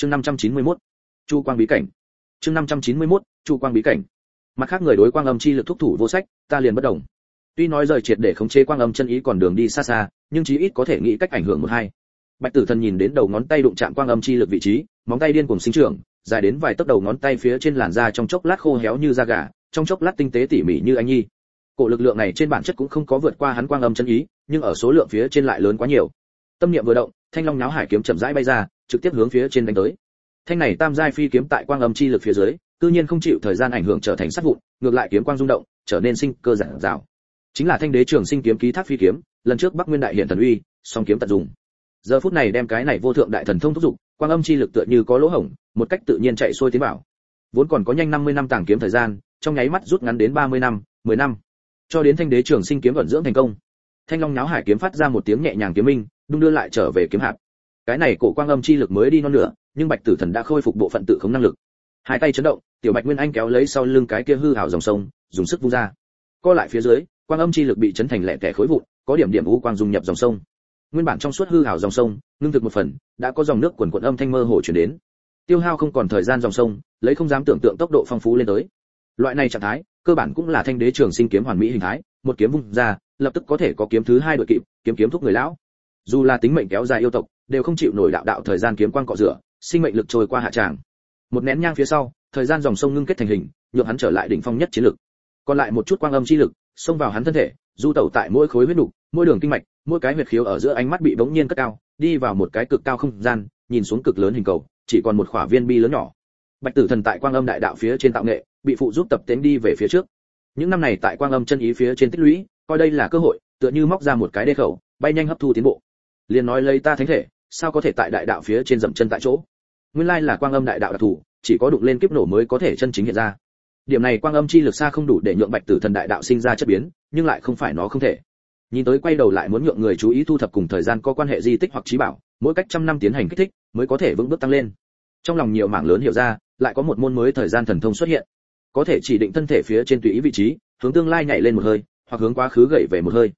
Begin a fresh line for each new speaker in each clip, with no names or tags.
chương 591, chu quang bí cảnh. Chương 591, chu quang bí cảnh. Mặt khác người đối quang âm chi lực thúc thủ vô sách ta liền bất đồng. Tuy nói rời triệt để khống chế quang âm chân ý còn đường đi xa xa nhưng chí ít có thể nghĩ cách ảnh hưởng một hai. Bạch tử thần nhìn đến đầu ngón tay đụng chạm quang âm chi lực vị trí móng tay điên cuồng sinh trưởng dài đến vài tấc đầu ngón tay phía trên làn da trong chốc lát khô héo như da gà trong chốc lát tinh tế tỉ mỉ như anh nhi. Cổ lực lượng này trên bản chất cũng không có vượt qua hắn quang âm chân ý nhưng ở số lượng phía trên lại lớn quá nhiều. Tâm niệm vừa động thanh long náo hải kiếm chậm rãi bay ra trực tiếp hướng phía trên đánh tới. Thanh này tam giai phi kiếm tại quang âm chi lực phía dưới tự nhiên không chịu thời gian ảnh hưởng trở thành sát vụn, ngược lại kiếm quang rung động, trở nên sinh cơ giản dào. Chính là thanh đế trường sinh kiếm ký thác phi kiếm, lần trước bắc nguyên đại hiện thần uy, song kiếm tận dụng giờ phút này đem cái này vô thượng đại thần thông thúc dục quang âm chi lực tựa như có lỗ hổng, một cách tự nhiên chạy xuôi tiến bảo vốn còn có nhanh 50 năm tàng kiếm thời gian, trong nháy mắt rút ngắn đến 30 năm 10 năm. Cho đến thanh đế trường sinh kiếm vận dưỡng thành công, thanh long náo hải kiếm phát ra một tiếng nhẹ nhàng kiếm minh, đung đưa lại trở về kiếm hạp cái này cổ quang âm chi lực mới đi non nửa, nhưng bạch tử thần đã khôi phục bộ phận tự khống năng lực. Hai tay chấn động, tiểu bạch nguyên anh kéo lấy sau lưng cái kia hư hảo dòng sông, dùng sức vung ra. Co lại phía dưới, quang âm chi lực bị chấn thành lẻ tẻ khối vụn, có điểm điểm u quang dung nhập dòng sông. Nguyên bản trong suốt hư hảo dòng sông, ngưng thực một phần, đã có dòng nước quần quần âm thanh mơ hồ chuyển đến. Tiêu hao không còn thời gian dòng sông, lấy không dám tưởng tượng tốc độ phong phú lên tới. Loại này trạng thái, cơ bản cũng là thanh đế trường sinh kiếm hoàn mỹ hình thái, một kiếm vung ra, lập tức có thể có kiếm thứ hai đội kịp, kiếm kiếm thúc người lão. Dù là tính mệnh kéo dài yêu tộc đều không chịu nổi đạo đạo thời gian kiếm quang cọ rửa, sinh mệnh lực trôi qua hạ tràng. Một nén nhang phía sau, thời gian dòng sông ngưng kết thành hình, nhượng hắn trở lại đỉnh phong nhất chiến lực. Còn lại một chút quang âm chi lực, xông vào hắn thân thể, du tẩu tại mỗi khối huyết đủ mỗi đường kinh mạch, mỗi cái huyệt khiếu ở giữa ánh mắt bị bỗng nhiên cất cao, đi vào một cái cực cao không gian, nhìn xuống cực lớn hình cầu, chỉ còn một khỏa viên bi lớn nhỏ. Bạch tử thần tại quang âm đại đạo phía trên tạo nghệ, bị phụ giúp tập tiến đi về phía trước. Những năm này tại quang âm chân ý phía trên tích lũy, coi đây là cơ hội, tựa như móc ra một cái đê khẩu, bay nhanh hấp thu tiến bộ. Liền nói lấy ta thánh thể sao có thể tại đại đạo phía trên dậm chân tại chỗ? Nguyên lai là quang âm đại đạo đặc thù, chỉ có đụng lên kiếp nổ mới có thể chân chính hiện ra. Điểm này quang âm chi lực xa không đủ để nhượng bạch tử thần đại đạo sinh ra chất biến, nhưng lại không phải nó không thể. Nhìn tới quay đầu lại muốn nhượng người chú ý thu thập cùng thời gian có quan hệ di tích hoặc trí bảo, mỗi cách trăm năm tiến hành kích thích mới có thể vững bước tăng lên. Trong lòng nhiều mảng lớn hiểu ra, lại có một môn mới thời gian thần thông xuất hiện. Có thể chỉ định thân thể phía trên tùy ý vị trí, hướng tương lai nhảy lên một hơi, hoặc hướng quá khứ gậy về một hơi.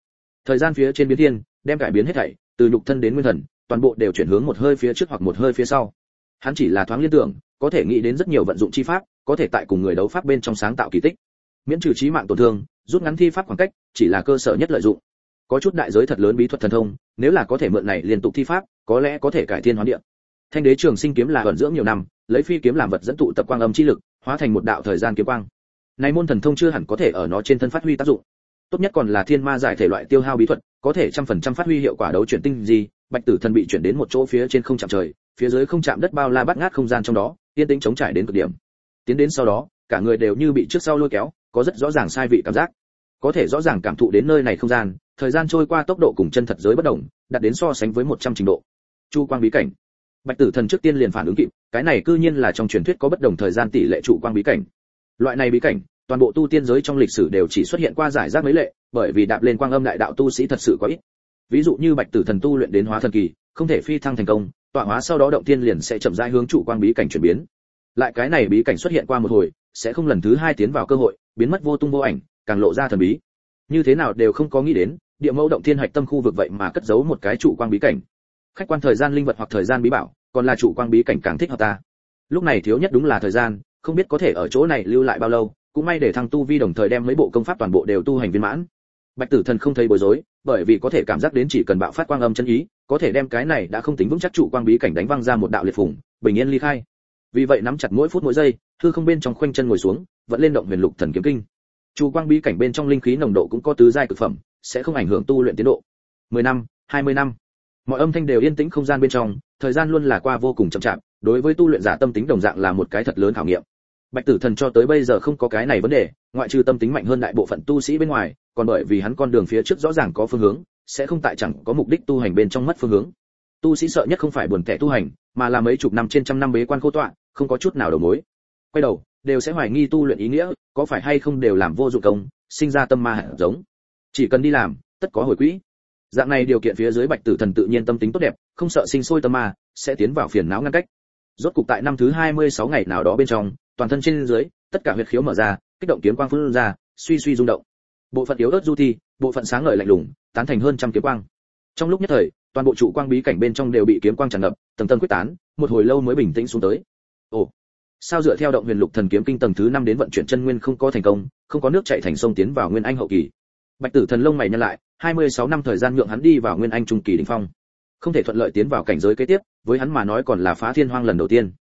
Thời gian phía trên biến thiên, đem cải biến hết thảy, từ nhục thân đến nguyên thần toàn bộ đều chuyển hướng một hơi phía trước hoặc một hơi phía sau. Hắn chỉ là thoáng liên tưởng, có thể nghĩ đến rất nhiều vận dụng chi pháp, có thể tại cùng người đấu pháp bên trong sáng tạo kỳ tích. Miễn trừ trí mạng tổn thương, rút ngắn thi pháp khoảng cách, chỉ là cơ sở nhất lợi dụng. Có chút đại giới thật lớn bí thuật thần thông, nếu là có thể mượn này liên tục thi pháp, có lẽ có thể cải thiên hóa địa. Thanh đế trường sinh kiếm là vận dưỡng nhiều năm, lấy phi kiếm làm vật dẫn tụ tập quang âm chi lực, hóa thành một đạo thời gian kiếm quang. Này môn thần thông chưa hẳn có thể ở nó trên thân phát huy tác dụng. Tốt nhất còn là thiên ma giải thể loại tiêu hao bí thuật, có thể trăm phần trăm phát huy hiệu quả đấu chuyển tinh gì bạch tử thần bị chuyển đến một chỗ phía trên không chạm trời, phía dưới không chạm đất bao la bắt ngát không gian trong đó, yên tĩnh chống trải đến cực điểm. Tiến đến sau đó, cả người đều như bị trước sau lôi kéo, có rất rõ ràng sai vị cảm giác. Có thể rõ ràng cảm thụ đến nơi này không gian, thời gian trôi qua tốc độ cùng chân thật giới bất đồng, đạt đến so sánh với 100 trình độ. Chu quang bí cảnh. Bạch tử thần trước tiên liền phản ứng kịp, cái này cư nhiên là trong truyền thuyết có bất đồng thời gian tỷ lệ trụ quang bí cảnh. Loại này bí cảnh, toàn bộ tu tiên giới trong lịch sử đều chỉ xuất hiện qua giải rác mấy lệ, bởi vì đạp lên quang âm đại đạo tu sĩ thật sự có ít ví dụ như bạch tử thần tu luyện đến hóa thần kỳ, không thể phi thăng thành công, tọa hóa sau đó động tiên liền sẽ chậm rãi hướng chủ quang bí cảnh chuyển biến. Lại cái này bí cảnh xuất hiện qua một hồi, sẽ không lần thứ hai tiến vào cơ hội, biến mất vô tung vô ảnh, càng lộ ra thần bí. Như thế nào đều không có nghĩ đến, địa mẫu động thiên hạch tâm khu vực vậy mà cất giấu một cái trụ quang bí cảnh. Khách quan thời gian linh vật hoặc thời gian bí bảo, còn là trụ quang bí cảnh càng thích hợp ta. Lúc này thiếu nhất đúng là thời gian, không biết có thể ở chỗ này lưu lại bao lâu, cũng may để thăng tu vi đồng thời đem mấy bộ công pháp toàn bộ đều tu hành viên mãn bạch tử thần không thấy bối rối, bởi vì có thể cảm giác đến chỉ cần bạo phát quang âm chân ý, có thể đem cái này đã không tính vững chắc trụ quang bí cảnh đánh văng ra một đạo liệt phủng bình yên ly khai. Vì vậy nắm chặt mỗi phút mỗi giây, hư không bên trong khoanh chân ngồi xuống, vẫn lên động huyền lục thần kiếm kinh. Trụ quang bí cảnh bên trong linh khí nồng độ cũng có tứ giai cực phẩm, sẽ không ảnh hưởng tu luyện tiến độ. 10 năm 20 năm. Mọi âm thanh đều yên tĩnh không gian bên trong, thời gian luôn là qua vô cùng chậm chạp, đối với tu luyện giả tâm tính đồng dạng là một cái thật lớn khảo nghiệm. Bạch tử thần cho tới bây giờ không có cái này vấn đề, ngoại trừ tâm tính mạnh hơn đại bộ phận tu sĩ bên ngoài còn bởi vì hắn con đường phía trước rõ ràng có phương hướng, sẽ không tại chẳng có mục đích tu hành bên trong mất phương hướng. Tu sĩ sợ nhất không phải buồn tẻ tu hành, mà là mấy chục năm trên trăm năm bế quan khô tọa, không có chút nào đầu mối. Quay đầu, đều sẽ hoài nghi tu luyện ý nghĩa, có phải hay không đều làm vô dụng công, sinh ra tâm ma hạt giống. Chỉ cần đi làm, tất có hồi quỹ. Dạng này điều kiện phía dưới bạch tử thần tự nhiên tâm tính tốt đẹp, không sợ sinh sôi tâm ma, sẽ tiến vào phiền não ngăn cách. Rốt cục tại năm thứ 26 ngày nào đó bên trong, toàn thân trên dưới, tất cả huyệt khiếu mở ra, kích động kiếm quang phun ra, suy suy rung động bộ phận yếu ớt du thi, bộ phận sáng ngời lạnh lùng, tán thành hơn trăm kiếm quang. Trong lúc nhất thời, toàn bộ trụ quang bí cảnh bên trong đều bị kiếm quang tràn ngập, tầng tầng quyết tán, một hồi lâu mới bình tĩnh xuống tới. Ồ, sao dựa theo động huyền lục thần kiếm kinh tầng thứ năm đến vận chuyển chân nguyên không có thành công, không có nước chảy thành sông tiến vào nguyên anh hậu kỳ? Bạch tử thần lông mày nhăn lại 26 năm thời gian nhượng hắn đi vào nguyên anh trung kỳ đỉnh phong. Không thể thuận lợi tiến vào cảnh giới kế tiếp, với hắn mà nói còn là phá thiên hoang lần đầu tiên.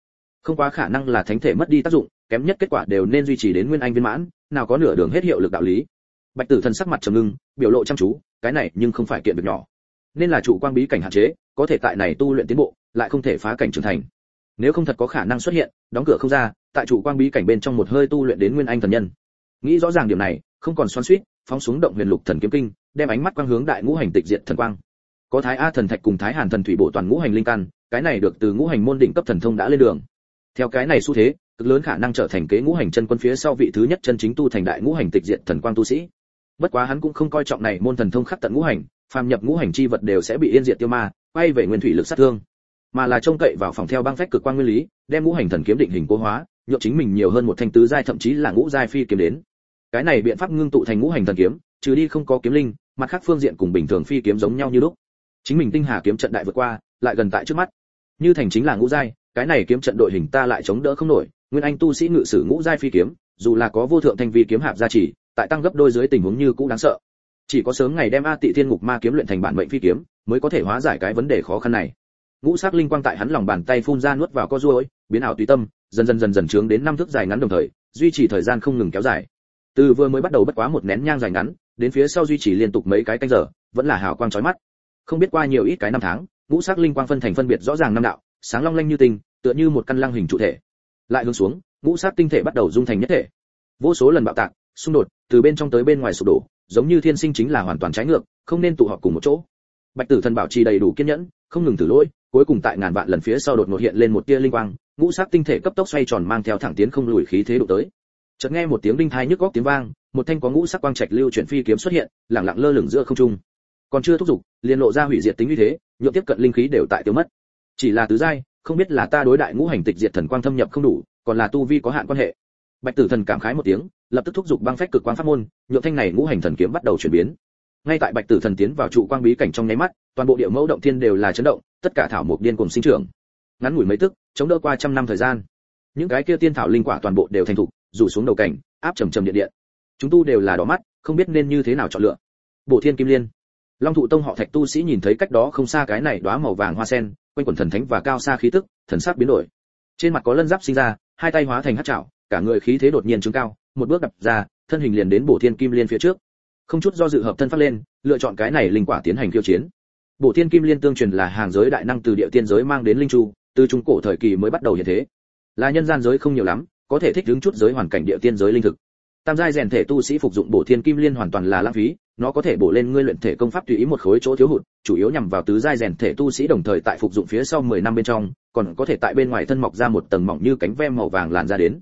Không quá khả năng là thánh thể mất đi tác dụng, kém nhất kết quả đều nên duy trì đến nguyên anh viên mãn, nào có nửa đường hết hiệu lực đạo lý bạch tử thần sắc mặt trầm ngưng, biểu lộ chăm chú, cái này nhưng không phải kiện việc nhỏ. Nên là chủ quang bí cảnh hạn chế, có thể tại này tu luyện tiến bộ, lại không thể phá cảnh trưởng thành. Nếu không thật có khả năng xuất hiện, đóng cửa không ra, tại chủ quang bí cảnh bên trong một hơi tu luyện đến nguyên anh thần nhân. Nghĩ rõ ràng điểm này, không còn xoắn xuýt, phóng xuống động huyền lục thần kiếm kinh, đem ánh mắt quang hướng đại ngũ hành tịch diện thần quang. Có thái a thần thạch cùng thái hàn thần thủy bộ toàn ngũ hành linh căn, cái này được từ ngũ hành môn đỉnh cấp thần thông đã lên đường. Theo cái này xu thế, cực lớn khả năng trở thành kế ngũ hành chân quân phía sau vị thứ nhất chân chính tu thành đại ngũ hành tịch diện thần quang tu sĩ bất quá hắn cũng không coi trọng này môn thần thông khắc tận ngũ hành, phàm nhập ngũ hành chi vật đều sẽ bị yên diệt tiêu ma, quay về nguyên thủy lực sát thương. Mà là trông cậy vào phòng theo băng phách cực quan nguyên lý, đem ngũ hành thần kiếm định hình cố hóa nhộn chính mình nhiều hơn một thanh tứ giai thậm chí là ngũ giai phi kiếm đến. Cái này biện pháp ngưng tụ thành ngũ hành thần kiếm, trừ đi không có kiếm linh, mặt khác phương diện cùng bình thường phi kiếm giống nhau như lúc. Chính mình tinh hà kiếm trận đại vượt qua, lại gần tại trước mắt. Như thành chính là ngũ giai, cái này kiếm trận đội hình ta lại chống đỡ không nổi, nguyên anh tu sĩ ngự sử ngũ giai phi kiếm, dù là có vô thượng thanh vi kiếm hạp gia trì tại tăng gấp đôi dưới tình huống như cũng đáng sợ. Chỉ có sớm ngày đem a tị thiên ngục ma kiếm luyện thành bản mệnh phi kiếm, mới có thể hóa giải cái vấn đề khó khăn này. Ngũ sắc linh quang tại hắn lòng bàn tay phun ra nuốt vào co ruôi biến ảo tùy tâm, dần dần dần dần trướng đến năm thước dài ngắn đồng thời, duy trì thời gian không ngừng kéo dài. Từ vừa mới bắt đầu bất quá một nén nhang dài ngắn, đến phía sau duy trì liên tục mấy cái canh giờ, vẫn là hào quang chói mắt. Không biết qua nhiều ít cái năm tháng, ngũ sắc linh quang phân thành phân biệt rõ ràng năm đạo, sáng long lanh như tinh, tựa như một căn lăng hình trụ thể. Lại hướng xuống, ngũ sắc tinh thể bắt đầu dung thành nhất thể. Vô số lần bạo tạc xung đột, từ bên trong tới bên ngoài sụp đổ, giống như thiên sinh chính là hoàn toàn trái ngược, không nên tụ họp cùng một chỗ. Bạch tử thần bảo trì đầy đủ kiên nhẫn, không ngừng thử lỗi, cuối cùng tại ngàn vạn lần phía sau đột ngột hiện lên một tia linh quang, ngũ sắc tinh thể cấp tốc xoay tròn mang theo thẳng tiến không lùi khí thế độ tới. Chợt nghe một tiếng đinh thai nhức góc tiếng vang, một thanh có ngũ sắc quang trạch lưu chuyển phi kiếm xuất hiện lẳng lặng lơ lửng giữa không trung. Còn chưa thúc giục, liền lộ ra hủy diệt tính như thế nhượng tiếp cận linh khí đều tại tiêu mất. Chỉ là tứ giai, không biết là ta đối đại ngũ hành tịch diệt thần quang thâm nhập không đủ, còn là tu vi có hạn quan hệ. Bạch tử thần cảm khái một tiếng lập tức thúc giục băng phách cực quang pháp môn, nhượng thanh này ngũ hành thần kiếm bắt đầu chuyển biến. Ngay tại bạch tử thần tiến vào trụ quang bí cảnh trong nháy mắt, toàn bộ địa mẫu động thiên đều là chấn động, tất cả thảo mục điên cùng sinh trưởng. Ngắn ngủi mấy tức, chống đỡ qua trăm năm thời gian. Những cái kia tiên thảo linh quả toàn bộ đều thành thục, rủ xuống đầu cảnh, áp trầm trầm điện điện. Chúng tu đều là đỏ mắt, không biết nên như thế nào chọn lựa. Bổ thiên kim liên. Long thụ tông họ thạch tu sĩ nhìn thấy cách đó không xa cái này đóa màu vàng hoa sen, quanh quần thần thánh và cao xa khí tức, thần sắc biến đổi. Trên mặt có lân giáp sinh ra, hai tay hóa thành hắc trảo cả người khí thế đột nhiên trướng cao một bước đập ra, thân hình liền đến bổ thiên kim liên phía trước. Không chút do dự hợp thân phát lên, lựa chọn cái này linh quả tiến hành khiêu chiến. Bổ thiên kim liên tương truyền là hàng giới đại năng từ địa tiên giới mang đến linh chu từ trung cổ thời kỳ mới bắt đầu hiện thế. Là nhân gian giới không nhiều lắm, có thể thích ứng chút giới hoàn cảnh địa tiên giới linh thực. Tam giai rèn thể tu sĩ phục dụng bổ thiên kim liên hoàn toàn là lãng phí, nó có thể bổ lên ngươi luyện thể công pháp tùy ý một khối chỗ thiếu hụt, chủ yếu nhằm vào tứ giai rèn thể tu sĩ đồng thời tại phục dụng phía sau 10 năm bên trong, còn có thể tại bên ngoài thân mọc ra một tầng mỏng như cánh ve màu vàng làn ra đến.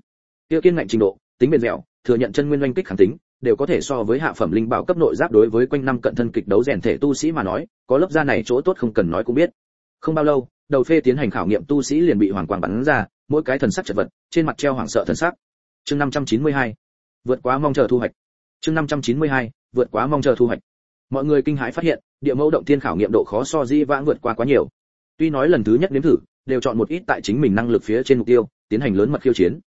Tiêu kiên ngạnh trình độ, tính bền dẻo thừa nhận chân nguyên oanh kích kháng tính, đều có thể so với hạ phẩm linh bảo cấp nội giáp đối với quanh năm cận thân kịch đấu rèn thể tu sĩ mà nói, có lớp da này chỗ tốt không cần nói cũng biết. Không bao lâu, đầu phê tiến hành khảo nghiệm tu sĩ liền bị hoàng quang bắn ra, mỗi cái thần sắc chật vật, trên mặt treo hoảng sợ thần sắc. Chương 592 vượt quá mong chờ thu hoạch. Chương 592 vượt quá mong chờ thu hoạch. Mọi người kinh hãi phát hiện, địa mẫu động tiên khảo nghiệm độ khó so di vãng vượt qua quá nhiều. Tuy nói lần thứ nhất nếm thử, đều chọn một ít tại chính mình năng lực phía trên mục tiêu, tiến hành lớn mật khiêu chiến.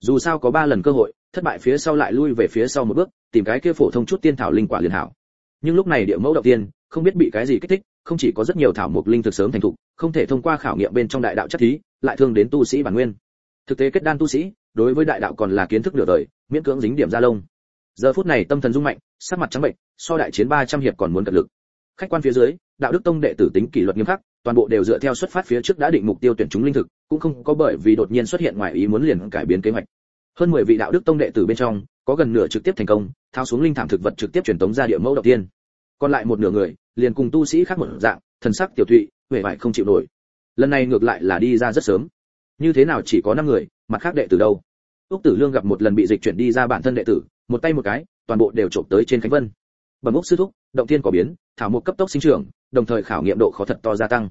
Dù sao có ba lần cơ hội thất bại phía sau lại lui về phía sau một bước, tìm cái kia phổ thông chút tiên thảo linh quả liền hảo. Nhưng lúc này địa mẫu đầu tiên, không biết bị cái gì kích thích, không chỉ có rất nhiều thảo mục linh thực sớm thành thục, không thể thông qua khảo nghiệm bên trong đại đạo chất thí, lại thương đến tu sĩ bản nguyên. Thực tế kết đan tu sĩ, đối với đại đạo còn là kiến thức nửa đời, miễn cưỡng dính điểm ra lông. Giờ phút này tâm thần rung mạnh, sắc mặt trắng bệnh, so đại chiến 300 hiệp còn muốn cật lực. Khách quan phía dưới, đạo đức tông đệ tử tính kỷ luật nghiêm khắc, toàn bộ đều dựa theo xuất phát phía trước đã định mục tiêu tuyển chúng linh thực, cũng không có bởi vì đột nhiên xuất hiện ngoài ý muốn liền cải biến kế hoạch hơn 10 vị đạo đức tông đệ tử bên trong, có gần nửa trực tiếp thành công, thao xuống linh thảm thực vật trực tiếp truyền tống ra địa mẫu đầu tiên. Còn lại một nửa người, liền cùng tu sĩ khác một dạng, thần sắc tiểu thụy, vẻ vải không chịu nổi. Lần này ngược lại là đi ra rất sớm. Như thế nào chỉ có năm người, mặt khác đệ tử đâu? Úc tử lương gặp một lần bị dịch chuyển đi ra bản thân đệ tử, một tay một cái, toàn bộ đều trộm tới trên khánh vân. Bẩm úc sư thúc, động thiên có biến, thảo một cấp tốc sinh trưởng, đồng thời khảo nghiệm độ khó thật to gia tăng.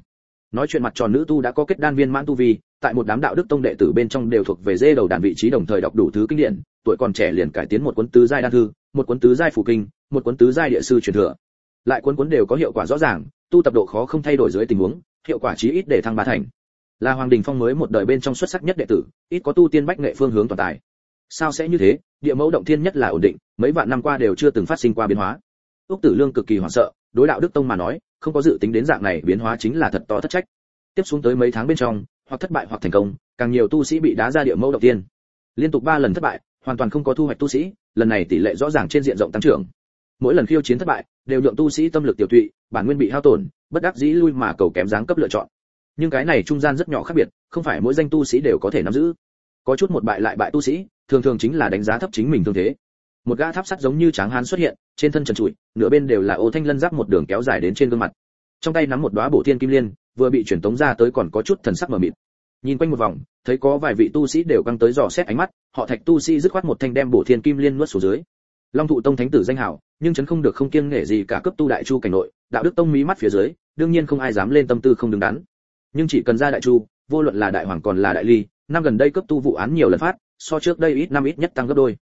Nói chuyện mặt tròn nữ tu đã có kết đan viên mãn tu vi tại một đám đạo đức tông đệ tử bên trong đều thuộc về dê đầu đàn vị trí đồng thời đọc đủ thứ kinh điển, tuổi còn trẻ liền cải tiến một cuốn tứ giai đan thư, một cuốn tứ giai phù kinh, một cuốn tứ giai địa sư truyền thừa. Lại cuốn cuốn đều có hiệu quả rõ ràng, tu tập độ khó không thay đổi dưới tình huống, hiệu quả chí ít để thăng ba thành. Là hoàng đình phong mới một đời bên trong xuất sắc nhất đệ tử, ít có tu tiên bách nghệ phương hướng toàn tài. Sao sẽ như thế? Địa mẫu động thiên nhất là ổn định, mấy vạn năm qua đều chưa từng phát sinh qua biến hóa. Úc tử lương cực kỳ hoảng sợ, đối đạo đức tông mà nói, không có dự tính đến dạng này biến hóa chính là thật to thất trách. Tiếp xuống tới mấy tháng bên trong hoặc thất bại hoặc thành công, càng nhiều tu sĩ bị đá ra địa mẫu đầu tiên. Liên tục ba lần thất bại, hoàn toàn không có thu hoạch tu sĩ, lần này tỷ lệ rõ ràng trên diện rộng tăng trưởng. Mỗi lần khiêu chiến thất bại, đều nhượng tu sĩ tâm lực tiểu tụy, bản nguyên bị hao tổn, bất đắc dĩ lui mà cầu kém dáng cấp lựa chọn. Nhưng cái này trung gian rất nhỏ khác biệt, không phải mỗi danh tu sĩ đều có thể nắm giữ. Có chút một bại lại bại tu sĩ, thường thường chính là đánh giá thấp chính mình tương thế. Một gã tháp sắt giống như tráng hán xuất hiện, trên thân trần trụi, nửa bên đều là ô thanh lân giáp một đường kéo dài đến trên gương mặt. Trong tay nắm một đóa bổ thiên kim liên vừa bị chuyển tống ra tới còn có chút thần sắc mờ mịt. Nhìn quanh một vòng, thấy có vài vị tu sĩ đều căng tới dò xét ánh mắt, họ thạch tu sĩ dứt khoát một thanh đem bổ thiên kim liên nuốt xuống dưới. Long thụ tông thánh tử danh hảo, nhưng chấn không được không kiêng nể gì cả cấp tu đại chu cảnh nội, đạo đức tông mí mắt phía dưới, đương nhiên không ai dám lên tâm tư không đứng đắn. Nhưng chỉ cần ra đại chu, vô luận là đại hoàng còn là đại ly, năm gần đây cấp tu vụ án nhiều lần phát, so trước đây ít năm ít nhất tăng gấp đôi.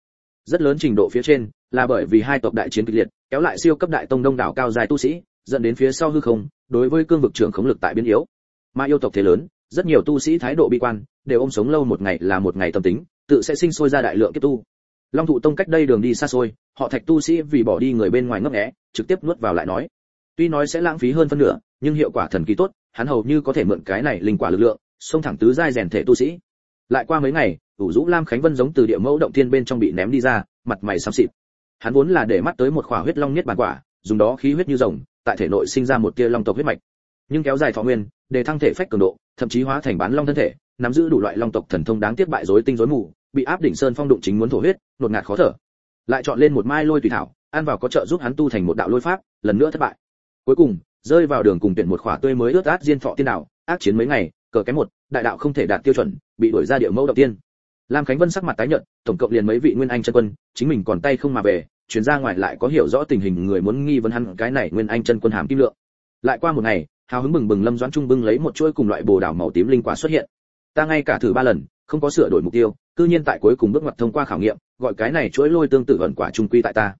Rất lớn trình độ phía trên, là bởi vì hai tộc đại chiến kịch liệt, kéo lại siêu cấp đại tông đông đảo cao dài tu sĩ dẫn đến phía sau hư không, đối với cương vực trưởng khống lực tại biến yếu. Mà yêu tộc thế lớn, rất nhiều tu sĩ thái độ bi quan, đều ôm sống lâu một ngày là một ngày tâm tính, tự sẽ sinh sôi ra đại lượng kiếp tu. Long thụ tông cách đây đường đi xa xôi, họ thạch tu sĩ vì bỏ đi người bên ngoài ngấp nghé, trực tiếp nuốt vào lại nói. Tuy nói sẽ lãng phí hơn phân nửa, nhưng hiệu quả thần kỳ tốt, hắn hầu như có thể mượn cái này linh quả lực lượng, xông thẳng tứ giai rèn thể tu sĩ. Lại qua mấy ngày, ủ rũ lam khánh vân giống từ địa mẫu động thiên bên trong bị ném đi ra, mặt mày xám xịt. Hắn vốn là để mắt tới một khỏa huyết long nhất bản quả, dùng đó khí huyết như rồng tại thể nội sinh ra một tia long tộc huyết mạch. Nhưng kéo dài thọ nguyên, để thăng thể phách cường độ, thậm chí hóa thành bán long thân thể, nắm giữ đủ loại long tộc thần thông đáng tiếc bại rối tinh rối mù, bị áp đỉnh sơn phong đụng chính muốn thổ huyết, nột ngạt khó thở. Lại chọn lên một mai lôi tùy thảo, ăn vào có trợ giúp hắn tu thành một đạo lôi pháp, lần nữa thất bại. Cuối cùng, rơi vào đường cùng tuyển một khỏa tươi mới ướt át diên thọ tiên đạo, ác chiến mấy ngày, cờ kém một, đại đạo không thể đạt tiêu chuẩn, bị đuổi ra địa mẫu đầu tiên. Lam khánh vân sắc mặt tái nhợt, tổng cộng liền mấy vị nguyên anh chân quân, chính mình còn tay không mà về chuyến ra ngoài lại có hiểu rõ tình hình người muốn nghi vấn hắn cái này nguyên anh chân quân hàm kim lượng. Lại qua một ngày, hào hứng bừng bừng lâm doãn trung bưng lấy một chuỗi cùng loại bồ đào màu tím linh quả xuất hiện. Ta ngay cả thử ba lần, không có sửa đổi mục tiêu, cư nhiên tại cuối cùng bước ngoặt thông qua khảo nghiệm, gọi cái này chuỗi lôi tương tự vận quả trung quy tại ta.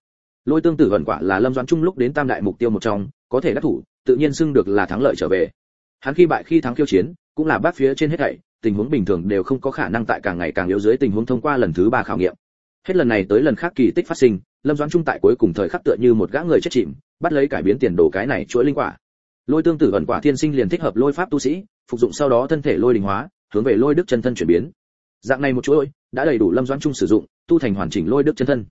Lôi tương tự vận quả là lâm doãn trung lúc đến tam đại mục tiêu một trong, có thể đắc thủ, tự nhiên xưng được là thắng lợi trở về. Hắn khi bại khi thắng khiêu chiến, cũng là bác phía trên hết thảy, tình huống bình thường đều không có khả năng tại càng ngày càng yếu dưới tình huống thông qua lần thứ ba khảo nghiệm. Hết lần này tới lần khác kỳ tích phát sinh lâm doãn trung tại cuối cùng thời khắc tựa như một gã người chết chìm, bắt lấy cải biến tiền đồ cái này chuỗi linh quả. Lôi tương tử ẩn quả thiên sinh liền thích hợp lôi pháp tu sĩ, phục dụng sau đó thân thể lôi đình hóa, hướng về lôi đức chân thân chuyển biến. Dạng này một chuỗi đã đầy đủ lâm doãn trung sử dụng, tu thành hoàn chỉnh lôi đức chân thân.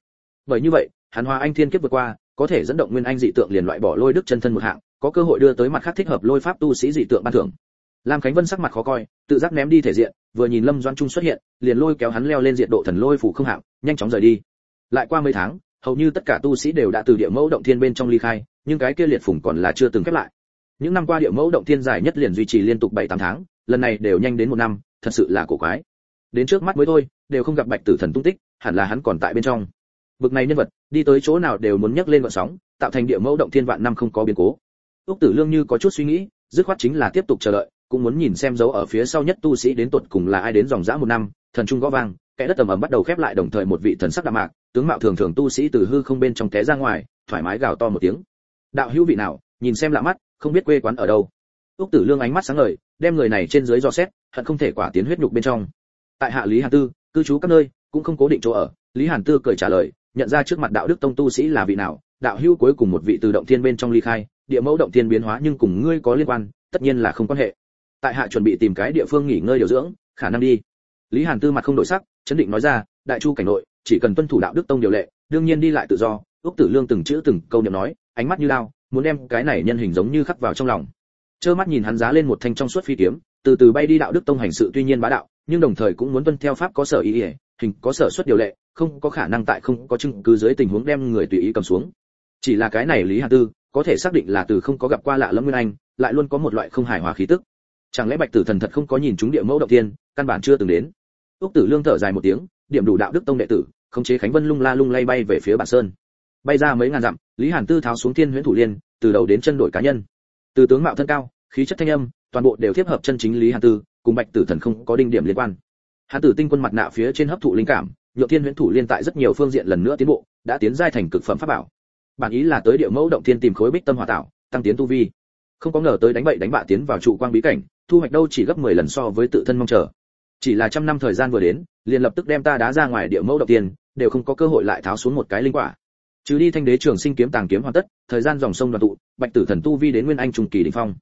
Bởi như vậy, hắn hóa anh thiên kiếp vượt qua, có thể dẫn động nguyên anh dị tượng liền loại bỏ lôi đức chân thân một hạng, có cơ hội đưa tới mặt khác thích hợp lôi pháp tu sĩ dị tượng ban thưởng. Lam khánh vân sắc mặt khó coi, tự giác ném đi thể diện, vừa nhìn lâm doãn trung xuất hiện, liền lôi kéo hắn leo lên diện độ thần lôi phủ không hạng, nhanh chóng rời đi. Lại qua mấy tháng hầu như tất cả tu sĩ đều đã từ địa mẫu động thiên bên trong ly khai, nhưng cái kia liệt phủng còn là chưa từng khép lại. Những năm qua địa mẫu động thiên dài nhất liền duy trì liên tục bảy tám tháng, lần này đều nhanh đến một năm, thật sự là cổ quái. Đến trước mắt mới thôi, đều không gặp bạch tử thần tung tích, hẳn là hắn còn tại bên trong. Bực này nhân vật, đi tới chỗ nào đều muốn nhấc lên vận sóng, tạo thành địa mẫu động thiên vạn năm không có biến cố. Úc tử lương như có chút suy nghĩ, dứt khoát chính là tiếp tục chờ đợi, cũng muốn nhìn xem dấu ở phía sau nhất tu sĩ đến tuột cùng là ai đến dòng dã một năm, thần trung gõ vang kẻ đất tầm ầm bắt đầu khép lại đồng thời một vị thần sắc đạm mạc, tướng mạo thường thường tu sĩ từ hư không bên trong té ra ngoài, thoải mái gào to một tiếng. Đạo hữu vị nào, nhìn xem lạ mắt, không biết quê quán ở đâu. Úc tử lương ánh mắt sáng ngời, đem người này trên dưới do xét, hận không thể quả tiến huyết nhục bên trong. Tại hạ lý hàn tư, cư trú các nơi, cũng không cố định chỗ ở. Lý hàn tư cười trả lời, nhận ra trước mặt đạo đức tông tu sĩ là vị nào, đạo hữu cuối cùng một vị từ động thiên bên trong ly khai, địa mẫu động thiên biến hóa nhưng cùng ngươi có liên quan, tất nhiên là không quan hệ. Tại hạ chuẩn bị tìm cái địa phương nghỉ ngơi điều dưỡng, khả năng đi. Lý hàn tư mặt không đổi sắc chấn định nói ra, đại chu cảnh nội, chỉ cần tuân thủ đạo đức tông điều lệ, đương nhiên đi lại tự do. Úc tử lương từng chữ từng câu niệm nói, ánh mắt như lao, muốn đem cái này nhân hình giống như khắc vào trong lòng. Trơ mắt nhìn hắn giá lên một thanh trong suốt phi kiếm, từ từ bay đi đạo đức tông hành sự tuy nhiên bá đạo, nhưng đồng thời cũng muốn tuân theo pháp có sở ý ỉa hình có sở xuất điều lệ, không có khả năng tại không có chứng cứ dưới tình huống đem người tùy ý cầm xuống. Chỉ là cái này lý hàn tư, có thể xác định là từ không có gặp qua lạ lẫm nguyên anh, lại luôn có một loại không hài hòa khí tức. Chẳng lẽ bạch tử thần thật không có nhìn chúng địa mẫu động tiên căn bản chưa từng đến? Úc tử lương thở dài một tiếng, điểm đủ đạo đức tông đệ tử, khống chế khánh vân lung la lung lay bay về phía bản sơn. Bay ra mấy ngàn dặm, lý hàn tư tháo xuống thiên huyễn thủ liên, từ đầu đến chân đổi cá nhân. Từ tướng mạo thân cao, khí chất thanh âm, toàn bộ đều tiếp hợp chân chính lý hàn tư, cùng bạch tử thần không có đinh điểm liên quan. Hàn tử tinh quân mặt nạ phía trên hấp thụ linh cảm, nhượng thiên huyễn thủ liên tại rất nhiều phương diện lần nữa tiến bộ, đã tiến giai thành cực phẩm pháp bảo. Bản ý là tới địa mẫu động thiên tìm khối bích tâm hỏa tạo, tăng tiến tu vi. Không có ngờ tới đánh bậy đánh bạ tiến vào trụ quang bí cảnh, thu hoạch đâu chỉ gấp 10 lần so với tự thân mong chờ chỉ là trăm năm thời gian vừa đến, liền lập tức đem ta đá ra ngoài địa mẫu đầu tiên, đều không có cơ hội lại tháo xuống một cái linh quả. Trừ đi thanh đế trường sinh kiếm tàng kiếm hoàn tất, thời gian dòng sông đoàn tụ, bạch tử thần tu vi đến nguyên anh trung kỳ đỉnh phong.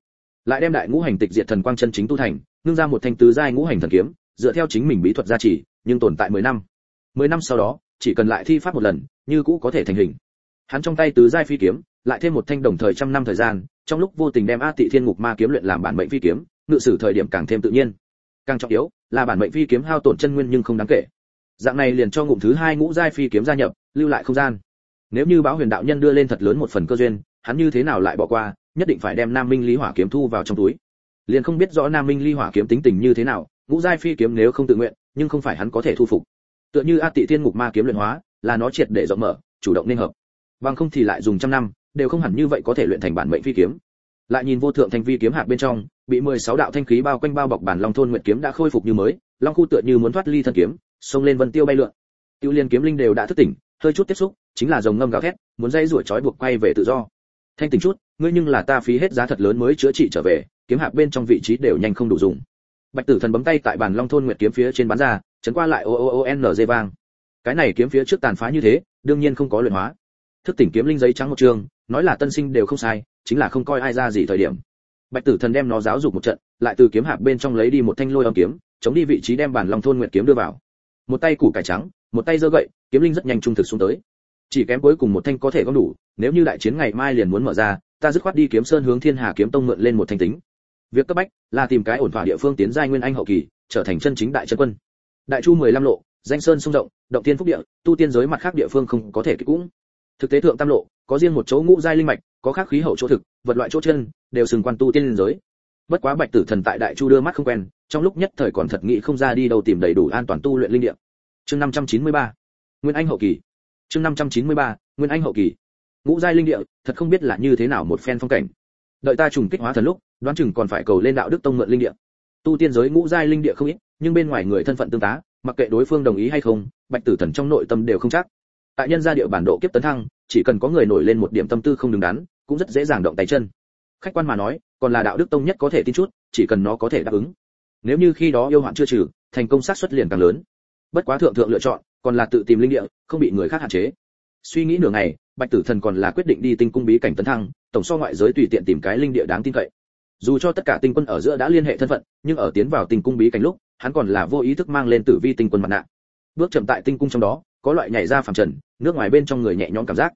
Lại đem đại ngũ hành tịch diệt thần quang chân chính tu thành, ngưng ra một thanh tứ giai ngũ hành thần kiếm, dựa theo chính mình bí thuật gia trì, nhưng tồn tại 10 năm. 10 năm sau đó, chỉ cần lại thi pháp một lần, như cũ có thể thành hình. Hắn trong tay tứ giai phi kiếm, lại thêm một thanh đồng thời trăm năm thời gian, trong lúc vô tình đem a tị thiên ngục ma kiếm luyện làm bản mệnh phi kiếm, ngự sử thời điểm càng thêm tự nhiên càng trọng yếu, là bản mệnh phi kiếm hao tổn chân nguyên nhưng không đáng kể. Dạng này liền cho ngụm thứ hai ngũ giai phi kiếm gia nhập, lưu lại không gian. Nếu như báo huyền đạo nhân đưa lên thật lớn một phần cơ duyên, hắn như thế nào lại bỏ qua, nhất định phải đem nam minh lý hỏa kiếm thu vào trong túi. Liền không biết rõ nam minh ly hỏa kiếm tính tình như thế nào, ngũ giai phi kiếm nếu không tự nguyện, nhưng không phải hắn có thể thu phục. Tựa như a tị thiên ngục ma kiếm luyện hóa, là nó triệt để rộng mở, chủ động nên hợp. Bằng không thì lại dùng trăm năm, đều không hẳn như vậy có thể luyện thành bản mệnh phi kiếm lại nhìn vô thượng thanh vi kiếm hạt bên trong, bị 16 đạo thanh khí bao quanh bao bọc bản long thôn nguyệt kiếm đã khôi phục như mới, long khu tựa như muốn thoát ly thân kiếm, xông lên vân tiêu bay lượn. Tiêu liên kiếm linh đều đã thức tỉnh, hơi chút tiếp xúc, chính là dòng ngâm gào thét, muốn dây ruổi trói buộc quay về tự do. Thanh tỉnh chút, ngươi nhưng là ta phí hết giá thật lớn mới chữa trị trở về, kiếm hạt bên trong vị trí đều nhanh không đủ dùng. Bạch tử thần bấm tay tại bản long thôn nguyệt kiếm phía trên bán ra, chấn qua lại o o o n g vang. Cái này kiếm phía trước tàn phá như thế, đương nhiên không có luyện hóa. Thức tỉnh kiếm linh giấy trắng một trường nói là tân sinh đều không sai, chính là không coi ai ra gì thời điểm. Bạch tử thần đem nó giáo dục một trận, lại từ kiếm hạp bên trong lấy đi một thanh lôi âm kiếm, chống đi vị trí đem bản long thôn nguyệt kiếm đưa vào. Một tay củ cải trắng, một tay giơ gậy, kiếm linh rất nhanh trung thực xuống tới. Chỉ kém cuối cùng một thanh có thể gom đủ, nếu như đại chiến ngày mai liền muốn mở ra, ta dứt khoát đi kiếm sơn hướng thiên hà kiếm tông mượn lên một thanh tính. Việc cấp bách là tìm cái ổn thỏa địa phương tiến giai nguyên anh hậu kỳ, trở thành chân chính đại chân quân. Đại chu 15 lộ, danh sơn sông rộng, động tiên phúc địa, tu tiên giới mặt khác địa phương không có thể kỹ cũng thực tế thượng tam lộ, có riêng một chỗ ngũ giai linh mạch, có khác khí hậu chỗ thực, vật loại chỗ chân, đều sừng quan tu tiên giới. Bất quá bạch tử thần tại đại chu đưa mắt không quen, trong lúc nhất thời còn thật nghĩ không ra đi đâu tìm đầy đủ an toàn tu luyện linh địa. Chương 593 nguyên anh hậu kỳ. Chương 593 nguyên anh hậu kỳ. Ngũ giai linh địa, thật không biết là như thế nào một phen phong cảnh. Đợi ta trùng kích hóa thần lúc, đoán chừng còn phải cầu lên đạo đức tông mượn linh địa. Tu tiên giới ngũ giai linh địa không ít, nhưng bên ngoài người thân phận tương tá, mặc kệ đối phương đồng ý hay không, bạch tử thần trong nội tâm đều không chắc tại nhân gia địa bản độ kiếp tấn thăng, chỉ cần có người nổi lên một điểm tâm tư không đứng đắn, cũng rất dễ dàng động tay chân. Khách quan mà nói, còn là đạo đức tông nhất có thể tin chút, chỉ cần nó có thể đáp ứng. Nếu như khi đó yêu hoạn chưa trừ, thành công sát xuất liền càng lớn. Bất quá thượng thượng lựa chọn, còn là tự tìm linh địa, không bị người khác hạn chế. Suy nghĩ nửa ngày, bạch tử thần còn là quyết định đi tinh cung bí cảnh tấn thăng, tổng so ngoại giới tùy tiện tìm cái linh địa đáng tin cậy. Dù cho tất cả tinh quân ở giữa đã liên hệ thân phận, nhưng ở tiến vào tinh cung bí cảnh lúc, hắn còn là vô ý thức mang lên tử vi tinh quân mặt nạ. Bước chậm tại tinh cung trong đó có loại nhảy ra phàm trần, nước ngoài bên trong người nhẹ nhõm cảm giác.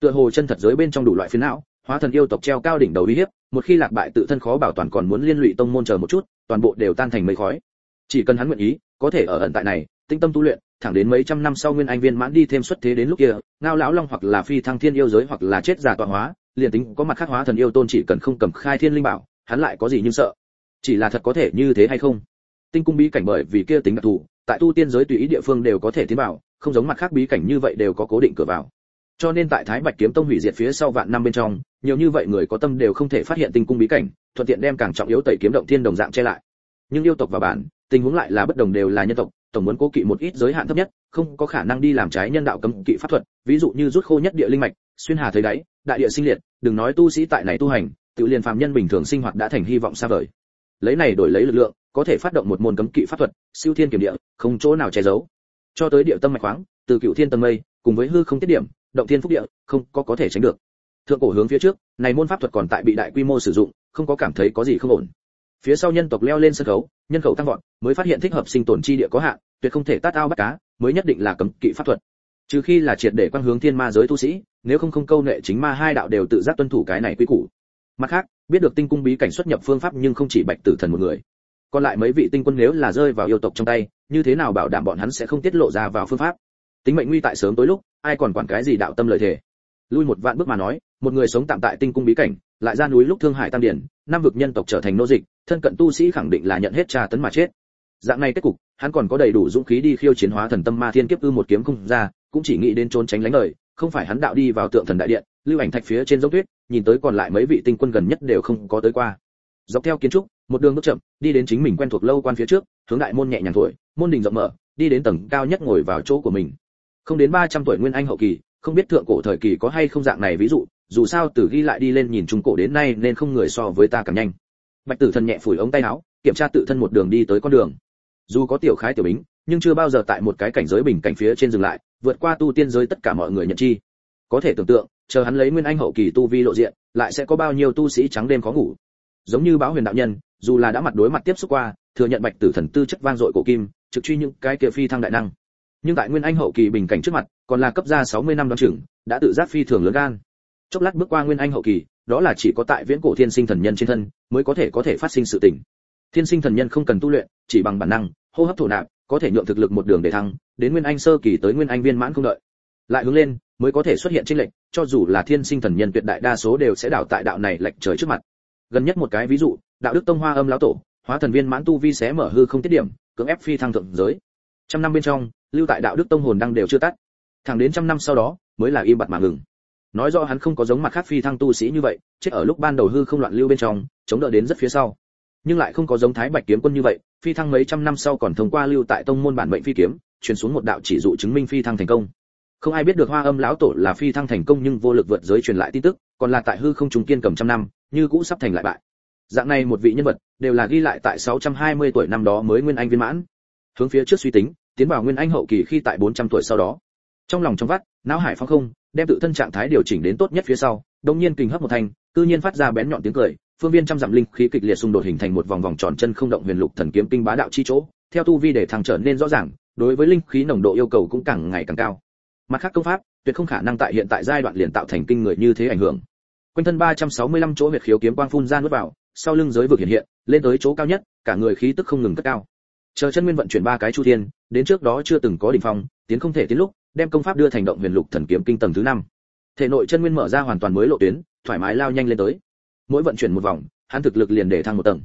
Tựa hồ chân thật giới bên trong đủ loại phiến não, hóa thần yêu tộc treo cao đỉnh đầu uy hiếp, một khi lạc bại tự thân khó bảo toàn còn muốn liên lụy tông môn chờ một chút, toàn bộ đều tan thành mây khói. Chỉ cần hắn nguyện ý, có thể ở ẩn tại này, tinh tâm tu luyện, thẳng đến mấy trăm năm sau nguyên anh viên mãn đi thêm xuất thế đến lúc kia, ngao lão long hoặc là phi thăng thiên yêu giới hoặc là chết giả tọa hóa, liền tính có mặt khác hóa thần yêu tôn chỉ cần không cầm khai thiên linh bảo, hắn lại có gì nhưng sợ? Chỉ là thật có thể như thế hay không? Tinh cung bí cảnh bởi vì kia tính đặc thù, tại tu tiên giới tùy ý địa phương đều có thể tiến vào không giống mặt khác bí cảnh như vậy đều có cố định cửa vào. Cho nên tại thái bạch kiếm tông hủy diệt phía sau vạn năm bên trong, nhiều như vậy người có tâm đều không thể phát hiện tinh cung bí cảnh, thuận tiện đem càng trọng yếu tẩy kiếm động thiên đồng dạng che lại. Nhưng yêu tộc và bản, tình huống lại là bất đồng đều là nhân tộc, tổng muốn cố kỵ một ít giới hạn thấp nhất, không có khả năng đi làm trái nhân đạo cấm kỵ pháp thuật, ví dụ như rút khô nhất địa linh mạch, xuyên hà thấy đáy, đại địa sinh liệt, đừng nói tu sĩ tại này tu hành, tự liền phàm nhân bình thường sinh hoạt đã thành hy vọng xa vời. Lấy này đổi lấy lực lượng, có thể phát động một môn cấm kỵ pháp thuật, siêu thiên kiểm địa, không chỗ nào che giấu cho tới địa tâm mạch khoáng, từ cựu thiên tầng mây, cùng với hư không tiết điểm, động thiên phúc địa, không có có thể tránh được. Thượng cổ hướng phía trước, này môn pháp thuật còn tại bị đại quy mô sử dụng, không có cảm thấy có gì không ổn. Phía sau nhân tộc leo lên sân khấu, nhân khẩu tăng vọt, mới phát hiện thích hợp sinh tồn chi địa có hạn, tuyệt không thể tát ao bắt cá, mới nhất định là cấm kỵ pháp thuật. Trừ khi là triệt để quan hướng thiên ma giới tu sĩ, nếu không không câu nệ chính ma hai đạo đều tự giác tuân thủ cái này quy củ. Mặt khác, biết được tinh cung bí cảnh xuất nhập phương pháp nhưng không chỉ bạch tử thần một người. Còn lại mấy vị tinh quân nếu là rơi vào yêu tộc trong tay như thế nào bảo đảm bọn hắn sẽ không tiết lộ ra vào phương pháp? Tính mệnh nguy tại sớm tối lúc, ai còn quản cái gì đạo tâm lợi thể lui một vạn bước mà nói, một người sống tạm tại tinh cung bí cảnh, lại ra núi lúc thương hải tam điển, năm vực nhân tộc trở thành nô dịch, thân cận tu sĩ khẳng định là nhận hết tra tấn mà chết. Dạng này kết cục, hắn còn có đầy đủ dũng khí đi khiêu chiến hóa thần tâm ma thiên kiếp ư một kiếm không ra, cũng chỉ nghĩ đến trốn tránh lánh lời không phải hắn đạo đi vào tượng thần đại điện, lưu ảnh thạch phía trên dốc tuyết, nhìn tới còn lại mấy vị tinh quân gần nhất đều không có tới qua. Dọc theo kiến trúc, một đường bước chậm, đi đến chính mình quen thuộc lâu quan phía trước, hướng đại môn nhẹ nhàng thổi môn đình rộng mở, đi đến tầng cao nhất ngồi vào chỗ của mình. Không đến 300 tuổi nguyên anh hậu kỳ, không biết thượng cổ thời kỳ có hay không dạng này ví dụ, dù sao từ ghi lại đi lên nhìn trung cổ đến nay nên không người so với ta càng nhanh. Bạch tử thần nhẹ phủi ống tay áo, kiểm tra tự thân một đường đi tới con đường. Dù có tiểu khái tiểu bính, nhưng chưa bao giờ tại một cái cảnh giới bình cảnh phía trên dừng lại, vượt qua tu tiên giới tất cả mọi người nhận chi. Có thể tưởng tượng, chờ hắn lấy nguyên anh hậu kỳ tu vi lộ diện, lại sẽ có bao nhiêu tu sĩ trắng đêm khó ngủ. Giống như báo huyền đạo nhân, dù là đã mặt đối mặt tiếp xúc qua thừa nhận bạch tử thần tư chất vang dội cổ kim, trực truy những cái kia phi thăng đại năng. Nhưng tại nguyên anh hậu kỳ bình cảnh trước mặt, còn là cấp gia 60 năm đoan trưởng, đã tự giác phi thường lớn gan. Chốc lát bước qua nguyên anh hậu kỳ, đó là chỉ có tại viễn cổ thiên sinh thần nhân trên thân, mới có thể có thể phát sinh sự tình. Thiên sinh thần nhân không cần tu luyện, chỉ bằng bản năng, hô hấp thổ nạp, có thể nhượng thực lực một đường để thăng, đến nguyên anh sơ kỳ tới nguyên anh viên mãn không đợi. Lại hướng lên, mới có thể xuất hiện trên lệnh cho dù là thiên sinh thần nhân tuyệt đại đa số đều sẽ đảo tại đạo này lệch trời trước mặt. Gần nhất một cái ví dụ, đạo đức tông hoa âm lão tổ hóa thần viên mãn tu vi xé mở hư không tiết điểm, cưỡng ép phi thăng thượng giới. Trăm năm bên trong, lưu tại đạo đức tông hồn đang đều chưa tắt. Thẳng đến trăm năm sau đó, mới là im bặt mà ngừng. Nói rõ hắn không có giống mặt khác phi thăng tu sĩ như vậy, chết ở lúc ban đầu hư không loạn lưu bên trong, chống đỡ đến rất phía sau. Nhưng lại không có giống thái bạch kiếm quân như vậy, phi thăng mấy trăm năm sau còn thông qua lưu tại tông môn bản mệnh phi kiếm, truyền xuống một đạo chỉ dụ chứng minh phi thăng thành công. Không ai biết được hoa âm lão tổ là phi thăng thành công nhưng vô lực vượt giới truyền lại tin tức, còn là tại hư không trùng kiên cầm trăm năm, như cũ sắp thành lại bại dạng này một vị nhân vật, đều là ghi lại tại 620 tuổi năm đó mới nguyên anh viên mãn. Hướng phía trước suy tính, tiến vào nguyên anh hậu kỳ khi tại 400 tuổi sau đó. Trong lòng trong vắt, não hải phong không, đem tự thân trạng thái điều chỉnh đến tốt nhất phía sau đông nhiên kình hấp một thanh, cư nhiên phát ra bén nhọn tiếng cười, phương viên trăm dặm linh khí kịch liệt xung đột hình thành một vòng vòng tròn chân không động huyền lục thần kiếm kinh bá đạo chi chỗ, theo tu vi để thăng trở nên rõ ràng, đối với linh khí nồng độ yêu cầu cũng càng ngày càng cao. Mặt khác công pháp, tuyệt không khả năng tại hiện tại giai đoạn liền tạo thành kinh người như thế ảnh hưởng. Quanh thân 365 chỗ huyệt khiếu kiếm quang phun ra nuốt vào sau lưng giới vực hiện hiện, lên tới chỗ cao nhất, cả người khí tức không ngừng cất cao. Chờ chân nguyên vận chuyển ba cái chu thiên, đến trước đó chưa từng có đỉnh phong, tiến không thể tiến lúc, đem công pháp đưa thành động huyền lục thần kiếm kinh tầng thứ năm. Thể nội chân nguyên mở ra hoàn toàn mới lộ tuyến, thoải mái lao nhanh lên tới. Mỗi vận chuyển một vòng, hắn thực lực liền để thăng một tầng.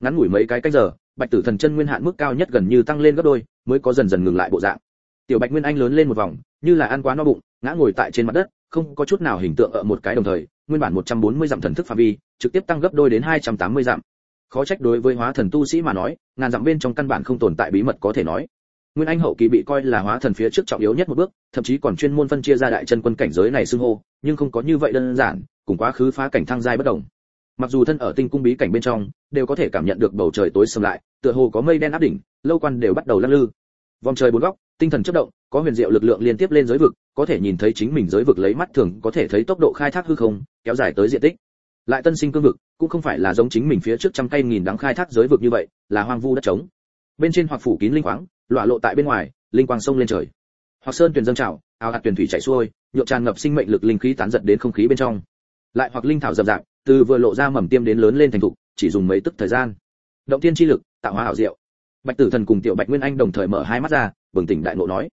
Ngắn ngủi mấy cái cách giờ, bạch tử thần chân nguyên hạn mức cao nhất gần như tăng lên gấp đôi, mới có dần dần ngừng lại bộ dạng. Tiểu bạch nguyên anh lớn lên một vòng, như là ăn quá no bụng, ngã ngồi tại trên mặt đất, không có chút nào hình tượng ở một cái đồng thời nguyên bản 140 dặm thần thức phạm vi, trực tiếp tăng gấp đôi đến 280 dặm. Khó trách đối với hóa thần tu sĩ mà nói, ngàn dặm bên trong căn bản không tồn tại bí mật có thể nói. Nguyên anh hậu kỳ bị coi là hóa thần phía trước trọng yếu nhất một bước, thậm chí còn chuyên môn phân chia ra đại chân quân cảnh giới này xưng hô, nhưng không có như vậy đơn giản, cùng quá khứ phá cảnh thăng giai bất động mặc dù thân ở tinh cung bí cảnh bên trong, đều có thể cảm nhận được bầu trời tối sầm lại, tựa hồ có mây đen áp đỉnh, lâu quan đều bắt đầu lăn lư vòng trời bốn góc, tinh thần chớp động, có huyền diệu lực lượng liên tiếp lên giới vực, có thể nhìn thấy chính mình giới vực lấy mắt thường, có thể thấy tốc độ khai thác hư không, kéo dài tới diện tích. Lại tân sinh cương vực, cũng không phải là giống chính mình phía trước trăm cây nghìn đắng khai thác giới vực như vậy, là hoang vu đất trống. Bên trên hoặc phủ kín linh khoáng lọa lộ tại bên ngoài, linh quang sông lên trời. Hoặc sơn tuyền dâng trào ao hạt tuyền thủy chảy xuôi, nhộn tràn ngập sinh mệnh lực linh khí tán giật đến không khí bên trong. Lại hoặc linh thảo dập dạp từ vừa lộ ra mầm tiêm đến lớn lên thành thục, chỉ dùng mấy tức thời gian. Động thiên chi lực, tạo hóa hảo diệu bạch tử thần cùng tiểu bạch nguyên anh đồng thời mở hai mắt ra, bừng tỉnh đại ngộ nói,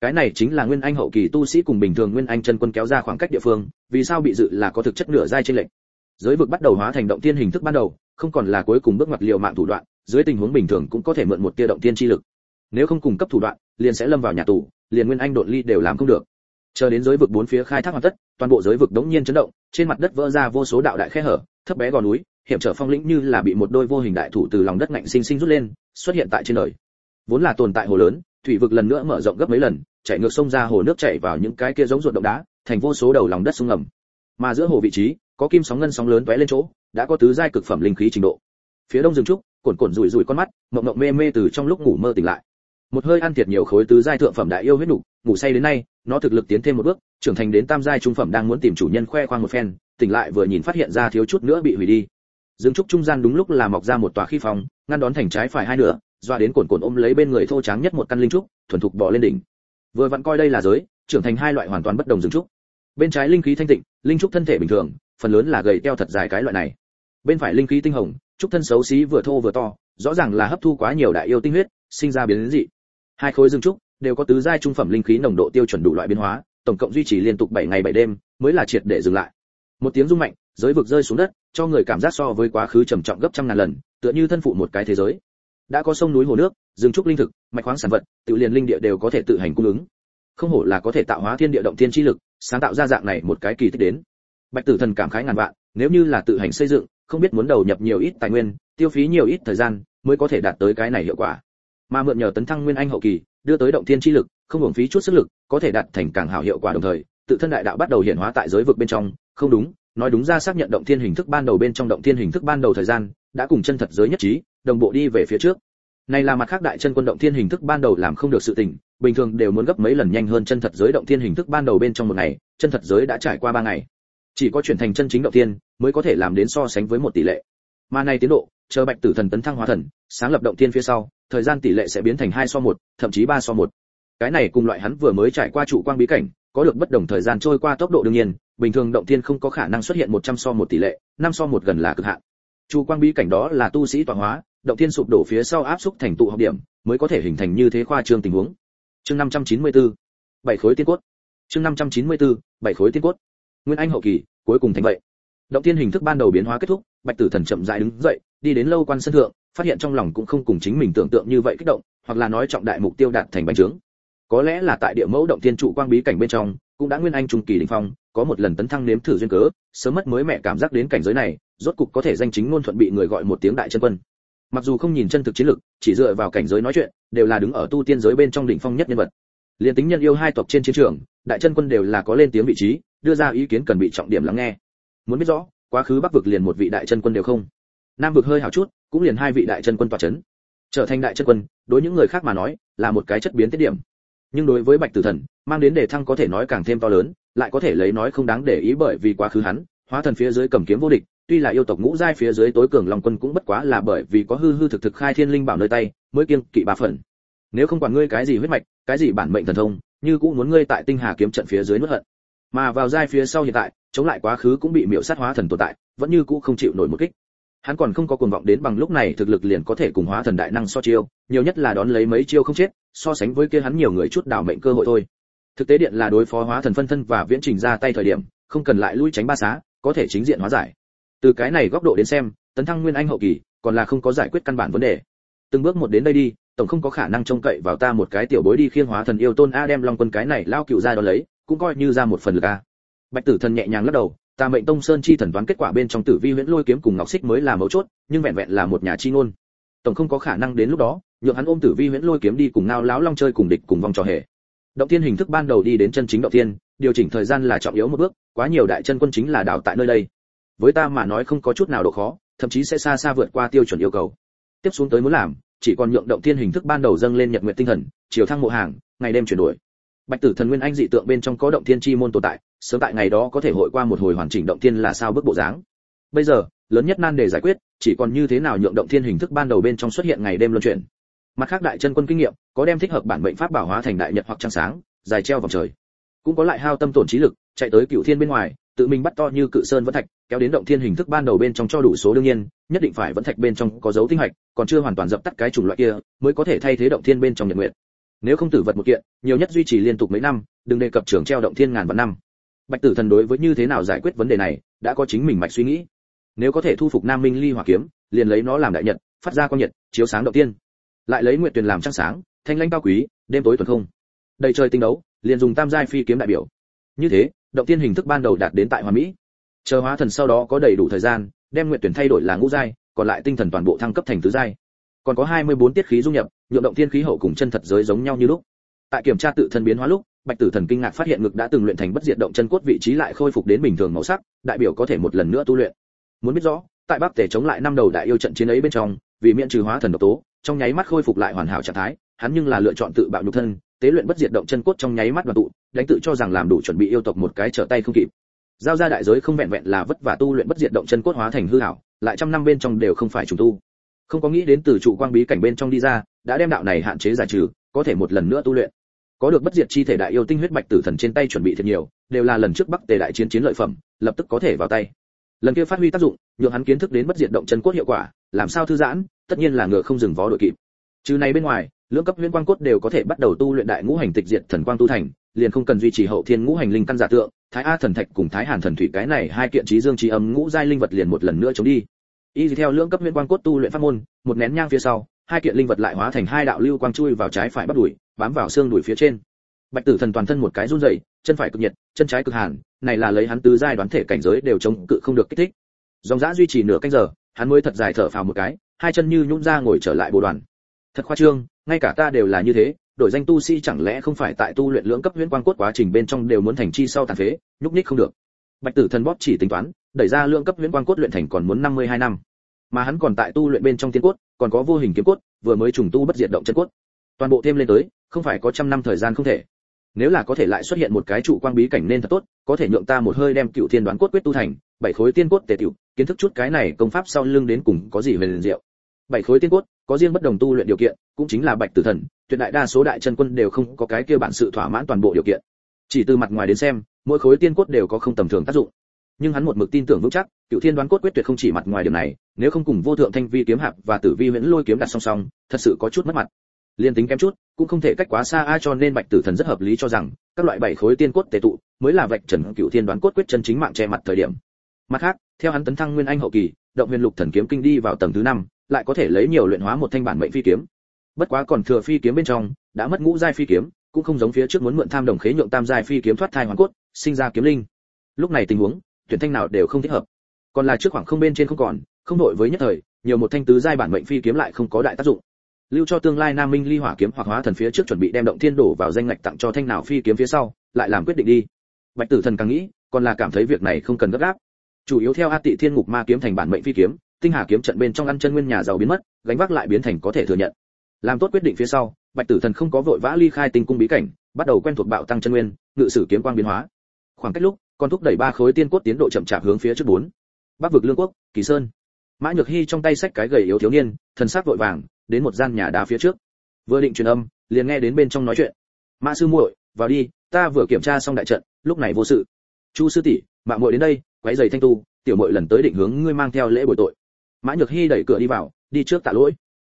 cái này chính là nguyên anh hậu kỳ tu sĩ cùng bình thường nguyên anh chân quân kéo ra khoảng cách địa phương, vì sao bị dự là có thực chất nửa giai trên lệnh giới vực bắt đầu hóa thành động tiên hình thức ban đầu, không còn là cuối cùng bước ngoặt liều mạng thủ đoạn, dưới tình huống bình thường cũng có thể mượn một tia động tiên chi lực. Nếu không cung cấp thủ đoạn, liền sẽ lâm vào nhà tù, liền nguyên anh đột ly đều làm không được. Chờ đến giới vực bốn phía khai thác hoàn tất, toàn bộ giới vực đống nhiên chấn động, trên mặt đất vỡ ra vô số đạo đại khe hở, thấp bé gò núi hiểm trở phong lĩnh như là bị một đôi vô hình đại thủ từ lòng đất ngạnh sinh sinh rút lên, xuất hiện tại trên đời. Vốn là tồn tại hồ lớn, thủy vực lần nữa mở rộng gấp mấy lần, chảy ngược sông ra hồ nước chảy vào những cái kia giống ruột động đá, thành vô số đầu lòng đất sông ngầm. Mà giữa hồ vị trí, có kim sóng ngân sóng lớn tóe lên chỗ, đã có tứ giai cực phẩm linh khí trình độ. Phía đông rừng trúc cồn cuộn rủi rủi con mắt, mộng mộng mê mê từ trong lúc ngủ mơ tỉnh lại. Một hơi ăn thiệt nhiều khối tứ giai thượng phẩm đại yêu huyết nục, ngủ say đến nay, nó thực lực tiến thêm một bước, trưởng thành đến tam giai trung phẩm đang muốn tìm chủ nhân khoe khoang một phen, tỉnh lại vừa nhìn phát hiện ra thiếu chút nữa bị hủy đi dương trúc trung gian đúng lúc là mọc ra một tòa khí phòng ngăn đón thành trái phải hai nửa, doa đến cồn cồn ôm lấy bên người thô tráng nhất một căn linh trúc, thuần thục bò lên đỉnh. Vừa vặn coi đây là giới, trưởng thành hai loại hoàn toàn bất đồng dương trúc. Bên trái linh khí thanh tịnh, linh trúc thân thể bình thường, phần lớn là gầy teo thật dài cái loại này. Bên phải linh khí tinh hồng, trúc thân xấu xí vừa thô vừa to, rõ ràng là hấp thu quá nhiều đại yêu tinh huyết, sinh ra biến dị. Hai khối dương trúc đều có tứ giai trung phẩm linh khí nồng độ tiêu chuẩn đủ loại biến hóa, tổng cộng duy trì liên tục 7 ngày 7 đêm, mới là triệt để dừng lại. Một tiếng rung mạnh giới vực rơi xuống đất, cho người cảm giác so với quá khứ trầm trọng gấp trăm ngàn lần, tựa như thân phụ một cái thế giới. Đã có sông núi hồ nước, rừng trúc linh thực, mạch khoáng sản vật, tự liền linh địa đều có thể tự hành cung ứng. Không hổ là có thể tạo hóa thiên địa động thiên chi lực, sáng tạo ra dạng này một cái kỳ tích đến. Bạch tử thần cảm khái ngàn vạn, nếu như là tự hành xây dựng, không biết muốn đầu nhập nhiều ít tài nguyên, tiêu phí nhiều ít thời gian, mới có thể đạt tới cái này hiệu quả. Mà mượn nhờ tấn thăng nguyên anh hậu kỳ, đưa tới động thiên chi lực, không hưởng phí chút sức lực, có thể đạt thành càng hảo hiệu quả đồng thời, tự thân đại đạo bắt đầu hiện hóa tại giới vực bên trong, không đúng nói đúng ra xác nhận động thiên hình thức ban đầu bên trong động thiên hình thức ban đầu thời gian, đã cùng chân thật giới nhất trí, đồng bộ đi về phía trước. Này là mặt khác đại chân quân động thiên hình thức ban đầu làm không được sự tình, bình thường đều muốn gấp mấy lần nhanh hơn chân thật giới động thiên hình thức ban đầu bên trong một ngày, chân thật giới đã trải qua ba ngày. Chỉ có chuyển thành chân chính động thiên, mới có thể làm đến so sánh với một tỷ lệ. Mà này tiến độ, chờ bạch tử thần tấn thăng hóa thần, sáng lập động thiên phía sau, thời gian tỷ lệ sẽ biến thành hai so một, thậm chí ba so một. Cái này cùng loại hắn vừa mới trải qua trụ quang bí cảnh, có được bất đồng thời gian trôi qua tốc độ đương nhiên bình thường động thiên không có khả năng xuất hiện 100 so một tỷ lệ, 5 so một gần là cực hạn. Chu quang bí cảnh đó là tu sĩ tọa hóa, động thiên sụp đổ phía sau áp xúc thành tụ học điểm, mới có thể hình thành như thế khoa trương tình huống. Chương 594. Bảy khối tiên cốt. Chương 594. Bảy khối tiên cốt. Nguyên Anh hậu kỳ, cuối cùng thành vậy. Động thiên hình thức ban đầu biến hóa kết thúc, Bạch Tử Thần chậm rãi đứng dậy, đi đến lâu quan sân thượng, phát hiện trong lòng cũng không cùng chính mình tưởng tượng như vậy kích động, hoặc là nói trọng đại mục tiêu đạt thành bánh trướng. Có lẽ là tại địa mẫu động thiên trụ quang bí cảnh bên trong, cũng đã nguyên anh trung kỳ đỉnh phong, có một lần tấn thăng nếm thử duyên cớ, sớm mất mới mẹ cảm giác đến cảnh giới này, rốt cục có thể danh chính ngôn thuận bị người gọi một tiếng đại chân quân. Mặc dù không nhìn chân thực chiến lực, chỉ dựa vào cảnh giới nói chuyện, đều là đứng ở tu tiên giới bên trong đỉnh phong nhất nhân vật. Liên tính nhân yêu hai tộc trên chiến trường, đại chân quân đều là có lên tiếng vị trí, đưa ra ý kiến cần bị trọng điểm lắng nghe. Muốn biết rõ, quá khứ Bắc vực liền một vị đại chân quân đều không. Nam vực hơi hảo chút, cũng liền hai vị đại chân quân tọa chấn. Trở thành đại chân quân, đối những người khác mà nói, là một cái chất biến tiết điểm. Nhưng đối với Bạch Tử Thần, mang đến đề thăng có thể nói càng thêm to lớn, lại có thể lấy nói không đáng để ý bởi vì quá khứ hắn, hóa thần phía dưới cầm kiếm vô địch, tuy là yêu tộc ngũ giai phía dưới tối cường long quân cũng bất quá là bởi vì có hư hư thực thực khai thiên linh bảo nơi tay, mới kiêng kỵ ba phần. Nếu không quản ngươi cái gì huyết mạch, cái gì bản mệnh thần thông, như cũng muốn ngươi tại tinh hà kiếm trận phía dưới nuốt hận. Mà vào giai phía sau hiện tại, chống lại quá khứ cũng bị miểu sát hóa thần tồn tại, vẫn như cũ không chịu nổi một kích. Hắn còn không có cuồng vọng đến bằng lúc này thực lực liền có thể cùng hóa thần đại năng so chiêu, nhiều nhất là đón lấy mấy chiêu không chết, so sánh với kia hắn nhiều người chút đảo mệnh cơ hội thôi. Thực tế điện là đối phó hóa thần phân thân và viễn trình ra tay thời điểm không cần lại lui tránh ba xá có thể chính diện hóa giải. Từ cái này góc độ đến xem tấn thăng nguyên anh hậu kỳ còn là không có giải quyết căn bản vấn đề. Từng bước một đến đây đi tổng không có khả năng trông cậy vào ta một cái tiểu bối đi khiên hóa thần yêu tôn a đem long quân cái này lao cựu ra đó lấy cũng coi như ra một phần lực a. Bạch tử thần nhẹ nhàng lắc đầu ta mệnh tông sơn chi thần toán kết quả bên trong tử vi huyễn lôi kiếm cùng ngọc xích mới là mấu chốt, nhưng vẹn vẹn là một nhà chi ngôn. Tổng không có khả năng đến lúc đó, nhượng hắn ôm tử vi huyễn lôi kiếm đi cùng ngao láo long chơi cùng địch cùng vòng trò hề. Động thiên hình thức ban đầu đi đến chân chính động thiên, điều chỉnh thời gian là trọng yếu một bước, quá nhiều đại chân quân chính là đảo tại nơi đây. Với ta mà nói không có chút nào độ khó, thậm chí sẽ xa xa vượt qua tiêu chuẩn yêu cầu. Tiếp xuống tới muốn làm, chỉ còn nhượng động thiên hình thức ban đầu dâng lên nhật nguyện tinh thần, chiều thăng mộ hàng, ngày đêm chuyển đổi bạch tử thần nguyên anh dị tượng bên trong có động thiên chi môn tồn tại, sớm tại ngày đó có thể hội qua một hồi hoàn chỉnh động thiên là sao bước bộ dáng. Bây giờ, lớn nhất nan đề giải quyết, chỉ còn như thế nào nhượng động thiên hình thức ban đầu bên trong xuất hiện ngày đêm luân chuyển. Mặt khác đại chân quân kinh nghiệm, có đem thích hợp bản mệnh pháp bảo hóa thành đại nhật hoặc trăng sáng, dài treo vòng trời. Cũng có lại hao tâm tổn trí lực, chạy tới cựu thiên bên ngoài, tự mình bắt to như cự sơn vẫn thạch, kéo đến động thiên hình thức ban đầu bên trong cho đủ số đương nhiên, nhất định phải vẫn thạch bên trong có dấu tinh hạch, còn chưa hoàn toàn dập tắt cái chủng loại kia, mới có thể thay thế động thiên bên trong nhật nguyện nếu không tử vật một kiện, nhiều nhất duy trì liên tục mấy năm, đừng đề cập trường treo động thiên ngàn vạn năm. Bạch tử thần đối với như thế nào giải quyết vấn đề này, đã có chính mình mạch suy nghĩ. Nếu có thể thu phục nam minh ly hỏa kiếm, liền lấy nó làm đại nhật, phát ra quang nhật chiếu sáng động tiên lại lấy nguyệt tuyền làm trăng sáng, thanh lãnh cao quý, đêm tối tuần không. Đầy trời tinh đấu, liền dùng tam giai phi kiếm đại biểu. Như thế, động tiên hình thức ban đầu đạt đến tại hoa mỹ. Chờ hóa thần sau đó có đầy đủ thời gian, đem nguyệt tuyển thay đổi là ngũ giai, còn lại tinh thần toàn bộ thăng cấp thành tứ giai còn có 24 tiết khí dung nhập nhượng động tiên khí hậu cùng chân thật giới giống nhau như lúc. Tại kiểm tra tự thân biến hóa lúc, bạch tử thần kinh ngạc phát hiện ngực đã từng luyện thành bất diệt động chân cốt vị trí lại khôi phục đến bình thường màu sắc, đại biểu có thể một lần nữa tu luyện. Muốn biết rõ, tại bắc tề chống lại năm đầu đại yêu trận chiến ấy bên trong, vì miễn trừ hóa thần độc tố, trong nháy mắt khôi phục lại hoàn hảo trạng thái, hắn nhưng là lựa chọn tự bạo nhục thân, tế luyện bất diệt động chân cốt trong nháy mắt đoàn tụ, đánh tự cho rằng làm đủ chuẩn bị yêu tộc một cái trở tay không kịp. Giao ra đại giới không vẹn vẹn là vất vả tu luyện bất diệt động chân cốt hóa thành hư hảo lại trăm năm bên trong đều không phải trùng tu không có nghĩ đến từ trụ quang bí cảnh bên trong đi ra, đã đem đạo này hạn chế giải trừ, có thể một lần nữa tu luyện. Có được bất diệt chi thể đại yêu tinh huyết bạch tử thần trên tay chuẩn bị thật nhiều, đều là lần trước bắc tề đại chiến chiến lợi phẩm, lập tức có thể vào tay. Lần kia phát huy tác dụng, nhượng hắn kiến thức đến bất diệt động chân cốt hiệu quả, làm sao thư giãn, tất nhiên là ngựa không dừng vó đội kịp. Trừ này bên ngoài, lưỡng cấp huyễn quang cốt đều có thể bắt đầu tu luyện đại ngũ hành tịch diệt thần quang tu thành, liền không cần duy trì hậu thiên ngũ hành linh căn giả tượng, thái a thần thạch cùng thái hàn thần thủy cái này hai kiện trí dương trí âm ngũ giai linh vật liền một lần nữa chống đi y theo lưỡng cấp huyễn quang cốt tu luyện pháp môn, một nén nhang phía sau, hai kiện linh vật lại hóa thành hai đạo lưu quang chui vào trái phải bắt đuổi bám vào xương đuổi phía trên. Bạch tử thần toàn thân một cái run rẩy, chân phải cực nhiệt, chân trái cực hàn, này là lấy hắn tứ giai đoán thể cảnh giới đều chống cự không được kích thích. Dòng dã duy trì nửa canh giờ, hắn mới thật dài thở phào một cái, hai chân như nhũn ra ngồi trở lại bộ đoàn. Thật khoa trương, ngay cả ta đều là như thế, đổi danh tu sĩ chẳng lẽ không phải tại tu luyện lưỡng cấp huyễn quang cốt quá trình bên trong đều muốn thành chi sau tàn phế, nhúc nhích không được. Bạch tử thần bóp chỉ tính toán, đẩy ra lưỡng cấp huyễn quang cốt luyện thành còn muốn 52 năm mà hắn còn tại tu luyện bên trong tiên cốt, còn có vô hình kiếm cốt, vừa mới trùng tu bất diệt động chân cốt. Toàn bộ thêm lên tới, không phải có trăm năm thời gian không thể. Nếu là có thể lại xuất hiện một cái trụ quang bí cảnh nên thật tốt, có thể nhượng ta một hơi đem cựu thiên đoán cốt quyết tu thành, bảy khối tiên cốt tề tiểu kiến thức chút cái này công pháp sau lưng đến cùng có gì về liền diệu. Bảy khối tiên cốt, có riêng bất đồng tu luyện điều kiện, cũng chính là bạch tử thần, tuyệt đại đa số đại chân quân đều không có cái kia bản sự thỏa mãn toàn bộ điều kiện. Chỉ từ mặt ngoài đến xem, mỗi khối tiên cốt đều có không tầm thường tác dụng nhưng hắn một mực tin tưởng vững chắc, cựu thiên đoán cốt quyết tuyệt không chỉ mặt ngoài điểm này, nếu không cùng vô thượng thanh vi kiếm hạp và tử vi huyễn lôi kiếm đặt song song, thật sự có chút mất mặt. Liên tính kém chút, cũng không thể cách quá xa ai cho nên bạch tử thần rất hợp lý cho rằng, các loại bảy khối tiên cốt tề tụ mới là vạch trần cựu thiên đoán cốt quyết chân chính mạng che mặt thời điểm. Mặt khác, theo hắn tấn thăng nguyên anh hậu kỳ, động huyền lục thần kiếm kinh đi vào tầng thứ năm, lại có thể lấy nhiều luyện hóa một thanh bản mệnh phi kiếm. Bất quá còn thừa phi kiếm bên trong, đã mất ngũ giai phi kiếm, cũng không giống phía trước muốn mượn tham đồng khế nhượng tam giai phi kiếm thoát thai hoàn cốt, sinh ra kiếm linh. Lúc này tình huống tuyển thanh nào đều không thích hợp. Còn là trước khoảng không bên trên không còn, không đội với nhất thời, nhiều một thanh tứ giai bản mệnh phi kiếm lại không có đại tác dụng. Lưu cho tương lai nam minh ly hỏa kiếm hoặc hóa thần phía trước chuẩn bị đem động thiên đổ vào danh ngạch tặng cho thanh nào phi kiếm phía sau, lại làm quyết định đi. Bạch tử thần càng nghĩ, còn là cảm thấy việc này không cần gấp gáp. Chủ yếu theo a tị thiên ngục ma kiếm thành bản mệnh phi kiếm, tinh hà kiếm trận bên trong ăn chân nguyên nhà giàu biến mất, gánh vác lại biến thành có thể thừa nhận. Làm tốt quyết định phía sau, bạch tử thần không có vội vã ly khai tinh cung bí cảnh, bắt đầu quen thuộc bạo tăng chân nguyên, ngự sử kiếm quang biến hóa. Khoảng cách lúc còn thúc đẩy ba khối tiên cốt tiến độ chậm chạp hướng phía trước bốn. Bắc vực lương quốc, kỳ sơn. Mã nhược hy trong tay sách cái gầy yếu thiếu niên, thần sắc vội vàng, đến một gian nhà đá phía trước. Vừa định truyền âm, liền nghe đến bên trong nói chuyện. Mã sư muội, vào đi, ta vừa kiểm tra xong đại trận, lúc này vô sự. Chu sư tỷ mạng muội đến đây, quấy giày thanh tu, tiểu muội lần tới định hướng ngươi mang theo lễ bồi tội. Mã nhược hy đẩy cửa đi vào, đi trước tạ lỗi.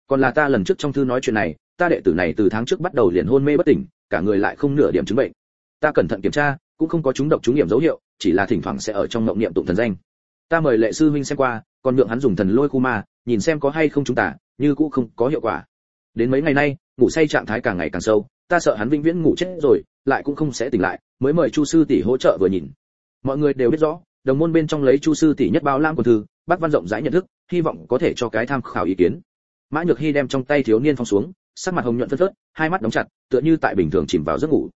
Còn là ta lần trước trong thư nói chuyện này, ta đệ tử này từ tháng trước bắt đầu liền hôn mê bất tỉnh, cả người lại không nửa điểm chứng bệnh. Ta cẩn thận kiểm tra cũng không có chúng độc chúng nghiệm dấu hiệu, chỉ là thỉnh thoảng sẽ ở trong mộng niệm tụng thần danh. Ta mời lệ sư huynh xem qua, còn nhượng hắn dùng thần lôi khu ma, nhìn xem có hay không chúng ta, như cũ không có hiệu quả. Đến mấy ngày nay, ngủ say trạng thái càng ngày càng sâu, ta sợ hắn vĩnh viễn ngủ chết rồi, lại cũng không sẽ tỉnh lại, mới mời chu sư tỷ hỗ trợ vừa nhìn. Mọi người đều biết rõ, đồng môn bên trong lấy chu sư tỷ nhất bao lam của thư bác văn rộng rãi nhận thức, hy vọng có thể cho cái tham khảo ý kiến. Mã nhược hy đem trong tay thiếu niên phong xuống, sắc mặt hồng nhuận phất phớt, hai mắt đóng chặt, tựa như tại bình thường chìm vào giấc ngủ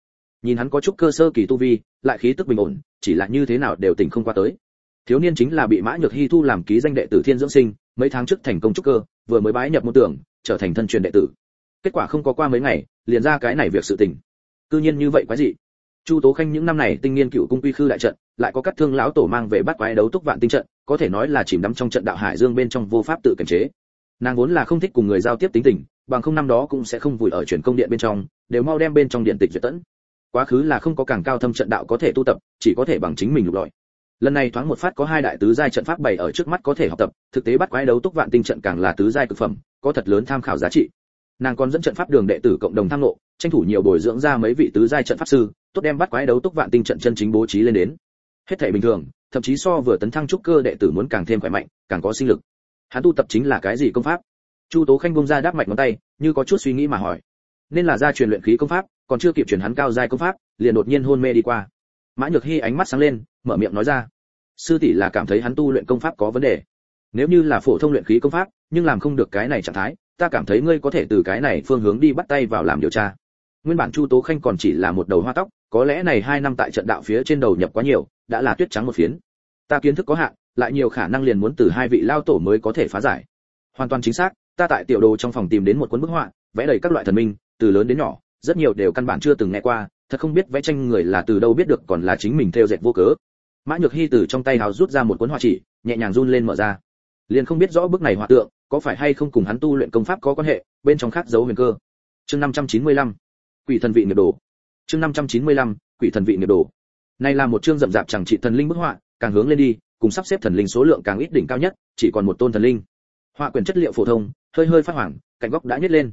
nhìn hắn có chút cơ sơ kỳ tu vi, lại khí tức bình ổn, chỉ là như thế nào đều tỉnh không qua tới. Thiếu niên chính là bị mã nhược hy thu làm ký danh đệ tử thiên dưỡng sinh, mấy tháng trước thành công trúc cơ, vừa mới bái nhập môn tưởng, trở thành thân truyền đệ tử. Kết quả không có qua mấy ngày, liền ra cái này việc sự tình. Cư nhiên như vậy quái gì chu tố khanh những năm này tinh nghiên cựu cung quy khư đại trận, lại có các thương lão tổ mang về bắt quái đấu túc vạn tinh trận, có thể nói là chìm đắm trong trận đạo hải dương bên trong vô pháp tự kiểm chế. Nàng vốn là không thích cùng người giao tiếp tính tình, bằng không năm đó cũng sẽ không vùi ở chuyển công điện bên trong, đều mau đem bên trong điện tịch duyệt tẫn quá khứ là không có càng cao thâm trận đạo có thể tu tập, chỉ có thể bằng chính mình lục lọi. Lần này thoáng một phát có hai đại tứ giai trận pháp bày ở trước mắt có thể học tập, thực tế bắt quái đấu túc vạn tinh trận càng là tứ giai cực phẩm, có thật lớn tham khảo giá trị. Nàng còn dẫn trận pháp đường đệ tử cộng đồng tham ngộ, tranh thủ nhiều bồi dưỡng ra mấy vị tứ giai trận pháp sư, tốt đem bắt quái đấu túc vạn tinh trận chân chính bố trí lên đến. Hết thể bình thường, thậm chí so vừa tấn thăng trúc cơ đệ tử muốn càng thêm khỏe mạnh, càng có sinh lực. Hắn tu tập chính là cái gì công pháp? Chu tố khanh bung ra đáp mạch ngón tay, như có chút suy nghĩ mà hỏi. Nên là gia truyền luyện khí công pháp còn chưa kịp chuyển hắn cao giai công pháp, liền đột nhiên hôn mê đi qua. Mã nhược Hi ánh mắt sáng lên, mở miệng nói ra, sư tỷ là cảm thấy hắn tu luyện công pháp có vấn đề. Nếu như là phổ thông luyện khí công pháp, nhưng làm không được cái này trạng thái, ta cảm thấy ngươi có thể từ cái này phương hướng đi bắt tay vào làm điều tra. Nguyên bản chu tố khanh còn chỉ là một đầu hoa tóc, có lẽ này hai năm tại trận đạo phía trên đầu nhập quá nhiều, đã là tuyết trắng một phiến. Ta kiến thức có hạn, lại nhiều khả năng liền muốn từ hai vị lao tổ mới có thể phá giải. Hoàn toàn chính xác, ta tại tiểu đồ trong phòng tìm đến một cuốn bức họa, vẽ đầy các loại thần minh, từ lớn đến nhỏ rất nhiều đều căn bản chưa từng nghe qua, thật không biết vẽ tranh người là từ đâu biết được còn là chính mình theo dệt vô cớ. Mã nhược hy từ trong tay hào rút ra một cuốn họa chỉ, nhẹ nhàng run lên mở ra. Liền không biết rõ bức này họa tượng, có phải hay không cùng hắn tu luyện công pháp có quan hệ, bên trong khác dấu huyền cơ. Chương 595 quỷ thần vị nghiệp đồ. Chương 595 quỷ thần vị nghiệp đồ. Này là một chương rậm rạp chẳng trị thần linh bức họa, càng hướng lên đi, cùng sắp xếp thần linh số lượng càng ít đỉnh cao nhất, chỉ còn một tôn thần linh. Họa quyển chất liệu phổ thông, hơi hơi phát hoàng cạnh góc đã nhét lên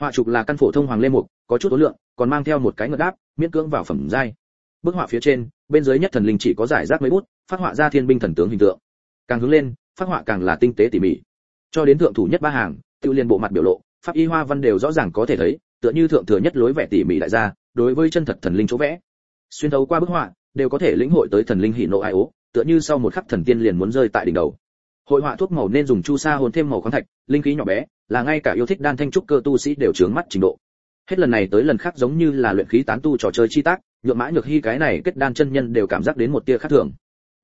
họa trục là căn phổ thông hoàng lê mục, có chút ố lượng, còn mang theo một cái ngợt đáp, miễn cưỡng vào phẩm giai. Bức họa phía trên, bên dưới nhất thần linh chỉ có giải rác mấy bút, phát họa ra thiên binh thần tướng hình tượng. Càng hướng lên, phát họa càng là tinh tế tỉ mỉ. Cho đến thượng thủ nhất ba hàng tự liên bộ mặt biểu lộ, pháp y hoa văn đều rõ ràng có thể thấy, tựa như thượng thừa nhất lối vẽ tỉ mỉ đại gia, đối với chân thật thần linh chỗ vẽ. Xuyên thấu qua bức họa, đều có thể lĩnh hội tới thần linh hỉ nộ ai ố, tựa như sau một khắc thần tiên liền muốn rơi tại đỉnh đầu hội họa thuốc màu nên dùng chu sa hồn thêm màu khoáng thạch, linh khí nhỏ bé, là ngay cả yêu thích đan thanh trúc cơ tu sĩ đều trướng mắt trình độ. Hết lần này tới lần khác giống như là luyện khí tán tu trò chơi chi tác nhượng mã nhược hy cái này kết đan chân nhân đều cảm giác đến một tia khác thường.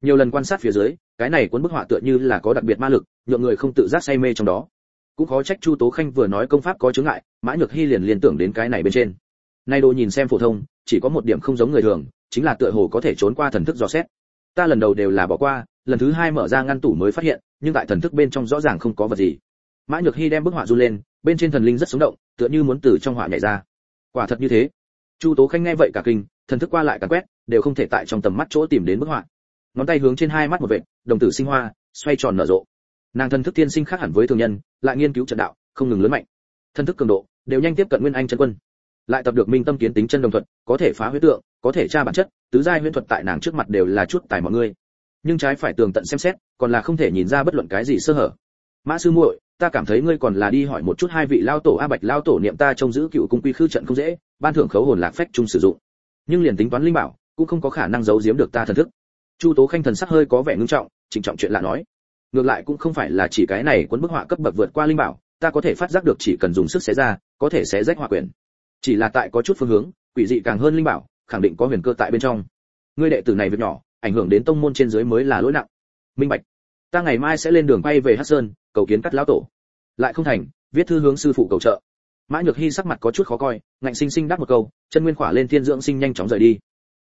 Nhiều lần quan sát phía dưới, cái này cuốn bức họa tựa như là có đặc biệt ma lực, nhượng người không tự giác say mê trong đó. Cũng khó trách chu tố khanh vừa nói công pháp có chướng ngại, mã nhược hy liền liên tưởng đến cái này bên trên. Nay đồ nhìn xem phổ thông, chỉ có một điểm không giống người thường, chính là tựa hồ có thể trốn qua thần thức dò xét ta lần đầu đều là bỏ qua, lần thứ hai mở ra ngăn tủ mới phát hiện, nhưng tại thần thức bên trong rõ ràng không có vật gì. Mã nhược hy đem bức họa du lên, bên trên thần linh rất sống động, tựa như muốn từ trong họa nhảy ra. Quả thật như thế. Chu tố khanh nghe vậy cả kinh, thần thức qua lại cả quét, đều không thể tại trong tầm mắt chỗ tìm đến bức họa. Ngón tay hướng trên hai mắt một vệt, đồng tử sinh hoa, xoay tròn nở rộ. Nàng thần thức tiên sinh khác hẳn với thường nhân, lại nghiên cứu trận đạo, không ngừng lớn mạnh. Thần thức cường độ, đều nhanh tiếp cận nguyên anh chân quân lại tập được minh tâm kiến tính chân đồng thuật, có thể phá huyết tượng, có thể tra bản chất, tứ giai huyễn thuật tại nàng trước mặt đều là chút tài mọi người. Nhưng trái phải tường tận xem xét, còn là không thể nhìn ra bất luận cái gì sơ hở. Mã sư muội, ta cảm thấy ngươi còn là đi hỏi một chút hai vị lao tổ a bạch lao tổ niệm ta trông giữ cựu cung quy khư trận không dễ, ban thưởng khấu hồn lạc phách chung sử dụng. Nhưng liền tính toán linh bảo, cũng không có khả năng giấu giếm được ta thần thức. Chu tố khanh thần sắc hơi có vẻ ngưng trọng trịnh trọng chuyện lạ nói. Ngược lại cũng không phải là chỉ cái này cuốn bức họa cấp bậc vượt qua linh bảo, ta có thể phát giác được chỉ cần dùng sức xé ra, có thể xé rách họa quyển chỉ là tại có chút phương hướng, quỷ dị càng hơn linh bảo, khẳng định có huyền cơ tại bên trong. Ngươi đệ tử này việc nhỏ, ảnh hưởng đến tông môn trên dưới mới là lỗi nặng. Minh bạch, ta ngày mai sẽ lên đường quay về hắc sơn, cầu kiến cắt lão tổ. Lại không thành, viết thư hướng sư phụ cầu trợ. Mã nhược hy sắc mặt có chút khó coi, ngạnh sinh sinh đáp một câu, chân nguyên khỏa lên thiên dưỡng sinh nhanh chóng rời đi.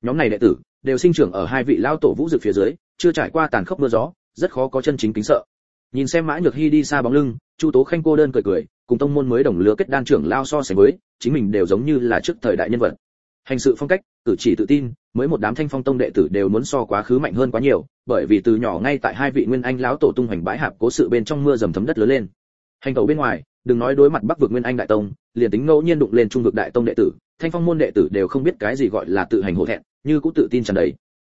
Nhóm này đệ tử, đều sinh trưởng ở hai vị lão tổ vũ dực phía dưới, chưa trải qua tàn khốc mưa gió, rất khó có chân chính kính sợ. Nhìn xem mã nhược hy đi xa bóng lưng chu tố khanh cô đơn cười cười, cùng tông môn mới đồng lứa kết đan trưởng lao so sánh với, chính mình đều giống như là trước thời đại nhân vật. Hành sự phong cách, cử chỉ tự tin, mới một đám thanh phong tông đệ tử đều muốn so quá khứ mạnh hơn quá nhiều, bởi vì từ nhỏ ngay tại hai vị nguyên anh lão tổ tung hoành bãi hạp cố sự bên trong mưa dầm thấm đất lớn lên. Hành tẩu bên ngoài, đừng nói đối mặt bắc vực nguyên anh đại tông, liền tính ngẫu nhiên đụng lên trung vực đại tông đệ tử, thanh phong môn đệ tử đều không biết cái gì gọi là tự hành hổ thẹn, như cũng tự tin tràn đầy.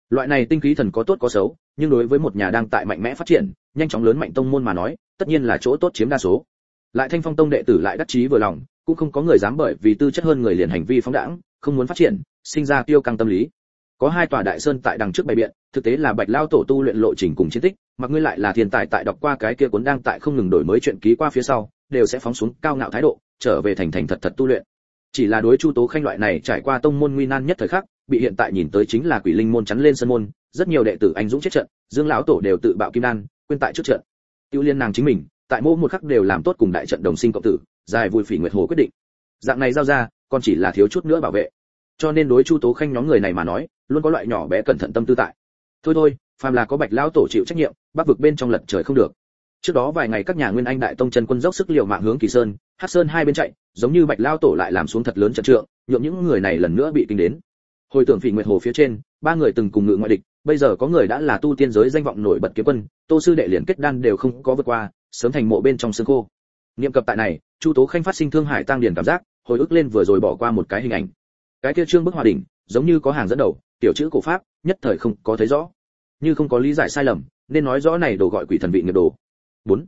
Loại này tinh khí thần có tốt có xấu, nhưng đối với một nhà đang tại mạnh mẽ phát triển, nhanh chóng lớn mạnh tông môn mà nói tất nhiên là chỗ tốt chiếm đa số. Lại thanh phong tông đệ tử lại đắc chí vừa lòng, cũng không có người dám bởi vì tư chất hơn người liền hành vi phóng đãng, không muốn phát triển, sinh ra tiêu căng tâm lý. Có hai tòa đại sơn tại đằng trước bày biện, thực tế là bạch lao tổ tu luyện lộ trình cùng chiến tích, mặc ngươi lại là thiên tài tại đọc qua cái kia cuốn đang tại không ngừng đổi mới chuyện ký qua phía sau, đều sẽ phóng xuống cao ngạo thái độ, trở về thành thành thật thật tu luyện. Chỉ là đối chu tố khanh loại này trải qua tông môn nguy nan nhất thời khắc, bị hiện tại nhìn tới chính là quỷ linh môn chắn lên sân môn, rất nhiều đệ tử anh dũng chết trận, dương lão tổ đều tự bạo kim đan, quên tại trước trận tiêu liên nàng chính mình, tại mỗi một khắc đều làm tốt cùng đại trận đồng sinh cộng tử dài vui phỉ nguyệt hồ quyết định. Dạng này giao ra, còn chỉ là thiếu chút nữa bảo vệ. Cho nên đối chu tố khanh nhóm người này mà nói, luôn có loại nhỏ bé cẩn thận tâm tư tại. Thôi thôi, phàm là có bạch lão tổ chịu trách nhiệm, bắc vực bên trong lật trời không được. Trước đó vài ngày các nhà nguyên anh đại tông chân quân dốc sức liều mạng hướng kỳ sơn, hắc sơn hai bên chạy, giống như bạch lao tổ lại làm xuống thật lớn trận trượng, nhượng những người này lần nữa bị kinh đến. Hồi tưởng phỉ nguyệt hồ phía trên, ba người từng cùng ngự ngoại địch bây giờ có người đã là tu tiên giới danh vọng nổi bật kiếm quân, tô sư đệ liền kết đan đều không có vượt qua, sớm thành mộ bên trong xương khô. Niệm cập tại này, chu tố khanh phát sinh thương hải tăng điển cảm giác, hồi ức lên vừa rồi bỏ qua một cái hình ảnh. Cái kia trương bức hòa đỉnh, giống như có hàng dẫn đầu, tiểu chữ cổ pháp, nhất thời không có thấy rõ. Như không có lý giải sai lầm, nên nói rõ này đồ gọi quỷ thần vị nghiệp đồ. Bốn.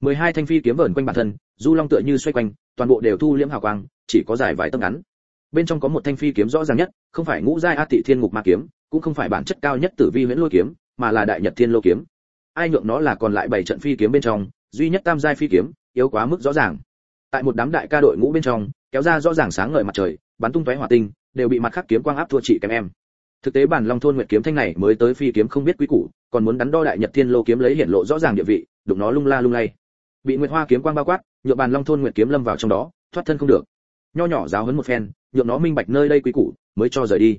Mười hai thanh phi kiếm vẩn quanh bản thân, du long tựa như xoay quanh, toàn bộ đều thu liễm hào quang, chỉ có dài vài tấc ngắn. Bên trong có một thanh phi kiếm rõ ràng nhất, không phải ngũ giai a tị thiên ngục ma kiếm cũng không phải bản chất cao nhất tử vi huyễn lôi kiếm, mà là đại nhật thiên lô kiếm. Ai nhượng nó là còn lại bảy trận phi kiếm bên trong, duy nhất tam giai phi kiếm, yếu quá mức rõ ràng. Tại một đám đại ca đội ngũ bên trong, kéo ra rõ ràng sáng ngời mặt trời, bắn tung tóe hỏa tinh, đều bị mặt khắc kiếm quang áp thua trị kém em. Thực tế bản long thôn nguyệt kiếm thanh này mới tới phi kiếm không biết quý củ, còn muốn đắn đo đại nhật thiên lô kiếm lấy hiển lộ rõ ràng địa vị, đụng nó lung la lung lay. Bị nguyệt hoa kiếm quang bao quát nhựa bàn long thôn nguyệt kiếm lâm vào trong đó, thoát thân không được. Nho nhỏ giáo huấn một phen, nhượng nó minh bạch nơi đây quý củ, mới cho rời đi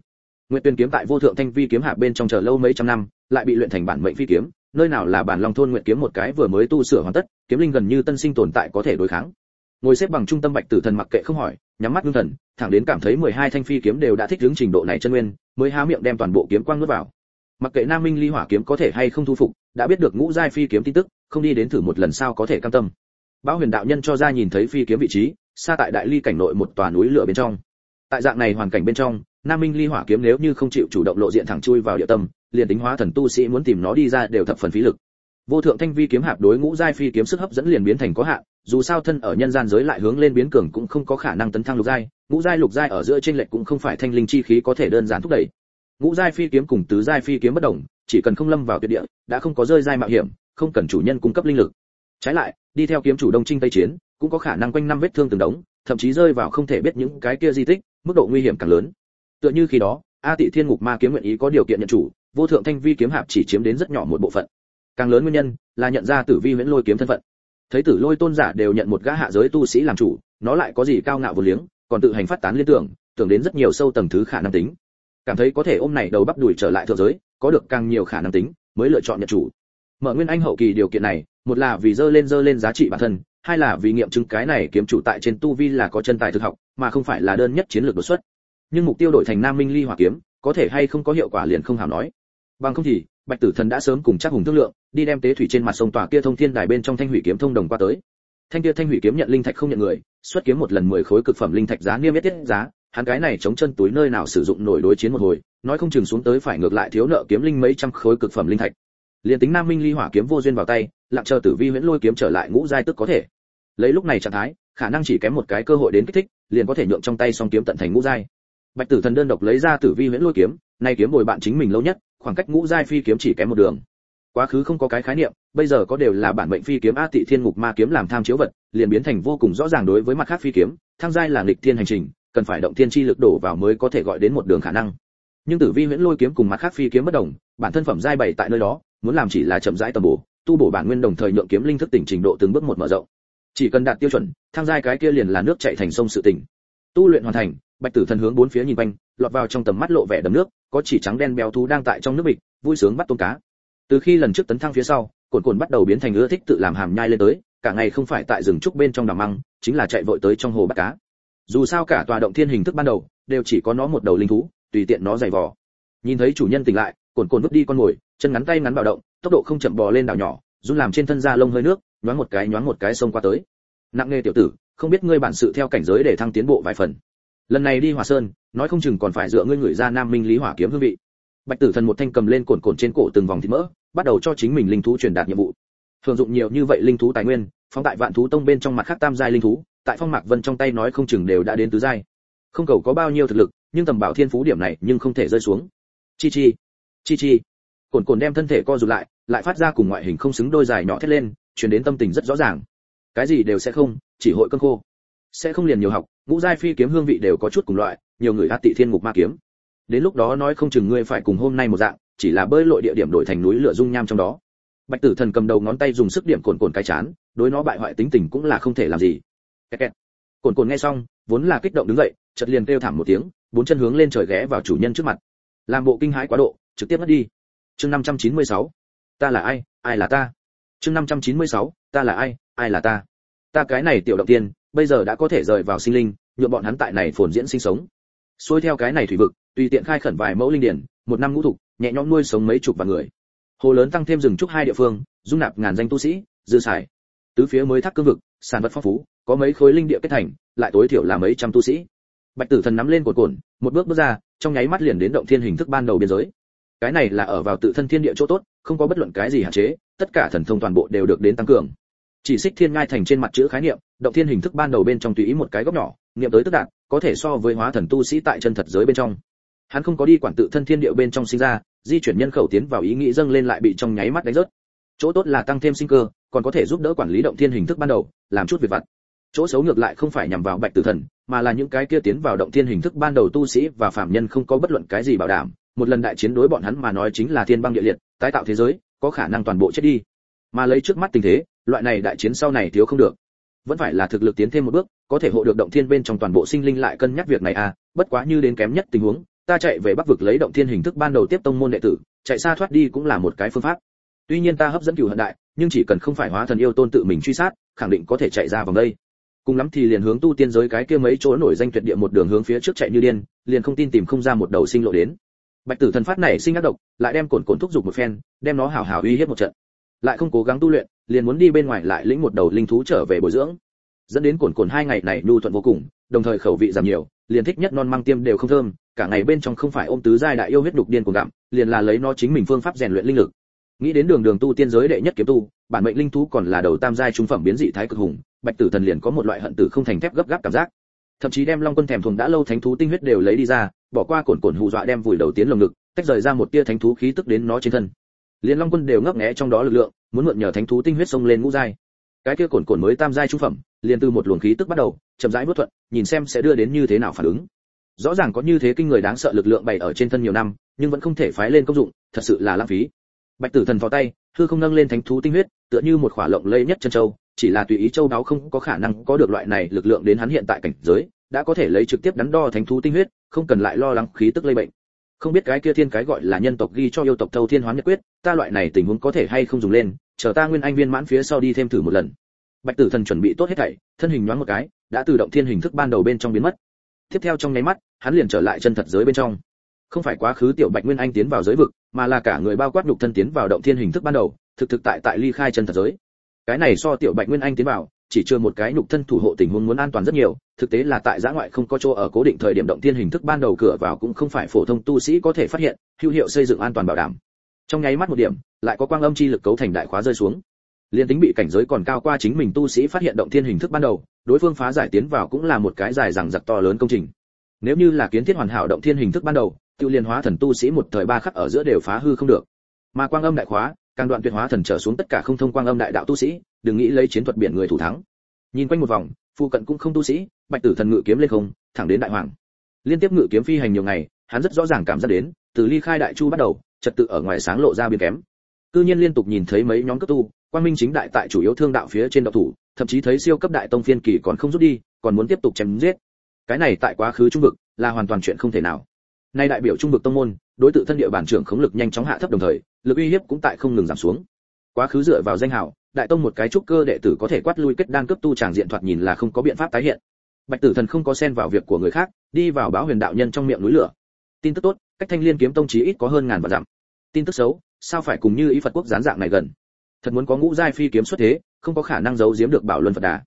nguyệt tuyên kiếm tại vô thượng thanh vi kiếm hạ bên trong chờ lâu mấy trăm năm lại bị luyện thành bản mệnh phi kiếm nơi nào là bản long thôn nguyệt kiếm một cái vừa mới tu sửa hoàn tất kiếm linh gần như tân sinh tồn tại có thể đối kháng. Ngồi xếp bằng trung tâm bạch tử thần mặc kệ không hỏi nhắm mắt ngưng thần thẳng đến cảm thấy 12 thanh phi kiếm đều đã thích ứng trình độ này chân nguyên mới há miệng đem toàn bộ kiếm quang nuốt vào. Mặc kệ nam minh ly hỏa kiếm có thể hay không thu phục đã biết được ngũ giai phi kiếm tin tức không đi đến thử một lần sao có thể cam tâm. Bão Huyền đạo nhân cho ra nhìn thấy phi kiếm vị trí, xa tại đại ly cảnh nội một tòa núi lửa bên trong. Tại dạng này hoàn cảnh bên trong, Nam Minh Ly Hỏa kiếm nếu như không chịu chủ động lộ diện thẳng chui vào địa tâm, liền tính hóa thần tu sĩ muốn tìm nó đi ra đều thập phần phí lực. Vô thượng thanh vi kiếm hạp đối ngũ giai phi kiếm sức hấp dẫn liền biến thành có hạn, dù sao thân ở nhân gian giới lại hướng lên biến cường cũng không có khả năng tấn thăng lục giai, ngũ giai lục giai ở giữa trên lệch cũng không phải thanh linh chi khí có thể đơn giản thúc đẩy. Ngũ giai phi kiếm cùng tứ giai phi kiếm bất đồng, chỉ cần không lâm vào tuyệt địa, đã không có rơi giai mạo hiểm, không cần chủ nhân cung cấp linh lực. Trái lại, đi theo kiếm chủ đông trinh tây chiến, cũng có khả năng quanh năm vết thương từng đống, thậm chí rơi vào không thể biết những cái kia di tích, mức độ nguy hiểm càng lớn. Tựa như khi đó, A Tị Thiên Ngục Ma kiếm nguyện ý có điều kiện nhận chủ, vô thượng thanh vi kiếm hạp chỉ chiếm đến rất nhỏ một bộ phận. Càng lớn nguyên nhân là nhận ra tử vi huyễn lôi kiếm thân phận. Thấy tử lôi tôn giả đều nhận một gã hạ giới tu sĩ làm chủ nó lại có gì cao ngạo vô liếng còn tự hành phát tán liên tưởng tưởng đến rất nhiều sâu tầng thứ khả năng tính. Cảm thấy có thể ôm này đầu bắp đuổi trở lại thượng giới có được càng nhiều khả năng tính mới lựa chọn nhận chủ. Mở nguyên anh hậu kỳ điều kiện này một là vì dơ lên dơ lên giá trị bản thân hai là vì nghiệm chứng cái này kiếm chủ tại trên tu vi là có chân tài thực học mà không phải là đơn nhất chiến lược đột xuất nhưng mục tiêu đổi thành nam minh ly hỏa kiếm, có thể hay không có hiệu quả liền không hảo nói. Bằng không thì, bạch tử thần đã sớm cùng chắc hùng thương lượng, đi đem tế thủy trên mặt sông tòa kia thông thiên đài bên trong thanh hủy kiếm thông đồng qua tới. Thanh kia thanh hủy kiếm nhận linh thạch không nhận người, xuất kiếm một lần mười khối cực phẩm linh thạch giá niêm yết tiết giá, hắn cái này chống chân túi nơi nào sử dụng nổi đối chiến một hồi, nói không chừng xuống tới phải ngược lại thiếu nợ kiếm linh mấy trăm khối cực phẩm linh thạch. Liền tính nam minh ly hỏa kiếm vô duyên vào tay, lặng chờ tử vi huyễn lôi kiếm trở lại ngũ giai tức có thể. Lấy lúc này trạng thái, khả năng chỉ kém một cái cơ hội đến kích thích, liền có thể nhượng trong tay song kiếm tận thành ngũ giai bạch tử thần đơn độc lấy ra tử vi huyễn lôi kiếm, nay kiếm bồi bạn chính mình lâu nhất, khoảng cách ngũ giai phi kiếm chỉ kém một đường. Quá khứ không có cái khái niệm, bây giờ có đều là bản mệnh phi kiếm a tị thiên ngục ma kiếm làm tham chiếu vật, liền biến thành vô cùng rõ ràng đối với mặt khác phi kiếm thăng giai là nghịch thiên hành trình, cần phải động thiên chi lực đổ vào mới có thể gọi đến một đường khả năng. Nhưng tử vi huyễn lôi kiếm cùng mặt khác phi kiếm bất đồng, bản thân phẩm giai bảy tại nơi đó, muốn làm chỉ là chậm rãi tầm bổ, tu bổ bản nguyên đồng thời nhượng kiếm linh thức tỉnh trình độ từng bước một mở rộng. Chỉ cần đạt tiêu chuẩn thăng giai cái kia liền là nước chảy thành sông sự tỉnh. Tu luyện hoàn thành bạch tử thần hướng bốn phía nhìn quanh, lọt vào trong tầm mắt lộ vẻ đầm nước, có chỉ trắng đen béo thú đang tại trong nước bịch, vui sướng bắt tôm cá. Từ khi lần trước tấn thăng phía sau, cồn cồn bắt đầu biến thành ưa thích tự làm hàm nhai lên tới, cả ngày không phải tại rừng trúc bên trong đầm măng, chính là chạy vội tới trong hồ bắt cá. Dù sao cả tòa động thiên hình thức ban đầu, đều chỉ có nó một đầu linh thú, tùy tiện nó giày vò. Nhìn thấy chủ nhân tỉnh lại, cồn cồn vứt đi con mồi, chân ngắn tay ngắn bạo động, tốc độ không chậm bò lên đảo nhỏ, run làm trên thân da lông hơi nước, nhoáng một cái nhoáng một cái xông qua tới. Nặng nghe tiểu tử, không biết ngươi bản sự theo cảnh giới để thăng tiến bộ vài phần lần này đi hòa sơn, nói không chừng còn phải dựa ngươi người ra nam minh lý hỏa kiếm hương vị. Bạch tử thần một thanh cầm lên cồn cồn trên cổ từng vòng thịt mỡ, bắt đầu cho chính mình linh thú truyền đạt nhiệm vụ. Thường dụng nhiều như vậy linh thú tài nguyên, phóng tại vạn thú tông bên trong mặt khác tam giai linh thú, tại phong mạc vân trong tay nói không chừng đều đã đến tứ giai. Không cầu có bao nhiêu thực lực, nhưng tầm bảo thiên phú điểm này nhưng không thể rơi xuống. Chi chi chi chi. Cồn cồn đem thân thể co rụt lại lại phát ra cùng ngoại hình không xứng đôi dài nhỏ thét lên, truyền đến tâm tình rất rõ ràng. Cái gì đều sẽ không, chỉ hội cơn khô sẽ không liền nhiều học, ngũ giai phi kiếm hương vị đều có chút cùng loại, nhiều người hát tị thiên ngục ma kiếm. Đến lúc đó nói không chừng ngươi phải cùng hôm nay một dạng, chỉ là bơi lội địa điểm đổi thành núi lửa dung nham trong đó. Bạch tử thần cầm đầu ngón tay dùng sức điểm cồn cồn cái chán, đối nó bại hoại tính tình cũng là không thể làm gì. Kẹt kẹt. cồn cồn nghe xong, vốn là kích động đứng dậy, chợt liền kêu thảm một tiếng, bốn chân hướng lên trời ghé vào chủ nhân trước mặt. Làm bộ kinh hãi quá độ, trực tiếp mất đi. Chương 596. ta là ai? Ai là ta? Chương 596. ta là ai? Ai là ta? Ta cái này tiểu động tiên bây giờ đã có thể rời vào sinh linh, nhượng bọn hắn tại này phồn diễn sinh sống. Xuôi theo cái này thủy vực, tùy tiện khai khẩn vài mẫu linh điển, một năm ngũ thục, nhẹ nhõm nuôi sống mấy chục vạn người. Hồ lớn tăng thêm rừng trúc hai địa phương, dung nạp ngàn danh tu sĩ, dư xài. Tứ phía mới thác cương vực, sản vật phong phú, có mấy khối linh địa kết thành, lại tối thiểu là mấy trăm tu sĩ. Bạch tử thần nắm lên cột cồn, một bước bước ra, trong nháy mắt liền đến động thiên hình thức ban đầu biên giới. Cái này là ở vào tự thân thiên địa chỗ tốt, không có bất luận cái gì hạn chế, tất cả thần thông toàn bộ đều được đến tăng cường chỉ xích thiên ngai thành trên mặt chữ khái niệm, động thiên hình thức ban đầu bên trong tùy ý một cái góc nhỏ, niệm tới tức đạt có thể so với hóa thần tu sĩ tại chân thật giới bên trong. Hắn không có đi quản tự thân thiên địa bên trong sinh ra, di chuyển nhân khẩu tiến vào ý nghĩ dâng lên lại bị trong nháy mắt đánh rớt. Chỗ tốt là tăng thêm sinh cơ, còn có thể giúp đỡ quản lý động thiên hình thức ban đầu, làm chút việc vặt. Chỗ xấu ngược lại không phải nhằm vào bạch tử thần, mà là những cái kia tiến vào động thiên hình thức ban đầu tu sĩ và phạm nhân không có bất luận cái gì bảo đảm. Một lần đại chiến đối bọn hắn mà nói chính là thiên băng địa liệt, tái tạo thế giới, có khả năng toàn bộ chết đi. Mà lấy trước mắt tình thế loại này đại chiến sau này thiếu không được. Vẫn phải là thực lực tiến thêm một bước, có thể hộ được động thiên bên trong toàn bộ sinh linh lại cân nhắc việc này à bất quá như đến kém nhất tình huống, ta chạy về bắc vực lấy động thiên hình thức ban đầu tiếp tông môn đệ tử, chạy xa thoát đi cũng là một cái phương pháp. Tuy nhiên ta hấp dẫn cửu hận đại, nhưng chỉ cần không phải hóa thần yêu tôn tự mình truy sát, khẳng định có thể chạy ra vòng đây. Cùng lắm thì liền hướng tu tiên giới cái kia mấy chỗ nổi danh tuyệt địa một đường hướng phía trước chạy như điên, liền không tin tìm không ra một đầu sinh lộ đến. Bạch tử thần phát này sinh ác độc, lại đem cồn cồn thúc giục một phen, đem nó hào hào uy hiếp một trận. Lại không cố gắng tu luyện liền muốn đi bên ngoài lại lĩnh một đầu linh thú trở về bồi dưỡng. Dẫn đến cồn cồn hai ngày này nhu thuận vô cùng, đồng thời khẩu vị giảm nhiều, liền thích nhất non mang tiêm đều không thơm, cả ngày bên trong không phải ôm tứ giai đại yêu huyết đục điên cuồng gặm, liền là lấy nó chính mình phương pháp rèn luyện linh lực. Nghĩ đến đường đường tu tiên giới đệ nhất kiếm tu, bản mệnh linh thú còn là đầu tam giai trung phẩm biến dị thái cực hùng, bạch tử thần liền có một loại hận tử không thành thép gấp gáp cảm giác. Thậm chí đem long quân thèm thuồng đã lâu thánh thú tinh huyết đều lấy đi ra, bỏ qua cồn cồn hù dọa đem vùi đầu tiến lồng ngực, tách rời ra một tia thánh thú khí tức đến nó trên thân liên long quân đều ngấp nghé trong đó lực lượng, muốn mượn nhờ thánh thú tinh huyết sông lên ngũ giai. Cái kia cồn cồn mới tam giai trung phẩm, liền từ một luồng khí tức bắt đầu, chậm rãi bước thuận, nhìn xem sẽ đưa đến như thế nào phản ứng. Rõ ràng có như thế kinh người đáng sợ lực lượng bày ở trên thân nhiều năm, nhưng vẫn không thể phái lên công dụng, thật sự là lãng phí. Bạch tử thần vào tay, hư không nâng lên thánh thú tinh huyết, tựa như một khỏa lộng lây nhất chân châu, chỉ là tùy ý châu đáo không có khả năng có được loại này lực lượng đến hắn hiện tại cảnh giới, đã có thể lấy trực tiếp đắn đo thánh thú tinh huyết, không cần lại lo lắng khí tức lây bệnh không biết cái kia thiên cái gọi là nhân tộc ghi cho yêu tộc thâu thiên hoán nhật quyết, ta loại này tình huống có thể hay không dùng lên, chờ ta nguyên anh viên mãn phía sau đi thêm thử một lần. Bạch tử thần chuẩn bị tốt hết thảy, thân hình nhoáng một cái, đã tự động thiên hình thức ban đầu bên trong biến mất. Tiếp theo trong nháy mắt, hắn liền trở lại chân thật giới bên trong. Không phải quá khứ tiểu bạch nguyên anh tiến vào giới vực, mà là cả người bao quát nhục thân tiến vào động thiên hình thức ban đầu, thực thực tại tại ly khai chân thật giới. Cái này so tiểu bạch nguyên anh tiến vào chỉ chưa một cái nhục thân thủ hộ tình huống muốn an toàn rất nhiều, thực tế là tại giã ngoại không có chỗ ở cố định thời điểm động thiên hình thức ban đầu cửa vào cũng không phải phổ thông tu sĩ có thể phát hiện, hữu hiệu xây dựng an toàn bảo đảm. Trong nháy mắt một điểm, lại có quang âm chi lực cấu thành đại khóa rơi xuống. Liên tính bị cảnh giới còn cao qua chính mình tu sĩ phát hiện động thiên hình thức ban đầu, đối phương phá giải tiến vào cũng là một cái dài rằng giặc to lớn công trình. Nếu như là kiến thiết hoàn hảo động thiên hình thức ban đầu tiêu liên hóa thần tu sĩ một thời ba khắc ở giữa đều phá hư không được. Mà quang âm đại khóa càng đoạn tuyệt hóa thần trở xuống tất cả không thông quang âm đại đạo tu sĩ, đừng nghĩ lấy chiến thuật biển người thủ thắng. Nhìn quanh một vòng, phụ cận cũng không tu sĩ, bạch tử thần ngự kiếm lên không, thẳng đến đại hoàng. Liên tiếp ngự kiếm phi hành nhiều ngày, hắn rất rõ ràng cảm giác đến, từ ly khai đại chu bắt đầu, trật tự ở ngoài sáng lộ ra biến kém. Cư nhiên liên tục nhìn thấy mấy nhóm cấp tu quan minh chính đại tại chủ yếu thương đạo phía trên đạo thủ, thậm chí thấy siêu cấp đại tông phiên kỳ còn không rút đi, còn muốn tiếp tục chém giết. Cái này tại quá khứ trung vực là hoàn toàn chuyện không thể nào. Nay đại biểu trung vực tông môn đối tự thân địa bản trưởng khống lực nhanh chóng hạ thấp đồng thời, lực uy hiếp cũng tại không ngừng giảm xuống. Quá khứ dựa vào danh hào, đại tông một cái trúc cơ đệ tử có thể quát lui kết đan cấp tu tràng diện thoạt nhìn là không có biện pháp tái hiện. Bạch tử thần không có xen vào việc của người khác, đi vào báo huyền đạo nhân trong miệng núi lửa. Tin tức tốt, cách thanh liên kiếm tông chí ít có hơn ngàn vạn dặm. Tin tức xấu, sao phải cùng như ý phật quốc gián dạng này gần? Thật muốn có ngũ giai phi kiếm xuất thế, không có khả năng giấu giếm được bảo luân phật đà.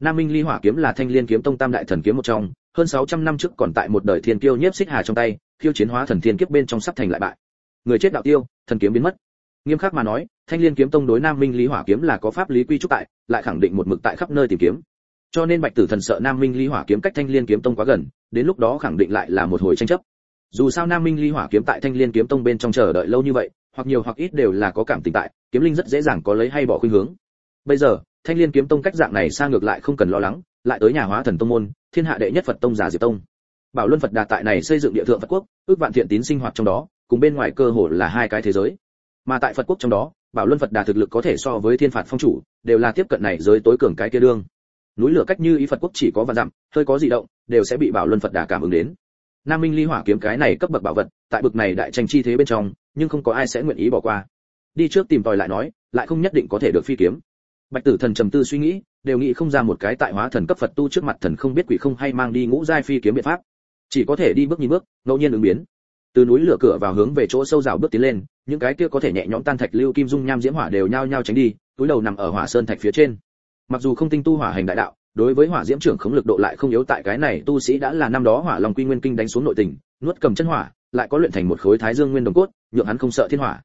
Nam minh ly hỏa kiếm là thanh liên kiếm tông tam đại thần kiếm một trong, hơn 600 năm trước còn tại một đời thiên kiêu nhiếp xích hà trong tay khiêu chiến hóa thần thiên kiếp bên trong sắp thành lại bại. Người chết đạo tiêu, thần kiếm biến mất. Nghiêm khắc mà nói, thanh liên kiếm tông đối nam minh lý hỏa kiếm là có pháp lý quy trúc tại, lại khẳng định một mực tại khắp nơi tìm kiếm. Cho nên bạch tử thần sợ nam minh lý hỏa kiếm cách thanh liên kiếm tông quá gần, đến lúc đó khẳng định lại là một hồi tranh chấp. Dù sao nam minh lý hỏa kiếm tại thanh liên kiếm tông bên trong chờ đợi lâu như vậy, hoặc nhiều hoặc ít đều là có cảm tình tại, kiếm linh rất dễ dàng có lấy hay bỏ khuynh hướng. Bây giờ, thanh liên kiếm tông cách dạng này sang ngược lại không cần lo lắng, lại tới nhà hóa thần tông môn, thiên hạ đệ nhất phật tông giả diệp tông bảo luân phật đà tại này xây dựng địa thượng phật quốc, ước vạn thiện tín sinh hoạt trong đó, cùng bên ngoài cơ hồ là hai cái thế giới. Mà tại phật quốc trong đó, bảo luân phật đà thực lực có thể so với thiên phạt phong chủ, đều là tiếp cận này giới tối cường cái kia đương. Núi lửa cách như ý phật quốc chỉ có vạn dặm, hơi có gì động, đều sẽ bị bảo luân phật đà cảm ứng đến. Nam minh ly hỏa kiếm cái này cấp bậc bảo vật, tại bực này đại tranh chi thế bên trong, nhưng không có ai sẽ nguyện ý bỏ qua. Đi trước tìm tòi lại nói, lại không nhất định có thể được phi kiếm. Bạch tử thần trầm tư suy nghĩ, đều nghĩ không ra một cái tại hóa thần cấp phật tu trước mặt thần không biết quỷ không hay mang đi ngũ giai phi kiếm biện pháp chỉ có thể đi bước nhìn bước, ngẫu nhiên ứng biến. Từ núi lửa cửa vào hướng về chỗ sâu rào bước tiến lên, những cái kia có thể nhẹ nhõm tan thạch lưu kim dung nham diễm hỏa đều nhao nhao tránh đi, túi đầu nằm ở hỏa sơn thạch phía trên. Mặc dù không tinh tu hỏa hành đại đạo, đối với hỏa diễm trưởng khống lực độ lại không yếu tại cái này, tu sĩ đã là năm đó hỏa lòng quy nguyên kinh đánh xuống nội tình, nuốt cầm chân hỏa, lại có luyện thành một khối thái dương nguyên đồng cốt, nhượng hắn không sợ thiên hỏa.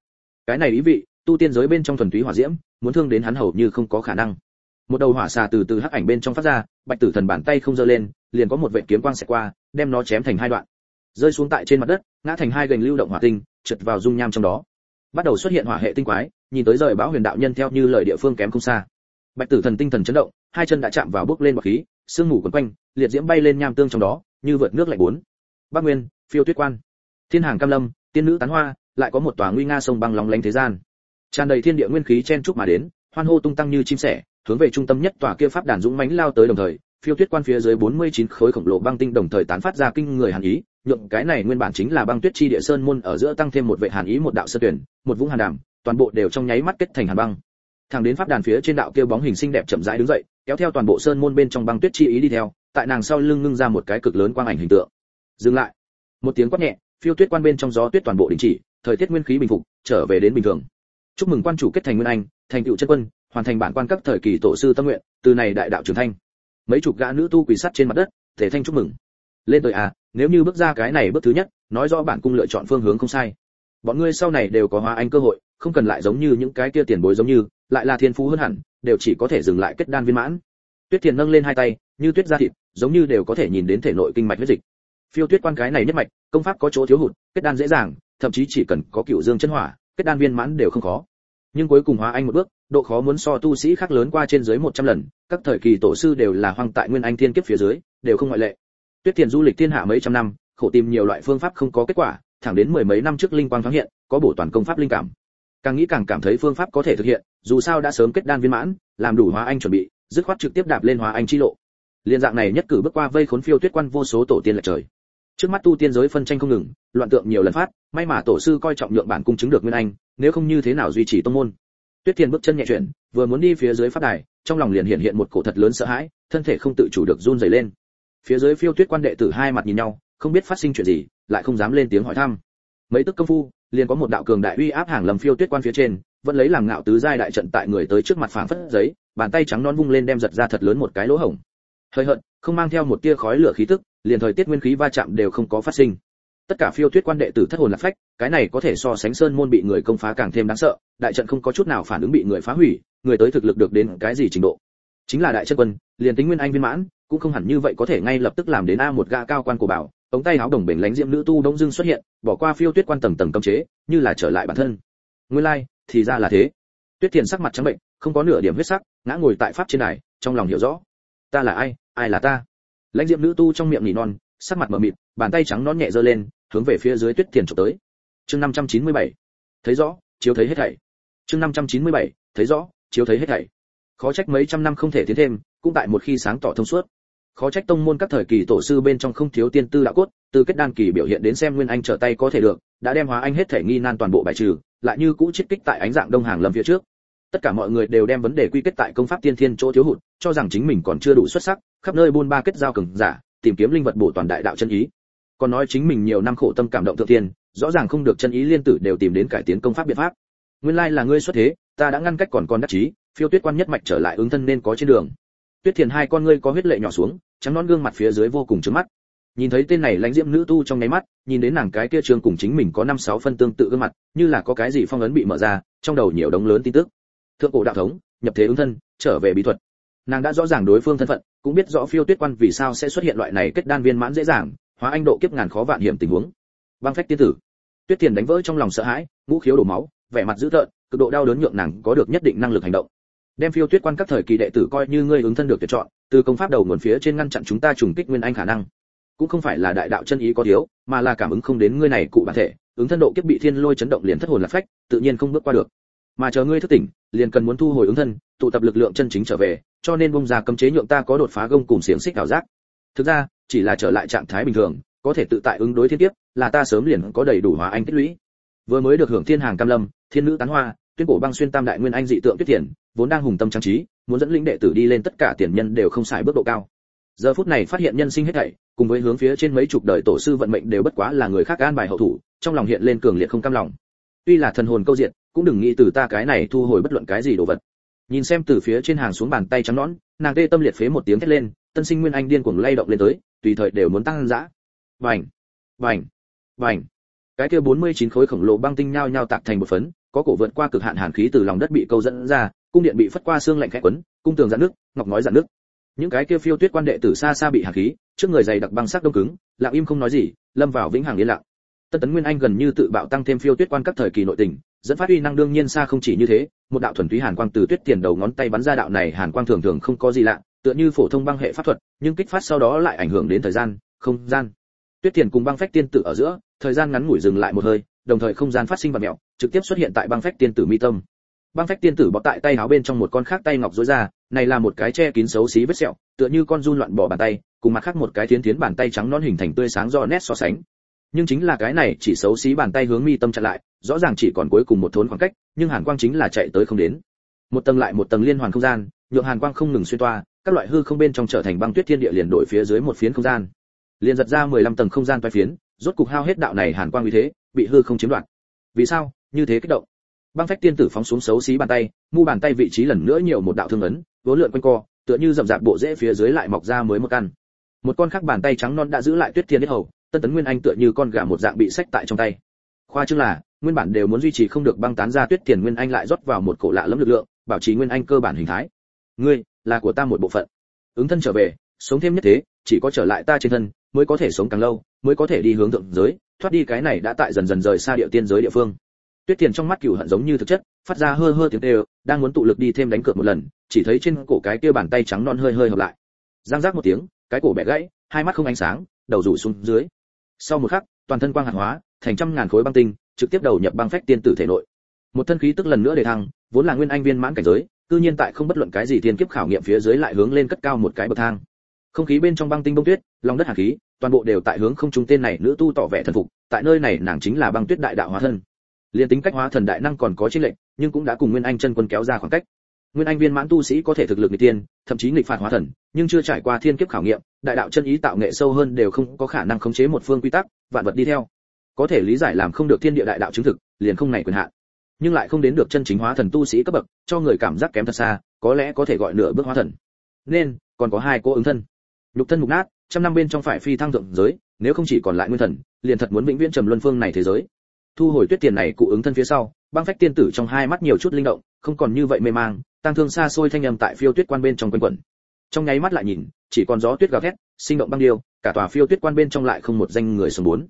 Cái này ý vị, tu tiên giới bên trong thuần túy hỏa diễm, muốn thương đến hắn hầu như không có khả năng một đầu hỏa xà từ từ hắc ảnh bên trong phát ra, bạch tử thần bàn tay không giơ lên, liền có một vệ kiếm quang xẹt qua, đem nó chém thành hai đoạn. Rơi xuống tại trên mặt đất, ngã thành hai gành lưu động hỏa tinh, trượt vào dung nham trong đó. Bắt đầu xuất hiện hỏa hệ tinh quái, nhìn tới rời bão huyền đạo nhân theo như lời địa phương kém không xa. Bạch tử thần tinh thần chấn động, hai chân đã chạm vào bước lên bọc khí, sương mù quấn quanh, liệt diễm bay lên nham tương trong đó, như vượt nước lạnh bốn. Bắc nguyên, phiêu tuyết quan. Thiên hàng cam lâm, tiên nữ tán hoa, lại có một tòa nguy nga sông băng lóng lánh thế gian. Tràn đầy thiên địa nguyên khí chen chúc mà đến, hoan hô tung tăng như chim sẻ hướng về trung tâm nhất tòa kia pháp đàn dũng mãnh lao tới đồng thời, phiêu tuyết quan phía dưới 49 khối khổng lồ băng tinh đồng thời tán phát ra kinh người hàn ý, nhượng cái này nguyên bản chính là băng tuyết chi địa sơn môn ở giữa tăng thêm một vệ hàn ý một đạo sơ tuyển, một vũng hàn đàm, toàn bộ đều trong nháy mắt kết thành hàn băng. Thẳng đến pháp đàn phía trên đạo kia bóng hình xinh đẹp chậm rãi đứng dậy, kéo theo toàn bộ sơn môn bên trong băng tuyết chi ý đi theo, tại nàng sau lưng ngưng ra một cái cực lớn quang ảnh hình tượng. Dừng lại. Một tiếng quát nhẹ, phiêu tuyết quan bên trong gió tuyết toàn bộ đình chỉ, thời tiết nguyên khí bình phục, trở về đến bình thường. Chúc mừng quan chủ kết thành nguyên anh thành tựu chân quân, hoàn thành bản quan cấp thời kỳ tổ sư tâm nguyện, từ này đại đạo trưởng thanh mấy chục gã nữ tu quỳ sắt trên mặt đất, thể thanh chúc mừng. Lên tới à nếu như bước ra cái này bước thứ nhất, nói rõ bản cung lựa chọn phương hướng không sai. Bọn ngươi sau này đều có hóa anh cơ hội, không cần lại giống như những cái kia tiền bối giống như, lại là thiên phú hơn hẳn, đều chỉ có thể dừng lại kết đan viên mãn. Tuyết tiền nâng lên hai tay, như tuyết ra thịt, giống như đều có thể nhìn đến thể nội kinh mạch huyết dịch. Phiêu tuyết quan cái này nhất mạch, công pháp có chỗ thiếu hụt, kết đan dễ dàng, thậm chí chỉ cần có cựu dương chân hỏa, kết đan viên mãn đều không khó nhưng cuối cùng hóa anh một bước, độ khó muốn so tu sĩ khác lớn qua trên dưới 100 lần, các thời kỳ tổ sư đều là hoang tại nguyên anh thiên kiếp phía dưới, đều không ngoại lệ. Tuyết tiền du lịch thiên hạ mấy trăm năm, khổ tìm nhiều loại phương pháp không có kết quả, thẳng đến mười mấy năm trước linh quang thoáng hiện, có bổ toàn công pháp linh cảm. Càng nghĩ càng cảm thấy phương pháp có thể thực hiện, dù sao đã sớm kết đan viên mãn, làm đủ hóa anh chuẩn bị, dứt khoát trực tiếp đạp lên hóa anh chi lộ. Liên dạng này nhất cử bước qua vây khốn phiêu tuyết quan vô số tổ tiên lệch trời. Trước mắt tu tiên giới phân tranh không ngừng, loạn tượng nhiều lần phát, may mà tổ sư coi trọng nhượng bản cung chứng được nguyên anh nếu không như thế nào duy trì tông môn. Tuyết thiên bước chân nhẹ chuyển, vừa muốn đi phía dưới pháp đài, trong lòng liền hiện hiện một cổ thật lớn sợ hãi, thân thể không tự chủ được run rẩy lên. Phía dưới phiêu tuyết quan đệ tử hai mặt nhìn nhau, không biết phát sinh chuyện gì, lại không dám lên tiếng hỏi thăm. Mấy tức công phu, liền có một đạo cường đại uy áp hàng lầm phiêu tuyết quan phía trên, vẫn lấy làm ngạo tứ giai đại trận tại người tới trước mặt phảng phất giấy, bàn tay trắng non vung lên đem giật ra thật lớn một cái lỗ hổng. Hơi hận không mang theo một tia khói lửa khí tức, liền thời tiết nguyên khí va chạm đều không có phát sinh tất cả phiêu tuyết quan đệ tử thất hồn lạc phách cái này có thể so sánh sơn môn bị người công phá càng thêm đáng sợ đại trận không có chút nào phản ứng bị người phá hủy người tới thực lực được đến cái gì trình độ. Chính là đại chân quân liền tính nguyên anh viên mãn cũng không hẳn như vậy có thể ngay lập tức làm đến a một gã cao quan của bảo ống tay áo đồng bền lánh diễm nữ tu đông dương xuất hiện bỏ qua phiêu tuyết quan tầng tầng cấm chế như là trở lại bản thân. Nguyên lai like, thì ra là thế. Tuyết thiền sắc mặt trắng bệnh không có nửa điểm huyết sắc ngã ngồi tại pháp trên này trong lòng hiểu rõ. Ta là ai? Ai là ta? Lãnh diệm nữ tu trong miệng nỉ non sắc mặt mở mịt, bàn tay trắng nón nhẹ giơ lên, hướng về phía dưới tuyết thiền trộm tới chương 597. thấy rõ, chiếu thấy hết thảy chương 597. thấy rõ, chiếu thấy hết thảy khó trách mấy trăm năm không thể tiến thêm, cũng tại một khi sáng tỏ thông suốt khó trách tông môn các thời kỳ tổ sư bên trong không thiếu tiên tư đạo cốt, từ kết đan kỳ biểu hiện đến xem nguyên anh trở tay có thể được, đã đem hóa anh hết thể nghi nan toàn bộ bài trừ, lại như cũ chiết kích tại ánh dạng đông hàng lâm phía trước tất cả mọi người đều đem vấn đề quy kết tại công pháp tiên thiên chỗ thiếu hụt, cho rằng chính mình còn chưa đủ xuất sắc, khắp nơi buôn ba kết giao cường giả tìm kiếm linh vật bổ toàn đại đạo chân ý. Còn nói chính mình nhiều năm khổ tâm cảm động thượng thiên, rõ ràng không được chân ý liên tử đều tìm đến cải tiến công pháp biện pháp. Nguyên lai là ngươi xuất thế ta đã ngăn cách còn con đắc chí phiêu tuyết quan nhất mạch trở lại ứng thân nên có trên đường. Tuyết thiền hai con ngươi có huyết lệ nhỏ xuống trắng nón gương mặt phía dưới vô cùng trướng mắt. Nhìn thấy tên này lãnh diễm nữ tu trong nháy mắt nhìn đến nàng cái kia trường cùng chính mình có năm sáu phân tương tự gương mặt như là có cái gì phong ấn bị mở ra trong đầu nhiều đống lớn tin tức. Thượng cổ đạo thống nhập thế ứng thân trở về bí thuật. Nàng đã rõ ràng đối phương thân phận cũng biết rõ phiêu tuyết quan vì sao sẽ xuất hiện loại này kết đan viên mãn dễ dàng, hóa anh độ kiếp ngàn khó vạn hiểm tình huống. Băng phách tiên tử. Tuyết thiền đánh vỡ trong lòng sợ hãi, ngũ khiếu đổ máu, vẻ mặt dữ tợn, cực độ đau đớn nhượng nàng có được nhất định năng lực hành động. Đem phiêu tuyết quan các thời kỳ đệ tử coi như ngươi ứng thân được tuyển chọn, từ công pháp đầu nguồn phía trên ngăn chặn chúng ta trùng kích nguyên anh khả năng. Cũng không phải là đại đạo chân ý có thiếu, mà là cảm ứng không đến ngươi này cụ bản thể, ứng thân độ kiếp bị thiên lôi chấn động liền thất hồn lạc phách, tự nhiên không bước qua được. Mà chờ ngươi thức tỉnh, liền cần muốn thu hồi ứng thân, tụ tập lực lượng chân chính trở về cho nên bông ra cấm chế nhượng ta có đột phá gông cùng xiềng xích ảo giác. Thực ra, chỉ là trở lại trạng thái bình thường, có thể tự tại ứng đối thiên kiếp, là ta sớm liền có đầy đủ hóa anh tích lũy. Vừa mới được hưởng thiên hàng cam lâm, thiên nữ tán hoa, tuyên cổ băng xuyên tam đại nguyên anh dị tượng tuyết tiền vốn đang hùng tâm trang trí, muốn dẫn lĩnh đệ tử đi lên tất cả tiền nhân đều không xài bước độ cao. Giờ phút này phát hiện nhân sinh hết thảy, cùng với hướng phía trên mấy chục đời tổ sư vận mệnh đều bất quá là người khác an bài hậu thủ, trong lòng hiện lên cường liệt không cam lòng. Tuy là thần hồn câu diện, cũng đừng nghĩ từ ta cái này thu hồi bất luận cái gì đồ vật nhìn xem từ phía trên hàng xuống bàn tay trắng nõn, nàng tê tâm liệt phế một tiếng thét lên, tân sinh nguyên anh điên cuồng lay động lên tới, tùy thời đều muốn tăng dã. Vành vành vành cái kia 49 khối khổng lồ băng tinh nhao nhao tạc thành một phấn, có cổ vượt qua cực hạn hàn khí từ lòng đất bị câu dẫn ra, cung điện bị phất qua xương lạnh khẽ quấn, cung tường dạn nước ngọc nói dạn nước những cái kia phiêu tuyết quan đệ tử xa xa bị hàn khí, trước người dày đặc băng sắc đông cứng, lặng im không nói gì, lâm vào vĩnh hằng yên lặng. Tân tấn nguyên anh gần như tự bạo tăng thêm phiêu tuyết quan các thời kỳ nội tình dẫn phát uy năng đương nhiên xa không chỉ như thế, một đạo thuần túy hàn quang từ tuyết tiền đầu ngón tay bắn ra đạo này hàn quang thường thường không có gì lạ, tựa như phổ thông băng hệ pháp thuật, nhưng kích phát sau đó lại ảnh hưởng đến thời gian, không gian. Tuyết tiền cùng băng phách tiên tử ở giữa, thời gian ngắn ngủi dừng lại một hơi, đồng thời không gian phát sinh vật mẹo, trực tiếp xuất hiện tại băng phách tiên tử mi tâm. Băng phách tiên tử bọc tại tay áo bên trong một con khác tay ngọc rối ra, này là một cái che kín xấu xí vết sẹo, tựa như con run loạn bỏ bàn tay, cùng mặt khác một cái tiến tiến bàn tay trắng non hình thành tươi sáng do nét so sánh nhưng chính là cái này chỉ xấu xí bàn tay hướng mi tâm chặn lại, rõ ràng chỉ còn cuối cùng một thốn khoảng cách, nhưng hàn quang chính là chạy tới không đến. Một tầng lại một tầng liên hoàn không gian, nhượng hàn quang không ngừng xuyên toa, các loại hư không bên trong trở thành băng tuyết thiên địa liền đổi phía dưới một phiến không gian. Liền giật ra 15 tầng không gian toái phiến, rốt cục hao hết đạo này hàn quang như thế, bị hư không chiếm đoạt. Vì sao? Như thế kích động. Băng phách tiên tử phóng xuống xấu xí bàn tay, mu bàn tay vị trí lần nữa nhiều một đạo thương ấn vốn lượn quanh co, tựa như rậm rạp bộ rễ phía dưới lại mọc ra mới một căn. Một con khác bàn tay trắng non đã giữ lại tuyết thiên đế hầu tân tấn nguyên anh tựa như con gà một dạng bị sách tại trong tay. Khoa chương là, nguyên bản đều muốn duy trì không được băng tán ra tuyết tiền nguyên anh lại rót vào một cổ lạ lẫm lực lượng, bảo trì nguyên anh cơ bản hình thái. Ngươi, là của ta một bộ phận. Ứng thân trở về, sống thêm nhất thế, chỉ có trở lại ta trên thân, mới có thể sống càng lâu, mới có thể đi hướng thượng giới, thoát đi cái này đã tại dần dần rời xa địa tiên giới địa phương. Tuyết tiền trong mắt cửu hận giống như thực chất, phát ra hơ hơ tiếng tê đang muốn tụ lực đi thêm đánh cược một lần, chỉ thấy trên cổ cái kia bàn tay trắng non hơi hơi hợp lại. Giang giác một tiếng, cái cổ bẻ gãy, hai mắt không ánh sáng, đầu rủ xuống dưới sau một khắc, toàn thân quang hạt hóa, thành trăm ngàn khối băng tinh, trực tiếp đầu nhập băng phách tiên tử thể nội. Một thân khí tức lần nữa để thăng, vốn là nguyên anh viên mãn cảnh giới, cư nhiên tại không bất luận cái gì thiên kiếp khảo nghiệm phía dưới lại hướng lên cất cao một cái bậc thang. Không khí bên trong băng tinh bông tuyết, lòng đất hàn khí, toàn bộ đều tại hướng không trung tên này nữ tu tỏ vẻ thần phục, tại nơi này nàng chính là băng tuyết đại đạo hóa thân. Liên tính cách hóa thần đại năng còn có chiến lệnh nhưng cũng đã cùng nguyên anh chân quân kéo ra khoảng cách nguyên anh viên mãn tu sĩ có thể thực lực nghịch tiên thậm chí nghịch phạt hóa thần, nhưng chưa trải qua thiên kiếp khảo nghiệm, đại đạo chân ý tạo nghệ sâu hơn đều không có khả năng khống chế một phương quy tắc, vạn vật đi theo. Có thể lý giải làm không được thiên địa đại đạo chứng thực, liền không này quyền hạn. Nhưng lại không đến được chân chính hóa thần tu sĩ cấp bậc, cho người cảm giác kém thật xa, có lẽ có thể gọi nửa bước hóa thần. Nên, còn có hai cô ứng thân. Nhục thân mục nát, trăm năm bên trong phải phi thăng thượng giới, nếu không chỉ còn lại nguyên thần, liền thật muốn vĩnh viễn trầm luân phương này thế giới. Thu hồi tuyết tiền này cụ ứng thân phía sau, băng phách tiên tử trong hai mắt nhiều chút linh động không còn như vậy mê mang tăng thương xa xôi thanh âm tại phiêu tuyết quan bên trong quanh quẩn. Trong nháy mắt lại nhìn, chỉ còn gió tuyết gào thét, sinh động băng điêu, cả tòa phiêu tuyết quan bên trong lại không một danh người sống bốn.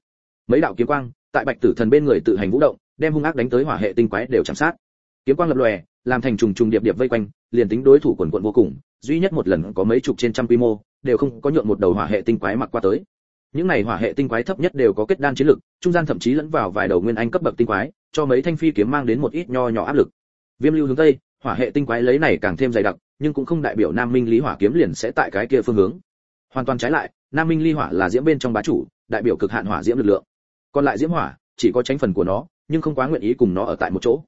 Mấy đạo kiếm quang, tại bạch tử thần bên người tự hành vũ động, đem hung ác đánh tới hỏa hệ tinh quái đều chạm sát. Kiếm quang lập lòe, làm thành trùng trùng điệp điệp vây quanh, liền tính đối thủ quần quận vô cùng, duy nhất một lần có mấy chục trên trăm quy mô, đều không có nhượng một đầu hỏa hệ tinh quái mặc qua tới. Những này hỏa hệ tinh quái thấp nhất đều có kết đan chiến lực, trung gian thậm chí lẫn vào vài đầu nguyên anh cấp bậc tinh quái, cho mấy thanh phi kiếm mang đến một ít nho nhỏ áp lực viêm lưu hướng tây, hỏa hệ tinh quái lấy này càng thêm dày đặc, nhưng cũng không đại biểu nam minh lý hỏa kiếm liền sẽ tại cái kia phương hướng. Hoàn toàn trái lại, nam minh ly hỏa là diễm bên trong bá chủ, đại biểu cực hạn hỏa diễm lực lượng. Còn lại diễm hỏa, chỉ có tránh phần của nó, nhưng không quá nguyện ý cùng nó ở tại một chỗ.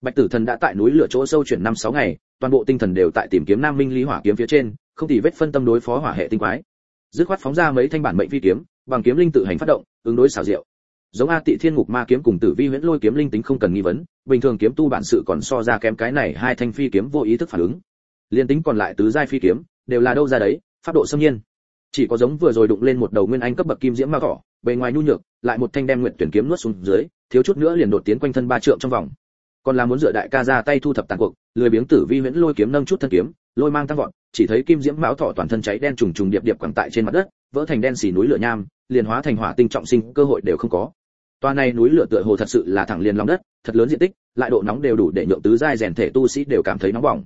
Bạch tử thần đã tại núi lửa chỗ sâu chuyển năm sáu ngày, toàn bộ tinh thần đều tại tìm kiếm nam minh lý hỏa kiếm phía trên, không tỉ vết phân tâm đối phó hỏa hệ tinh quái. Dứt khoát phóng ra mấy thanh bản mệnh phi kiếm, bằng kiếm linh tự hành phát động, ứng đối xảo diệu giống a tị thiên ngục ma kiếm cùng tử vi huyễn lôi kiếm linh tính không cần nghi vấn, bình thường kiếm tu bản sự còn so ra kém cái này hai thanh phi kiếm vô ý thức phản ứng. Liên tính còn lại tứ giai phi kiếm, đều là đâu ra đấy, pháp độ xâm nhiên. Chỉ có giống vừa rồi đụng lên một đầu nguyên anh cấp bậc kim diễm ma thỏ, bề ngoài nhu nhược, lại một thanh đem nguyện tuyển kiếm nuốt xuống dưới, thiếu chút nữa liền đột tiến quanh thân ba trượng trong vòng. Còn là muốn dựa đại ca ra tay thu thập tàn cuộc, lười biếng tử vi huyễn lôi kiếm nâng chút thân kiếm, lôi mang tăng vọt, chỉ thấy kim diễm mão thọ toàn thân cháy đen trùng trùng điệp điệp quẳng tại trên mặt đất, vỡ thành đen xì núi lửa nham, liền hóa thành hỏa tinh trọng sinh, cơ hội đều không có toa này núi lửa tựa hồ thật sự là thẳng liền lòng đất, thật lớn diện tích, lại độ nóng đều đủ để nhượng tứ giai rèn thể tu sĩ đều cảm thấy nóng bỏng.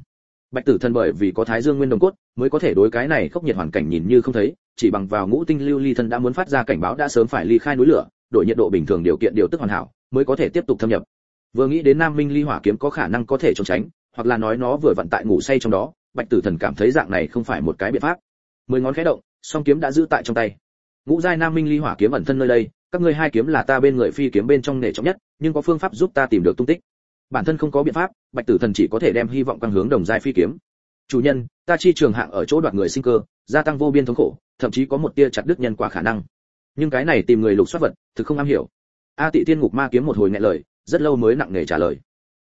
Bạch tử thân bởi vì có thái dương nguyên đồng cốt, mới có thể đối cái này khốc nhiệt hoàn cảnh nhìn như không thấy, chỉ bằng vào ngũ tinh lưu ly thân đã muốn phát ra cảnh báo đã sớm phải ly khai núi lửa, đổi nhiệt độ bình thường điều kiện điều tức hoàn hảo, mới có thể tiếp tục thâm nhập. Vừa nghĩ đến nam minh ly hỏa kiếm có khả năng có thể trốn tránh, hoặc là nói nó vừa vận tại ngủ say trong đó, bạch tử thần cảm thấy dạng này không phải một cái biện pháp. Mười ngón khẽ động, song kiếm đã giữ tại trong tay. Ngũ giai nam minh ly hỏa kiếm ẩn thân nơi đây các ngươi hai kiếm là ta bên người phi kiếm bên trong nể trọng nhất, nhưng có phương pháp giúp ta tìm được tung tích. Bản thân không có biện pháp, bạch tử thần chỉ có thể đem hy vọng quang hướng đồng giai phi kiếm. Chủ nhân, ta chi trường hạng ở chỗ đoạt người sinh cơ, gia tăng vô biên thống khổ, thậm chí có một tia chặt đứt nhân quả khả năng. Nhưng cái này tìm người lục soát vật, thực không am hiểu. A tị tiên ngục ma kiếm một hồi nghẹn lời, rất lâu mới nặng nề trả lời.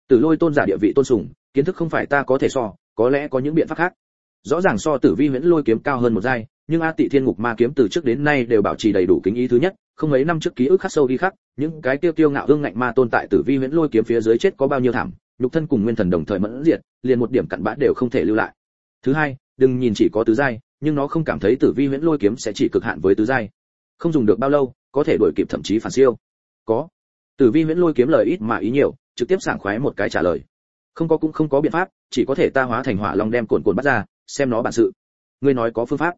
Tử lôi tôn giả địa vị tôn sùng, kiến thức không phải ta có thể so, có lẽ có những biện pháp khác. Rõ ràng so tử vi huyễn lôi kiếm cao hơn một giai, nhưng a tị thiên ngục ma kiếm từ trước đến nay đều bảo trì đầy đủ kính ý thứ nhất không mấy năm trước ký ức khắc sâu đi khắc, những cái tiêu tiêu ngạo hương ngạnh ma tồn tại tử vi huyễn lôi kiếm phía dưới chết có bao nhiêu thảm, nhục thân cùng nguyên thần đồng thời mẫn diệt, liền một điểm cặn bã đều không thể lưu lại. Thứ hai, đừng nhìn chỉ có tứ giai, nhưng nó không cảm thấy tử vi huyễn lôi kiếm sẽ chỉ cực hạn với tứ giai. Không dùng được bao lâu, có thể đuổi kịp thậm chí phản siêu. Có. Tử vi huyễn lôi kiếm lời ít mà ý nhiều, trực tiếp sảng khoái một cái trả lời. Không có cũng không có biện pháp, chỉ có thể ta hóa thành hỏa long đem cuộn cuộn bắt ra, xem nó bản sự. Ngươi nói có phương pháp.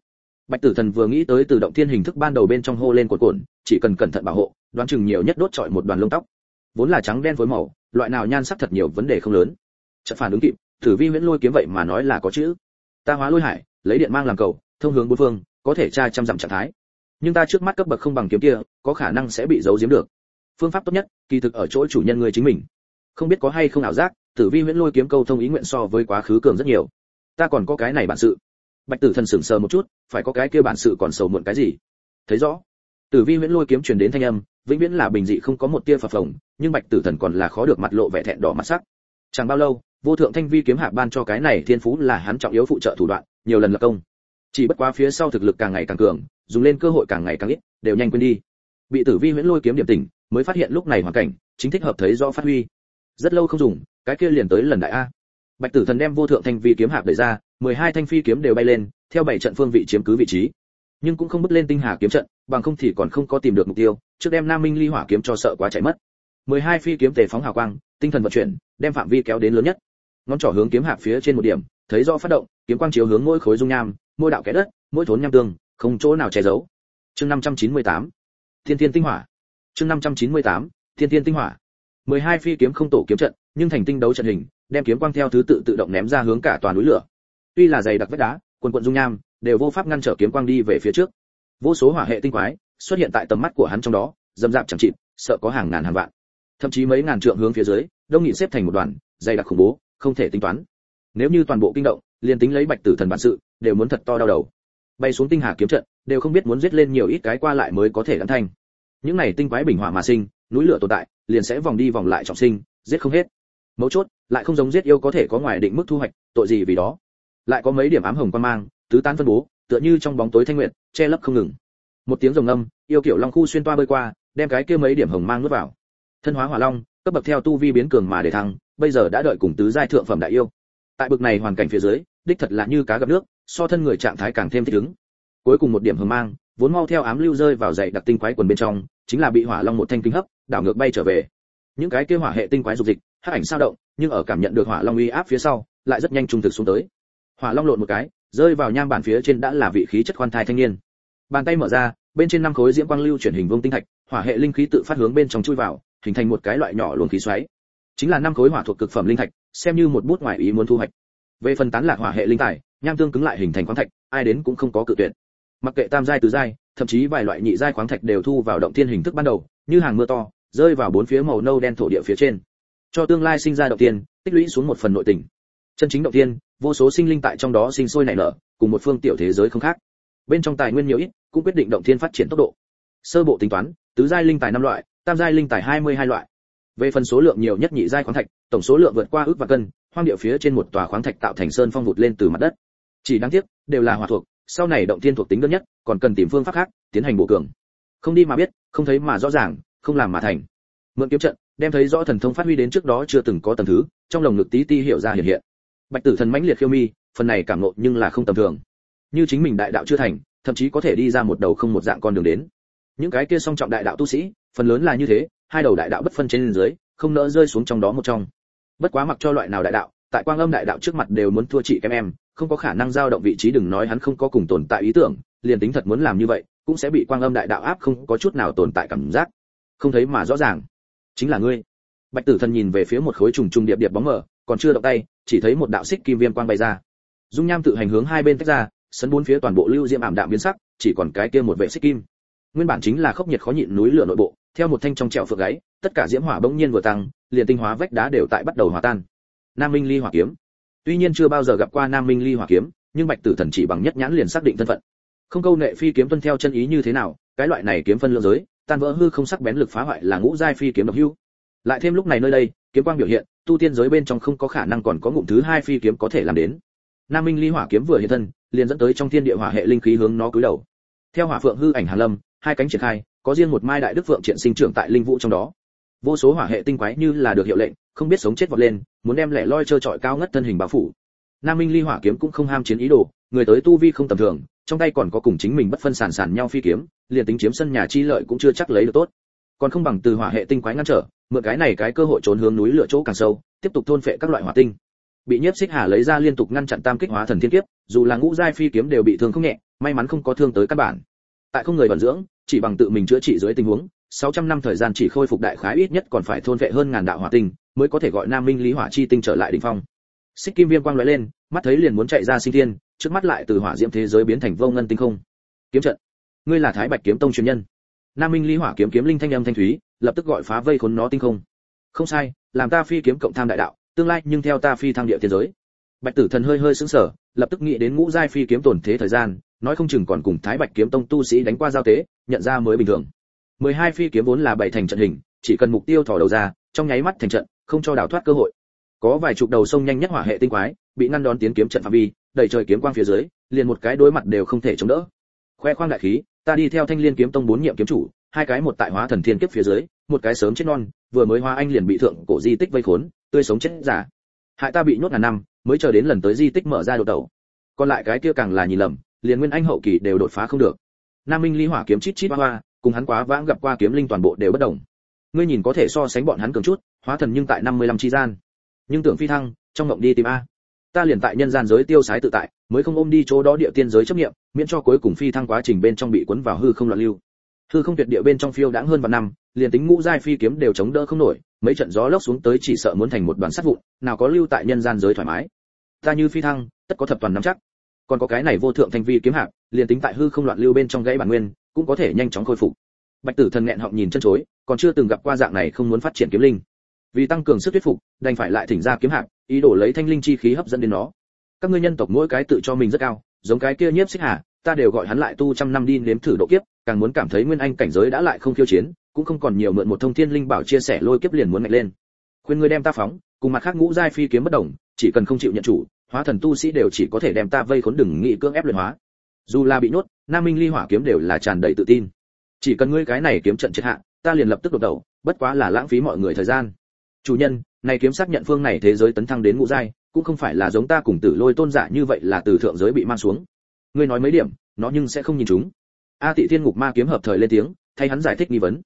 Bạch tử thần vừa nghĩ tới từ động thiên hình thức ban đầu bên trong hô lên cuộn cuộn chỉ cần cẩn thận bảo hộ, đoán chừng nhiều nhất đốt trọi một đoàn lông tóc. Vốn là trắng đen phối màu, loại nào nhan sắc thật nhiều vấn đề không lớn. Chợt phản ứng kịp, tử vi huyễn lôi kiếm vậy mà nói là có chữ. Ta hóa lôi hải, lấy điện mang làm cầu, thông hướng bốn phương, có thể tra trăm dặm trạng thái. Nhưng ta trước mắt cấp bậc không bằng kiếm kia, có khả năng sẽ bị giấu giếm được. Phương pháp tốt nhất, kỳ thực ở chỗ chủ nhân người chính mình. Không biết có hay không ảo giác, tử vi huyễn lôi kiếm câu thông ý nguyện so với quá khứ cường rất nhiều. Ta còn có cái này bản sự. Bạch tử thần sững sờ một chút, phải có cái kia bản sự còn sầu muộn cái gì? Thấy rõ tử vi huyễn lôi kiếm truyền đến thanh âm, vĩnh viễn là bình dị không có một tia phập phồng, nhưng bạch tử thần còn là khó được mặt lộ vẻ thẹn đỏ mặt sắc. Chẳng bao lâu, vô thượng thanh vi kiếm hạ ban cho cái này thiên phú là hắn trọng yếu phụ trợ thủ đoạn, nhiều lần lập công. Chỉ bất quá phía sau thực lực càng ngày càng cường, dùng lên cơ hội càng ngày càng ít, đều nhanh quên đi. Bị tử vi huyễn lôi kiếm điểm tỉnh, mới phát hiện lúc này hoàn cảnh, chính thích hợp thấy rõ phát huy. Rất lâu không dùng, cái kia liền tới lần đại a. Bạch tử thần đem vô thượng thanh vi kiếm hạp đẩy ra, mười hai thanh phi kiếm đều bay lên, theo bảy trận phương vị chiếm cứ vị trí. Nhưng cũng không bước lên tinh hà kiếm trận bằng không thì còn không có tìm được mục tiêu trước đem nam minh ly hỏa kiếm cho sợ quá chạy mất. Mười hai phi kiếm tề phóng hào quang tinh thần vận chuyển đem phạm vi kéo đến lớn nhất. Ngón trỏ hướng kiếm hạp phía trên một điểm thấy rõ phát động kiếm quang chiếu hướng mỗi khối dung nham mỗi đạo kẽ đất mỗi thốn nham tương không chỗ nào che giấu. Chương 598. thiên thiên tinh hỏa. Chương 598, thiên thiên tinh hỏa. 12 phi kiếm không tổ kiếm trận nhưng thành tinh đấu trận hình đem kiếm quang theo thứ tự tự động ném ra hướng cả toàn núi lửa. Tuy là dày đặc vách đá quần quận dung nham đều vô pháp ngăn trở kiếm quang đi về phía trước vô số hỏa hệ tinh quái xuất hiện tại tầm mắt của hắn trong đó dầm dạp chẳng chịt, sợ có hàng ngàn hàng vạn. Thậm chí mấy ngàn trượng hướng phía dưới, đông nghị xếp thành một đoàn, dày đặc khủng bố, không thể tính toán. Nếu như toàn bộ kinh động, liền tính lấy bạch tử thần bản sự, đều muốn thật to đau đầu. Bay xuống tinh hà kiếm trận, đều không biết muốn giết lên nhiều ít cái qua lại mới có thể gắn thanh. Những này tinh quái bình hỏa mà sinh, núi lửa tồn tại, liền sẽ vòng đi vòng lại trọng sinh, giết không hết. Mấu chốt, lại không giống giết yêu có thể có ngoài định mức thu hoạch, tội gì vì đó? Lại có mấy điểm ám hồng quan mang, tứ tán phân bố tựa như trong bóng tối thanh nguyện che lấp không ngừng. Một tiếng rồng âm yêu kiểu long khu xuyên toa bơi qua, đem cái kia mấy điểm hồng mang nuốt vào. Thân hóa hỏa long, cấp bậc theo tu vi biến cường mà để thăng, bây giờ đã đợi cùng tứ giai thượng phẩm đại yêu. Tại bực này hoàn cảnh phía dưới, đích thật là như cá gặp nước, so thân người trạng thái càng thêm thích ứng. Cuối cùng một điểm hồng mang, vốn mau theo ám lưu rơi vào dậy đặc tinh quái quần bên trong, chính là bị hỏa long một thanh kính hấp, đảo ngược bay trở về. Những cái kia hỏa hệ tinh quái dục dịch, hắc ảnh sao động, nhưng ở cảm nhận được hỏa long uy áp phía sau, lại rất nhanh trung thực xuống tới. Hỏa long lộn một cái rơi vào nham bản phía trên đã là vị khí chất khoan thai thanh niên. Bàn tay mở ra, bên trên năm khối diễm quang lưu chuyển hình vương tinh thạch, hỏa hệ linh khí tự phát hướng bên trong chui vào, hình thành một cái loại nhỏ luồng khí xoáy. Chính là năm khối hỏa thuộc cực phẩm linh thạch, xem như một bút ngoại ý muốn thu hoạch. Về phần tán lạc hỏa hệ linh tài, nham tương cứng lại hình thành khoáng thạch, ai đến cũng không có cự tuyệt. Mặc kệ tam giai tứ giai, thậm chí vài loại nhị giai khoáng thạch đều thu vào động thiên hình thức ban đầu, như hàng mưa to, rơi vào bốn phía màu nâu đen thổ địa phía trên. Cho tương lai sinh ra động tiên tích lũy xuống một phần nội tình chân chính động thiên, vô số sinh linh tại trong đó sinh sôi nảy nở, cùng một phương tiểu thế giới không khác. Bên trong tài nguyên nhiều ít, cũng quyết định động thiên phát triển tốc độ. Sơ bộ tính toán, tứ giai linh tài năm loại, tam giai linh tài 22 loại. Về phần số lượng nhiều nhất nhị giai khoáng thạch, tổng số lượng vượt qua ước và cân, hoang địa phía trên một tòa khoáng thạch tạo thành sơn phong vụt lên từ mặt đất. Chỉ đáng tiếc, đều là hỏa thuộc, sau này động thiên thuộc tính đơn nhất, còn cần tìm phương pháp khác, tiến hành bổ cường. Không đi mà biết, không thấy mà rõ ràng, không làm mà thành. Mượn kiếm trận, đem thấy rõ thần thông phát huy đến trước đó chưa từng có tầm thứ, trong lồng ngực tí ti hiểu ra hiện hiện bạch tử thần mãnh liệt khiêu mi, phần này cảm ngộ nhưng là không tầm thường. Như chính mình đại đạo chưa thành, thậm chí có thể đi ra một đầu không một dạng con đường đến. Những cái kia song trọng đại đạo tu sĩ, phần lớn là như thế, hai đầu đại đạo bất phân trên dưới, không nỡ rơi xuống trong đó một trong. Bất quá mặc cho loại nào đại đạo, tại quang âm đại đạo trước mặt đều muốn thua chị em em, không có khả năng giao động vị trí đừng nói hắn không có cùng tồn tại ý tưởng, liền tính thật muốn làm như vậy, cũng sẽ bị quang âm đại đạo áp không có chút nào tồn tại cảm giác. Không thấy mà rõ ràng. Chính là ngươi. Bạch tử thần nhìn về phía một khối trùng trùng điệp điệp bóng mờ còn chưa động tay, chỉ thấy một đạo xích kim viêm quang bay ra. Dung nham tự hành hướng hai bên tách ra sân bốn phía toàn bộ lưu diễm ảm đạm biến sắc, chỉ còn cái kia một vệ xích kim. Nguyên bản chính là khốc nhiệt khó nhịn núi lửa nội bộ, theo một thanh trong trẹo phượng gáy, tất cả diễm hỏa bỗng nhiên vừa tăng, liền tinh hóa vách đá đều tại bắt đầu hòa tan. Nam minh ly hỏa kiếm. Tuy nhiên chưa bao giờ gặp qua nam minh ly hỏa kiếm, nhưng bạch tử thần chỉ bằng nhất nhãn liền xác định thân phận. Không câu nệ phi kiếm tuân theo chân ý như thế nào, cái loại này kiếm phân lượng giới, tan vỡ hư không sắc bén lực phá hoại là ngũ giai phi kiếm độc hưu. Lại thêm lúc này nơi đây kiếm quang biểu hiện, tu tiên giới bên trong không có khả năng còn có ngụm thứ hai phi kiếm có thể làm đến. Nam minh ly hỏa kiếm vừa hiện thân, liền dẫn tới trong thiên địa hỏa hệ linh khí hướng nó cúi đầu. Theo hỏa phượng hư ảnh hàn lâm, hai cánh triển khai, có riêng một mai đại đức phượng triển sinh trưởng tại linh vũ trong đó. Vô số hỏa hệ tinh quái như là được hiệu lệnh, không biết sống chết vọt lên, muốn đem lẻ loi trơ trọi cao ngất thân hình bao phủ. Nam minh ly hỏa kiếm cũng không ham chiến ý đồ, người tới tu vi không tầm thường, trong tay còn có cùng chính mình bất phân sản sản nhau phi kiếm, liền tính chiếm sân nhà chi lợi cũng chưa chắc lấy được tốt còn không bằng từ hỏa hệ tinh quái ngăn trở, mượn cái này cái cơ hội trốn hướng núi lửa chỗ càng sâu, tiếp tục thôn phệ các loại hỏa tinh. Bị nhiếp xích hà lấy ra liên tục ngăn chặn tam kích hóa thần thiên kiếp, dù là ngũ giai phi kiếm đều bị thương không nhẹ, may mắn không có thương tới căn bản. Tại không người vận dưỡng, chỉ bằng tự mình chữa trị dưới tình huống 600 năm thời gian chỉ khôi phục đại khái ít nhất còn phải thôn vệ hơn ngàn đạo hỏa tinh, mới có thể gọi nam minh lý hỏa chi tinh trở lại đỉnh phong. Xích kim viêm quang lóe lên, mắt thấy liền muốn chạy ra sinh thiên, trước mắt lại từ hỏa diễm thế giới biến thành vô ngân tinh không. Kiếm trận. Ngươi là thái bạch kiếm tông truyền nhân nam minh Ly hỏa kiếm kiếm linh thanh âm thanh thúy, lập tức gọi phá vây khốn nó tinh không. Không sai, làm ta phi kiếm cộng tham đại đạo, tương lai nhưng theo ta phi thăng địa tiên giới. Bạch tử thần hơi hơi sững sờ, lập tức nghĩ đến ngũ giai phi kiếm tổn thế thời gian, nói không chừng còn cùng thái bạch kiếm tông tu sĩ đánh qua giao tế, nhận ra mới bình thường. 12 phi kiếm vốn là bảy thành trận hình, chỉ cần mục tiêu thò đầu ra, trong nháy mắt thành trận, không cho đào thoát cơ hội. Có vài chục đầu sông nhanh nhất hỏa hệ tinh quái, bị ngăn đón tiến kiếm trận phạm vi, đẩy trời kiếm quang phía dưới, liền một cái đối mặt đều không thể chống đỡ. Khoe khoang đại khí ta đi theo thanh liên kiếm tông bốn nhiệm kiếm chủ, hai cái một tại hóa thần thiên kiếp phía dưới, một cái sớm chết non, vừa mới hóa anh liền bị thượng cổ di tích vây khốn, tươi sống chết giả. Hại ta bị nhốt ngàn năm, mới chờ đến lần tới di tích mở ra đột đầu. Còn lại cái kia càng là nhìn lầm, liền nguyên anh hậu kỳ đều đột phá không được. Nam minh ly hỏa kiếm chít chít hoa hoa, cùng hắn quá vãng gặp qua kiếm linh toàn bộ đều bất đồng ngươi nhìn có thể so sánh bọn hắn cường chút, hóa thần nhưng tại 55 chi gian. Nhưng tưởng phi thăng, trong ngộng đi tìm a ta liền tại nhân gian giới tiêu sái tự tại, mới không ôm đi chỗ đó địa tiên giới chấp nghiệm miễn cho cuối cùng phi thăng quá trình bên trong bị cuốn vào hư không loạn lưu. Hư không tuyệt địa bên trong phiêu đãng hơn vạn năm, liền tính ngũ giai phi kiếm đều chống đỡ không nổi, mấy trận gió lốc xuống tới chỉ sợ muốn thành một đoàn sắt vụn, nào có lưu tại nhân gian giới thoải mái. Ta như phi thăng, tất có thập toàn nắm chắc. Còn có cái này vô thượng thành vi kiếm hạc liền tính tại hư không loạn lưu bên trong gãy bản nguyên, cũng có thể nhanh chóng khôi phục. Bạch tử thần nghẹn họng nhìn chân chối, còn chưa từng gặp qua dạng này không muốn phát triển kiếm linh vì tăng cường sức thuyết phục, đành phải lại thỉnh ra kiếm hạc, ý đồ lấy thanh linh chi khí hấp dẫn đến nó. Các ngươi nhân tộc mỗi cái tự cho mình rất cao, giống cái kia nhiếp xích hà, ta đều gọi hắn lại tu trăm năm đi nếm thử độ kiếp, càng muốn cảm thấy nguyên anh cảnh giới đã lại không khiêu chiến, cũng không còn nhiều mượn một thông thiên linh bảo chia sẻ lôi kiếp liền muốn mạnh lên. Khuyên ngươi đem ta phóng, cùng mặt khác ngũ giai phi kiếm bất đồng chỉ cần không chịu nhận chủ, hóa thần tu sĩ đều chỉ có thể đem ta vây khốn đừng nghị cưỡng ép luyện hóa. Dù là bị nhốt, nam minh ly hỏa kiếm đều là tràn đầy tự tin. Chỉ cần ngươi cái này kiếm trận chết hạ, ta liền lập tức đột đầu, bất quá là lãng phí mọi người thời gian chủ nhân này kiếm xác nhận phương này thế giới tấn thăng đến ngũ giai, cũng không phải là giống ta cùng tử lôi tôn giả như vậy là từ thượng giới bị mang xuống. Ngươi nói mấy điểm, nó nhưng sẽ không nhìn chúng. A tị thiên ngục ma kiếm hợp thời lên tiếng, thay hắn giải thích nghi vấn.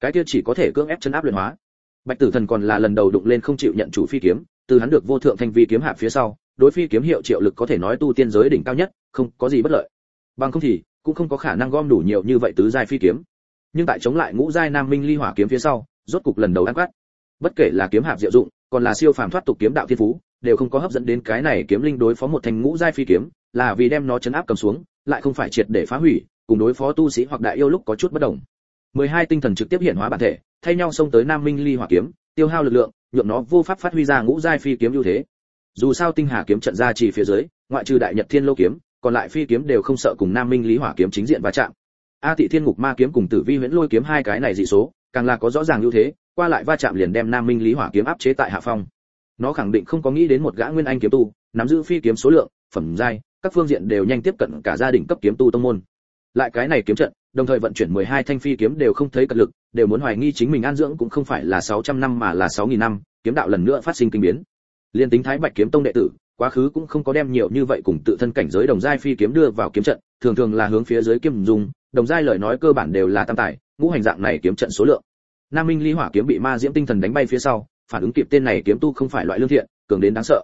Cái kia chỉ có thể cưỡng ép chân áp luyện hóa. Bạch tử thần còn là lần đầu đụng lên không chịu nhận chủ phi kiếm, từ hắn được vô thượng thanh vi kiếm hạ phía sau, đối phi kiếm hiệu triệu lực có thể nói tu tiên giới đỉnh cao nhất, không có gì bất lợi. Bằng không thì, cũng không có khả năng gom đủ nhiều như vậy tứ giai phi kiếm. Nhưng tại chống lại ngũ giai nam minh ly hỏa kiếm phía sau, rốt cục lần đầu ăn quát bất kể là kiếm hạp diệu dụng, còn là siêu phàm thoát tục kiếm đạo thiên phú, đều không có hấp dẫn đến cái này kiếm linh đối phó một thành ngũ giai phi kiếm, là vì đem nó chấn áp cầm xuống, lại không phải triệt để phá hủy, cùng đối phó tu sĩ hoặc đại yêu lúc có chút bất đồng. 12 tinh thần trực tiếp hiện hóa bản thể, thay nhau xông tới nam minh ly hỏa kiếm, tiêu hao lực lượng, nhượng nó vô pháp phát huy ra ngũ giai phi kiếm ưu thế. Dù sao tinh hà kiếm trận ra chỉ phía dưới, ngoại trừ đại nhật thiên lô kiếm, còn lại phi kiếm đều không sợ cùng nam minh lý hỏa kiếm chính diện va chạm. A tị thiên ngục ma kiếm cùng tử vi huyễn lôi kiếm hai cái này dị số, càng là có rõ ràng ưu thế qua lại va chạm liền đem nam minh lý hỏa kiếm áp chế tại hạ phong. Nó khẳng định không có nghĩ đến một gã nguyên anh kiếm tu, nắm giữ phi kiếm số lượng, phẩm giai, các phương diện đều nhanh tiếp cận cả gia đình cấp kiếm tu tông môn. Lại cái này kiếm trận, đồng thời vận chuyển 12 thanh phi kiếm đều không thấy cật lực, đều muốn hoài nghi chính mình an dưỡng cũng không phải là 600 năm mà là 6.000 năm, kiếm đạo lần nữa phát sinh kinh biến. Liên tính thái bạch kiếm tông đệ tử, quá khứ cũng không có đem nhiều như vậy cùng tự thân cảnh giới đồng giai phi kiếm đưa vào kiếm trận, thường thường là hướng phía dưới kiếm dùng, đồng giai lời nói cơ bản đều là tam tài, ngũ hành dạng này kiếm trận số lượng nam minh ly hỏa kiếm bị ma diễm tinh thần đánh bay phía sau, phản ứng kịp tên này kiếm tu không phải loại lương thiện, cường đến đáng sợ.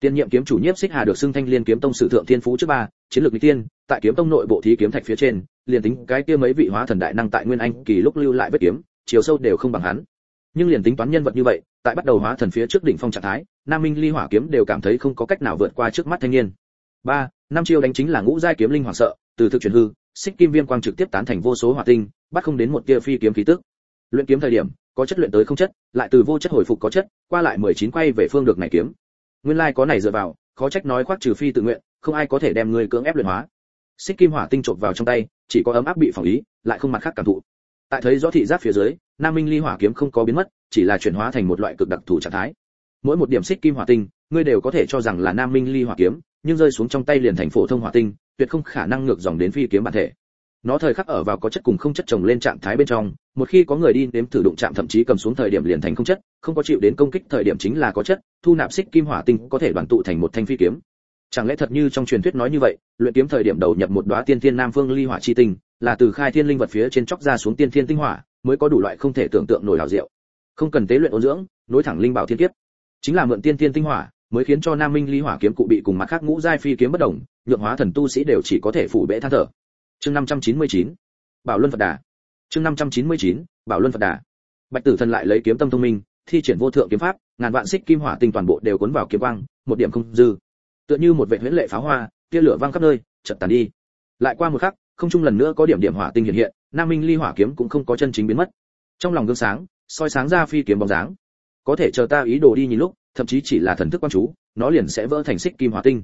Tiên nhiệm kiếm chủ nhiếp xích hà được xưng thanh liên kiếm tông sử thượng thiên phú trước ba, chiến lược mỹ tiên, tại kiếm tông nội bộ thí kiếm thạch phía trên, liền tính cái kia mấy vị hóa thần đại năng tại nguyên anh kỳ lúc lưu lại vết kiếm, chiều sâu đều không bằng hắn. Nhưng liền tính toán nhân vật như vậy, tại bắt đầu hóa thần phía trước đỉnh phong trạng thái, nam minh ly hỏa kiếm đều cảm thấy không có cách nào vượt qua trước mắt thanh niên. Ba, năm chiêu đánh chính là ngũ giai kiếm linh hoàng sợ, từ thực chuyển hư, xích kim viêm quang trực tiếp tán thành vô số hỏa tinh, bắt không đến một tia phi kiếm khí tức luyện kiếm thời điểm, có chất luyện tới không chất, lại từ vô chất hồi phục có chất, qua lại 19 quay về phương được này kiếm. Nguyên lai like có này dựa vào, khó trách nói khoác trừ phi tự nguyện, không ai có thể đem người cưỡng ép luyện hóa. Xích kim hỏa tinh trộn vào trong tay, chỉ có ấm áp bị phỏng ý, lại không mặt khác cảm thụ. Tại thấy rõ thị giác phía dưới, nam minh ly hỏa kiếm không có biến mất, chỉ là chuyển hóa thành một loại cực đặc thù trạng thái. Mỗi một điểm xích kim hỏa tinh, ngươi đều có thể cho rằng là nam minh ly hỏa kiếm, nhưng rơi xuống trong tay liền thành phổ thông hỏa tinh, tuyệt không khả năng ngược dòng đến phi kiếm bản thể nó thời khắc ở vào có chất cùng không chất chồng lên trạng thái bên trong, một khi có người đi nếm thử đụng chạm thậm chí cầm xuống thời điểm liền thành không chất, không có chịu đến công kích thời điểm chính là có chất, thu nạp xích kim hỏa tinh có thể đoàn tụ thành một thanh phi kiếm. Chẳng lẽ thật như trong truyền thuyết nói như vậy, luyện kiếm thời điểm đầu nhập một đóa tiên thiên nam phương ly hỏa chi tinh, là từ khai thiên linh vật phía trên chóc ra xuống tiên thiên tinh hỏa, mới có đủ loại không thể tưởng tượng nổi hào diệu. Không cần tế luyện ôn dưỡng, nối thẳng linh bảo thiên kiếp. Chính là mượn tiên thiên tinh hỏa, mới khiến cho nam minh ly hỏa kiếm cụ bị cùng mặt khác ngũ giai phi kiếm bất đồng, nhượng hóa thần tu sĩ đều chỉ có thể phủ bệ than thở chương 599 bảo luân phật đà. Chương 599 bảo luân phật đà. Bạch tử thần lại lấy kiếm tâm thông minh, thi triển vô thượng kiếm pháp, ngàn vạn xích kim hỏa tinh toàn bộ đều cuốn vào kiếm quang, một điểm không dư. Tựa như một vệ huyễn lệ pháo hoa, tia lửa vang khắp nơi, chợt tàn đi. Lại qua một khắc, không chung lần nữa có điểm điểm hỏa tinh hiện hiện, nam minh ly hỏa kiếm cũng không có chân chính biến mất. Trong lòng gương sáng, soi sáng ra phi kiếm bóng dáng. Có thể chờ ta ý đồ đi nhìn lúc, thậm chí chỉ là thần thức quan chú, nó liền sẽ vỡ thành xích kim hỏa tinh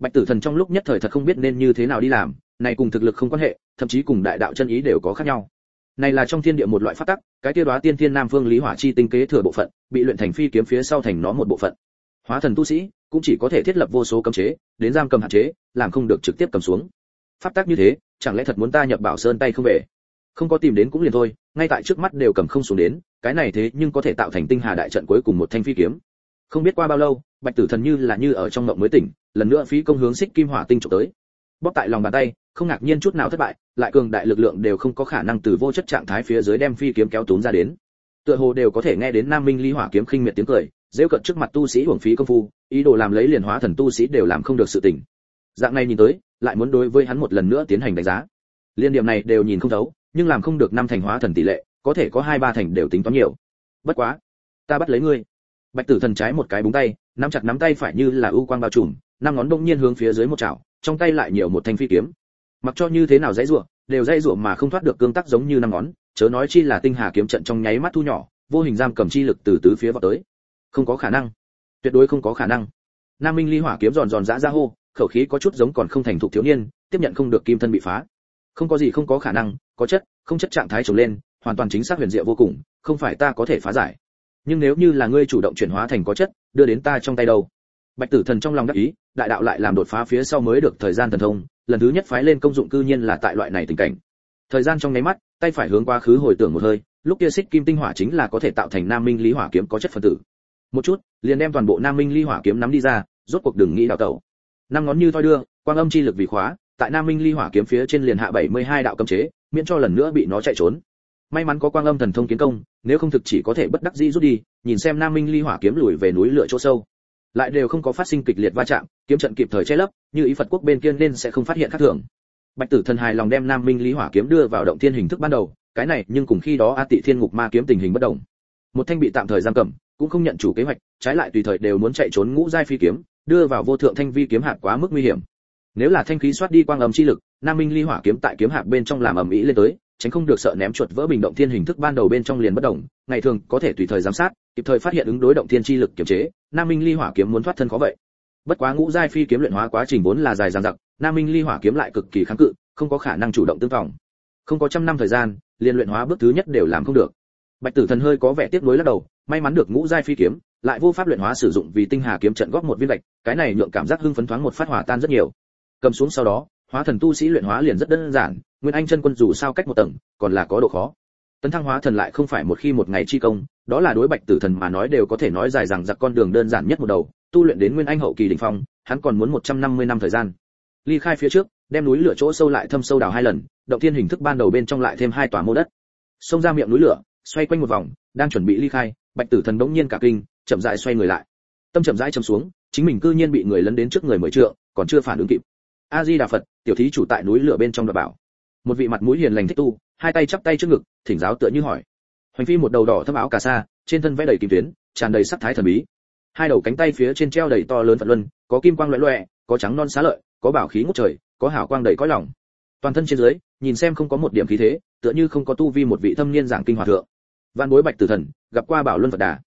bạch tử thần trong lúc nhất thời thật không biết nên như thế nào đi làm, này cùng thực lực không quan hệ, thậm chí cùng đại đạo chân ý đều có khác nhau. Này là trong thiên địa một loại pháp tắc, cái tiêu đoá tiên thiên nam phương lý hỏa chi tinh kế thừa bộ phận, bị luyện thành phi kiếm phía sau thành nó một bộ phận. Hóa thần tu sĩ, cũng chỉ có thể thiết lập vô số cấm chế, đến giam cầm hạn chế, làm không được trực tiếp cầm xuống. Pháp tắc như thế, chẳng lẽ thật muốn ta nhập bảo sơn tay không về? Không có tìm đến cũng liền thôi, ngay tại trước mắt đều cầm không xuống đến, cái này thế nhưng có thể tạo thành tinh hà đại trận cuối cùng một thanh phi kiếm không biết qua bao lâu, bạch tử thần như là như ở trong mộng mới tỉnh, lần nữa phí công hướng xích kim hỏa tinh trộm tới. Bóp tại lòng bàn tay, không ngạc nhiên chút nào thất bại, lại cường đại lực lượng đều không có khả năng từ vô chất trạng thái phía dưới đem phi kiếm kéo túm ra đến. Tựa hồ đều có thể nghe đến nam minh ly hỏa kiếm khinh miệt tiếng cười dễ cận trước mặt tu sĩ hưởng phí công phu, ý đồ làm lấy liền hóa thần tu sĩ đều làm không được sự tình. Dạng này nhìn tới, lại muốn đối với hắn một lần nữa tiến hành đánh giá. Liên điểm này đều nhìn không thấu, nhưng làm không được năm thành hóa thần tỷ lệ, có thể có hai ba thành đều tính toán nhiều. Bất quá, ta bắt lấy ngươi bạch tử thần trái một cái búng tay, nắm chặt nắm tay phải như là ưu quang bao trùm, năm ngón đông nhiên hướng phía dưới một chảo, trong tay lại nhiều một thanh phi kiếm. Mặc cho như thế nào dãy rủa, đều dãy rủa mà không thoát được cương tắc giống như năm ngón, chớ nói chi là tinh hà kiếm trận trong nháy mắt thu nhỏ, vô hình giam cầm chi lực từ tứ phía vào tới. Không có khả năng. Tuyệt đối không có khả năng. Nam minh ly hỏa kiếm giòn giòn giã ra hô, khẩu khí có chút giống còn không thành thục thiếu niên, tiếp nhận không được kim thân bị phá. Không có gì không có khả năng, có chất, không chất trạng thái trồng lên, hoàn toàn chính xác huyền diệu vô cùng, không phải ta có thể phá giải nhưng nếu như là ngươi chủ động chuyển hóa thành có chất, đưa đến ta trong tay đâu? Bạch tử thần trong lòng đắc ý, đại đạo lại làm đột phá phía sau mới được thời gian thần thông, lần thứ nhất phái lên công dụng cư nhiên là tại loại này tình cảnh. Thời gian trong nháy mắt, tay phải hướng quá khứ hồi tưởng một hơi, lúc kia xích kim tinh hỏa chính là có thể tạo thành nam minh lý hỏa kiếm có chất phân tử. Một chút, liền đem toàn bộ nam minh ly hỏa kiếm nắm đi ra, rốt cuộc đừng nghĩ đào tẩu. Năm ngón như thoi đưa, quang âm chi lực vì khóa, tại nam minh ly hỏa kiếm phía trên liền hạ 72 đạo cấm chế, miễn cho lần nữa bị nó chạy trốn may mắn có quang âm thần thông kiến công, nếu không thực chỉ có thể bất đắc dĩ rút đi, nhìn xem nam minh ly hỏa kiếm lùi về núi lửa chỗ sâu. Lại đều không có phát sinh kịch liệt va chạm, kiếm trận kịp thời che lấp, như ý phật quốc bên kia nên sẽ không phát hiện khác thường. Bạch tử thần hài lòng đem nam minh ly hỏa kiếm đưa vào động thiên hình thức ban đầu, cái này nhưng cùng khi đó a tị thiên ngục ma kiếm tình hình bất động một thanh bị tạm thời giam cầm, cũng không nhận chủ kế hoạch, trái lại tùy thời đều muốn chạy trốn ngũ giai phi kiếm, đưa vào vô thượng thanh vi kiếm hạt quá mức nguy hiểm. Nếu là thanh khí xoát đi quang âm chi lực, nam minh ly hỏa kiếm tại kiếm hạt bên trong làm ầm ĩ lên tới tránh không được sợ ném chuột vỡ bình động thiên hình thức ban đầu bên trong liền bất động, ngày thường có thể tùy thời giám sát, kịp thời phát hiện ứng đối động thiên chi lực kiểm chế, nam minh ly hỏa kiếm muốn thoát thân khó vậy. Bất quá ngũ giai phi kiếm luyện hóa quá trình vốn là dài dằng dặc, nam minh ly hỏa kiếm lại cực kỳ kháng cự, không có khả năng chủ động tương phòng. Không có trăm năm thời gian, liền luyện hóa bước thứ nhất đều làm không được. Bạch tử thần hơi có vẻ tiếc nuối lắc đầu, may mắn được ngũ giai phi kiếm, lại vô pháp luyện hóa sử dụng vì tinh hà kiếm trận góp một viên gạch, cái này nhượng cảm giác hưng phấn thoáng một phát hỏa tan rất nhiều. Cầm xuống sau đó, hóa thần tu sĩ luyện hóa liền rất đơn giản nguyên anh chân quân dù sao cách một tầng, còn là có độ khó. Tấn thăng hóa thần lại không phải một khi một ngày chi công, đó là đối bạch tử thần mà nói đều có thể nói dài rằng giặc con đường đơn giản nhất một đầu, tu luyện đến nguyên anh hậu kỳ đỉnh phong, hắn còn muốn 150 năm thời gian. Ly khai phía trước, đem núi lửa chỗ sâu lại thâm sâu đào hai lần, động thiên hình thức ban đầu bên trong lại thêm hai tòa mô đất. Xông ra miệng núi lửa, xoay quanh một vòng, đang chuẩn bị ly khai, bạch tử thần đống nhiên cả kinh, chậm rãi xoay người lại. Tâm chậm rãi chầm xuống, chính mình cư nhiên bị người lấn đến trước người mới trượng, còn chưa phản ứng kịp. A di đà phật, tiểu thí chủ tại núi lửa bên trong đoạt bảo một vị mặt mũi hiền lành thích tu, hai tay chắp tay trước ngực, thỉnh giáo tựa như hỏi. Hoành phi một đầu đỏ thâm áo cà sa, trên thân vẽ đầy kim tuyến, tràn đầy sắc thái thần bí. Hai đầu cánh tay phía trên treo đầy to lớn phật luân, có kim quang loẹ loẹ, có trắng non xá lợi, có bảo khí ngút trời, có hào quang đầy cõi lòng. Toàn thân trên dưới, nhìn xem không có một điểm khí thế, tựa như không có tu vi một vị thâm niên giảng kinh hòa thượng. Văn bối bạch tử thần, gặp qua bảo luân phật đà.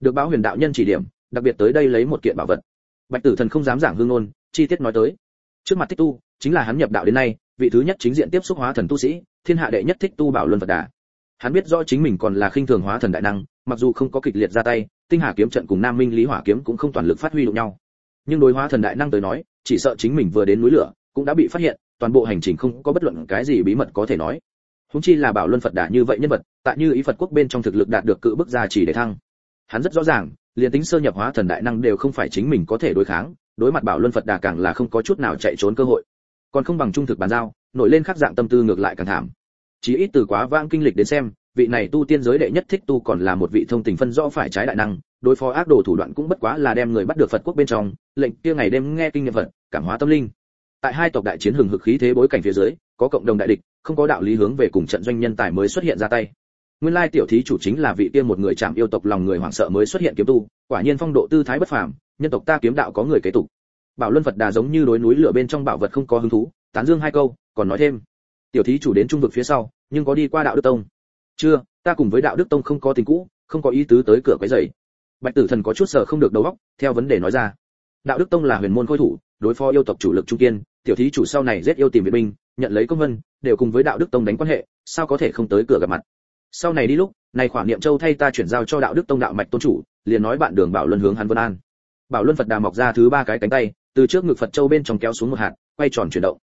Được báo huyền đạo nhân chỉ điểm, đặc biệt tới đây lấy một kiện bảo vật. Bạch tử thần không dám giảng hương ngôn, chi tiết nói tới. Trước mặt thích tu, chính là hắn nhập đạo đến nay vị thứ nhất chính diện tiếp xúc hóa thần tu sĩ, thiên hạ đệ nhất thích tu bảo luân phật đà. Hắn biết rõ chính mình còn là khinh thường hóa thần đại năng, mặc dù không có kịch liệt ra tay, tinh hà kiếm trận cùng nam minh lý hỏa kiếm cũng không toàn lực phát huy đụng nhau. Nhưng đối hóa thần đại năng tới nói, chỉ sợ chính mình vừa đến núi lửa, cũng đã bị phát hiện, toàn bộ hành trình không có bất luận cái gì bí mật có thể nói. Húng chi là bảo luân phật đà như vậy nhân vật, tại như ý phật quốc bên trong thực lực đạt được cự bức gia chỉ để thăng. Hắn rất rõ ràng, liền tính sơ nhập hóa thần đại năng đều không phải chính mình có thể đối kháng, đối mặt bảo luân phật đà càng là không có chút nào chạy trốn cơ hội còn không bằng trung thực bàn giao, nổi lên khắc dạng tâm tư ngược lại càng thảm. Chỉ ít từ quá vãng kinh lịch đến xem, vị này tu tiên giới đệ nhất thích tu còn là một vị thông tình phân rõ phải trái đại năng, đối phó ác đồ thủ đoạn cũng bất quá là đem người bắt được phật quốc bên trong, lệnh kia ngày đêm nghe kinh nghiệm phật, cảm hóa tâm linh. Tại hai tộc đại chiến hừng hực khí thế bối cảnh phía dưới, có cộng đồng đại địch, không có đạo lý hướng về cùng trận doanh nhân tài mới xuất hiện ra tay. Nguyên lai tiểu thí chủ chính là vị kia một người chạm yêu tộc lòng người hoảng sợ mới xuất hiện kiếm tu, quả nhiên phong độ tư thái bất phàm, nhân tộc ta kiếm đạo có người kế tục bảo luân phật đà giống như đối núi lửa bên trong bảo vật không có hứng thú, tán dương hai câu, còn nói thêm. Tiểu thí chủ đến trung vực phía sau, nhưng có đi qua đạo đức tông. Chưa, ta cùng với đạo đức tông không có tình cũ, không có ý tứ tới cửa quấy rầy. Bạch tử thần có chút sợ không được đầu óc, theo vấn đề nói ra. Đạo đức tông là huyền môn khôi thủ, đối phó yêu tộc chủ lực trung kiên, tiểu thí chủ sau này giết yêu tìm viện binh, nhận lấy công vân, đều cùng với đạo đức tông đánh quan hệ, sao có thể không tới cửa gặp mặt? Sau này đi lúc, này khoản niệm châu thay ta chuyển giao cho đạo đức tông đạo mạch tôn chủ, liền nói bạn đường bảo luân hướng hắn vân an. Bảo luân phật đà mọc ra thứ ba cái cánh tay từ trước ngực phật châu bên trong kéo xuống một hạt, quay tròn chuyển động.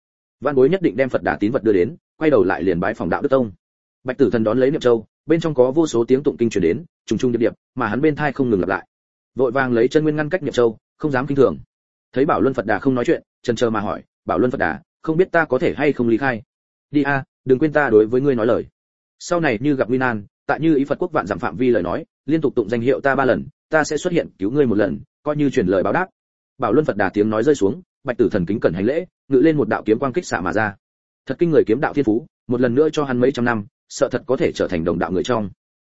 Văn bối nhất định đem phật đà tín vật đưa đến, quay đầu lại liền bái phòng đạo đức tông. Bạch tử thần đón lấy niệm châu, bên trong có vô số tiếng tụng kinh truyền đến, trùng trùng điệp điệp, mà hắn bên thai không ngừng lặp lại. Vội vàng lấy chân nguyên ngăn cách niệm châu, không dám kinh thường. Thấy bảo luân phật đà không nói chuyện trần chờ mà hỏi, bảo luân phật đà, không biết ta có thể hay không ly khai? Đi a, đừng quên ta đối với ngươi nói lời. Sau này như gặp nguy nan, tại như ý phật quốc vạn giảm phạm vi lời nói, liên tục tụng danh hiệu ta ba lần, ta sẽ xuất hiện cứu ngươi một lần, coi như truyền lời báo đáp bảo luân phật đà tiếng nói rơi xuống bạch tử thần kính cẩn hành lễ ngự lên một đạo kiếm quang kích xạ mà ra thật kinh người kiếm đạo thiên phú một lần nữa cho hắn mấy trăm năm sợ thật có thể trở thành đồng đạo người trong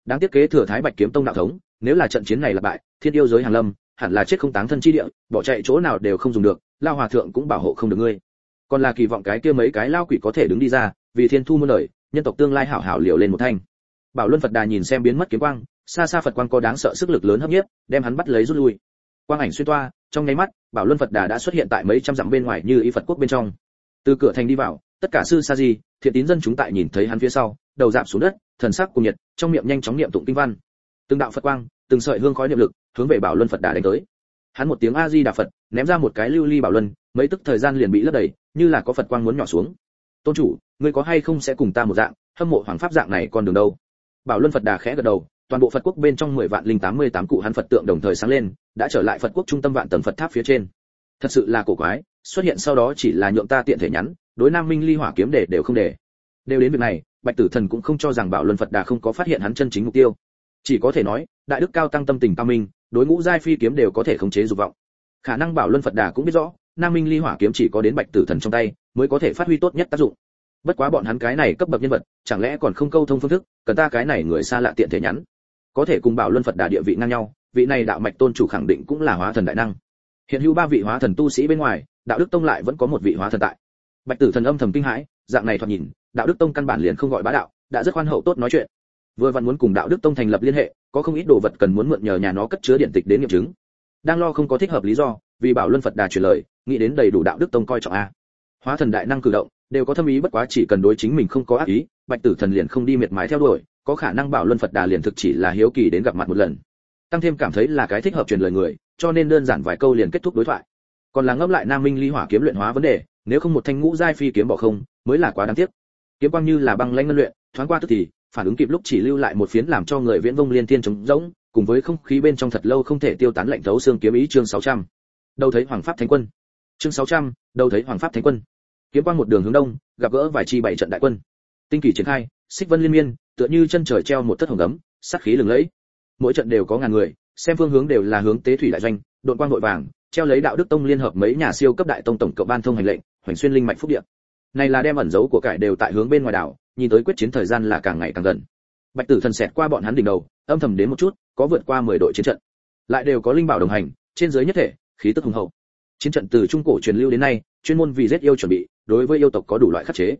đáng tiếc kế thừa thái bạch kiếm tông đạo thống nếu là trận chiến này là bại thiên yêu giới hàng lâm hẳn là chết không táng thân chi địa bỏ chạy chỗ nào đều không dùng được lao hòa thượng cũng bảo hộ không được ngươi còn là kỳ vọng cái kia mấy cái lao quỷ có thể đứng đi ra vì thiên thu muôn lời nhân tộc tương lai hảo hảo liều lên một thanh bảo luân phật đà nhìn xem biến mất kiếm quang xa xa phật quang có đáng sợ sức lực lớn hấp nhiếp đem hắn bắt lấy rút lui quang ảnh xuyên toa trong nháy mắt, bảo luân phật đà đã xuất hiện tại mấy trăm dặm bên ngoài như y phật quốc bên trong. Từ cửa thành đi vào, tất cả sư sa di, thiện tín dân chúng tại nhìn thấy hắn phía sau, đầu dạp xuống đất, thần sắc cùng nhiệt, trong miệng nhanh chóng niệm tụng kinh văn. Từng đạo phật quang, từng sợi hương khói niệm lực, hướng về bảo luân phật đà đánh tới. Hắn một tiếng a di đà phật, ném ra một cái lưu ly bảo luân, mấy tức thời gian liền bị lấp đầy, như là có phật quang muốn nhỏ xuống. Tôn chủ, ngươi có hay không sẽ cùng ta một dạng, hâm mộ hoàng pháp dạng này còn đường đâu? Bảo luân phật đà khẽ gật đầu, toàn bộ phật quốc bên trong mười vạn linh tám mươi tám cụ hắn phật tượng đồng thời sáng lên đã trở lại phật quốc trung tâm vạn tầng phật tháp phía trên. Thật sự là cổ quái, xuất hiện sau đó chỉ là nhượng ta tiện thể nhắn, đối nam minh ly hỏa kiếm để đều không để đều đến việc này, bạch tử thần cũng không cho rằng bảo luân phật đà không có phát hiện hắn chân chính mục tiêu. Chỉ có thể nói, đại đức cao tăng tâm tình cao minh, đối ngũ giai phi kiếm đều có thể khống chế dục vọng. Khả năng bảo luân phật đà cũng biết rõ, nam minh ly hỏa kiếm chỉ có đến bạch tử thần trong tay, mới có thể phát huy tốt nhất tác dụng. Bất quá bọn hắn cái này cấp bậc nhân vật, chẳng lẽ còn không câu thông phương thức, cần ta cái này người xa lạ tiện thể nhắn? Có thể cùng bảo luân phật đà địa vị ngang nhau vị này đạo mạch tôn chủ khẳng định cũng là hóa thần đại năng. Hiện hữu ba vị hóa thần tu sĩ bên ngoài, đạo đức tông lại vẫn có một vị hóa thần tại. Bạch tử thần âm thầm kinh hãi, dạng này thoạt nhìn, đạo đức tông căn bản liền không gọi bá đạo, đã rất khoan hậu tốt nói chuyện. Vừa vặn muốn cùng đạo đức tông thành lập liên hệ, có không ít đồ vật cần muốn mượn nhờ nhà nó cất chứa điện tịch đến nghiệm chứng. Đang lo không có thích hợp lý do, vì bảo luân phật đà truyền lời, nghĩ đến đầy đủ đạo đức tông coi trọng a. Hóa thần đại năng cử động, đều có thâm ý bất quá chỉ cần đối chính mình không có ác ý, bạch tử thần liền không đi miệt mái theo đuổi, có khả năng bảo luân phật đà liền thực chỉ là hiếu kỳ đến gặp mặt một lần tăng thêm cảm thấy là cái thích hợp truyền lời người cho nên đơn giản vài câu liền kết thúc đối thoại. Còn là ngẫm lại nam minh ly hỏa kiếm luyện hóa vấn đề nếu không một thanh ngũ giai phi kiếm bỏ không mới là quá đáng tiếc. Kiếm quang như là băng lanh ngân luyện thoáng qua tức thì phản ứng kịp lúc chỉ lưu lại một phiến làm cho người viễn vông liên thiên trống rỗng cùng với không khí bên trong thật lâu không thể tiêu tán lạnh thấu xương kiếm ý chương 600. đầu thấy hoàng pháp thánh quân. Chương 600, đầu thấy hoàng pháp thánh quân. Kiếm quang một đường hướng đông gặp gỡ vài chi bảy trận đại quân. Tinh kỳ triển khai xích vân liên miên tựa như chân trời treo một thất hồng gấm sát khí lừng lẫy mỗi trận đều có ngàn người, xem phương hướng đều là hướng tế thủy đại doanh đội quang đội vàng, treo lấy đạo đức tông liên hợp mấy nhà siêu cấp đại tông tổng cộng ban thông hành lệnh, hoành xuyên linh mạch phúc địa. Này là đem ẩn dấu của cải đều tại hướng bên ngoài đảo, nhìn tới quyết chiến thời gian là càng ngày càng gần. Bạch tử thần xẹt qua bọn hắn đỉnh đầu, âm thầm đến một chút, có vượt qua 10 đội chiến trận. Lại đều có linh bảo đồng hành, trên dưới nhất thể, khí tức hùng hậu. Chiến trận từ trung cổ truyền lưu đến nay, chuyên môn vì giết yêu chuẩn bị, đối với yêu tộc có đủ loại khắc chế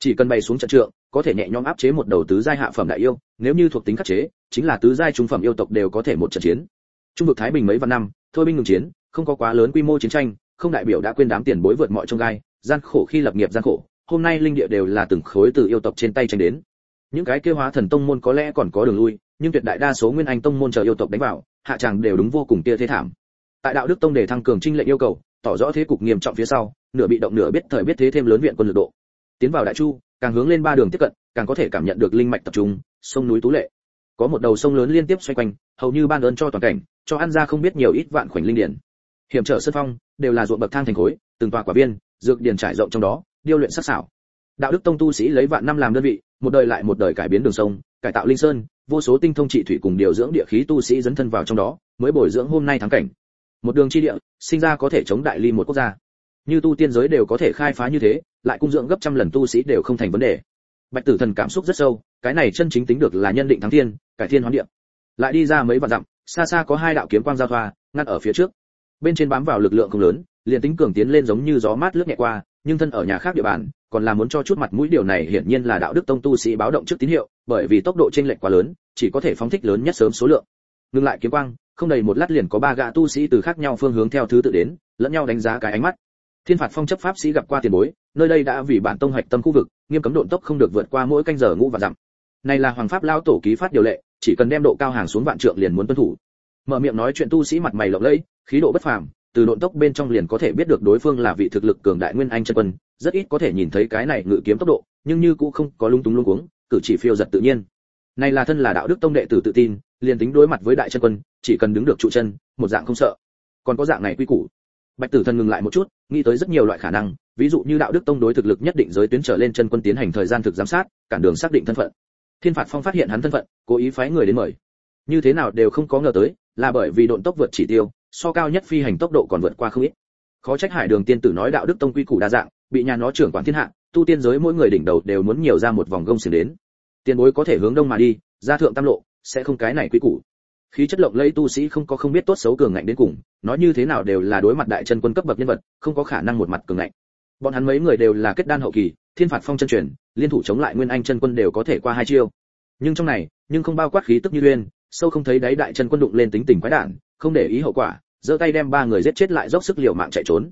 chỉ cần bày xuống trận trượng, có thể nhẹ nhõm áp chế một đầu tứ giai hạ phẩm đại yêu, nếu như thuộc tính khắc chế, chính là tứ giai trung phẩm yêu tộc đều có thể một trận chiến. Trung vực thái bình mấy vạn năm, thôi binh ngừng chiến, không có quá lớn quy mô chiến tranh, không đại biểu đã quên đám tiền bối vượt mọi trông gai, gian khổ khi lập nghiệp gian khổ, hôm nay linh địa đều là từng khối từ yêu tộc trên tay tranh đến. Những cái kêu hóa thần tông môn có lẽ còn có đường lui, nhưng tuyệt đại đa số nguyên anh tông môn chờ yêu tộc đánh vào, hạ tràng đều đúng vô cùng tia thế thảm. Tại đạo đức tông để thăng cường trinh lệnh yêu cầu, tỏ rõ thế cục nghiêm trọng phía sau, nửa bị động nửa biết thời biết thế thêm lớn viện quân lực độ tiến vào đại chu, càng hướng lên ba đường tiếp cận, càng có thể cảm nhận được linh mạch tập trung, sông núi tú lệ. Có một đầu sông lớn liên tiếp xoay quanh, hầu như ban ơn cho toàn cảnh, cho ăn ra không biết nhiều ít vạn khoảnh linh điển. Hiểm trở sơn phong, đều là ruộng bậc thang thành khối, từng tòa quả viên, dược điển trải rộng trong đó, điêu luyện sắc sảo. Đạo đức tông tu sĩ lấy vạn năm làm đơn vị, một đời lại một đời cải biến đường sông, cải tạo linh sơn, vô số tinh thông trị thủy cùng điều dưỡng địa khí tu sĩ dấn thân vào trong đó, mới bồi dưỡng hôm nay thắng cảnh. Một đường chi địa, sinh ra có thể chống đại ly một quốc gia như tu tiên giới đều có thể khai phá như thế, lại cung dưỡng gấp trăm lần tu sĩ đều không thành vấn đề. Bạch tử thần cảm xúc rất sâu, cái này chân chính tính được là nhân định thắng thiên, cải thiên hoán địa. Lại đi ra mấy vạn dặm, xa xa có hai đạo kiếm quang giao thoa ngăn ở phía trước. Bên trên bám vào lực lượng không lớn, liền tính cường tiến lên giống như gió mát lướt nhẹ qua, nhưng thân ở nhà khác địa bàn, còn là muốn cho chút mặt mũi điều này hiển nhiên là đạo đức tông tu sĩ báo động trước tín hiệu, bởi vì tốc độ trên lệch quá lớn, chỉ có thể phóng thích lớn nhất sớm số lượng. Ngừng lại kiếm quang, không đầy một lát liền có ba gã tu sĩ từ khác nhau phương hướng theo thứ tự đến, lẫn nhau đánh giá cái ánh mắt thiên phạt phong chấp pháp sĩ gặp qua tiền bối, nơi đây đã vì bản tông hoạch tâm khu vực, nghiêm cấm độn tốc không được vượt qua mỗi canh giờ ngũ và dặm. Này là hoàng pháp lao tổ ký phát điều lệ, chỉ cần đem độ cao hàng xuống vạn trượng liền muốn tuân thủ. Mở miệng nói chuyện tu sĩ mặt mày lộng lẫy, khí độ bất phàm, từ độn tốc bên trong liền có thể biết được đối phương là vị thực lực cường đại nguyên anh chân quân, rất ít có thể nhìn thấy cái này ngự kiếm tốc độ, nhưng như cũng không có lung túng luống cuống, cử chỉ phiêu giật tự nhiên. Này là thân là đạo đức tông đệ tử tự tin, liền tính đối mặt với đại chân quân, chỉ cần đứng được trụ chân, một dạng không sợ. Còn có dạng này quy củ bạch tử thần ngừng lại một chút, nghĩ tới rất nhiều loại khả năng, ví dụ như đạo đức tông đối thực lực nhất định giới tuyến trở lên chân quân tiến hành thời gian thực giám sát, cản đường xác định thân phận. Thiên phạt phong phát hiện hắn thân phận, cố ý phái người đến mời. Như thế nào đều không có ngờ tới, là bởi vì độn tốc vượt chỉ tiêu, so cao nhất phi hành tốc độ còn vượt qua không ít. Khó trách hải đường tiên tử nói đạo đức tông quy củ đa dạng, bị nhà nó trưởng quản thiên hạ, tu tiên giới mỗi người đỉnh đầu đều muốn nhiều ra một vòng gông xiềng đến. Tiền bối có thể hướng đông mà đi ra thượng tam lộ, sẽ không cái này quý củ khí chất lộng lẫy tu sĩ không có không biết tốt xấu cường ngạnh đến cùng, nói như thế nào đều là đối mặt đại chân quân cấp bậc nhân vật, không có khả năng một mặt cường ngạnh. Bọn hắn mấy người đều là kết đan hậu kỳ, thiên phạt phong chân truyền, liên thủ chống lại nguyên anh chân quân đều có thể qua hai chiêu. Nhưng trong này, nhưng không bao quát khí tức như uyên, sâu không thấy đáy đại chân quân đụng lên tính tình quái đản, không để ý hậu quả, giơ tay đem ba người giết chết lại dốc sức liều mạng chạy trốn.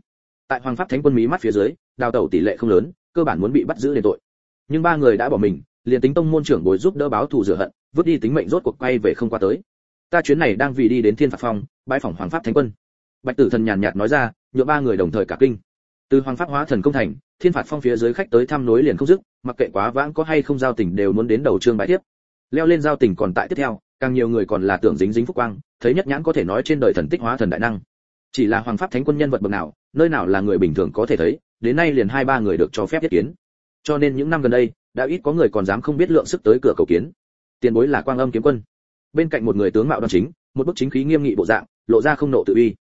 Tại hoàng pháp thánh quân mí mắt phía dưới, đào tẩu tỷ lệ không lớn, cơ bản muốn bị bắt giữ để tội. Nhưng ba người đã bỏ mình, liền tính tông môn trưởng bồi giúp đỡ báo thù rửa hận, vứt đi tính mệnh rốt cuộc quay về không qua tới ta chuyến này đang vì đi đến thiên phạt phong bãi phòng hoàng pháp thánh quân. Bạch tử thần nhàn nhạt nói ra nhựa ba người đồng thời cả kinh. Từ hoàng pháp hóa thần công thành, thiên phạt phong phía dưới khách tới thăm nối liền không dứt, mặc kệ quá vãng có hay không giao tình đều muốn đến đầu trương bãi tiếp. Leo lên giao tình còn tại tiếp theo, càng nhiều người còn là tưởng dính dính phúc quang, thấy nhất nhãn có thể nói trên đời thần tích hóa thần đại năng. Chỉ là hoàng pháp thánh quân nhân vật bậc nào, nơi nào là người bình thường có thể thấy, đến nay liền hai ba người được cho phép nhất kiến. Cho nên những năm gần đây, đã ít có người còn dám không biết lượng sức tới cửa cầu kiến. Tiền bối là quang âm kiếm quân bên cạnh một người tướng mạo đoan chính, một bức chính khí nghiêm nghị bộ dạng, lộ ra không nộ tự uy.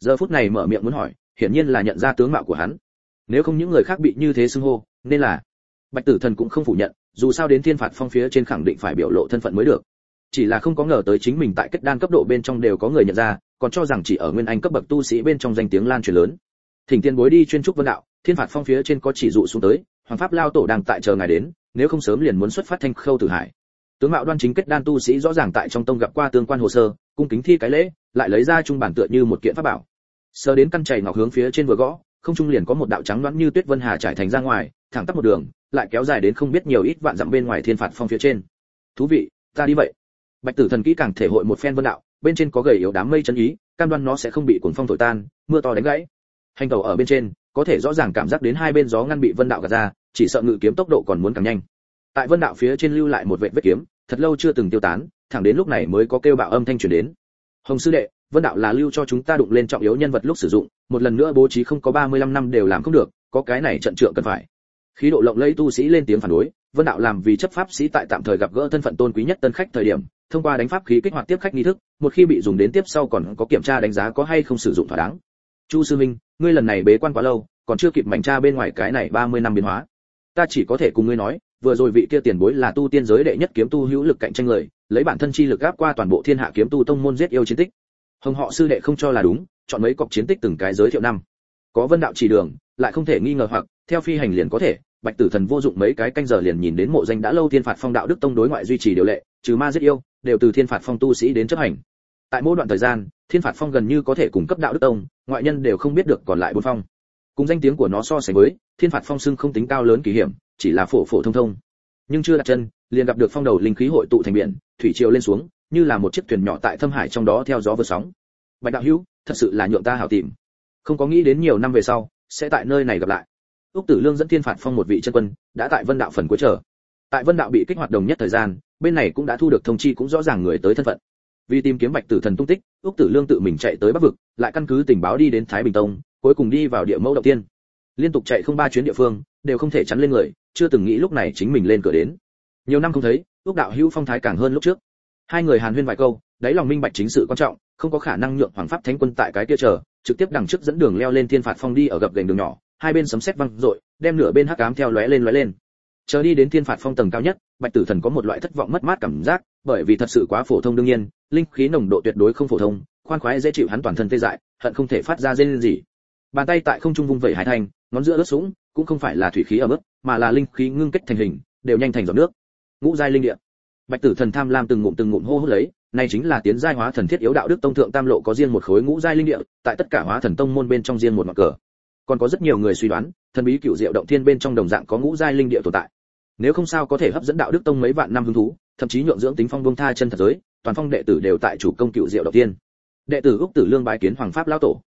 Giờ phút này mở miệng muốn hỏi, hiển nhiên là nhận ra tướng mạo của hắn. Nếu không những người khác bị như thế xưng hô, nên là bạch tử thần cũng không phủ nhận, dù sao đến thiên phạt phong phía trên khẳng định phải biểu lộ thân phận mới được. Chỉ là không có ngờ tới chính mình tại kết đan cấp độ bên trong đều có người nhận ra, còn cho rằng chỉ ở nguyên anh cấp bậc tu sĩ bên trong danh tiếng lan truyền lớn. Thỉnh tiên bối đi chuyên trúc vân đạo, thiên phạt phong phía trên có chỉ dụ xuống tới, hoàng pháp lao tổ đang tại chờ ngài đến, nếu không sớm liền muốn xuất phát thanh khâu tử hải tướng mạo đoan chính kết đan tu sĩ rõ ràng tại trong tông gặp qua tương quan hồ sơ, cung kính thi cái lễ, lại lấy ra trung bản tựa như một kiện pháp bảo. Sờ đến căn chảy ngọc hướng phía trên vừa gõ, không trung liền có một đạo trắng loãng như tuyết vân hà trải thành ra ngoài, thẳng tắp một đường, lại kéo dài đến không biết nhiều ít vạn dặm bên ngoài thiên phạt phong phía trên. Thú vị, ta đi vậy. Bạch tử thần kỹ càng thể hội một phen vân đạo, bên trên có gầy yếu đám mây chân ý, cam đoan nó sẽ không bị cuồng phong thổi tan, mưa to đánh gãy. Hành tàu ở bên trên, có thể rõ ràng cảm giác đến hai bên gió ngăn bị vân đạo gạt ra, chỉ sợ ngự kiếm tốc độ còn muốn càng nhanh tại vân đạo phía trên lưu lại một vệt vết kiếm, thật lâu chưa từng tiêu tán, thẳng đến lúc này mới có kêu bạo âm thanh truyền đến. Hồng sư đệ, vân đạo là lưu cho chúng ta đụng lên trọng yếu nhân vật lúc sử dụng, một lần nữa bố trí không có 35 năm đều làm không được, có cái này trận trượng cần phải. Khí độ lộng lẫy tu sĩ lên tiếng phản đối, vân đạo làm vì chấp pháp sĩ tại tạm thời gặp gỡ thân phận tôn quý nhất tân khách thời điểm, thông qua đánh pháp khí kích hoạt tiếp khách nghi thức, một khi bị dùng đến tiếp sau còn có kiểm tra đánh giá có hay không sử dụng thỏa đáng. Chu sư minh ngươi lần này bế quan quá lâu, còn chưa kịp mảnh tra bên ngoài cái này 30 năm biến hóa. Ta chỉ có thể cùng ngươi nói vừa rồi vị kia tiền bối là tu tiên giới đệ nhất kiếm tu hữu lực cạnh tranh người, lấy bản thân chi lực áp qua toàn bộ thiên hạ kiếm tu tông môn giết yêu chiến tích. Hồng họ sư đệ không cho là đúng, chọn mấy cọc chiến tích từng cái giới thiệu năm. Có vân đạo chỉ đường, lại không thể nghi ngờ hoặc, theo phi hành liền có thể, bạch tử thần vô dụng mấy cái canh giờ liền nhìn đến mộ danh đã lâu thiên phạt phong đạo đức tông đối ngoại duy trì điều lệ, trừ ma giết yêu, đều từ thiên phạt phong tu sĩ đến chấp hành. Tại mỗi đoạn thời gian, thiên phạt phong gần như có thể cung cấp đạo đức tông, ngoại nhân đều không biết được còn lại bốn phong. Cùng danh tiếng của nó so sánh với, thiên phạt phong xưng không tính cao lớn kỳ hiểm chỉ là phổ phổ thông thông. Nhưng chưa đặt chân, liền gặp được phong đầu linh khí hội tụ thành biển, thủy triều lên xuống, như là một chiếc thuyền nhỏ tại thâm hải trong đó theo gió vượt sóng. Bạch đạo hữu, thật sự là nhượng ta hảo tìm. Không có nghĩ đến nhiều năm về sau, sẽ tại nơi này gặp lại. Úc tử lương dẫn thiên phạt phong một vị chân quân, đã tại vân đạo phần cuối chờ. Tại vân đạo bị kích hoạt đồng nhất thời gian, bên này cũng đã thu được thông chi cũng rõ ràng người tới thân phận. Vì tìm kiếm bạch tử thần tung tích, úc tử lương tự mình chạy tới bắc vực, lại căn cứ tình báo đi đến thái bình tông, cuối cùng đi vào địa mẫu đầu tiên. Liên tục chạy không ba chuyến địa phương đều không thể chắn lên người chưa từng nghĩ lúc này chính mình lên cửa đến. Nhiều năm không thấy úc đạo hữu phong thái càng hơn lúc trước. Hai người hàn huyên vài câu đáy lòng minh bạch chính sự quan trọng không có khả năng nhượng hoàng pháp thánh quân tại cái kia chờ trực tiếp đằng trước dẫn đường leo lên thiên phạt phong đi ở gập gành đường nhỏ hai bên sấm sét vang rội đem nửa bên hắc ám theo lóe lên lóe lên. Chờ đi đến thiên phạt phong tầng cao nhất bạch tử thần có một loại thất vọng mất mát cảm giác bởi vì thật sự quá phổ thông đương nhiên linh khí nồng độ tuyệt đối không phổ thông khoan khoái dễ chịu hắn toàn thân tê dại hận không thể phát ra rên gì bàn tay tại không trung vung vẩy hải thành, ngón giữa lướt sũng cũng không phải là thủy khí ở mức, mà là linh khí ngưng kết thành hình, đều nhanh thành giọt nước. Ngũ giai linh địa. Bạch tử thần tham lam từng ngụm từng ngụm hô hấp lấy này chính là tiến giai hóa thần thiết yếu đạo đức tông thượng tam lộ có riêng một khối ngũ giai linh địa, tại tất cả hóa thần tông môn bên trong riêng một mặt cờ. Còn có rất nhiều người suy đoán, thần bí cựu diệu động thiên bên trong đồng dạng có ngũ giai linh địa tồn tại. Nếu không sao có thể hấp dẫn đạo đức tông mấy vạn năm hứng thú, thậm chí nhượng dưỡng tính phong vương tha chân thật giới, toàn phong đệ tử đều tại chủ công cựu diệu động thiên. Đệ tử úc tử lương bái kiến hoàng pháp lão tổ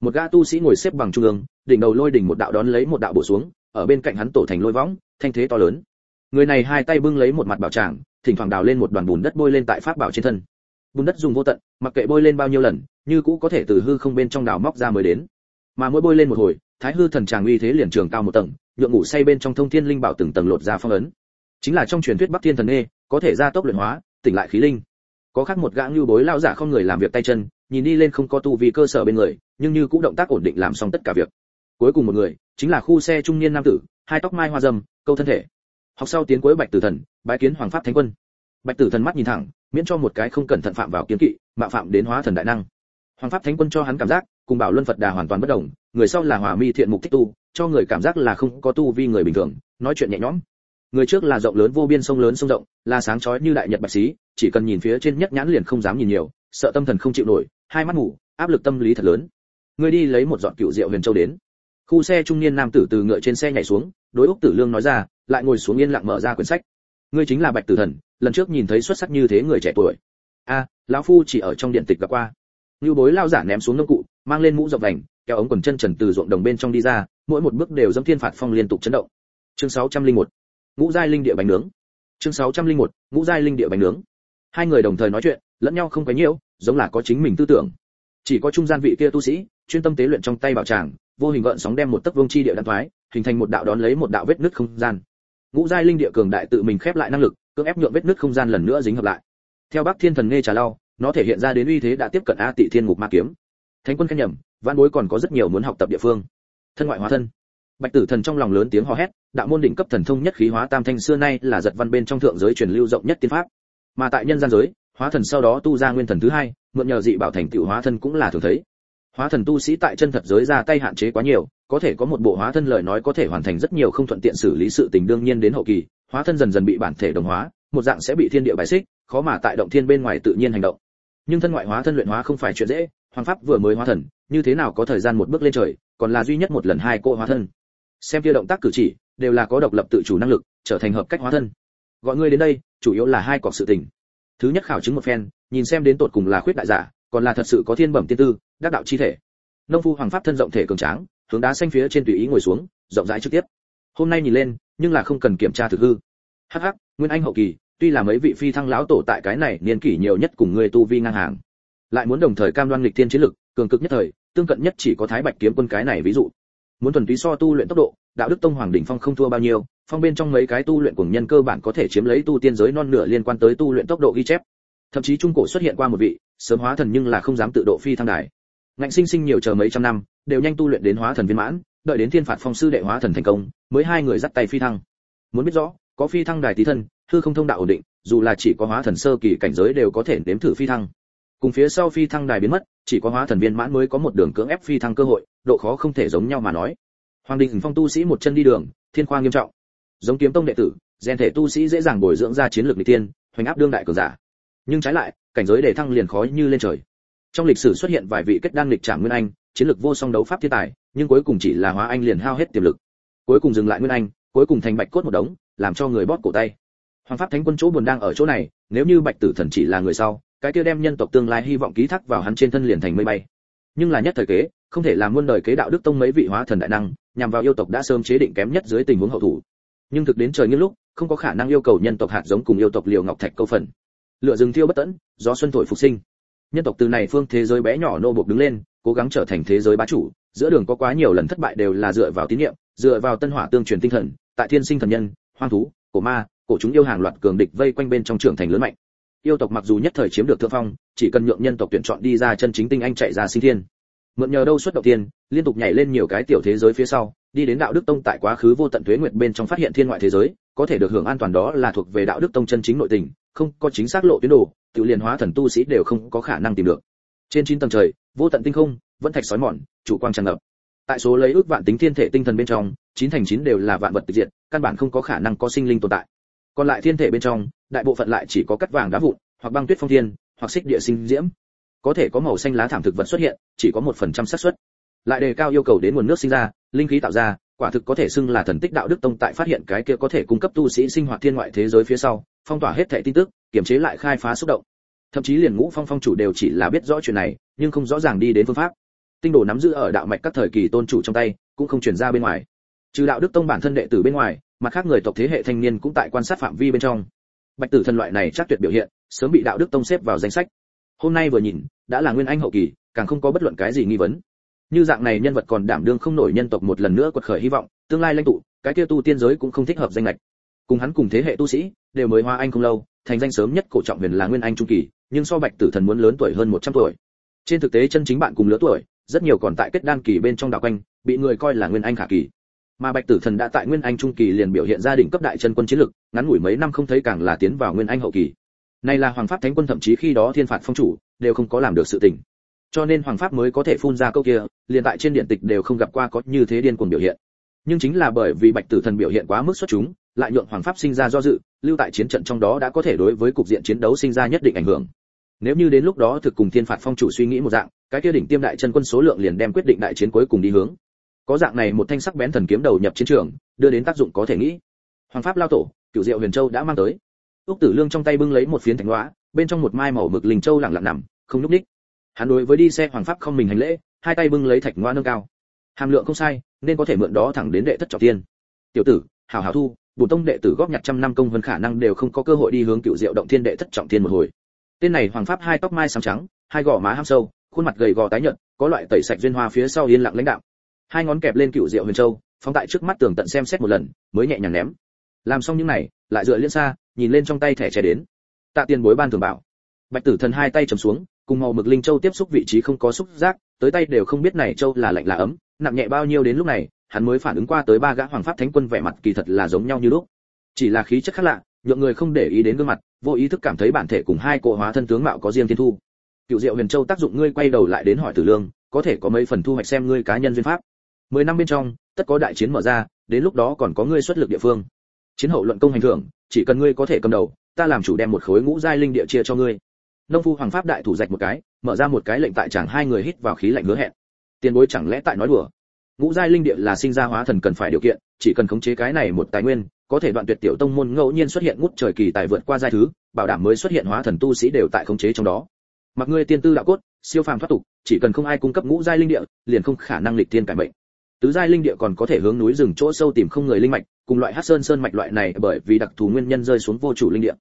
một gã tu sĩ ngồi xếp bằng trung ương, đỉnh đầu lôi đỉnh một đạo đón lấy một đạo bổ xuống, ở bên cạnh hắn tổ thành lôi võng, thanh thế to lớn. Người này hai tay bưng lấy một mặt bảo tràng, thỉnh thoảng đào lên một đoàn bùn đất bôi lên tại pháp bảo trên thân. Bùn đất dùng vô tận, mặc kệ bôi lên bao nhiêu lần, như cũ có thể từ hư không bên trong đào móc ra mới đến. Mà mỗi bôi lên một hồi, thái hư thần tràng uy thế liền trường cao một tầng, nhượng ngủ say bên trong thông thiên linh bảo từng tầng lột ra phong ấn. Chính là trong truyền thuyết bắc thiên thần ê có thể gia tốc luyện hóa, tỉnh lại khí linh. Có khác một gã như bối lao giả không người làm việc tay chân nhìn đi lên không có tu vì cơ sở bên người, nhưng như cũng động tác ổn định làm xong tất cả việc. Cuối cùng một người, chính là khu xe trung niên nam tử, hai tóc mai hoa râm câu thân thể. Học sau tiến cuối bạch tử thần, bái kiến hoàng pháp thánh quân. Bạch tử thần mắt nhìn thẳng, miễn cho một cái không cẩn thận phạm vào kiến kỵ, mạo phạm đến hóa thần đại năng. Hoàng pháp thánh quân cho hắn cảm giác, cùng bảo luân phật đà hoàn toàn bất đồng, người sau là hòa mi thiện mục thích tu, cho người cảm giác là không có tu vi người bình thường, nói chuyện nhẹ nhõm. Người trước là rộng lớn vô biên sông lớn sông rộng, là sáng chói như đại nhật bạch xí, chỉ cần nhìn phía trên nhất nhãn liền không dám nhìn nhiều, sợ tâm thần không chịu nổi hai mắt ngủ, áp lực tâm lý thật lớn. Người đi lấy một giọt cựu rượu huyền châu đến. Khu xe trung niên nam tử từ ngựa trên xe nhảy xuống, đối úc tử lương nói ra, lại ngồi xuống yên lặng mở ra quyển sách. Ngươi chính là bạch tử thần, lần trước nhìn thấy xuất sắc như thế người trẻ tuổi. A, lão phu chỉ ở trong điện tịch gặp qua. Như bối lao giả ném xuống nông cụ, mang lên mũ rộng vành kéo ống quần chân trần từ ruộng đồng bên trong đi ra, mỗi một bước đều dẫm thiên phạt phong liên tục chấn động. Chương 601 ngũ giai linh địa bánh nướng. Chương 601 ngũ giai linh địa bánh nướng. Hai người đồng thời nói chuyện, lẫn nhau không quấy nhiễu giống là có chính mình tư tưởng. Chỉ có trung gian vị kia tu sĩ, chuyên tâm tế luyện trong tay bảo tràng, vô hình gợn sóng đem một tấc vương chi địa đan thoái, hình thành một đạo đón lấy một đạo vết nứt không gian. Ngũ giai linh địa cường đại tự mình khép lại năng lực, cưỡng ép nhượng vết nứt không gian lần nữa dính hợp lại. Theo bắc thiên thần nghe trà lau, nó thể hiện ra đến uy thế đã tiếp cận a tị thiên ngục ma kiếm. Thánh quân khen nhầm văn bối còn có rất nhiều muốn học tập địa phương. Thân ngoại hóa thân. Bạch tử thần trong lòng lớn tiếng hò hét, đạo môn đỉnh cấp thần thông nhất khí hóa tam thanh xưa nay là giật văn bên trong thượng giới truyền lưu rộng nhất tiên pháp. Mà tại nhân gian giới hóa thần sau đó tu ra nguyên thần thứ hai, mượn nhờ dị bảo thành tựu hóa thân cũng là thường thấy. Hóa thần tu sĩ tại chân thật giới ra tay hạn chế quá nhiều, có thể có một bộ hóa thân lời nói có thể hoàn thành rất nhiều không thuận tiện xử lý sự tình đương nhiên đến hậu kỳ, hóa thân dần dần bị bản thể đồng hóa, một dạng sẽ bị thiên địa bài xích, khó mà tại động thiên bên ngoài tự nhiên hành động. Nhưng thân ngoại hóa thân luyện hóa không phải chuyện dễ, hoàng pháp vừa mới hóa thần, như thế nào có thời gian một bước lên trời, còn là duy nhất một lần hai cô hóa thân. Xem kia động tác cử chỉ, đều là có độc lập tự chủ năng lực, trở thành hợp cách hóa thân. Gọi ngươi đến đây, chủ yếu là hai cọc sự tình thứ nhất khảo chứng một phen, nhìn xem đến tột cùng là khuyết đại giả, còn là thật sự có thiên bẩm tiên tư, đắc đạo chi thể. Nông phu hoàng pháp thân rộng thể cường tráng, hướng đá xanh phía trên tùy ý ngồi xuống, rộng rãi trực tiếp. Hôm nay nhìn lên, nhưng là không cần kiểm tra thực hư. Hắc hắc, nguyên anh hậu kỳ, tuy là mấy vị phi thăng lão tổ tại cái này niên kỷ nhiều nhất cùng người tu vi ngang hàng, lại muốn đồng thời cam đoan lịch thiên chiến lực, cường cực nhất thời, tương cận nhất chỉ có thái bạch kiếm quân cái này ví dụ muốn thuần túy so tu luyện tốc độ, đạo đức tông hoàng đỉnh phong không thua bao nhiêu, phong bên trong mấy cái tu luyện của nhân cơ bản có thể chiếm lấy tu tiên giới non nửa liên quan tới tu luyện tốc độ ghi chép. Thậm chí trung cổ xuất hiện qua một vị, sớm hóa thần nhưng là không dám tự độ phi thăng đài. Ngạnh sinh sinh nhiều chờ mấy trăm năm, đều nhanh tu luyện đến hóa thần viên mãn, đợi đến thiên phạt phong sư đệ hóa thần thành công, mới hai người dắt tay phi thăng. Muốn biết rõ, có phi thăng đài tí thân hư không thông đạo ổn định, dù là chỉ có hóa thần sơ kỳ cảnh giới đều có thể nếm thử phi thăng. Cùng phía sau phi thăng đài biến mất chỉ có hóa thần viên mãn mới có một đường cưỡng ép phi thăng cơ hội, độ khó không thể giống nhau mà nói. Hoàng đình phong tu sĩ một chân đi đường, thiên khoa nghiêm trọng. Giống kiếm tông đệ tử rèn thể tu sĩ dễ dàng bồi dưỡng ra chiến lược nghịch tiên hoành áp đương đại cường giả. Nhưng trái lại, cảnh giới để thăng liền khó như lên trời. Trong lịch sử xuất hiện vài vị kết đan lịch trả nguyên anh, chiến lược vô song đấu pháp thiên tài, nhưng cuối cùng chỉ là hóa anh liền hao hết tiềm lực. Cuối cùng dừng lại nguyên anh, cuối cùng thành bạch cốt một đống, làm cho người bóp cổ tay. Hoàng pháp thánh quân chỗ buồn đang ở chỗ này, nếu như bạch tử thần chỉ là người sau cái kia đem nhân tộc tương lai hy vọng ký thác vào hắn trên thân liền thành mây bay. Nhưng là nhất thời kế, không thể làm muôn đời kế đạo đức tông mấy vị hóa thần đại năng, nhằm vào yêu tộc đã sớm chế định kém nhất dưới tình huống hậu thủ. Nhưng thực đến trời nghiêng lúc, không có khả năng yêu cầu nhân tộc hạt giống cùng yêu tộc liều ngọc thạch câu phần. Lựa rừng thiêu bất tận gió xuân thổi phục sinh. Nhân tộc từ này phương thế giới bé nhỏ nô bộc đứng lên, cố gắng trở thành thế giới bá chủ. Giữa đường có quá nhiều lần thất bại đều là dựa vào tín niệm dựa vào tân hỏa tương truyền tinh thần, tại thiên sinh thần nhân, hoang thú, cổ ma, cổ chúng yêu hàng loạt cường địch vây quanh bên trong trưởng thành lớn mạnh yêu tộc mặc dù nhất thời chiếm được thượng phong, chỉ cần nhượng nhân tộc tuyển chọn đi ra chân chính tinh anh chạy ra sinh thiên. Mượn nhờ đâu xuất đầu tiên, liên tục nhảy lên nhiều cái tiểu thế giới phía sau, đi đến đạo đức tông tại quá khứ vô tận tuế nguyệt bên trong phát hiện thiên ngoại thế giới, có thể được hưởng an toàn đó là thuộc về đạo đức tông chân chính nội tình, không có chính xác lộ tuyến đồ, tự liền hóa thần tu sĩ đều không có khả năng tìm được. Trên chín tầng trời, vô tận tinh không, vẫn thạch sói mòn chủ quang tràn ngập. Tại số lấy ước vạn tính thiên thể tinh thần bên trong, chín thành chín đều là vạn vật tịch diệt, căn bản không có khả năng có sinh linh tồn tại. Còn lại thiên thể bên trong đại bộ phận lại chỉ có cắt vàng đá vụn, hoặc băng tuyết phong thiên, hoặc xích địa sinh diễm. Có thể có màu xanh lá thảm thực vật xuất hiện, chỉ có một phần trăm xác suất. Lại đề cao yêu cầu đến nguồn nước sinh ra, linh khí tạo ra, quả thực có thể xưng là thần tích đạo đức tông tại phát hiện cái kia có thể cung cấp tu sĩ sinh hoạt thiên ngoại thế giới phía sau, phong tỏa hết thảy tin tức kiểm chế lại khai phá xúc động. Thậm chí liền ngũ phong phong chủ đều chỉ là biết rõ chuyện này, nhưng không rõ ràng đi đến phương pháp. Tinh đồ nắm giữ ở đạo mạch các thời kỳ tôn chủ trong tay, cũng không truyền ra bên ngoài. Trừ đạo đức tông bản thân đệ tử bên ngoài mà khác người tộc thế hệ thanh niên cũng tại quan sát phạm vi bên trong bạch tử thần loại này chắc tuyệt biểu hiện, sớm bị đạo đức tông xếp vào danh sách. Hôm nay vừa nhìn, đã là nguyên anh hậu kỳ, càng không có bất luận cái gì nghi vấn. Như dạng này nhân vật còn đảm đương không nổi nhân tộc một lần nữa quật khởi hy vọng, tương lai lãnh tụ, cái kia tu tiên giới cũng không thích hợp danh lệch. Cùng hắn cùng thế hệ tu sĩ, đều mới hoa anh không lâu, thành danh sớm nhất cổ trọng huyền là nguyên anh trung kỳ, nhưng so bạch tử thần muốn lớn tuổi hơn 100 tuổi. Trên thực tế chân chính bạn cùng lứa tuổi, rất nhiều còn tại kết đan kỳ bên trong đạo quanh, bị người coi là nguyên anh khả kỳ mà bạch tử thần đã tại nguyên anh trung kỳ liền biểu hiện ra đỉnh cấp đại chân quân chiến lực, ngắn ngủi mấy năm không thấy càng là tiến vào nguyên anh hậu kỳ. Này là hoàng pháp thánh quân thậm chí khi đó thiên phạt phong chủ, đều không có làm được sự tình. Cho nên hoàng pháp mới có thể phun ra câu kia, liền tại trên điện tịch đều không gặp qua có như thế điên cuồng biểu hiện. Nhưng chính là bởi vì bạch tử thần biểu hiện quá mức xuất chúng, lại nhượng hoàng pháp sinh ra do dự, lưu tại chiến trận trong đó đã có thể đối với cục diện chiến đấu sinh ra nhất định ảnh hưởng. Nếu như đến lúc đó thực cùng thiên phạt phong chủ suy nghĩ một dạng, cái kia đỉnh tiêm đại chân quân số lượng liền đem quyết định đại chiến cuối cùng đi hướng có dạng này một thanh sắc bén thần kiếm đầu nhập chiến trường đưa đến tác dụng có thể nghĩ. Hoàng pháp lao tổ cựu diệu huyền châu đã mang tới. Úc tử lương trong tay bưng lấy một phiến thánh hóa, bên trong một mai màu mực linh châu lặng lặng nằm không núp đích hắn đối với đi xe hoàng pháp không mình hành lễ hai tay bưng lấy thạch ngoa nâng cao. Hàm lượng không sai nên có thể mượn đó thẳng đến đệ thất trọng tiên. Tiểu tử hảo hảo thu bổ tông đệ tử góp nhặt trăm năm công vân khả năng đều không có cơ hội đi hướng cựu diệu động thiên đệ thất trọng thiên một hồi. Tên này hoàng pháp hai tóc mai sáng trắng hai gò má ham sâu khuôn mặt gầy gò tái nhợt có loại tẩy sạch duyên hoa phía sau yên lặng lãnh đạo hai ngón kẹp lên cựu diệu huyền châu, phóng tại trước mắt tường tận xem xét một lần, mới nhẹ nhàng ném. Làm xong những này, lại dựa liên xa, nhìn lên trong tay thẻ trẻ đến. Tạ tiền bối ban thường bảo. Bạch tử thần hai tay trầm xuống, cùng màu mực linh châu tiếp xúc vị trí không có xúc giác, tới tay đều không biết này châu là lạnh là ấm, nặng nhẹ bao nhiêu đến lúc này, hắn mới phản ứng qua tới ba gã hoàng pháp thánh quân vẻ mặt kỳ thật là giống nhau như lúc. Chỉ là khí chất khác lạ, nhượng người không để ý đến gương mặt, vô ý thức cảm thấy bản thể cùng hai cỗ hóa thân tướng mạo có riêng thiên thu. Cựu diệu huyền châu tác dụng ngươi quay đầu lại đến hỏi tử lương, có thể có mấy phần thu hoạch xem ngươi cá nhân duyên pháp mười năm bên trong, tất có đại chiến mở ra, đến lúc đó còn có ngươi xuất lực địa phương. Chiến hậu luận công hành thưởng, chỉ cần ngươi có thể cầm đầu, ta làm chủ đem một khối ngũ giai linh địa chia cho ngươi. Nông phu hoàng pháp đại thủ rạch một cái, mở ra một cái lệnh tại chẳng hai người hít vào khí lạnh hứa hẹn. Tiền bối chẳng lẽ tại nói đùa? Ngũ giai linh địa là sinh ra hóa thần cần phải điều kiện, chỉ cần khống chế cái này một tài nguyên, có thể đoạn tuyệt tiểu tông môn ngẫu nhiên xuất hiện ngút trời kỳ tài vượt qua giai thứ, bảo đảm mới xuất hiện hóa thần tu sĩ đều tại khống chế trong đó. Mặc ngươi tiên tư đạo cốt, siêu phàm thoát tục, chỉ cần không ai cung cấp ngũ giai linh địa, liền không khả năng lịch tiên cải mệnh tứ giai linh địa còn có thể hướng núi rừng chỗ sâu tìm không người linh mạch, cùng loại hát sơn sơn mạch loại này bởi vì đặc thù nguyên nhân rơi xuống vô chủ linh địa.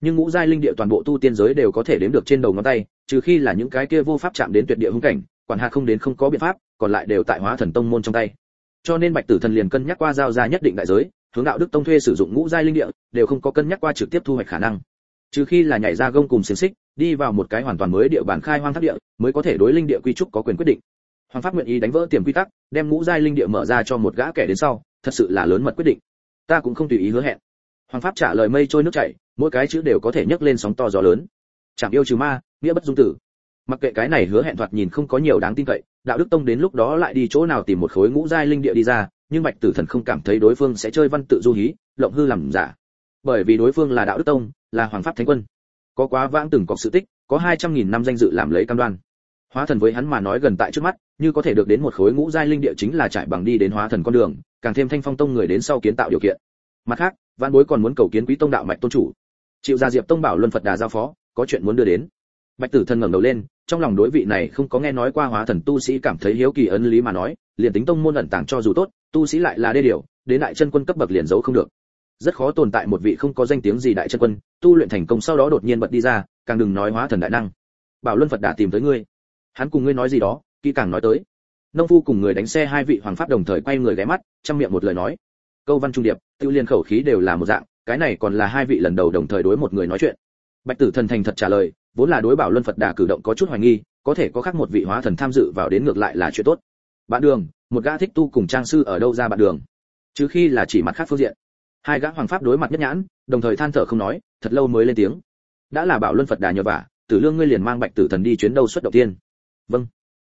Nhưng ngũ giai linh địa toàn bộ tu tiên giới đều có thể đếm được trên đầu ngón tay, trừ khi là những cái kia vô pháp chạm đến tuyệt địa hung cảnh, quản hạ không đến không có biện pháp, còn lại đều tại hóa thần tông môn trong tay. Cho nên bạch tử thần liền cân nhắc qua giao ra nhất định đại giới, hướng đạo đức tông thuê sử dụng ngũ giai linh địa, đều không có cân nhắc qua trực tiếp thu hoạch khả năng. Trừ khi là nhảy ra gông cùng xiềng xích, đi vào một cái hoàn toàn mới địa bàn khai hoang thác địa, mới có thể đối linh địa quy trúc có quyền quyết định hoàng pháp nguyện ý đánh vỡ tiềm quy tắc, đem ngũ giai linh địa mở ra cho một gã kẻ đến sau, thật sự là lớn mật quyết định. Ta cũng không tùy ý hứa hẹn. Hoàng pháp trả lời mây trôi nước chảy, mỗi cái chữ đều có thể nhấc lên sóng to gió lớn. Chẳng yêu trừ ma, nghĩa bất dung tử. Mặc kệ cái này hứa hẹn thoạt nhìn không có nhiều đáng tin cậy, đạo đức tông đến lúc đó lại đi chỗ nào tìm một khối ngũ giai linh địa đi ra, nhưng bạch tử thần không cảm thấy đối phương sẽ chơi văn tự du hí, lộng hư làm giả. Bởi vì đối phương là đạo đức tông, là hoàng pháp thánh quân. Có quá vãng từng cọc sự tích, có hai trăm nghìn năm danh dự làm lấy cam đoan hóa thần với hắn mà nói gần tại trước mắt, như có thể được đến một khối ngũ giai linh địa chính là trải bằng đi đến hóa thần con đường, càng thêm thanh phong tông người đến sau kiến tạo điều kiện. Mặt khác văn bối còn muốn cầu kiến quý tông đạo mạch tôn chủ. Chịu gia diệp tông bảo luân phật đà giao phó, có chuyện muốn đưa đến. Bạch tử thần ngẩng đầu lên, trong lòng đối vị này không có nghe nói qua hóa thần tu sĩ cảm thấy hiếu kỳ ấn lý mà nói, liền tính tông môn ẩn tàng cho dù tốt, tu sĩ lại là đê điều, đến đại chân quân cấp bậc liền giấu không được. Rất khó tồn tại một vị không có danh tiếng gì đại chân quân, tu luyện thành công sau đó đột nhiên bật đi ra, càng đừng nói hóa thần đại năng. Bảo luân phật đà tìm tới ngươi hắn cùng ngươi nói gì đó, kỹ càng nói tới. Nông phu cùng người đánh xe hai vị hoàng pháp đồng thời quay người ghé mắt trong miệng một lời nói. Câu văn trung điệp, tiêu liên khẩu khí đều là một dạng, cái này còn là hai vị lần đầu đồng thời đối một người nói chuyện. Bạch tử thần thành thật trả lời, vốn là đối bảo luân phật đà cử động có chút hoài nghi, có thể có khác một vị hóa thần tham dự vào đến ngược lại là chuyện tốt. Bạn đường, một gã thích tu cùng trang sư ở đâu ra bạn đường? Chứ khi là chỉ mặt khác phương diện. Hai gã hoàng pháp đối mặt nhất nhãn, đồng thời than thở không nói, thật lâu mới lên tiếng. Đã là bảo luân phật đà nhờ vả, tử lương ngươi liền mang bạch tử thần đi chuyến đâu xuất đầu tiên vâng.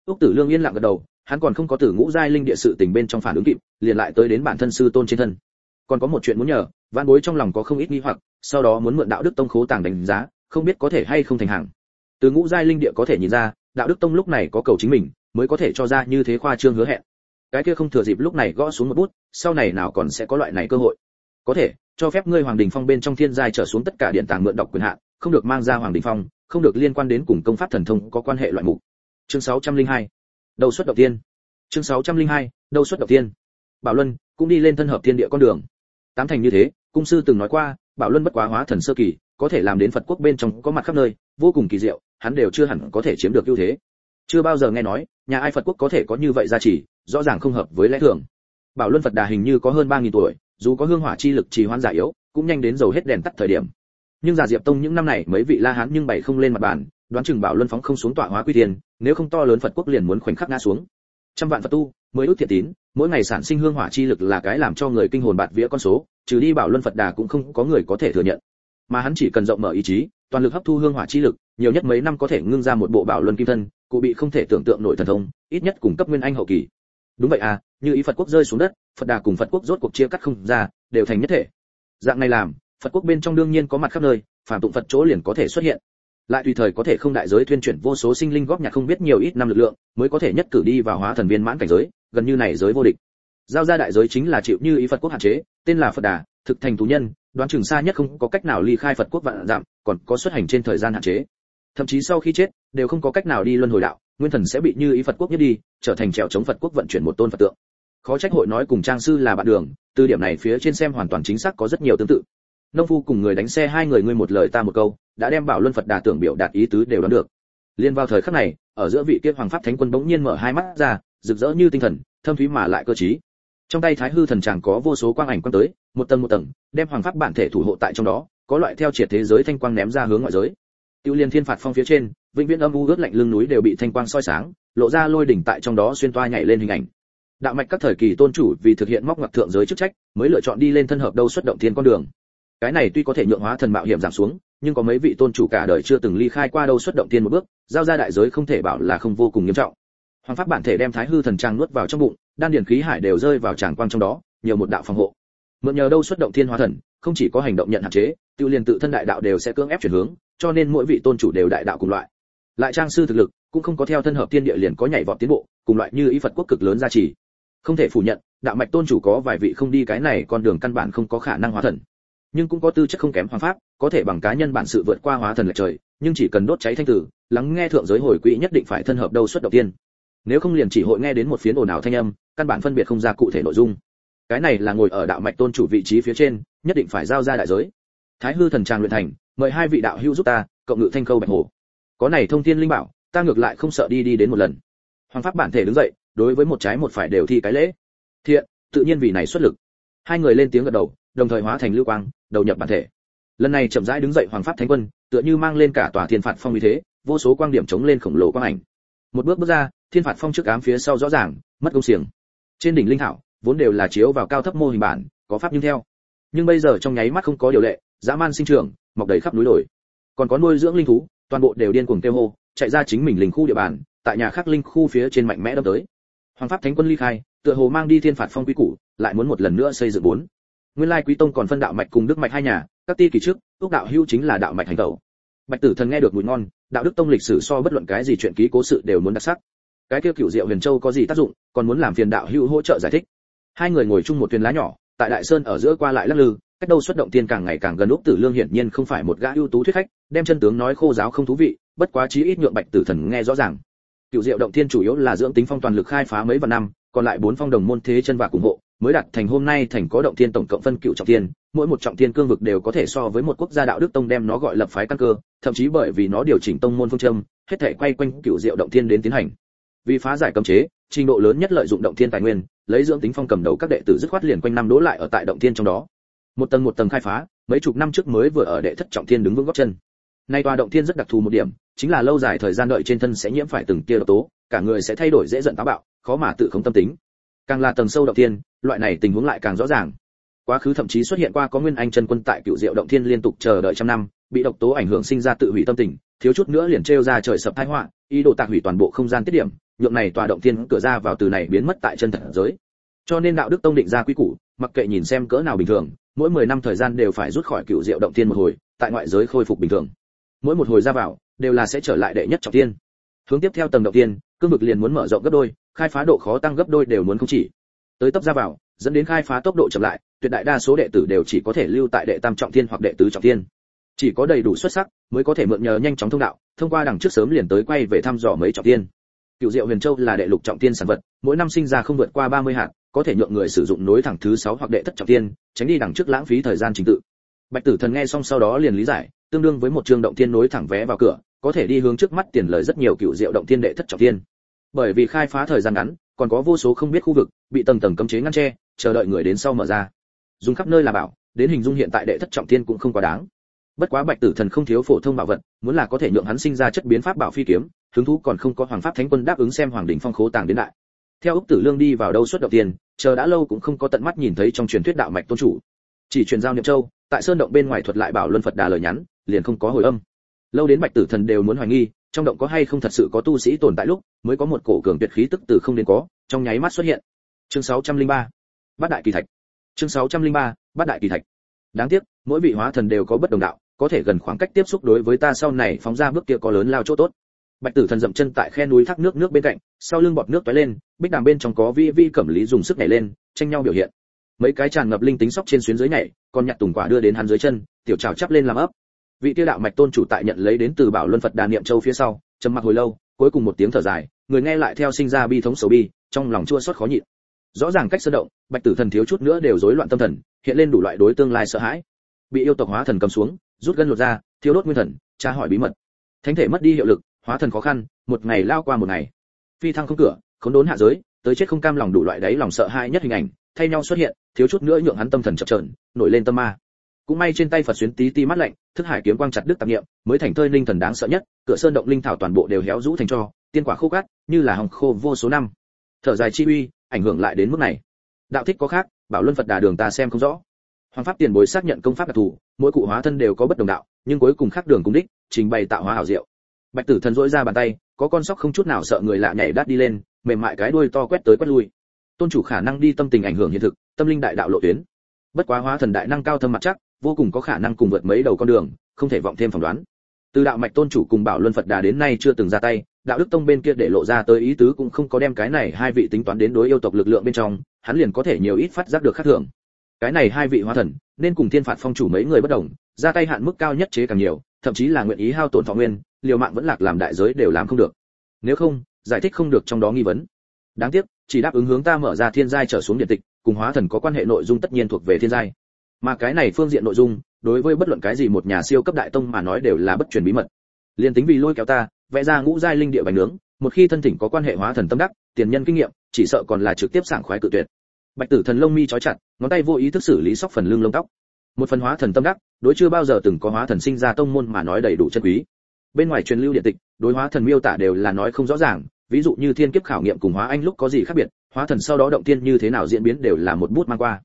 Úc tử lương yên lặng gật đầu, hắn còn không có tử ngũ giai linh địa sự tình bên trong phản ứng kịp, liền lại tới đến bản thân sư tôn trên thân. Còn có một chuyện muốn nhờ văn bối trong lòng có không ít nghi hoặc, sau đó muốn mượn đạo đức tông khố tàng đánh giá, không biết có thể hay không thành hàng. Từ ngũ giai linh địa có thể nhìn ra, đạo đức tông lúc này có cầu chính mình, mới có thể cho ra như thế khoa trương hứa hẹn. Cái kia không thừa dịp lúc này gõ xuống một bút, sau này nào còn sẽ có loại này cơ hội. Có thể, cho phép ngươi hoàng đình phong bên trong thiên giai trở xuống tất cả điện tàng mượn đọc quyền hạn không được mang ra hoàng đình phong, không được liên quan đến cùng công pháp thần thông có quan hệ loại mục chương 602. đầu xuất đầu tiên. Chương 602. đầu xuất đầu tiên. Bảo luân cũng đi lên thân hợp thiên địa con đường. Tám thành như thế, cung sư từng nói qua, bảo luân bất quá hóa thần sơ kỳ, có thể làm đến phật quốc bên trong có mặt khắp nơi, vô cùng kỳ diệu, hắn đều chưa hẳn có thể chiếm được ưu thế. Chưa bao giờ nghe nói, nhà ai phật quốc có thể có như vậy gia trì, rõ ràng không hợp với lẽ thường. Bảo luân phật đà hình như có hơn ba nghìn tuổi, dù có hương hỏa chi lực trì hoãn giả yếu, cũng nhanh đến dầu hết đèn tắt thời điểm. Nhưng giả diệp tông những năm này mấy vị la hán nhưng bày không lên mặt bàn đoán chừng bảo luân phóng không xuống tọa hóa quy tiền nếu không to lớn phật quốc liền muốn khoảnh khắc ngã xuống. Trăm vạn phật tu mới ước thiện tín, mỗi ngày sản sinh hương hỏa chi lực là cái làm cho người kinh hồn bạt vía con số, trừ đi bảo luân phật đà cũng không có người có thể thừa nhận. Mà hắn chỉ cần rộng mở ý chí, toàn lực hấp thu hương hỏa chi lực, nhiều nhất mấy năm có thể ngưng ra một bộ bảo luân kim thân, cụ bị không thể tưởng tượng nổi thần thông, ít nhất cùng cấp nguyên anh hậu kỳ. Đúng vậy à như ý phật quốc rơi xuống đất, phật đà cùng phật quốc rốt cuộc chia cắt không ra, đều thành nhất thể. Dạng này làm, phật quốc bên trong đương nhiên có mặt khắp nơi phản tụng phật chỗ liền có thể xuất hiện lại tùy thời có thể không đại giới tuyên chuyển vô số sinh linh góp nhặt không biết nhiều ít năm lực lượng, mới có thể nhất cử đi vào hóa thần viên mãn cảnh giới, gần như này giới vô địch. Giao ra đại giới chính là chịu như ý phật quốc hạn chế, tên là phật đà, thực thành tù nhân, đoán chừng xa nhất không có cách nào ly khai phật quốc vạn giảm còn có xuất hành trên thời gian hạn chế. Thậm chí sau khi chết, đều không có cách nào đi luân hồi đạo, nguyên thần sẽ bị như ý phật quốc nhất đi, trở thành trèo chống phật quốc vận chuyển một tôn phật tượng. Khó trách hội nói cùng trang sư là bạn đường, từ điểm này phía trên xem hoàn toàn chính xác có rất nhiều tương tự nông phu cùng người đánh xe hai người ngươi một lời ta một câu, đã đem bảo luân phật đà tưởng biểu đạt ý tứ đều đoán được. Liên vào thời khắc này, ở giữa vị kia hoàng pháp thánh quân bỗng nhiên mở hai mắt ra, rực rỡ như tinh thần, thâm thúy mà lại cơ trí. Trong tay thái hư thần chàng có vô số quang ảnh quang tới, một tầng một tầng, đem hoàng pháp bản thể thủ hộ tại trong đó, có loại theo triệt thế giới thanh quang ném ra hướng ngoại giới. Tiêu liên thiên phạt phong phía trên, vĩnh viễn âm u ướt lạnh lưng núi đều bị thanh quang soi sáng, lộ ra lôi đỉnh tại trong đó xuyên toa nhảy lên hình ảnh. Đạo mạch các thời kỳ tôn chủ vì thực hiện móc ngoặc thượng giới chức trách, mới lựa chọn đi lên thân hợp đâu xuất động thiên con đường cái này tuy có thể nhượng hóa thần mạo hiểm giảm xuống, nhưng có mấy vị tôn chủ cả đời chưa từng ly khai qua đâu xuất động tiên một bước, giao ra đại giới không thể bảo là không vô cùng nghiêm trọng. Hoàng pháp bản thể đem thái hư thần trang nuốt vào trong bụng, đan điển khí hải đều rơi vào tràng quang trong đó, nhiều một đạo phòng hộ. Mượn nhờ đâu xuất động thiên hóa thần, không chỉ có hành động nhận hạn chế, tiêu liền tự thân đại đạo đều sẽ cưỡng ép chuyển hướng, cho nên mỗi vị tôn chủ đều đại đạo cùng loại. Lại trang sư thực lực, cũng không có theo thân hợp tiên địa liền có nhảy vọt tiến bộ, cùng loại như ý phật quốc cực lớn gia trì. Không thể phủ nhận, đạo mạch tôn chủ có vài vị không đi cái này, con đường căn bản không có khả năng hóa thần nhưng cũng có tư chất không kém hoàng pháp, có thể bằng cá nhân bản sự vượt qua hóa thần lệch trời, nhưng chỉ cần đốt cháy thanh tử, lắng nghe thượng giới hồi quỹ nhất định phải thân hợp đâu xuất đầu tiên. Nếu không liền chỉ hội nghe đến một phiến ồn ào thanh âm, căn bản phân biệt không ra cụ thể nội dung. Cái này là ngồi ở đạo mạch tôn chủ vị trí phía trên, nhất định phải giao ra đại giới. Thái hư thần tràng luyện thành, mời hai vị đạo hữu giúp ta, cộng ngự thanh câu bạch hồ có này thông thiên linh bảo, ta ngược lại không sợ đi đi đến một lần. Hoàng pháp bản thể đứng dậy, đối với một trái một phải đều thi cái lễ. Thiện, tự nhiên vì này xuất lực. Hai người lên tiếng gật đầu đồng thời hóa thành lưu quang, đầu nhập bản thể. Lần này chậm rãi đứng dậy hoàng pháp thánh quân, tựa như mang lên cả tòa thiên phạt phong uy thế, vô số quang điểm chống lên khổng lồ quang ảnh. Một bước bước ra, thiên phạt phong trước ám phía sau rõ ràng, mất công xiềng. Trên đỉnh linh thảo, vốn đều là chiếu vào cao thấp mô hình bản, có pháp nhưng theo. Nhưng bây giờ trong nháy mắt không có điều lệ, dã man sinh trưởng, mọc đầy khắp núi đồi. Còn có nuôi dưỡng linh thú, toàn bộ đều điên cuồng kêu hô, chạy ra chính mình linh khu địa bàn, tại nhà khác linh khu phía trên mạnh mẽ đâm tới. Hoàng pháp thánh quân ly khai, tựa hồ mang đi thiên phạt phong quy củ, lại muốn một lần nữa xây dựng bốn nguyên lai quý tông còn phân đạo mạch cùng đức mạch hai nhà, các ti kỳ trước, ước đạo hưu chính là đạo mạch hành tẩu. Bạch tử thần nghe được mùi ngon, đạo đức tông lịch sử so bất luận cái gì chuyện ký cố sự đều muốn đặc sắc. Cái kia cựu diệu huyền châu có gì tác dụng, còn muốn làm phiền đạo hưu hỗ trợ giải thích. Hai người ngồi chung một thuyền lá nhỏ, tại đại sơn ở giữa qua lại lắc lư, cách đâu xuất động tiên càng ngày càng gần úc tử lương hiển nhiên không phải một gã ưu tú thuyết khách, đem chân tướng nói khô giáo không thú vị, bất quá chí ít nhượng bạch tử thần nghe rõ ràng. Cựu diệu động thiên chủ yếu là dưỡng tính phong toàn lực khai phá mấy vạn năm, còn lại bốn phong đồng môn thế chân và cùng hộ mới đạt thành hôm nay thành có động thiên tổng cộng phân cựu trọng thiên, mỗi một trọng thiên cương vực đều có thể so với một quốc gia đạo đức tông đem nó gọi lập phái căn cơ, thậm chí bởi vì nó điều chỉnh tông môn phương châm, hết thể quay quanh cựu diệu động thiên đến tiến hành. Vì phá giải cấm chế, trình độ lớn nhất lợi dụng động thiên tài nguyên, lấy dưỡng tính phong cầm đầu các đệ tử dứt khoát liền quanh năm đỗ lại ở tại động thiên trong đó. Một tầng một tầng khai phá, mấy chục năm trước mới vừa ở đệ thất trọng thiên đứng vững gót chân. Nay tòa động thiên rất đặc thù một điểm, chính là lâu dài thời gian đợi trên thân sẽ nhiễm phải từng tia độc tố, cả người sẽ thay đổi dễ giận táo bạo, khó mà tự khống tâm tính. Càng là tầng sâu động thiên loại này tình huống lại càng rõ ràng. Quá khứ thậm chí xuất hiện qua có nguyên anh chân quân tại cựu diệu động thiên liên tục chờ đợi trăm năm, bị độc tố ảnh hưởng sinh ra tự hủy tâm tình, thiếu chút nữa liền treo ra trời sập thái họa, ý đồ tạc hủy toàn bộ không gian tiết điểm, nhượng này tòa động thiên cửa ra vào từ này biến mất tại chân thật giới. Cho nên đạo đức tông định ra quy củ, mặc kệ nhìn xem cỡ nào bình thường, mỗi 10 năm thời gian đều phải rút khỏi cựu diệu động thiên một hồi, tại ngoại giới khôi phục bình thường. Mỗi một hồi ra vào, đều là sẽ trở lại đệ nhất trọng thiên. Hướng tiếp theo tầng động thiên, cương vực liền muốn mở rộng gấp đôi, khai phá độ khó tăng gấp đôi đều muốn không chỉ tới tấp ra vào, dẫn đến khai phá tốc độ chậm lại, tuyệt đại đa số đệ tử đều chỉ có thể lưu tại đệ tam trọng thiên hoặc đệ tứ trọng thiên. Chỉ có đầy đủ xuất sắc mới có thể mượn nhờ nhanh chóng thông đạo, thông qua đằng trước sớm liền tới quay về thăm dò mấy trọng thiên. Cựu diệu huyền châu là đệ lục trọng thiên sản vật, mỗi năm sinh ra không vượt qua 30 hạt, có thể nhượng người sử dụng nối thẳng thứ 6 hoặc đệ thất trọng thiên, tránh đi đằng trước lãng phí thời gian trình tự. Bạch tử thần nghe xong sau đó liền lý giải, tương đương với một trường động thiên nối thẳng vé vào cửa, có thể đi hướng trước mắt tiền lời rất nhiều cựu diệu động thiên đệ thất trọng thiên. Bởi vì khai phá thời gian ngắn còn có vô số không biết khu vực, bị tầng tầng cấm chế ngăn che, chờ đợi người đến sau mở ra. Dùng khắp nơi là bảo, đến hình dung hiện tại đệ thất trọng thiên cũng không quá đáng. Bất quá bạch tử thần không thiếu phổ thông bảo vật, muốn là có thể nhượng hắn sinh ra chất biến pháp bảo phi kiếm, hứng thú còn không có hoàng pháp thánh quân đáp ứng xem hoàng đỉnh phong khố tàng đến đại. Theo úc tử lương đi vào đâu xuất đầu tiên chờ đã lâu cũng không có tận mắt nhìn thấy trong truyền thuyết đạo mạch tôn chủ. Chỉ truyền giao niệm châu, tại sơn động bên ngoài thuật lại bảo luân phật đà lời nhắn, liền không có hồi âm. Lâu đến bạch tử thần đều muốn hoài nghi trong động có hay không thật sự có tu sĩ tồn tại lúc, mới có một cổ cường tuyệt khí tức từ không đến có, trong nháy mắt xuất hiện. Chương 603 bát đại kỳ thạch. Chương 603 bát đại kỳ thạch. Đáng tiếc, mỗi vị hóa thần đều có bất đồng đạo, có thể gần khoảng cách tiếp xúc đối với ta sau này phóng ra bước kia có lớn lao chỗ tốt. Bạch tử thần dậm chân tại khe núi thác nước nước bên cạnh, sau lưng bọt nước tóe lên, bích đàm bên trong có vi vi cẩm lý dùng sức nhảy lên, tranh nhau biểu hiện. Mấy cái tràn ngập linh tính sóc trên xuyến dưới nhảy còn nhặt tùng quả đưa đến hắn dưới chân, tiểu trào chắp lên làm ấp vị tiêu đạo mạch tôn chủ tại nhận lấy đến từ bảo luân phật đà niệm châu phía sau, trầm mặc hồi lâu, cuối cùng một tiếng thở dài, người nghe lại theo sinh ra bi thống sầu bi, trong lòng chua xót khó nhịn. Rõ ràng cách sơ động, bạch tử thần thiếu chút nữa đều rối loạn tâm thần, hiện lên đủ loại đối tương lai sợ hãi. Bị yêu tộc hóa thần cầm xuống, rút gân lột ra thiếu đốt nguyên thần, tra hỏi bí mật. Thánh thể mất đi hiệu lực, hóa thần khó khăn, một ngày lao qua một ngày. Phi thăng không cửa, khốn đốn hạ giới, tới chết không cam lòng đủ loại đấy lòng sợ hãi nhất hình ảnh, thay nhau xuất hiện, thiếu chút nữa nhượng hắn tâm thần chập chờn, nổi lên tâm ma. Cũng may trên tay phật xuyến tí ti mắt lạnh thức hải kiếm quang chặt đứt tạp niệm, mới thành thơi linh thần đáng sợ nhất, cửa sơn động linh thảo toàn bộ đều héo rũ thành cho, tiên quả khô cát như là hồng khô vô số năm. Thở dài chi uy, ảnh hưởng lại đến mức này. Đạo thích có khác, bảo luân phật đà đường ta xem không rõ. Hoàng pháp tiền bối xác nhận công pháp đặc thù, mỗi cụ hóa thân đều có bất đồng đạo, nhưng cuối cùng khác đường cùng đích, trình bày tạo hóa hảo diệu. Bạch tử thần dỗi ra bàn tay, có con sóc không chút nào sợ người lạ nhảy đát đi lên, mềm mại cái đuôi to quét tới quét lui. Tôn chủ khả năng đi tâm tình ảnh hưởng hiện thực, tâm linh đại đạo lộ tuyến. Bất quá hóa thần đại năng cao thâm mặt chắc vô cùng có khả năng cùng vượt mấy đầu con đường, không thể vọng thêm phỏng đoán. Từ đạo mạch tôn chủ cùng bảo luân phật đà đến nay chưa từng ra tay, đạo đức tông bên kia để lộ ra tới ý tứ cũng không có đem cái này hai vị tính toán đến đối yêu tộc lực lượng bên trong, hắn liền có thể nhiều ít phát giác được khác thường. Cái này hai vị hóa thần, nên cùng thiên phạt phong chủ mấy người bất đồng, ra tay hạn mức cao nhất chế càng nhiều, thậm chí là nguyện ý hao tổn thọ nguyên, liều mạng vẫn lạc làm đại giới đều làm không được. Nếu không, giải thích không được trong đó nghi vấn. Đáng tiếc, chỉ đáp ứng hướng ta mở ra thiên giai trở xuống điện tịch, cùng hóa thần có quan hệ nội dung tất nhiên thuộc về thiên giai mà cái này phương diện nội dung, đối với bất luận cái gì một nhà siêu cấp đại tông mà nói đều là bất truyền bí mật. Liên tính vì lôi kéo ta, vẽ ra ngũ giai linh địa bánh nướng, một khi thân thỉnh có quan hệ hóa thần tâm đắc, tiền nhân kinh nghiệm, chỉ sợ còn là trực tiếp sảng khoái cự tuyệt. Bạch tử thần lông mi trói chặt, ngón tay vô ý thức xử lý sóc phần lưng lông tóc. Một phần hóa thần tâm đắc, đối chưa bao giờ từng có hóa thần sinh ra tông môn mà nói đầy đủ chân quý. Bên ngoài truyền lưu điện tịch, đối hóa thần miêu tả đều là nói không rõ ràng, ví dụ như thiên kiếp khảo nghiệm cùng hóa anh lúc có gì khác biệt, hóa thần sau đó động tiên như thế nào diễn biến đều là một bút mang qua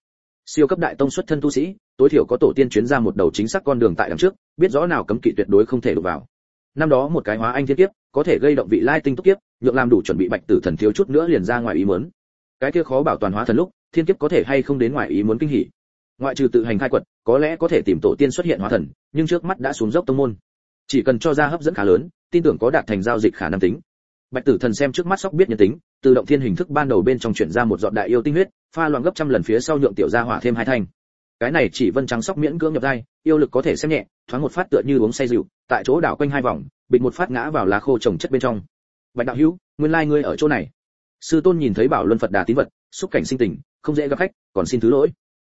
siêu cấp đại tông xuất thân tu sĩ, tối thiểu có tổ tiên chuyến ra một đầu chính xác con đường tại đằng trước, biết rõ nào cấm kỵ tuyệt đối không thể đụng vào. Năm đó một cái hóa anh thiên kiếp, có thể gây động vị lai tinh túc kiếp, nhượng làm đủ chuẩn bị bạch tử thần thiếu chút nữa liền ra ngoài ý muốn. Cái kia khó bảo toàn hóa thần lúc, thiên kiếp có thể hay không đến ngoài ý muốn kinh hỉ. Ngoại trừ tự hành khai quật, có lẽ có thể tìm tổ tiên xuất hiện hóa thần, nhưng trước mắt đã xuống dốc tông môn. Chỉ cần cho ra hấp dẫn khá lớn, tin tưởng có đạt thành giao dịch khả năng tính bạch tử thần xem trước mắt sóc biết nhân tính, tự động thiên hình thức ban đầu bên trong chuyển ra một giọt đại yêu tinh huyết, pha loãng gấp trăm lần phía sau nhượng tiểu gia hỏa thêm hai thanh. Cái này chỉ vân trắng sóc miễn cưỡng nhập dai yêu lực có thể xem nhẹ, thoáng một phát tựa như uống say rượu, tại chỗ đảo quanh hai vòng, bịch một phát ngã vào lá khô trồng chất bên trong. Bạch đạo hữu, nguyên lai ngươi ở chỗ này. Sư tôn nhìn thấy bảo luân phật đà tín vật, xúc cảnh sinh tình, không dễ gặp khách, còn xin thứ lỗi.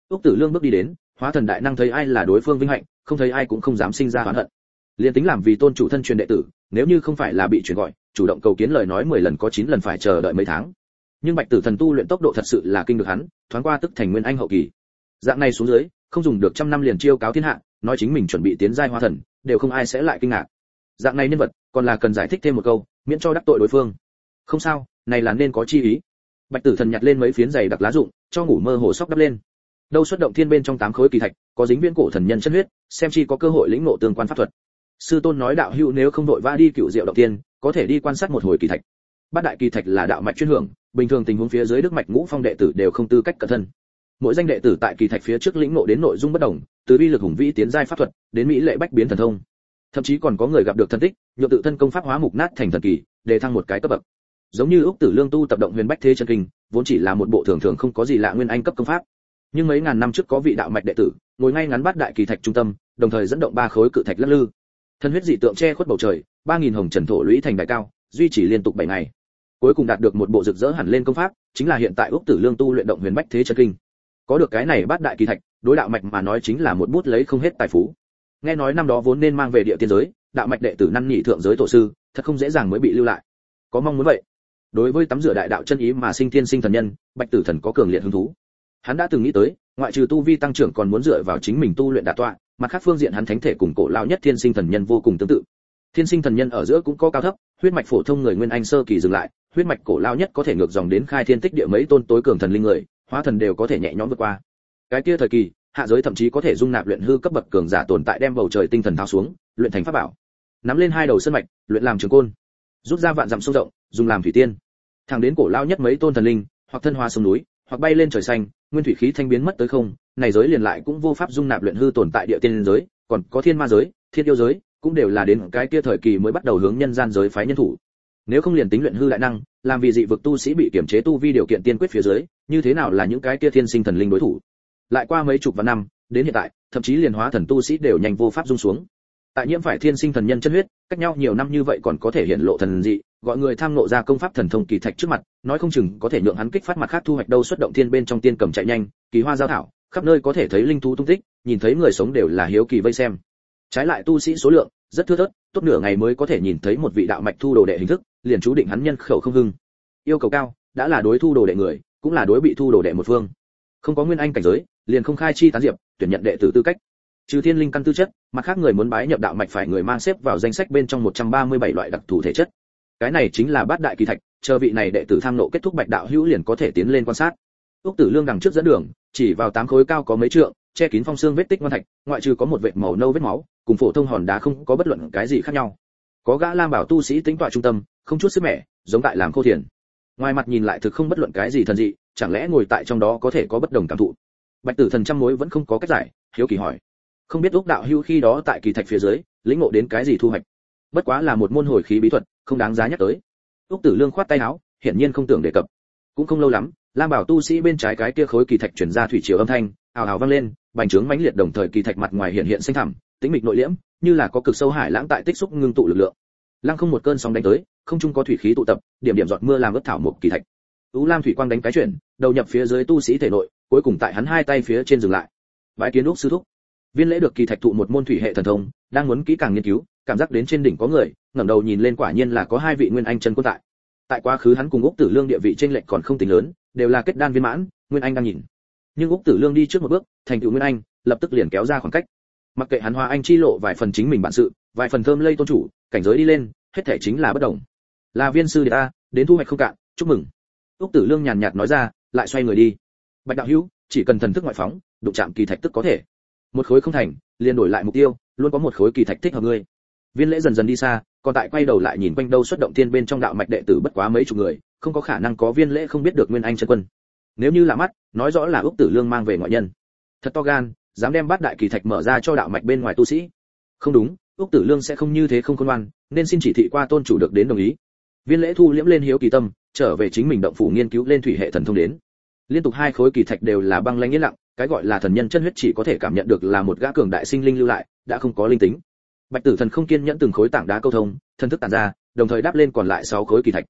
Úc tử lương bước đi đến, hóa thần đại năng thấy ai là đối phương vinh hạnh, không thấy ai cũng không dám sinh ra oán hận. Liền tính làm vì tôn chủ thân truyền đệ tử, nếu như không phải là bị truyền gọi chủ động cầu kiến lời nói 10 lần có 9 lần phải chờ đợi mấy tháng. Nhưng bạch tử thần tu luyện tốc độ thật sự là kinh được hắn, thoáng qua tức thành nguyên anh hậu kỳ. Dạng này xuống dưới, không dùng được trăm năm liền chiêu cáo thiên hạ, nói chính mình chuẩn bị tiến giai hoa thần, đều không ai sẽ lại kinh ngạc. Dạng này nhân vật, còn là cần giải thích thêm một câu, miễn cho đắc tội đối phương. Không sao, này là nên có chi ý. Bạch tử thần nhặt lên mấy phiến giày đặc lá rụng, cho ngủ mơ hồ sóc đắp lên. Đâu xuất động thiên bên trong tám khối kỳ thạch, có dính viên cổ thần nhân chân huyết, xem chi có cơ hội lĩnh ngộ tương quan pháp thuật. Sư tôn nói đạo hữu nếu không đội va đi cựu diệu động tiên có thể đi quan sát một hồi kỳ thạch. Bát đại kỳ thạch là đạo mạch chuyên hưởng, bình thường tình huống phía dưới đức mạch ngũ phong đệ tử đều không tư cách cẩn thân mỗi danh đệ tử tại kỳ thạch phía trước lĩnh ngộ đến nội dung bất đồng, từ vi lực hùng vĩ tiến giai pháp thuật, đến mỹ lệ bách biến thần thông. Thậm chí còn có người gặp được thần tích, nhượng tự thân công pháp hóa mục nát thành thần kỳ để thăng một cái cấp bậc. Giống như úc tử lương tu tập động huyền bách thế chân kinh, vốn chỉ là một bộ thường thường không có gì lạ nguyên anh cấp công pháp. Nhưng mấy ngàn năm trước có vị đạo mạch đệ tử, ngồi ngay ngắn bát đại kỳ thạch trung tâm, đồng thời dẫn động ba khối cự thạch lắc lư. Thân huyết dị tượng che khuất bầu trời ba nghìn hồng trần thổ lũy thành đại cao, duy trì liên tục bảy ngày. Cuối cùng đạt được một bộ rực rỡ hẳn lên công pháp, chính là hiện tại úc tử lương tu luyện động huyền bách thế chân kinh. Có được cái này bát đại kỳ thạch, đối đạo mạch mà nói chính là một bút lấy không hết tài phú. Nghe nói năm đó vốn nên mang về địa tiên giới, đạo mạch đệ tử năn nhị thượng giới tổ sư, thật không dễ dàng mới bị lưu lại. Có mong muốn vậy? Đối với tắm rửa đại đạo chân ý mà sinh thiên sinh thần nhân, bạch tử thần có cường liệt hứng thú. Hắn đã từng nghĩ tới, ngoại trừ tu vi tăng trưởng còn muốn dựa vào chính mình tu luyện đả tọa, mặt khác phương diện hắn thánh thể cùng cổ lão nhất thiên sinh thần nhân vô cùng tương tự thiên sinh thần nhân ở giữa cũng có cao thấp, huyết mạch phổ thông người nguyên anh sơ kỳ dừng lại, huyết mạch cổ lao nhất có thể ngược dòng đến khai thiên tích địa mấy tôn tối cường thần linh người, hóa thần đều có thể nhẹ nhõm vượt qua. Cái kia thời kỳ, hạ giới thậm chí có thể dung nạp luyện hư cấp bậc cường giả tồn tại đem bầu trời tinh thần tháo xuống, luyện thành pháp bảo. Nắm lên hai đầu sơn mạch, luyện làm trường côn. Rút ra vạn dặm sông rộng, dùng làm thủy tiên. Thẳng đến cổ lao nhất mấy tôn thần linh, hoặc thân hoa sông núi, hoặc bay lên trời xanh, nguyên thủy khí thanh biến mất tới không, này giới liền lại cũng vô pháp dung nạp luyện hư tồn tại địa tiên giới, còn có thiên ma giới, thiên yêu giới cũng đều là đến cái kia thời kỳ mới bắt đầu hướng nhân gian giới phái nhân thủ. Nếu không liền tính luyện hư đại năng, làm vì dị vực tu sĩ bị kiểm chế tu vi điều kiện tiên quyết phía dưới, như thế nào là những cái kia thiên sinh thần linh đối thủ? Lại qua mấy chục vạn năm, đến hiện tại, thậm chí liền hóa thần tu sĩ đều nhanh vô pháp dung xuống. Tại nhiễm phải thiên sinh thần nhân chân huyết, cách nhau nhiều năm như vậy còn có thể hiện lộ thần dị, gọi người tham ngộ ra công pháp thần thông kỳ thạch trước mặt, nói không chừng có thể nhượng hắn kích phát mặt khác thu hoạch đâu xuất động thiên bên trong tiên cầm chạy nhanh, kỳ hoa giao thảo, khắp nơi có thể thấy linh thú tung tích, nhìn thấy người sống đều là hiếu kỳ vây xem trái lại tu sĩ số lượng, rất thưa thớt, tốt nửa ngày mới có thể nhìn thấy một vị đạo mạch thu đồ đệ hình thức, liền chú định hắn nhân khẩu không hưng. Yêu cầu cao, đã là đối thu đồ đệ người, cũng là đối bị thu đồ đệ một phương. Không có nguyên anh cảnh giới, liền không khai chi tán diệp, tuyển nhận đệ tử tư cách. Trừ thiên linh căn tư chất, mặt khác người muốn bái nhập đạo mạch phải người mang xếp vào danh sách bên trong 137 loại đặc thù thể chất. Cái này chính là bát đại kỳ thạch, chờ vị này đệ tử tham nộ kết thúc bạch đạo hữu liền có thể tiến lên quan sát. Ước tử lương đằng trước dẫn đường, chỉ vào tám khối cao có mấy trượng che kín phong xương vết tích ngoan thạch, ngoại trừ có một vệt màu nâu vết máu, cùng phổ thông hòn đá không có bất luận cái gì khác nhau. Có gã lam bảo tu sĩ tính tọa trung tâm, không chút sức mẻ, giống tại làm khô thiền. Ngoài mặt nhìn lại thực không bất luận cái gì thần dị, chẳng lẽ ngồi tại trong đó có thể có bất đồng cảm thụ? Bạch tử thần trăm mối vẫn không có cách giải, hiếu kỳ hỏi. Không biết úc đạo hưu khi đó tại kỳ thạch phía dưới, lĩnh ngộ đến cái gì thu hoạch? Bất quá là một môn hồi khí bí thuật, không đáng giá nhắc tới. Úc tử lương khoát tay áo, hiển nhiên không tưởng đề cập. Cũng không lâu lắm, lam bảo tu sĩ bên trái cái kia khối kỳ thạch chuyển ra thủy triều âm thanh, ào ào vang lên bành trướng mãnh liệt đồng thời kỳ thạch mặt ngoài hiện hiện xanh thẳm, tĩnh mịch nội liễm, như là có cực sâu hải lãng tại tích xúc ngưng tụ lực lượng. Lăng không một cơn sóng đánh tới, không trung có thủy khí tụ tập, điểm điểm giọt mưa làm ướt thảo một kỳ thạch. Tú lam thủy quang đánh cái chuyển, đầu nhập phía dưới tu sĩ thể nội, cuối cùng tại hắn hai tay phía trên dừng lại. Bãi kiến lúc sư thúc. Viên lễ được kỳ thạch thụ một môn thủy hệ thần thông, đang muốn kỹ càng nghiên cứu, cảm giác đến trên đỉnh có người, ngẩng đầu nhìn lên quả nhiên là có hai vị nguyên anh chân quân tại. Tại quá khứ hắn cùng úc tử lương địa vị trên lệnh còn không tính lớn, đều là kết đan viên mãn, nguyên anh đang nhìn. Nhưng úc tử lương đi trước một bước thành tựu nguyên anh, lập tức liền kéo ra khoảng cách. Mặc kệ hắn hoa anh chi lộ vài phần chính mình bản sự, vài phần thơm lây tôn chủ, cảnh giới đi lên, hết thể chính là bất đồng. Là viên sư đệ ta, đến thu hoạch không cạn, chúc mừng. Úc tử lương nhàn nhạt nói ra, lại xoay người đi. Bạch đạo hữu, chỉ cần thần thức ngoại phóng, đụng chạm kỳ thạch tức có thể. Một khối không thành, liền đổi lại mục tiêu, luôn có một khối kỳ thạch thích hợp ngươi. Viên lễ dần dần đi xa, còn tại quay đầu lại nhìn quanh đâu xuất động thiên bên trong đạo mạch đệ tử bất quá mấy chục người, không có khả năng có viên lễ không biết được nguyên anh chân quân. Nếu như là mắt, nói rõ là úc tử lương mang về ngoại nhân thật to gan, dám đem bát đại kỳ thạch mở ra cho đạo mạch bên ngoài tu sĩ. Không đúng, úc tử lương sẽ không như thế không khôn ngoan, nên xin chỉ thị qua tôn chủ được đến đồng ý. Viên lễ thu liễm lên hiếu kỳ tâm, trở về chính mình động phủ nghiên cứu lên thủy hệ thần thông đến. Liên tục hai khối kỳ thạch đều là băng lãnh yên lặng, cái gọi là thần nhân chân huyết chỉ có thể cảm nhận được là một gã cường đại sinh linh lưu lại, đã không có linh tính. Bạch tử thần không kiên nhẫn từng khối tảng đá câu thông thân thức tản ra, đồng thời đáp lên còn lại sáu khối kỳ thạch.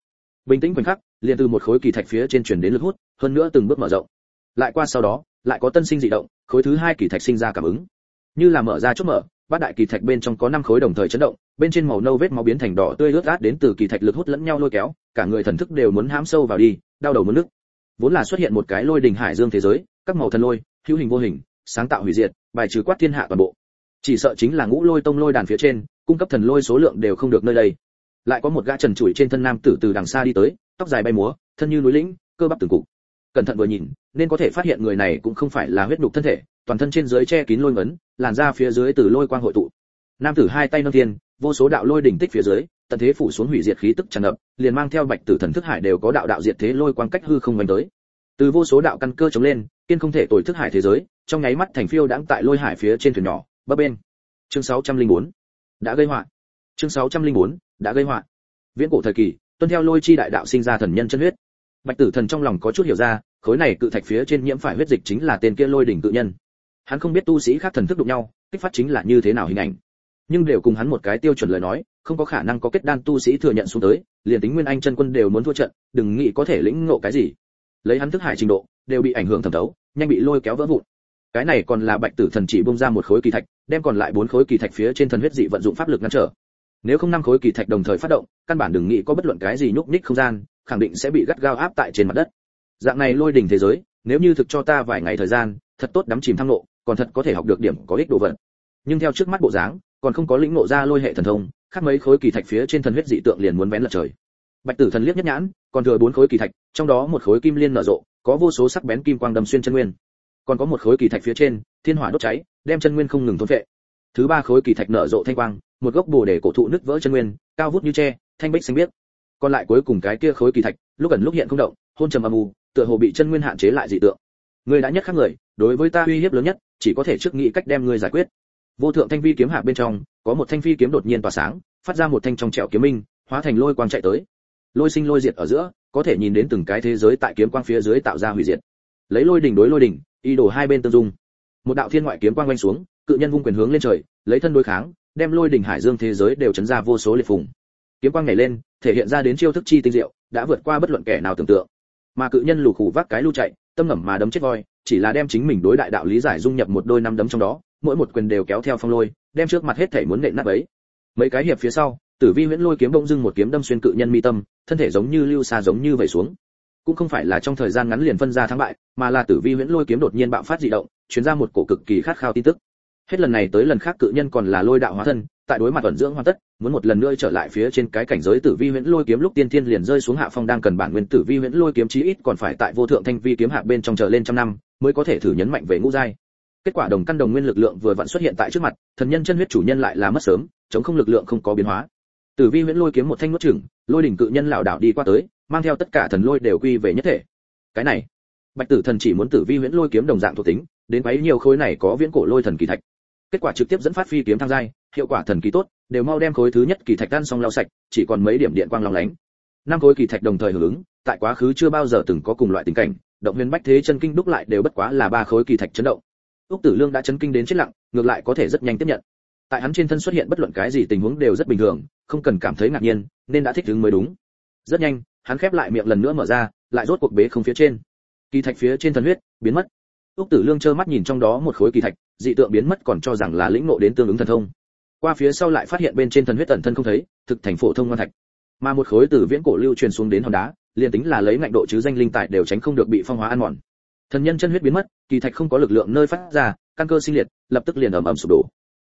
Bình tĩnh khoảnh khắc, liền từ một khối kỳ thạch phía trên truyền đến lực hút, hơn nữa từng bước mở rộng. Lại qua sau đó lại có tân sinh dị động, khối thứ hai kỳ thạch sinh ra cảm ứng. Như là mở ra chốt mở, bát đại kỳ thạch bên trong có năm khối đồng thời chấn động, bên trên màu nâu vết máu biến thành đỏ tươi ướt át đến từ kỳ thạch lực hút lẫn nhau lôi kéo, cả người thần thức đều muốn hãm sâu vào đi, đau đầu muốn nước vốn là xuất hiện một cái lôi đình hải dương thế giới, các màu thần lôi, hữu hình vô hình, sáng tạo hủy diệt, bài trừ quát thiên hạ toàn bộ. Chỉ sợ chính là ngũ lôi tông lôi đàn phía trên, cung cấp thần lôi số lượng đều không được nơi đây. Lại có một gã trần trụi trên thân nam tử từ đằng xa đi tới, tóc dài bay múa, thân như núi lĩnh, cơ bắp từng cục cẩn thận vừa nhìn, nên có thể phát hiện người này cũng không phải là huyết nhục thân thể, toàn thân trên dưới che kín lôi ngấn, làn ra phía dưới từ lôi quang hội tụ. Nam tử hai tay nâng thiên, vô số đạo lôi đỉnh tích phía dưới, tận thế phủ xuống hủy diệt khí tức tràn ngập, liền mang theo bạch tử thần thức hải đều có đạo đạo diệt thế lôi quang cách hư không đánh tới. Từ vô số đạo căn cơ chống lên kiên không thể tồi thức hải thế giới, trong nháy mắt thành phiêu đãng tại lôi hải phía trên thuyền nhỏ, bấp bên chương 604 đã gây họa. Chương 604 đã gây họa. Viễn cổ thời kỳ, tuân theo lôi chi đại đạo sinh ra thần nhân chân huyết bạch tử thần trong lòng có chút hiểu ra, khối này cự thạch phía trên nhiễm phải huyết dịch chính là tên kia lôi đỉnh tự nhân. Hắn không biết tu sĩ khác thần thức đụng nhau, kích phát chính là như thế nào hình ảnh. Nhưng đều cùng hắn một cái tiêu chuẩn lời nói, không có khả năng có kết đan tu sĩ thừa nhận xuống tới, liền tính nguyên anh chân quân đều muốn thua trận, đừng nghĩ có thể lĩnh ngộ cái gì. Lấy hắn thức hải trình độ, đều bị ảnh hưởng thẩm thấu, nhanh bị lôi kéo vỡ vụn. Cái này còn là bạch tử thần chỉ bung ra một khối kỳ thạch, đem còn lại bốn khối kỳ thạch phía trên thần huyết dị vận dụng pháp lực ngăn trở. Nếu không năm khối kỳ thạch đồng thời phát động, căn bản đừng nghĩ có bất luận cái gì nhúc nhích không gian khẳng định sẽ bị gắt gao áp tại trên mặt đất. Dạng này lôi đỉnh thế giới, nếu như thực cho ta vài ngày thời gian, thật tốt đắm chìm thăng lộ còn thật có thể học được điểm có ích đồ vật. Nhưng theo trước mắt bộ dáng, còn không có lĩnh ngộ ra lôi hệ thần thông, khác mấy khối kỳ thạch phía trên thần huyết dị tượng liền muốn vén lật trời. Bạch tử thần liếc nhất nhãn, còn thừa bốn khối kỳ thạch, trong đó một khối kim liên nở rộ, có vô số sắc bén kim quang đâm xuyên chân nguyên. Còn có một khối kỳ thạch phía trên, thiên hỏa đốt cháy, đem chân nguyên không ngừng thôn vệ thứ ba khối kỳ thạch nở rộ thanh quang, một gốc bồ đề cổ thụ nứt vỡ chân nguyên, cao vút như tre, thanh bích xanh biếc còn lại cuối cùng cái kia khối kỳ thạch, lúc ẩn lúc hiện không động, hôn trầm âm u, tựa hồ bị chân nguyên hạn chế lại dị tượng. Người đã nhất khác người, đối với ta uy hiếp lớn nhất, chỉ có thể trước nghĩ cách đem ngươi giải quyết. Vô thượng thanh vi kiếm hạ bên trong, có một thanh phi kiếm đột nhiên tỏa sáng, phát ra một thanh trong trẻo kiếm minh, hóa thành lôi quang chạy tới. Lôi sinh lôi diệt ở giữa, có thể nhìn đến từng cái thế giới tại kiếm quang phía dưới tạo ra hủy diệt. Lấy lôi đỉnh đối lôi đỉnh y đổ hai bên tương dung. Một đạo thiên ngoại kiếm quang quanh xuống, cự nhân vung quyền hướng lên trời, lấy thân đối kháng, đem lôi đỉnh hải dương thế giới đều chấn ra vô số liệt phùng kiếm quang nhảy lên, thể hiện ra đến chiêu thức chi tinh diệu, đã vượt qua bất luận kẻ nào tưởng tượng. Mà cự nhân lù khủ vác cái lưu chạy, tâm ngẩm mà đấm chết voi, chỉ là đem chính mình đối đại đạo lý giải dung nhập một đôi năm đấm trong đó, mỗi một quyền đều kéo theo phong lôi, đem trước mặt hết thể muốn nện nát ấy mấy cái hiệp phía sau, tử vi huyễn lôi kiếm bỗng dưng một kiếm đâm xuyên cự nhân mi tâm, thân thể giống như lưu xa giống như vẩy xuống. Cũng không phải là trong thời gian ngắn liền phân ra thắng bại, mà là tử vi huyễn lôi kiếm đột nhiên bạo phát dị động chuyển ra một cổ cực kỳ khát khao tin tức. Hết lần này tới lần khác cự nhân còn là lôi đạo hóa thân tại đối mặt ẩn dưỡng hoàn tất, muốn một lần nữa trở lại phía trên cái cảnh giới tử vi huyễn lôi kiếm lúc tiên thiên liền rơi xuống hạ phong đang cần bản nguyên tử vi huyễn lôi kiếm chí ít còn phải tại vô thượng thanh vi kiếm hạ bên trong chờ lên trăm năm, mới có thể thử nhấn mạnh về ngũ giai. Kết quả đồng căn đồng nguyên lực lượng vừa vặn xuất hiện tại trước mặt, thần nhân chân huyết chủ nhân lại là mất sớm, chống không lực lượng không có biến hóa. Tử vi huyễn lôi kiếm một thanh nuốt chửng, lôi đỉnh cự nhân lão đảo đi qua tới, mang theo tất cả thần lôi đều quy về nhất thể. Cái này, bạch tử thần chỉ muốn tử vi huyễn lôi kiếm đồng dạng thuộc tính, đến bấy nhiều khối này có viễn cổ lôi thần kỳ thạch. Kết quả trực tiếp dẫn phát phi kiếm thăng giai hiệu quả thần kỳ tốt, đều mau đem khối thứ nhất kỳ thạch tan xong lau sạch, chỉ còn mấy điểm điện quang long lánh. Năm khối kỳ thạch đồng thời hưởng ứng, tại quá khứ chưa bao giờ từng có cùng loại tình cảnh, động nguyên bách thế chân kinh đúc lại đều bất quá là ba khối kỳ thạch chấn động. Úc tử lương đã chấn kinh đến chết lặng, ngược lại có thể rất nhanh tiếp nhận. Tại hắn trên thân xuất hiện bất luận cái gì tình huống đều rất bình thường, không cần cảm thấy ngạc nhiên, nên đã thích ứng mới đúng. Rất nhanh, hắn khép lại miệng lần nữa mở ra, lại rốt cuộc bế không phía trên. Kỳ thạch phía trên thần huyết, biến mất. Úc tử lương trơ mắt nhìn trong đó một khối kỳ thạch, dị tượng biến mất còn cho rằng là lĩnh ngộ đến tương ứng thần thông qua phía sau lại phát hiện bên trên thần huyết tẩn thân không thấy, thực thành phổ thông ngoan thạch. Mà một khối từ viễn cổ lưu truyền xuống đến hòn đá, liền tính là lấy ngạnh độ chứ danh linh tài đều tránh không được bị phong hóa ăn mòn. Thần nhân chân huyết biến mất, kỳ thạch không có lực lượng nơi phát ra, căn cơ sinh liệt, lập tức liền ầm ầm sụp đổ.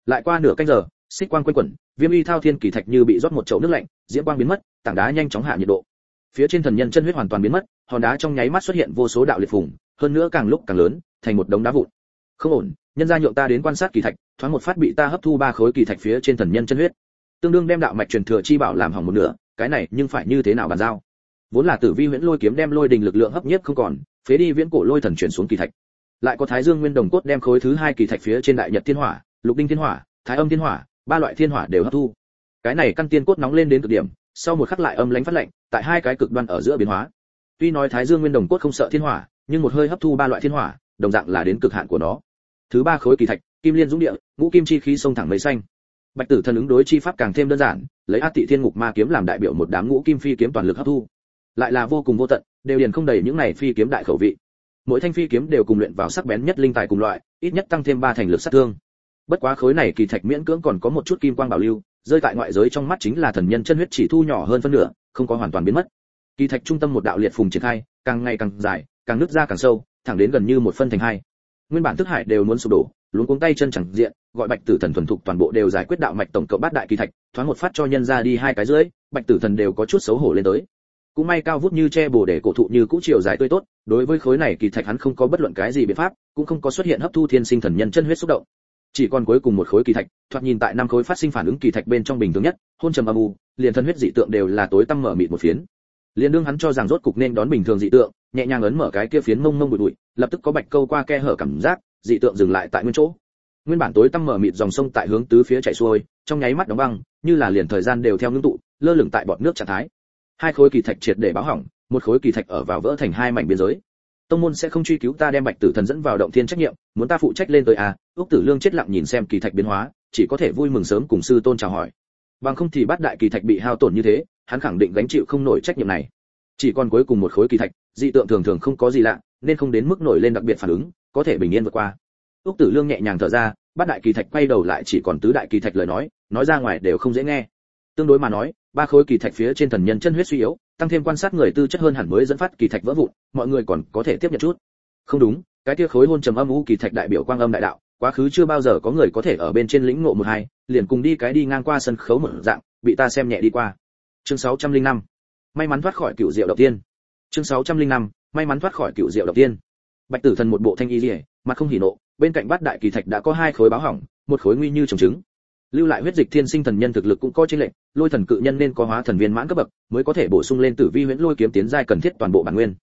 Lại qua nửa canh giờ, xích quang quanh quẩn, viêm y thao thiên kỳ thạch như bị rót một chậu nước lạnh, diễm quang biến mất, tảng đá nhanh chóng hạ nhiệt độ. Phía trên thần nhân chân huyết hoàn toàn biến mất, hòn đá trong nháy mắt xuất hiện vô số đạo liệt phùng, hơn nữa càng lúc càng lớn, thành một đống đá vụn. Không ổn, nhân gia nhượng ta đến quan sát kỳ thạch thoáng một phát bị ta hấp thu ba khối kỳ thạch phía trên thần nhân chân huyết. Tương đương đem đạo mạch truyền thừa chi bảo làm hỏng một nửa, cái này nhưng phải như thế nào bàn giao? Vốn là tử vi huyễn lôi kiếm đem lôi đình lực lượng hấp nhất không còn, phế đi viễn cổ lôi thần chuyển xuống kỳ thạch. Lại có thái dương nguyên đồng cốt đem khối thứ hai kỳ thạch phía trên đại nhật thiên hỏa, lục đinh thiên hỏa, thái âm thiên hỏa, ba loại thiên hỏa đều hấp thu. Cái này căn tiên cốt nóng lên đến cực điểm, sau một khắc lại âm lãnh phát lạnh, tại hai cái cực đoan ở giữa biến hóa. Tuy nói thái dương nguyên đồng cốt không sợ thiên hỏa, nhưng một hơi hấp thu ba loại thiên hỏa, đồng dạng là đến cực hạn của nó. Thứ ba khối kỳ thạch kim liên dũng địa, ngũ kim chi khí sông thẳng mấy xanh. Bạch tử thần ứng đối chi pháp càng thêm đơn giản, lấy át tị thiên ngục ma kiếm làm đại biểu một đám ngũ kim phi kiếm toàn lực hấp thu. Lại là vô cùng vô tận, đều liền không đầy những này phi kiếm đại khẩu vị. Mỗi thanh phi kiếm đều cùng luyện vào sắc bén nhất linh tài cùng loại, ít nhất tăng thêm ba thành lực sát thương. Bất quá khối này kỳ thạch miễn cưỡng còn có một chút kim quang bảo lưu, rơi tại ngoại giới trong mắt chính là thần nhân chân huyết chỉ thu nhỏ hơn phân nửa, không có hoàn toàn biến mất. Kỳ thạch trung tâm một đạo liệt phùng triển khai, càng ngày càng dài, càng nứt ra càng sâu, thẳng đến gần như một phân thành hai. Nguyên bản thức hải đều muốn sụp đổ luống cuống tay chân chẳng diện, gọi bạch tử thần thuần thục toàn bộ đều giải quyết đạo mạch tổng cộng bát đại kỳ thạch, thoáng một phát cho nhân ra đi hai cái dưới, bạch tử thần đều có chút xấu hổ lên tới. Cũng may cao vút như che bổ để cổ thụ như cũ chiều dài tươi tốt, đối với khối này kỳ thạch hắn không có bất luận cái gì biện pháp, cũng không có xuất hiện hấp thu thiên sinh thần nhân chân huyết xúc động. Chỉ còn cuối cùng một khối kỳ thạch, thoạt nhìn tại năm khối phát sinh phản ứng kỳ thạch bên trong bình thường nhất, hôn trầm âm u, liền thân huyết dị tượng đều là tối tăm mở mịt một phiến. Liền đương hắn cho rằng rốt cục nên đón bình thường dị tượng, nhẹ nhàng ấn mở cái kia phiến mông mông bụi bụi, lập tức có bạch câu qua khe hở cảm giác dị tượng dừng lại tại nguyên chỗ. Nguyên bản tối tăm mở mịt dòng sông tại hướng tứ phía chảy xuôi, trong nháy mắt đóng băng, như là liền thời gian đều theo ngưng tụ, lơ lửng tại bọt nước trạng thái. Hai khối kỳ thạch triệt để báo hỏng, một khối kỳ thạch ở vào vỡ thành hai mảnh biên giới. Tông môn sẽ không truy cứu ta đem bạch tử thần dẫn vào động thiên trách nhiệm, muốn ta phụ trách lên tới à? Ước tử lương chết lặng nhìn xem kỳ thạch biến hóa, chỉ có thể vui mừng sớm cùng sư tôn chào hỏi. Bằng không thì bắt đại kỳ thạch bị hao tổn như thế, hắn khẳng định gánh chịu không nổi trách nhiệm này. Chỉ còn cuối cùng một khối kỳ thạch, dị tượng thường thường không có gì lạ, nên không đến mức nổi lên đặc biệt phản ứng có thể bình yên vượt qua. Úc tử lương nhẹ nhàng thở ra bắt đại kỳ thạch quay đầu lại chỉ còn tứ đại kỳ thạch lời nói nói ra ngoài đều không dễ nghe. Tương đối mà nói ba khối kỳ thạch phía trên thần nhân chân huyết suy yếu tăng thêm quan sát người tư chất hơn hẳn mới dẫn phát kỳ thạch vỡ vụn mọi người còn có thể tiếp nhận chút. Không đúng cái kia khối hôn trầm âm u kỳ thạch đại biểu quang âm đại đạo quá khứ chưa bao giờ có người có thể ở bên trên lĩnh ngộ một hai liền cùng đi cái đi ngang qua sân khấu một dạng bị ta xem nhẹ đi qua. Chương 605 may mắn thoát khỏi cựu diệu đầu tiên. Chương 605, may mắn thoát khỏi cựu diệu đầu tiên bạch tử thần một bộ thanh y liễu, mặt không hỉ nộ, bên cạnh bát đại kỳ thạch đã có hai khối báo hỏng, một khối nguy như trồng trứng. Lưu lại huyết dịch thiên sinh thần nhân thực lực cũng có trên lệnh lôi thần cự nhân nên có hóa thần viên mãn cấp bậc, mới có thể bổ sung lên tử vi huyễn lôi kiếm tiến giai cần thiết toàn bộ bản nguyên.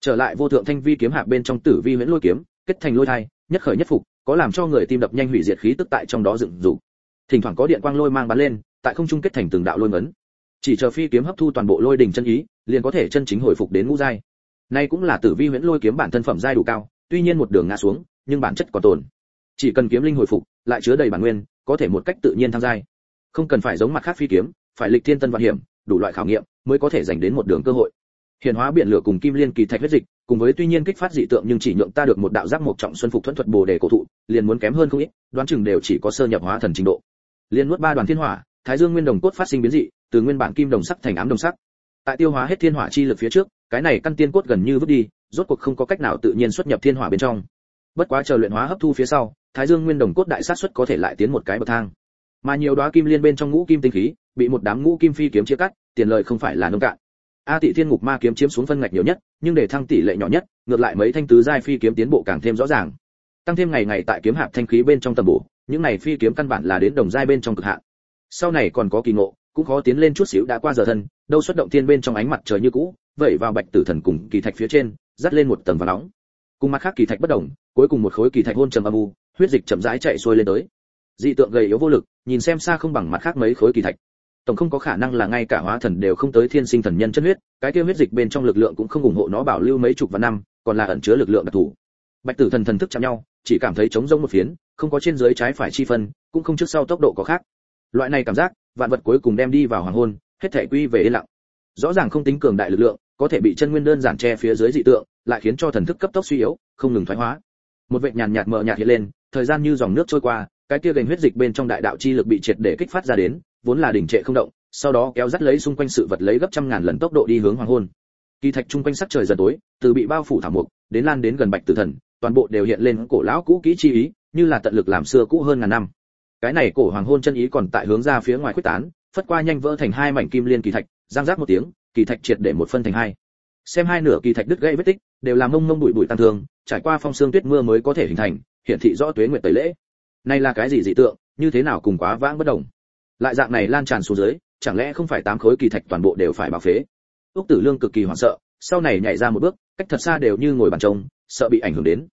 Trở lại vô thượng thanh vi kiếm hạ bên trong tử vi huyễn lôi kiếm, kết thành lôi thai, nhất khởi nhất phục, có làm cho người tim đập nhanh hủy diệt khí tức tại trong đó dựng dục. Thỉnh thoảng có điện quang lôi mang bắn lên, tại không trung kết thành từng đạo lôi ngấn. Chỉ chờ phi kiếm hấp thu toàn bộ lôi đỉnh chân ý, liền có thể chân chính hồi phục đến ngũ giai nay cũng là tử vi huyễn lôi kiếm bản thân phẩm giai đủ cao, tuy nhiên một đường ngã xuống, nhưng bản chất còn tồn. Chỉ cần kiếm linh hồi phục, lại chứa đầy bản nguyên, có thể một cách tự nhiên thăng giai. Không cần phải giống mặt khác phi kiếm, phải lịch thiên tân vạn hiểm, đủ loại khảo nghiệm, mới có thể giành đến một đường cơ hội. Hiện hóa biển lửa cùng kim liên kỳ thạch huyết dịch, cùng với tuy nhiên kích phát dị tượng nhưng chỉ nhượng ta được một đạo giác mục trọng xuân phục thuận thuật bồ đề cổ thụ, liền muốn kém hơn không ít, đoán chừng đều chỉ có sơ nhập hóa thần trình độ. Liên nuốt ba đoàn thiên hỏa, thái dương nguyên đồng cốt phát sinh biến dị, từ nguyên bản kim đồng sắc thành ám đồng sắc tại tiêu hóa hết thiên hỏa chi lực phía trước, cái này căn tiên cốt gần như vứt đi, rốt cuộc không có cách nào tự nhiên xuất nhập thiên hỏa bên trong. Bất quá chờ luyện hóa hấp thu phía sau, thái dương nguyên đồng cốt đại sát xuất có thể lại tiến một cái bậc thang. Mà nhiều đóa kim liên bên trong ngũ kim tinh khí, bị một đám ngũ kim phi kiếm chia cắt, tiền lợi không phải là nông cạn. A tị thiên ngục ma kiếm chiếm xuống phân ngạch nhiều nhất, nhưng để thăng tỷ lệ nhỏ nhất, ngược lại mấy thanh tứ giai phi kiếm tiến bộ càng thêm rõ ràng. Tăng thêm ngày ngày tại kiếm hạp thanh khí bên trong tầm bổ, những này phi kiếm căn bản là đến đồng giai bên trong cực hạn. Sau này còn có kỳ ngộ cũng khó tiến lên chút xíu đã qua giờ thân, đâu xuất động thiên bên trong ánh mặt trời như cũ vậy vào bạch tử thần cùng kỳ thạch phía trên, dắt lên một tầng và nóng. Cùng mặt khác kỳ thạch bất đồng, cuối cùng một khối kỳ thạch hôn trầm âm u, huyết dịch chậm rãi chạy xuôi lên tới. Dị tượng gầy yếu vô lực, nhìn xem xa không bằng mặt khác mấy khối kỳ thạch. Tổng không có khả năng là ngay cả hóa thần đều không tới thiên sinh thần nhân chân huyết, cái kia huyết dịch bên trong lực lượng cũng không ủng hộ nó bảo lưu mấy chục vạn năm, còn là ẩn chứa lực lượng đặc thù. Bạch tử thần thần thức chạm nhau, chỉ cảm thấy trống rỗng một phiến, không có trên dưới trái phải chi phân, cũng không trước sau tốc độ có khác. Loại này cảm giác vạn vật cuối cùng đem đi vào hoàng hôn, hết thể quy về yên lặng. Rõ ràng không tính cường đại lực lượng, có thể bị chân nguyên đơn giản che phía dưới dị tượng, lại khiến cho thần thức cấp tốc suy yếu, không ngừng thoái hóa. Một vệt nhàn nhạt mờ nhạt hiện lên, thời gian như dòng nước trôi qua, cái kia gành huyết dịch bên trong đại đạo chi lực bị triệt để kích phát ra đến, vốn là đỉnh trệ không động, sau đó kéo dắt lấy xung quanh sự vật lấy gấp trăm ngàn lần tốc độ đi hướng hoàng hôn. Kỳ thạch chung quanh sắc trời dần tối, từ bị bao phủ thảm mục đến lan đến gần bạch tử thần, toàn bộ đều hiện lên cổ lão cũ kỹ chi ý, như là tận lực làm xưa cũ hơn ngàn năm cái này cổ hoàng hôn chân ý còn tại hướng ra phía ngoài quyết tán, phất qua nhanh vỡ thành hai mảnh kim liên kỳ thạch, giang rác một tiếng, kỳ thạch triệt để một phân thành hai. Xem hai nửa kỳ thạch đứt gãy vết tích, đều làm mông mông bụi bụi tăng thương, trải qua phong sương tuyết mưa mới có thể hình thành, hiển thị rõ tuế nguyệt tẩy lễ. Này là cái gì dị tượng, như thế nào cùng quá vãng bất đồng? Lại dạng này lan tràn xuống dưới, chẳng lẽ không phải tám khối kỳ thạch toàn bộ đều phải bảo phế? Úc tử lương cực kỳ hoảng sợ, sau này nhảy ra một bước, cách thật xa đều như ngồi bàn trông sợ bị ảnh hưởng đến.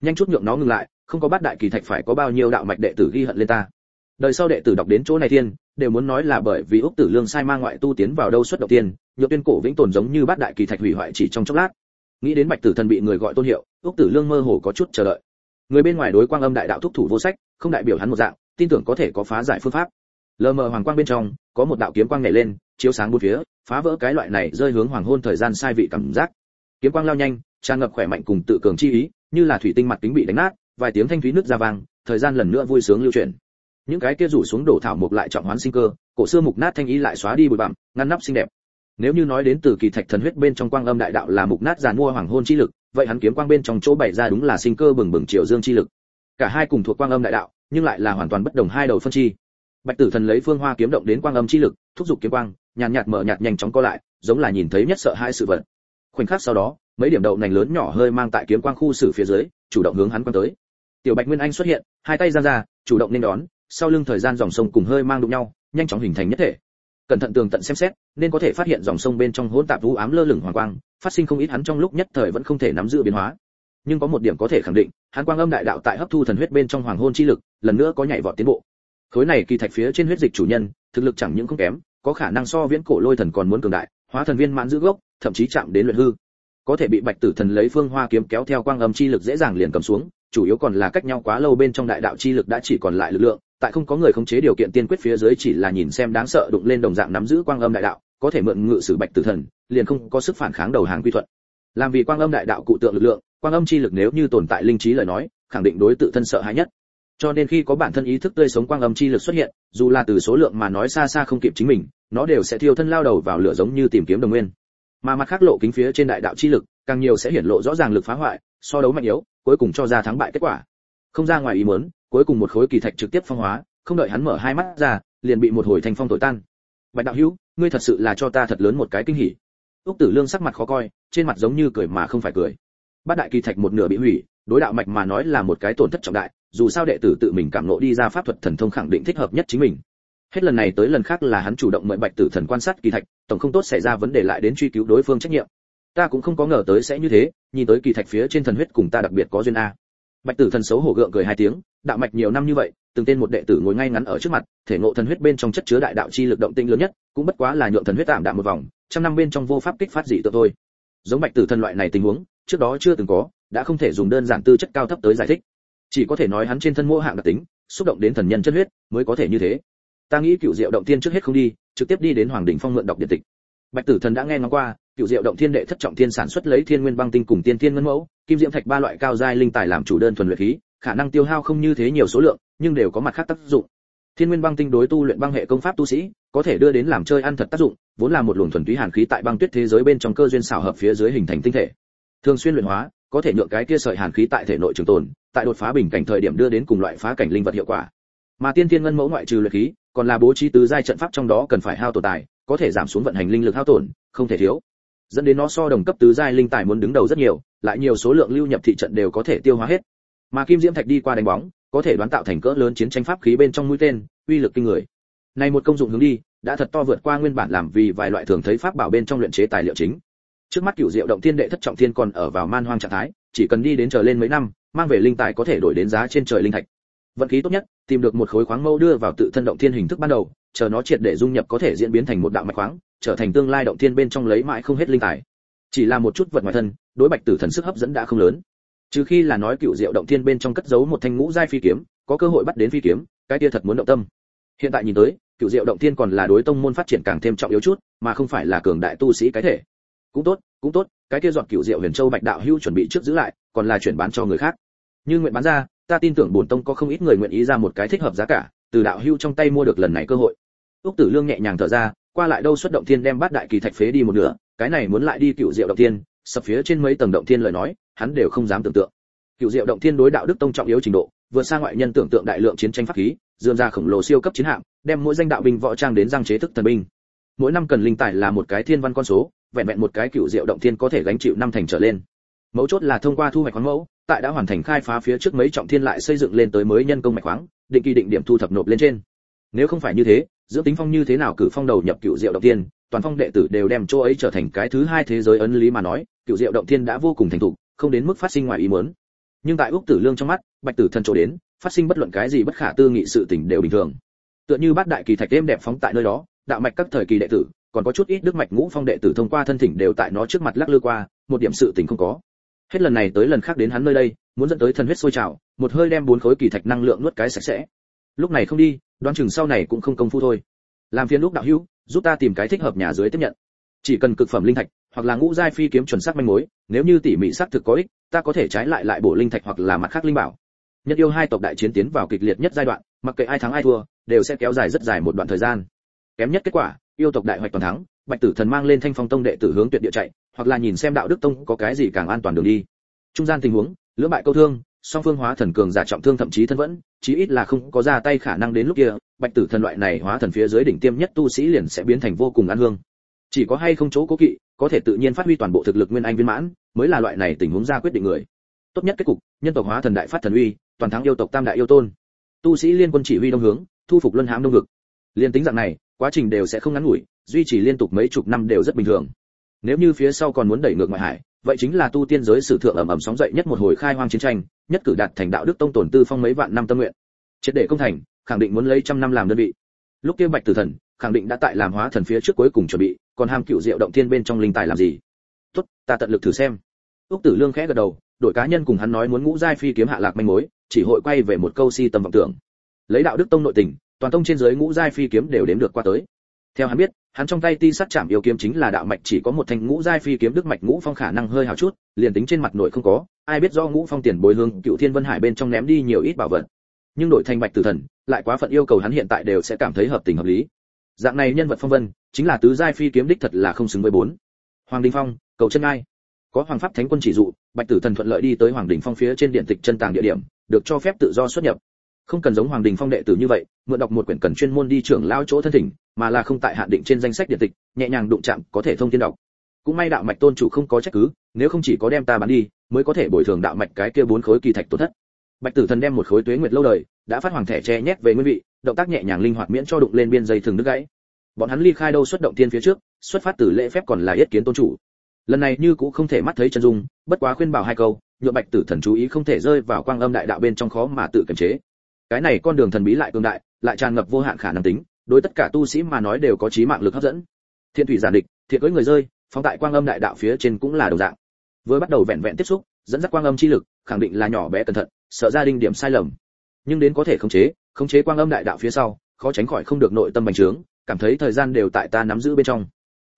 Nhanh chút nhượng nó ngừng lại không có bát đại kỳ thạch phải có bao nhiêu đạo mạch đệ tử ghi hận lên ta. Đời sau đệ tử đọc đến chỗ này thiên đều muốn nói là bởi vì úc tử lương sai mang ngoại tu tiến vào đâu xuất đầu tiên nhược tuyên cổ vĩnh tồn giống như bát đại kỳ thạch hủy hoại chỉ trong chốc lát. Nghĩ đến bạch tử thần bị người gọi tôn hiệu, úc tử lương mơ hồ có chút chờ đợi. Người bên ngoài đối quang âm đại đạo thúc thủ vô sách, không đại biểu hắn một dạng, tin tưởng có thể có phá giải phương pháp. Lờ mờ hoàng quang bên trong, có một đạo kiếm quang nhảy lên, chiếu sáng bốn phía, phá vỡ cái loại này rơi hướng hoàng hôn thời gian sai vị cảm giác. Kiếm quang lao nhanh, tràn ngập khỏe mạnh cùng tự cường chi ý, như là thủy tinh mặt kính bị đánh nát vài tiếng thanh thúy nước ra vang, thời gian lần nữa vui sướng lưu chuyển. Những cái kia rủ xuống đổ thảo mục lại trọng hoán sinh cơ, cổ xưa mục nát thanh ý lại xóa đi bụi bặm, ngăn nắp xinh đẹp. Nếu như nói đến từ kỳ thạch thần huyết bên trong quang âm đại đạo là mục nát giàn mua hoàng hôn chi lực, vậy hắn kiếm quang bên trong chỗ bày ra đúng là sinh cơ bừng bừng triều dương chi lực. Cả hai cùng thuộc quang âm đại đạo, nhưng lại là hoàn toàn bất đồng hai đầu phân chi. Bạch tử thần lấy phương hoa kiếm động đến quang âm chi lực, thúc giục kiếm quang, nhàn nhạt mở nhạt nhanh chóng co lại, giống là nhìn thấy nhất sợ hai sự vật. Khoảnh khắc sau đó, mấy điểm đậu nành lớn nhỏ hơi mang tại kiếm quang khu xử phía dưới, chủ động hướng hắn quang tới tiểu bạch nguyên anh xuất hiện, hai tay giang ra, chủ động nên đón, sau lưng thời gian dòng sông cùng hơi mang đụng nhau, nhanh chóng hình thành nhất thể. Cẩn thận tường tận xem xét, nên có thể phát hiện dòng sông bên trong hỗn tạp vũ ám lơ lửng hoàng quang, phát sinh không ít hắn trong lúc nhất thời vẫn không thể nắm giữ biến hóa. Nhưng có một điểm có thể khẳng định, hắn quang âm đại đạo tại hấp thu thần huyết bên trong hoàng hôn chi lực, lần nữa có nhảy vọt tiến bộ. Khối này kỳ thạch phía trên huyết dịch chủ nhân, thực lực chẳng những không kém, có khả năng so viễn cổ lôi thần còn muốn cường đại, hóa thần viên mãn giữ gốc, thậm chí chạm đến luyện hư. Có thể bị bạch tử thần lấy phương hoa kiếm kéo theo quang âm chi lực dễ dàng liền cầm xuống chủ yếu còn là cách nhau quá lâu bên trong đại đạo chi lực đã chỉ còn lại lực lượng, tại không có người khống chế điều kiện tiên quyết phía dưới chỉ là nhìn xem đáng sợ đụng lên đồng dạng nắm giữ quang âm đại đạo, có thể mượn ngự sử bạch tử thần, liền không có sức phản kháng đầu hàng quy thuận. Làm vì quang âm đại đạo cụ tượng lực lượng, quang âm chi lực nếu như tồn tại linh trí lời nói, khẳng định đối tự thân sợ hãi nhất. Cho nên khi có bản thân ý thức tươi sống quang âm chi lực xuất hiện, dù là từ số lượng mà nói xa xa không kịp chính mình, nó đều sẽ thiêu thân lao đầu vào lửa giống như tìm kiếm đồng nguyên. Mà mặt khác lộ kính phía trên đại đạo chi lực, càng nhiều sẽ hiển lộ rõ ràng lực phá hoại, so đấu mạnh yếu cuối cùng cho ra thắng bại kết quả. Không ra ngoài ý muốn, cuối cùng một khối kỳ thạch trực tiếp phong hóa, không đợi hắn mở hai mắt ra, liền bị một hồi thành phong thổi tan. Bạch đạo hữu, ngươi thật sự là cho ta thật lớn một cái kinh hỉ. Úc tử lương sắc mặt khó coi, trên mặt giống như cười mà không phải cười. Bát đại kỳ thạch một nửa bị hủy, đối đạo mạch mà nói là một cái tổn thất trọng đại, dù sao đệ tử tự mình cảm ngộ đi ra pháp thuật thần thông khẳng định thích hợp nhất chính mình. Hết lần này tới lần khác là hắn chủ động mời bạch tử thần quan sát kỳ thạch, tổng không tốt xảy ra vấn đề lại đến truy cứu đối phương trách nhiệm ta cũng không có ngờ tới sẽ như thế, nhìn tới kỳ thạch phía trên thần huyết cùng ta đặc biệt có duyên a. Bạch tử thần xấu hổ gượng cười hai tiếng, đạo mạch nhiều năm như vậy, từng tên một đệ tử ngồi ngay ngắn ở trước mặt, thể ngộ thần huyết bên trong chất chứa đại đạo chi lực động tinh lớn nhất, cũng bất quá là nhượng thần huyết tạm đạm một vòng, trăm năm bên trong vô pháp kích phát dị tự thôi. Giống bạch tử thần loại này tình huống, trước đó chưa từng có, đã không thể dùng đơn giản tư chất cao thấp tới giải thích. Chỉ có thể nói hắn trên thân mô hạng đặc tính, xúc động đến thần nhân chân huyết, mới có thể như thế. Ta nghĩ cựu diệu động tiên trước hết không đi, trực tiếp đi đến hoàng đỉnh phong mượn đọc điện tịch. Bạch tử thần đã nghe nói qua cựu diệu động thiên đệ thất trọng thiên sản xuất lấy thiên nguyên băng tinh cùng tiên thiên ngân mẫu, kim diễm thạch ba loại cao giai linh tài làm chủ đơn thuần luyện khí, khả năng tiêu hao không như thế nhiều số lượng, nhưng đều có mặt khác tác dụng. Thiên nguyên băng tinh đối tu luyện băng hệ công pháp tu sĩ, có thể đưa đến làm chơi ăn thật tác dụng, vốn là một luồng thuần túy hàn khí tại băng tuyết thế giới bên trong cơ duyên xảo hợp phía dưới hình thành tinh thể. Thường xuyên luyện hóa, có thể nhượng cái kia sợi hàn khí tại thể nội trường tồn, tại đột phá bình cảnh thời điểm đưa đến cùng loại phá cảnh linh vật hiệu quả. Mà tiên thiên ngân mẫu ngoại trừ luyện khí, còn là bố trí tứ giai trận pháp trong đó cần phải hao tồn tài, có thể giảm xuống vận hành linh lực hao tổn, không thể thiếu dẫn đến nó so đồng cấp tứ giai linh tài muốn đứng đầu rất nhiều, lại nhiều số lượng lưu nhập thị trận đều có thể tiêu hóa hết. Mà kim diễm thạch đi qua đánh bóng, có thể đoán tạo thành cỡ lớn chiến tranh pháp khí bên trong mũi tên, uy lực kinh người. Này một công dụng hướng đi, đã thật to vượt qua nguyên bản làm vì vài loại thường thấy pháp bảo bên trong luyện chế tài liệu chính. Trước mắt cửu diệu động thiên đệ thất trọng thiên còn ở vào man hoang trạng thái, chỉ cần đi đến chờ lên mấy năm, mang về linh tài có thể đổi đến giá trên trời linh thạch. Vận khí tốt nhất, tìm được một khối khoáng mâu đưa vào tự thân động thiên hình thức ban đầu, chờ nó triệt để dung nhập có thể diễn biến thành một đạo mạch khoáng trở thành tương lai động thiên bên trong lấy mãi không hết linh tài. Chỉ là một chút vật ngoài thân, đối bạch tử thần sức hấp dẫn đã không lớn. Trừ khi là nói cựu diệu động thiên bên trong cất giấu một thanh ngũ giai phi kiếm, có cơ hội bắt đến phi kiếm, cái kia thật muốn động tâm. Hiện tại nhìn tới, cựu diệu động thiên còn là đối tông môn phát triển càng thêm trọng yếu chút, mà không phải là cường đại tu sĩ cái thể. Cũng tốt cũng tốt, cái kia dọn cựu diệu huyền châu bạch đạo hưu chuẩn bị trước giữ lại, còn là chuyển bán cho người khác. Như nguyện bán ra, ta tin tưởng bổn tông có không ít người nguyện ý ra một cái thích hợp giá cả, từ đạo hưu trong tay mua được lần này cơ hội. Úc tử lương nhẹ nhàng thở ra qua lại đâu xuất động thiên đem bát đại kỳ thạch phế đi một nửa, cái này muốn lại đi cựu diệu động thiên, sập phía trên mấy tầng động thiên lời nói, hắn đều không dám tưởng tượng. Cựu diệu động thiên đối đạo đức tông trọng yếu trình độ, vượt xa ngoại nhân tưởng tượng đại lượng chiến tranh pháp khí dường ra khổng lồ siêu cấp chiến hạm, đem mỗi danh đạo binh võ trang đến răng chế thức thần binh. Mỗi năm cần linh tài là một cái thiên văn con số, vẹn vẹn một cái cựu diệu động thiên có thể gánh chịu năm thành trở lên. Mấu chốt là thông qua thu hoạch khoáng mẫu, tại đã hoàn thành khai phá phía trước mấy trọng thiên lại xây dựng lên tới mới nhân công mạch khoáng, định kỳ định điểm thu thập nộp lên trên. Nếu không phải như thế giữa tính phong như thế nào cử phong đầu nhập cựu diệu động tiên toàn phong đệ tử đều đem chỗ ấy trở thành cái thứ hai thế giới ấn lý mà nói, cựu diệu động tiên đã vô cùng thành thục, không đến mức phát sinh ngoài ý muốn. Nhưng tại úc tử lương trong mắt, bạch tử thần chỗ đến, phát sinh bất luận cái gì bất khả tư nghị sự tình đều bình thường. Tựa như bát đại kỳ thạch êm đẹp phóng tại nơi đó, đạo mạch các thời kỳ đệ tử, còn có chút ít đức mạch ngũ phong đệ tử thông qua thân thỉnh đều tại nó trước mặt lắc lư qua, một điểm sự tình không có. Hết lần này tới lần khác đến hắn nơi đây, muốn dẫn tới thần huyết sôi trào, một hơi đem bốn khối kỳ thạch năng lượng nuốt cái sạch sẽ. Lúc này không đi đoán chừng sau này cũng không công phu thôi. Làm phiền lúc đạo hữu, giúp ta tìm cái thích hợp nhà dưới tiếp nhận. Chỉ cần cực phẩm linh thạch, hoặc là ngũ giai phi kiếm chuẩn xác manh mối, nếu như tỉ mỉ xác thực có ích, ta có thể trái lại lại bổ linh thạch hoặc là mặt khác linh bảo. Nhất yêu hai tộc đại chiến tiến vào kịch liệt nhất giai đoạn, mặc kệ ai thắng ai thua, đều sẽ kéo dài rất dài một đoạn thời gian. Kém nhất kết quả, yêu tộc đại hoạch toàn thắng, bạch tử thần mang lên thanh phong tông đệ tử hướng tuyệt địa chạy, hoặc là nhìn xem đạo đức tông có cái gì càng an toàn đường đi. Trung gian tình huống, lưỡng bại câu thương song phương hóa thần cường giả trọng thương thậm chí thân vẫn, chí ít là không có ra tay khả năng đến lúc kia, bạch tử thần loại này hóa thần phía dưới đỉnh tiêm nhất tu sĩ liền sẽ biến thành vô cùng ăn hương. Chỉ có hay không chỗ cố kỵ, có thể tự nhiên phát huy toàn bộ thực lực nguyên anh viên mãn, mới là loại này tình huống ra quyết định người. Tốt nhất kết cục, nhân tộc hóa thần đại phát thần uy, toàn thắng yêu tộc tam đại yêu tôn. Tu sĩ liên quân chỉ huy đông hướng, thu phục luân hãm đông vực. Liên tính dạng này, quá trình đều sẽ không ngắn ngủi, duy trì liên tục mấy chục năm đều rất bình thường. Nếu như phía sau còn muốn đẩy ngược ngoại hải vậy chính là tu tiên giới sử thượng ầm ầm sóng dậy nhất một hồi khai hoang chiến tranh, nhất cử đạt thành đạo đức tông tổn tư phong mấy vạn năm tâm nguyện. Triệt để công thành, khẳng định muốn lấy trăm năm làm đơn vị. Lúc kia bạch tử thần, khẳng định đã tại làm hóa thần phía trước cuối cùng chuẩn bị, còn ham cựu diệu động thiên bên trong linh tài làm gì? Tốt, ta tận lực thử xem. Úc tử lương khẽ gật đầu đội cá nhân cùng hắn nói muốn ngũ giai phi kiếm hạ lạc manh mối, chỉ hội quay về một câu si tâm vọng tưởng. Lấy đạo đức tông nội tình, toàn tông trên dưới ngũ giai phi kiếm đều đếm được qua tới theo hắn biết, hắn trong tay ti sắt chạm yêu kiếm chính là đạo mạch, chỉ có một thanh ngũ giai phi kiếm đức mạch ngũ phong khả năng hơi hào chút, liền tính trên mặt nội không có, ai biết do ngũ phong tiền bồi hương cựu thiên vân hải bên trong ném đi nhiều ít bảo vật. Nhưng đổi thành bạch tử thần, lại quá phận yêu cầu hắn hiện tại đều sẽ cảm thấy hợp tình hợp lý. Dạng này nhân vật phong vân, chính là tứ giai phi kiếm đích thật là không xứng với bốn. Hoàng đình phong, cầu chân ai? Có hoàng pháp thánh quân chỉ dụ, bạch tử thần thuận lợi đi tới hoàng đình phong phía trên điện tịch chân tàng địa điểm, được cho phép tự do xuất nhập không cần giống hoàng đình phong đệ tử như vậy, mượn đọc một quyển cần chuyên môn đi trưởng lao chỗ thân thỉnh, mà là không tại hạn định trên danh sách điện tịch, nhẹ nhàng đụng chạm có thể thông tin đọc. Cũng may đạo mạch tôn chủ không có trách cứ, nếu không chỉ có đem ta bán đi, mới có thể bồi thường đạo mạch cái kia bốn khối kỳ thạch tổn thất. Bạch tử thần đem một khối tuế nguyệt lâu đời, đã phát hoàng thẻ che nhét về nguyên vị, động tác nhẹ nhàng linh hoạt miễn cho đụng lên biên dây thường đứt gãy. Bọn hắn ly khai đâu xuất động tiên phía trước, xuất phát từ lễ phép còn là yết kiến tôn chủ. Lần này như cũng không thể mắt thấy chân dung, bất quá khuyên bảo hai câu nhựa bạch tử thần chú ý không thể rơi vào quang âm đại đạo bên trong khó mà tự kiềm chế cái này con đường thần bí lại cường đại, lại tràn ngập vô hạn khả năng tính, đối tất cả tu sĩ mà nói đều có trí mạng lực hấp dẫn. Thiện thủy giản địch, thiện cưỡi người rơi, phóng tại quang âm đại đạo phía trên cũng là đồng dạng. Vừa bắt đầu vẹn vẹn tiếp xúc, dẫn dắt quang âm chi lực, khẳng định là nhỏ bé cẩn thận, sợ gia đình điểm sai lầm. Nhưng đến có thể khống chế khống chế quang âm đại đạo phía sau, khó tránh khỏi không được nội tâm bành trướng, cảm thấy thời gian đều tại ta nắm giữ bên trong.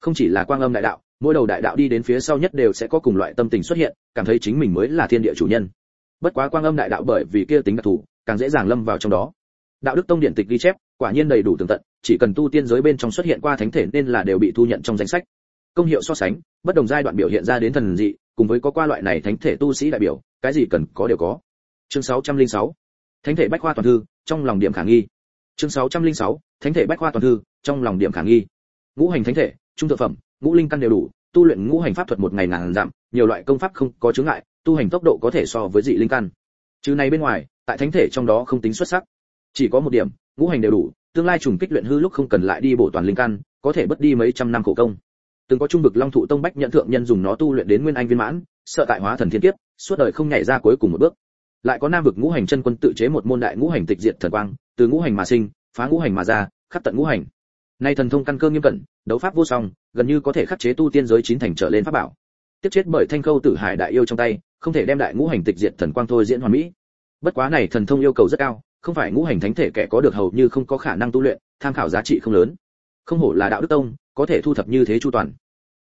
Không chỉ là quang âm đại đạo, mỗi đầu đại đạo đi đến phía sau nhất đều sẽ có cùng loại tâm tình xuất hiện, cảm thấy chính mình mới là thiên địa chủ nhân. Bất quá quang âm đại đạo bởi vì kia tính đặc thù càng dễ dàng lâm vào trong đó. Đạo đức tông điện tịch ghi chép quả nhiên đầy đủ tường tận chỉ cần tu tiên giới bên trong xuất hiện qua thánh thể nên là đều bị thu nhận trong danh sách. Công hiệu so sánh bất đồng giai đoạn biểu hiện ra đến thần dị cùng với có qua loại này thánh thể tu sĩ đại biểu cái gì cần có đều có. Chương 606 thánh thể bách khoa toàn thư trong lòng điểm khả nghi. Chương 606 thánh thể bách khoa toàn thư trong lòng điểm khả nghi. Ngũ hành thánh thể trung thượng phẩm ngũ linh căn đều đủ tu luyện ngũ hành pháp thuật một ngày ngàn giảm, nhiều loại công pháp không có chướng ngại tu hành tốc độ có thể so với dị linh căn. Chứ này bên ngoài tại thánh thể trong đó không tính xuất sắc. Chỉ có một điểm, ngũ hành đều đủ, tương lai trùng kích luyện hư lúc không cần lại đi bổ toàn linh căn, có thể bất đi mấy trăm năm khổ công. Từng có trung vực long thụ tông bách nhận thượng nhân dùng nó tu luyện đến nguyên anh viên mãn, sợ tại hóa thần thiên kiếp, suốt đời không nhảy ra cuối cùng một bước. Lại có nam vực ngũ hành chân quân tự chế một môn đại ngũ hành tịch diệt thần quang, từ ngũ hành mà sinh, phá ngũ hành mà ra khắc tận ngũ hành. Nay thần thông căn cơ nghiêm cẩn, đấu pháp vô song, gần như có thể khắc chế tu tiên giới chín thành trở lên pháp bảo. Tiếp chết bởi thanh khâu tử hải đại yêu trong tay, không thể đem đại ngũ hành tịch diệt thần quang thôi diễn hoàn mỹ bất quá này thần thông yêu cầu rất cao, không phải ngũ hành thánh thể kẻ có được hầu như không có khả năng tu luyện, tham khảo giá trị không lớn. Không hổ là đạo đức tông, có thể thu thập như thế chu toàn.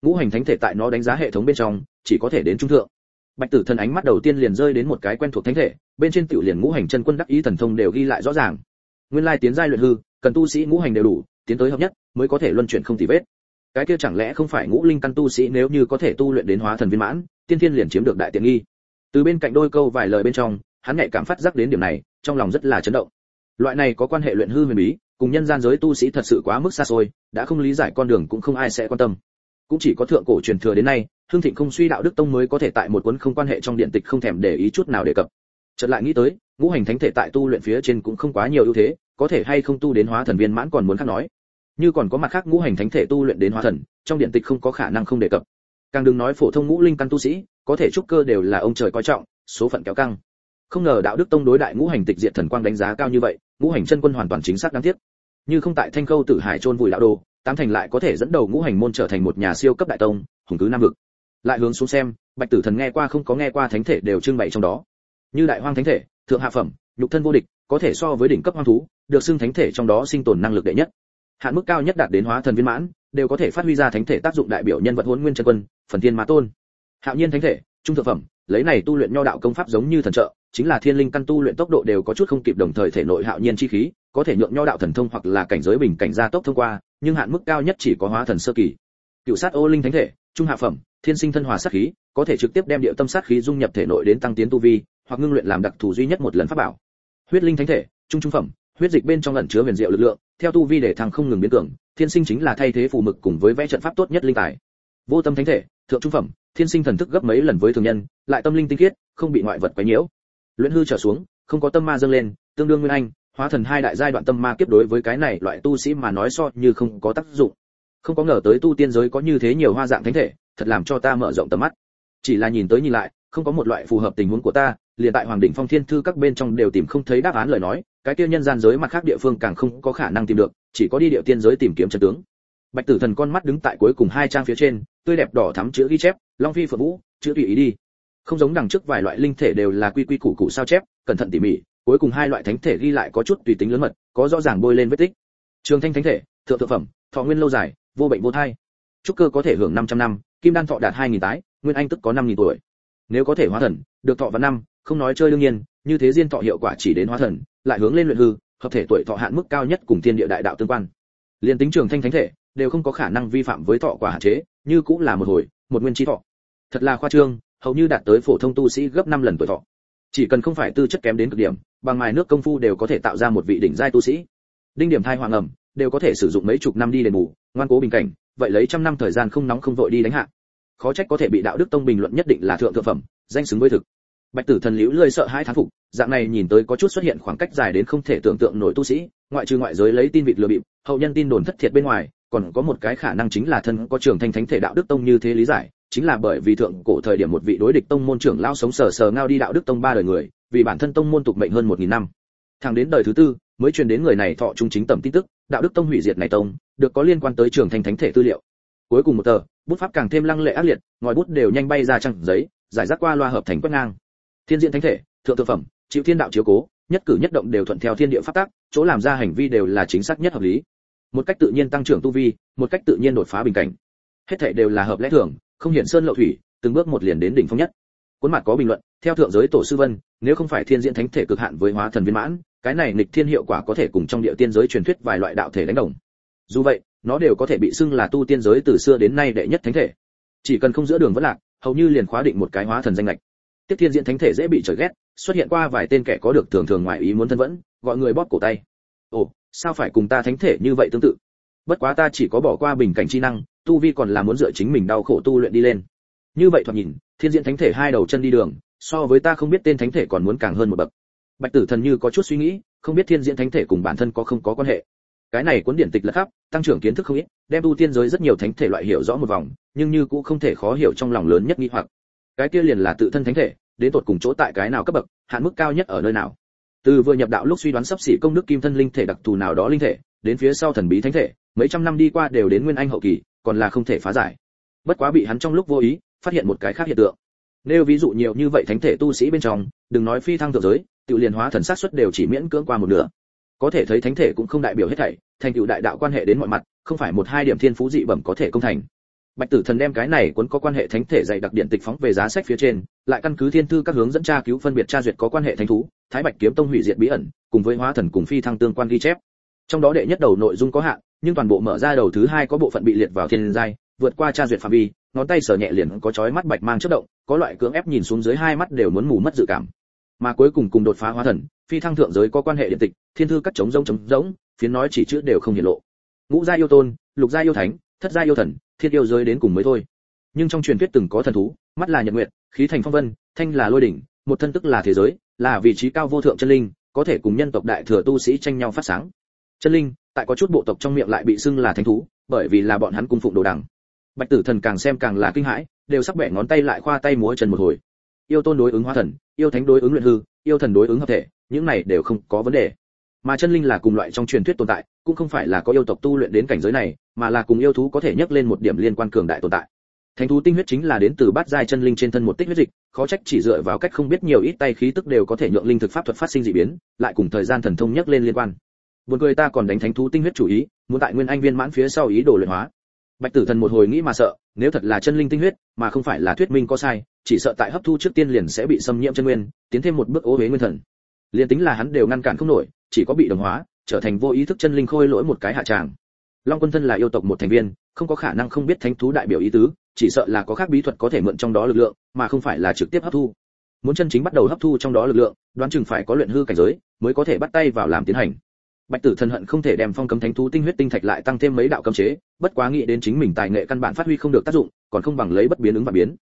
Ngũ hành thánh thể tại nó đánh giá hệ thống bên trong, chỉ có thể đến trung thượng. Bạch tử thần ánh mắt đầu tiên liền rơi đến một cái quen thuộc thánh thể, bên trên tiểu liền ngũ hành chân quân đắc ý thần thông đều ghi lại rõ ràng. Nguyên lai tiến giai luyện hư, cần tu sĩ ngũ hành đều đủ, tiến tới hợp nhất, mới có thể luân chuyển không tì vết. Cái kia chẳng lẽ không phải ngũ linh căn tu sĩ nếu như có thể tu luyện đến hóa thần viên mãn, tiên thiên liền chiếm được đại tiện nghi. Từ bên cạnh đôi câu vài lời bên trong hắn nhạy cảm phát giác đến điểm này, trong lòng rất là chấn động. Loại này có quan hệ luyện hư huyền bí, cùng nhân gian giới tu sĩ thật sự quá mức xa xôi, đã không lý giải con đường cũng không ai sẽ quan tâm. Cũng chỉ có thượng cổ truyền thừa đến nay, hương thịnh không suy đạo đức tông mới có thể tại một cuốn không quan hệ trong điện tịch không thèm để ý chút nào đề cập. Chợt lại nghĩ tới, ngũ hành thánh thể tại tu luyện phía trên cũng không quá nhiều ưu thế, có thể hay không tu đến hóa thần viên mãn còn muốn khác nói. Như còn có mặt khác ngũ hành thánh thể tu luyện đến hóa thần, trong điện tịch không có khả năng không đề cập. Càng đừng nói phổ thông ngũ linh căn tu sĩ, có thể trúc cơ đều là ông trời coi trọng, số phận kéo căng không ngờ đạo đức tông đối đại ngũ hành tịch diệt thần quang đánh giá cao như vậy, ngũ hành chân quân hoàn toàn chính xác đáng tiếc. Như không tại thanh khâu tử hải trôn vùi đạo đồ, tám thành lại có thể dẫn đầu ngũ hành môn trở thành một nhà siêu cấp đại tông, hùng cứ nam vực. Lại hướng xuống xem, bạch tử thần nghe qua không có nghe qua thánh thể đều trưng bày trong đó. Như đại hoang thánh thể, thượng hạ phẩm, nhục thân vô địch, có thể so với đỉnh cấp hoang thú, được xưng thánh thể trong đó sinh tồn năng lực đệ nhất. Hạn mức cao nhất đạt đến hóa thần viên mãn, đều có thể phát huy ra thánh thể tác dụng đại biểu nhân vật huấn nguyên chân quân, phần thiên mã tôn. Hạo nhiên thánh thể, trung thượng phẩm lấy này tu luyện nho đạo công pháp giống như thần trợ, chính là thiên linh căn tu luyện tốc độ đều có chút không kịp đồng thời thể nội hạo nhiên chi khí, có thể nhượng nho đạo thần thông hoặc là cảnh giới bình cảnh gia tốc thông qua, nhưng hạn mức cao nhất chỉ có hóa thần sơ kỳ. Cựu sát ô linh thánh thể, trung hạ phẩm, thiên sinh thân hòa sát khí, có thể trực tiếp đem điệu tâm sát khí dung nhập thể nội đến tăng tiến tu vi, hoặc ngưng luyện làm đặc thù duy nhất một lần pháp bảo. Huyết linh thánh thể, trung trung phẩm, huyết dịch bên trong ẩn chứa huyền diệu lực lượng, theo tu vi để thăng không ngừng biến cường, thiên sinh chính là thay thế phù mực cùng với vẽ trận pháp tốt nhất linh tài vô tâm thánh thể, thượng trung phẩm, thiên sinh thần thức gấp mấy lần với thường nhân, lại tâm linh tinh khiết, không bị ngoại vật quấy nhiễu. Luyện hư trở xuống, không có tâm ma dâng lên, tương đương nguyên anh, hóa thần hai đại giai đoạn tâm ma kiếp đối với cái này loại tu sĩ mà nói so như không có tác dụng. Không có ngờ tới tu tiên giới có như thế nhiều hoa dạng thánh thể, thật làm cho ta mở rộng tầm mắt. Chỉ là nhìn tới nhìn lại, không có một loại phù hợp tình huống của ta, liền tại hoàng đỉnh phong thiên thư các bên trong đều tìm không thấy đáp án lời nói, cái kia nhân gian giới mặt khác địa phương càng không có khả năng tìm được, chỉ có đi địa tiên giới tìm kiếm chân tướng bạch tử thần con mắt đứng tại cuối cùng hai trang phía trên, tươi đẹp đỏ thắm chữ ghi chép, long phi phượng vũ, chữ tùy ý đi. Không giống đằng trước vài loại linh thể đều là quy quy củ củ sao chép, cẩn thận tỉ mỉ, cuối cùng hai loại thánh thể ghi lại có chút tùy tính lớn mật, có rõ ràng bôi lên vết tích. Trường thanh thánh thể, thượng thượng phẩm, thọ nguyên lâu dài, vô bệnh vô thai. Trúc cơ có thể hưởng 500 năm, kim đan thọ đạt 2.000 tái, nguyên anh tức có 5.000 tuổi. Nếu có thể hóa thần, được thọ vào năm, không nói chơi đương nhiên, như thế diên thọ hiệu quả chỉ đến hóa thần, lại hướng lên luyện hư, hợp thể tuổi thọ hạn mức cao nhất cùng thiên địa đại đạo tương quan. Liên tính trường thanh thánh thể đều không có khả năng vi phạm với thọ quả hạn chế, như cũng là một hồi, một nguyên chi thọ. Thật là khoa trương, hầu như đạt tới phổ thông tu sĩ gấp 5 lần tuổi thọ. Chỉ cần không phải tư chất kém đến cực điểm, bằng mài nước công phu đều có thể tạo ra một vị đỉnh giai tu sĩ. Đinh điểm thai hoàng ẩm, đều có thể sử dụng mấy chục năm đi đền bù, ngoan cố bình cảnh, vậy lấy trăm năm thời gian không nóng không vội đi đánh hạ. Khó trách có thể bị đạo đức tông bình luận nhất định là thượng thượng phẩm, danh xứng với thực. Bạch tử thần liễu lười sợ hai thán phục, dạng này nhìn tới có chút xuất hiện khoảng cách dài đến không thể tưởng tượng nổi tu sĩ, ngoại trừ ngoại giới lấy tin vịt lừa bịp, hậu nhân tin đồn thất thiệt bên ngoài còn có một cái khả năng chính là thân có trưởng thanh thánh thể đạo đức tông như thế lý giải, chính là bởi vì thượng cổ thời điểm một vị đối địch tông môn trưởng lao sống sờ sờ ngao đi đạo đức tông ba đời người, vì bản thân tông môn tục mệnh hơn một nghìn năm. Thẳng đến đời thứ tư, mới truyền đến người này thọ trung chính tầm tin tức, đạo đức tông hủy diệt này tông, được có liên quan tới trường thanh thánh thể tư liệu. Cuối cùng một tờ, bút pháp càng thêm lăng lệ ác liệt, ngòi bút đều nhanh bay ra trang giấy, giải rác qua loa hợp thành quét ngang. Thiên diện thánh thể, thượng thượng phẩm, chịu thiên đạo chiếu cố, nhất cử nhất động đều thuận theo thiên địa pháp tắc, chỗ làm ra hành vi đều là chính xác nhất hợp lý một cách tự nhiên tăng trưởng tu vi, một cách tự nhiên đột phá bình cảnh. Hết thảy đều là hợp lẽ thường, không hiển sơn lộ thủy, từng bước một liền đến đỉnh phong nhất. Cuốn mặt có bình luận, theo thượng giới tổ sư vân, nếu không phải thiên diễn thánh thể cực hạn với hóa thần viên mãn, cái này nghịch thiên hiệu quả có thể cùng trong địa tiên giới truyền thuyết vài loại đạo thể đánh đồng. Dù vậy, nó đều có thể bị xưng là tu tiên giới từ xưa đến nay đệ nhất thánh thể. Chỉ cần không giữa đường vẫn lạc, hầu như liền khóa định một cái hóa thần danh lệch tiếp thiên diễn thánh thể dễ bị trời ghét, xuất hiện qua vài tên kẻ có được thường thường ngoài ý muốn thân vẫn, gọi người bóp cổ tay. Ồ sao phải cùng ta thánh thể như vậy tương tự? Bất quá ta chỉ có bỏ qua bình cảnh chi năng, tu vi còn là muốn dựa chính mình đau khổ tu luyện đi lên. Như vậy thoạt nhìn, thiên diễn thánh thể hai đầu chân đi đường, so với ta không biết tên thánh thể còn muốn càng hơn một bậc. Bạch tử thần như có chút suy nghĩ, không biết thiên diễn thánh thể cùng bản thân có không có quan hệ. Cái này cuốn điển tịch là khắp, tăng trưởng kiến thức không ít, đem tu tiên giới rất nhiều thánh thể loại hiểu rõ một vòng, nhưng như cũng không thể khó hiểu trong lòng lớn nhất nghi hoặc. Cái kia liền là tự thân thánh thể, đến tột cùng chỗ tại cái nào cấp bậc, hạn mức cao nhất ở nơi nào? Từ vừa nhập đạo lúc suy đoán sắp xỉ công đức kim thân linh thể đặc thù nào đó linh thể, đến phía sau thần bí thánh thể, mấy trăm năm đi qua đều đến nguyên anh hậu kỳ, còn là không thể phá giải. Bất quá bị hắn trong lúc vô ý, phát hiện một cái khác hiện tượng. Nếu ví dụ nhiều như vậy thánh thể tu sĩ bên trong, đừng nói phi thăng thượng giới tự liền hóa thần sát xuất đều chỉ miễn cưỡng qua một nửa. Có thể thấy thánh thể cũng không đại biểu hết thảy, thành tựu đại đạo quan hệ đến mọi mặt, không phải một hai điểm thiên phú dị bẩm có thể công thành bạch tử thần đem cái này cuốn có quan hệ thánh thể dạy đặc điện tịch phóng về giá sách phía trên, lại căn cứ thiên thư các hướng dẫn tra cứu phân biệt tra duyệt có quan hệ thánh thú, thái bạch kiếm tông hủy diệt bí ẩn, cùng với hóa thần cùng phi thăng tương quan ghi chép. Trong đó đệ nhất đầu nội dung có hạn, nhưng toàn bộ mở ra đầu thứ hai có bộ phận bị liệt vào thiên giai, vượt qua tra duyệt phạm vi, ngón tay sờ nhẹ liền có chói mắt bạch mang chớp động, có loại cưỡng ép nhìn xuống dưới hai mắt đều muốn mù mất dự cảm. Mà cuối cùng cùng đột phá hóa thần, phi thăng thượng giới có quan hệ điện tịch, thiên thư các chống rông chống rỗng, phiến nói chỉ chữ đều không hiển lộ. Ngũ gia yêu tôn, lục gia yêu thánh thất gia yêu thần, thiên yêu giới đến cùng mới thôi. Nhưng trong truyền thuyết từng có thần thú, mắt là nhật nguyệt, khí thành phong vân, thanh là lôi đỉnh, một thân tức là thế giới, là vị trí cao vô thượng chân linh, có thể cùng nhân tộc đại thừa tu sĩ tranh nhau phát sáng. Chân linh, tại có chút bộ tộc trong miệng lại bị xưng là thánh thú, bởi vì là bọn hắn cung phụng đồ đằng. Bạch tử thần càng xem càng là kinh hãi, đều sắc bẻ ngón tay lại khoa tay múa chân một hồi. Yêu tôn đối ứng hóa thần, yêu thánh đối ứng luyện hư, yêu thần đối ứng hợp thể, những này đều không có vấn đề mà chân linh là cùng loại trong truyền thuyết tồn tại, cũng không phải là có yêu tộc tu luyện đến cảnh giới này, mà là cùng yêu thú có thể nhắc lên một điểm liên quan cường đại tồn tại. Thánh thú tinh huyết chính là đến từ bát giai chân linh trên thân một tích huyết dịch, khó trách chỉ dựa vào cách không biết nhiều ít tay khí tức đều có thể nhượng linh thực pháp thuật phát sinh dị biến, lại cùng thời gian thần thông nhắc lên liên quan. Buồn cười ta còn đánh thánh thú tinh huyết chủ ý, muốn tại nguyên anh viên mãn phía sau ý đồ luyện hóa. Bạch tử thần một hồi nghĩ mà sợ, nếu thật là chân linh tinh huyết, mà không phải là thuyết minh có sai, chỉ sợ tại hấp thu trước tiên liền sẽ bị xâm nhiễm chân nguyên, tiến thêm một bước ô huế nguyên thần. Liền tính là hắn đều ngăn cản không nổi chỉ có bị đồng hóa, trở thành vô ý thức chân linh khôi lỗi một cái hạ tràng. Long quân thân là yêu tộc một thành viên, không có khả năng không biết thánh thú đại biểu ý tứ, chỉ sợ là có khác bí thuật có thể mượn trong đó lực lượng, mà không phải là trực tiếp hấp thu. Muốn chân chính bắt đầu hấp thu trong đó lực lượng, đoán chừng phải có luyện hư cảnh giới, mới có thể bắt tay vào làm tiến hành. Bạch tử thần hận không thể đem phong cấm thánh thú tinh huyết tinh thạch lại tăng thêm mấy đạo cấm chế, bất quá nghĩ đến chính mình tài nghệ căn bản phát huy không được tác dụng, còn không bằng lấy bất biến ứng và biến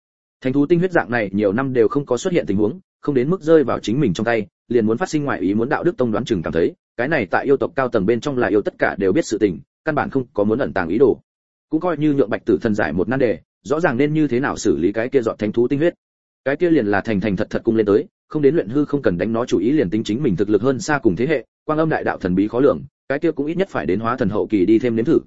thánh thú tinh huyết dạng này nhiều năm đều không có xuất hiện tình huống, không đến mức rơi vào chính mình trong tay, liền muốn phát sinh ngoại ý muốn đạo đức tông đoán chừng cảm thấy, cái này tại yêu tộc cao tầng bên trong là yêu tất cả đều biết sự tình, căn bản không có muốn ẩn tàng ý đồ. Cũng coi như nhượng bạch tử thần giải một nan đề, rõ ràng nên như thế nào xử lý cái kia dọn thánh thú tinh huyết. Cái kia liền là thành thành thật thật cung lên tới, không đến luyện hư không cần đánh nó chủ ý liền tính chính mình thực lực hơn xa cùng thế hệ, quang âm đại đạo thần bí khó lường, cái kia cũng ít nhất phải đến hóa thần hậu kỳ đi thêm nếm thử.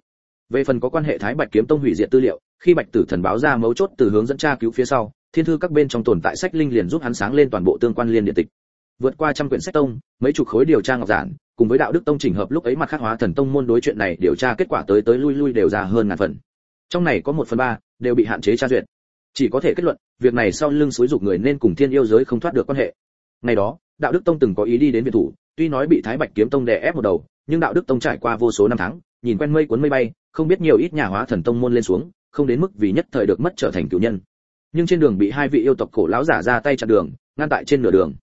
Về phần có quan hệ thái bạch kiếm tông hủy diệt tư liệu khi bạch tử thần báo ra mấu chốt từ hướng dẫn tra cứu phía sau, thiên thư các bên trong tồn tại sách linh liền giúp hắn sáng lên toàn bộ tương quan liên điện tịch. Vượt qua trăm quyển sách tông, mấy chục khối điều tra ngọc giản, cùng với đạo đức tông chỉnh hợp lúc ấy mặt khắc hóa thần tông môn đối chuyện này điều tra kết quả tới tới lui lui đều ra hơn ngàn phần. Trong này có một phần ba đều bị hạn chế tra duyệt. Chỉ có thể kết luận, việc này sau lưng xúi dục người nên cùng thiên yêu giới không thoát được quan hệ. Ngày đó, đạo đức tông từng có ý đi đến biệt thủ, tuy nói bị thái bạch kiếm tông đè ép một đầu, nhưng đạo đức tông trải qua vô số năm tháng, nhìn quen mây cuốn mây bay, không biết nhiều ít nhà hóa thần tông môn lên xuống không đến mức vì nhất thời được mất trở thành cửu nhân. Nhưng trên đường bị hai vị yêu tộc cổ lão giả ra tay chặn đường, ngăn tại trên nửa đường.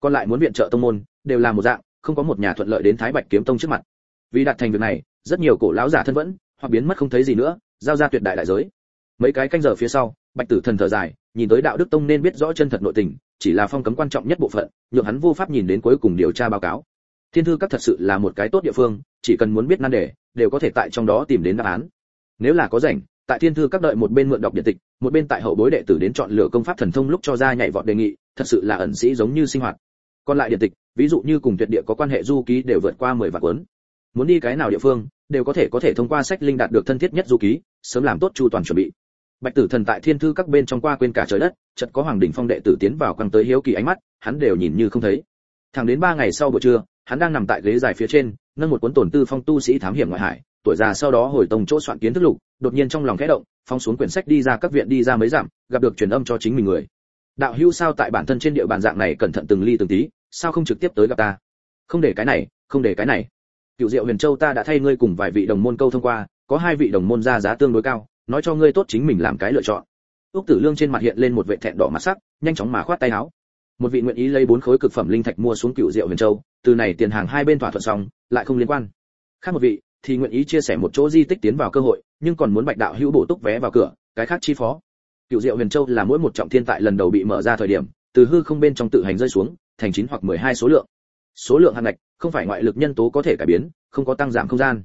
Còn lại muốn viện trợ tông môn, đều là một dạng, không có một nhà thuận lợi đến thái bạch kiếm tông trước mặt. Vì đạt thành việc này, rất nhiều cổ lão giả thân vẫn, hoặc biến mất không thấy gì nữa, giao ra tuyệt đại đại giới. Mấy cái canh giờ phía sau, bạch tử thần thở dài, nhìn tới đạo đức tông nên biết rõ chân thật nội tình, chỉ là phong cấm quan trọng nhất bộ phận, nhượng hắn vô pháp nhìn đến cuối cùng điều tra báo cáo. Thiên thư các thật sự là một cái tốt địa phương, chỉ cần muốn biết nan đề, đều có thể tại trong đó tìm đến đáp án. Nếu là có rảnh tại thiên thư các đợi một bên mượn đọc điện tịch, một bên tại hậu bối đệ tử đến chọn lựa công pháp thần thông lúc cho ra nhảy vọt đề nghị, thật sự là ẩn sĩ giống như sinh hoạt. Còn lại điện tịch, ví dụ như cùng tuyệt địa có quan hệ du ký đều vượt qua 10 vạn cuốn. Muốn đi cái nào địa phương, đều có thể có thể thông qua sách linh đạt được thân thiết nhất du ký, sớm làm tốt chu toàn chuẩn bị. Bạch tử thần tại thiên thư các bên trong qua quên cả trời đất, chợt có hoàng đỉnh phong đệ tử tiến vào quăng tới hiếu kỳ ánh mắt, hắn đều nhìn như không thấy. Thẳng đến ba ngày sau buổi trưa, hắn đang nằm tại ghế dài phía trên, nâng một cuốn tổn tư phong tu sĩ thám hiểm ngoại hải, tuổi già sau đó hồi tông chỗ soạn kiến thức lục đột nhiên trong lòng khẽ động phong xuống quyển sách đi ra các viện đi ra mấy dặm, gặp được truyền âm cho chính mình người. Đạo hưu sao tại bản thân trên địa bàn dạng này cẩn thận từng ly từng tí, sao không trực tiếp tới gặp ta? Không để cái này, không để cái này. Cựu diệu huyền châu ta đã thay ngươi cùng vài vị đồng môn câu thông qua, có hai vị đồng môn ra giá tương đối cao, nói cho ngươi tốt chính mình làm cái lựa chọn. Úc tử lương trên mặt hiện lên một vệ thẹn đỏ mặt sắc, nhanh chóng mà khoát tay áo. Một vị nguyện ý lấy bốn khối cực phẩm linh thạch mua xuống cựu diệu huyền châu, từ này tiền hàng hai bên thỏa thuận xong, lại không liên quan. Khác một vị thì nguyện ý chia sẻ một chỗ di tích tiến vào cơ hội, nhưng còn muốn bạch đạo hữu bổ túc vé vào cửa, cái khác chi phó. Cựu diệu huyền châu là mỗi một trọng thiên tại lần đầu bị mở ra thời điểm, từ hư không bên trong tự hành rơi xuống, thành chín hoặc mười hai số lượng. Số lượng hạn ngạch, không phải ngoại lực nhân tố có thể cải biến, không có tăng giảm không gian.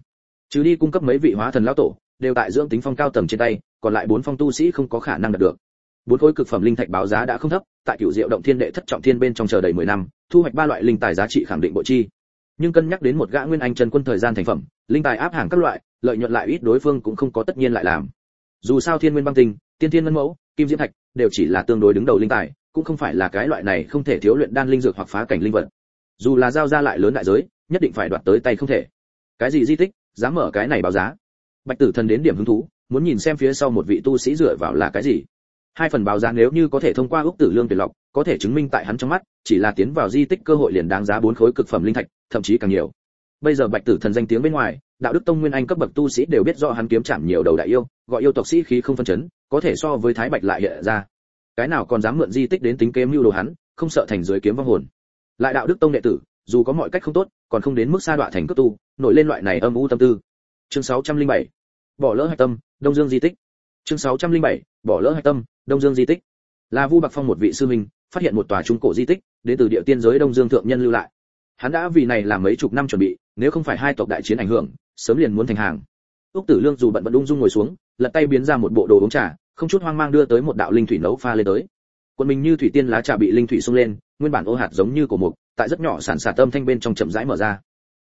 Trừ đi cung cấp mấy vị hóa thần lão tổ, đều tại dưỡng tính phong cao tầng trên tay, còn lại bốn phong tu sĩ không có khả năng đạt được. Bốn khối cực phẩm linh thạch báo giá đã không thấp, tại cựu diệu động thiên đệ thất trọng thiên bên trong chờ đầy 10 năm, thu hoạch ba loại linh tài giá trị khẳng định bộ chi nhưng cân nhắc đến một gã nguyên anh chân quân thời gian thành phẩm, linh tài áp hàng các loại, lợi nhuận lại ít đối phương cũng không có tất nhiên lại làm. Dù sao thiên nguyên băng tinh, tiên thiên ngân mẫu, kim diễm thạch, đều chỉ là tương đối đứng đầu linh tài, cũng không phải là cái loại này không thể thiếu luyện đan linh dược hoặc phá cảnh linh vật. Dù là giao ra lại lớn đại giới, nhất định phải đoạt tới tay không thể. Cái gì di tích, dám mở cái này báo giá. Bạch tử thần đến điểm hứng thú, muốn nhìn xem phía sau một vị tu sĩ dựa vào là cái gì. Hai phần báo giá nếu như có thể thông qua ước tử lương tuyển lọc, có thể chứng minh tại hắn trong mắt, chỉ là tiến vào di tích cơ hội liền đáng giá bốn khối cực phẩm linh thạch thậm chí càng nhiều. Bây giờ bạch tử thần danh tiếng bên ngoài, đạo đức tông nguyên anh cấp bậc tu sĩ đều biết rõ hắn kiếm chạm nhiều đầu đại yêu, gọi yêu tộc sĩ khí không phân chấn, có thể so với thái bạch lại hiện ra. Cái nào còn dám mượn di tích đến tính kế mưu đồ hắn, không sợ thành dưới kiếm vong hồn. Lại đạo đức tông đệ tử, dù có mọi cách không tốt, còn không đến mức sa đọa thành cấp tu, nổi lên loại này âm u tâm tư. Chương 607 bỏ lỡ hạch tâm, đông dương di tích. Chương 607 bỏ lỡ hạch tâm, đông dương di tích. Là vu bạc phong một vị sư huynh, phát hiện một tòa trung cổ di tích, đến từ địa tiên giới đông dương thượng nhân lưu lại hắn đã vì này làm mấy chục năm chuẩn bị, nếu không phải hai tộc đại chiến ảnh hưởng, sớm liền muốn thành hàng. Úc tử lương dù bận bận ung dung ngồi xuống, lật tay biến ra một bộ đồ uống trà, không chút hoang mang đưa tới một đạo linh thủy nấu pha lên tới. Quân mình như thủy tiên lá trà bị linh thủy xông lên, nguyên bản ô hạt giống như cổ mục, tại rất nhỏ sản xả tâm thanh bên trong chậm rãi mở ra.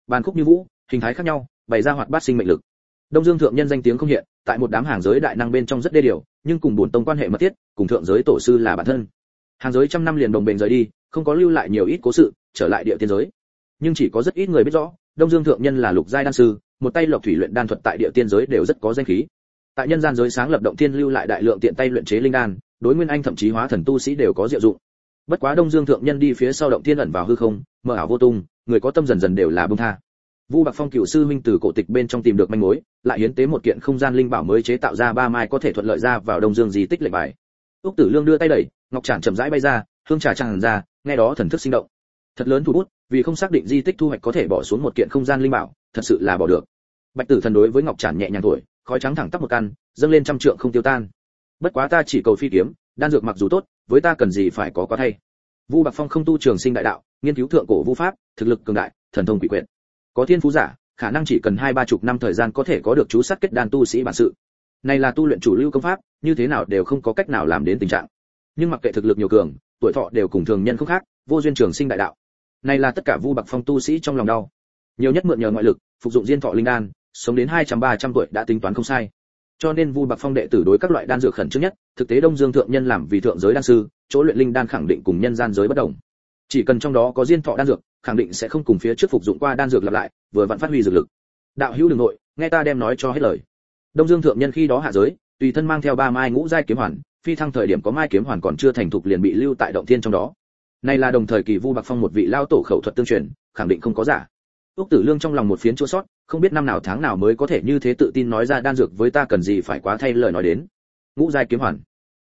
Bàn khúc như vũ, hình thái khác nhau, bày ra hoạt bát sinh mệnh lực. Đông dương thượng nhân danh tiếng không hiện, tại một đám hàng giới đại năng bên trong rất đê điều, nhưng cùng bổn tông quan hệ mật thiết, cùng thượng giới tổ sư là bản thân. Hàng giới trăm năm liền đồng bền rời đi, không có lưu lại nhiều ít cố sự, trở lại địa tiên giới nhưng chỉ có rất ít người biết rõ, đông dương thượng nhân là lục giai đan sư, một tay lộc thủy luyện đan thuật tại địa tiên giới đều rất có danh khí. Tại nhân gian giới sáng lập động thiên lưu lại đại lượng tiện tay luyện chế linh đan, đối nguyên anh thậm chí hóa thần tu sĩ đều có diệu dụng. Bất quá đông dương thượng nhân đi phía sau động thiên ẩn vào hư không, mờ ảo vô tung, người có tâm dần dần đều là bông tha. Vu bạc phong cựu sư huynh từ cổ tịch bên trong tìm được manh mối, lại hiến tế một kiện không gian linh bảo mới chế tạo ra ba mai có thể thuận lợi ra vào đông dương di tích lệnh bài. Úc tử lương đưa tay đẩy, ngọc tràn chậm rãi bay ra, hương trà tràn ra, nghe đó thần thức sinh động. Thật lớn thu bút vì không xác định di tích thu hoạch có thể bỏ xuống một kiện không gian linh bảo thật sự là bỏ được. Bạch tử thần đối với ngọc tràn nhẹ nhàng thổi, khói trắng thẳng tắp một căn dâng lên trăm trượng không tiêu tan. Bất quá ta chỉ cầu phi kiếm đan dược mặc dù tốt với ta cần gì phải có quá thay. Vu bạc phong không tu trường sinh đại đạo nghiên cứu thượng cổ vu pháp thực lực cường đại thần thông quỷ quyệt. Có thiên phú giả khả năng chỉ cần hai ba chục năm thời gian có thể có được chú sát kết đan tu sĩ bản sự. Này là tu luyện chủ lưu công pháp như thế nào đều không có cách nào làm đến tình trạng. Nhưng mặc kệ thực lực nhiều cường tuổi thọ đều cùng thường nhân không khác vô duyên trường sinh đại đạo này là tất cả vu bạc phong tu sĩ trong lòng đau. Nhiều nhất mượn nhờ ngoại lực, phục dụng diên thọ linh đan, sống đến hai trăm ba trăm tuổi đã tính toán không sai. Cho nên vu bạc phong đệ tử đối các loại đan dược khẩn trương nhất, thực tế đông dương thượng nhân làm vì thượng giới đan sư, chỗ luyện linh đan khẳng định cùng nhân gian giới bất đồng. Chỉ cần trong đó có diên thọ đan dược, khẳng định sẽ không cùng phía trước phục dụng qua đan dược lặp lại, vừa vặn phát huy dược lực. Đạo hữu đường nội, nghe ta đem nói cho hết lời. Đông dương thượng nhân khi đó hạ giới, tùy thân mang theo ba mai ngũ giai kiếm hoàn, phi thăng thời điểm có mai kiếm hoàn còn chưa thành thục liền bị lưu tại động thiên trong đó này là đồng thời kỳ vu bạc phong một vị lao tổ khẩu thuật tương truyền, khẳng định không có giả. Ước tử lương trong lòng một phiến chua sót, không biết năm nào tháng nào mới có thể như thế tự tin nói ra đan dược với ta cần gì phải quá thay lời nói đến. Ngũ giai kiếm hoàn.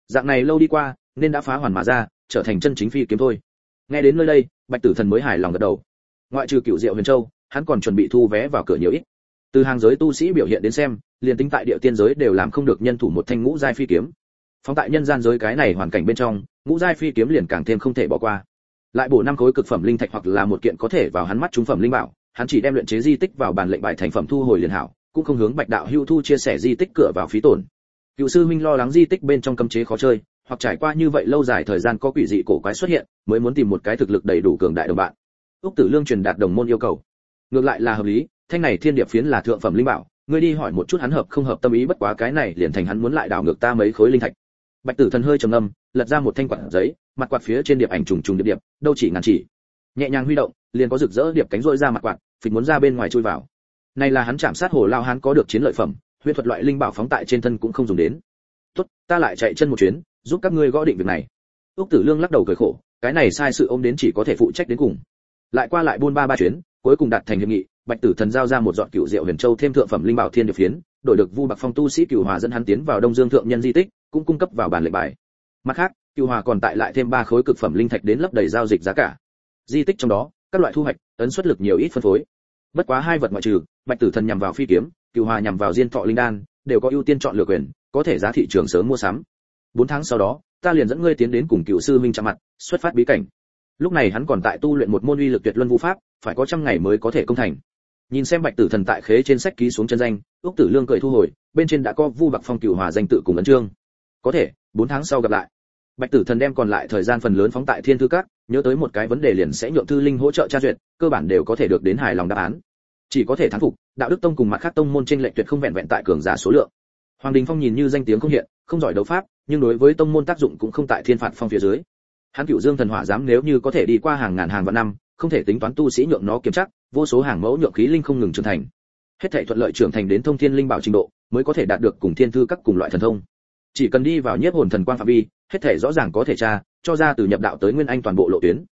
Dạng này lâu đi qua, nên đã phá hoàn mà ra, trở thành chân chính phi kiếm thôi. Nghe đến nơi đây, bạch tử thần mới hài lòng gật đầu. Ngoại trừ cựu diệu huyền châu, hắn còn chuẩn bị thu vé vào cửa nhiều ít. Từ hàng giới tu sĩ biểu hiện đến xem, liền tính tại địa tiên giới đều làm không được nhân thủ một thanh ngũ giai phi kiếm phóng tại nhân gian giới cái này hoàn cảnh bên trong, ngũ giai phi kiếm liền càng thêm không thể bỏ qua. Lại bổ năm khối cực phẩm linh thạch hoặc là một kiện có thể vào hắn mắt trung phẩm linh bảo, hắn chỉ đem luyện chế di tích vào bản lệnh bài thành phẩm thu hồi liền hảo, cũng không hướng bạch đạo hưu thu chia sẻ di tích cửa vào phí tổn. Cựu sư huynh lo lắng di tích bên trong cấm chế khó chơi, hoặc trải qua như vậy lâu dài thời gian có quỷ dị cổ quái xuất hiện, mới muốn tìm một cái thực lực đầy đủ cường đại đồng bạn. Úc tử lương truyền đạt đồng môn yêu cầu. Ngược lại là hợp lý, thanh này thiên điệp phiến là thượng phẩm linh bảo, ngươi đi hỏi một chút hắn hợp không hợp tâm ý bất quá cái này liền thành hắn muốn lại đảo ngược ta mấy khối linh thạch bạch tử thần hơi trầm ngâm, lật ra một thanh quạt giấy, mặt quạt phía trên điệp ảnh trùng trùng điệp điệp, đâu chỉ ngàn chỉ. Nhẹ nhàng huy động, liền có rực rỡ điệp cánh rỗi ra mặt quạt, phịch muốn ra bên ngoài chui vào. Này là hắn chạm sát hồ lao hắn có được chiến lợi phẩm, huyết thuật loại linh bảo phóng tại trên thân cũng không dùng đến. Tốt, ta lại chạy chân một chuyến, giúp các ngươi gõ định việc này. Úc tử lương lắc đầu cười khổ, cái này sai sự ôm đến chỉ có thể phụ trách đến cùng. Lại qua lại buôn ba ba chuyến, cuối cùng đạt thành hiệp nghị, bạch tử thần giao ra một dọn cựu rượu huyền châu thêm thượng phẩm linh bảo thiên điệp phiến đổi được vu bạc phong tu sĩ Cửu hòa dẫn hắn tiến vào đông dương thượng nhân di tích, cũng cung cấp vào bản lệnh bài. Mặt khác, Cửu hòa còn tại lại thêm ba khối cực phẩm linh thạch đến lấp đầy giao dịch giá cả. Di tích trong đó, các loại thu hoạch ấn suất lực nhiều ít phân phối. Bất quá hai vật ngoại trừ, bạch tử thần nhằm vào phi kiếm, Cửu hòa nhằm vào diên thọ linh đan, đều có ưu tiên chọn lựa quyền, có thể giá thị trường sớm mua sắm. Bốn tháng sau đó, ta liền dẫn ngươi tiến đến cùng cựu sư minh chạm mặt, xuất phát bí cảnh. Lúc này hắn còn tại tu luyện một môn uy lực tuyệt luân vũ pháp, phải có trăm ngày mới có thể công thành nhìn xem bạch tử thần tại khế trên sách ký xuống chân danh ước tử lương cười thu hồi, bên trên đã có vu bạc phong cửu hòa danh tự cùng ấn trương có thể, bốn tháng sau gặp lại. Bạch tử thần đem còn lại thời gian phần lớn phóng tại thiên thư các, nhớ tới một cái vấn đề liền sẽ nhượng thư linh hỗ trợ tra duyệt, cơ bản đều có thể được đến hài lòng đáp án. Chỉ có thể thắng phục, đạo đức tông cùng mặt khác tông môn trên lệnh tuyệt không vẹn vẹn tại cường giả số lượng. Hoàng đình phong nhìn như danh tiếng không hiện, không giỏi đấu pháp, nhưng đối với tông môn tác dụng cũng không tại thiên phạt phong phía dưới. Hắn cựu dương thần hỏa dám nếu như có thể đi qua hàng ngàn hàng vạn năm không thể tính toán tu sĩ nhượng nó kiểm chắc vô số hàng mẫu nhượng khí linh không ngừng trưởng thành. Hết thảy thuận lợi trưởng thành đến thông thiên linh bảo trình độ, mới có thể đạt được cùng thiên thư các cùng loại thần thông. Chỉ cần đi vào nhiếp hồn thần quang phạm vi, hết thảy rõ ràng có thể tra, cho ra từ nhập đạo tới nguyên anh toàn bộ lộ tuyến.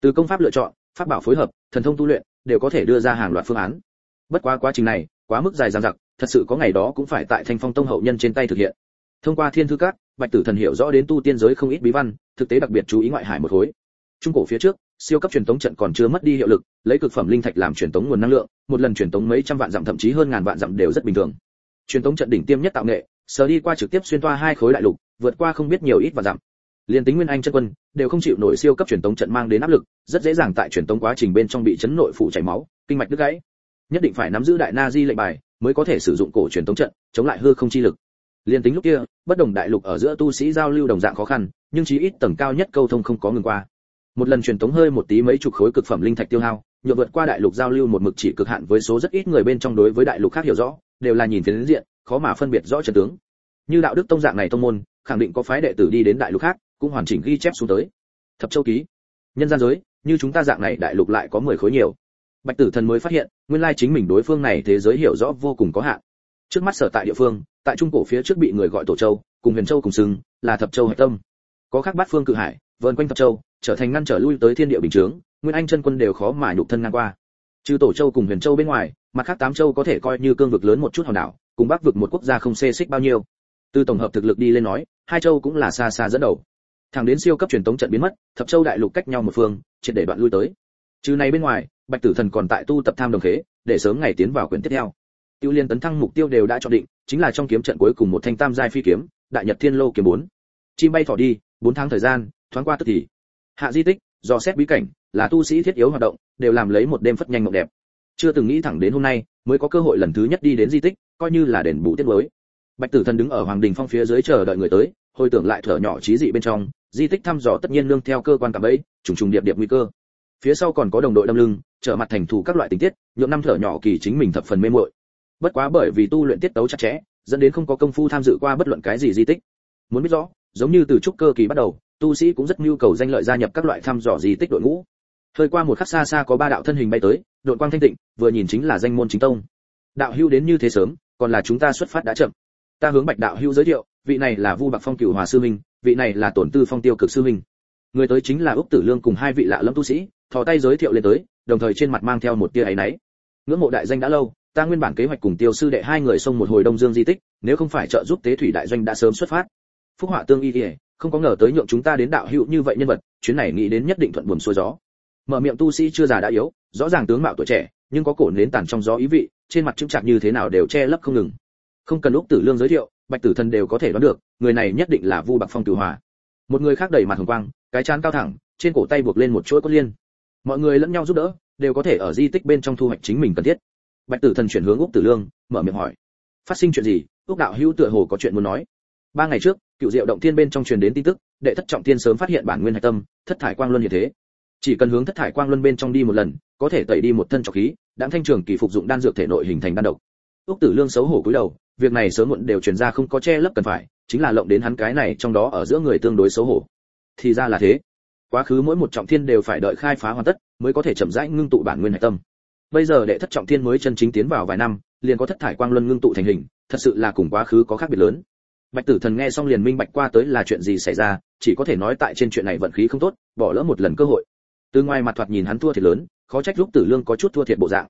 Từ công pháp lựa chọn, pháp bảo phối hợp, thần thông tu luyện, đều có thể đưa ra hàng loạt phương án. Bất quá quá trình này, quá mức dài dằng dặc, thật sự có ngày đó cũng phải tại thanh phong tông hậu nhân trên tay thực hiện. Thông qua thiên thư các, bạch tử thần hiểu rõ đến tu tiên giới không ít bí văn, thực tế đặc biệt chú ý ngoại hải một khối. Trung cổ phía trước siêu cấp truyền tống trận còn chưa mất đi hiệu lực, lấy cực phẩm linh thạch làm truyền tống nguồn năng lượng, một lần truyền tống mấy trăm vạn dặm, thậm chí hơn ngàn vạn dặm đều rất bình thường. Truyền tống trận đỉnh tiêm nhất tạo nghệ, sờ đi qua trực tiếp xuyên toa hai khối đại lục, vượt qua không biết nhiều ít vạn dặm. Liên tính nguyên anh chân quân, đều không chịu nổi siêu cấp truyền tống trận mang đến áp lực, rất dễ dàng tại truyền tống quá trình bên trong bị chấn nội phủ chảy máu, kinh mạch đứt gãy. Nhất định phải nắm giữ đại na di lệnh bài, mới có thể sử dụng cổ truyền tống trận, chống lại hư không chi lực. Liên tính lúc kia, bất đồng đại lục ở giữa tu sĩ giao lưu đồng dạng khó khăn, nhưng chí ít tầng cao nhất câu thông không có ngừng qua một lần truyền tống hơi một tí mấy chục khối cực phẩm linh thạch tiêu hao nhựa vượt qua đại lục giao lưu một mực chỉ cực hạn với số rất ít người bên trong đối với đại lục khác hiểu rõ, đều là nhìn phiến diện, khó mà phân biệt rõ trận tướng. Như đạo đức tông dạng này tông môn, khẳng định có phái đệ tử đi đến đại lục khác, cũng hoàn chỉnh ghi chép xuống tới. Thập châu ký. Nhân gian giới, như chúng ta dạng này đại lục lại có 10 khối nhiều. Bạch tử thần mới phát hiện, nguyên lai chính mình đối phương này thế giới hiểu rõ vô cùng có hạn. Trước mắt sở tại địa phương, tại trung cổ phía trước bị người gọi tổ châu, cùng huyền châu cùng sừng là thập châu hải tâm. Có khác bát phương cự hải vờn quanh thập châu, trở thành ngăn trở lui tới thiên địa bình chướng, nguyên anh chân quân đều khó mà nhục thân ngang qua. Trừ tổ châu cùng huyền châu bên ngoài, mặt khác tám châu có thể coi như cương vực lớn một chút hòn đảo, cùng bắc vực một quốc gia không xê xích bao nhiêu. Từ tổng hợp thực lực đi lên nói, hai châu cũng là xa xa dẫn đầu. Thẳng đến siêu cấp truyền tống trận biến mất, thập châu đại lục cách nhau một phương, triệt để đoạn lui tới. Trừ này bên ngoài, bạch tử thần còn tại tu tập tham đồng khế, để sớm ngày tiến vào quyển tiếp theo. Tiêu liên tấn thăng mục tiêu đều đã chọn định, chính là trong kiếm trận cuối cùng một thanh tam giai phi kiếm, đại nhật thiên lô kiếm bốn. Chim bay thỏ đi, bốn tháng thời gian thoáng qua tức thì. Hạ di tích, do xét bí cảnh, là tu sĩ thiết yếu hoạt động, đều làm lấy một đêm phất nhanh mộng đẹp. Chưa từng nghĩ thẳng đến hôm nay, mới có cơ hội lần thứ nhất đi đến di tích, coi như là đền bù tiết mới. Bạch tử thần đứng ở hoàng đình phong phía dưới chờ đợi người tới, hồi tưởng lại thở nhỏ trí dị bên trong, di tích thăm dò tất nhiên nương theo cơ quan cảm ấy trùng trùng điệp điệp nguy cơ. Phía sau còn có đồng đội đâm lưng, trở mặt thành thù các loại tình tiết, nhượng năm thở nhỏ kỳ chính mình thập phần mê muội. Bất quá bởi vì tu luyện tiết tấu chặt chẽ, dẫn đến không có công phu tham dự qua bất luận cái gì di tích. Muốn biết rõ, giống như từ trúc cơ kỳ bắt đầu tu sĩ cũng rất nhu cầu danh lợi gia nhập các loại thăm dò di tích đội ngũ. Hơi qua một khắc xa xa có ba đạo thân hình bay tới, đội quang thanh tịnh, vừa nhìn chính là danh môn chính tông. Đạo hưu đến như thế sớm, còn là chúng ta xuất phát đã chậm. Ta hướng bạch đạo hưu giới thiệu, vị này là vu bạc phong cửu hòa sư minh vị này là tổn tư phong tiêu cực sư minh người tới chính là úc tử lương cùng hai vị lạ lẫm tu sĩ, thò tay giới thiệu lên tới, đồng thời trên mặt mang theo một tia ấy náy. Ngưỡng mộ đại danh đã lâu, ta nguyên bản kế hoạch cùng tiêu sư đệ hai người xông một hồi đông dương di tích, nếu không phải trợ giúp tế thủy đại doanh đã sớm xuất phát. Phúc họa tương y ỉa không có ngờ tới nhượng chúng ta đến đạo hữu như vậy nhân vật, chuyến này nghĩ đến nhất định thuận buồm xuôi gió. Mở miệng tu sĩ chưa già đã yếu, rõ ràng tướng mạo tuổi trẻ, nhưng có cổ nến tàn trong gió ý vị, trên mặt chứng chạc như thế nào đều che lấp không ngừng. Không cần lúc tử lương giới thiệu, bạch tử thần đều có thể đoán được, người này nhất định là vu bạc phong tử hòa. Một người khác đầy mặt hồng quang, cái chán cao thẳng, trên cổ tay buộc lên một chuỗi cốt liên. Mọi người lẫn nhau giúp đỡ, đều có thể ở di tích bên trong thu hoạch chính mình cần thiết. Bạch tử thần chuyển hướng úc tử lương, mở miệng hỏi. Phát sinh chuyện gì? Úc đạo hữu tựa hồ có chuyện muốn nói. Ba ngày trước cựu diệu động thiên bên trong truyền đến tin tức, đệ thất trọng thiên sớm phát hiện bản nguyên hạch tâm, thất thải quang luân như thế. Chỉ cần hướng thất thải quang luân bên trong đi một lần, có thể tẩy đi một thân trọc khí đã thanh trường kỳ phục dụng đan dược thể nội hình thành đan độc. Úc tử lương xấu hổ cúi đầu, việc này sớm muộn đều truyền ra không có che lấp cần phải, chính là lộng đến hắn cái này trong đó ở giữa người tương đối xấu hổ. Thì ra là thế. Quá khứ mỗi một trọng thiên đều phải đợi khai phá hoàn tất, mới có thể chậm rãi ngưng tụ bản nguyên hạch tâm. Bây giờ đệ thất trọng thiên mới chân chính tiến vào vài năm, liền có thất thải quang luân ngưng tụ thành hình, thật sự là cùng quá khứ có khác biệt lớn bạch tử thần nghe xong liền minh bạch qua tới là chuyện gì xảy ra, chỉ có thể nói tại trên chuyện này vận khí không tốt, bỏ lỡ một lần cơ hội. Từ ngoài mặt thoạt nhìn hắn thua thiệt lớn, khó trách lúc tử lương có chút thua thiệt bộ dạng.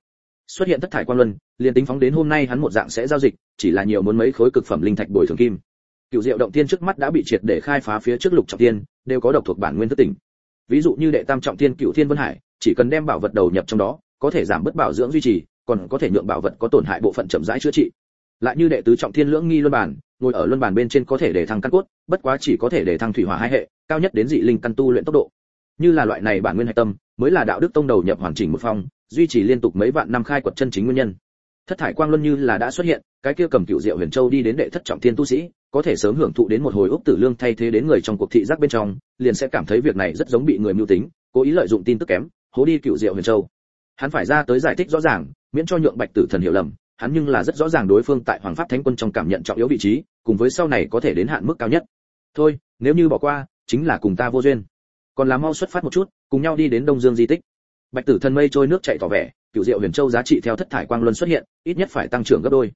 Xuất hiện thất thải quan luân, liền tính phóng đến hôm nay hắn một dạng sẽ giao dịch, chỉ là nhiều muốn mấy khối cực phẩm linh thạch bồi thường kim. Cựu diệu động tiên trước mắt đã bị triệt để khai phá phía trước lục trọng tiên đều có độc thuộc bản nguyên thất tỉnh. Ví dụ như đệ tam trọng tiên cựu thiên vân hải, chỉ cần đem bảo vật đầu nhập trong đó, có thể giảm bớt bảo dưỡng duy trì, còn có thể nhượng bảo vật có tổn hại bộ phận chậm rãi chữa trị. Lại như đệ tứ trọng thiên lưỡng nghi luân bản ngồi ở luân bàn bên trên có thể để thăng căn cốt, bất quá chỉ có thể để thăng thủy hỏa hai hệ, cao nhất đến dị linh căn tu luyện tốc độ. Như là loại này bản nguyên hạch tâm, mới là đạo đức tông đầu nhập hoàn chỉnh một phong, duy trì liên tục mấy vạn năm khai quật chân chính nguyên nhân. Thất thải quang luân như là đã xuất hiện, cái kia cầm cựu diệu huyền châu đi đến đệ thất trọng thiên tu sĩ, có thể sớm hưởng thụ đến một hồi ốc tử lương thay thế đến người trong cuộc thị giác bên trong, liền sẽ cảm thấy việc này rất giống bị người mưu tính, cố ý lợi dụng tin tức kém, hố đi cựu diệu huyền châu. Hắn phải ra tới giải thích rõ ràng, miễn cho nhượng bạch tử thần hiểu lầm hắn nhưng là rất rõ ràng đối phương tại hoàng pháp thánh quân trong cảm nhận trọng yếu vị trí, cùng với sau này có thể đến hạn mức cao nhất. Thôi, nếu như bỏ qua, chính là cùng ta vô duyên. Còn là mau xuất phát một chút, cùng nhau đi đến đông dương di tích. Bạch tử thần mây trôi nước chảy tỏ vẻ cựu diệu huyền châu giá trị theo thất thải quang luân xuất hiện, ít nhất phải tăng trưởng gấp đôi.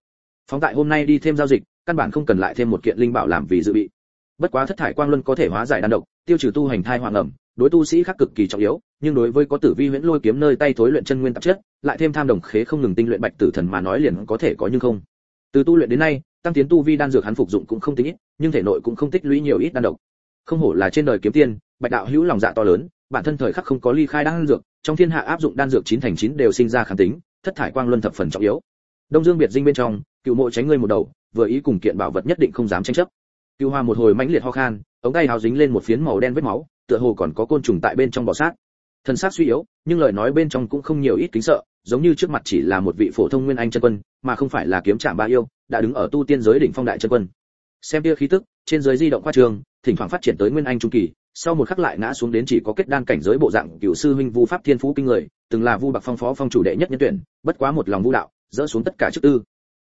Phóng tại hôm nay đi thêm giao dịch, căn bản không cần lại thêm một kiện linh bảo làm vì dự bị bất quá thất thải quang luân có thể hóa giải đan độc, tiêu trừ tu hành thai hoàng ẩm, đối tu sĩ khác cực kỳ trọng yếu, nhưng đối với có tử vi huyễn lôi kiếm nơi tay thối luyện chân nguyên tạp chất, lại thêm tham đồng khế không ngừng tinh luyện bạch tử thần mà nói liền có thể có nhưng không. Từ tu luyện đến nay, tăng tiến tu vi đan dược hắn phục dụng cũng không tính ít, nhưng thể nội cũng không tích lũy nhiều ít đan độc. Không hổ là trên đời kiếm tiên, bạch đạo hữu lòng dạ to lớn, bản thân thời khắc không có ly khai đan dược, trong thiên hạ áp dụng đan dược chín thành chín đều sinh ra kháng tính, thất thải quang luân thập phần trọng yếu. Đông dương biệt dinh bên trong, cựu mộ tránh ngươi một đầu, vừa ý cùng kiện bảo vật nhất định không dám tranh chấp. Cửu hoa một hồi mãnh liệt ho khan, ống tay hào dính lên một phiến màu đen vết máu, tựa hồ còn có côn trùng tại bên trong bọ sát. Thần sắc suy yếu, nhưng lời nói bên trong cũng không nhiều ít kính sợ, giống như trước mặt chỉ là một vị phổ thông nguyên anh chân quân, mà không phải là kiếm trạm ba yêu, đã đứng ở tu tiên giới đỉnh phong đại chân quân. Xem kia khí tức, trên giới di động qua trường, thỉnh thoảng phát triển tới nguyên anh trung kỳ, sau một khắc lại ngã xuống đến chỉ có kết đan cảnh giới bộ dạng cửu sư huynh vu pháp thiên phú kinh người, từng là vu bạc phong phó phong chủ đệ nhất nhân tuyển, bất quá một lòng vu đạo, dỡ xuống tất cả chức tư.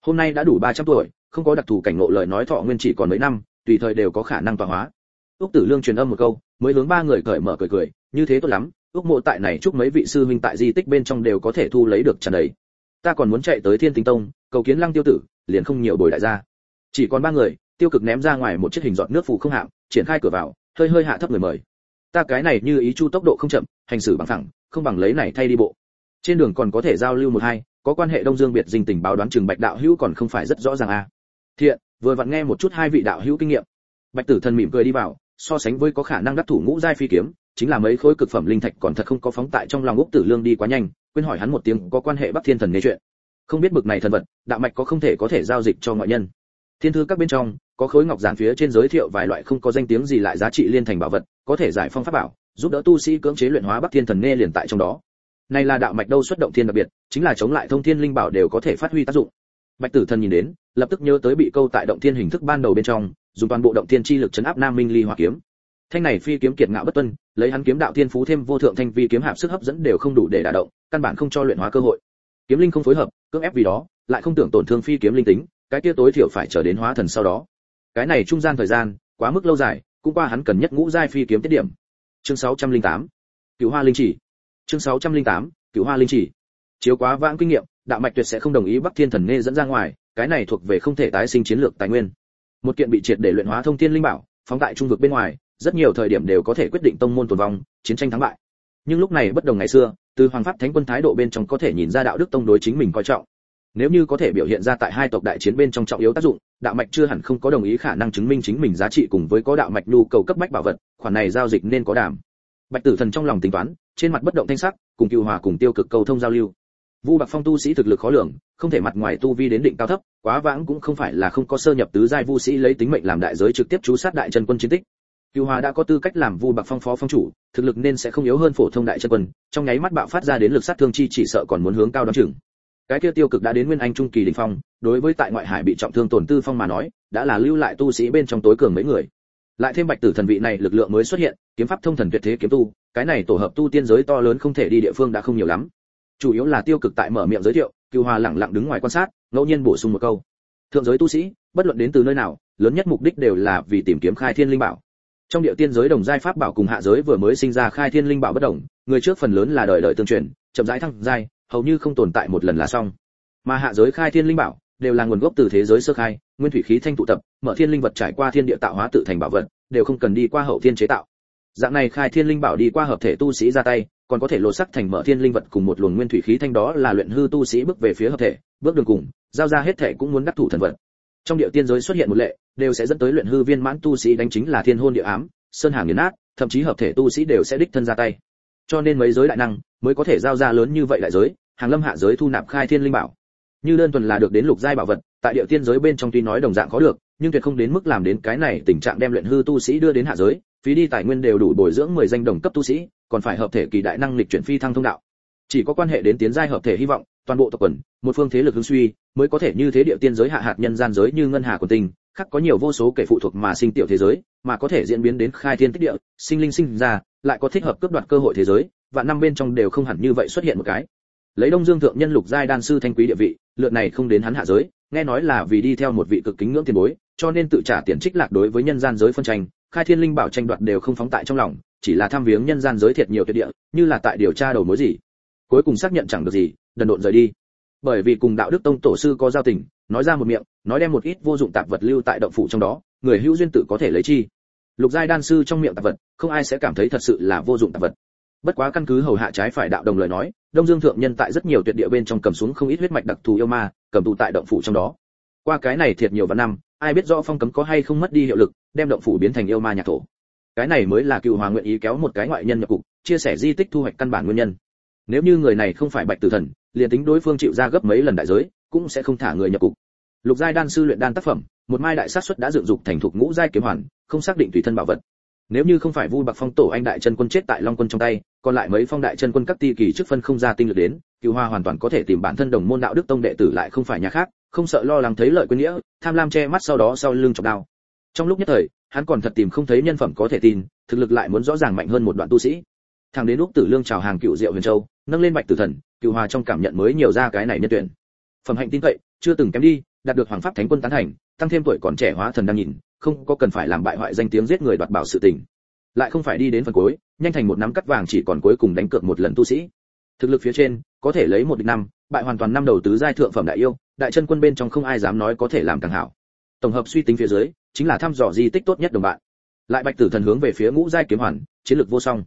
Hôm nay đã đủ 300 tuổi, không có đặc thù cảnh ngộ lời nói thọ nguyên chỉ còn mấy năm tùy thời đều có khả năng tọa hóa. Úc tử lương truyền âm một câu, mới hướng ba người cởi mở cười cười, như thế tốt lắm, úc mộ tại này chúc mấy vị sư huynh tại di tích bên trong đều có thể thu lấy được tràn đầy ta còn muốn chạy tới thiên tinh tông, cầu kiến lăng tiêu tử, liền không nhiều bồi đại gia chỉ còn ba người, tiêu cực ném ra ngoài một chiếc hình giọt nước phù không hạng triển khai cửa vào, hơi hơi hạ thấp người mời. Ta cái này như ý chu tốc độ không chậm, hành xử bằng thẳng, không bằng lấy này thay đi bộ. Trên đường còn có thể giao lưu một hai, có quan hệ đông dương biệt dinh tình báo đoán Trường bạch đạo hữu còn không phải rất rõ ràng à. Thiện vừa vặn nghe một chút hai vị đạo hữu kinh nghiệm. Bạch tử thần mỉm cười đi vào, so sánh với có khả năng đắc thủ ngũ giai phi kiếm, chính là mấy khối cực phẩm linh thạch còn thật không có phóng tại trong lòng úc tử lương đi quá nhanh, quên hỏi hắn một tiếng có quan hệ bắc thiên thần nghe chuyện. Không biết bực này thần vật, đạo mạch có không thể có thể giao dịch cho ngoại nhân. Thiên thư các bên trong, có khối ngọc giản phía trên giới thiệu vài loại không có danh tiếng gì lại giá trị liên thành bảo vật, có thể giải phong pháp bảo, giúp đỡ tu sĩ cưỡng chế luyện hóa bắc thiên thần nghe liền tại trong đó. Này là đạo mạch đâu xuất động thiên đặc biệt, chính là chống lại thông thiên linh bảo đều có thể phát huy tác dụng. Bạch tử thần nhìn đến lập tức nhớ tới bị câu tại động thiên hình thức ban đầu bên trong, dùng toàn bộ động thiên chi lực chấn áp nam minh ly hỏa kiếm. Thanh này phi kiếm kiệt ngạo bất tuân, lấy hắn kiếm đạo thiên phú thêm vô thượng thanh vi kiếm hạp sức hấp dẫn đều không đủ để đả động, căn bản không cho luyện hóa cơ hội. Kiếm linh không phối hợp, cưỡng ép vì đó, lại không tưởng tổn thương phi kiếm linh tính, cái kia tối thiểu phải chờ đến hóa thần sau đó. Cái này trung gian thời gian, quá mức lâu dài, cũng qua hắn cần nhất ngũ giai phi kiếm tiết điểm. Chương 608 cửu hoa linh chỉ. Chương 608 cửu hoa linh chỉ. Chiếu quá vãng kinh nghiệm đạo mạch tuyệt sẽ không đồng ý bắc thiên thần nghe dẫn ra ngoài, cái này thuộc về không thể tái sinh chiến lược tài nguyên. Một kiện bị triệt để luyện hóa thông thiên linh bảo, phóng tại trung vực bên ngoài, rất nhiều thời điểm đều có thể quyết định tông môn tồn vong, chiến tranh thắng bại. Nhưng lúc này bất đồng ngày xưa, từ hoàng pháp thánh quân thái độ bên trong có thể nhìn ra đạo đức tông đối chính mình coi trọng. Nếu như có thể biểu hiện ra tại hai tộc đại chiến bên trong trọng yếu tác dụng, đạo mạch chưa hẳn không có đồng ý khả năng chứng minh chính mình giá trị cùng với có đạo mạch nhu cầu cấp bách bảo vật, khoản này giao dịch nên có đảm. Bạch tử thần trong lòng tính toán, trên mặt bất động thanh sắc, cùng cựu hòa cùng tiêu cực cầu thông giao lưu vu bạc phong tu sĩ thực lực khó lường, không thể mặt ngoài tu vi đến định cao thấp, quá vãng cũng không phải là không có sơ nhập tứ giai vu sĩ lấy tính mệnh làm đại giới trực tiếp chú sát đại chân quân chiến tích. Cửu hòa đã có tư cách làm vu bạc phong phó phong chủ, thực lực nên sẽ không yếu hơn phổ thông đại chân quân, trong nháy mắt bạo phát ra đến lực sát thương chi chỉ sợ còn muốn hướng cao đón chừng. Cái kia tiêu cực đã đến nguyên anh trung kỳ đỉnh phong, đối với tại ngoại hải bị trọng thương tổn tư phong mà nói, đã là lưu lại tu sĩ bên trong tối cường mấy người. Lại thêm bạch tử thần vị này lực lượng mới xuất hiện, kiếm pháp thông thần tuyệt thế kiếm tu, cái này tổ hợp tu tiên giới to lớn không thể đi địa phương đã không nhiều lắm chủ yếu là tiêu cực tại mở miệng giới thiệu, cựu hòa lẳng lặng đứng ngoài quan sát, ngẫu nhiên bổ sung một câu. Thượng giới tu sĩ, bất luận đến từ nơi nào, lớn nhất mục đích đều là vì tìm kiếm khai thiên linh bảo. Trong địa tiên giới đồng giai pháp bảo cùng hạ giới vừa mới sinh ra khai thiên linh bảo bất đồng, người trước phần lớn là đời đời tương truyền, chậm rãi thăng giai, hầu như không tồn tại một lần là xong. Mà hạ giới khai thiên linh bảo đều là nguồn gốc từ thế giới sơ khai, nguyên thủy khí thanh tụ tập, mở thiên linh vật trải qua thiên địa tạo hóa tự thành bảo vật, đều không cần đi qua hậu thiên chế tạo dạng này khai thiên linh bảo đi qua hợp thể tu sĩ ra tay, còn có thể lột sắc thành mở thiên linh vật cùng một luồng nguyên thủy khí thanh đó là luyện hư tu sĩ bước về phía hợp thể, bước đường cùng, giao ra hết thể cũng muốn đắc thủ thần vật. Trong địa tiên giới xuất hiện một lệ, đều sẽ dẫn tới luyện hư viên mãn tu sĩ đánh chính là thiên hôn địa ám, sơn hàng nghiền nát, thậm chí hợp thể tu sĩ đều sẽ đích thân ra tay. Cho nên mấy giới đại năng mới có thể giao ra lớn như vậy đại giới, hàng lâm hạ giới thu nạp khai thiên linh bảo. Như đơn thuần là được đến lục giai bảo vật, tại địa tiên giới bên trong tuy nói đồng dạng có được, nhưng tuyệt không đến mức làm đến cái này tình trạng đem luyện hư tu sĩ đưa đến hạ giới phí đi tài nguyên đều đủ bồi dưỡng 10 danh đồng cấp tu sĩ, còn phải hợp thể kỳ đại năng lịch chuyển phi thăng thông đạo. Chỉ có quan hệ đến tiến giai hợp thể hy vọng, toàn bộ tộc quần, một phương thế lực hướng suy, mới có thể như thế địa tiên giới hạ hạt nhân gian giới như ngân hà của tình khắc có nhiều vô số kẻ phụ thuộc mà sinh tiểu thế giới, mà có thể diễn biến đến khai thiên tích địa, sinh linh sinh ra, lại có thích hợp cướp đoạt cơ hội thế giới, và năm bên trong đều không hẳn như vậy xuất hiện một cái. Lấy đông dương thượng nhân lục giai đan sư thanh quý địa vị, lượt này không đến hắn hạ giới, nghe nói là vì đi theo một vị cực kính ngưỡng tiền bối, cho nên tự trả tiền trích lạc đối với nhân gian giới phân tranh khai thiên linh bảo tranh đoạt đều không phóng tại trong lòng, chỉ là tham viếng nhân gian giới thiệt nhiều tuyệt địa, như là tại điều tra đầu mối gì. Cuối cùng xác nhận chẳng được gì, đần độn rời đi. Bởi vì cùng đạo đức tông tổ sư có giao tình, nói ra một miệng, nói đem một ít vô dụng tạp vật lưu tại động phủ trong đó, người hữu duyên tự có thể lấy chi. Lục giai đan sư trong miệng tạp vật, không ai sẽ cảm thấy thật sự là vô dụng tạp vật. Bất quá căn cứ hầu hạ trái phải đạo đồng lời nói, đông dương thượng nhân tại rất nhiều tuyệt địa bên trong cầm xuống không ít huyết mạch đặc thù yêu ma, cầm tụ tại động phủ trong đó qua cái này thiệt nhiều vạn năm, ai biết rõ phong cấm có hay không mất đi hiệu lực, đem động phủ biến thành yêu ma nhạc thổ. Cái này mới là cựu hòa nguyện ý kéo một cái ngoại nhân nhập cục, chia sẻ di tích thu hoạch căn bản nguyên nhân. Nếu như người này không phải bạch tử thần, liền tính đối phương chịu ra gấp mấy lần đại giới, cũng sẽ không thả người nhập cục. Lục giai đan sư luyện đan tác phẩm, một mai đại sát xuất đã dựng dục thành thục ngũ giai kiếm hoàn, không xác định tùy thân bảo vật. Nếu như không phải vu bạc phong tổ anh đại chân quân chết tại long quân trong tay, còn lại mấy phong đại chân quân các ti kỳ trước phân không ra tinh lực đến, cựu hoa hoàn toàn có thể tìm bản thân đồng môn đạo đức tông đệ tử lại không phải nhà khác không sợ lo lắng thấy lợi quên nghĩa, tham lam che mắt sau đó sau lưng chọc đao. Trong lúc nhất thời, hắn còn thật tìm không thấy nhân phẩm có thể tin, thực lực lại muốn rõ ràng mạnh hơn một đoạn tu sĩ. Thằng đến lúc tử lương chào hàng cựu diệu huyền châu, nâng lên bạch tử thần, cựu hòa trong cảm nhận mới nhiều ra cái này nhân tuyển. Phẩm hạnh tin cậy, chưa từng kém đi, đạt được hoàng pháp thánh quân tán thành, tăng thêm tuổi còn trẻ hóa thần đang nhìn, không có cần phải làm bại hoại danh tiếng giết người đoạt bảo sự tình. Lại không phải đi đến phần cuối, nhanh thành một nắm cắt vàng chỉ còn cuối cùng đánh cược một lần tu sĩ. Thực lực phía trên, có thể lấy một địch năm, bại hoàn toàn năm đầu tứ giai thượng phẩm đại yêu đại chân quân bên trong không ai dám nói có thể làm càng hảo. Tổng hợp suy tính phía dưới, chính là thăm dò di tích tốt nhất đồng bạn. Lại bạch tử thần hướng về phía ngũ giai kiếm hoàn, chiến lược vô song.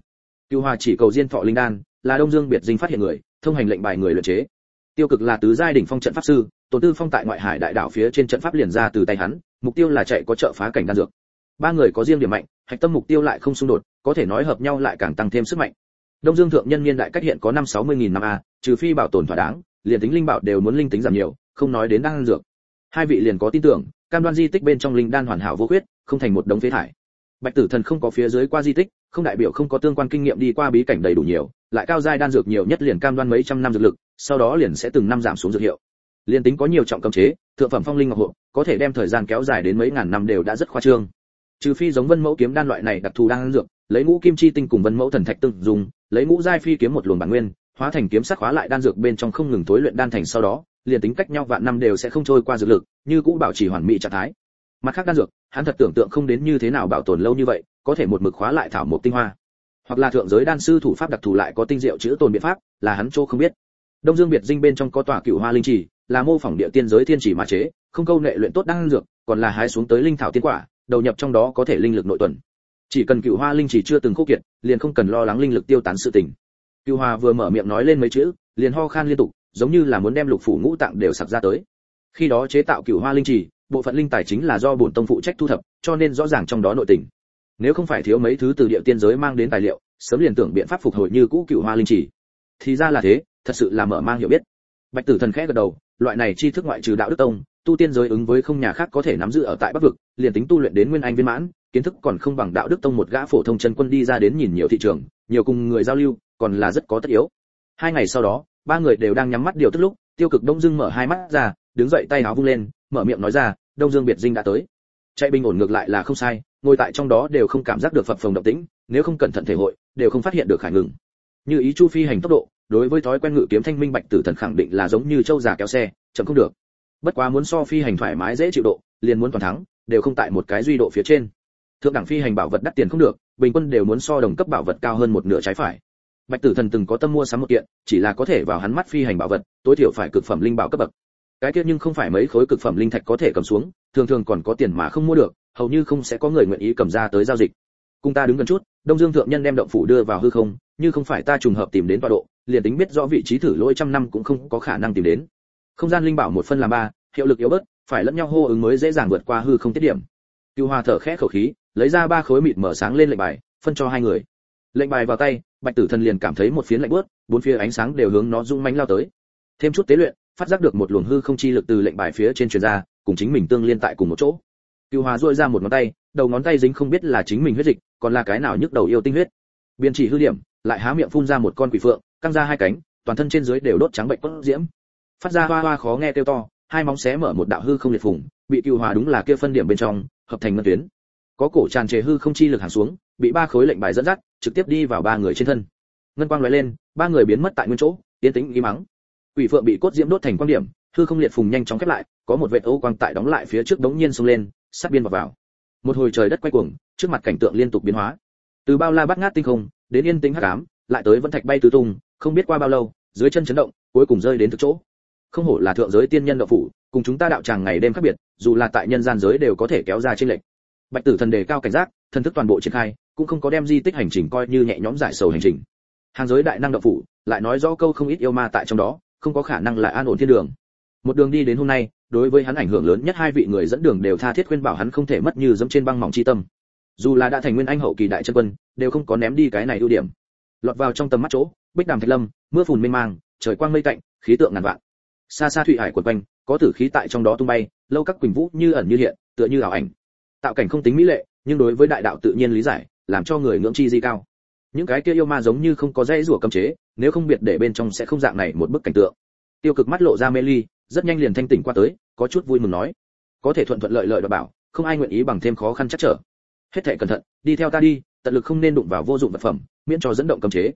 Cưu hòa chỉ cầu diên thọ linh đan, là đông dương biệt dinh phát hiện người, thông hành lệnh bài người luyện chế. Tiêu cực là tứ giai đỉnh phong trận pháp sư tổ tư phong tại ngoại hải đại đảo phía trên trận pháp liền ra từ tay hắn, mục tiêu là chạy có trợ phá cảnh đan dược. Ba người có riêng điểm mạnh, hạch tâm mục tiêu lại không xung đột, có thể nói hợp nhau lại càng tăng thêm sức mạnh. Đông dương thượng nhân niên đại cách hiện có năm sáu mươi nghìn năm a, trừ phi bảo tồn thỏa đáng, liền tính linh bảo đều muốn linh tính giảm nhiều không nói đến đan dược. Hai vị liền có tin tưởng, cam đoan di tích bên trong linh đan hoàn hảo vô khuyết, không thành một đống phế thải. Bạch tử thần không có phía dưới qua di tích, không đại biểu không có tương quan kinh nghiệm đi qua bí cảnh đầy đủ nhiều, lại cao giai đan dược nhiều nhất liền cam đoan mấy trăm năm dược lực, sau đó liền sẽ từng năm giảm xuống dược hiệu. Liền tính có nhiều trọng cấm chế, thượng phẩm phong linh ngọc hộ, có thể đem thời gian kéo dài đến mấy ngàn năm đều đã rất khoa trương. Trừ phi giống vân mẫu kiếm đan loại này đặc thù đan dược, lấy ngũ kim chi tinh cùng vân mẫu thần thạch tương dùng, lấy ngũ giai phi kiếm một luồng bản nguyên, hóa thành kiếm sắc hóa lại đan dược bên trong không ngừng tối luyện đan thành sau đó liền tính cách nhau vạn năm đều sẽ không trôi qua dược lực, như cũ bảo trì hoàn mỹ trạng thái. Mặt khác đan dược, hắn thật tưởng tượng không đến như thế nào bảo tồn lâu như vậy, có thể một mực khóa lại thảo một tinh hoa. Hoặc là thượng giới đan sư thủ pháp đặc thù lại có tinh diệu chữ tồn biện pháp, là hắn chỗ không biết. Đông dương biệt dinh bên trong có tòa cựu hoa linh trì, là mô phỏng địa tiên giới thiên chỉ mà chế, không câu nệ luyện tốt đan dược, còn là hái xuống tới linh thảo tiên quả, đầu nhập trong đó có thể linh lực nội tuần. Chỉ cần cựu hoa linh chỉ chưa từng khô kiệt, liền không cần lo lắng linh lực tiêu tán sự tình. Cựu hoa vừa mở miệng nói lên mấy chữ, liền ho khan liên tục giống như là muốn đem lục phủ ngũ tạng đều sặc ra tới. Khi đó chế tạo cửu hoa linh chỉ bộ phận linh tài chính là do bổn tông phụ trách thu thập, cho nên rõ ràng trong đó nội tình. Nếu không phải thiếu mấy thứ từ địa tiên giới mang đến tài liệu, sớm liền tưởng biện pháp phục hồi như cũ cửu hoa linh chỉ thì ra là thế, thật sự là mở mang hiểu biết. Bạch tử thần khẽ gật đầu, loại này tri thức ngoại trừ đạo đức tông, tu tiên giới ứng với không nhà khác có thể nắm giữ ở tại bắc vực, liền tính tu luyện đến nguyên anh viên mãn, kiến thức còn không bằng đạo đức tông một gã phổ thông chân quân đi ra đến nhìn nhiều thị trường, nhiều cùng người giao lưu, còn là rất có tất yếu. Hai ngày sau đó ba người đều đang nhắm mắt điều tức lúc, tiêu cực đông dương mở hai mắt ra, đứng dậy tay áo vung lên, mở miệng nói ra, đông dương biệt dinh đã tới. Chạy bình ổn ngược lại là không sai, ngồi tại trong đó đều không cảm giác được phập phồng động tĩnh, nếu không cẩn thận thể hội, đều không phát hiện được khải ngừng. Như ý chu phi hành tốc độ, đối với thói quen ngự kiếm thanh minh bạch tử thần khẳng định là giống như châu già kéo xe, chậm không được. Bất quá muốn so phi hành thoải mái dễ chịu độ, liền muốn toàn thắng, đều không tại một cái duy độ phía trên. Thượng đẳng phi hành bảo vật đắt tiền không được, bình quân đều muốn so đồng cấp bảo vật cao hơn một nửa trái phải bạch tử thần từng có tâm mua sắm một kiện, chỉ là có thể vào hắn mắt phi hành bảo vật, tối thiểu phải cực phẩm linh bảo cấp bậc. Cái kia nhưng không phải mấy khối cực phẩm linh thạch có thể cầm xuống, thường thường còn có tiền mà không mua được, hầu như không sẽ có người nguyện ý cầm ra tới giao dịch. Cùng ta đứng gần chút, đông dương thượng nhân đem động phủ đưa vào hư không, như không phải ta trùng hợp tìm đến tọa độ, liền tính biết rõ vị trí thử lỗi trăm năm cũng không có khả năng tìm đến. Không gian linh bảo một phân làm ba, hiệu lực yếu bớt, phải lẫn nhau hô ứng mới dễ dàng vượt qua hư không tiết điểm. Cưu hoa thở khẽ khẩu khí, lấy ra ba khối mịt mở sáng lên lệnh bài, phân cho hai người. Lệnh bài vào tay bạch tử thần liền cảm thấy một phiến lạnh bớt bốn phía ánh sáng đều hướng nó rung mánh lao tới. Thêm chút tế luyện, phát giác được một luồng hư không chi lực từ lệnh bài phía trên truyền ra, cùng chính mình tương liên tại cùng một chỗ. Cưu hòa duỗi ra một ngón tay, đầu ngón tay dính không biết là chính mình huyết dịch, còn là cái nào nhức đầu yêu tinh huyết. Biên chỉ hư điểm, lại há miệng phun ra một con quỷ phượng, căng ra hai cánh, toàn thân trên dưới đều đốt trắng bệnh quất diễm. Phát ra hoa hoa khó nghe kêu to, hai móng xé mở một đạo hư không liệt phùng, bị cựu hòa đúng là kia phân điểm bên trong, hợp thành ngân tuyến. Có cổ tràn trề hư không chi lực hàng xuống bị ba khối lệnh bài dẫn dắt, trực tiếp đi vào ba người trên thân. Ngân quang lóe lên, ba người biến mất tại nguyên chỗ, yên tĩnh im mắng. Quỷ phượng bị cốt diễm đốt thành quan điểm, hư không liệt phùng nhanh chóng khép lại, có một vệt ô quang tại đóng lại phía trước đống nhiên xông lên, sát biên vào vào. Một hồi trời đất quay cuồng, trước mặt cảnh tượng liên tục biến hóa. Từ bao la bát ngát tinh không, đến yên tĩnh hắc ám, lại tới vân thạch bay tứ tung, không biết qua bao lâu, dưới chân chấn động, cuối cùng rơi đến thực chỗ. Không hổ là thượng giới tiên nhân đạo phủ, cùng chúng ta đạo tràng ngày đêm khác biệt, dù là tại nhân gian giới đều có thể kéo ra trên lệnh bạch tử thần đề cao cảnh giác, thần thức toàn bộ triển khai cũng không có đem di tích hành trình coi như nhẹ nhõm giải sầu hành trình. Hàng giới đại năng đạo phủ, lại nói rõ câu không ít yêu ma tại trong đó, không có khả năng lại an ổn thiên đường. Một đường đi đến hôm nay, đối với hắn ảnh hưởng lớn nhất hai vị người dẫn đường đều tha thiết khuyên bảo hắn không thể mất như dẫm trên băng mỏng chi tâm. Dù là đã thành nguyên anh hậu kỳ đại chân quân, đều không có ném đi cái này ưu điểm. Lọt vào trong tầm mắt chỗ, bích đàm thạch lâm, mưa phùn mênh mang, trời quang mây tạnh, khí tượng ngàn vạn. Xa xa thụy hải quần quanh, có tử khí tại trong đó tung bay, lâu các quỳnh vũ như ẩn như hiện, tựa như ảo ảnh. Tạo cảnh không tính mỹ lệ, nhưng đối với đại đạo tự nhiên lý giải làm cho người ngưỡng chi di cao. Những cái kia yêu ma giống như không có dây rủa cấm chế, nếu không biệt để bên trong sẽ không dạng này một bức cảnh tượng. Tiêu cực mắt lộ ra mê ly, rất nhanh liền thanh tỉnh qua tới, có chút vui mừng nói. Có thể thuận thuận lợi lợi và bảo, không ai nguyện ý bằng thêm khó khăn chắc trở. Hết thảy cẩn thận, đi theo ta đi, tận lực không nên đụng vào vô dụng vật phẩm, miễn cho dẫn động cấm chế.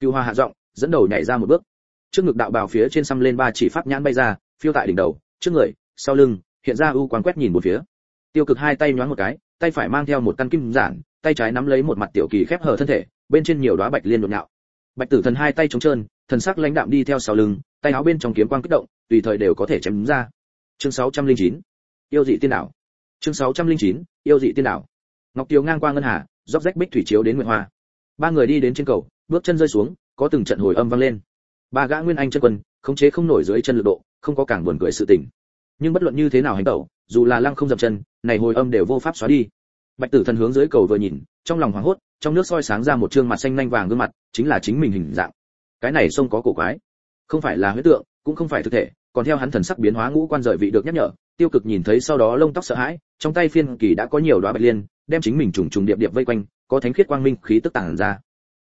Cưu hoa hạ giọng, dẫn đầu nhảy ra một bước. Trước ngực đạo bào phía trên xăm lên ba chỉ pháp nhãn bay ra, phiêu tại đỉnh đầu, trước người, sau lưng, hiện ra u quán quét nhìn một phía. Tiêu cực hai tay nhoáng một cái, tay phải mang theo một căn kim giản tay trái nắm lấy một mặt tiểu kỳ khép hờ thân thể, bên trên nhiều đóa bạch liên đột nhạo. Bạch tử thần hai tay chống trơn, thần sắc lãnh đạm đi theo sau lưng, tay áo bên trong kiếm quang kích động, tùy thời đều có thể chém đúng ra. Chương 609 yêu dị tiên đảo. Chương 609 yêu dị tiên đảo. Ngọc tiêu ngang qua ngân hà róc rách bích thủy chiếu đến nguyệt hoa. Ba người đi đến trên cầu, bước chân rơi xuống, có từng trận hồi âm vang lên. Ba gã nguyên anh chân quân, khống chế không nổi dưới chân lực độ, không có càng buồn cười sự tình. Nhưng bất luận như thế nào hành tẩu, dù là lăng không dậm chân, này hồi âm đều vô pháp xóa đi bạch tử thần hướng dưới cầu vừa nhìn, trong lòng hoảng hốt, trong nước soi sáng ra một trương mặt xanh nhanh vàng gương mặt, chính là chính mình hình dạng. Cái này sông có cổ quái. Không phải là huyễn tượng, cũng không phải thực thể, còn theo hắn thần sắc biến hóa ngũ quan rời vị được nhắc nhở, tiêu cực nhìn thấy sau đó lông tóc sợ hãi, trong tay phiên kỳ đã có nhiều đóa bạch liên, đem chính mình trùng trùng điệp điệp vây quanh, có thánh khiết quang minh, khí tức tản ra.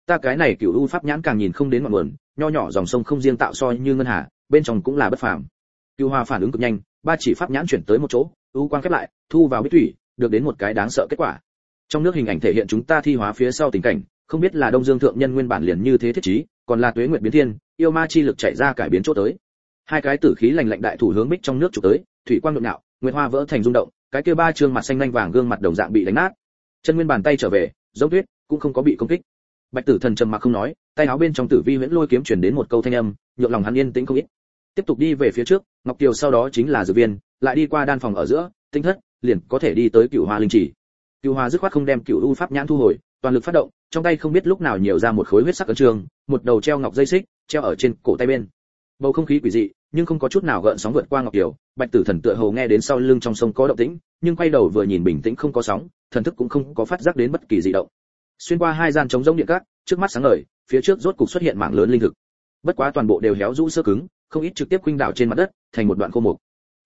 Ta cái này cửu u pháp nhãn càng nhìn không đến ngọn nguồn, nho nhỏ dòng sông không riêng tạo soi như ngân hà, bên trong cũng là bất phàm. Cửu hoa phản ứng cực nhanh, ba chỉ pháp nhãn chuyển tới một chỗ, u quang khép lại, thu vào bích thủy được đến một cái đáng sợ kết quả. Trong nước hình ảnh thể hiện chúng ta thi hóa phía sau tình cảnh, không biết là đông dương thượng nhân nguyên bản liền như thế thiết trí, còn là tuế nguyệt biến thiên, yêu ma chi lực chạy ra cải biến chỗ tới. Hai cái tử khí lạnh lạnh đại thủ hướng bích trong nước chụp tới, thủy quang nhộn nhạo, nguyệt hoa vỡ thành rung động, cái kia ba trương mặt xanh nhanh vàng gương mặt đồng dạng bị đánh nát. Chân nguyên bàn tay trở về, giống tuyết, cũng không có bị công kích. Bạch tử thần trầm mặc không nói, tay áo bên trong tử vi huyễn lôi kiếm truyền đến một câu thanh âm, nhượng lòng hắn yên tĩnh không ít. Tiếp tục đi về phía trước, ngọc kiều sau đó chính là dược viên, lại đi qua đan phòng ở giữa, tinh thất liền có thể đi tới cựu hoa linh chỉ cựu hoa dứt khoát không đem cựu u pháp nhãn thu hồi, toàn lực phát động, trong tay không biết lúc nào nhiều ra một khối huyết sắc ấn trường, một đầu treo ngọc dây xích, treo ở trên cổ tay bên. Bầu không khí quỷ dị, nhưng không có chút nào gợn sóng vượt qua ngọc kiều bạch tử thần tựa hồ nghe đến sau lưng trong sông có động tĩnh, nhưng quay đầu vừa nhìn bình tĩnh không có sóng, thần thức cũng không có phát giác đến bất kỳ dị động. Xuyên qua hai gian trống rỗng điện cát, trước mắt sáng ngời, phía trước rốt cục xuất hiện mảng lớn linh thực. Bất quá toàn bộ đều héo rũ sơ cứng, không ít trực tiếp khuynh đảo trên mặt đất, thành một đoạn khô mục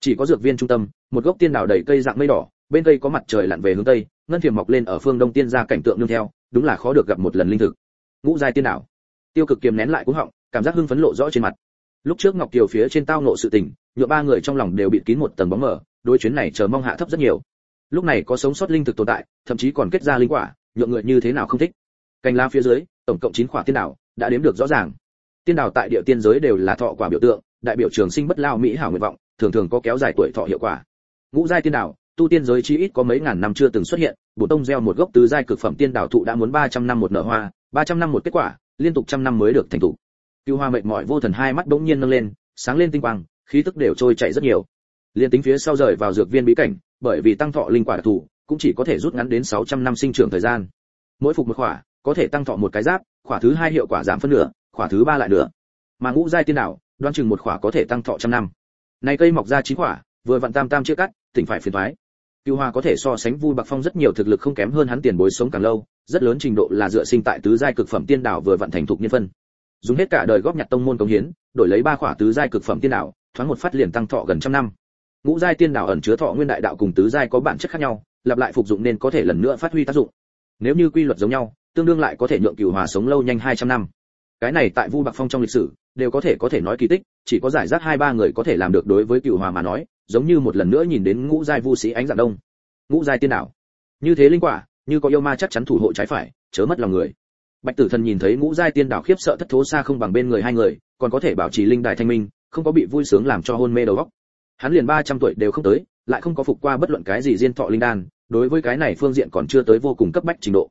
chỉ có dược viên trung tâm, một gốc tiên đảo đầy cây dạng mây đỏ, bên cây có mặt trời lặn về hướng tây, ngân thiềm mọc lên ở phương đông tiên ra cảnh tượng nương theo, đúng là khó được gặp một lần linh thực. Ngũ giai tiên đảo tiêu cực kiềm nén lại cú họng, cảm giác hưng phấn lộ rõ trên mặt. Lúc trước ngọc kiều phía trên tao nộ sự tình nhựa ba người trong lòng đều bị kín một tầng bóng mờ, đối chuyến này chờ mong hạ thấp rất nhiều. Lúc này có sống sót linh thực tồn tại, thậm chí còn kết ra linh quả nhựa người như thế nào không thích. Cành lá phía dưới, tổng cộng chín quả tiên đảo đã đếm được rõ ràng. Tiên đảo tại địa tiên giới đều là thọ quả biểu tượng, đại biểu trường sinh bất lao mỹ hảo nguyện vọng thường thường có kéo dài tuổi thọ hiệu quả. Ngũ giai tiên đảo tu tiên giới chí ít có mấy ngàn năm chưa từng xuất hiện bổ tông gieo một gốc tứ giai cực phẩm tiên đảo thụ đã muốn 300 năm một nở hoa 300 năm một kết quả, liên tục trăm năm mới được thành tụ cưu hoa mệt mỏi vô thần hai mắt bỗng nhiên nâng lên, sáng lên tinh quang, khí tức đều trôi chảy rất nhiều. Liên tính phía sau rời vào dược viên bí cảnh, bởi vì tăng thọ linh quả đặc thù, cũng chỉ có thể rút ngắn đến 600 năm sinh trưởng thời gian. Mỗi phục một khỏa, có thể tăng thọ một cái giáp, khỏa thứ hai hiệu quả giảm phân nửa, khỏa thứ ba lại nữa mà ngũ giai tiên đảo đoan chừng một khỏa có thể tăng thọ trăm năm này cây mọc ra chín quả, vừa vặn tam tam chia cắt tỉnh phải phiền thoái cưu hoa có thể so sánh vui bạc phong rất nhiều thực lực không kém hơn hắn tiền bối sống càng lâu rất lớn trình độ là dựa sinh tại tứ giai cực phẩm tiên đảo vừa vặn thành thục nhân phân. Dùng hết cả đời góp nhặt tông môn công hiến đổi lấy ba khỏa tứ giai cực phẩm tiên đảo thoáng một phát liền tăng thọ gần trăm năm. Ngũ giai tiên đảo ẩn chứa thọ nguyên đại đạo cùng tứ giai có bản chất khác nhau lặp lại phục dụng nên có thể lần nữa phát huy tác dụng. Nếu như quy luật giống nhau tương đương lại có thể nhượng cửu hòa sống lâu nhanh 200 năm. Cái này tại vu bạc phong trong lịch sử đều có thể có thể nói kỳ tích, chỉ có giải rác hai ba người có thể làm được đối với cửu hòa mà nói, giống như một lần nữa nhìn đến ngũ giai vu sĩ ánh dạng đông. Ngũ giai tiên đảo như thế linh quả, như có yêu ma chắc chắn thủ hộ trái phải, chớ mất lòng người. Bạch tử thần nhìn thấy ngũ giai tiên đảo khiếp sợ thất thố xa không bằng bên người hai người, còn có thể bảo trì linh đài thanh minh, không có bị vui sướng làm cho hôn mê đầu óc. Hắn liền 300 tuổi đều không tới, lại không có phục qua bất luận cái gì diên thọ linh đan, đối với cái này phương diện còn chưa tới vô cùng cấp bách trình độ.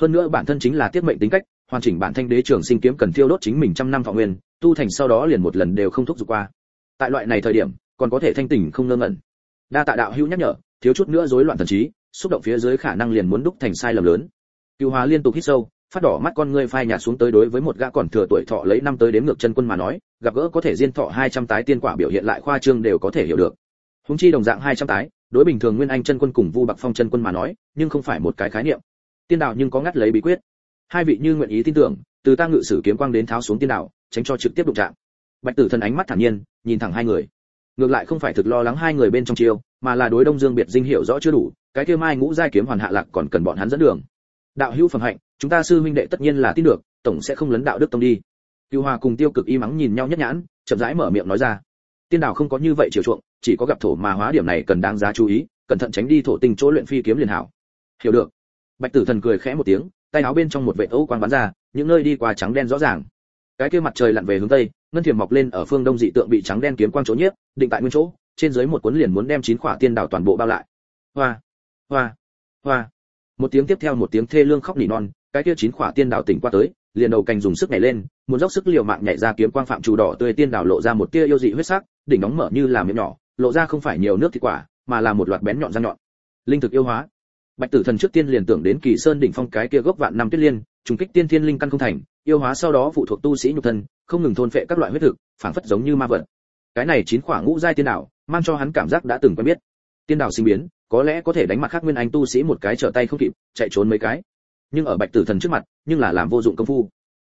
Hơn nữa bản thân chính là tiết mệnh tính cách, hoàn chỉnh bản thanh đế trường sinh kiếm cần thiêu đốt chính mình trăm năm thọ nguyên tu thành sau đó liền một lần đều không thúc giục qua. Tại loại này thời điểm, còn có thể thanh tỉnh không ngơ ngẩn. Đa tạ đạo hữu nhắc nhở, thiếu chút nữa rối loạn thần trí, xúc động phía dưới khả năng liền muốn đúc thành sai lầm lớn. Cựu hóa liên tục hít sâu, phát đỏ mắt con ngươi phai nhạt xuống tới đối với một gã còn thừa tuổi thọ lấy năm tới đến ngược chân quân mà nói, gặp gỡ có thể diên thọ 200 tái tiên quả biểu hiện lại khoa trương đều có thể hiểu được. Húng chi đồng dạng 200 tái, đối bình thường nguyên anh chân quân cùng vu bạc phong chân quân mà nói, nhưng không phải một cái khái niệm. Tiên đạo nhưng có ngắt lấy bí quyết. Hai vị như nguyện ý tin tưởng, từ ta ngự sử kiếm quang đến tháo xuống tiên đạo tránh cho trực tiếp đụng chạm. Bạch tử thần ánh mắt thản nhiên, nhìn thẳng hai người. Ngược lại không phải thực lo lắng hai người bên trong chiêu, mà là đối đông dương biệt dinh hiểu rõ chưa đủ, cái kia mai ngũ giai kiếm hoàn hạ lạc còn cần bọn hắn dẫn đường. Đạo hữu phẩm hạnh, chúng ta sư huynh đệ tất nhiên là tin được, tổng sẽ không lấn đạo đức tông đi. Cưu hòa cùng tiêu cực y mắng nhìn nhau nhất nhãn, chậm rãi mở miệng nói ra. Tiên đạo không có như vậy chiều chuộng, chỉ có gặp thổ mà hóa điểm này cần đáng giá chú ý, cẩn thận tránh đi thổ tinh chỗ luyện phi kiếm liền hảo. Hiểu được. Bạch tử thần cười khẽ một tiếng, tay áo bên trong một vệ ấu quang bắn ra, những nơi đi qua trắng đen rõ ràng cái kia mặt trời lặn về hướng tây, ngân thiềm mọc lên ở phương đông dị tượng bị trắng đen kiếm quang chỗ nhiếp, định tại nguyên chỗ, trên dưới một cuốn liền muốn đem chín khỏa tiên đảo toàn bộ bao lại. Hoa hoa hoa. Một tiếng tiếp theo một tiếng thê lương khóc nỉ non, cái kia chín khỏa tiên đảo tỉnh qua tới, liền đầu cành dùng sức nhảy lên, muốn dốc sức liều mạng nhảy ra kiếm quang phạm chủ đỏ tươi tiên đảo lộ ra một tia yêu dị huyết sắc, đỉnh nóng mở như là miệng nhỏ, lộ ra không phải nhiều nước thịt quả, mà là một loạt bén nhọn răng nhọn. Linh thực yêu hóa. Bạch tử thần trước tiên liền tưởng đến kỳ sơn đỉnh phong cái kia gốc vạn năm tuyết liên, trùng kích tiên thiên linh căn không thành yêu hóa sau đó phụ thuộc tu sĩ nhục thân, không ngừng thôn phệ các loại huyết thực, phảng phất giống như ma vật. Cái này chín khoảng ngũ giai tiên đạo, mang cho hắn cảm giác đã từng quen biết. Tiên đạo sinh biến, có lẽ có thể đánh mặt khác nguyên anh tu sĩ một cái trở tay không kịp, chạy trốn mấy cái. Nhưng ở bạch tử thần trước mặt, nhưng là làm vô dụng công phu.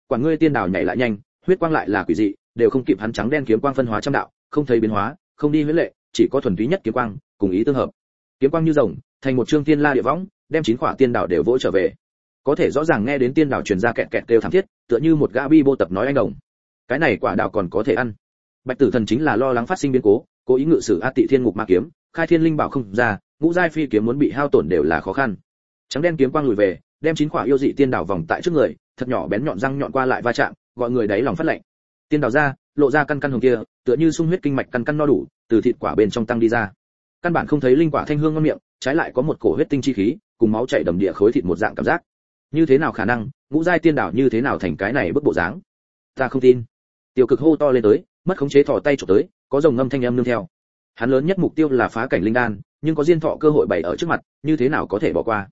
Quả ngươi tiên đạo nhảy lại nhanh, huyết quang lại là quỷ dị, đều không kịp hắn trắng đen kiếm quang phân hóa trăm đạo, không thấy biến hóa, không đi huyết lệ, chỉ có thuần túy nhất kiếm quang, cùng ý tương hợp. Kiếm quang như rồng, thành một trương tiên la địa võng, đem chín khỏa tiên đạo đều vỗ trở về có thể rõ ràng nghe đến tiên đảo truyền ra kẹt kẹt kêu thảm thiết, tựa như một gã bi bô tập nói anh đồng. Cái này quả đào còn có thể ăn. Bạch tử thần chính là lo lắng phát sinh biến cố cố ý ngự sử a tị thiên ngục ma kiếm, khai thiên linh bảo không ra, ngũ giai phi kiếm muốn bị hao tổn đều là khó khăn. Trắng đen kiếm quang lùi về, đem chín quả yêu dị tiên đảo vòng tại trước người, thật nhỏ bén nhọn răng nhọn qua lại va chạm, gọi người đáy lòng phát lạnh tiên đảo ra, lộ ra căn căn hồng kia, tựa như sung huyết kinh mạch căn căn no đủ, từ thịt quả bên trong tăng đi ra. Căn bản không thấy linh quả thanh hương ngon miệng, trái lại có một cổ huyết tinh chi khí, cùng máu chảy đầm địa khối thịt một dạng cảm giác như thế nào khả năng, ngũ giai tiên đảo như thế nào thành cái này bức bộ dáng? Ta không tin. Tiêu cực hô to lên tới, mất khống chế thò tay chụp tới, có dòng ngâm thanh âm nương theo. Hắn lớn nhất mục tiêu là phá cảnh linh đan, nhưng có diên thọ cơ hội bày ở trước mặt, như thế nào có thể bỏ qua?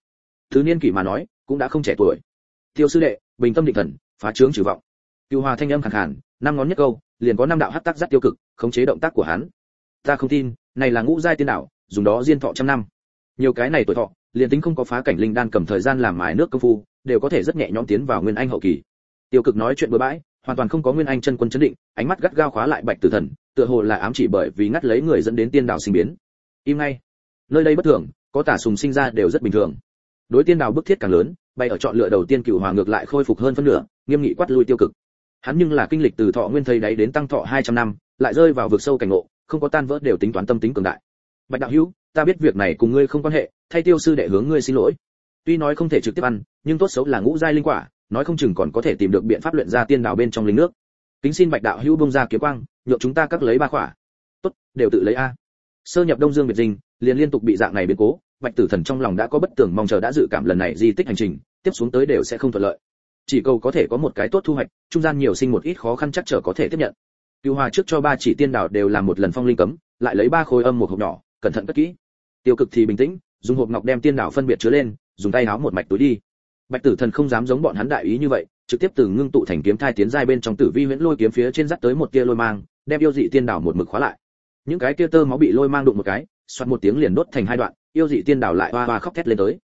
Thứ niên kỷ mà nói, cũng đã không trẻ tuổi. Tiêu sư đệ, bình tâm định thần, phá trướng trừ vọng. Cựu hòa thanh âm khàn khàn, năm ngón nhất câu, liền có năm đạo hắc tác rất tiêu cực, khống chế động tác của hắn. Ta không tin, này là ngũ giai tiên đảo, dùng đó diên thọ trăm năm nhiều cái này tuổi thọ, liền tính không có phá cảnh linh đan cầm thời gian làm mài nước công phu, đều có thể rất nhẹ nhõm tiến vào nguyên anh hậu kỳ. Tiêu cực nói chuyện bừa bãi, hoàn toàn không có nguyên anh chân quân chấn định, ánh mắt gắt gao khóa lại bạch tử thần, tựa hồ là ám chỉ bởi vì ngắt lấy người dẫn đến tiên đạo sinh biến. Im ngay. Nơi đây bất thường, có tả sùng sinh ra đều rất bình thường. Đối tiên đạo bức thiết càng lớn, bay ở chọn lựa đầu tiên cửu hòa ngược lại khôi phục hơn phân nửa, nghiêm nghị quát lui tiêu cực. Hắn nhưng là kinh lịch từ thọ nguyên thầy đấy đến tăng thọ 200 năm, lại rơi vào vực sâu cảnh ngộ, không có tan vỡ đều tính toán tâm tính cường đại. Bạch đạo hữu ta biết việc này cùng ngươi không quan hệ, thay tiêu sư đệ hướng ngươi xin lỗi. Tuy nói không thể trực tiếp ăn, nhưng tốt xấu là ngũ giai linh quả, nói không chừng còn có thể tìm được biện pháp luyện ra tiên đảo bên trong linh nước. Kính xin bạch đạo hữu bông ra kiếm quang, nhượng chúng ta các lấy ba quả. tốt, đều tự lấy a. Sơ nhập đông dương việt dinh, liền liên tục bị dạng này biến cố, bạch tử thần trong lòng đã có bất tưởng mong chờ đã dự cảm lần này di tích hành trình, tiếp xuống tới đều sẽ không thuận lợi. Chỉ cầu có thể có một cái tốt thu hoạch, trung gian nhiều sinh một ít khó khăn chắc trở có thể tiếp nhận. Cựu hòa trước cho ba chỉ tiên đảo đều làm một lần phong linh cấm, lại lấy ba khối âm một hộp nhỏ, cẩn thận cất kỹ tiêu cực thì bình tĩnh, dùng hộp ngọc đem tiên đảo phân biệt chứa lên, dùng tay háo một mạch túi đi. Bạch tử thần không dám giống bọn hắn đại ý như vậy, trực tiếp từ ngưng tụ thành kiếm thai tiến giai bên trong tử vi huyễn lôi kiếm phía trên dắt tới một tia lôi mang, đem yêu dị tiên đảo một mực khóa lại. Những cái kia tơ máu bị lôi mang đụng một cái xoát một tiếng liền đốt thành hai đoạn, yêu dị tiên đảo lại hoa hoa khóc thét lên tới.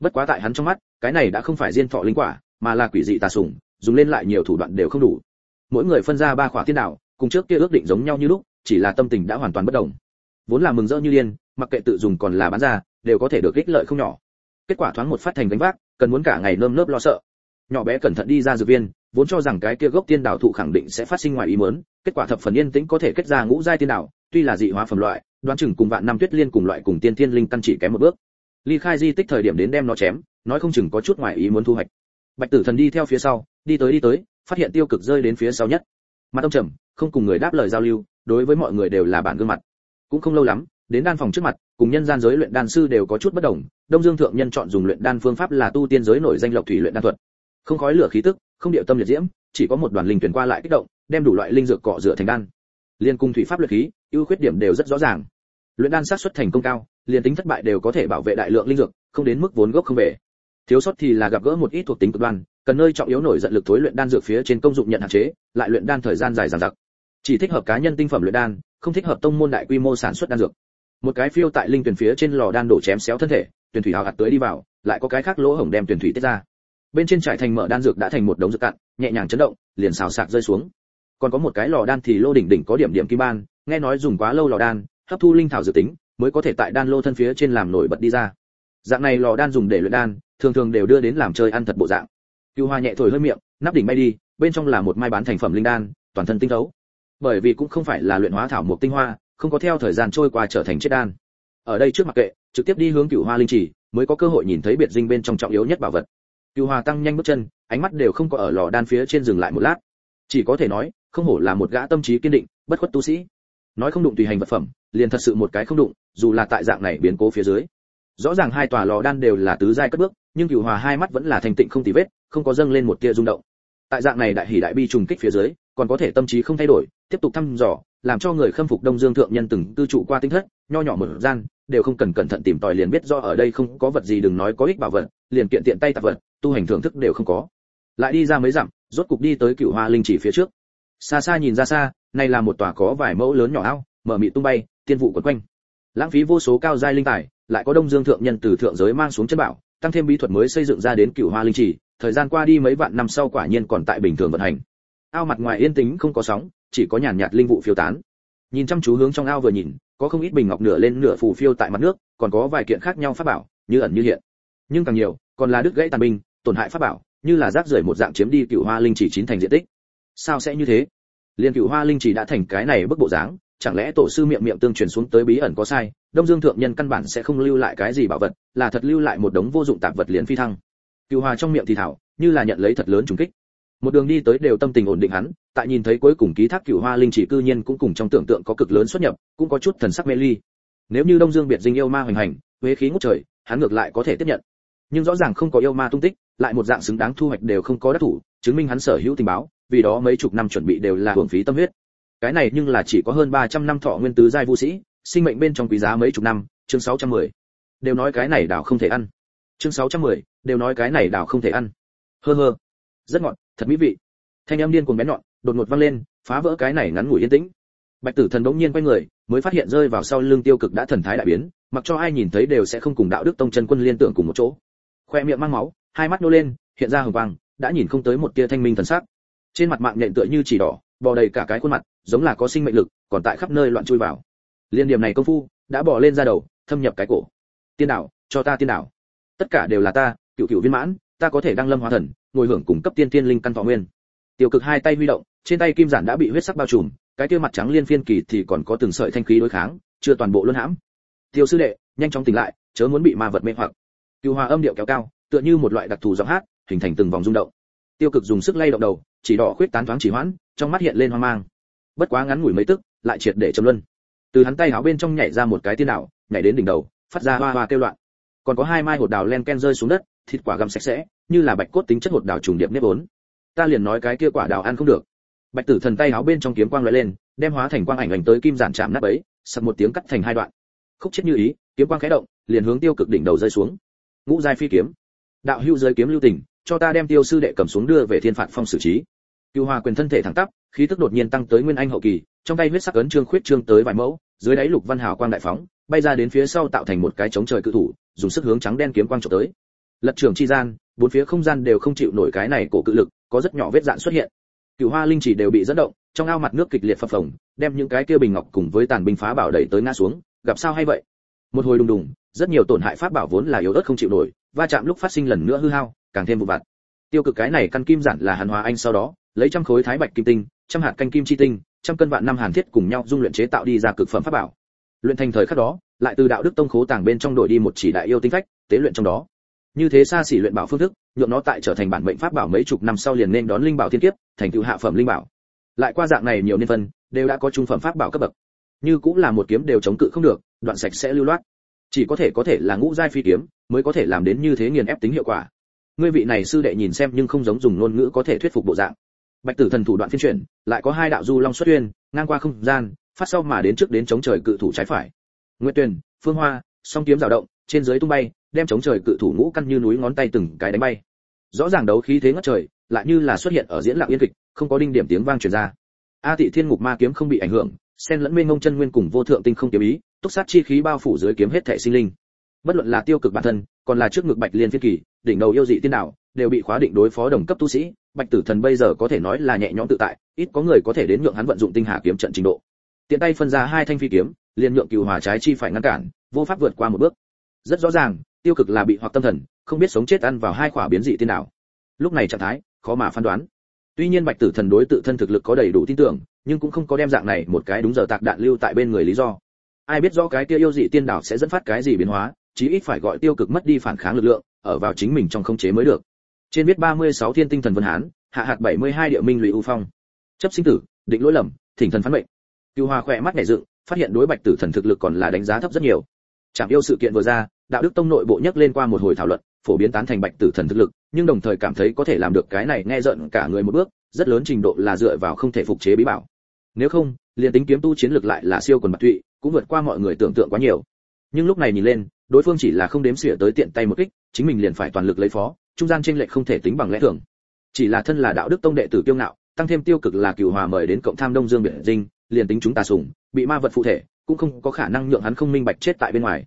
Bất quá tại hắn trong mắt, cái này đã không phải diên thọ linh quả, mà là quỷ dị tà sủng, dùng lên lại nhiều thủ đoạn đều không đủ. Mỗi người phân ra ba khỏa tiên đảo, cùng trước kia ước định giống nhau như lúc, chỉ là tâm tình đã hoàn toàn bất đồng. Vốn là mừng rỡ như điên mặc kệ tự dùng còn là bán ra, đều có thể được ích lợi không nhỏ. Kết quả thoáng một phát thành gánh vác, cần muốn cả ngày nơm nớp lo sợ. Nhỏ bé cẩn thận đi ra dược viên, vốn cho rằng cái kia gốc tiên đảo thụ khẳng định sẽ phát sinh ngoài ý muốn, kết quả thập phần yên tĩnh có thể kết ra ngũ giai tiên đảo, tuy là dị hóa phẩm loại, đoán chừng cùng vạn năm tuyết liên cùng loại cùng tiên thiên linh căn chỉ kém một bước. Ly khai di tích thời điểm đến đem nó chém, nói không chừng có chút ngoài ý muốn thu hoạch. Bạch tử thần đi theo phía sau, đi tới đi tới, phát hiện tiêu cực rơi đến phía sau nhất. Mặt ông trầm, không cùng người đáp lời giao lưu, đối với mọi người đều là bản gương mặt. Cũng không lâu lắm đến đan phòng trước mặt, cùng nhân gian giới luyện đan sư đều có chút bất đồng, đông dương thượng nhân chọn dùng luyện đan phương pháp là tu tiên giới nổi danh lộc thủy luyện đan thuật. Không khói lửa khí tức, không điệu tâm liệt diễm, chỉ có một đoàn linh truyền qua lại kích động, đem đủ loại linh dược cọ rửa thành đan. Liên cung thủy pháp luyện khí, ưu khuyết điểm đều rất rõ ràng. Luyện đan sát xuất thành công cao, liền tính thất bại đều có thể bảo vệ đại lượng linh dược, không đến mức vốn gốc không về. Thiếu sót thì là gặp gỡ một ít thuộc tính cực đoan, cần nơi trọng yếu nổi giận lực thối luyện đan dược phía trên công dụng nhận hạn chế, lại luyện đan thời gian dài dằng dặc. Chỉ thích hợp cá nhân tinh phẩm luyện đan, không thích hợp tông môn đại quy mô sản xuất đan dược một cái phiêu tại linh tuyển phía trên lò đan đổ chém xéo thân thể, tuyển thủy hào hạt tới đi vào, lại có cái khác lỗ hổng đem tuyển thủy tiết ra. Bên trên trải thành mở đan dược đã thành một đống dược cạn, nhẹ nhàng chấn động, liền xào sạc rơi xuống. Còn có một cái lò đan thì lô đỉnh đỉnh có điểm điểm kim ban, nghe nói dùng quá lâu lò đan, hấp thu linh thảo dự tính, mới có thể tại đan lô thân phía trên làm nổi bật đi ra. Dạng này lò đan dùng để luyện đan, thường thường đều đưa đến làm chơi ăn thật bộ dạng. Cưu hoa nhẹ thổi hơi miệng, nắp đỉnh bay đi, bên trong là một mai bán thành phẩm linh đan, toàn thân tinh thấu. Bởi vì cũng không phải là luyện hóa thảo mộc tinh hoa không có theo thời gian trôi qua trở thành chết đan. Ở đây trước mặt kệ, trực tiếp đi hướng cửu hoa linh chỉ mới có cơ hội nhìn thấy biệt dinh bên trong trọng yếu nhất bảo vật. Cửu hoa tăng nhanh bước chân, ánh mắt đều không có ở lò đan phía trên dừng lại một lát. Chỉ có thể nói, không hổ là một gã tâm trí kiên định, bất khuất tu sĩ. Nói không đụng tùy hành vật phẩm, liền thật sự một cái không đụng, dù là tại dạng này biến cố phía dưới. Rõ ràng hai tòa lò đan đều là tứ giai cất bước, nhưng cửu hòa hai mắt vẫn là thành tịnh không tì vết, không có dâng lên một tia rung động tại dạng này đại hỉ đại bi trùng kích phía dưới, còn có thể tâm trí không thay đổi, tiếp tục thăm dò, làm cho người khâm phục đông dương thượng nhân từng tư trụ qua tinh thất, nho nhỏ mở gian, đều không cần cẩn thận tìm tòi liền biết do ở đây không có vật gì đừng nói có ích bảo vật, liền kiện tiện tay tạp vật, tu hành thưởng thức đều không có. Lại đi ra mấy dặm, rốt cục đi tới cựu hoa linh chỉ phía trước. Xa xa nhìn ra xa này là một tòa có vài mẫu lớn nhỏ ao, mở mị tung bay, tiên vụ quấn quanh. Lãng phí vô số cao giai linh tài, lại có đông dương thượng nhân từ thượng giới mang xuống chân bảo, tăng thêm bí thuật mới xây dựng ra đến cựu hoa linh chỉ thời gian qua đi mấy vạn năm sau quả nhiên còn tại bình thường vận hành. Ao mặt ngoài yên tĩnh không có sóng, chỉ có nhàn nhạt linh vụ phiêu tán. Nhìn chăm chú hướng trong ao vừa nhìn, có không ít bình ngọc nửa lên nửa phù phiêu tại mặt nước, còn có vài kiện khác nhau pháp bảo, như ẩn như hiện. Nhưng càng nhiều, còn là đứt gãy tàn binh, tổn hại pháp bảo, như là rác rưởi một dạng chiếm đi cựu hoa linh chỉ chín thành diện tích. Sao sẽ như thế? Liên cựu hoa linh chỉ đã thành cái này bức bộ dáng, chẳng lẽ tổ sư miệng miệng tương truyền xuống tới bí ẩn có sai, đông dương thượng nhân căn bản sẽ không lưu lại cái gì bảo vật, là thật lưu lại một đống vô dụng tạp vật liền phi thăng cựu hoa trong miệng thì thảo, như là nhận lấy thật lớn trùng kích. Một đường đi tới đều tâm tình ổn định hắn, tại nhìn thấy cuối cùng ký thác cửu hoa linh chỉ cư nhiên cũng cùng trong tưởng tượng có cực lớn xuất nhập, cũng có chút thần sắc mê ly. Nếu như đông dương biệt dinh yêu ma hoành hành, huế khí ngút trời, hắn ngược lại có thể tiếp nhận. Nhưng rõ ràng không có yêu ma tung tích, lại một dạng xứng đáng thu hoạch đều không có đắc thủ, chứng minh hắn sở hữu tình báo, vì đó mấy chục năm chuẩn bị đều là hưởng phí tâm huyết. Cái này nhưng là chỉ có hơn 300 năm thọ nguyên tứ giai vũ sĩ, sinh mệnh bên trong quý giá mấy chục năm, chương 610. đều nói cái này đảo không thể ăn chương 610, đều nói cái này đảo không thể ăn. Hơ hơ. Rất ngọt thật mỹ vị. Thanh âm điên cuồng bén nhọn đột ngột vang lên phá vỡ cái này ngắn ngủi yên tĩnh. Bạch tử thần đống nhiên quay người mới phát hiện rơi vào sau lưng tiêu cực đã thần thái đại biến mặc cho ai nhìn thấy đều sẽ không cùng đạo đức tông chân quân liên tưởng cùng một chỗ. Khoe miệng mang máu hai mắt nô lên hiện ra hừng vàng đã nhìn không tới một tia thanh minh thần sắc. Trên mặt mạng nhện tựa như chỉ đỏ bò đầy cả cái khuôn mặt giống là có sinh mệnh lực còn tại khắp nơi loạn chui vào. Liên điểm này công phu đã bò lên ra đầu thâm nhập cái cổ. Tiên đảo cho ta tiên đảo tất cả đều là ta, cựu cựu viên mãn, ta có thể đăng lâm hóa thần, ngồi hưởng cùng cấp tiên tiên linh căn thọ nguyên. Tiêu cực hai tay huy động, trên tay kim giản đã bị huyết sắc bao trùm, cái kia mặt trắng liên phiên kỳ thì còn có từng sợi thanh khí đối kháng, chưa toàn bộ luân hãm. Tiêu sư đệ, nhanh chóng tỉnh lại, chớ muốn bị ma vật mê hoặc. Cựu hòa âm điệu kéo cao, tựa như một loại đặc thù giọng hát, hình thành từng vòng rung động. Tiêu cực dùng sức lay động đầu, chỉ đỏ khuyết tán thoáng chỉ hoãn, trong mắt hiện lên hoang mang. Bất quá ngắn ngủi mấy tức, lại triệt để châm luân. Từ hắn tay áo bên trong nhảy ra một cái tiên đảo nhảy đến đỉnh đầu, phát ra hoa hoa kêu loạn còn có hai mai hột đào len ken rơi xuống đất, thịt quả gặm sạch sẽ, như là bạch cốt tính chất hột đào trùng điệp nếp vốn. Ta liền nói cái kia quả đào ăn không được. Bạch tử thần tay áo bên trong kiếm quang lóe lên, đem hóa thành quang ảnh ảnh tới kim giản chạm nát ấy sập một tiếng cắt thành hai đoạn. Khúc chết như ý, kiếm quang khẽ động, liền hướng tiêu cực đỉnh đầu rơi xuống. Ngũ giai phi kiếm. Đạo hưu giới kiếm lưu tình, cho ta đem tiêu sư đệ cầm xuống đưa về thiên phạt phong xử trí. Cựu hòa quyền thân thể thẳng tắp, khí tức đột nhiên tăng tới nguyên anh hậu kỳ, trong tay huyết sắc ấn trương khuyết trương tới vài mẫu, dưới đáy lục văn hào quang đại phóng, bay ra đến phía sau tạo thành một cái chống trời cự thủ dùng sức hướng trắng đen kiếm quang chụp tới. Lật trường chi gian, bốn phía không gian đều không chịu nổi cái này cổ cự lực, có rất nhỏ vết dạn xuất hiện. Cựu hoa linh chỉ đều bị dẫn động, trong ao mặt nước kịch liệt phập phồng, đem những cái kia bình ngọc cùng với tàn binh phá bảo đẩy tới ngã xuống. Gặp sao hay vậy? Một hồi đùng đùng, rất nhiều tổn hại pháp bảo vốn là yếu ớt không chịu nổi, va chạm lúc phát sinh lần nữa hư hao, càng thêm vụ vặt. Tiêu cực cái này căn kim giản là hàn hóa anh sau đó, lấy trăm khối thái bạch kim tinh, trăm hạt canh kim chi tinh, trăm cân vạn năm hàn thiết cùng nhau dung luyện chế tạo đi ra cực phẩm pháp bảo. Luyện thành thời khắc đó lại từ đạo đức tông khố tàng bên trong đổi đi một chỉ đại yêu tinh phách, tế luyện trong đó. Như thế xa xỉ luyện bảo phương thức nhượng nó tại trở thành bản mệnh pháp bảo mấy chục năm sau liền nên đón linh bảo thiên kiếp, thành tựu hạ phẩm linh bảo. Lại qua dạng này nhiều niên phân, đều đã có trung phẩm pháp bảo cấp bậc. Như cũng là một kiếm đều chống cự không được, đoạn sạch sẽ lưu loát. Chỉ có thể có thể là ngũ giai phi kiếm, mới có thể làm đến như thế nghiền ép tính hiệu quả. Ngươi vị này sư đệ nhìn xem nhưng không giống dùng ngôn ngữ có thể thuyết phục bộ dạng. Bạch tử thần thủ đoạn phiên chuyển, lại có hai đạo du long xuất uyên, ngang qua không gian, phát sau mà đến trước đến chống trời cự thủ trái phải nguyệt tuyền, phương hoa, song kiếm rào động, trên dưới tung bay, đem chống trời cự thủ ngũ căn như núi ngón tay từng cái đánh bay. Rõ ràng đấu khí thế ngất trời, lại như là xuất hiện ở diễn lạc yên kịch, không có đinh điểm tiếng vang truyền ra. A tị thiên ngục ma kiếm không bị ảnh hưởng sen lẫn mênh ngông chân nguyên cùng vô thượng tinh không kiếm ý, túc sát chi khí bao phủ dưới kiếm hết thể sinh linh. Bất luận là tiêu cực bản thân, còn là trước ngực bạch liên phiên kỳ, đỉnh đầu yêu dị tiên đạo, đều bị khóa định đối phó đồng cấp tu sĩ, bạch tử thần bây giờ có thể nói là nhẹ nhõm tự tại, ít có người có thể đến nhượng hắn vận dụng tinh hà kiếm trận trình độ. Tiện tay phân ra hai thanh phi kiếm liền nhượng cựu hòa trái chi phải ngăn cản, vô pháp vượt qua một bước. Rất rõ ràng, tiêu cực là bị hoặc tâm thần, không biết sống chết ăn vào hai quả biến dị tiên nào lúc này trạng thái, khó mà phán đoán. Tuy nhiên bạch tử thần đối tự thân thực lực có đầy đủ tin tưởng, nhưng cũng không có đem dạng này một cái đúng giờ tạc đạn lưu tại bên người lý do. Ai biết rõ cái kia yêu dị tiên đảo sẽ dẫn phát cái gì biến hóa, chí ít phải gọi tiêu cực mất đi phản kháng lực lượng, ở vào chính mình trong khống chế mới được. Trên biết 36 thiên tinh thần vân hán, hạ hạt 72 địa minh lụy u phong. Chấp sinh tử, định lỗi lầm, thỉnh thần phán mệnh. Cưu hòa khỏe mắt nhảy dựng phát hiện đối bạch tử thần thực lực còn là đánh giá thấp rất nhiều Trạm yêu sự kiện vừa ra, đạo đức tông nội bộ nhắc lên qua một hồi thảo luận, phổ biến tán thành bạch tử thần thực lực, nhưng đồng thời cảm thấy có thể làm được cái này nghe giận cả người một bước, rất lớn trình độ là dựa vào không thể phục chế bí bảo. Nếu không, liền tính kiếm tu chiến lực lại là siêu quần bạch thụy cũng vượt qua mọi người tưởng tượng quá nhiều. Nhưng lúc này nhìn lên, đối phương chỉ là không đếm xỉa tới tiện tay một kích, chính mình liền phải toàn lực lấy phó, trung gian tranh lệch không thể tính bằng lẽ thường. Chỉ là thân là đạo đức tông đệ tử kiêu ngạo, tăng thêm tiêu cực là cửu hòa mời đến cộng tham đông dương biển dinh, liền tính chúng ta sủng, bị ma vật phụ thể, cũng không có khả năng nhượng hắn không minh bạch chết tại bên ngoài.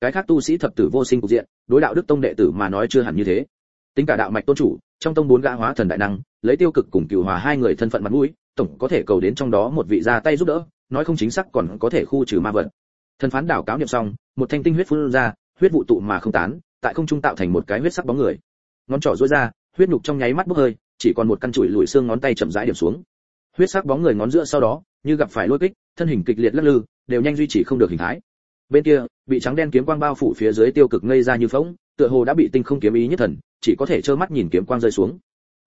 Cái khác tu sĩ thập tử vô sinh cục diện đối đạo đức tông đệ tử mà nói chưa hẳn như thế. Tính cả đạo mạch tôn chủ trong tông bốn gã hóa thần đại năng lấy tiêu cực cùng cửu hòa hai người thân phận mặt mũi tổng có thể cầu đến trong đó một vị ra tay giúp đỡ nói không chính xác còn có thể khu trừ ma vật. Thân phán đảo cáo niệm xong một thanh tinh huyết phun ra huyết vụ tụ mà không tán tại không trung tạo thành một cái huyết sắc bóng người. Ngón trỏ duỗi ra huyết nhục trong nháy mắt bốc hơi chỉ còn một căn chuỗi lùi xương ngón tay chậm rãi điểm xuống huyết sắc bóng người ngón giữa sau đó, như gặp phải lôi kích, thân hình kịch liệt lắc lư, đều nhanh duy trì không được hình thái. Bên kia, bị trắng đen kiếm quang bao phủ phía dưới tiêu cực ngây ra như phỗng, tựa hồ đã bị tinh không kiếm ý nhất thần, chỉ có thể trơ mắt nhìn kiếm quang rơi xuống.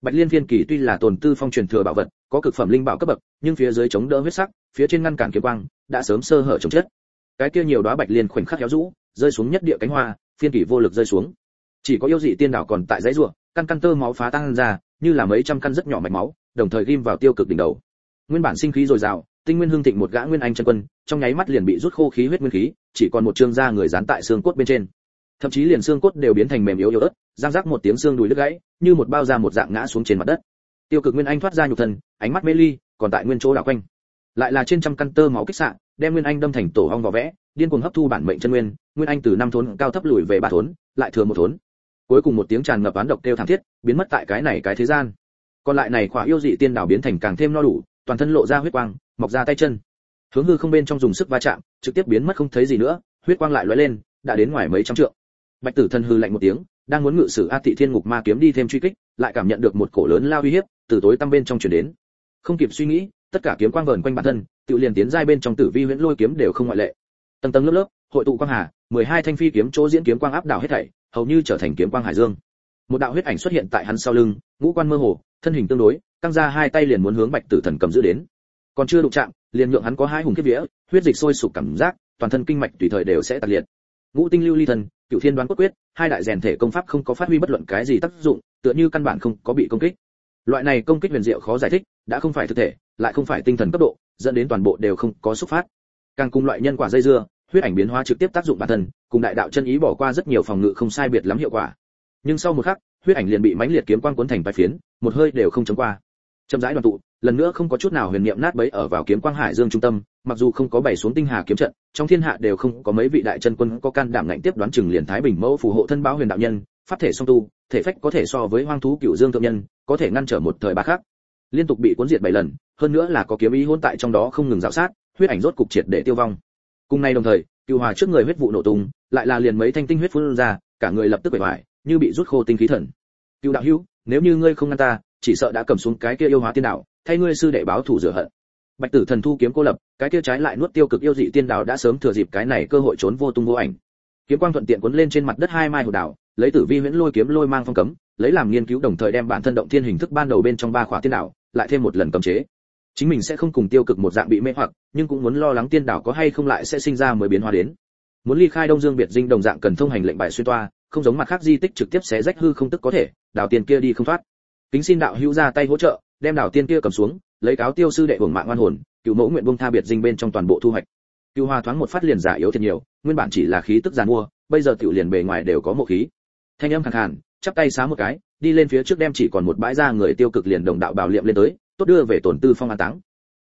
Bạch liên viên kỳ tuy là tồn tư phong truyền thừa bảo vật, có cực phẩm linh bảo cấp bậc, nhưng phía dưới chống đỡ huyết sắc, phía trên ngăn cản kiếm quang, đã sớm sơ hở chống chết. Cái kia nhiều đóa bạch liên khoảnh khắc héo rũ, rơi xuống nhất địa cánh hoa, phiên kỳ vô lực rơi xuống. Chỉ có yêu dị tiên đảo còn tại dãy rùa căn căn tơ máu phá tăng ra như là mấy trăm căn rất nhỏ mạch máu, đồng thời ghim vào tiêu cực đỉnh đầu. Nguyên bản sinh khí dồi dào, tinh nguyên hương thịnh một gã nguyên anh chân quân, trong nháy mắt liền bị rút khô khí huyết nguyên khí, chỉ còn một trương da người dán tại xương cốt bên trên. Thậm chí liền xương cốt đều biến thành mềm yếu yếu ớt giang rắc một tiếng xương đùi đứt gãy, như một bao da một dạng ngã xuống trên mặt đất. Tiêu cực nguyên anh thoát ra nhục thân, ánh mắt mê ly, còn tại nguyên chỗ đảo quanh. Lại là trên trăm căn tơ máu kích xạ, đem nguyên anh đâm thành tổ ong vỏ vẽ, điên cuồng hấp thu bản mệnh chân nguyên nguyên anh từ năm thốn cao thấp lùi về ba thốn, lại thừa một thốn cuối cùng một tiếng tràn ngập án độc kêu thảm thiết, biến mất tại cái này cái thế gian. Còn lại này khỏa yêu dị tiên đảo biến thành càng thêm no đủ, toàn thân lộ ra huyết quang, mọc ra tay chân. Hướng hư không bên trong dùng sức va chạm, trực tiếp biến mất không thấy gì nữa, huyết quang lại lóe lên, đã đến ngoài mấy trăm trượng. Bạch tử thần hư lạnh một tiếng, đang muốn ngự sử a tị thiên ngục ma kiếm đi thêm truy kích, lại cảm nhận được một cổ lớn lao uy hiếp từ tối tăm bên trong truyền đến. Không kịp suy nghĩ, tất cả kiếm quang vờn quanh bản thân, tự liền tiến giai bên trong tử vi huyễn lôi kiếm đều không ngoại lệ. Tầng tầng lớp lớp hội tụ quang hà, mười hai thanh phi kiếm chỗ diễn kiếm quang áp đảo hết thảy, hầu như trở thành kiếm quang hải dương. Một đạo huyết ảnh xuất hiện tại hắn sau lưng, ngũ quan mơ hồ, thân hình tương đối, căng ra hai tay liền muốn hướng bạch tử thần cầm giữ đến. Còn chưa đụng chạm, liền nhượng hắn có hai hùng kiếp vía, huyết dịch sôi sục cảm giác, toàn thân kinh mạch tùy thời đều sẽ tạc liệt. Ngũ tinh lưu ly thần, cửu thiên đoán cốt quyết, hai đại rèn thể công pháp không có phát huy bất luận cái gì tác dụng, tựa như căn bản không có bị công kích. Loại này công kích huyền diệu khó giải thích, đã không phải thực thể, lại không phải tinh thần cấp độ, dẫn đến toàn bộ đều không có xúc phát. Càng cùng loại nhân quả dây dưa huyết ảnh biến hóa trực tiếp tác dụng bản thân, cùng đại đạo chân ý bỏ qua rất nhiều phòng ngự không sai biệt lắm hiệu quả. Nhưng sau một khắc, huyết ảnh liền bị mãnh liệt kiếm quang cuốn thành vài phiến, một hơi đều không chống qua. Chậm rãi đoàn tụ, lần nữa không có chút nào huyền niệm nát bấy ở vào kiếm quang hải dương trung tâm, mặc dù không có bảy xuống tinh hà kiếm trận, trong thiên hạ đều không có mấy vị đại chân quân có can đảm ngạnh tiếp đoán chừng liền thái bình mẫu phù hộ thân báo huyền đạo nhân, pháp thể song tu, thể phách có thể so với hoang thú cửu dương thượng nhân, có thể ngăn trở một thời ba khác liên tục bị cuốn diệt bảy lần, hơn nữa là có kiếm ý hôn tại trong đó không ngừng dạo sát, huyết ảnh rốt cục triệt để tiêu vong cùng nay đồng thời, cựu hòa trước người huyết vụ nổ tung, lại là liền mấy thanh tinh huyết phun ra, cả người lập tức bể bại, như bị rút khô tinh khí thần. Cựu đạo hữu, nếu như ngươi không ngăn ta, chỉ sợ đã cầm xuống cái kia yêu hóa tiên đạo, thay ngươi sư đệ báo thủ rửa hận. Bạch tử thần thu kiếm cô lập, cái kia trái lại nuốt tiêu cực yêu dị tiên đạo đã sớm thừa dịp cái này cơ hội trốn vô tung vô ảnh. Kiếm quang thuận tiện cuốn lên trên mặt đất hai mai hồ đảo lấy tử vi huyễn lôi kiếm lôi mang phong cấm, lấy làm nghiên cứu đồng thời đem bản thân động thiên hình thức ban đầu bên trong ba khóa tiên đạo, lại thêm một lần cấm chế chính mình sẽ không cùng tiêu cực một dạng bị mê hoặc, nhưng cũng muốn lo lắng tiên đảo có hay không lại sẽ sinh ra mới biến hóa đến. Muốn ly khai đông dương biệt dinh đồng dạng cần thông hành lệnh bài xuyên toa, không giống mặt khác di tích trực tiếp xé rách hư không tức có thể, đảo tiền kia đi không thoát. Kính xin đạo hữu ra tay hỗ trợ, đem đảo tiên kia cầm xuống, lấy cáo tiêu sư đệ hưởng mạng oan hồn, cựu mẫu nguyện buông tha biệt dinh bên trong toàn bộ thu hoạch. Cựu hoa thoáng một phát liền giả yếu thiệt nhiều, nguyên bản chỉ là khí tức giàn mua, bây giờ tiểu liền bề ngoài đều có một khí. Thanh âm khàn khàn, chắp tay xá một cái, đi lên phía trước đem chỉ còn một bãi ra người tiêu cực liền đồng đạo bảo liệm lên tới tốt đưa về tổn tư phong an táng.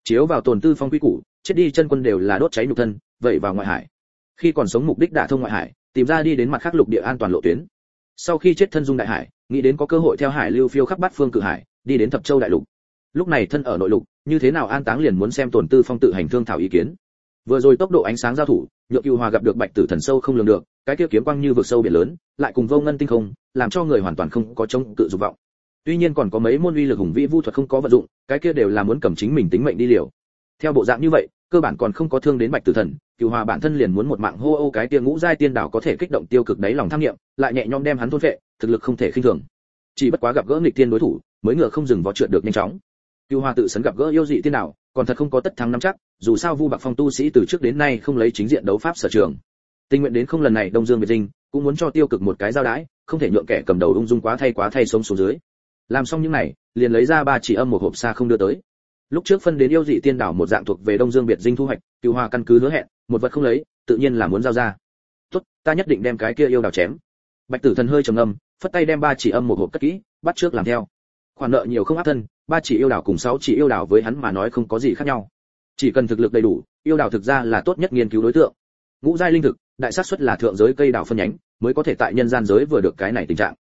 Chiếu vào tổn tư phong quy củ, chết đi chân quân đều là đốt cháy nhục thân, vậy vào ngoại hải. Khi còn sống mục đích đả thông ngoại hải, tìm ra đi đến mặt khác lục địa an toàn lộ tuyến. Sau khi chết thân dung đại hải, nghĩ đến có cơ hội theo hải lưu phiêu khắp bát phương cử hải, đi đến thập châu đại lục. Lúc này thân ở nội lục, như thế nào an táng liền muốn xem tổn tư phong tự hành thương thảo ý kiến. Vừa rồi tốc độ ánh sáng giao thủ, nhượng cựu hòa gặp được bạch tử thần sâu không lường được, cái kia kiếm quang như vực sâu biển lớn, lại cùng vô ngân tinh không, làm cho người hoàn toàn không có chống cự dục vọng tuy nhiên còn có mấy môn uy lực hùng vĩ vu thuật không có vận dụng, cái kia đều là muốn cầm chính mình tính mệnh đi liều. Theo bộ dạng như vậy, cơ bản còn không có thương đến bạch tử thần cựu hòa bản thân liền muốn một mạng hô ô cái kia ngũ giai tiên đảo có thể kích động tiêu cực đáy lòng tham nghiệm lại nhẹ nhõm đem hắn thôn vệ thực lực không thể khinh thường. Chỉ bất quá gặp gỡ nghịch tiên đối thủ, mới ngựa không dừng vó trượt được nhanh chóng. Cựu hòa tự sấn gặp gỡ yêu dị tiên đảo còn thật không có tất thắng nắm chắc, dù sao vu bạc phong tu sĩ từ trước đến nay không lấy chính diện đấu pháp sở trường. Tình nguyện đến không lần này đông dương việt dinh, cũng muốn cho tiêu cực một cái giao đái, không thể nhượng kẻ cầm đầu ung dung quá thay quá thay sống xuống dưới làm xong những này, liền lấy ra ba chỉ âm một hộp xa không đưa tới. Lúc trước phân đến yêu dị tiên đảo một dạng thuộc về đông dương biệt dinh thu hoạch cựu hòa căn cứ hứa hẹn, một vật không lấy, tự nhiên là muốn giao ra. Tốt, ta nhất định đem cái kia yêu đảo chém. Bạch tử thần hơi trầm ngâm, phất tay đem ba chỉ âm một hộp cất kỹ, bắt trước làm theo. Khoản nợ nhiều không áp thân, ba chỉ yêu đảo cùng sáu chỉ yêu đảo với hắn mà nói không có gì khác nhau. Chỉ cần thực lực đầy đủ, yêu đảo thực ra là tốt nhất nghiên cứu đối tượng. Ngũ giai linh thực, đại xác suất là thượng giới cây đảo phân nhánh, mới có thể tại nhân gian giới vừa được cái này tình trạng.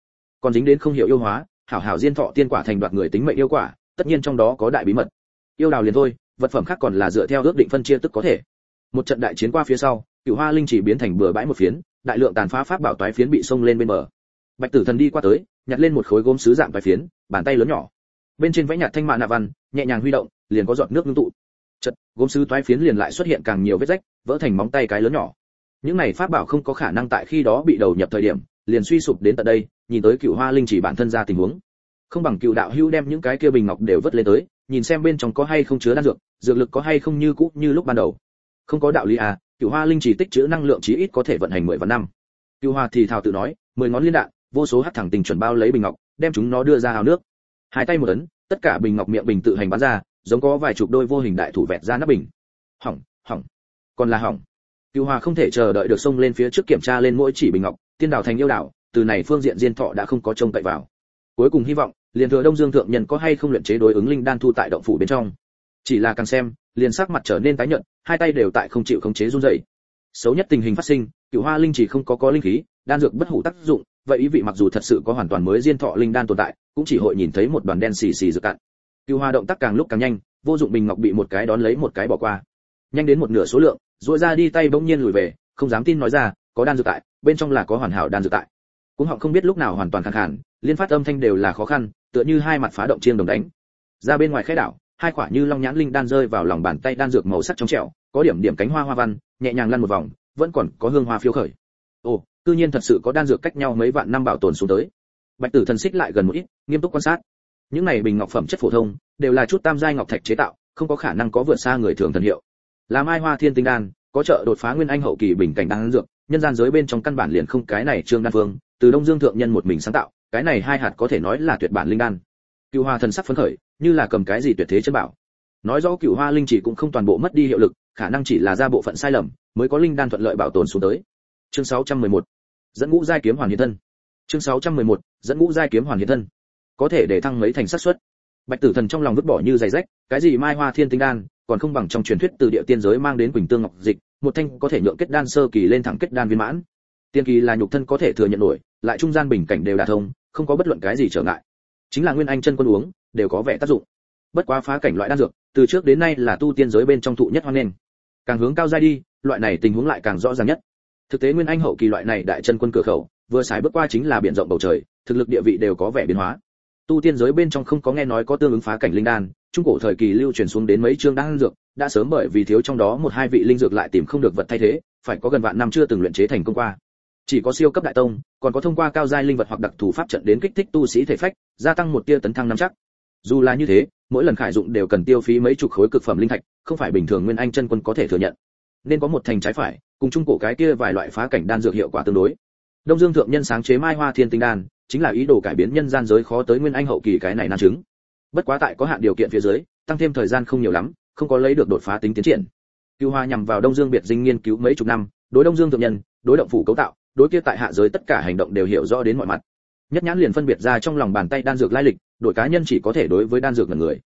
Còn dính đến không hiểu yêu hóa hảo hảo diên thọ tiên quả thành đoạt người tính mệnh yêu quả, tất nhiên trong đó có đại bí mật. Yêu đào liền thôi, vật phẩm khác còn là dựa theo ước định phân chia tức có thể. Một trận đại chiến qua phía sau, cửu hoa linh chỉ biến thành bừa bãi một phiến, đại lượng tàn phá pháp bảo toái phiến bị xông lên bên bờ. Bạch tử thần đi qua tới, nhặt lên một khối gốm sứ dạng toái phiến, bàn tay lớn nhỏ. Bên trên vẽ nhạt thanh mạ nạ văn, nhẹ nhàng huy động, liền có giọt nước ngưng tụ. Chật, gốm sứ toái phiến liền lại xuất hiện càng nhiều vết rách, vỡ thành móng tay cái lớn nhỏ. Những này pháp bảo không có khả năng tại khi đó bị đầu nhập thời điểm liền suy sụp đến tận đây, nhìn tới cựu hoa linh chỉ bản thân ra tình huống. Không bằng cựu đạo hưu đem những cái kia bình ngọc đều vớt lên tới, nhìn xem bên trong có hay không chứa đan dược dược lực có hay không như cũ như lúc ban đầu. Không có đạo lý à cựu hoa linh chỉ tích chứa năng lượng chí ít có thể vận hành mười vạn năm. Cựu hoa thì thào tự nói, mười ngón liên đạn, vô số hắc thẳng tình chuẩn bao lấy bình ngọc, đem chúng nó đưa ra hào nước. Hai tay một ấn, tất cả bình ngọc miệng bình tự hành bắn ra, giống có vài chục đôi vô hình đại thủ vẹt ra nắp bình. Hỏng hỏng, còn là hỏng. Cựu hoa không thể chờ đợi được xông lên phía trước kiểm tra lên mỗi chỉ bình ngọc tiên đảo thành yêu đảo, từ này phương diện diên thọ đã không có trông cậy vào. Cuối cùng hy vọng, liền thừa đông dương thượng nhân có hay không luyện chế đối ứng linh đan thu tại động phủ bên trong. Chỉ là càng xem, liền sắc mặt trở nên tái nhợt, hai tay đều tại không chịu khống chế run rẩy. Xấu nhất tình hình phát sinh, cựu hoa linh chỉ không có có linh khí, đan dược bất hủ tác dụng, vậy ý vị mặc dù thật sự có hoàn toàn mới diên thọ linh đan tồn tại, cũng chỉ hội nhìn thấy một đoàn đen xì xì dược cạn. Cựu hoa động tác càng lúc càng nhanh, vô dụng bình ngọc bị một cái đón lấy một cái bỏ qua. Nhanh đến một nửa số lượng, duỗi ra đi tay bỗng nhiên lùi về, không dám tin nói ra có đan dược tại bên trong là có hoàn hảo đan dược tại. Cũng họ không biết lúc nào hoàn toàn khàn hẳn, liên phát âm thanh đều là khó khăn tựa như hai mặt phá động chiêng đồng đánh. Ra bên ngoài khẽ đảo hai quả như long nhãn linh đan rơi vào lòng bàn tay đan dược màu sắc trong trẻo có điểm điểm cánh hoa hoa văn nhẹ nhàng lăn một vòng vẫn còn có hương hoa phiêu khởi. Ồ tự nhiên thật sự có đan dược cách nhau mấy vạn năm bảo tồn xuống tới. Bạch tử thần xích lại gần một ít nghiêm túc quan sát. Những này bình ngọc phẩm chất phổ thông đều là chút tam giai ngọc thạch chế tạo không có khả năng có vượt xa người thường thần hiệu. Là mai hoa thiên tinh đan có trợ đột phá nguyên anh hậu kỳ bình cảnh đan dược nhân gian giới bên trong căn bản liền không cái này trương đan phương từ đông dương thượng nhân một mình sáng tạo, cái này hai hạt có thể nói là tuyệt bản linh đan. Cựu hoa thần sắc phấn khởi, như là cầm cái gì tuyệt thế chân bảo. Nói rõ cựu hoa linh chỉ cũng không toàn bộ mất đi hiệu lực, khả năng chỉ là ra bộ phận sai lầm, mới có linh đan thuận lợi bảo tồn xuống tới. Chương 611 dẫn ngũ giai kiếm hoàn hiện thân. Chương 611 dẫn ngũ giai kiếm hoàn hiện thân. Có thể để thăng mấy thành xác suất. Bạch tử thần trong lòng vứt bỏ như giày rách, cái gì mai hoa thiên tinh đan, còn không bằng trong truyền thuyết từ địa tiên giới mang đến quỳnh tương ngọc dịch một thanh có thể nhượng kết đan sơ kỳ lên thẳng kết đan viên mãn. Tiên kỳ là nhục thân có thể thừa nhận nổi, lại trung gian bình cảnh đều đả thông, không có bất luận cái gì trở ngại. Chính là nguyên anh chân quân uống, đều có vẻ tác dụng. Bất quá phá cảnh loại đan dược, từ trước đến nay là tu tiên giới bên trong thụ nhất hoan nghênh. Càng hướng cao giai đi, loại này tình huống lại càng rõ ràng nhất. Thực tế nguyên anh hậu kỳ loại này đại chân quân cửa khẩu, vừa xài bước qua chính là biển rộng bầu trời, thực lực địa vị đều có vẻ biến hóa. Tu tiên giới bên trong không có nghe nói có tương ứng phá cảnh linh đan, trung cổ thời kỳ lưu truyền xuống đến mấy chương đan dược đã sớm bởi vì thiếu trong đó một hai vị linh dược lại tìm không được vật thay thế, phải có gần vạn năm chưa từng luyện chế thành công qua. Chỉ có siêu cấp đại tông, còn có thông qua cao giai linh vật hoặc đặc thù pháp trận đến kích thích tu sĩ thể phách, gia tăng một tia tấn thăng năm chắc. Dù là như thế, mỗi lần khải dụng đều cần tiêu phí mấy chục khối cực phẩm linh thạch, không phải bình thường nguyên anh chân quân có thể thừa nhận. Nên có một thành trái phải, cùng trung cổ cái kia vài loại phá cảnh đan dược hiệu quả tương đối. Đông dương thượng nhân sáng chế mai hoa thiên tinh đan, chính là ý đồ cải biến nhân gian giới khó tới nguyên anh hậu kỳ cái này nan chứng. Bất quá tại có hạn điều kiện phía dưới, tăng thêm thời gian không nhiều lắm không có lấy được đột phá tính tiến triển. Cưu hoa nhằm vào đông dương biệt dinh nghiên cứu mấy chục năm, đối đông dương thượng nhân, đối động phủ cấu tạo, đối kia tại hạ giới tất cả hành động đều hiểu rõ đến mọi mặt. Nhất nhãn liền phân biệt ra trong lòng bàn tay đan dược lai lịch đội cá nhân chỉ có thể đối với đan dược là người.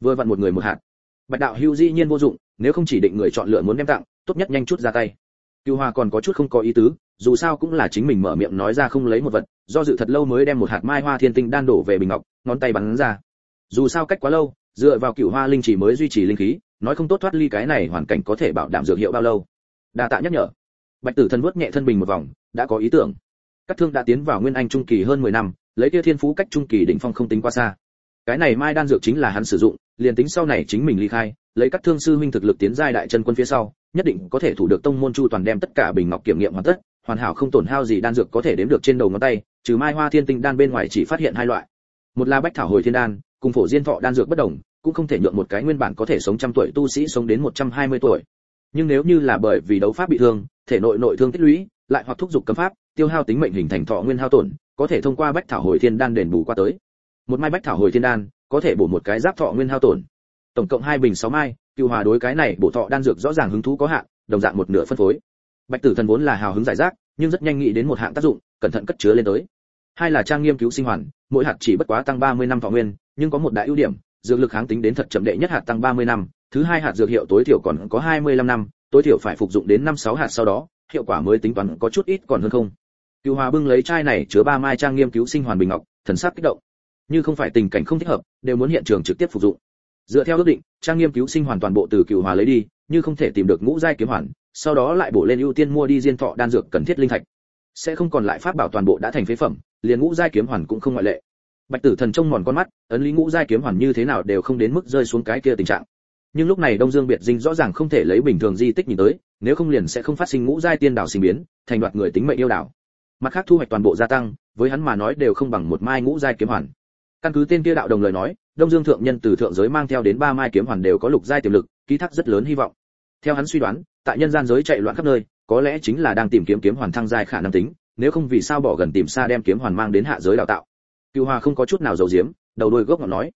Vừa vặn một người một hạt. Bạch đạo hưu dĩ nhiên vô dụng, nếu không chỉ định người chọn lựa muốn đem tặng, tốt nhất nhanh chút ra tay. Cưu hoa còn có chút không có ý tứ, dù sao cũng là chính mình mở miệng nói ra không lấy một vật, do dự thật lâu mới đem một hạt mai hoa thiên tinh đan đổ về bình ngọc, ngón tay bắn ra. Dù sao cách quá lâu dựa vào cựu hoa linh chỉ mới duy trì linh khí, nói không tốt thoát ly cái này hoàn cảnh có thể bảo đảm dược hiệu bao lâu. Đa tạ nhắc nhở. Bạch tử thân vuốt nhẹ thân bình một vòng, đã có ý tưởng. Các thương đã tiến vào nguyên anh trung kỳ hơn 10 năm, lấy kia thiên phú cách trung kỳ đỉnh phong không tính quá xa. Cái này mai đan dược chính là hắn sử dụng, liền tính sau này chính mình ly khai, lấy các thương sư huynh thực lực tiến giai đại chân quân phía sau, nhất định có thể thủ được tông môn chu toàn đem tất cả bình ngọc kiểm nghiệm hoàn tất, hoàn hảo không tổn hao gì đan dược có thể đếm được trên đầu ngón tay, trừ mai hoa thiên tinh đan bên ngoài chỉ phát hiện hai loại. Một là bách thảo hồi thiên đan cùng phổ diên thọ đan dược bất đồng, cũng không thể nhượng một cái nguyên bản có thể sống trăm tuổi tu sĩ sống đến 120 tuổi. Nhưng nếu như là bởi vì đấu pháp bị thương, thể nội nội thương tích lũy, lại hoặc thúc giục cấm pháp, tiêu hao tính mệnh hình thành thọ nguyên hao tổn, có thể thông qua bách thảo hồi thiên đan đền bù qua tới. Một mai bách thảo hồi thiên đan, có thể bổ một cái giáp thọ nguyên hao tổn. Tổng cộng hai bình sáu mai, cựu hòa đối cái này bổ thọ đan dược rõ ràng hứng thú có hạn, đồng dạng một nửa phân phối. Bạch tử thần vốn là hào hứng giải rác, nhưng rất nhanh nghĩ đến một hạng tác dụng, cẩn thận cất chứa lên tới. Hai là trang nghiêm cứu sinh hoàn, mỗi hạt chỉ bất quá tăng 30 năm thọ nguyên nhưng có một đại ưu điểm, dược lực kháng tính đến thật chậm đệ nhất hạt tăng 30 năm, thứ hai hạt dược hiệu tối thiểu còn có 25 năm, tối thiểu phải phục dụng đến năm sáu hạt sau đó, hiệu quả mới tính toán có chút ít còn hơn không. Cửu hòa bưng lấy chai này chứa ba mai trang nghiêm cứu sinh hoàn bình ngọc, thần sắc kích động. Như không phải tình cảnh không thích hợp, đều muốn hiện trường trực tiếp phục dụng. Dựa theo ước định, trang nghiêm cứu sinh hoàn toàn bộ từ Cửu hòa lấy đi, như không thể tìm được ngũ giai kiếm hoàn, sau đó lại bổ lên ưu tiên mua đi diên thọ đan dược cần thiết linh thạch. Sẽ không còn lại pháp bảo toàn bộ đã thành phế phẩm, liền ngũ giai kiếm hoàn cũng không ngoại lệ bạch tử thần trông mòn con mắt, ấn lý ngũ giai kiếm hoàn như thế nào đều không đến mức rơi xuống cái kia tình trạng. Nhưng lúc này đông dương biệt dinh rõ ràng không thể lấy bình thường di tích nhìn tới, nếu không liền sẽ không phát sinh ngũ giai tiên đảo sinh biến, thành đoạt người tính mệnh yêu đảo. Mặt khác thu hoạch toàn bộ gia tăng, với hắn mà nói đều không bằng một mai ngũ giai kiếm hoàn. Căn cứ tên kia đạo đồng lời nói, đông dương thượng nhân từ thượng giới mang theo đến ba mai kiếm hoàn đều có lục giai tiềm lực, ký thác rất lớn hy vọng. Theo hắn suy đoán, tại nhân gian giới chạy loạn khắp nơi, có lẽ chính là đang tìm kiếm kiếm hoàn thăng giai khả năng tính, nếu không vì sao bỏ gần tìm xa đem kiếm hoàn mang đến hạ giới đào tạo cựu hòa không có chút nào giấu giếm, đầu đuôi gốc ngọn nói.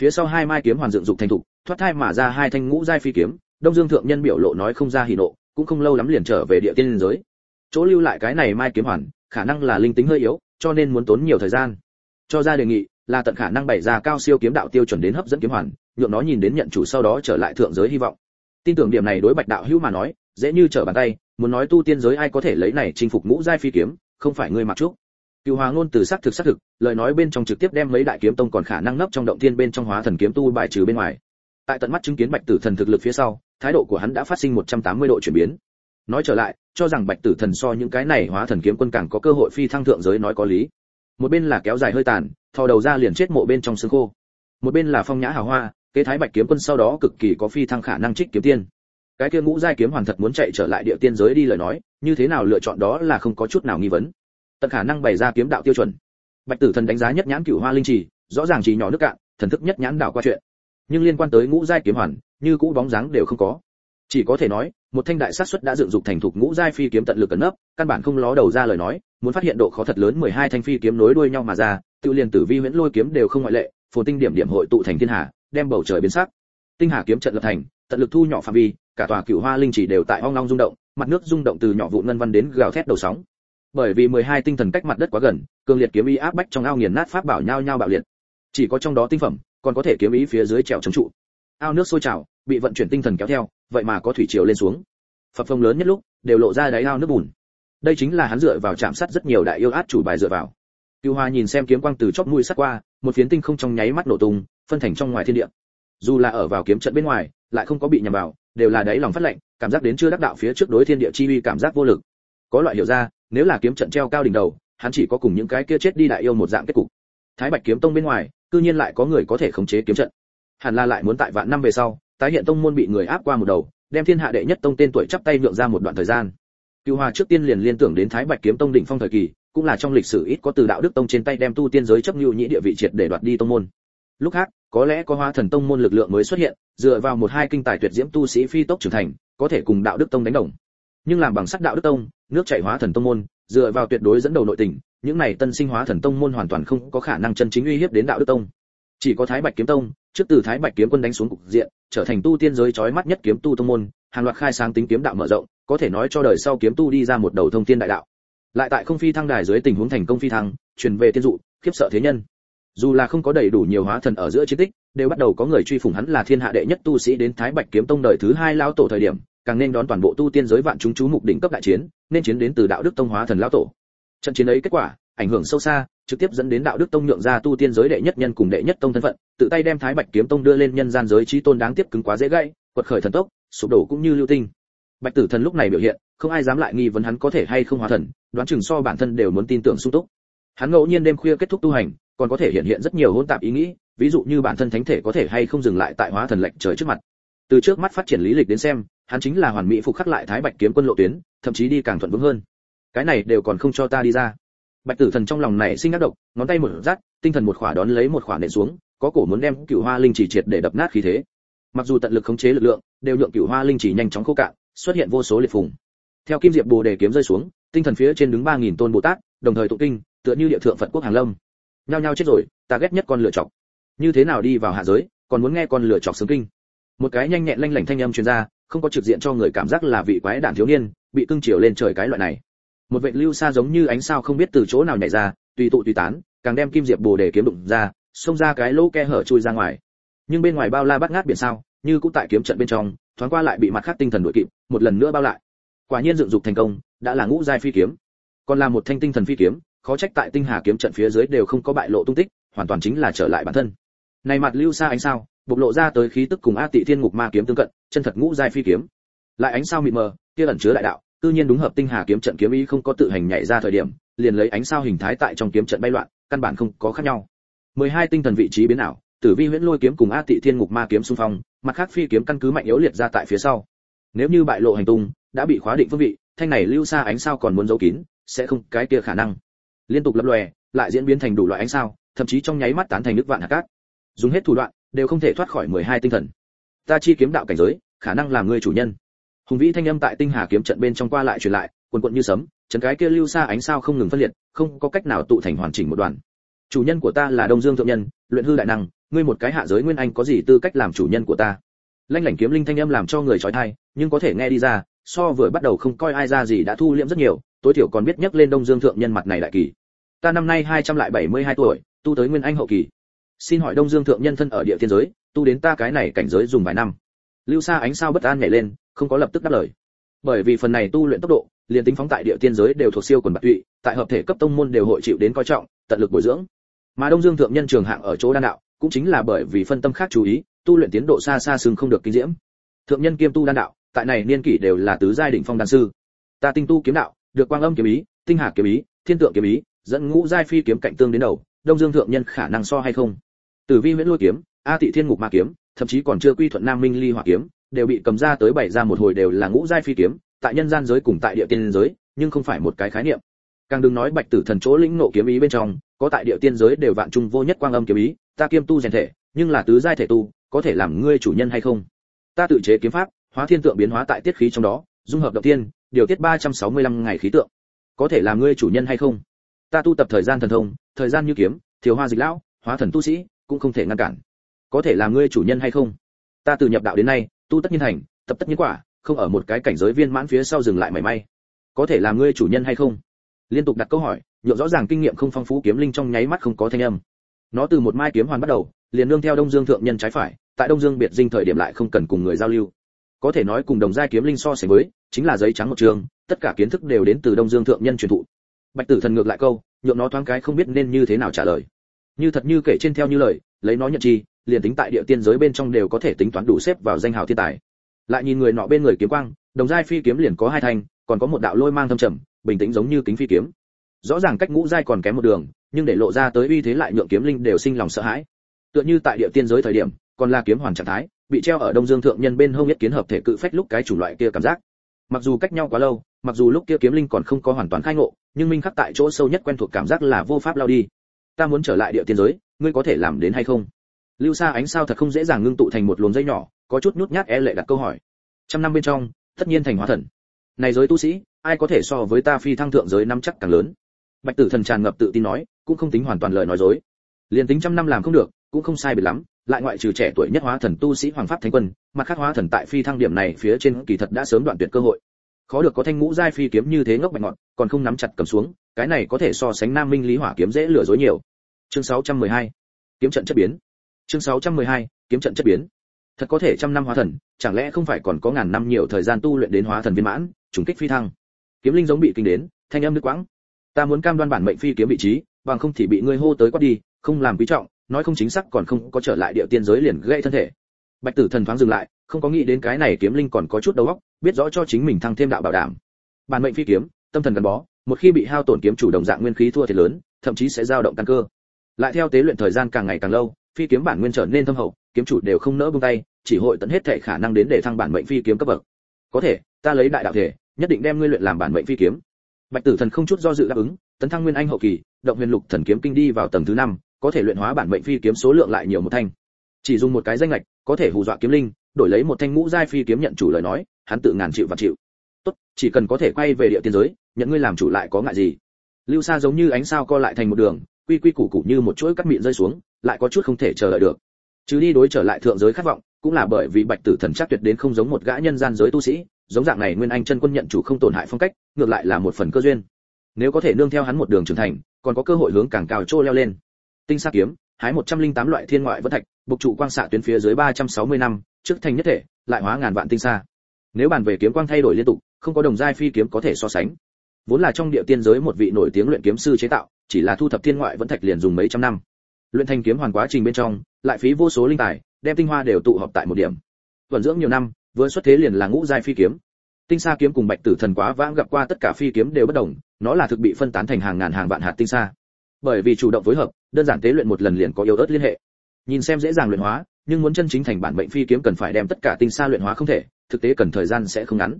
Phía sau hai mai kiếm hoàn dựng dục thành thục, thoát thai mà ra hai thanh ngũ giai phi kiếm, đông dương thượng nhân biểu lộ nói không ra hỉ nộ, cũng không lâu lắm liền trở về địa tiên giới. Chỗ lưu lại cái này mai kiếm hoàn, khả năng là linh tính hơi yếu, cho nên muốn tốn nhiều thời gian. Cho ra đề nghị, là tận khả năng bày ra cao siêu kiếm đạo tiêu chuẩn đến hấp dẫn kiếm hoàn, nhượng nó nhìn đến nhận chủ sau đó trở lại thượng giới hy vọng. Tin tưởng điểm này đối bạch đạo hữu mà nói, dễ như trở bàn tay, muốn nói tu tiên giới ai có thể lấy này chinh phục ngũ giai phi kiếm, không phải ngươi mặc trúc Cửu hòa ngôn từ xác thực xác thực, lời nói bên trong trực tiếp đem mấy đại kiếm tông còn khả năng nấp trong động thiên bên trong hóa thần kiếm tu bài trừ bên ngoài. Tại tận mắt chứng kiến bạch tử thần thực lực phía sau, thái độ của hắn đã phát sinh 180 độ chuyển biến. Nói trở lại, cho rằng bạch tử thần so những cái này hóa thần kiếm quân càng có cơ hội phi thăng thượng giới nói có lý. Một bên là kéo dài hơi tàn, thò đầu ra liền chết mộ bên trong xương khô. Một bên là phong nhã hào hoa, kế thái bạch kiếm quân sau đó cực kỳ có phi thăng khả năng trích kiếm tiên. Cái kia ngũ giai kiếm hoàn thật muốn chạy trở lại địa tiên giới đi lời nói, như thế nào lựa chọn đó là không có chút nào nghi vấn tận khả năng bày ra kiếm đạo tiêu chuẩn. Bạch tử thần đánh giá nhất nhãn cửu hoa linh trì, rõ ràng chỉ nhỏ nước cạn, thần thức nhất nhãn đảo qua chuyện. Nhưng liên quan tới ngũ giai kiếm hoàn, như cũ bóng dáng đều không có. Chỉ có thể nói, một thanh đại sát xuất đã dựng dục thành thục ngũ giai phi kiếm tận lực cẩn nấp, căn bản không ló đầu ra lời nói, muốn phát hiện độ khó thật lớn 12 thanh phi kiếm nối đuôi nhau mà ra, tự liền tử vi huyễn lôi kiếm đều không ngoại lệ, phồn tinh điểm điểm hội tụ thành thiên hà đem bầu trời biến sắc. Tinh hà kiếm trận lập thành, tận lực thu nhỏ phạm vi, cả tòa cửu hoa linh chỉ đều tại ong long rung động, mặt nước rung động từ nhỏ vụn ngân văn đến gào thét đầu sóng bởi vì 12 tinh thần cách mặt đất quá gần, cường liệt kiếm ý áp bách trong ao nghiền nát pháp bảo nhau nhau bạo liệt. Chỉ có trong đó tinh phẩm, còn có thể kiếm ý phía dưới trèo chống trụ. Ao nước sôi trào, bị vận chuyển tinh thần kéo theo, vậy mà có thủy triều lên xuống. Phập phồng lớn nhất lúc, đều lộ ra đáy ao nước bùn. Đây chính là hắn dựa vào chạm sát rất nhiều đại yêu át chủ bài dựa vào. Cựu hoa nhìn xem kiếm quang từ chóp mũi sắt qua, một phiến tinh không trong nháy mắt nổ tung, phân thành trong ngoài thiên địa. Dù là ở vào kiếm trận bên ngoài, lại không có bị nhầm vào, đều là đáy lòng phát lệnh cảm giác đến chưa đắc đạo phía trước đối thiên địa chi uy cảm giác vô lực. Có loại hiểu ra nếu là kiếm trận treo cao đỉnh đầu, hắn chỉ có cùng những cái kia chết đi đại yêu một dạng kết cục. Thái bạch kiếm tông bên ngoài, cư nhiên lại có người có thể khống chế kiếm trận. Hẳn là lại muốn tại vạn năm về sau, tái hiện tông môn bị người áp qua một đầu, đem thiên hạ đệ nhất tông tên tuổi chắp tay nhượng ra một đoạn thời gian. Cựu hòa trước tiên liền liên tưởng đến thái bạch kiếm tông đỉnh phong thời kỳ, cũng là trong lịch sử ít có từ đạo đức tông trên tay đem tu tiên giới chấp nhu nhĩ địa vị triệt để đoạt đi tông môn. Lúc khác, có lẽ có hóa thần tông môn lực lượng mới xuất hiện, dựa vào một hai kinh tài tuyệt diễm tu sĩ phi tốc trưởng thành, có thể cùng đạo đức tông đánh đồng. Nhưng làm bằng sắt đạo đức tông nước chảy hóa thần tông môn, dựa vào tuyệt đối dẫn đầu nội tình, những này tân sinh hóa thần tông môn hoàn toàn không có khả năng chân chính uy hiếp đến đạo đức tông. Chỉ có thái bạch kiếm tông, trước từ thái bạch kiếm quân đánh xuống cục diện, trở thành tu tiên giới chói mắt nhất kiếm tu tông môn, hàng loạt khai sáng tính kiếm đạo mở rộng, có thể nói cho đời sau kiếm tu đi ra một đầu thông thiên đại đạo. Lại tại không phi thăng đài dưới tình huống thành công phi thăng, truyền về tiên dụ, khiếp sợ thế nhân. Dù là không có đầy đủ nhiều hóa thần ở giữa chiến tích, đều bắt đầu có người truy phủng hắn là thiên hạ đệ nhất tu sĩ đến thái bạch kiếm tông đời thứ hai lão tổ thời điểm càng nên đón toàn bộ tu tiên giới vạn chúng chú mục đỉnh cấp đại chiến, nên chiến đến từ đạo đức tông hóa thần lão tổ. Trận chiến ấy kết quả, ảnh hưởng sâu xa, trực tiếp dẫn đến đạo đức tông nhượng ra tu tiên giới đệ nhất nhân cùng đệ nhất tông thân phận, tự tay đem thái bạch kiếm tông đưa lên nhân gian giới chí tôn đáng tiếp cứng quá dễ gãy, quật khởi thần tốc, sụp đổ cũng như lưu tinh. Bạch tử thần lúc này biểu hiện, không ai dám lại nghi vấn hắn có thể hay không hóa thần, đoán chừng so bản thân đều muốn tin tưởng sung túc. Hắn ngẫu nhiên đêm khuya kết thúc tu hành, còn có thể hiện hiện rất nhiều hỗn tạp ý nghĩ, ví dụ như bản thân thánh thể có thể hay không dừng lại tại hóa thần lệnh trời trước mặt từ trước mắt phát triển lý lịch đến xem, hắn chính là hoàn mỹ phục khắc lại thái bạch kiếm quân lộ tuyến, thậm chí đi càng thuận vững hơn. Cái này đều còn không cho ta đi ra. Bạch tử thần trong lòng này sinh ác độc, ngón tay một rát tinh thần một khỏa đón lấy một khỏa nện xuống, có cổ muốn đem cựu hoa linh chỉ triệt để đập nát khí thế. Mặc dù tận lực khống chế lực lượng, đều nhượng cựu hoa linh chỉ nhanh chóng khô cạn, xuất hiện vô số liệt phùng. Theo kim diệp bồ đề kiếm rơi xuống, tinh thần phía trên đứng ba nghìn tôn bồ tát, đồng thời tụ kinh, tựa như địa thượng phật quốc hàng lâm. Nhao nhao chết rồi, ta ghét nhất con lựa chọc. Như thế nào đi vào hạ giới, còn muốn nghe con lựa chọc sướng kinh một cái nhanh nhẹn lanh lảnh thanh âm truyền ra, không có trực diện cho người cảm giác là vị quái đản thiếu niên, bị cưng chiều lên trời cái loại này. Một vệ lưu xa giống như ánh sao không biết từ chỗ nào nhảy ra, tùy tụ tùy tán, càng đem kim diệp bồ đề kiếm đụng ra, xông ra cái lỗ ke hở chui ra ngoài. Nhưng bên ngoài bao la bắt ngát biển sao, như cũng tại kiếm trận bên trong, thoáng qua lại bị mặt khác tinh thần đuổi kịp, một lần nữa bao lại. Quả nhiên dựng dục thành công, đã là ngũ giai phi kiếm. Còn là một thanh tinh thần phi kiếm, khó trách tại tinh hà kiếm trận phía dưới đều không có bại lộ tung tích, hoàn toàn chính là trở lại bản thân. Này mặt lưu xa ánh sao bộc lộ ra tới khí tức cùng a tị thiên ngục ma kiếm tương cận, chân thật ngũ giai phi kiếm. Lại ánh sao mịt mờ, kia ẩn chứa đại đạo, tự nhiên đúng hợp tinh hà kiếm trận kiếm ý không có tự hành nhảy ra thời điểm, liền lấy ánh sao hình thái tại trong kiếm trận bay loạn, căn bản không có khác nhau. 12 tinh thần vị trí biến ảo, tử vi huyễn lôi kiếm cùng a tị thiên ngục ma kiếm xung phong, mặt khác phi kiếm căn cứ mạnh yếu liệt ra tại phía sau. Nếu như bại lộ hành tung, đã bị khóa định phương vị, thanh này lưu xa ánh sao còn muốn giấu kín, sẽ không cái kia khả năng. Liên tục lập lòe, lại diễn biến thành đủ loại ánh sao, thậm chí trong nháy mắt tán thành nước vạn hạt cát. Dùng hết thủ đoạn đều không thể thoát khỏi 12 tinh thần. Ta chi kiếm đạo cảnh giới, khả năng làm người chủ nhân. Hùng vĩ thanh âm tại tinh hà kiếm trận bên trong qua lại truyền lại, quần quận như sấm, chấn cái kia lưu xa ánh sao không ngừng phân liệt, không có cách nào tụ thành hoàn chỉnh một đoàn. Chủ nhân của ta là đông dương thượng nhân, luyện hư đại năng, ngươi một cái hạ giới nguyên anh có gì tư cách làm chủ nhân của ta? Lanh lảnh kiếm linh thanh âm làm cho người trói thai, nhưng có thể nghe đi ra, so vừa bắt đầu không coi ai ra gì đã thu liễm rất nhiều, tối thiểu còn biết nhắc lên đông dương thượng nhân mặt này đại kỳ. Ta năm nay hai trăm lại bảy mươi hai tuổi, tu tới nguyên anh hậu kỳ xin hỏi đông dương thượng nhân thân ở địa thiên giới, tu đến ta cái này cảnh giới dùng vài năm. Lưu xa ánh sao bất an nhảy lên, không có lập tức đáp lời. Bởi vì phần này tu luyện tốc độ, liền tính phóng tại địa tiên giới đều thuộc siêu quần bạc tụy, tại hợp thể cấp tông môn đều hội chịu đến coi trọng, tận lực bồi dưỡng. Mà đông dương thượng nhân trường hạng ở chỗ đan đạo, cũng chính là bởi vì phân tâm khác chú ý, tu luyện tiến độ xa xa sừng không được kinh diễm. Thượng nhân kiêm tu đan đạo, tại này niên kỷ đều là tứ giai đỉnh phong đan sư. Ta tinh tu kiếm đạo, được quang âm kiếm ý, tinh hà kiếm ý, thiên tượng kiếm ý, dẫn ngũ giai phi kiếm cạnh tương đến đầu, đông dương thượng nhân khả năng so hay không? Tử vi huyễn lôi kiếm, a tị thiên ngục ma kiếm, thậm chí còn chưa quy thuận nam minh ly hỏa kiếm, đều bị cầm ra tới bảy ra một hồi đều là ngũ giai phi kiếm, tại nhân gian giới cùng tại địa tiên giới, nhưng không phải một cái khái niệm. Càng đừng nói bạch tử thần chỗ lĩnh nộ kiếm ý bên trong, có tại địa tiên giới đều vạn trung vô nhất quang âm kiếm ý, ta kiêm tu rèn thể, nhưng là tứ giai thể tu, có thể làm ngươi chủ nhân hay không? Ta tự chế kiếm pháp, hóa thiên tượng biến hóa tại tiết khí trong đó, dung hợp động tiên, điều tiết 365 ngày khí tượng. Có thể làm ngươi chủ nhân hay không? Ta tu tập thời gian thần thông, thời gian như kiếm thiếu hoa dịch lão, hóa thần tu sĩ cũng không thể ngăn cản. Có thể làm ngươi chủ nhân hay không? Ta từ nhập đạo đến nay, tu tất nhiên thành tập tất nhiên quả, không ở một cái cảnh giới viên mãn phía sau dừng lại mảy may. Có thể làm ngươi chủ nhân hay không? Liên tục đặt câu hỏi, nhượng rõ ràng kinh nghiệm không phong phú kiếm linh trong nháy mắt không có thanh âm. Nó từ một mai kiếm hoàn bắt đầu, liền nương theo đông dương thượng nhân trái phải, tại đông dương biệt dinh thời điểm lại không cần cùng người giao lưu. Có thể nói cùng đồng giai kiếm linh so sánh với, chính là giấy trắng một trường, tất cả kiến thức đều đến từ đông dương thượng nhân truyền thụ. Bạch tử thần ngược lại câu, nhượng nó thoáng cái không biết nên như thế nào trả lời như thật như kể trên theo như lời, lấy nó nhận chi, liền tính tại địa tiên giới bên trong đều có thể tính toán đủ xếp vào danh hào thiên tài. Lại nhìn người nọ bên người kiếm quang, đồng giai phi kiếm liền có hai thanh, còn có một đạo lôi mang thâm trầm, bình tĩnh giống như kính phi kiếm. Rõ ràng cách ngũ giai còn kém một đường, nhưng để lộ ra tới uy thế lại nhượng kiếm linh đều sinh lòng sợ hãi. Tựa như tại địa tiên giới thời điểm, còn là kiếm hoàn trạng thái, bị treo ở đông dương thượng nhân bên hông nhất kiến hợp thể cự phách lúc cái chủ loại kia cảm giác. Mặc dù cách nhau quá lâu, mặc dù lúc kia kiếm linh còn không có hoàn toàn khai ngộ, nhưng minh khắc tại chỗ sâu nhất quen thuộc cảm giác là vô pháp lao đi ta muốn trở lại địa tiên giới, ngươi có thể làm đến hay không? Lưu xa ánh sao thật không dễ dàng ngưng tụ thành một luồng dây nhỏ, có chút nhút nhát e lệ đặt câu hỏi. Trăm năm bên trong, tất nhiên thành hóa thần. Này giới tu sĩ, ai có thể so với ta phi thăng thượng giới năm chắc càng lớn? Bạch tử thần tràn ngập tự tin nói, cũng không tính hoàn toàn lời nói dối. Liền tính trăm năm làm không được, cũng không sai biệt lắm, lại ngoại trừ trẻ tuổi nhất hóa thần tu sĩ hoàng pháp thánh quân, mặt khác hóa thần tại phi thăng điểm này phía trên kỳ thật đã sớm đoạn tuyệt cơ hội. Khó được có thanh ngũ giai phi kiếm như thế ngốc bạch ngọn, còn không nắm chặt cầm xuống cái này có thể so sánh nam minh lý hỏa kiếm dễ lừa dối nhiều. Chương 612 kiếm trận chất biến. Chương 612 kiếm trận chất biến. Thật có thể trăm năm hóa thần, chẳng lẽ không phải còn có ngàn năm nhiều thời gian tu luyện đến hóa thần viên mãn, trùng kích phi thăng? Kiếm linh giống bị kinh đến, thanh âm nước quãng. Ta muốn cam đoan bản mệnh phi kiếm vị trí, bằng không thì bị ngươi hô tới quát đi, không làm quý trọng, nói không chính xác còn không có trở lại địa tiên giới liền gây thân thể. Bạch tử thần thoáng dừng lại, không có nghĩ đến cái này kiếm linh còn có chút đầu óc, biết rõ cho chính mình thăng thêm đạo bảo đảm. Bản mệnh phi kiếm, tâm thần gắn bó một khi bị hao tổn kiếm chủ động dạng nguyên khí thua thiệt lớn thậm chí sẽ dao động căn cơ. Lại theo tế luyện thời gian càng ngày càng lâu phi kiếm bản nguyên trở nên thâm hậu kiếm chủ đều không nỡ buông tay chỉ hội tận hết thể khả năng đến để thăng bản mệnh phi kiếm cấp bậc. Có thể ta lấy đại đạo thể nhất định đem ngươi luyện làm bản mệnh phi kiếm. Bạch tử thần không chút do dự đáp ứng tấn thăng nguyên anh hậu kỳ động huyền lục thần kiếm kinh đi vào tầng thứ năm có thể luyện hóa bản mệnh phi kiếm số lượng lại nhiều một thanh. Chỉ dùng một cái danh ngạch, có thể hù dọa kiếm linh đổi lấy một thanh ngũ giai phi kiếm nhận chủ lời nói hắn tự ngàn chịu và chịu tốt, chỉ cần có thể quay về địa tiên giới, nhận ngươi làm chủ lại có ngại gì. Lưu xa giống như ánh sao co lại thành một đường, quy quy củ củ như một chuỗi cắt mịn rơi xuống, lại có chút không thể chờ đợi được. Chứ đi đối trở lại thượng giới khát vọng, cũng là bởi vì bạch tử thần chắc tuyệt đến không giống một gã nhân gian giới tu sĩ, giống dạng này nguyên anh chân quân nhận chủ không tổn hại phong cách, ngược lại là một phần cơ duyên. Nếu có thể nương theo hắn một đường trưởng thành, còn có cơ hội hướng càng cao trô leo lên. Tinh sa kiếm, hái 108 loại thiên ngoại vẫn thạch bộc trụ quang xạ tuyến phía dưới 360 năm, trước thành nhất thể, lại hóa ngàn vạn tinh sa. Nếu bàn về kiếm quang thay đổi liên tục không có đồng giai phi kiếm có thể so sánh. Vốn là trong địa tiên giới một vị nổi tiếng luyện kiếm sư chế tạo, chỉ là thu thập thiên ngoại vẫn thạch liền dùng mấy trăm năm. Luyện thành kiếm hoàn quá trình bên trong, lại phí vô số linh tài, đem tinh hoa đều tụ họp tại một điểm. Tuần dưỡng nhiều năm, vừa xuất thế liền là ngũ giai phi kiếm. Tinh sa kiếm cùng bạch tử thần quá vãng gặp qua tất cả phi kiếm đều bất đồng, nó là thực bị phân tán thành hàng ngàn hàng vạn hạt tinh sa. Bởi vì chủ động phối hợp, đơn giản tế luyện một lần liền có yếu ớt liên hệ. Nhìn xem dễ dàng luyện hóa, nhưng muốn chân chính thành bản mệnh phi kiếm cần phải đem tất cả tinh sa luyện hóa không thể, thực tế cần thời gian sẽ không ngắn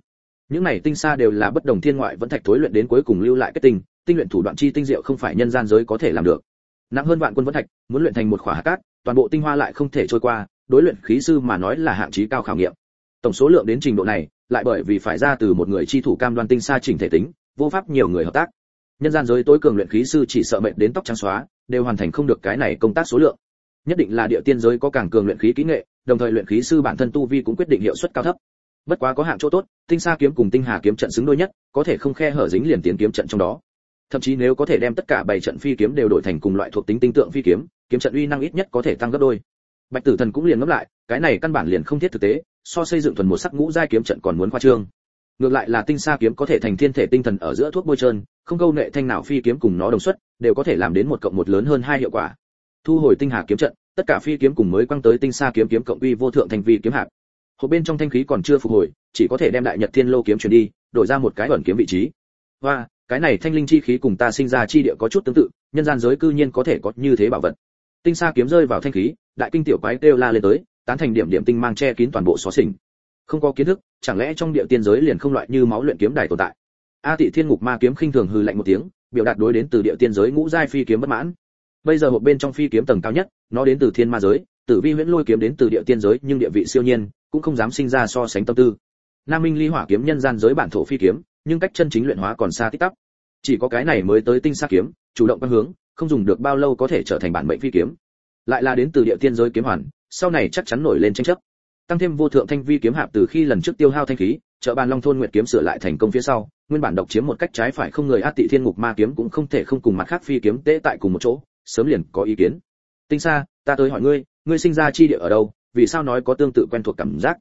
những này tinh sa đều là bất đồng thiên ngoại vẫn thạch thối luyện đến cuối cùng lưu lại kết tinh tinh luyện thủ đoạn chi tinh diệu không phải nhân gian giới có thể làm được. Nặng hơn vạn quân vẫn thạch, muốn luyện thành một khỏa hạt cát, toàn bộ tinh hoa lại không thể trôi qua, đối luyện khí sư mà nói là hạng chí cao khảo nghiệm. Tổng số lượng đến trình độ này, lại bởi vì phải ra từ một người chi thủ cam đoan tinh sa chỉnh thể tính, vô pháp nhiều người hợp tác. Nhân gian giới tối cường luyện khí sư chỉ sợ mệnh đến tóc trắng xóa, đều hoàn thành không được cái này công tác số lượng. Nhất định là địa tiên giới có càng cường luyện khí kỹ nghệ, đồng thời luyện khí sư bản thân tu vi cũng quyết định hiệu suất cao thấp bất quá có hạng chỗ tốt, tinh sa kiếm cùng tinh hà kiếm trận xứng đôi nhất, có thể không khe hở dính liền tiến kiếm trận trong đó. Thậm chí nếu có thể đem tất cả bảy trận phi kiếm đều đổi thành cùng loại thuộc tính tinh tượng phi kiếm kiếm trận uy năng ít nhất có thể tăng gấp đôi. Bạch tử thần cũng liền ngấp lại, cái này căn bản liền không thiết thực tế, so xây dựng thuần một sắc ngũ giai kiếm trận còn muốn khoa trương. Ngược lại là tinh sa kiếm có thể thành thiên thể tinh thần ở giữa thuốc bôi trơn, không câu nệ thanh nào phi kiếm cùng nó đồng xuất, đều có thể làm đến một cộng một lớn hơn hai hiệu quả. Thu hồi tinh hà kiếm trận, tất cả phi kiếm cùng mới quăng tới tinh sa kiếm kiếm cộng uy vô thượng thành vi kiếm hạp hộp bên trong thanh khí còn chưa phục hồi, chỉ có thể đem đại nhật thiên lô kiếm chuyển đi, đổi ra một cái ẩn kiếm vị trí. Và, cái này thanh linh chi khí cùng ta sinh ra chi địa có chút tương tự, nhân gian giới cư nhiên có thể có như thế bảo vật. Tinh sa kiếm rơi vào thanh khí, đại kinh tiểu quái kêu la lên tới, tán thành điểm điểm tinh mang che kín toàn bộ xó xỉnh. Không có kiến thức, chẳng lẽ trong địa tiên giới liền không loại như máu luyện kiếm đài tồn tại? A tị thiên ngục ma kiếm khinh thường hừ lạnh một tiếng, biểu đạt đối đến từ địa tiên giới ngũ giai phi kiếm bất mãn. Bây giờ một bên trong phi kiếm tầng cao nhất, nó đến từ thiên ma giới, tử vi huyễn lôi kiếm đến từ địa tiên giới nhưng địa vị siêu nhiên cũng không dám sinh ra so sánh tâm tư. Nam minh ly hỏa kiếm nhân gian giới bản thổ phi kiếm nhưng cách chân chính luyện hóa còn xa tích tắp chỉ có cái này mới tới tinh xa kiếm chủ động quan hướng không dùng được bao lâu có thể trở thành bản mệnh phi kiếm. Lại là đến từ địa tiên giới kiếm hoàn sau này chắc chắn nổi lên tranh chấp. Tăng thêm vô thượng thanh vi kiếm hạp từ khi lần trước tiêu hao thanh khí chợ bàn long thôn nguyệt kiếm sửa lại thành công phía sau nguyên bản độc chiếm một cách trái phải không người át tị thiên ngục ma kiếm cũng không thể không cùng mặt khác phi kiếm tế tại cùng một chỗ sớm liền có ý kiến. Tinh xa, ta tới hỏi ngươi ngươi sinh ra chi địa ở đâu? Vì sao nói có tương tự quen thuộc cảm giác.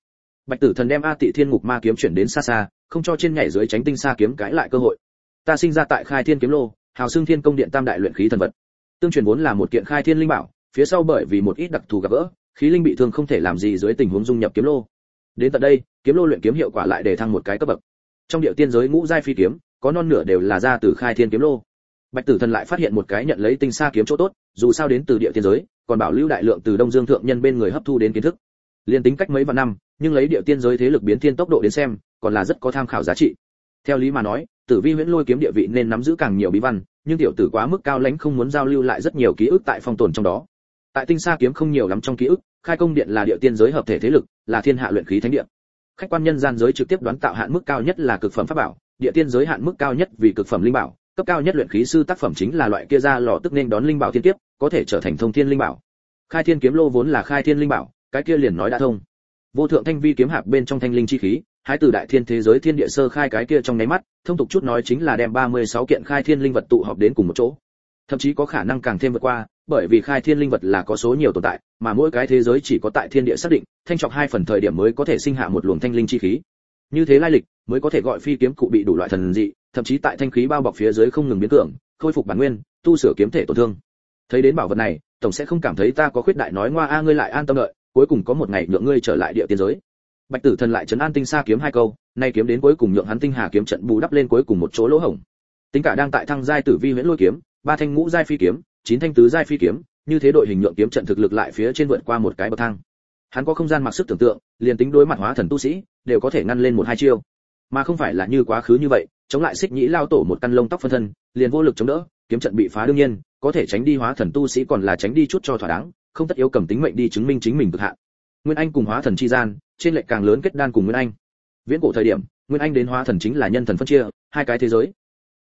Bạch tử thần đem a tị thiên ngục ma kiếm chuyển đến xa xa, không cho trên nhảy dưới tránh tinh xa kiếm cãi lại cơ hội. Ta sinh ra tại khai thiên kiếm lô, hào xương thiên công điện tam đại luyện khí thần vật. Tương truyền vốn là một kiện khai thiên linh bảo, phía sau bởi vì một ít đặc thù gặp gỡ, khí linh bị thương không thể làm gì dưới tình huống dung nhập kiếm lô. Đến tận đây, kiếm lô luyện kiếm hiệu quả lại để thăng một cái cấp bậc. Trong địa tiên giới ngũ giai phi kiếm, có non nửa đều là ra từ khai thiên kiếm lô. Bạch tử thần lại phát hiện một cái nhận lấy tinh xa kiếm chỗ tốt, dù sao đến từ địa tiên giới còn bảo lưu đại lượng từ đông dương thượng nhân bên người hấp thu đến kiến thức. Liên tính cách mấy vạn năm, nhưng lấy địa tiên giới thế lực biến thiên tốc độ đến xem, còn là rất có tham khảo giá trị. Theo lý mà nói, tử vi huyễn lôi kiếm địa vị nên nắm giữ càng nhiều bí văn, nhưng tiểu tử quá mức cao lãnh không muốn giao lưu lại rất nhiều ký ức tại phong tồn trong đó. Tại tinh sa kiếm không nhiều lắm trong ký ức, khai công điện là địa tiên giới hợp thể thế lực, là thiên hạ luyện khí thánh điện khách quan nhân gian giới trực tiếp đoán tạo hạn mức cao nhất là cực phẩm pháp bảo, địa tiên giới hạn mức cao nhất vì cực phẩm linh bảo cấp cao nhất luyện khí sư tác phẩm chính là loại kia ra lò tức nên đón linh bảo thiên kiếp, có thể trở thành thông thiên linh bảo. Khai thiên kiếm lô vốn là khai thiên linh bảo, cái kia liền nói đã thông. Vô thượng thanh vi kiếm hạp bên trong thanh linh chi khí, hái từ đại thiên thế giới thiên địa sơ khai cái kia trong nháy mắt, thông tục chút nói chính là đem 36 kiện khai thiên linh vật tụ họp đến cùng một chỗ. Thậm chí có khả năng càng thêm vượt qua, bởi vì khai thiên linh vật là có số nhiều tồn tại, mà mỗi cái thế giới chỉ có tại thiên địa xác định, thanh trọc hai phần thời điểm mới có thể sinh hạ một luồng thanh linh chi khí. Như thế lai lịch, mới có thể gọi phi kiếm cụ bị đủ loại thần dị thậm chí tại thanh khí bao bọc phía dưới không ngừng biến tưởng khôi phục bản nguyên, tu sửa kiếm thể tổn thương. Thấy đến bảo vật này, tổng sẽ không cảm thấy ta có khuyết đại nói ngoa a, ngươi lại an tâm đợi, cuối cùng có một ngày nhượng ngươi trở lại địa tiên giới. Bạch tử thần lại trấn an tinh xa kiếm hai câu, nay kiếm đến cuối cùng nhượng hắn tinh hà kiếm trận bù đắp lên cuối cùng một chỗ lỗ hổng. Tính cả đang tại thăng giai tử vi huyễn lôi kiếm, ba thanh ngũ giai phi kiếm, chín thanh tứ giai phi kiếm, như thế đội hình nhượng kiếm trận thực lực lại phía trên vượt qua một cái bậc thang. Hắn có không gian mặc sức tưởng tượng, liền tính đối mặt hóa thần tu sĩ, đều có thể ngăn lên một hai chiêu. Mà không phải là như quá khứ như vậy chống lại xích nhĩ lao tổ một căn lông tóc phân thân, liền vô lực chống đỡ, kiếm trận bị phá đương nhiên, có thể tránh đi hóa thần tu sĩ còn là tránh đi chút cho thỏa đáng, không tất yếu cầm tính mệnh đi chứng minh chính mình cực hạn. Nguyên anh cùng hóa thần chi gian, trên lệch càng lớn kết đan cùng nguyên anh. Viễn cổ thời điểm, nguyên anh đến hóa thần chính là nhân thần phân chia, hai cái thế giới.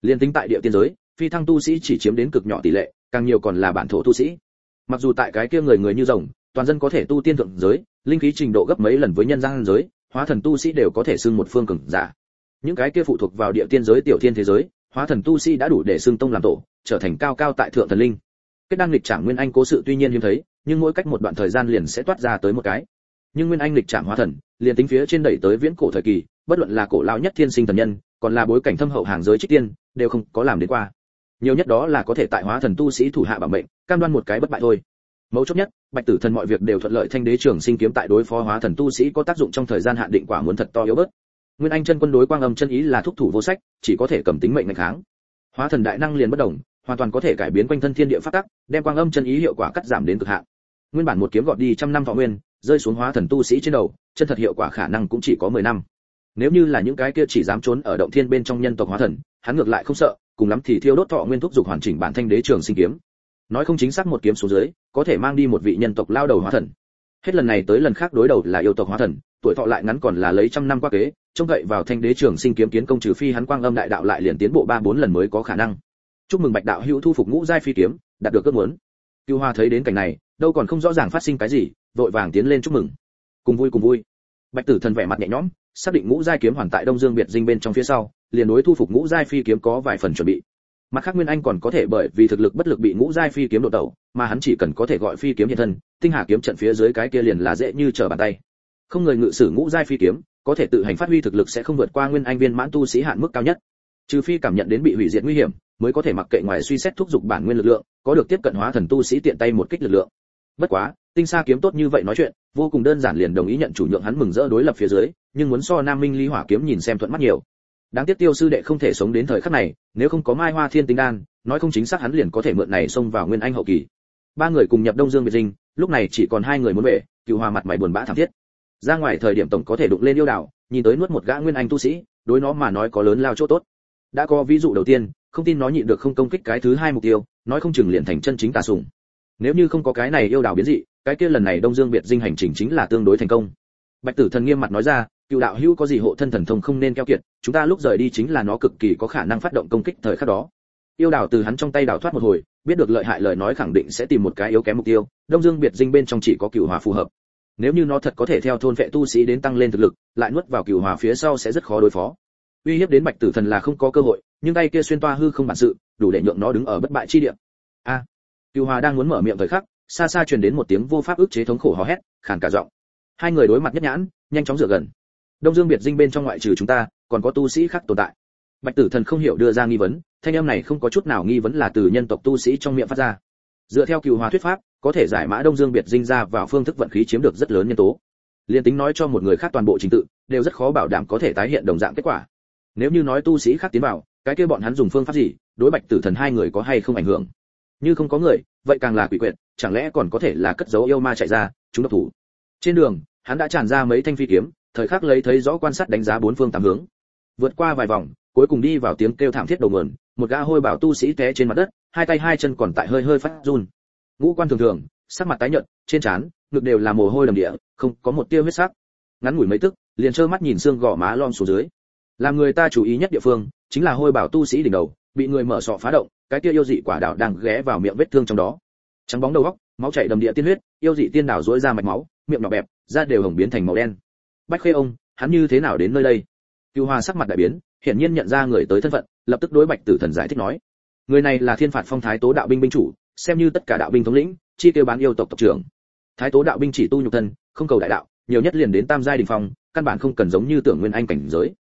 Liên tính tại địa tiên giới, phi thăng tu sĩ chỉ chiếm đến cực nhỏ tỷ lệ, càng nhiều còn là bản thổ tu sĩ. Mặc dù tại cái kia người người như rồng, toàn dân có thể tu tiên thượng giới, linh khí trình độ gấp mấy lần với nhân gian giới, hóa thần tu sĩ đều có thể xưng một phương cường giả những cái kia phụ thuộc vào địa tiên giới, tiểu thiên thế giới, hóa thần tu sĩ đã đủ để xưng tông làm tổ, trở thành cao cao tại thượng thần linh. Kết đan lịch trạng nguyên anh cố sự tuy nhiên hiếm thấy, nhưng mỗi cách một đoạn thời gian liền sẽ toát ra tới một cái. Nhưng nguyên anh lịch trạng hóa thần, liền tính phía trên đẩy tới viễn cổ thời kỳ, bất luận là cổ lão nhất thiên sinh thần nhân, còn là bối cảnh thâm hậu hàng giới trích tiên, đều không có làm đến qua. Nhiều nhất đó là có thể tại hóa thần tu sĩ thủ hạ bảo mệnh, cam đoan một cái bất bại thôi. Mấu chốt nhất, bạch tử thần mọi việc đều thuận lợi thanh đế trường sinh kiếm tại đối phó hóa thần tu sĩ có tác dụng trong thời gian hạn định quả muốn thật to yếu bớt nguyên anh chân quân đối quang âm chân ý là thúc thủ vô sách, chỉ có thể cầm tính mệnh ngày kháng. Hóa thần đại năng liền bất động hoàn toàn có thể cải biến quanh thân thiên địa phát tắc, đem quang âm chân ý hiệu quả cắt giảm đến cực hạn. Nguyên bản một kiếm gọt đi trăm năm thọ nguyên, rơi xuống hóa thần tu sĩ trên đầu, chân thật hiệu quả khả năng cũng chỉ có mười năm. Nếu như là những cái kia chỉ dám trốn ở động thiên bên trong nhân tộc hóa thần, hắn ngược lại không sợ, cùng lắm thì thiêu đốt thọ nguyên thúc dục hoàn chỉnh bản thanh đế trường sinh kiếm. Nói không chính xác một kiếm xuống dưới, có thể mang đi một vị nhân tộc lao đầu hóa thần hết lần này tới lần khác đối đầu là yêu tộc hóa thần, tuổi thọ lại ngắn còn là lấy trăm năm qua kế, trông gậy vào thanh đế trường sinh kiếm kiến công trừ phi hắn quang âm đại đạo lại liền tiến bộ ba bốn lần mới có khả năng. Chúc mừng bạch đạo hữu thu phục ngũ giai phi kiếm, đạt được ước muốn. Cưu hoa thấy đến cảnh này, đâu còn không rõ ràng phát sinh cái gì, vội vàng tiến lên chúc mừng. Cùng vui cùng vui. Bạch tử thần vẻ mặt nhẹ nhõm, xác định ngũ giai kiếm hoàn tại đông dương biệt dinh bên trong phía sau, liền đối thu phục ngũ giai phi kiếm có vài phần chuẩn bị. Mặt khác nguyên anh còn có thể bởi vì thực lực bất lực bị ngũ giai phi kiếm đột đầu mà hắn chỉ cần có thể gọi phi kiếm hiện thân, tinh hà kiếm trận phía dưới cái kia liền là dễ như trở bàn tay. Không người ngự sử ngũ giai phi kiếm, có thể tự hành phát huy thực lực sẽ không vượt qua nguyên anh viên mãn tu sĩ hạn mức cao nhất. Trừ phi cảm nhận đến bị hủy diệt nguy hiểm, mới có thể mặc kệ ngoài suy xét thúc giục bản nguyên lực lượng, có được tiếp cận hóa thần tu sĩ tiện tay một kích lực lượng. Bất quá, tinh sa kiếm tốt như vậy nói chuyện, vô cùng đơn giản liền đồng ý nhận chủ nhượng hắn mừng rỡ đối lập phía dưới, nhưng muốn so nam minh ly hỏa kiếm nhìn xem thuận mắt nhiều. Đáng tiếc tiêu sư đệ không thể sống đến thời khắc này, nếu không có mai hoa thiên tinh đan, nói không chính xác hắn liền có thể mượn này xông vào nguyên anh hậu kỳ ba người cùng nhập đông dương biệt dinh, lúc này chỉ còn hai người muốn về, cựu hòa mặt mày buồn bã thảm thiết. Ra ngoài thời điểm tổng có thể đụng lên yêu đảo, nhìn tới nuốt một gã nguyên anh tu sĩ, đối nó mà nói có lớn lao chỗ tốt. Đã có ví dụ đầu tiên, không tin nó nhịn được không công kích cái thứ hai mục tiêu, nói không chừng liền thành chân chính tà sùng. Nếu như không có cái này yêu đảo biến dị, cái kia lần này đông dương biệt dinh hành trình chính là tương đối thành công. Bạch tử thần nghiêm mặt nói ra, cựu đạo hữu có gì hộ thân thần thông không nên keo kiệt, chúng ta lúc rời đi chính là nó cực kỳ có khả năng phát động công kích thời khắc đó. Yêu đảo từ hắn trong tay đảo thoát một hồi biết được lợi hại lời nói khẳng định sẽ tìm một cái yếu kém mục tiêu, đông dương biệt dinh bên trong chỉ có cửu hòa phù hợp. Nếu như nó thật có thể theo thôn vệ tu sĩ đến tăng lên thực lực, lại nuốt vào cửu hòa phía sau sẽ rất khó đối phó. Uy hiếp đến bạch tử thần là không có cơ hội, nhưng tay kia xuyên toa hư không bản sự, đủ để nhượng nó đứng ở bất bại chi địa. A! Cửu hòa đang muốn mở miệng thời khắc, xa xa truyền đến một tiếng vô pháp ức chế thống khổ hò hét, khàn cả giọng. Hai người đối mặt nhất nhãn, nhanh chóng dựa gần. Đông dương biệt dinh bên trong ngoại trừ chúng ta, còn có tu sĩ khác tồn tại. Bạch tử thần không hiểu đưa ra nghi vấn thanh âm này không có chút nào nghi vấn là từ nhân tộc tu sĩ trong miệng phát ra. Dựa theo cựu hòa thuyết pháp, có thể giải mã đông dương biệt dinh ra vào phương thức vận khí chiếm được rất lớn nhân tố. Liên tính nói cho một người khác toàn bộ trình tự, đều rất khó bảo đảm có thể tái hiện đồng dạng kết quả. Nếu như nói tu sĩ khác tiến vào, cái kia bọn hắn dùng phương pháp gì, đối bạch tử thần hai người có hay không ảnh hưởng? Như không có người, vậy càng là quỷ quyệt, chẳng lẽ còn có thể là cất giấu yêu ma chạy ra, chúng độc thủ? Trên đường, hắn đã tràn ra mấy thanh phi kiếm, thời khắc lấy thấy rõ quan sát đánh giá bốn phương tám hướng. Vượt qua vài vòng, cuối cùng đi vào tiếng kêu thảm thiết đầu nguồn một gã hôi bảo tu sĩ té trên mặt đất, hai tay hai chân còn tại hơi hơi phát run. Ngũ quan thường thường, sắc mặt tái nhợt, trên trán, ngực đều là mồ hôi đầm địa, không có một tia huyết sắc. Ngắn ngủi mấy tức, liền trơ mắt nhìn xương gò má lom xuống dưới. Làm người ta chú ý nhất địa phương, chính là hôi bảo tu sĩ đỉnh đầu, bị người mở sọ phá động, cái tia yêu dị quả đảo đang ghé vào miệng vết thương trong đó. Trắng bóng đầu góc, máu chảy đầm địa tiên huyết, yêu dị tiên đảo rỗi ra mạch máu, miệng nhỏ bẹp, da đều hồng biến thành màu đen. Bách khê ông, hắn như thế nào đến nơi đây? Cưu hoa sắc mặt đại biến, hiển nhiên nhận ra người tới thân phận lập tức đối bạch tử thần giải thích nói, người này là thiên phạt phong thái tố đạo binh binh chủ, xem như tất cả đạo binh thống lĩnh, chi tiêu bán yêu tộc tộc trưởng. Thái tố đạo binh chỉ tu nhục thân, không cầu đại đạo, nhiều nhất liền đến tam giai đình phong, căn bản không cần giống như tưởng nguyên anh cảnh giới.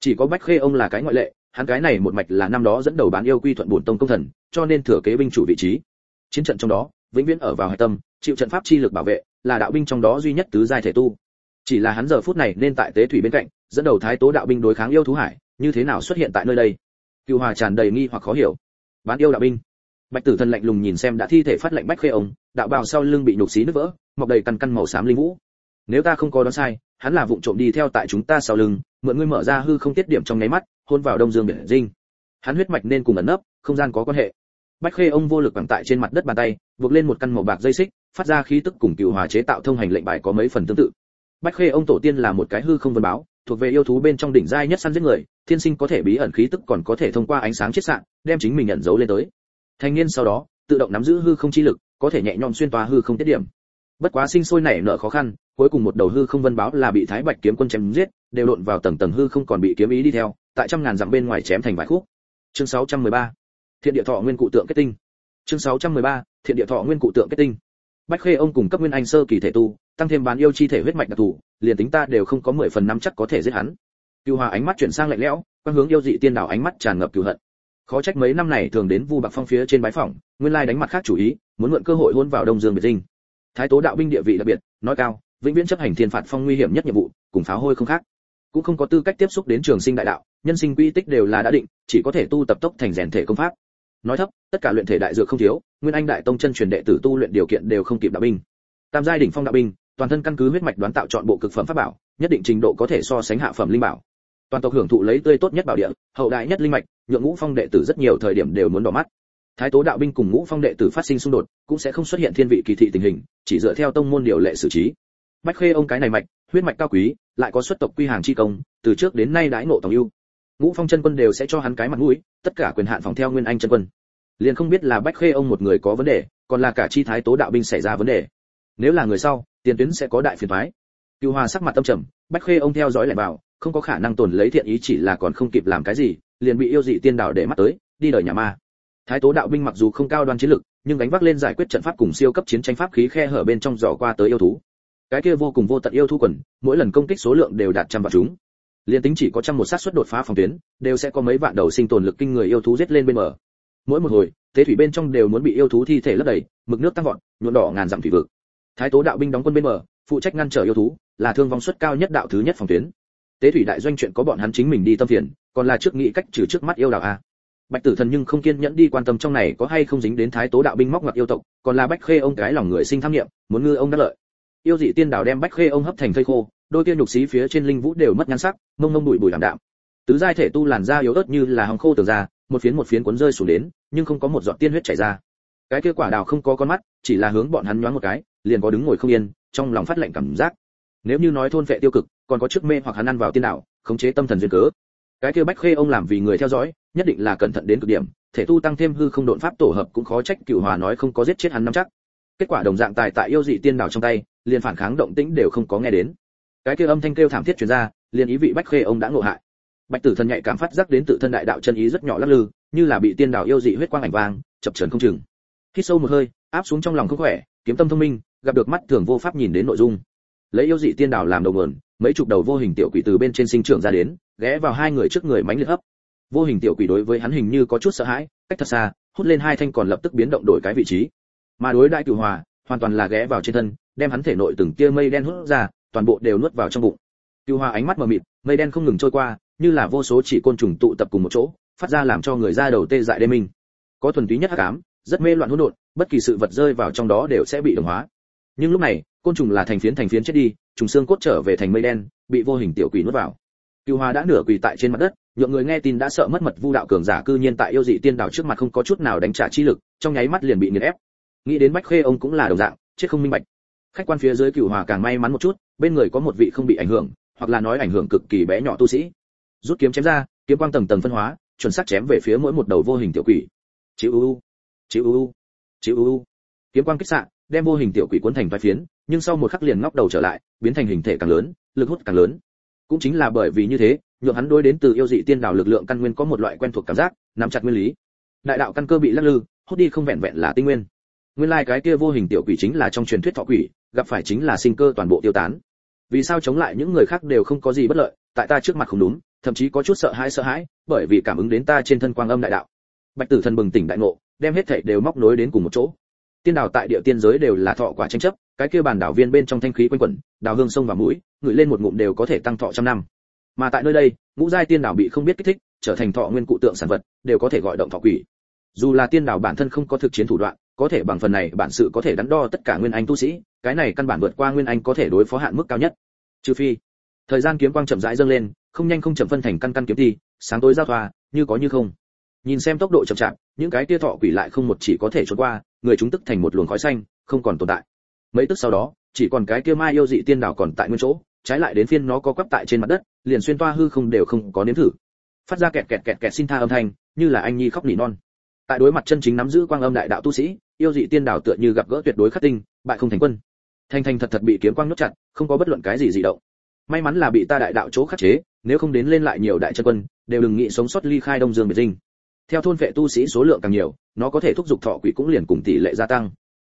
Chỉ có bách khê ông là cái ngoại lệ, hắn cái này một mạch là năm đó dẫn đầu bán yêu quy thuận bổn tông công thần, cho nên thừa kế binh chủ vị trí. Chiến trận trong đó, vĩnh viễn ở vào hải tâm, chịu trận pháp chi lực bảo vệ, là đạo binh trong đó duy nhất tứ giai thể tu. Chỉ là hắn giờ phút này nên tại tế thủy bên cạnh, dẫn đầu thái tố đạo binh đối kháng yêu thú hải, như thế nào xuất hiện tại nơi đây? Cựu hòa tràn đầy nghi hoặc khó hiểu. Bán yêu đạo binh. Bạch tử thần lạnh lùng nhìn xem đã thi thể phát lệnh bách khê ông, đạo bào sau lưng bị nhục xí nứt vỡ, mọc đầy căn căn màu xám linh vũ. Nếu ta không có đoán sai, hắn là vụng trộm đi theo tại chúng ta sau lưng, mượn ngươi mở ra hư không tiết điểm trong nháy mắt, hôn vào đông dương biển dinh. Hắn huyết mạch nên cùng ẩn nấp, không gian có quan hệ. Bách khê ông vô lực bằng tại trên mặt đất bàn tay vượt lên một căn màu bạc dây xích, phát ra khí tức cùng cựu hòa chế tạo thông hành lệnh bài có mấy phần tương tự. Bách khê ông tổ tiên là một cái hư không vân báo thuộc về yêu thú bên trong đỉnh giai nhất săn giết người, thiên sinh có thể bí ẩn khí tức còn có thể thông qua ánh sáng chiết xạ, đem chính mình nhận dấu lên tới. Thanh niên sau đó, tự động nắm giữ hư không chi lực, có thể nhẹ nhõm xuyên toa hư không tiết điểm. Bất quá sinh sôi nảy nở khó khăn, cuối cùng một đầu hư không vân báo là bị thái bạch kiếm quân chém giết, đều lộn vào tầng tầng hư không còn bị kiếm ý đi theo, tại trăm ngàn dặm bên ngoài chém thành vài khúc. Chương 613 thiện địa thọ nguyên cụ tượng kết tinh. Chương 613 thiện địa thọ nguyên cụ tượng kết tinh bách khê ông cùng cấp nguyên anh sơ kỳ thể tu, tăng thêm bán yêu chi thể huyết mạch đặc thù, liền tính ta đều không có mười phần năm chắc có thể giết hắn. Cựu hòa ánh mắt chuyển sang lạnh lẽo quan hướng yêu dị tiên đảo ánh mắt tràn ngập cựu hận. Khó trách mấy năm này thường đến vu bạc phong phía trên bái phỏng, nguyên lai đánh mặt khác chủ ý, muốn mượn cơ hội hôn vào đông dương biệt dinh. Thái tố đạo binh địa vị đặc biệt, nói cao, vĩnh viễn chấp hành thiên phạt phong nguy hiểm nhất nhiệm vụ, cùng pháo hôi không khác. Cũng không có tư cách tiếp xúc đến trường sinh đại đạo, nhân sinh quy tích đều là đã định, chỉ có thể tu tập tốc thành rèn thể công pháp nói thấp, tất cả luyện thể đại dược không thiếu, nguyên anh đại tông chân truyền đệ tử tu luyện điều kiện đều không kịp đạo binh. Tam giai đỉnh phong đạo binh, toàn thân căn cứ huyết mạch đoán tạo chọn bộ cực phẩm pháp bảo, nhất định trình độ có thể so sánh hạ phẩm linh bảo. Toàn tộc hưởng thụ lấy tươi tốt nhất bảo địa, hậu đại nhất linh mạch, nhượng ngũ phong đệ tử rất nhiều thời điểm đều muốn đỏ mắt. Thái tố đạo binh cùng ngũ phong đệ tử phát sinh xung đột, cũng sẽ không xuất hiện thiên vị kỳ thị tình hình, chỉ dựa theo tông môn điều lệ xử trí. Bách khê ông cái này mạch, huyết mạch cao quý, lại có xuất tộc quy hàng chi công, từ trước đến nay đãi ngộ tổng ưu ngũ phong chân quân đều sẽ cho hắn cái mặt mũi, tất cả quyền hạn phòng theo nguyên anh chân quân. Liền không biết là bách khê ông một người có vấn đề, còn là cả chi thái tố đạo binh xảy ra vấn đề. Nếu là người sau, tiền tuyến sẽ có đại phiền thoái cựu hòa sắc mặt tâm trầm, bách khê ông theo dõi lại vào không có khả năng tồn lấy thiện ý chỉ là còn không kịp làm cái gì, liền bị yêu dị tiên đạo để mắt tới, đi đời nhà ma. Thái tố đạo binh mặc dù không cao đoan chiến lực, nhưng gánh vác lên giải quyết trận pháp cùng siêu cấp chiến tranh pháp khí khe hở bên trong dò qua tới yêu thú. Cái kia vô cùng vô tận yêu thú quần, mỗi lần công kích số lượng đều đạt trăm vạn chúng liên tính chỉ có trăm một sát suất đột phá phòng tuyến, đều sẽ có mấy vạn đầu sinh tồn lực kinh người yêu thú giết lên bên bờ. Mỗi một hồi, tế thủy bên trong đều muốn bị yêu thú thi thể lấp đầy, mực nước tăng vọt, nhuộm đỏ ngàn dặm thủy vực. Thái tố đạo binh đóng quân bên bờ, phụ trách ngăn trở yêu thú, là thương vong suất cao nhất đạo thứ nhất phòng tuyến. Tế thủy đại doanh chuyện có bọn hắn chính mình đi tâm phiền, còn là trước nghĩ cách trừ trước mắt yêu đạo a. Bạch tử thần nhưng không kiên nhẫn đi quan tâm trong này có hay không dính đến thái tố đạo binh móc ngặt yêu tộc, còn là bách khê ông cái lòng người sinh tham nghiệm, muốn ngư ông đắc lợi. Yêu dị tiên đảo đem bách khê ông hấp thành thây khô đôi kia nhục xí phía trên linh vũ đều mất nhan sắc, mông mông bụi bụi làm đạm. Tứ giai thể tu làn da yếu ớt như là hồng khô tường ra một phiến một phiến cuốn rơi xuống đến, nhưng không có một giọt tiên huyết chảy ra. Cái kia quả đào không có con mắt, chỉ là hướng bọn hắn nhoáng một cái, liền có đứng ngồi không yên, trong lòng phát lạnh cảm giác. Nếu như nói thôn vệ tiêu cực, còn có trước mê hoặc hắn ăn vào tiên đạo, khống chế tâm thần duyên cớ. Cái kia bách khê ông làm vì người theo dõi, nhất định là cẩn thận đến cực điểm, thể tu tăng thêm hư không độn pháp tổ hợp cũng khó trách cửu hòa nói không có giết chết hắn năm chắc. Kết quả đồng dạng tài tại yêu dị tiên đảo trong tay, liền phản kháng động tĩnh đều không có nghe đến cái kia âm thanh kêu thảm thiết truyền ra liền ý vị bách khê ông đã ngộ hại. Bạch tử thần nhạy cảm phát giác đến tự thân đại đạo chân ý rất nhỏ lắc lư như là bị tiên đạo yêu dị huyết quang ảnh vang, chập chờn không chừng. Hít sâu một hơi áp xuống trong lòng không khỏe kiếm tâm thông minh gặp được mắt thường vô pháp nhìn đến nội dung. Lấy yêu dị tiên đạo làm đầu nguồn mấy chục đầu vô hình tiểu quỷ từ bên trên sinh trưởng ra đến ghé vào hai người trước người mánh liệt hấp. Vô hình tiểu quỷ đối với hắn hình như có chút sợ hãi cách thật xa hút lên hai thanh còn lập tức biến động đổi cái vị trí. Mà đối đại cửu hòa hoàn toàn là ghé vào trên thân đem hắn thể nội từng tia mây đen hút ra toàn bộ đều nuốt vào trong bụng. Cưu hòa ánh mắt mờ mịt, mây đen không ngừng trôi qua, như là vô số chỉ côn trùng tụ tập cùng một chỗ, phát ra làm cho người ra đầu tê dại đê minh. Có thuần túy nhất hắc ám, rất mê loạn hỗn độn, bất kỳ sự vật rơi vào trong đó đều sẽ bị đồng hóa. Nhưng lúc này, côn trùng là thành phiến thành phiến chết đi, trùng xương cốt trở về thành mây đen, bị vô hình tiểu quỷ nuốt vào. Cưu hòa đã nửa quỳ tại trên mặt đất, nhượng người nghe tin đã sợ mất mật vu đạo cường giả cư nhiên tại yêu dị tiên đảo trước mặt không có chút nào đánh trả chi lực, trong nháy mắt liền bị nghiền ép. Nghĩ đến bách khê ông cũng là đồng dạng, chết không minh bạch khách quan phía dưới cửu hòa càng may mắn một chút, bên người có một vị không bị ảnh hưởng, hoặc là nói ảnh hưởng cực kỳ bé nhỏ tu sĩ. Rút kiếm chém ra, kiếm quang tầng tầng phân hóa, chuẩn xác chém về phía mỗi một đầu vô hình tiểu quỷ. Chịu u chịu u chịu u kiếm quang kích xạ, đem vô hình tiểu quỷ cuốn thành vài phiến, nhưng sau một khắc liền ngóc đầu trở lại, biến thành hình thể càng lớn, lực hút càng lớn. Cũng chính là bởi vì như thế, nhượng hắn đối đến từ yêu dị tiên đạo lực lượng căn nguyên có một loại quen thuộc cảm giác, nắm chặt nguyên lý. Đại đạo căn cơ bị lắc lư, hút đi không vẹn vẹn là tinh nguyên. Nguyên lai like cái kia vô hình tiểu quỷ chính là trong truyền thuyết thọ quỷ gặp phải chính là sinh cơ toàn bộ tiêu tán. Vì sao chống lại những người khác đều không có gì bất lợi, tại ta trước mặt không đúng, thậm chí có chút sợ hãi sợ hãi, bởi vì cảm ứng đến ta trên thân quang âm đại đạo. Bạch tử thần bừng tỉnh đại ngộ, đem hết thảy đều móc nối đến cùng một chỗ. Tiên đảo tại địa tiên giới đều là thọ quả tranh chấp, cái kia bàn đảo viên bên trong thanh khí quanh quẩn, đào hương sông và mũi, ngửi lên một ngụm đều có thể tăng thọ trăm năm. Mà tại nơi đây, ngũ giai tiên đảo bị không biết kích thích, trở thành thọ nguyên cụ tượng sản vật, đều có thể gọi động thọ quỷ. Dù là tiên đảo bản thân không có thực chiến thủ đoạn có thể bằng phần này bản sự có thể đắn đo tất cả nguyên anh tu sĩ, cái này căn bản vượt qua nguyên anh có thể đối phó hạn mức cao nhất. Trừ phi, thời gian kiếm quang chậm rãi dâng lên, không nhanh không chậm phân thành căn căn kiếm thi, sáng tối giao thoa, như có như không. Nhìn xem tốc độ chậm chạp, những cái tia thọ quỷ lại không một chỉ có thể trốn qua, người chúng tức thành một luồng khói xanh, không còn tồn tại. Mấy tức sau đó, chỉ còn cái kia mai yêu dị tiên đảo còn tại nguyên chỗ, trái lại đến phiên nó có quắp tại trên mặt đất, liền xuyên toa hư không đều không có nếm thử. Phát ra kẹt kẹt kẹt kẹt xin tha âm thanh, như là anh nhi khóc nỉ non. Tại đối mặt chân chính nắm giữ quang âm đại đạo tu sĩ yêu dị tiên đảo tựa như gặp gỡ tuyệt đối khắc tinh, bại không thành quân. Thanh thanh thật thật bị kiếm quang nhốt chặt, không có bất luận cái gì dị động. May mắn là bị ta đại đạo chỗ khắc chế, nếu không đến lên lại nhiều đại chân quân, đều đừng nghĩ sống sót ly khai đông dương biệt dinh. Theo thôn vệ tu sĩ số lượng càng nhiều, nó có thể thúc giục thọ quỷ cũng liền cùng tỷ lệ gia tăng.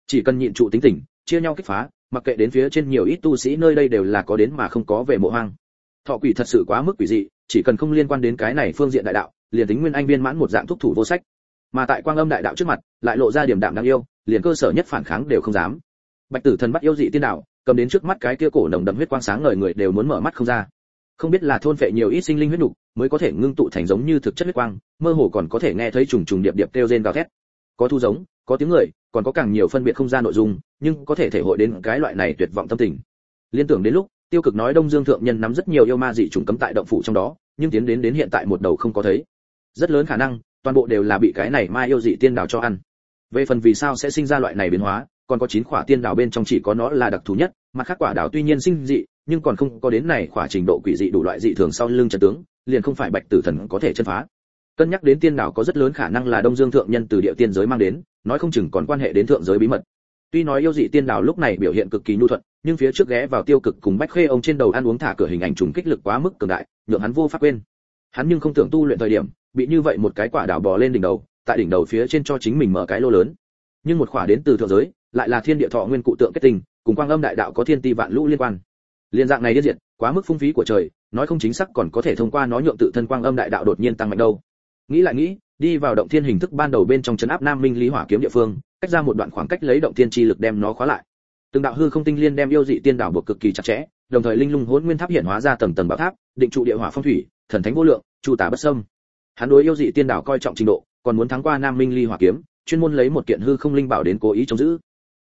Chỉ cần nhịn trụ tính tình, chia nhau kích phá, mặc kệ đến phía trên nhiều ít tu sĩ nơi đây đều là có đến mà không có về mộ hoang. Thọ quỷ thật sự quá mức quỷ dị, chỉ cần không liên quan đến cái này phương diện đại đạo, liền tính nguyên anh viên mãn một dạng thúc thủ vô sách mà tại quang âm đại đạo trước mặt, lại lộ ra điểm đạm đáng yêu, liền cơ sở nhất phản kháng đều không dám. Bạch tử thần bắt yêu dị tiên đạo, cầm đến trước mắt cái kia cổ nồng đậm huyết quang sáng ngời người đều muốn mở mắt không ra. Không biết là thôn phệ nhiều ít sinh linh huyết nục mới có thể ngưng tụ thành giống như thực chất huyết quang, mơ hồ còn có thể nghe thấy trùng trùng điệp điệp kêu rên gào thét. Có thu giống, có tiếng người, còn có càng nhiều phân biệt không ra nội dung, nhưng có thể thể hội đến cái loại này tuyệt vọng tâm tình. Liên tưởng đến lúc, tiêu cực nói đông dương thượng nhân nắm rất nhiều yêu ma dị trùng cấm tại động phủ trong đó, nhưng tiến đến đến hiện tại một đầu không có thấy. Rất lớn khả năng toàn bộ đều là bị cái này ma yêu dị tiên đảo cho ăn. Về phần vì sao sẽ sinh ra loại này biến hóa, còn có chín quả tiên đảo bên trong chỉ có nó là đặc thù nhất, mà khác quả đảo tuy nhiên sinh dị, nhưng còn không có đến này quả trình độ quỷ dị đủ loại dị thường sau lưng trận tướng, liền không phải bạch tử thần có thể chân phá. Cân nhắc đến tiên đảo có rất lớn khả năng là đông dương thượng nhân từ địa tiên giới mang đến, nói không chừng còn quan hệ đến thượng giới bí mật. Tuy nói yêu dị tiên đảo lúc này biểu hiện cực kỳ nhu thuận, nhưng phía trước ghé vào tiêu cực cùng bách khê ông trên đầu ăn uống thả cửa hình ảnh trùng kích lực quá mức cường đại, nhượng hắn vô pháp quên. Hắn nhưng không tưởng tu luyện thời điểm bị như vậy một cái quả đảo bò lên đỉnh đầu, tại đỉnh đầu phía trên cho chính mình mở cái lô lớn. Nhưng một quả đến từ thượng giới, lại là thiên địa thọ nguyên cụ tượng kết tinh, cùng quang âm đại đạo có thiên ti vạn lũ liên quan. Liên dạng này điên diệt, quá mức phung phí của trời, nói không chính xác còn có thể thông qua nó nhượng tự thân quang âm đại đạo đột nhiên tăng mạnh đâu. Nghĩ lại nghĩ, đi vào động thiên hình thức ban đầu bên trong chấn áp nam minh lý hỏa kiếm địa phương, cách ra một đoạn khoảng cách lấy động thiên chi lực đem nó khóa lại. Từng đạo hư không tinh liên đem yêu dị tiên đảo buộc cực kỳ chặt chẽ, đồng thời linh lung hỗn nguyên tháp hiện hóa ra tầng tầng bảo tháp, định trụ địa hỏa phong thủy, thần thánh vô lượng, chu tả bất sâm hắn đối yêu dị tiên đảo coi trọng trình độ, còn muốn thắng qua nam minh ly hỏa kiếm, chuyên môn lấy một kiện hư không linh bảo đến cố ý chống giữ.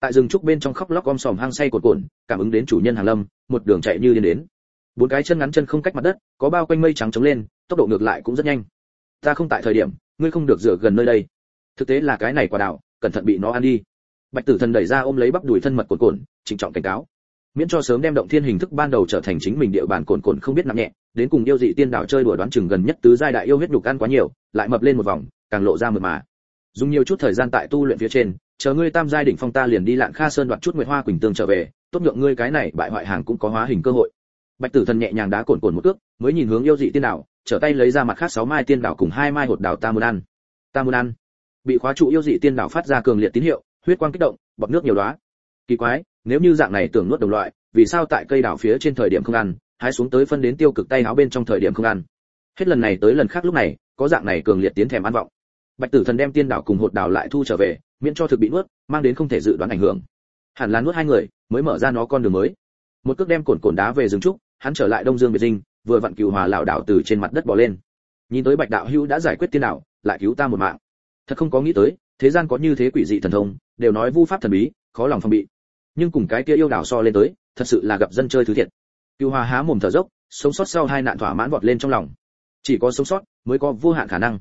Tại rừng trúc bên trong khóc lóc om sòm hang say cột cồn cảm ứng đến chủ nhân hàng lâm, một đường chạy như điên đến. Bốn cái chân ngắn chân không cách mặt đất, có bao quanh mây trắng trống lên, tốc độ ngược lại cũng rất nhanh. Ta không tại thời điểm, ngươi không được rửa gần nơi đây. Thực tế là cái này quả đảo, cẩn thận bị nó ăn đi. Bạch tử thần đẩy ra ôm lấy bắp đùi thân mật cột cồn trịnh trọng cảnh cáo miễn cho sớm đem động thiên hình thức ban đầu trở thành chính mình địa bàn cồn cồn không biết nặng nhẹ, đến cùng yêu dị tiên đảo chơi đùa đoán chừng gần nhất tứ giai đại yêu huyết nhục ăn quá nhiều, lại mập lên một vòng, càng lộ ra mượt mà. Dùng nhiều chút thời gian tại tu luyện phía trên, chờ ngươi tam giai đỉnh phong ta liền đi lạng kha sơn đoạt chút nguyệt hoa quỳnh tương trở về, tốt nhượng ngươi cái này bại hoại hàng cũng có hóa hình cơ hội. Bạch tử thần nhẹ nhàng đá cồn cồn một cước, mới nhìn hướng yêu dị tiên đảo trở tay lấy ra mặt khác sáu mai tiên đảo cùng hai mai hột đảo ta muốn ăn. Ta muốn ăn. Bị khóa trụ yêu dị tiên đảo phát ra cường liệt tín hiệu, huyết quang kích động, bọt nước nhiều đóa. Kỳ quái nếu như dạng này tưởng nuốt đồng loại, vì sao tại cây đảo phía trên thời điểm không ăn, hái xuống tới phân đến tiêu cực tay áo bên trong thời điểm không ăn? Hết lần này tới lần khác lúc này, có dạng này cường liệt tiến thèm ăn vọng. Bạch tử thần đem tiên đảo cùng hột đảo lại thu trở về, miễn cho thực bị nuốt, mang đến không thể dự đoán ảnh hưởng. Hẳn là nuốt hai người, mới mở ra nó con đường mới. Một cước đem cồn cồn đá về rừng trúc, hắn trở lại đông dương biệt dinh, vừa vặn cựu hòa lão đảo từ trên mặt đất bò lên. Nhìn tới bạch đạo hữu đã giải quyết tiên đảo, lại cứu ta một mạng. Thật không có nghĩ tới, thế gian có như thế quỷ dị thần thông, đều nói vu pháp thần bí, khó lòng phòng bị nhưng cùng cái kia yêu đảo so lên tới, thật sự là gặp dân chơi thứ thiệt. Cựu hòa há mồm thở dốc, sống sót sau hai nạn thỏa mãn vọt lên trong lòng. Chỉ có sống sót mới có vô hạn khả năng.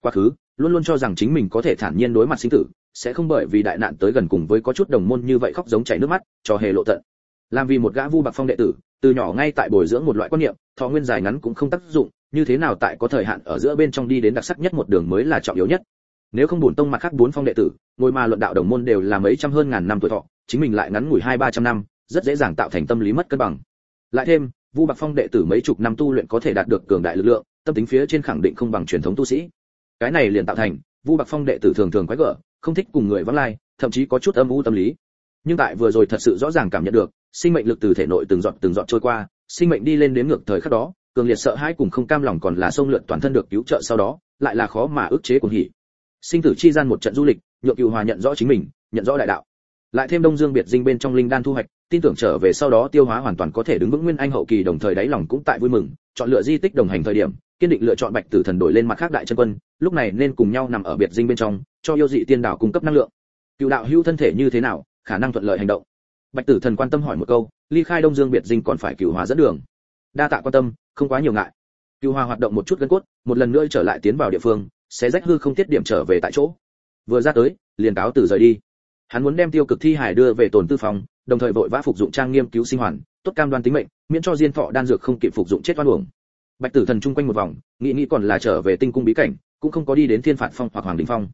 Quá khứ, luôn luôn cho rằng chính mình có thể thản nhiên đối mặt sinh tử, sẽ không bởi vì đại nạn tới gần cùng với có chút đồng môn như vậy khóc giống chảy nước mắt, cho hề lộ tận. Làm vì một gã vu bạc phong đệ tử, từ nhỏ ngay tại bồi dưỡng một loại quan niệm, thọ nguyên dài ngắn cũng không tác dụng, như thế nào tại có thời hạn ở giữa bên trong đi đến đặc sắc nhất một đường mới là trọng yếu nhất nếu không bổn tông mặt khác bốn phong đệ tử, ngôi ma luận đạo đồng môn đều là mấy trăm hơn ngàn năm tuổi thọ, chính mình lại ngắn ngủi hai ba trăm năm, rất dễ dàng tạo thành tâm lý mất cân bằng. Lại thêm, vu bạc phong đệ tử mấy chục năm tu luyện có thể đạt được cường đại lực lượng, tâm tính phía trên khẳng định không bằng truyền thống tu sĩ. Cái này liền tạo thành, vu bạc phong đệ tử thường thường quái gở, không thích cùng người vắng lai, thậm chí có chút âm u tâm lý. Nhưng tại vừa rồi thật sự rõ ràng cảm nhận được, sinh mệnh lực từ thể nội từng giọt từng giọt trôi qua, sinh mệnh đi lên đến ngược thời khắc đó, cường liệt sợ hãi cùng không cam lòng còn là sông lượn toàn thân được cứu trợ sau đó, lại là khó mà ức chế cuồng hỉ sinh tử chi gian một trận du lịch, nhượng cựu hòa nhận rõ chính mình, nhận rõ đại đạo. Lại thêm đông dương biệt dinh bên trong linh đan thu hoạch, tin tưởng trở về sau đó tiêu hóa hoàn toàn có thể đứng vững nguyên anh hậu kỳ đồng thời đáy lòng cũng tại vui mừng, chọn lựa di tích đồng hành thời điểm, kiên định lựa chọn bạch tử thần đổi lên mặt khác đại chân quân, lúc này nên cùng nhau nằm ở biệt dinh bên trong, cho yêu dị tiên đảo cung cấp năng lượng. Cựu đạo hữu thân thể như thế nào, khả năng thuận lợi hành động. Bạch tử thần quan tâm hỏi một câu, ly khai đông dương biệt dinh còn phải cựu hòa dẫn đường. Đa tạ quan tâm, không quá nhiều ngại. Cựu hòa hoạt động một chút gân cốt, một lần nữa trở lại tiến vào địa phương sẽ rách hư không tiết điểm trở về tại chỗ. Vừa ra tới, liền cáo từ rời đi. Hắn muốn đem tiêu cực thi hải đưa về tồn tư phòng, đồng thời vội vã phục dụng trang nghiêm cứu sinh hoàn, tốt cam đoan tính mệnh, miễn cho diên thọ đan dược không kịp phục dụng chết oan uổng. Bạch tử thần chung quanh một vòng, nghĩ nghĩ còn là trở về tinh cung bí cảnh, cũng không có đi đến thiên phạt phong hoặc hoàng đình phong.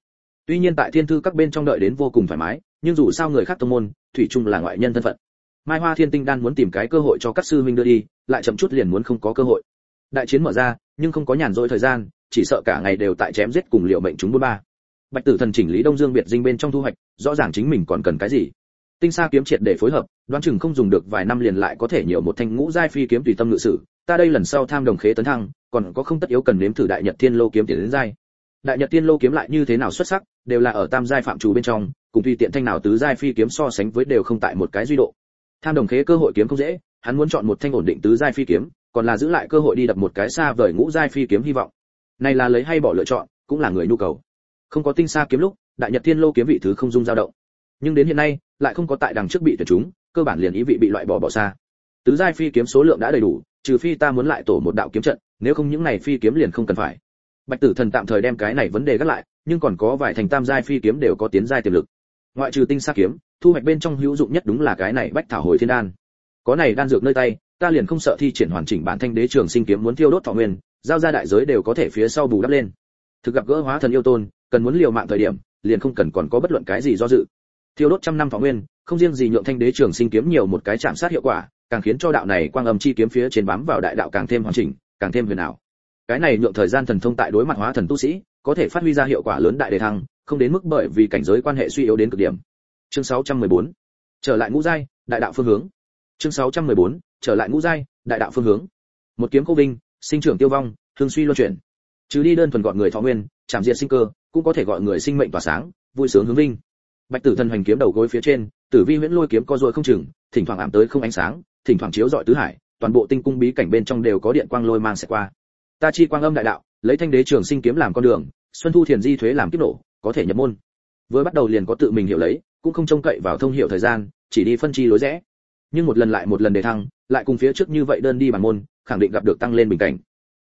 Tuy nhiên tại thiên thư các bên trong đợi đến vô cùng thoải mái, nhưng dù sao người khác tông môn, thủy chung là ngoại nhân thân phận. Mai hoa thiên tinh đan muốn tìm cái cơ hội cho các sư minh đưa đi, lại chậm chút liền muốn không có cơ hội. Đại chiến mở ra, nhưng không có nhàn rỗi thời gian chỉ sợ cả ngày đều tại chém giết cùng liệu mệnh chúng bốn ba. Bạch tử thần chỉnh lý đông dương biệt dinh bên trong thu hoạch, rõ ràng chính mình còn cần cái gì. Tinh sa kiếm triệt để phối hợp, đoán chừng không dùng được vài năm liền lại có thể nhiều một thanh ngũ giai phi kiếm tùy tâm ngự sử. Ta đây lần sau tham đồng khế tấn thăng, còn có không tất yếu cần nếm thử đại nhật thiên lô kiếm tiền đến giai. Đại nhật thiên lô kiếm lại như thế nào xuất sắc, đều là ở tam giai phạm chủ bên trong, cùng tùy tiện thanh nào tứ giai phi kiếm so sánh với đều không tại một cái duy độ. Tham đồng khế cơ hội kiếm không dễ, hắn muốn chọn một thanh ổn định tứ giai phi kiếm, còn là giữ lại cơ hội đi đập một cái xa vời ngũ giai phi kiếm hy vọng này là lấy hay bỏ lựa chọn, cũng là người nhu cầu. Không có tinh xa kiếm lúc, đại nhật thiên lô kiếm vị thứ không dung dao động. Nhưng đến hiện nay, lại không có tại đằng trước bị tuyển chúng, cơ bản liền ý vị bị loại bỏ bỏ xa. Tứ giai phi kiếm số lượng đã đầy đủ, trừ phi ta muốn lại tổ một đạo kiếm trận, nếu không những này phi kiếm liền không cần phải. Bạch tử thần tạm thời đem cái này vấn đề gác lại, nhưng còn có vài thành tam giai phi kiếm đều có tiến giai tiềm lực. Ngoại trừ tinh xa kiếm, thu hoạch bên trong hữu dụng nhất đúng là cái này bách thảo hồi thiên đan. Có này đan dược nơi tay, ta liền không sợ thi triển hoàn chỉnh bản thanh đế trường sinh kiếm muốn thiêu đốt thọ nguyên giao ra đại giới đều có thể phía sau bù đắp lên. Thực gặp gỡ hóa thần yêu tôn cần muốn liều mạng thời điểm liền không cần còn có bất luận cái gì do dự. Thiêu đốt trăm năm thọ nguyên không riêng gì nhượng thanh đế trường sinh kiếm nhiều một cái chạm sát hiệu quả càng khiến cho đạo này quang âm chi kiếm phía trên bám vào đại đạo càng thêm hoàn chỉnh càng thêm huyền ảo. Cái này nhượng thời gian thần thông tại đối mặt hóa thần tu sĩ có thể phát huy ra hiệu quả lớn đại đề thăng không đến mức bởi vì cảnh giới quan hệ suy yếu đến cực điểm. Chương 614 trở lại ngũ giai đại đạo phương hướng. Chương 614, trở lại ngũ giai đại đạo phương hướng. Một kiếm cô vinh sinh trưởng tiêu vong thường suy luân chuyển. Chứ đi đơn thuần gọi người thọ nguyên, chạm diệt sinh cơ, cũng có thể gọi người sinh mệnh tỏa sáng, vui sướng hướng vinh. Bạch tử thần hoành kiếm đầu gối phía trên, tử vi huyễn lôi kiếm co ruồi không chừng, thỉnh thoảng ảm tới không ánh sáng, thỉnh thoảng chiếu rọi tứ hải, toàn bộ tinh cung bí cảnh bên trong đều có điện quang lôi mang sẽ qua. Ta chi quang âm đại đạo, lấy thanh đế trường sinh kiếm làm con đường, xuân thu thiền di thuế làm kiếp nổ, có thể nhập môn. Vừa bắt đầu liền có tự mình hiểu lấy, cũng không trông cậy vào thông hiểu thời gian, chỉ đi phân chi lối rẽ nhưng một lần lại một lần đề thăng, lại cùng phía trước như vậy đơn đi bản môn, khẳng định gặp được tăng lên bình cảnh.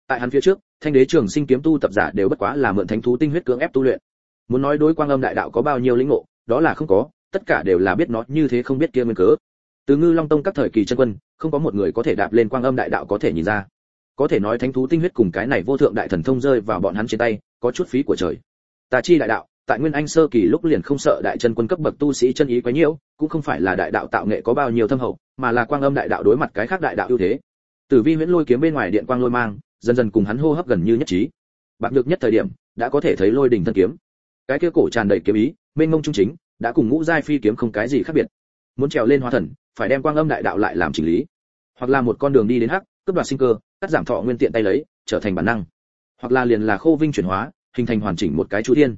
Tại hắn phía trước, thanh đế trường sinh kiếm tu tập giả đều bất quá là mượn thánh thú tinh huyết cưỡng ép tu luyện. Muốn nói đối quang âm đại đạo có bao nhiêu lĩnh ngộ, đó là không có, tất cả đều là biết nó, như thế không biết kia nguyên cớ. Từ ngư long tông các thời kỳ chân quân, không có một người có thể đạp lên quang âm đại đạo có thể nhìn ra. Có thể nói thánh thú tinh huyết cùng cái này vô thượng đại thần thông rơi vào bọn hắn trên tay, có chút phí của trời. Tà chi đại đạo tại nguyên anh sơ kỳ lúc liền không sợ đại chân quân cấp bậc tu sĩ chân ý quá nhiễu cũng không phải là đại đạo tạo nghệ có bao nhiêu thâm hậu, mà là quang âm đại đạo đối mặt cái khác đại đạo ưu thế. Tử vi huyễn lôi kiếm bên ngoài điện quang lôi mang, dần dần cùng hắn hô hấp gần như nhất trí. Bạc nhược nhất thời điểm, đã có thể thấy lôi đỉnh thân kiếm. Cái kia cổ tràn đầy kiếm ý, mênh mông trung chính, đã cùng ngũ giai phi kiếm không cái gì khác biệt. Muốn trèo lên hóa thần, phải đem quang âm đại đạo lại làm chỉnh lý. Hoặc là một con đường đi đến hắc, cướp đoạt sinh cơ, cắt giảm thọ nguyên tiện tay lấy, trở thành bản năng. Hoặc là liền là khô vinh chuyển hóa, hình thành hoàn chỉnh một cái chú thiên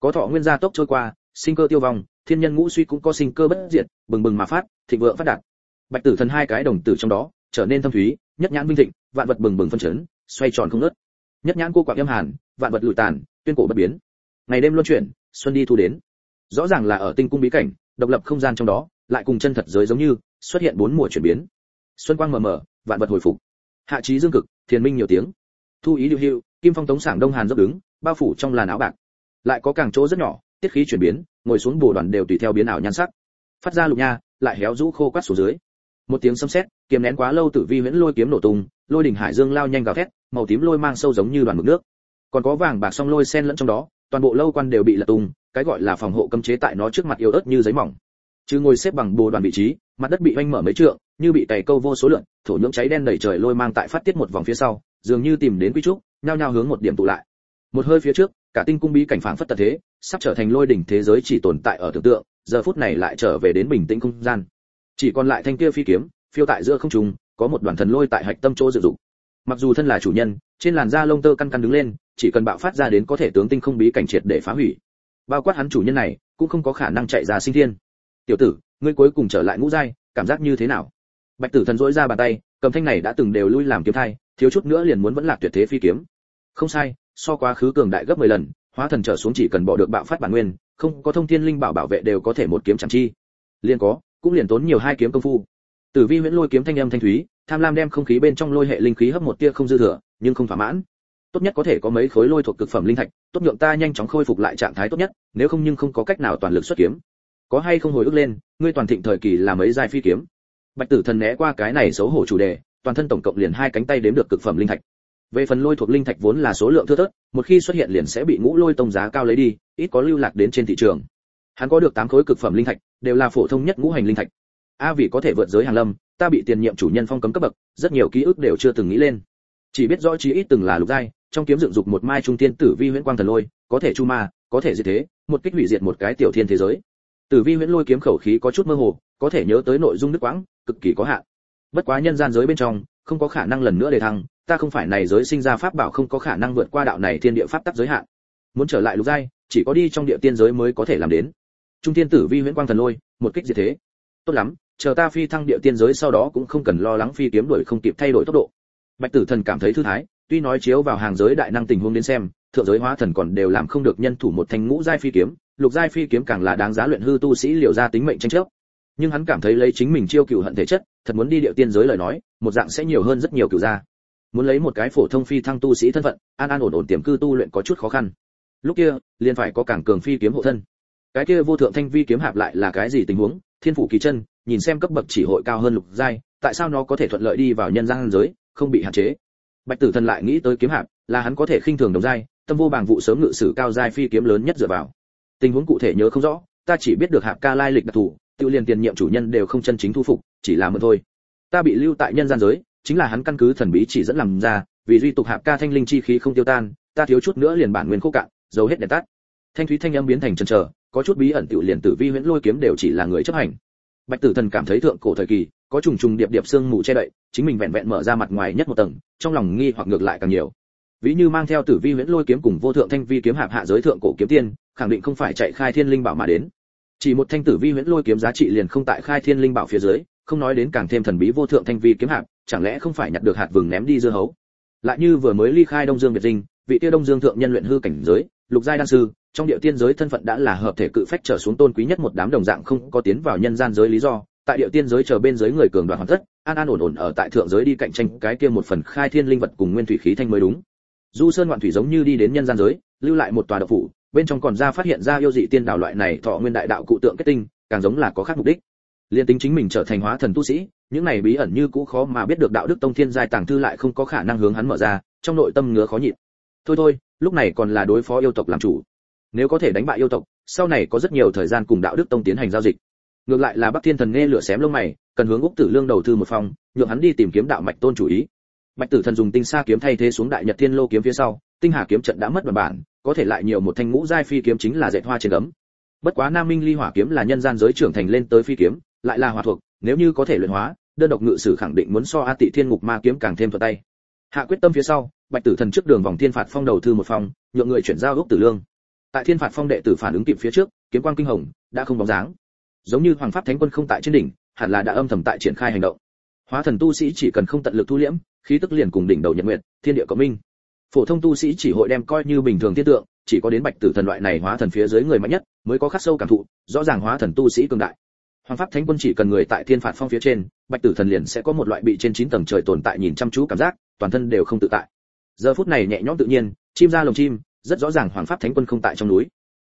có thọ nguyên gia tốc trôi qua, sinh cơ tiêu vong, thiên nhân ngũ suy cũng có sinh cơ bất diệt, bừng bừng mà phát, thịnh vượng phát đạt. Bạch tử thần hai cái đồng tử trong đó, trở nên thâm thúy, nhất nhãn minh thịnh, vạn vật bừng bừng phân chấn, xoay tròn không ngớt. Nhất nhãn cô quạng âm hàn, vạn vật lụi tàn, tuyên cổ bất biến. Ngày đêm luân chuyển, xuân đi thu đến. Rõ ràng là ở tinh cung bí cảnh, độc lập không gian trong đó, lại cùng chân thật giới giống như, xuất hiện bốn mùa chuyển biến. Xuân quang mờ mờ, vạn vật hồi phục. Hạ trí dương cực, thiền minh nhiều tiếng. Thu ý lưu hiệu, kim phong tống sảng đông hàn dốc đứng, bao phủ trong làn áo bạc lại có càng chỗ rất nhỏ, tiết khí chuyển biến, ngồi xuống bồ đoàn đều tùy theo biến ảo nhan sắc. Phát ra lục nha, lại héo rũ khô quát xuống dưới. Một tiếng xâm xét kiềm nén quá lâu tử vi huyễn lôi kiếm nổ tung, lôi đỉnh hải dương lao nhanh gào thét, màu tím lôi mang sâu giống như đoàn mực nước. Còn có vàng bạc song lôi sen lẫn trong đó, toàn bộ lâu quan đều bị lật tung, cái gọi là phòng hộ cấm chế tại nó trước mặt yếu ớt như giấy mỏng. Chứ ngồi xếp bằng bồ đoàn vị trí, mặt đất bị oanh mở mấy trượng, như bị tẩy câu vô số lượng thổ nhưỡng cháy đen đầy trời lôi mang tại phát tiết một vòng phía sau, dường như tìm đến quy trúc, nhao nhao hướng một điểm tụ lại. Một hơi phía trước cả tinh cung bí cảnh phảng phất tật thế, sắp trở thành lôi đỉnh thế giới chỉ tồn tại ở tưởng tượng, giờ phút này lại trở về đến bình tĩnh không gian. Chỉ còn lại thanh kia phi kiếm, phiêu tại giữa không trung, có một đoàn thần lôi tại hạch tâm chỗ dự dụng. Mặc dù thân là chủ nhân, trên làn da lông tơ căn căn đứng lên, chỉ cần bạo phát ra đến có thể tướng tinh không bí cảnh triệt để phá hủy. Bao quát hắn chủ nhân này, cũng không có khả năng chạy ra sinh thiên. Tiểu tử, ngươi cuối cùng trở lại ngũ giai, cảm giác như thế nào? Bạch tử thần dỗi ra bàn tay, cầm thanh này đã từng đều lui làm kiếm thai, thiếu chút nữa liền muốn vẫn lạc tuyệt thế phi kiếm. Không sai so quá khứ cường đại gấp 10 lần, hóa thần trở xuống chỉ cần bỏ được bạo phát bản nguyên, không có thông thiên linh bảo bảo vệ đều có thể một kiếm chẳng chi. Liền có, cũng liền tốn nhiều hai kiếm công phu. Tử vi huyễn lôi kiếm thanh âm thanh thúy, tham lam đem không khí bên trong lôi hệ linh khí hấp một tia không dư thừa, nhưng không thỏa mãn. Tốt nhất có thể có mấy khối lôi thuộc cực phẩm linh thạch, tốt nhượng ta nhanh chóng khôi phục lại trạng thái tốt nhất, nếu không nhưng không có cách nào toàn lực xuất kiếm. Có hay không hồi ức lên, ngươi toàn thịnh thời kỳ là mấy giai phi kiếm? Bạch tử thần né qua cái này xấu hổ chủ đề, toàn thân tổng cộng liền hai cánh tay đếm được cực phẩm linh thạch về phần lôi thuộc linh thạch vốn là số lượng thưa thớt, một khi xuất hiện liền sẽ bị ngũ lôi tông giá cao lấy đi, ít có lưu lạc đến trên thị trường. Hắn có được tám khối cực phẩm linh thạch, đều là phổ thông nhất ngũ hành linh thạch. A vì có thể vượt giới hàng lâm, ta bị tiền nhiệm chủ nhân phong cấm cấp bậc, rất nhiều ký ức đều chưa từng nghĩ lên. Chỉ biết rõ chí ít từng là lục giai, trong kiếm dựng dục một mai trung tiên tử vi huyễn quang thần lôi, có thể chu ma, có thể diệt thế, một kích hủy diệt một cái tiểu thiên thế giới. Tử vi huyễn lôi kiếm khẩu khí có chút mơ hồ, có thể nhớ tới nội dung đức quãng, cực kỳ có hạn. Bất quá nhân gian giới bên trong, không có khả năng lần nữa để thăng ta không phải này giới sinh ra pháp bảo không có khả năng vượt qua đạo này thiên địa pháp tắc giới hạn. Muốn trở lại lục giai, chỉ có đi trong địa tiên giới mới có thể làm đến. Trung thiên tử vi huyễn quang thần lôi, một kích diệt thế. Tốt lắm, chờ ta phi thăng địa tiên giới sau đó cũng không cần lo lắng phi kiếm đuổi không kịp thay đổi tốc độ. Bạch tử thần cảm thấy thư thái, tuy nói chiếu vào hàng giới đại năng tình huống đến xem, thượng giới hóa thần còn đều làm không được nhân thủ một thanh ngũ giai phi kiếm, lục giai phi kiếm càng là đáng giá luyện hư tu sĩ liều ra tính mệnh tranh chấp. Nhưng hắn cảm thấy lấy chính mình chiêu cựu hận thể chất, thật muốn đi địa tiên giới lời nói, một dạng sẽ nhiều hơn rất nhiều cựu gia muốn lấy một cái phổ thông phi thăng tu sĩ thân phận, an an ổn ổn tiềm cư tu luyện có chút khó khăn. Lúc kia, liền phải có cảng cường phi kiếm hộ thân. Cái kia vô thượng thanh vi kiếm hạp lại là cái gì tình huống? Thiên phủ kỳ chân, nhìn xem cấp bậc chỉ hội cao hơn lục giai, tại sao nó có thể thuận lợi đi vào nhân gian giới, không bị hạn chế? Bạch tử thần lại nghĩ tới kiếm hạp, là hắn có thể khinh thường đồng giai, tâm vô bảng vụ sớm ngự sử cao giai phi kiếm lớn nhất dựa vào. Tình huống cụ thể nhớ không rõ, ta chỉ biết được hạp ca lai lịch đặc thù, tiêu liền tiền nhiệm chủ nhân đều không chân chính thu phục, chỉ là mượn thôi. Ta bị lưu tại nhân gian giới chính là hắn căn cứ thần bí chỉ dẫn làm ra, vì duy tục hạp ca thanh linh chi khí không tiêu tan, ta thiếu chút nữa liền bản nguyên khô cạn dầu hết đèn tắt. Thanh thúy thanh âm biến thành chân chờ, có chút bí ẩn tiểu liền tử vi huyễn lôi kiếm đều chỉ là người chấp hành. Bạch tử thần cảm thấy thượng cổ thời kỳ, có trùng trùng điệp điệp xương mù che đậy, chính mình vẹn vẹn mở ra mặt ngoài nhất một tầng, trong lòng nghi hoặc ngược lại càng nhiều. Ví như mang theo tử vi huyễn lôi kiếm cùng vô thượng thanh vi kiếm hạp hạ giới thượng cổ kiếm tiên, khẳng định không phải chạy khai thiên linh bảo mà đến. Chỉ một thanh tử vi huyễn lôi kiếm giá trị liền không tại khai thiên linh bảo phía dưới, không nói đến càng thêm thần bí vô thượng thanh vi kiếm hạp chẳng lẽ không phải nhặt được hạt vừng ném đi dưa hấu? Lại như vừa mới ly khai đông dương việt dinh, vị tiêu đông dương thượng nhân luyện hư cảnh giới, lục giai đan sư, trong địa tiên giới thân phận đã là hợp thể cự phách trở xuống tôn quý nhất một đám đồng dạng không có tiến vào nhân gian giới lý do. Tại địa tiên giới chờ bên giới người cường đoàn hoàn tất, an an ổn ổn ở tại thượng giới đi cạnh tranh cái kia một phần khai thiên linh vật cùng nguyên thủy khí thanh mới đúng. Du sơn ngoạn thủy giống như đi đến nhân gian giới, lưu lại một tòa độc phủ, bên trong còn ra phát hiện ra yêu dị tiên đạo loại này thọ nguyên đại đạo cụ tượng kết tinh, càng giống là có khác mục đích. Liên tính chính mình trở thành hóa thần tu sĩ những này bí ẩn như cũ khó mà biết được đạo đức tông thiên giai tàng thư lại không có khả năng hướng hắn mở ra, trong nội tâm ngứa khó nhịn. Thôi thôi, lúc này còn là đối phó yêu tộc làm chủ. Nếu có thể đánh bại yêu tộc, sau này có rất nhiều thời gian cùng đạo đức tông tiến hành giao dịch. Ngược lại là bắc thiên thần nghe lửa xém lông mày, cần hướng úc tử lương đầu thư một phòng, nhượng hắn đi tìm kiếm đạo mạch tôn chủ ý. Bạch tử thần dùng tinh sa kiếm thay thế xuống đại nhật thiên lô kiếm phía sau, tinh hà kiếm trận đã mất bản bản, có thể lại nhiều một thanh ngũ giai phi kiếm chính là dệt hoa trên gấm. Bất quá nam minh ly hỏa kiếm là nhân gian giới trưởng thành lên tới phi kiếm, lại là hỏa thuộc nếu như có thể luyện hóa, đơn độc ngự sử khẳng định muốn so a tị thiên ngục ma kiếm càng thêm thuận tay. Hạ quyết tâm phía sau, bạch tử thần trước đường vòng thiên phạt phong đầu thư một phòng, nhượng người chuyển giao úc tử lương. Tại thiên phạt phong đệ tử phản ứng kịp phía trước, kiếm quang kinh hồng, đã không bóng dáng. Giống như hoàng pháp thánh quân không tại trên đỉnh, hẳn là đã âm thầm tại triển khai hành động. Hóa thần tu sĩ chỉ cần không tận lực thu liễm, khí tức liền cùng đỉnh đầu nhật nguyệt, thiên địa có minh. Phổ thông tu sĩ chỉ hội đem coi như bình thường thiên tượng, chỉ có đến bạch tử thần loại này hóa thần phía dưới người mạnh nhất, mới có khắc sâu cảm thụ, rõ ràng hóa thần tu sĩ cường đại hoàng pháp thánh quân chỉ cần người tại thiên phạt phong phía trên, bạch tử thần liền sẽ có một loại bị trên chín tầng trời tồn tại nhìn chăm chú cảm giác, toàn thân đều không tự tại. Giờ phút này nhẹ nhõm tự nhiên, chim ra lồng chim, rất rõ ràng hoàng pháp thánh quân không tại trong núi.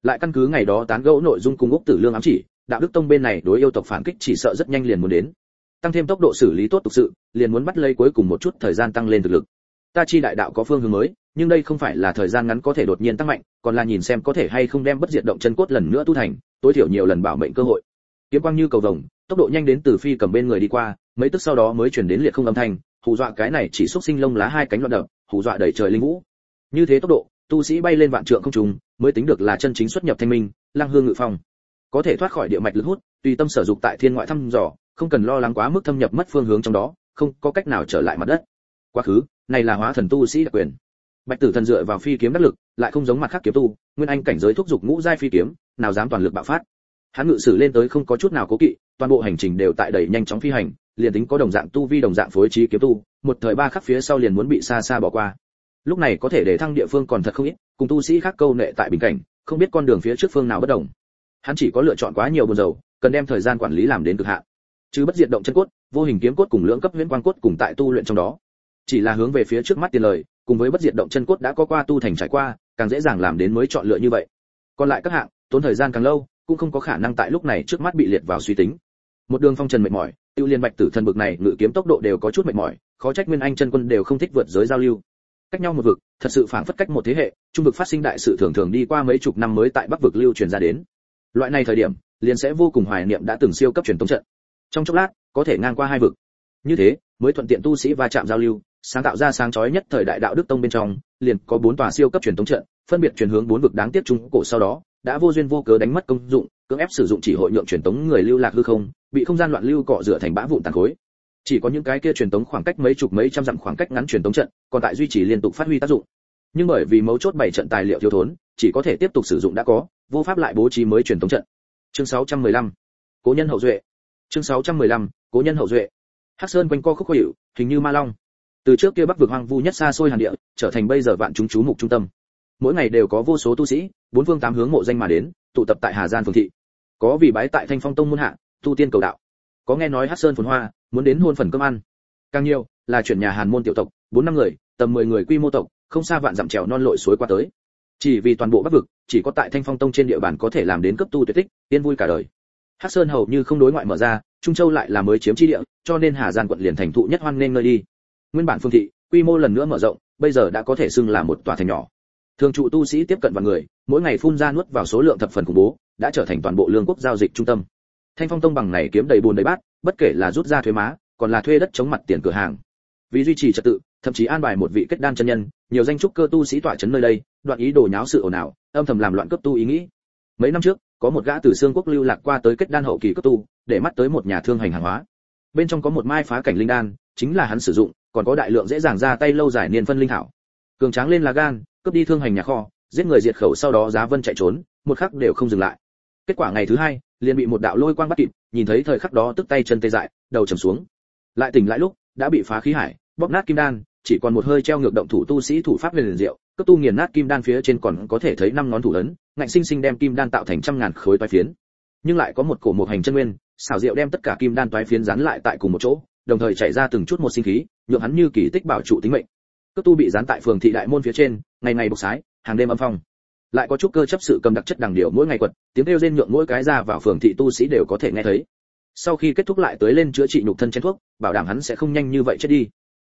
Lại căn cứ ngày đó tán gẫu nội dung cùng úc tử lương ám chỉ, đạo đức tông bên này đối yêu tộc phản kích chỉ sợ rất nhanh liền muốn đến. Tăng thêm tốc độ xử lý tốt tục sự, liền muốn bắt lấy cuối cùng một chút thời gian tăng lên thực lực. Ta chi đại đạo có phương hướng mới, nhưng đây không phải là thời gian ngắn có thể đột nhiên tăng mạnh, còn là nhìn xem có thể hay không đem bất diệt động chân cốt lần nữa tu thành, tối thiểu nhiều lần bảo mệnh cơ hội kiếm quang như cầu vồng, tốc độ nhanh đến từ phi cầm bên người đi qua, mấy tức sau đó mới chuyển đến liệt không âm thanh, hù dọa cái này chỉ xúc sinh lông lá hai cánh loạn đập, hù dọa đầy trời linh vũ. Như thế tốc độ, tu sĩ bay lên vạn trượng không trùng mới tính được là chân chính xuất nhập thanh minh lang hương ngự phong. Có thể thoát khỏi địa mạch lực hút, tùy tâm sở dục tại thiên ngoại thăm dò, không cần lo lắng quá mức thâm nhập mất phương hướng trong đó, không có cách nào trở lại mặt đất. Quá khứ, này là hóa thần tu sĩ đặc quyền. Bạch tử thần dựa vào phi kiếm đắc lực, lại không giống mặt khác kiếm tu, nguyên anh cảnh giới thúc giục ngũ giai phi kiếm, nào dám toàn lực bạo phát hắn ngự sử lên tới không có chút nào cố kỵ, toàn bộ hành trình đều tại đẩy nhanh chóng phi hành, liền tính có đồng dạng tu vi, đồng dạng phối trí kiếm tu, một thời ba khắc phía sau liền muốn bị xa xa bỏ qua. Lúc này có thể để thăng địa phương còn thật không ít, cùng tu sĩ khác câu nệ tại bình cảnh, không biết con đường phía trước phương nào bất đồng. Hắn chỉ có lựa chọn quá nhiều buồn dầu cần đem thời gian quản lý làm đến cực hạn. Chứ bất diệt động chân cốt, vô hình kiếm cốt cùng lưỡng cấp huyễn quang cốt cùng tại tu luyện trong đó. Chỉ là hướng về phía trước mắt tiền lời, cùng với bất diệt động chân cốt đã có qua tu thành trải qua, càng dễ dàng làm đến mới chọn lựa như vậy. Còn lại các hạng, tốn thời gian càng lâu cũng không có khả năng tại lúc này trước mắt bị liệt vào suy tính. Một đường phong trần mệt mỏi, tiêu liên bạch tử thần bực này ngự kiếm tốc độ đều có chút mệt mỏi, khó trách nguyên anh chân quân đều không thích vượt giới giao lưu. Cách nhau một vực, thật sự phảng phất cách một thế hệ, trung vực phát sinh đại sự thường thường đi qua mấy chục năm mới tại bắc vực lưu truyền ra đến. Loại này thời điểm, liền sẽ vô cùng hoài niệm đã từng siêu cấp truyền tống trận. Trong chốc lát, có thể ngang qua hai vực. Như thế, mới thuận tiện tu sĩ va chạm giao lưu, sáng tạo ra sáng chói nhất thời đại đạo đức tông bên trong, liền có bốn tòa siêu cấp truyền tống trận, phân biệt truyền hướng bốn vực đáng tiếc trung cổ sau đó đã vô duyên vô cớ đánh mất công dụng, cưỡng ép sử dụng chỉ hội nhượng truyền tống người lưu lạc hư không, bị không gian loạn lưu cọ rửa thành bã vụn tàn khối. Chỉ có những cái kia truyền tống khoảng cách mấy chục mấy trăm dặm khoảng cách ngắn truyền tống trận, còn tại duy trì liên tục phát huy tác dụng. Nhưng bởi vì mấu chốt bảy trận tài liệu thiếu thốn, chỉ có thể tiếp tục sử dụng đã có, vô pháp lại bố trí mới truyền tống trận. Chương 615. cố nhân hậu duệ. Chương 615. cố nhân hậu duệ. Hắc sơn quanh co khúc khuỷu, hình như ma long. Từ trước kia bắc vực hoang vu nhất xa xôi hàn địa, trở thành bây giờ vạn chúng chú mục trung tâm mỗi ngày đều có vô số tu sĩ, bốn phương tám hướng mộ danh mà đến, tụ tập tại hà gian phường thị. Có vì bái tại thanh phong tông môn hạ, tu tiên cầu đạo. Có nghe nói Hát sơn phồn hoa, muốn đến hôn phần cơm ăn. Càng nhiều, là chuyển nhà hàn môn tiểu tộc, bốn năm người, tầm mười người quy mô tộc, không xa vạn dặm trèo non lội suối qua tới. Chỉ vì toàn bộ bắc vực, chỉ có tại thanh phong tông trên địa bàn có thể làm đến cấp tu tuyệt tích tiên vui cả đời. Hát sơn hầu như không đối ngoại mở ra, trung châu lại là mới chiếm chi địa, cho nên hà giang quận liền thành thụ nhất hoan nên nơi đi. Nguyên bản phương thị, quy mô lần nữa mở rộng, bây giờ đã có thể xưng là một tòa thành nhỏ thường trụ tu sĩ tiếp cận vào người, mỗi ngày phun ra nuốt vào số lượng thập phần khủng bố, đã trở thành toàn bộ lương quốc giao dịch trung tâm. Thanh phong tông bằng này kiếm đầy bùn đầy bát, bất kể là rút ra thuế má, còn là thuê đất chống mặt tiền cửa hàng. Vì duy trì trật tự, thậm chí an bài một vị kết đan chân nhân, nhiều danh trúc cơ tu sĩ tỏa chấn nơi đây, đoạn ý đồ nháo sự ồn ào, âm thầm làm loạn cấp tu ý nghĩ. Mấy năm trước, có một gã từ xương quốc lưu lạc qua tới kết đan hậu kỳ cấp tu, để mắt tới một nhà thương hành hàng hóa. Bên trong có một mai phá cảnh linh đan, chính là hắn sử dụng, còn có đại lượng dễ dàng ra tay lâu dài niên phân linh thảo cường tráng lên là gan cướp đi thương hành nhà kho, giết người diệt khẩu sau đó giá vân chạy trốn, một khắc đều không dừng lại. Kết quả ngày thứ hai, liền bị một đạo lôi quang bắt kịp, nhìn thấy thời khắc đó tức tay chân tê dại, đầu trầm xuống. Lại tỉnh lại lúc, đã bị phá khí hải, bóp nát kim đan, chỉ còn một hơi treo ngược động thủ tu sĩ thủ pháp liền diệu cấp tu nghiền nát kim đan phía trên còn có thể thấy năm ngón thủ ấn, ngạnh sinh sinh đem kim đan tạo thành trăm ngàn khối toái phiến. Nhưng lại có một cổ một hành chân nguyên, xảo diệu đem tất cả kim đan toái phiến dán lại tại cùng một chỗ, đồng thời chảy ra từng chút một sinh khí, nhượng hắn như kỳ tích bảo trụ tính mệnh cấp tu bị dán tại phường thị đại môn phía trên, ngày ngày bộc sái, hàng đêm âm phong. Lại có chút cơ chấp sự cầm đặc chất đằng điệu mỗi ngày quật, tiếng kêu rên nhượng mỗi cái ra vào phường thị tu sĩ đều có thể nghe thấy. Sau khi kết thúc lại tới lên chữa trị nhục thân chén thuốc, bảo đảm hắn sẽ không nhanh như vậy chết đi.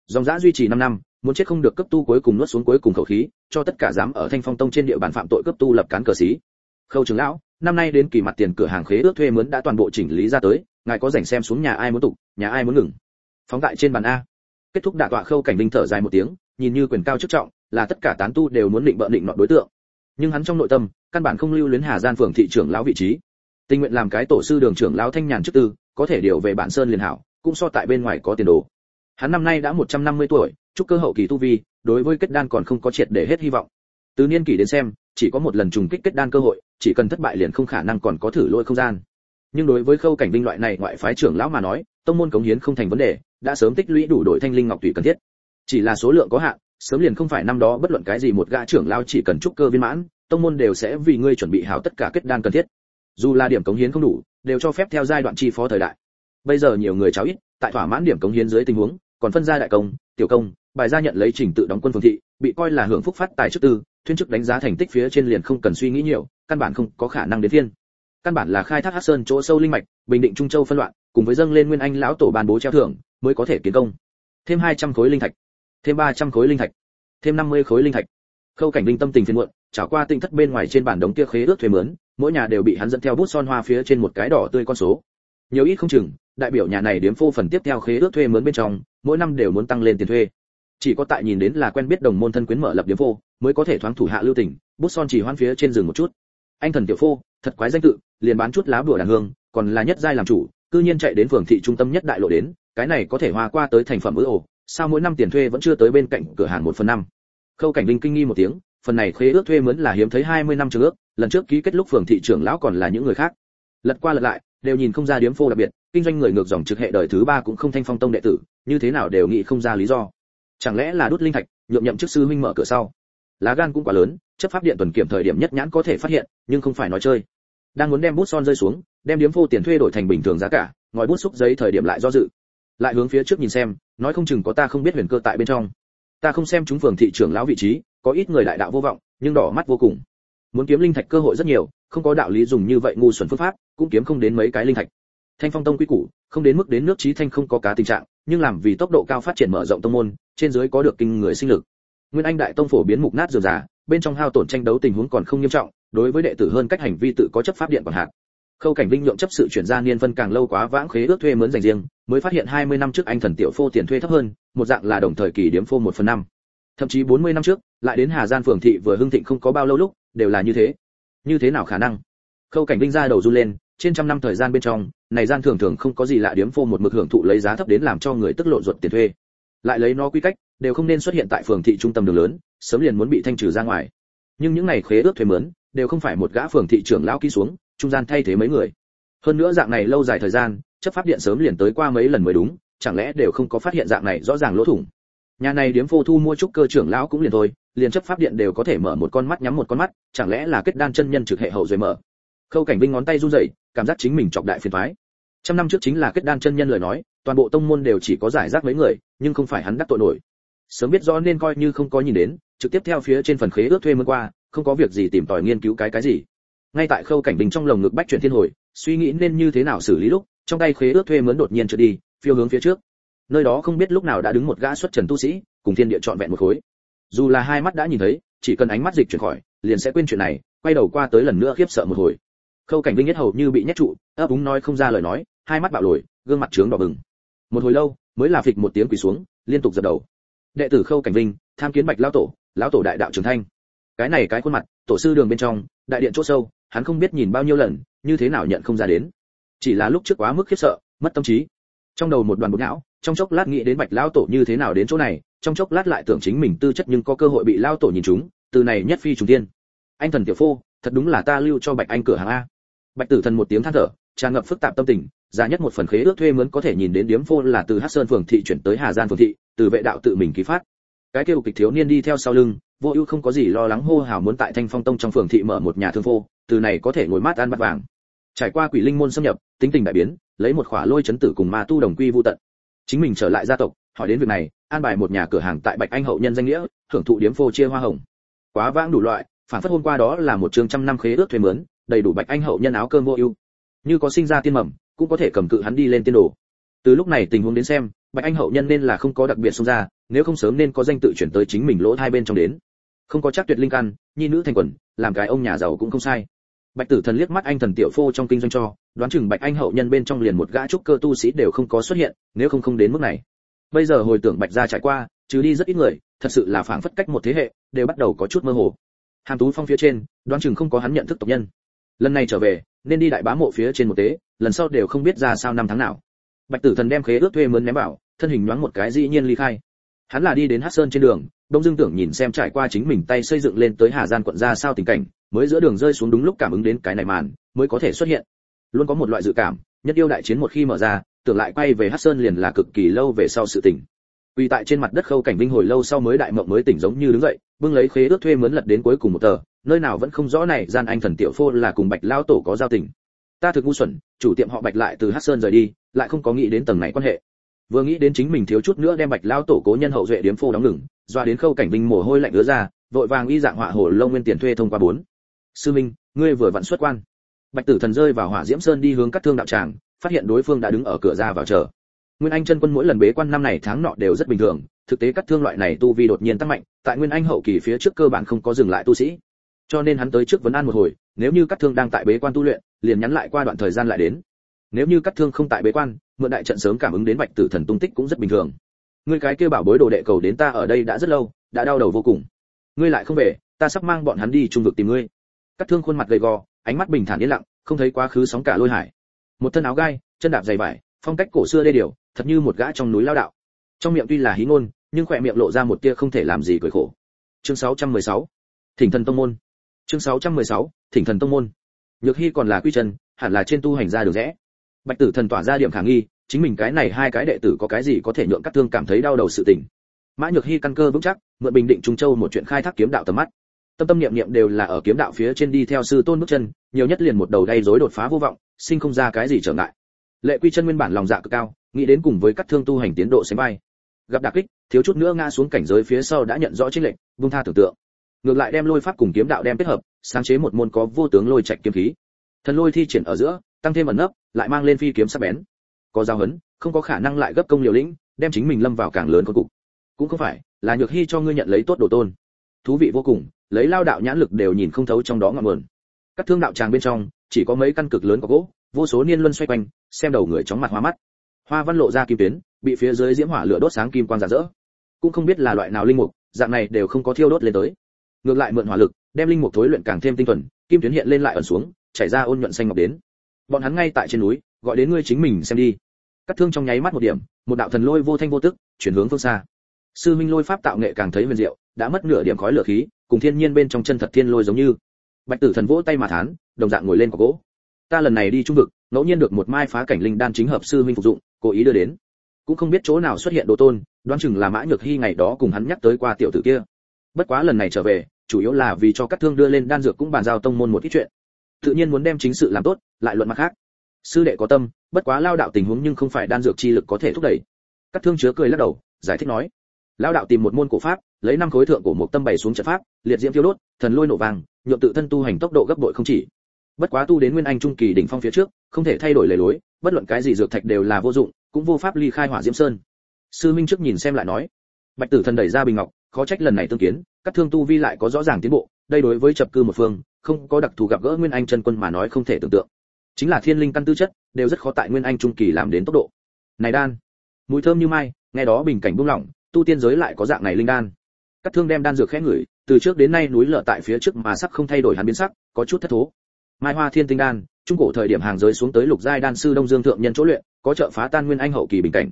Dòng dã duy trì 5 năm, muốn chết không được cấp tu cuối cùng nuốt xuống cuối cùng khẩu khí, cho tất cả dám ở thanh phong tông trên địa bàn phạm tội cấp tu lập cán cờ sĩ. khâu trưởng lão, năm nay đến kỳ mặt tiền cửa hàng khế ước thuê mướn đã toàn bộ chỉnh lý ra tới, ngài có rảnh xem xuống nhà ai muốn tục nhà ai muốn ngừng. Phóng tại trên bàn a. Kết thúc đả tọa khâu cảnh linh thở dài một tiếng nhìn như quyền cao chức trọng, là tất cả tán tu đều muốn định bợ định nọ đối tượng. Nhưng hắn trong nội tâm, căn bản không lưu luyến hà gian phường thị trưởng lão vị trí. Tình nguyện làm cái tổ sư đường trưởng lão thanh nhàn chức tư, có thể điều về bản sơn liền hảo, cũng so tại bên ngoài có tiền đồ. Hắn năm nay đã 150 tuổi, chúc cơ hậu kỳ tu vi, đối với kết đan còn không có triệt để hết hy vọng. Từ niên kỷ đến xem, chỉ có một lần trùng kích kết đan cơ hội, chỉ cần thất bại liền không khả năng còn có thử lôi không gian. Nhưng đối với khâu cảnh binh loại này ngoại phái trưởng lão mà nói, tông môn cống hiến không thành vấn đề, đã sớm tích lũy đủ đội thanh linh ngọc tùy cần thiết chỉ là số lượng có hạn, sớm liền không phải năm đó bất luận cái gì một gã trưởng lão chỉ cần trúc cơ viên mãn, tông môn đều sẽ vì ngươi chuẩn bị hảo tất cả kết đan cần thiết. Dù là điểm cống hiến không đủ, đều cho phép theo giai đoạn chi phó thời đại. Bây giờ nhiều người cháu ít, tại thỏa mãn điểm cống hiến dưới tình huống, còn phân ra đại công, tiểu công, bài gia nhận lấy trình tự đóng quân phương thị, bị coi là hưởng phúc phát tài chức tư, thuyên chức đánh giá thành tích phía trên liền không cần suy nghĩ nhiều, căn bản không có khả năng đến thiên căn bản là khai thác hắc sơn chỗ sâu linh mạch, bình định trung châu phân loạn, cùng với dâng lên nguyên anh lão tổ ban bố treo thưởng, mới có thể kiến công. Thêm 200 khối linh thạch thêm 300 khối linh thạch. Thêm 50 khối linh thạch. Khâu cảnh linh tâm tình phiền muộn trả qua tinh thất bên ngoài trên bản đống kia khế ước thuê mướn mỗi nhà đều bị hắn dẫn theo bút son hoa phía trên một cái đỏ tươi con số. Nhiều ít không chừng đại biểu nhà này điếm phô phần tiếp theo khế ước thuê mướn bên trong mỗi năm đều muốn tăng lên tiền thuê. Chỉ có tại nhìn đến là quen biết đồng môn thân quyến mở lập điếm phô mới có thể thoáng thủ hạ lưu tình bút son chỉ hoan phía trên rừng một chút. Anh thần tiểu phô thật quái danh tự liền bán chút lá bùa đàn hương còn là nhất giai làm chủ cư nhiên chạy đến phường thị trung tâm nhất đại lộ đến cái này có thể hòa qua tới thành phẩm ư ồ, sao mỗi năm tiền thuê vẫn chưa tới bên cạnh cửa hàng một phần năm? Khâu cảnh linh kinh nghi một tiếng, phần này khế ước thuê mướn là hiếm thấy 20 năm trước. ước, lần trước ký kết lúc phường thị trưởng lão còn là những người khác. Lật qua lật lại, đều nhìn không ra điếm phô đặc biệt, kinh doanh người ngược dòng trực hệ đời thứ ba cũng không thanh phong tông đệ tử, như thế nào đều nghĩ không ra lý do. Chẳng lẽ là đút linh thạch, nhượng nhậm chức sư huynh mở cửa sau? Lá gan cũng quá lớn, chấp pháp điện tuần kiểm thời điểm nhất nhãn có thể phát hiện, nhưng không phải nói chơi. Đang muốn đem bút son rơi xuống, đem điếm phô tiền thuê đổi thành bình thường giá cả, ngòi bút xúc giấy thời điểm lại do dự. Lại hướng phía trước nhìn xem nói không chừng có ta không biết huyền cơ tại bên trong. Ta không xem chúng phường thị trưởng lão vị trí, có ít người đại đạo vô vọng, nhưng đỏ mắt vô cùng. Muốn kiếm linh thạch cơ hội rất nhiều, không có đạo lý dùng như vậy ngu xuẩn phương pháp, cũng kiếm không đến mấy cái linh thạch. Thanh phong tông quy củ, không đến mức đến nước trí thanh không có cá tình trạng, nhưng làm vì tốc độ cao phát triển mở rộng tông môn, trên dưới có được kinh người sinh lực. Nguyên anh đại tông phổ biến mục nát dường giả bên trong hao tổn tranh đấu tình huống còn không nghiêm trọng, đối với đệ tử hơn cách hành vi tự có chấp pháp điện còn hạn khâu cảnh vinh nhượng chấp sự chuyển ra niên phân càng lâu quá vãng khế ước thuê mướn dành riêng, mới phát hiện 20 năm trước anh thần tiểu phô tiền thuê thấp hơn, một dạng là đồng thời kỳ điểm phô một phần năm. Thậm chí 40 năm trước, lại đến hà gian phường thị vừa hưng thịnh không có bao lâu lúc, đều là như thế. Như thế nào khả năng? Khâu cảnh vinh ra đầu run lên, trên trăm năm thời gian bên trong, này gian thường thường không có gì lạ điếm phô một mực hưởng thụ lấy giá thấp đến làm cho người tức lộn ruột tiền thuê. Lại lấy nó quy cách, đều không nên xuất hiện tại phường thị trung tâm đường lớn, sớm liền muốn bị thanh trừ ra ngoài. Nhưng những này khế ước thuê mướn, đều không phải một gã phường thị trưởng lão ký xuống trung gian thay thế mấy người. Hơn nữa dạng này lâu dài thời gian, chấp pháp điện sớm liền tới qua mấy lần mới đúng, chẳng lẽ đều không có phát hiện dạng này rõ ràng lỗ thủng? Nhà này điếm phô thu mua trúc cơ trưởng lão cũng liền thôi, liền chấp pháp điện đều có thể mở một con mắt nhắm một con mắt, chẳng lẽ là kết đan chân nhân trực hệ hậu rồi mở? Khâu cảnh vinh ngón tay run rẩy, cảm giác chính mình chọc đại phiền toái. Trăm năm trước chính là kết đan chân nhân lời nói, toàn bộ tông môn đều chỉ có giải rác mấy người, nhưng không phải hắn đắc tội nổi. Sớm biết rõ nên coi như không có nhìn đến, trực tiếp theo phía trên phần khế ước thuê mướn qua, không có việc gì tìm tòi nghiên cứu cái cái gì ngay tại khâu cảnh bình trong lồng ngực bách chuyển thiên hồi, suy nghĩ nên như thế nào xử lý lúc, trong tay khế ước thuê mướn đột nhiên trượt đi, phiêu hướng phía trước. Nơi đó không biết lúc nào đã đứng một gã xuất trần tu sĩ, cùng thiên địa trọn vẹn một khối. Dù là hai mắt đã nhìn thấy, chỉ cần ánh mắt dịch chuyển khỏi, liền sẽ quên chuyện này, quay đầu qua tới lần nữa khiếp sợ một hồi. Khâu cảnh vinh nhất hầu như bị nhét trụ, ấp úng nói không ra lời nói, hai mắt bạo lồi, gương mặt trướng đỏ bừng. Một hồi lâu, mới là phịch một tiếng quỳ xuống, liên tục dập đầu. Đệ tử khâu cảnh vinh, tham kiến bạch lão tổ lão tổ đại đạo trường thanh. Cái này cái khuôn mặt, tổ sư đường bên trong, đại điện chỗ sâu hắn không biết nhìn bao nhiêu lần như thế nào nhận không ra đến. Chỉ là lúc trước quá mức khiếp sợ mất tâm trí. Trong đầu một đoàn bột não trong chốc lát nghĩ đến bạch lao tổ như thế nào đến chỗ này trong chốc lát lại tưởng chính mình tư chất nhưng có cơ hội bị lao tổ nhìn chúng từ này nhất phi trùng tiên anh thần tiểu phu, thật đúng là ta lưu cho bạch anh cửa hàng a. Bạch tử thần một tiếng than thở tràn ngập phức tạp tâm tình giá nhất một phần khế ước thuê mướn có thể nhìn đến điếm phô là từ hắc sơn phường thị chuyển tới hà gian phường thị từ vệ đạo tự mình ký phát. Cái kêu kịch thiếu niên đi theo sau lưng vô ưu không có gì lo lắng hô hào muốn tại thanh phong tông trong phường thị mở một nhà thương phô từ này có thể ngồi mát ăn bát vàng. Trải qua quỷ linh môn xâm nhập, tính tình đại biến, lấy một khỏa lôi chấn tử cùng ma tu đồng quy vu tận. Chính mình trở lại gia tộc, hỏi đến việc này, an bài một nhà cửa hàng tại bạch anh hậu nhân danh nghĩa hưởng thụ điếm phô chia hoa hồng. Quá vãng đủ loại, phản phất hôm qua đó là một chương trăm năm khế ước thuê mướn, đầy đủ bạch anh hậu nhân áo cơm vô ưu. Như có sinh ra tiên mầm, cũng có thể cầm cự hắn đi lên tiên đồ. Từ lúc này tình huống đến xem, bạch anh hậu nhân nên là không có đặc biệt xông ra, nếu không sớm nên có danh tự chuyển tới chính mình lỗ hai bên trong đến. Không có chắc tuyệt linh căn, nhi nữ thành quần, làm cái ông nhà giàu cũng không sai bạch tử thần liếc mắt anh thần tiểu phô trong kinh doanh cho đoán chừng bạch anh hậu nhân bên trong liền một gã trúc cơ tu sĩ đều không có xuất hiện nếu không không đến mức này. Bây giờ hồi tưởng bạch gia trải qua trừ đi rất ít người thật sự là phảng phất cách một thế hệ đều bắt đầu có chút mơ hồ. Hàm tú phong phía trên đoán chừng không có hắn nhận thức tộc nhân. Lần này trở về nên đi đại bá mộ phía trên một tế lần sau đều không biết ra sao năm tháng nào. Bạch tử thần đem khế ước thuê mướn ném bảo, thân hình nhoáng một cái dĩ nhiên ly khai. Hắn là đi đến hát sơn trên đường đông dương tưởng nhìn xem trải qua chính mình tay xây dựng lên tới hà gian quận ra sao tình cảnh mới giữa đường rơi xuống đúng lúc cảm ứng đến cái này màn mới có thể xuất hiện luôn có một loại dự cảm nhất yêu đại chiến một khi mở ra tưởng lại quay về hát sơn liền là cực kỳ lâu về sau sự tỉnh Quỳ tại trên mặt đất khâu cảnh vinh hồi lâu sau mới đại mộng mới tỉnh giống như đứng dậy, bưng lấy khế ước thuê mướn lật đến cuối cùng một tờ, nơi nào vẫn không rõ này gian anh thần tiểu phô là cùng Bạch lao tổ có giao tình. Ta thực ngu xuẩn, chủ tiệm họ Bạch lại từ Hắc Sơn rời đi, lại không có nghĩ đến tầng này quan hệ. Vừa nghĩ đến chính mình thiếu chút nữa đem Bạch lao tổ cố nhân hậu duệ điếm phô đóng ngừng, doa đến khâu cảnh vinh mồ hôi lạnh ứa ra, vội vàng y dạng họa hồ lông nguyên tiền thuê thông qua bốn. Sư Minh, ngươi vừa vặn xuất quan. Bạch Tử Thần rơi vào Hỏa Diễm Sơn đi hướng cắt thương đạo tràng, phát hiện đối phương đã đứng ở cửa ra vào chờ. Nguyên Anh chân quân mỗi lần bế quan năm này tháng nọ đều rất bình thường, thực tế cắt thương loại này tu vi đột nhiên tăng mạnh, tại Nguyên Anh hậu kỳ phía trước cơ bản không có dừng lại tu sĩ. Cho nên hắn tới trước vấn an một hồi, nếu như cắt thương đang tại bế quan tu luyện, liền nhắn lại qua đoạn thời gian lại đến. Nếu như cắt thương không tại bế quan, mượn đại trận sớm cảm ứng đến Bạch Tử Thần tung tích cũng rất bình thường. Ngươi cái kia bảo bối đồ đệ cầu đến ta ở đây đã rất lâu, đã đau đầu vô cùng. Ngươi lại không về, ta sắp mang bọn hắn đi trung vực tìm ngươi. Cắt thương khuôn mặt gầy gò, ánh mắt bình thản yên lặng, không thấy quá khứ sóng cả lôi hải. Một thân áo gai, chân đạp dày vải, phong cách cổ xưa đê điều, thật như một gã trong núi lao đạo. Trong miệng tuy là hí ngôn nhưng khỏe miệng lộ ra một tia không thể làm gì cười khổ. Chương 616 thỉnh thần tông môn. Chương 616 thỉnh thần tông môn. Nhược hy còn là quy chân hẳn là trên tu hành ra được rẽ. Bạch tử thần tỏa ra điểm khả nghi chính mình cái này hai cái đệ tử có cái gì có thể nhượng các thương cảm thấy đau đầu sự tình. Mã nhược hy căn cơ vững chắc mượn bình định trung châu một chuyện khai thác kiếm đạo tầm mắt tâm tâm niệm niệm đều là ở kiếm đạo phía trên đi theo sư tôn bước chân, nhiều nhất liền một đầu đay rối đột phá vô vọng, sinh không ra cái gì trở ngại. Lệ quy chân nguyên bản lòng dạ cực cao, nghĩ đến cùng với các thương tu hành tiến độ sánh bay gặp đặc kích, thiếu chút nữa ngã xuống cảnh giới phía sau đã nhận rõ chính lệnh buông tha tưởng tượng. Ngược lại đem lôi pháp cùng kiếm đạo đem kết hợp, sáng chế một môn có vô tướng lôi trạch kiếm khí. Thần lôi thi triển ở giữa, tăng thêm ẩn nấp, lại mang lên phi kiếm sắc bén. Có giao hấn, không có khả năng lại gấp công liều lĩnh, đem chính mình lâm vào càng lớn con cục. Cũng không phải, là nhược hy cho ngươi nhận lấy tốt đồ tôn. Thú vị vô cùng lấy lao đạo nhãn lực đều nhìn không thấu trong đó ngọn nguồn. Các thương đạo tràng bên trong, chỉ có mấy căn cực lớn có gỗ, vô số niên luân xoay quanh, xem đầu người chóng mặt hoa mắt. Hoa văn lộ ra kim tuyến, bị phía dưới diễm hỏa lửa đốt sáng kim quang rạng rỡ. Cũng không biết là loại nào linh mục, dạng này đều không có thiêu đốt lên tới. Ngược lại mượn hỏa lực, đem linh mục thối luyện càng thêm tinh thuần, kim tuyến hiện lên lại ẩn xuống, chảy ra ôn nhuận xanh ngọc đến. Bọn hắn ngay tại trên núi, gọi đến ngươi chính mình xem đi. Cắt thương trong nháy mắt một điểm, một đạo thần lôi vô thanh vô tức, chuyển hướng phương xa. Sư minh lôi pháp tạo nghệ càng thấy huyền diệu, đã mất nửa điểm khói lửa khí cùng thiên nhiên bên trong chân thật thiên lôi giống như. Bạch tử thần vỗ tay mà thán, đồng dạng ngồi lên quả gỗ. Ta lần này đi trung vực, ngẫu nhiên được một mai phá cảnh linh đan chính hợp sư minh phục dụng, cố ý đưa đến. Cũng không biết chỗ nào xuất hiện đồ tôn, đoán chừng là mã nhược hy ngày đó cùng hắn nhắc tới qua tiểu tử kia. Bất quá lần này trở về, chủ yếu là vì cho các thương đưa lên đan dược cũng bàn giao tông môn một ít chuyện. Tự nhiên muốn đem chính sự làm tốt, lại luận mặt khác. Sư đệ có tâm, bất quá lao đạo tình huống nhưng không phải đan dược chi lực có thể thúc đẩy. Các thương chứa cười lắc đầu, giải thích nói lao đạo tìm một môn cổ pháp, lấy năm khối thượng của một tâm bày xuống trận pháp, liệt diễm tiêu đốt, thần lôi nổ vàng nhượng tự thân tu hành tốc độ gấp bội không chỉ. Bất quá tu đến nguyên anh trung kỳ đỉnh phong phía trước, không thể thay đổi lề lối, bất luận cái gì dược thạch đều là vô dụng, cũng vô pháp ly khai hỏa diễm sơn. Sư minh trước nhìn xem lại nói, bạch tử thần đẩy ra bình ngọc, khó trách lần này tương kiến, các thương tu vi lại có rõ ràng tiến bộ, đây đối với chập cư một phương, không có đặc thù gặp gỡ nguyên anh chân quân mà nói không thể tưởng tượng. Chính là thiên linh căn tư chất, đều rất khó tại nguyên anh trung kỳ làm đến tốc độ. Này đan, mùi thơm như mai, nghe đó bình cảnh buông lỏng tu tiên giới lại có dạng này linh đan. Các thương đem đan dược khẽ ngửi, từ trước đến nay núi lở tại phía trước mà sắc không thay đổi hắn biến sắc, có chút thất thố. Mai hoa thiên tinh đan, trung cổ thời điểm hàng giới xuống tới lục giai đan sư đông dương thượng nhân chỗ luyện, có trợ phá tan nguyên anh hậu kỳ bình cảnh.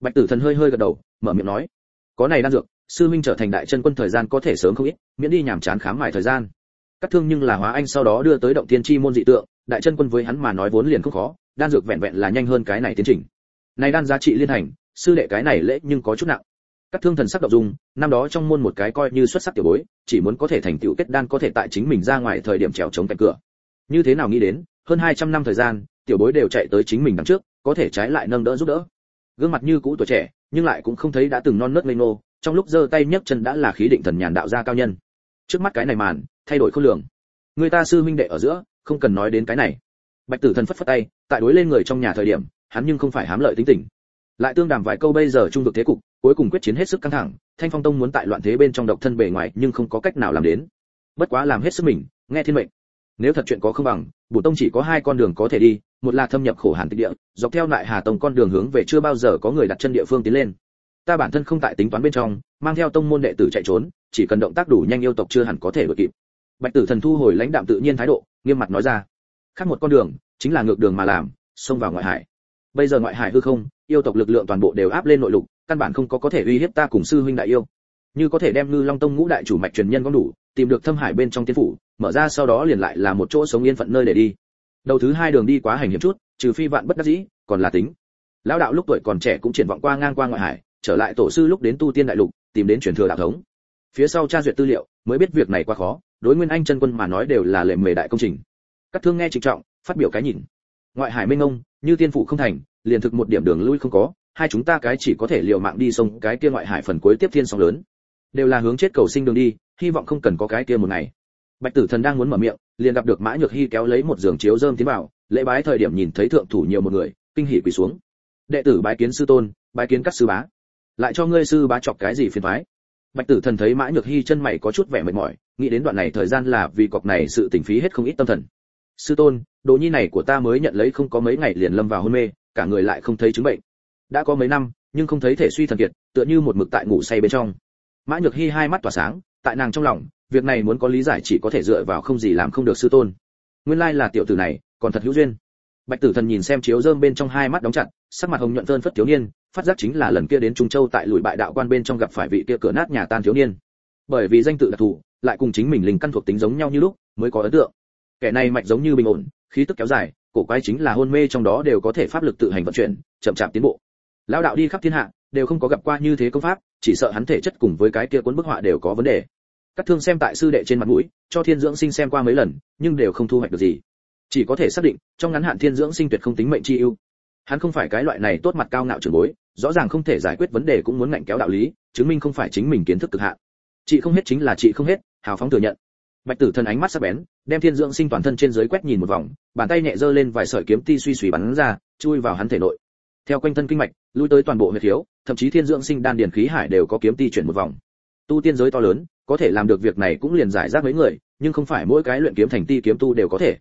Bạch tử thần hơi hơi gật đầu, mở miệng nói, có này đan dược, sư huynh trở thành đại chân quân thời gian có thể sớm không ít, miễn đi nhảm chán khám mài thời gian. Cắt thương nhưng là hóa anh sau đó đưa tới động tiên chi môn dị tượng, đại chân quân với hắn mà nói vốn liền không khó, đan dược vẹn vẹn là nhanh hơn cái này tiến trình. Này đan giá trị liên hành, sư đệ cái này lễ nhưng có chút nặng các thương thần sắc động dung, năm đó trong môn một cái coi như xuất sắc tiểu bối, chỉ muốn có thể thành tựu kết đan có thể tại chính mình ra ngoài thời điểm trèo chống cạnh cửa. Như thế nào nghĩ đến, hơn 200 năm thời gian, tiểu bối đều chạy tới chính mình đằng trước, có thể trái lại nâng đỡ giúp đỡ. Gương mặt như cũ tuổi trẻ, nhưng lại cũng không thấy đã từng non nớt lên nô trong lúc giơ tay nhấc chân đã là khí định thần nhàn đạo gia cao nhân. Trước mắt cái này màn, thay đổi khôn lường. Người ta sư huynh đệ ở giữa, không cần nói đến cái này. Bạch tử thần phất phất tay, tại đối lên người trong nhà thời điểm, hắn nhưng không phải hám lợi tính tình lại tương đàm vài câu bây giờ trung vực thế cục, cuối cùng quyết chiến hết sức căng thẳng, thanh phong tông muốn tại loạn thế bên trong độc thân bề ngoài nhưng không có cách nào làm đến. Bất quá làm hết sức mình, nghe thiên mệnh. Nếu thật chuyện có không bằng bổ tông chỉ có hai con đường có thể đi, một là thâm nhập khổ hàn tịch địa, dọc theo lại hà tông con đường hướng về chưa bao giờ có người đặt chân địa phương tiến lên. Ta bản thân không tại tính toán bên trong, mang theo tông môn đệ tử chạy trốn, chỉ cần động tác đủ nhanh yêu tộc chưa hẳn có thể đuổi kịp. Bạch tử thần thu hồi lãnh đạm tự nhiên thái độ, nghiêm mặt nói ra. Khác một con đường, chính là ngược đường mà làm, xông vào ngoại hải. Bây giờ ngoại hải hư không yêu tộc lực lượng toàn bộ đều áp lên nội lục, căn bản không có có thể uy hiếp ta cùng sư huynh đại yêu. Như có thể đem ngư long tông ngũ đại chủ mạch truyền nhân có đủ, tìm được thâm hải bên trong tiên phủ, mở ra sau đó liền lại là một chỗ sống yên phận nơi để đi. Đầu thứ hai đường đi quá hành hiểm chút, trừ phi vạn bất đắc dĩ, còn là tính. Lão đạo lúc tuổi còn trẻ cũng triển vọng qua ngang qua ngoại hải, trở lại tổ sư lúc đến tu tiên đại lục, tìm đến truyền thừa đạo thống. Phía sau tra duyệt tư liệu, mới biết việc này quá khó, đối nguyên anh chân quân mà nói đều là lệ mề đại công trình. Các thương nghe trịnh trọng, phát biểu cái nhìn. Ngoại hải minh ông như tiên phủ không thành liền thực một điểm đường lui không có, hai chúng ta cái chỉ có thể liều mạng đi sông cái kia ngoại hải phần cuối tiếp thiên sóng lớn. Đều là hướng chết cầu sinh đường đi, hy vọng không cần có cái kia một ngày. Bạch tử thần đang muốn mở miệng, liền gặp được mã nhược hy kéo lấy một giường chiếu dơm tiến vào, lễ bái thời điểm nhìn thấy thượng thủ nhiều một người, kinh hỉ quỳ xuống. Đệ tử bái kiến sư tôn, bái kiến các sư bá. Lại cho ngươi sư bá chọc cái gì phiền toái? Bạch tử thần thấy mã nhược hy chân mày có chút vẻ mệt mỏi, nghĩ đến đoạn này thời gian là vì cọc này sự tình phí hết không ít tâm thần. Sư tôn, đồ nhi này của ta mới nhận lấy không có mấy ngày liền lâm vào hôn mê cả người lại không thấy chứng bệnh. Đã có mấy năm, nhưng không thấy thể suy thần kiệt, tựa như một mực tại ngủ say bên trong. Mã nhược hy hai mắt tỏa sáng, tại nàng trong lòng, việc này muốn có lý giải chỉ có thể dựa vào không gì làm không được sư tôn. Nguyên lai là tiểu tử này, còn thật hữu duyên. Bạch tử thần nhìn xem chiếu rơm bên trong hai mắt đóng chặt, sắc mặt hồng nhuận phơn phất thiếu niên, phát giác chính là lần kia đến trung châu tại lùi bại đạo quan bên trong gặp phải vị kia cửa nát nhà tan thiếu niên. Bởi vì danh tự đặc thù, lại cùng chính mình linh căn thuộc tính giống nhau như lúc, mới có ấn tượng. Kẻ này mạch giống như bình ổn, khí tức kéo dài cổ quái chính là hôn mê trong đó đều có thể pháp lực tự hành vận chuyển, chậm chạp tiến bộ. Lão đạo đi khắp thiên hạ, đều không có gặp qua như thế công pháp, chỉ sợ hắn thể chất cùng với cái kia cuốn bức họa đều có vấn đề. Các thương xem tại sư đệ trên mặt mũi, cho thiên dưỡng sinh xem qua mấy lần, nhưng đều không thu hoạch được gì. Chỉ có thể xác định, trong ngắn hạn thiên dưỡng sinh tuyệt không tính mệnh chi ưu. Hắn không phải cái loại này tốt mặt cao ngạo trưởng bối, rõ ràng không thể giải quyết vấn đề cũng muốn ngạnh kéo đạo lý, chứng minh không phải chính mình kiến thức cực hạn. Chị không hết chính là chị không hết, hào phóng thừa nhận bạch tử thần ánh mắt sắc bén, đem thiên dưỡng sinh toàn thân trên dưới quét nhìn một vòng, bàn tay nhẹ giơ lên vài sợi kiếm ti suy suy bắn ra, chui vào hắn thể nội. Theo quanh thân kinh mạch, lui tới toàn bộ huyệt thiếu, thậm chí thiên dưỡng sinh đan điền khí hải đều có kiếm ti chuyển một vòng. Tu tiên giới to lớn, có thể làm được việc này cũng liền giải rác mấy người, nhưng không phải mỗi cái luyện kiếm thành ti kiếm tu đều có thể.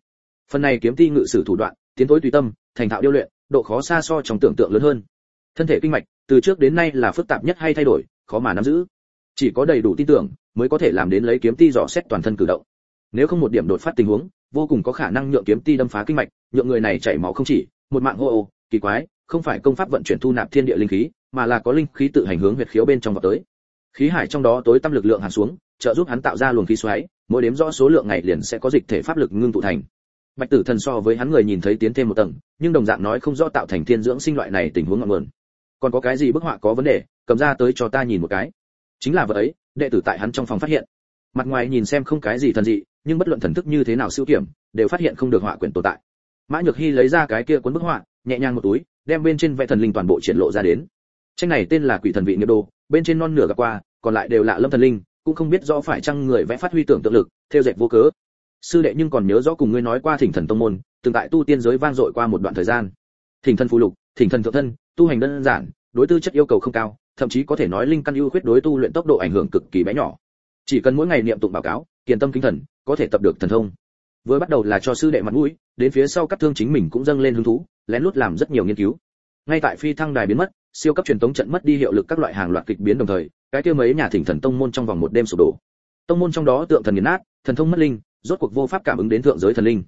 Phần này kiếm ti ngự sử thủ đoạn, tiến tối tùy tâm, thành thạo điêu luyện, độ khó xa so trong tưởng tượng lớn hơn. Thân thể kinh mạch, từ trước đến nay là phức tạp nhất hay thay đổi, khó mà nắm giữ. Chỉ có đầy đủ tin tưởng mới có thể làm đến lấy kiếm ti dò xét toàn thân cử động. Nếu không một điểm đột phát tình huống, vô cùng có khả năng nhượng kiếm ti đâm phá kinh mạch, nhượng người này chảy máu không chỉ, một mạng hô ô, kỳ quái, không phải công pháp vận chuyển thu nạp thiên địa linh khí, mà là có linh khí tự hành hướng huyệt khiếu bên trong vào tới. Khí hải trong đó tối tâm lực lượng hạ xuống, trợ giúp hắn tạo ra luồng khí xoáy, mỗi đếm rõ số lượng ngày liền sẽ có dịch thể pháp lực ngưng tụ thành. Bạch tử thần so với hắn người nhìn thấy tiến thêm một tầng, nhưng đồng dạng nói không rõ tạo thành thiên dưỡng sinh loại này tình huống ngọn nguồn. Còn có cái gì bức họa có vấn đề, cầm ra tới cho ta nhìn một cái. Chính là vật ấy đệ tử tại hắn trong phòng phát hiện. Mặt ngoài nhìn xem không cái gì thần dị, nhưng bất luận thần thức như thế nào siêu kiểm, đều phát hiện không được họa quyển tồn tại. Mã nhược hy lấy ra cái kia cuốn bức họa, nhẹ nhàng một túi, đem bên trên vẽ thần linh toàn bộ triển lộ ra đến. Tranh này tên là quỷ thần vị nghiệp đồ, bên trên non nửa gặp qua, còn lại đều là lâm thần linh, cũng không biết rõ phải chăng người vẽ phát huy tưởng tượng lực, theo dệt vô cớ. Sư đệ nhưng còn nhớ rõ cùng ngươi nói qua thỉnh thần tông môn, từng tại tu tiên giới vang dội qua một đoạn thời gian. Thỉnh thần phù lục, thỉnh thần thượng thân, tu hành đơn giản, đối tư chất yêu cầu không cao thậm chí có thể nói linh căn ưu khuyết đối tu luyện tốc độ ảnh hưởng cực kỳ bé nhỏ. Chỉ cần mỗi ngày niệm tụng báo cáo, kiền tâm kinh thần, có thể tập được thần thông. Vừa bắt đầu là cho sư đệ mặt mũi, đến phía sau cắt thương chính mình cũng dâng lên hứng thú, lén lút làm rất nhiều nghiên cứu. Ngay tại phi thăng đài biến mất, siêu cấp truyền tống trận mất đi hiệu lực các loại hàng loạt kịch biến đồng thời, cái kia mấy nhà thỉnh thần tông môn trong vòng một đêm sụp đổ. Tông môn trong đó tượng thần nghiền nát, thần thông mất linh, rốt cuộc vô pháp cảm ứng đến thượng giới thần linh.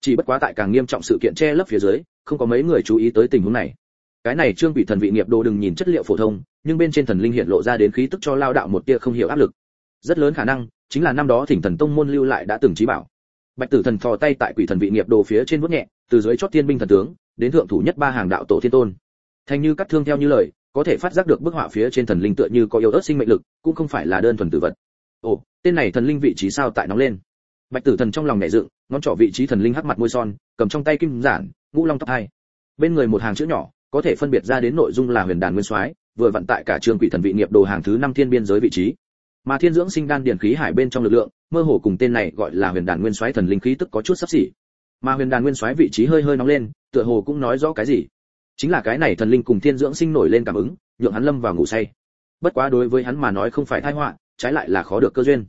Chỉ bất quá tại càng nghiêm trọng sự kiện che lấp phía dưới, không có mấy người chú ý tới tình huống này. Cái này trương quỷ thần vị nghiệp đồ đừng nhìn chất liệu phổ thông nhưng bên trên thần linh hiện lộ ra đến khí tức cho lao đạo một tia không hiểu áp lực. Rất lớn khả năng, chính là năm đó thỉnh thần tông môn lưu lại đã từng trí bảo. Bạch tử thần thò tay tại quỷ thần vị nghiệp đồ phía trên vuốt nhẹ, từ dưới chót thiên binh thần tướng, đến thượng thủ nhất ba hàng đạo tổ thiên tôn. Thành như cắt thương theo như lời, có thể phát giác được bức họa phía trên thần linh tựa như có yếu ớt sinh mệnh lực, cũng không phải là đơn thuần tử vật. Ồ, tên này thần linh vị trí sao tại nóng lên? Bạch tử thần trong lòng nhẹ dựng, ngón trỏ vị trí thần linh hắc mặt môi son, cầm trong tay kim giản, ngũ long tóc hai. Bên người một hàng chữ nhỏ, có thể phân biệt ra đến nội dung là huyền đàn nguyên soái vừa vận tại cả trường quỷ thần vị nghiệp đồ hàng thứ năm thiên biên giới vị trí. Mà thiên dưỡng sinh đan điển khí hải bên trong lực lượng, mơ hồ cùng tên này gọi là huyền đàn nguyên soái thần linh khí tức có chút sắp xỉ. Mà huyền đàn nguyên soái vị trí hơi hơi nóng lên, tựa hồ cũng nói rõ cái gì. Chính là cái này thần linh cùng thiên dưỡng sinh nổi lên cảm ứng, nhượng hắn lâm vào ngủ say. Bất quá đối với hắn mà nói không phải tai họa, trái lại là khó được cơ duyên.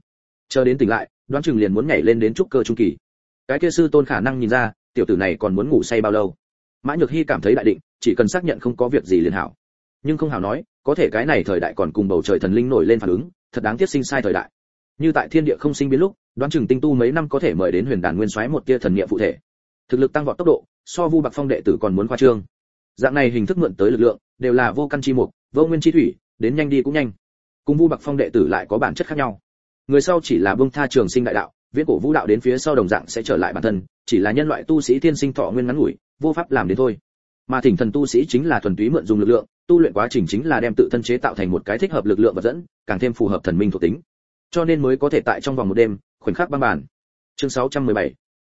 Chờ đến tỉnh lại, đoán chừng liền muốn nhảy lên đến trúc cơ trung kỳ. Cái kia sư tôn khả năng nhìn ra, tiểu tử này còn muốn ngủ say bao lâu. Mã nhược hy cảm thấy đại định, chỉ cần xác nhận không có việc gì liền hảo nhưng không hào nói, có thể cái này thời đại còn cùng bầu trời thần linh nổi lên phản ứng, thật đáng tiếc sinh sai thời đại. Như tại thiên địa không sinh biến lúc, đoán chừng tinh tu mấy năm có thể mời đến huyền đàn nguyên soái một tia thần niệm phụ thể. Thực lực tăng vọt tốc độ, so vu bạc phong đệ tử còn muốn khoa trương. Dạng này hình thức mượn tới lực lượng, đều là vô căn chi mục, vô nguyên chi thủy, đến nhanh đi cũng nhanh. Cùng vu bạc phong đệ tử lại có bản chất khác nhau. Người sau chỉ là bông tha trường sinh đại đạo, viễn cổ vũ đạo đến phía sau đồng dạng sẽ trở lại bản thân, chỉ là nhân loại tu sĩ thiên sinh thọ nguyên ngắn ngủi, vô pháp làm đến thôi. Mà thỉnh thần tu sĩ chính là thuần túy mượn dùng lực lượng tu luyện quá trình chính là đem tự thân chế tạo thành một cái thích hợp lực lượng vật dẫn, càng thêm phù hợp thần minh thuộc tính. Cho nên mới có thể tại trong vòng một đêm, khoảnh khắc băng bản chương 617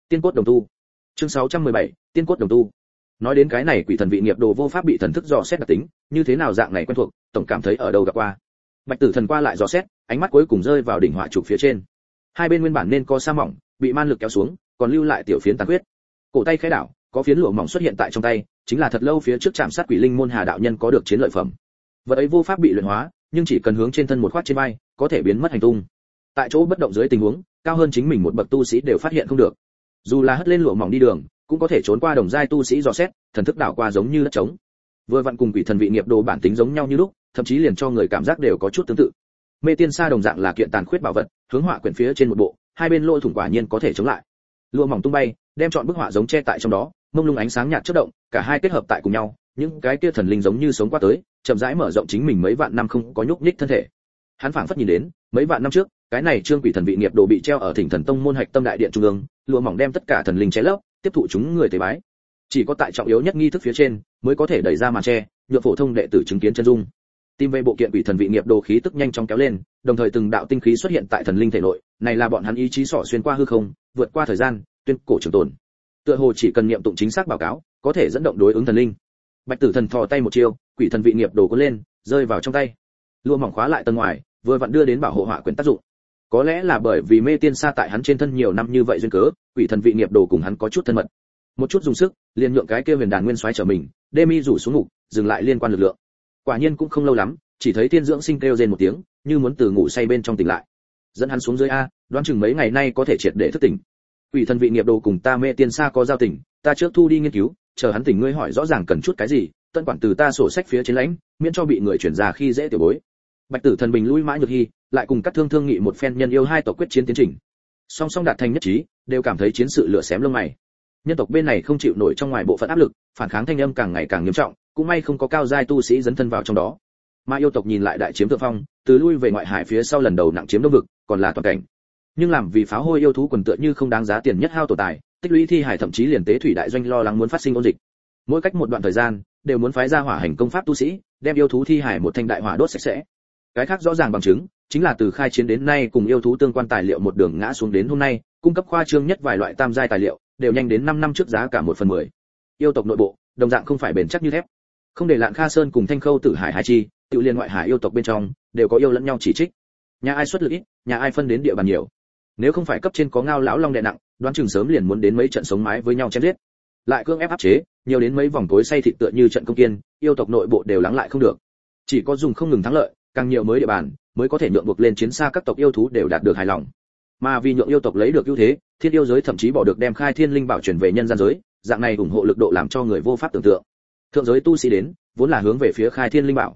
tiên cốt đồng tu. Chương 617 tiên cốt đồng tu. Nói đến cái này quỷ thần vị nghiệp đồ vô pháp bị thần thức dò xét đặc tính, như thế nào dạng này quen thuộc, tổng cảm thấy ở đâu gặp qua. Bạch tử thần qua lại dò xét, ánh mắt cuối cùng rơi vào đỉnh hỏa trục phía trên. Hai bên nguyên bản nên có sa mỏng, bị man lực kéo xuống, còn lưu lại tiểu phiến tàn huyết cổ tay khẽ đảo có phiến lụa mỏng xuất hiện tại trong tay, chính là thật lâu phía trước chạm sát quỷ linh môn hà đạo nhân có được chiến lợi phẩm. Vật ấy vô pháp bị luyện hóa, nhưng chỉ cần hướng trên thân một khoát trên vai, có thể biến mất hành tung. Tại chỗ bất động dưới tình huống, cao hơn chính mình một bậc tu sĩ đều phát hiện không được. Dù là hất lên lụa mỏng đi đường, cũng có thể trốn qua đồng giai tu sĩ dò xét, thần thức đảo qua giống như đất trống. Vừa vặn cùng quỷ thần vị nghiệp đồ bản tính giống nhau như lúc, thậm chí liền cho người cảm giác đều có chút tương tự. Mê tiên sa đồng dạng là kiện tàn khuyết bảo vật, hướng họa quyển phía trên một bộ, hai bên lôi thủng quả nhiên có thể chống lại. Lụa mỏng tung bay, đem chọn bức họa giống che tại trong đó mông lung ánh sáng nhạt chớp động, cả hai kết hợp tại cùng nhau, những cái kia thần linh giống như sống qua tới, chậm rãi mở rộng chính mình mấy vạn năm không có nhúc nhích thân thể. Hắn phảng phất nhìn đến, mấy vạn năm trước, cái này trương quỷ thần vị nghiệp đồ bị treo ở thỉnh thần tông môn hạch tâm đại điện trung ương, lụa mỏng đem tất cả thần linh che lấp, tiếp thụ chúng người tế bái. Chỉ có tại trọng yếu nhất nghi thức phía trên, mới có thể đẩy ra màn che nhượng phổ thông đệ tử chứng kiến chân dung. Tìm về bộ kiện quỷ thần vị nghiệp đồ khí tức nhanh chóng kéo lên, đồng thời từng đạo tinh khí xuất hiện tại thần linh thể nội, này là bọn hắn ý chí sỏ xuyên qua hư không, vượt qua thời gian, tuyên cổ trường tồn tựa hồ chỉ cần niệm tụng chính xác báo cáo, có thể dẫn động đối ứng thần linh. Bạch tử thần thò tay một chiêu, quỷ thần vị nghiệp đồ cuốn lên, rơi vào trong tay. Lụa mỏng khóa lại tầng ngoài, vừa vặn đưa đến bảo hộ hỏa quyền tác dụng. Có lẽ là bởi vì mê tiên xa tại hắn trên thân nhiều năm như vậy duyên cớ, quỷ thần vị nghiệp đồ cùng hắn có chút thân mật. Một chút dùng sức, liền nhượng cái kia huyền đàn nguyên xoáy trở mình, đê mi rủ xuống ngủ dừng lại liên quan lực lượng. Quả nhiên cũng không lâu lắm, chỉ thấy tiên dưỡng sinh kêu rên một tiếng, như muốn từ ngủ say bên trong tỉnh lại. Dẫn hắn xuống dưới a, đoán chừng mấy ngày nay có thể triệt để thức tỉnh quỷ thần vị nghiệp đồ cùng ta mê tiên xa có giao tình, ta trước thu đi nghiên cứu, chờ hắn tỉnh ngươi hỏi rõ ràng cần chút cái gì tân quản từ ta sổ sách phía trên lãnh, miễn cho bị người chuyển ra khi dễ tiểu bối. Bạch tử thần bình lui mãi nhược hy, lại cùng các thương thương nghị một phen nhân yêu hai tộc quyết chiến tiến trình. Song song đạt thành nhất trí, đều cảm thấy chiến sự lửa xém lông mày. Nhân tộc bên này không chịu nổi trong ngoài bộ phận áp lực, phản kháng thanh âm càng ngày càng nghiêm trọng, cũng may không có cao giai tu sĩ dấn thân vào trong đó. Mà yêu tộc nhìn lại đại chiếm thượng phong, từ lui về ngoại hải phía sau lần đầu nặng chiếm đông vực, còn là toàn cảnh nhưng làm vì pháo hôi yêu thú quần tựa như không đáng giá tiền nhất hao tổ tài, tích lũy thi hải thậm chí liền tế thủy đại doanh lo lắng muốn phát sinh ôn dịch. Mỗi cách một đoạn thời gian, đều muốn phái ra hỏa hành công pháp tu sĩ, đem yêu thú thi hải một thanh đại hỏa đốt sạch sẽ. Cái khác rõ ràng bằng chứng, chính là từ khai chiến đến nay cùng yêu thú tương quan tài liệu một đường ngã xuống đến hôm nay, cung cấp khoa trương nhất vài loại tam giai tài liệu, đều nhanh đến 5 năm trước giá cả một phần mười. Yêu tộc nội bộ, đồng dạng không phải bền chắc như thép. Không để lạng kha sơn cùng thanh khâu tử hải hải chi, tự liên ngoại hải yêu tộc bên trong, đều có yêu lẫn nhau chỉ trích. Nhà ai xuất lực ít, nhà ai phân đến địa bàn nhiều nếu không phải cấp trên có ngao lão long đè nặng, đoán chừng sớm liền muốn đến mấy trận sống mái với nhau chém giết. Lại cương ép áp chế, nhiều đến mấy vòng tối say thịt tựa như trận công kiên, yêu tộc nội bộ đều lắng lại không được. Chỉ có dùng không ngừng thắng lợi, càng nhiều mới địa bàn, mới có thể nhượng buộc lên chiến xa các tộc yêu thú đều đạt được hài lòng. Mà vì nhượng yêu tộc lấy được ưu thế, thiên yêu giới thậm chí bỏ được đem khai thiên linh bảo chuyển về nhân gian giới, dạng này ủng hộ lực độ làm cho người vô pháp tưởng tượng. Thượng giới tu sĩ đến, vốn là hướng về phía khai thiên linh bảo.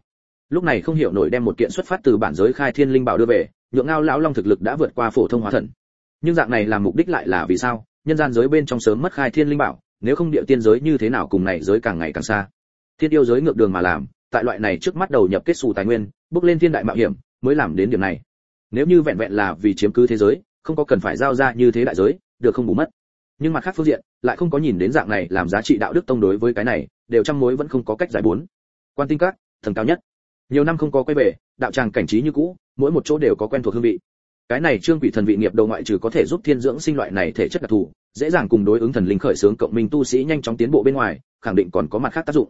Lúc này không hiểu nổi đem một kiện xuất phát từ bản giới khai thiên linh bảo đưa về nhượng ngao lão long thực lực đã vượt qua phổ thông hóa thần. Nhưng dạng này làm mục đích lại là vì sao? Nhân gian giới bên trong sớm mất khai thiên linh bảo, nếu không địa tiên giới như thế nào cùng này giới càng ngày càng xa? Thiên yêu giới ngược đường mà làm, tại loại này trước mắt đầu nhập kết xù tài nguyên, bước lên thiên đại mạo hiểm, mới làm đến điểm này. Nếu như vẹn vẹn là vì chiếm cứ thế giới, không có cần phải giao ra như thế đại giới, được không bù mất. Nhưng mặt khác phương diện, lại không có nhìn đến dạng này làm giá trị đạo đức tông đối với cái này, đều trăm mối vẫn không có cách giải bốn. Quan tinh các, thần cao nhất. Nhiều năm không có quay về đạo tràng cảnh trí như cũ, mỗi một chỗ đều có quen thuộc hương vị. Cái này trương quỷ thần vị nghiệp đầu ngoại trừ có thể giúp thiên dưỡng sinh loại này thể chất đặc thù, dễ dàng cùng đối ứng thần linh khởi sướng cộng minh tu sĩ nhanh chóng tiến bộ bên ngoài, khẳng định còn có mặt khác tác dụng.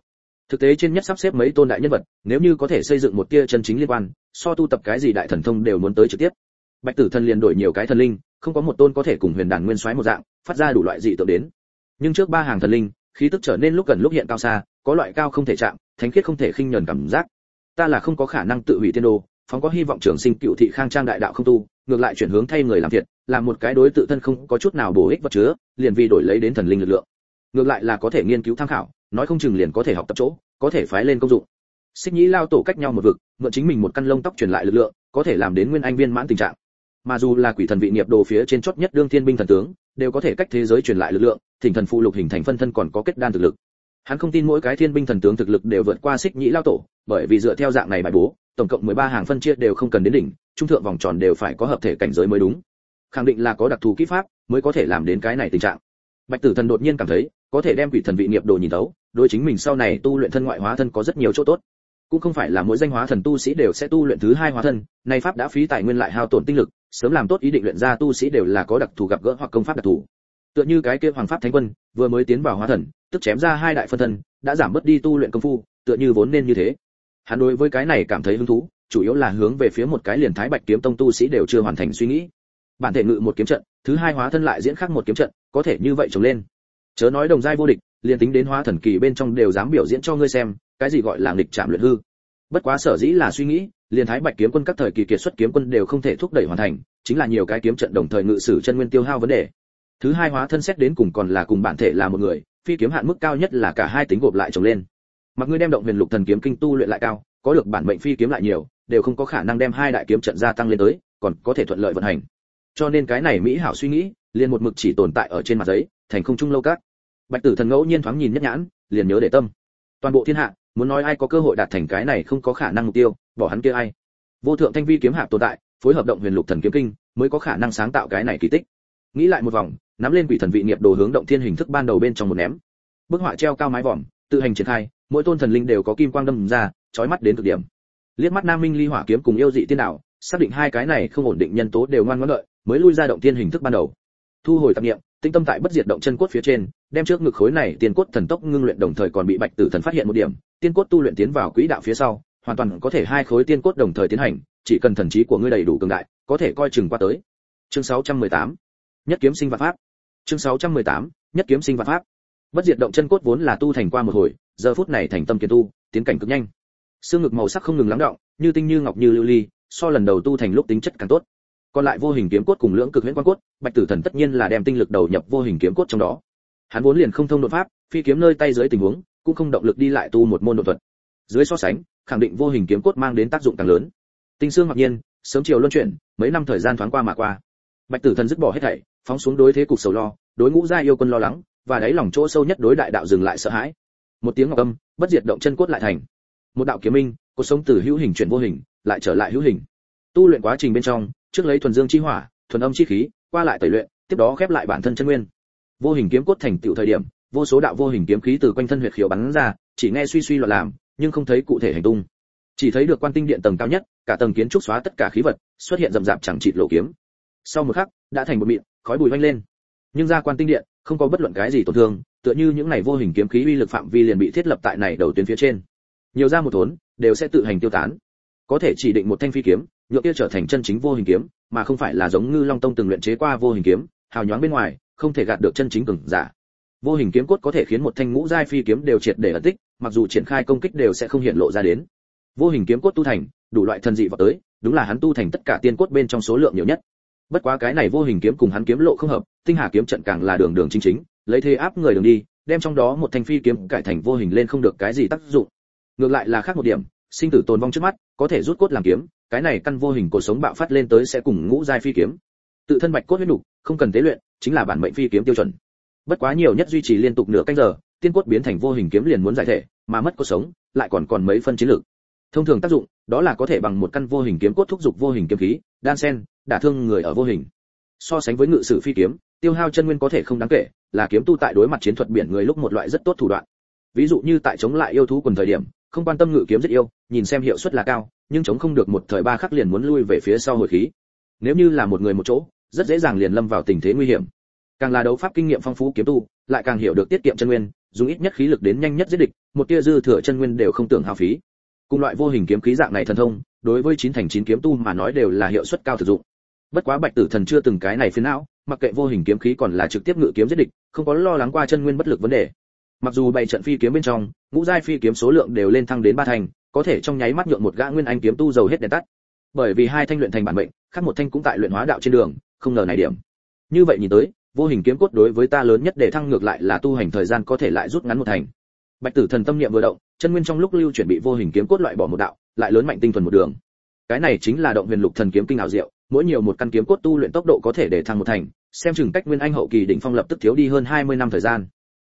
Thực tế trên nhất sắp xếp mấy tôn đại nhân vật, nếu như có thể xây dựng một tia chân chính liên quan, so tu tập cái gì đại thần thông đều muốn tới trực tiếp. Bạch tử thần liền đổi nhiều cái thần linh, không có một tôn có thể cùng huyền đàn nguyên soái một dạng, phát ra đủ loại dị tượng đến. Nhưng trước ba hàng thần linh, khí tức trở nên lúc gần lúc hiện cao xa, có loại cao không thể chạm, thánh khiết không thể khinh nhẫn cảm giác ta là không có khả năng tự hủy tiên đồ, phóng có hy vọng trường sinh cựu thị khang trang đại đạo không tu, ngược lại chuyển hướng thay người làm thiệt làm một cái đối tự thân không có chút nào bổ ích vật chứa, liền vì đổi lấy đến thần linh lực lượng. Ngược lại là có thể nghiên cứu tham khảo, nói không chừng liền có thể học tập chỗ, có thể phái lên công dụng. Xích nhĩ lao tổ cách nhau một vực, mượn chính mình một căn lông tóc truyền lại lực lượng, có thể làm đến nguyên anh viên mãn tình trạng. Mà dù là quỷ thần vị nghiệp đồ phía trên chót nhất đương thiên binh thần tướng, đều có thể cách thế giới truyền lại lực lượng, thỉnh thần phụ lục hình thành phân thân còn có kết đan thực lực hắn không tin mỗi cái thiên binh thần tướng thực lực đều vượt qua xích nhĩ lao tổ, bởi vì dựa theo dạng này bài bố, tổng cộng 13 hàng phân chia đều không cần đến đỉnh, trung thượng vòng tròn đều phải có hợp thể cảnh giới mới đúng. Khẳng định là có đặc thù kỹ pháp mới có thể làm đến cái này tình trạng. Bạch tử thần đột nhiên cảm thấy, có thể đem quỷ thần vị nghiệp đồ nhìn thấu, đối chính mình sau này tu luyện thân ngoại hóa thân có rất nhiều chỗ tốt. Cũng không phải là mỗi danh hóa thần tu sĩ đều sẽ tu luyện thứ hai hóa thân, nay pháp đã phí tài nguyên lại hao tổn tinh lực, sớm làm tốt ý định luyện ra tu sĩ đều là có đặc thù gặp gỡ hoặc công pháp đặc thù tựa như cái kia hoàng pháp thánh quân, vừa mới tiến vào hóa thần, tức chém ra hai đại phân thân, đã giảm bớt đi tu luyện công phu, tựa như vốn nên như thế. Hắn đối với cái này cảm thấy hứng thú, chủ yếu là hướng về phía một cái liền thái bạch kiếm tông tu sĩ đều chưa hoàn thành suy nghĩ. Bản thể ngự một kiếm trận, thứ hai hóa thân lại diễn khác một kiếm trận, có thể như vậy trồng lên. Chớ nói đồng giai vô địch, liền tính đến hóa thần kỳ bên trong đều dám biểu diễn cho ngươi xem, cái gì gọi là nghịch chạm luyện hư. Bất quá sở dĩ là suy nghĩ, liền thái bạch kiếm quân các thời kỳ kiệt xuất kiếm quân đều không thể thúc đẩy hoàn thành, chính là nhiều cái kiếm trận đồng thời ngự sử chân nguyên tiêu hao vấn đề thứ hai hóa thân xét đến cùng còn là cùng bản thể là một người, phi kiếm hạn mức cao nhất là cả hai tính gộp lại trồng lên. Mặc ngươi đem động huyền lục thần kiếm kinh tu luyện lại cao, có được bản mệnh phi kiếm lại nhiều, đều không có khả năng đem hai đại kiếm trận gia tăng lên tới, còn có thể thuận lợi vận hành. Cho nên cái này mỹ hảo suy nghĩ, liền một mực chỉ tồn tại ở trên mặt giấy, thành không trung lâu các. Bạch tử thần ngẫu nhiên thoáng nhìn nhất nhãn, liền nhớ để tâm. Toàn bộ thiên hạ, muốn nói ai có cơ hội đạt thành cái này không có khả năng mục tiêu, bỏ hắn kia ai. Vô thượng thanh vi kiếm hạ tồn tại, phối hợp động huyền lục thần kiếm kinh, mới có khả năng sáng tạo cái này kỳ tích nghĩ lại một vòng, nắm lên quỷ thần vị nghiệp đồ hướng động thiên hình thức ban đầu bên trong một ném. Bức họa treo cao mái vòm, tự hành triển khai, mỗi tôn thần linh đều có kim quang đâm ra, chói mắt đến cực điểm. Liếc mắt nam minh ly hỏa kiếm cùng yêu dị tiên đạo, xác định hai cái này không ổn định nhân tố đều ngoan ngoãn đợi, mới lui ra động thiên hình thức ban đầu. Thu hồi tạp niệm tinh tâm tại bất diệt động chân cốt phía trên, đem trước ngực khối này tiên cốt thần tốc ngưng luyện đồng thời còn bị bạch tử thần phát hiện một điểm, tiên cốt tu luyện tiến vào quỹ đạo phía sau, hoàn toàn có thể hai khối tiên cốt đồng thời tiến hành, chỉ cần thần trí của ngươi đầy đủ cường đại, có thể coi chừng qua tới. Chương 618 nhất kiếm sinh vạn pháp. Chương 618 nhất kiếm sinh vạn pháp. Bất diệt động chân cốt vốn là tu thành qua một hồi, giờ phút này thành tâm kiến tu, tiến cảnh cực nhanh. Xương ngực màu sắc không ngừng lắng động, như tinh như ngọc như lưu ly, so lần đầu tu thành lúc tính chất càng tốt. Còn lại vô hình kiếm cốt cùng lưỡng cực huyễn quan cốt, bạch tử thần tất nhiên là đem tinh lực đầu nhập vô hình kiếm cốt trong đó. Hắn vốn liền không thông đột pháp, phi kiếm nơi tay dưới tình huống, cũng không động lực đi lại tu một môn đột thuật. Dưới so sánh, khẳng định vô hình kiếm cốt mang đến tác dụng càng lớn. Tinh xương mặc nhiên, sớm chiều luân chuyển, mấy năm thời gian thoáng qua mà qua. Bạch tử thần dứt bỏ hết thảy phóng xuống đối thế cục sầu lo, đối ngũ gia yêu quân lo lắng, và đáy lòng chỗ sâu nhất đối đại đạo dừng lại sợ hãi. Một tiếng ngọc âm, bất diệt động chân cốt lại thành. Một đạo kiếm minh cuộc sống từ hữu hình chuyển vô hình, lại trở lại hữu hình. Tu luyện quá trình bên trong, trước lấy thuần dương chi hỏa, thuần âm chi khí, qua lại tẩy luyện, tiếp đó khép lại bản thân chân nguyên. Vô hình kiếm cốt thành tựu thời điểm, vô số đạo vô hình kiếm khí từ quanh thân huyệt khiếu bắn ra, chỉ nghe suy suy loạn làm, nhưng không thấy cụ thể hành tung. Chỉ thấy được quan tinh điện tầng cao nhất, cả tầng kiến trúc xóa tất cả khí vật, xuất hiện rậm rạp chẳng chịt lộ kiếm. Sau một khắc, đã thành một mịn khói bụi vang lên. Nhưng ra quan tinh điện, không có bất luận cái gì tổn thương, tựa như những này vô hình kiếm khí uy lực phạm vi liền bị thiết lập tại này đầu tuyến phía trên. Nhiều ra một thốn, đều sẽ tự hành tiêu tán. Có thể chỉ định một thanh phi kiếm, nhựa kia trở thành chân chính vô hình kiếm, mà không phải là giống ngư long tông từng luyện chế qua vô hình kiếm, hào nhoáng bên ngoài, không thể gạt được chân chính cường giả. Vô hình kiếm cốt có thể khiến một thanh ngũ giai phi kiếm đều triệt để ẩn tích, mặc dù triển khai công kích đều sẽ không hiện lộ ra đến. Vô hình kiếm cốt tu thành, đủ loại thần dị vào tới, đúng là hắn tu thành tất cả tiên cốt bên trong số lượng nhiều nhất bất quá cái này vô hình kiếm cùng hắn kiếm lộ không hợp tinh hà kiếm trận càng là đường đường chính chính lấy thế áp người đường đi đem trong đó một thanh phi kiếm cải thành vô hình lên không được cái gì tác dụng. Ngược lại là khác một điểm sinh tử tồn vong trước mắt có thể rút cốt làm kiếm cái này căn vô hình cuộc sống bạo phát lên tới sẽ cùng ngũ giai phi kiếm. Tự thân bạch cốt huyết đủ, không cần tế luyện chính là bản mệnh phi kiếm tiêu chuẩn. Bất quá nhiều nhất duy trì liên tục nửa canh giờ tiên cốt biến thành vô hình kiếm liền muốn giải thể mà mất cuộc sống lại còn còn mấy phân chiến lược. Thông thường tác dụng đó là có thể bằng một căn vô hình kiếm cốt thúc giục vô hình kiếm khí đan sen đả thương người ở vô hình. So sánh với ngự sử phi kiếm, tiêu hao chân nguyên có thể không đáng kể, là kiếm tu tại đối mặt chiến thuật biển người lúc một loại rất tốt thủ đoạn. Ví dụ như tại chống lại yêu thú quần thời điểm, không quan tâm ngự kiếm rất yêu, nhìn xem hiệu suất là cao, nhưng chống không được một thời ba khắc liền muốn lui về phía sau hồi khí. Nếu như là một người một chỗ, rất dễ dàng liền lâm vào tình thế nguy hiểm. Càng là đấu pháp kinh nghiệm phong phú kiếm tu, lại càng hiểu được tiết kiệm chân nguyên, dùng ít nhất khí lực đến nhanh nhất giết địch, một tia dư thừa chân nguyên đều không tưởng hao phí. Cùng loại vô hình kiếm khí dạng này thần thông, đối với chín thành chín kiếm tu mà nói đều là hiệu suất cao thực dụng bất quá bạch tử thần chưa từng cái này phiến não, mặc kệ vô hình kiếm khí còn là trực tiếp ngự kiếm giết địch, không có lo lắng qua chân nguyên bất lực vấn đề. Mặc dù bảy trận phi kiếm bên trong, ngũ giai phi kiếm số lượng đều lên thăng đến ba thành, có thể trong nháy mắt nhượng một gã nguyên anh kiếm tu dầu hết đèn tắt. Bởi vì hai thanh luyện thành bản mệnh, khác một thanh cũng tại luyện hóa đạo trên đường, không ngờ này điểm. Như vậy nhìn tới, vô hình kiếm cốt đối với ta lớn nhất để thăng ngược lại là tu hành thời gian có thể lại rút ngắn một thành. Bạch tử thần tâm niệm vừa động, chân nguyên trong lúc lưu chuyển bị vô hình kiếm cốt loại bỏ một đạo, lại lớn mạnh tinh thuần một đường cái này chính là động huyền lục thần kiếm kinh ảo diệu, mỗi nhiều một căn kiếm cốt tu luyện tốc độ có thể để thăng một thành, xem chừng cách nguyên anh hậu kỳ đỉnh phong lập tức thiếu đi hơn 20 năm thời gian.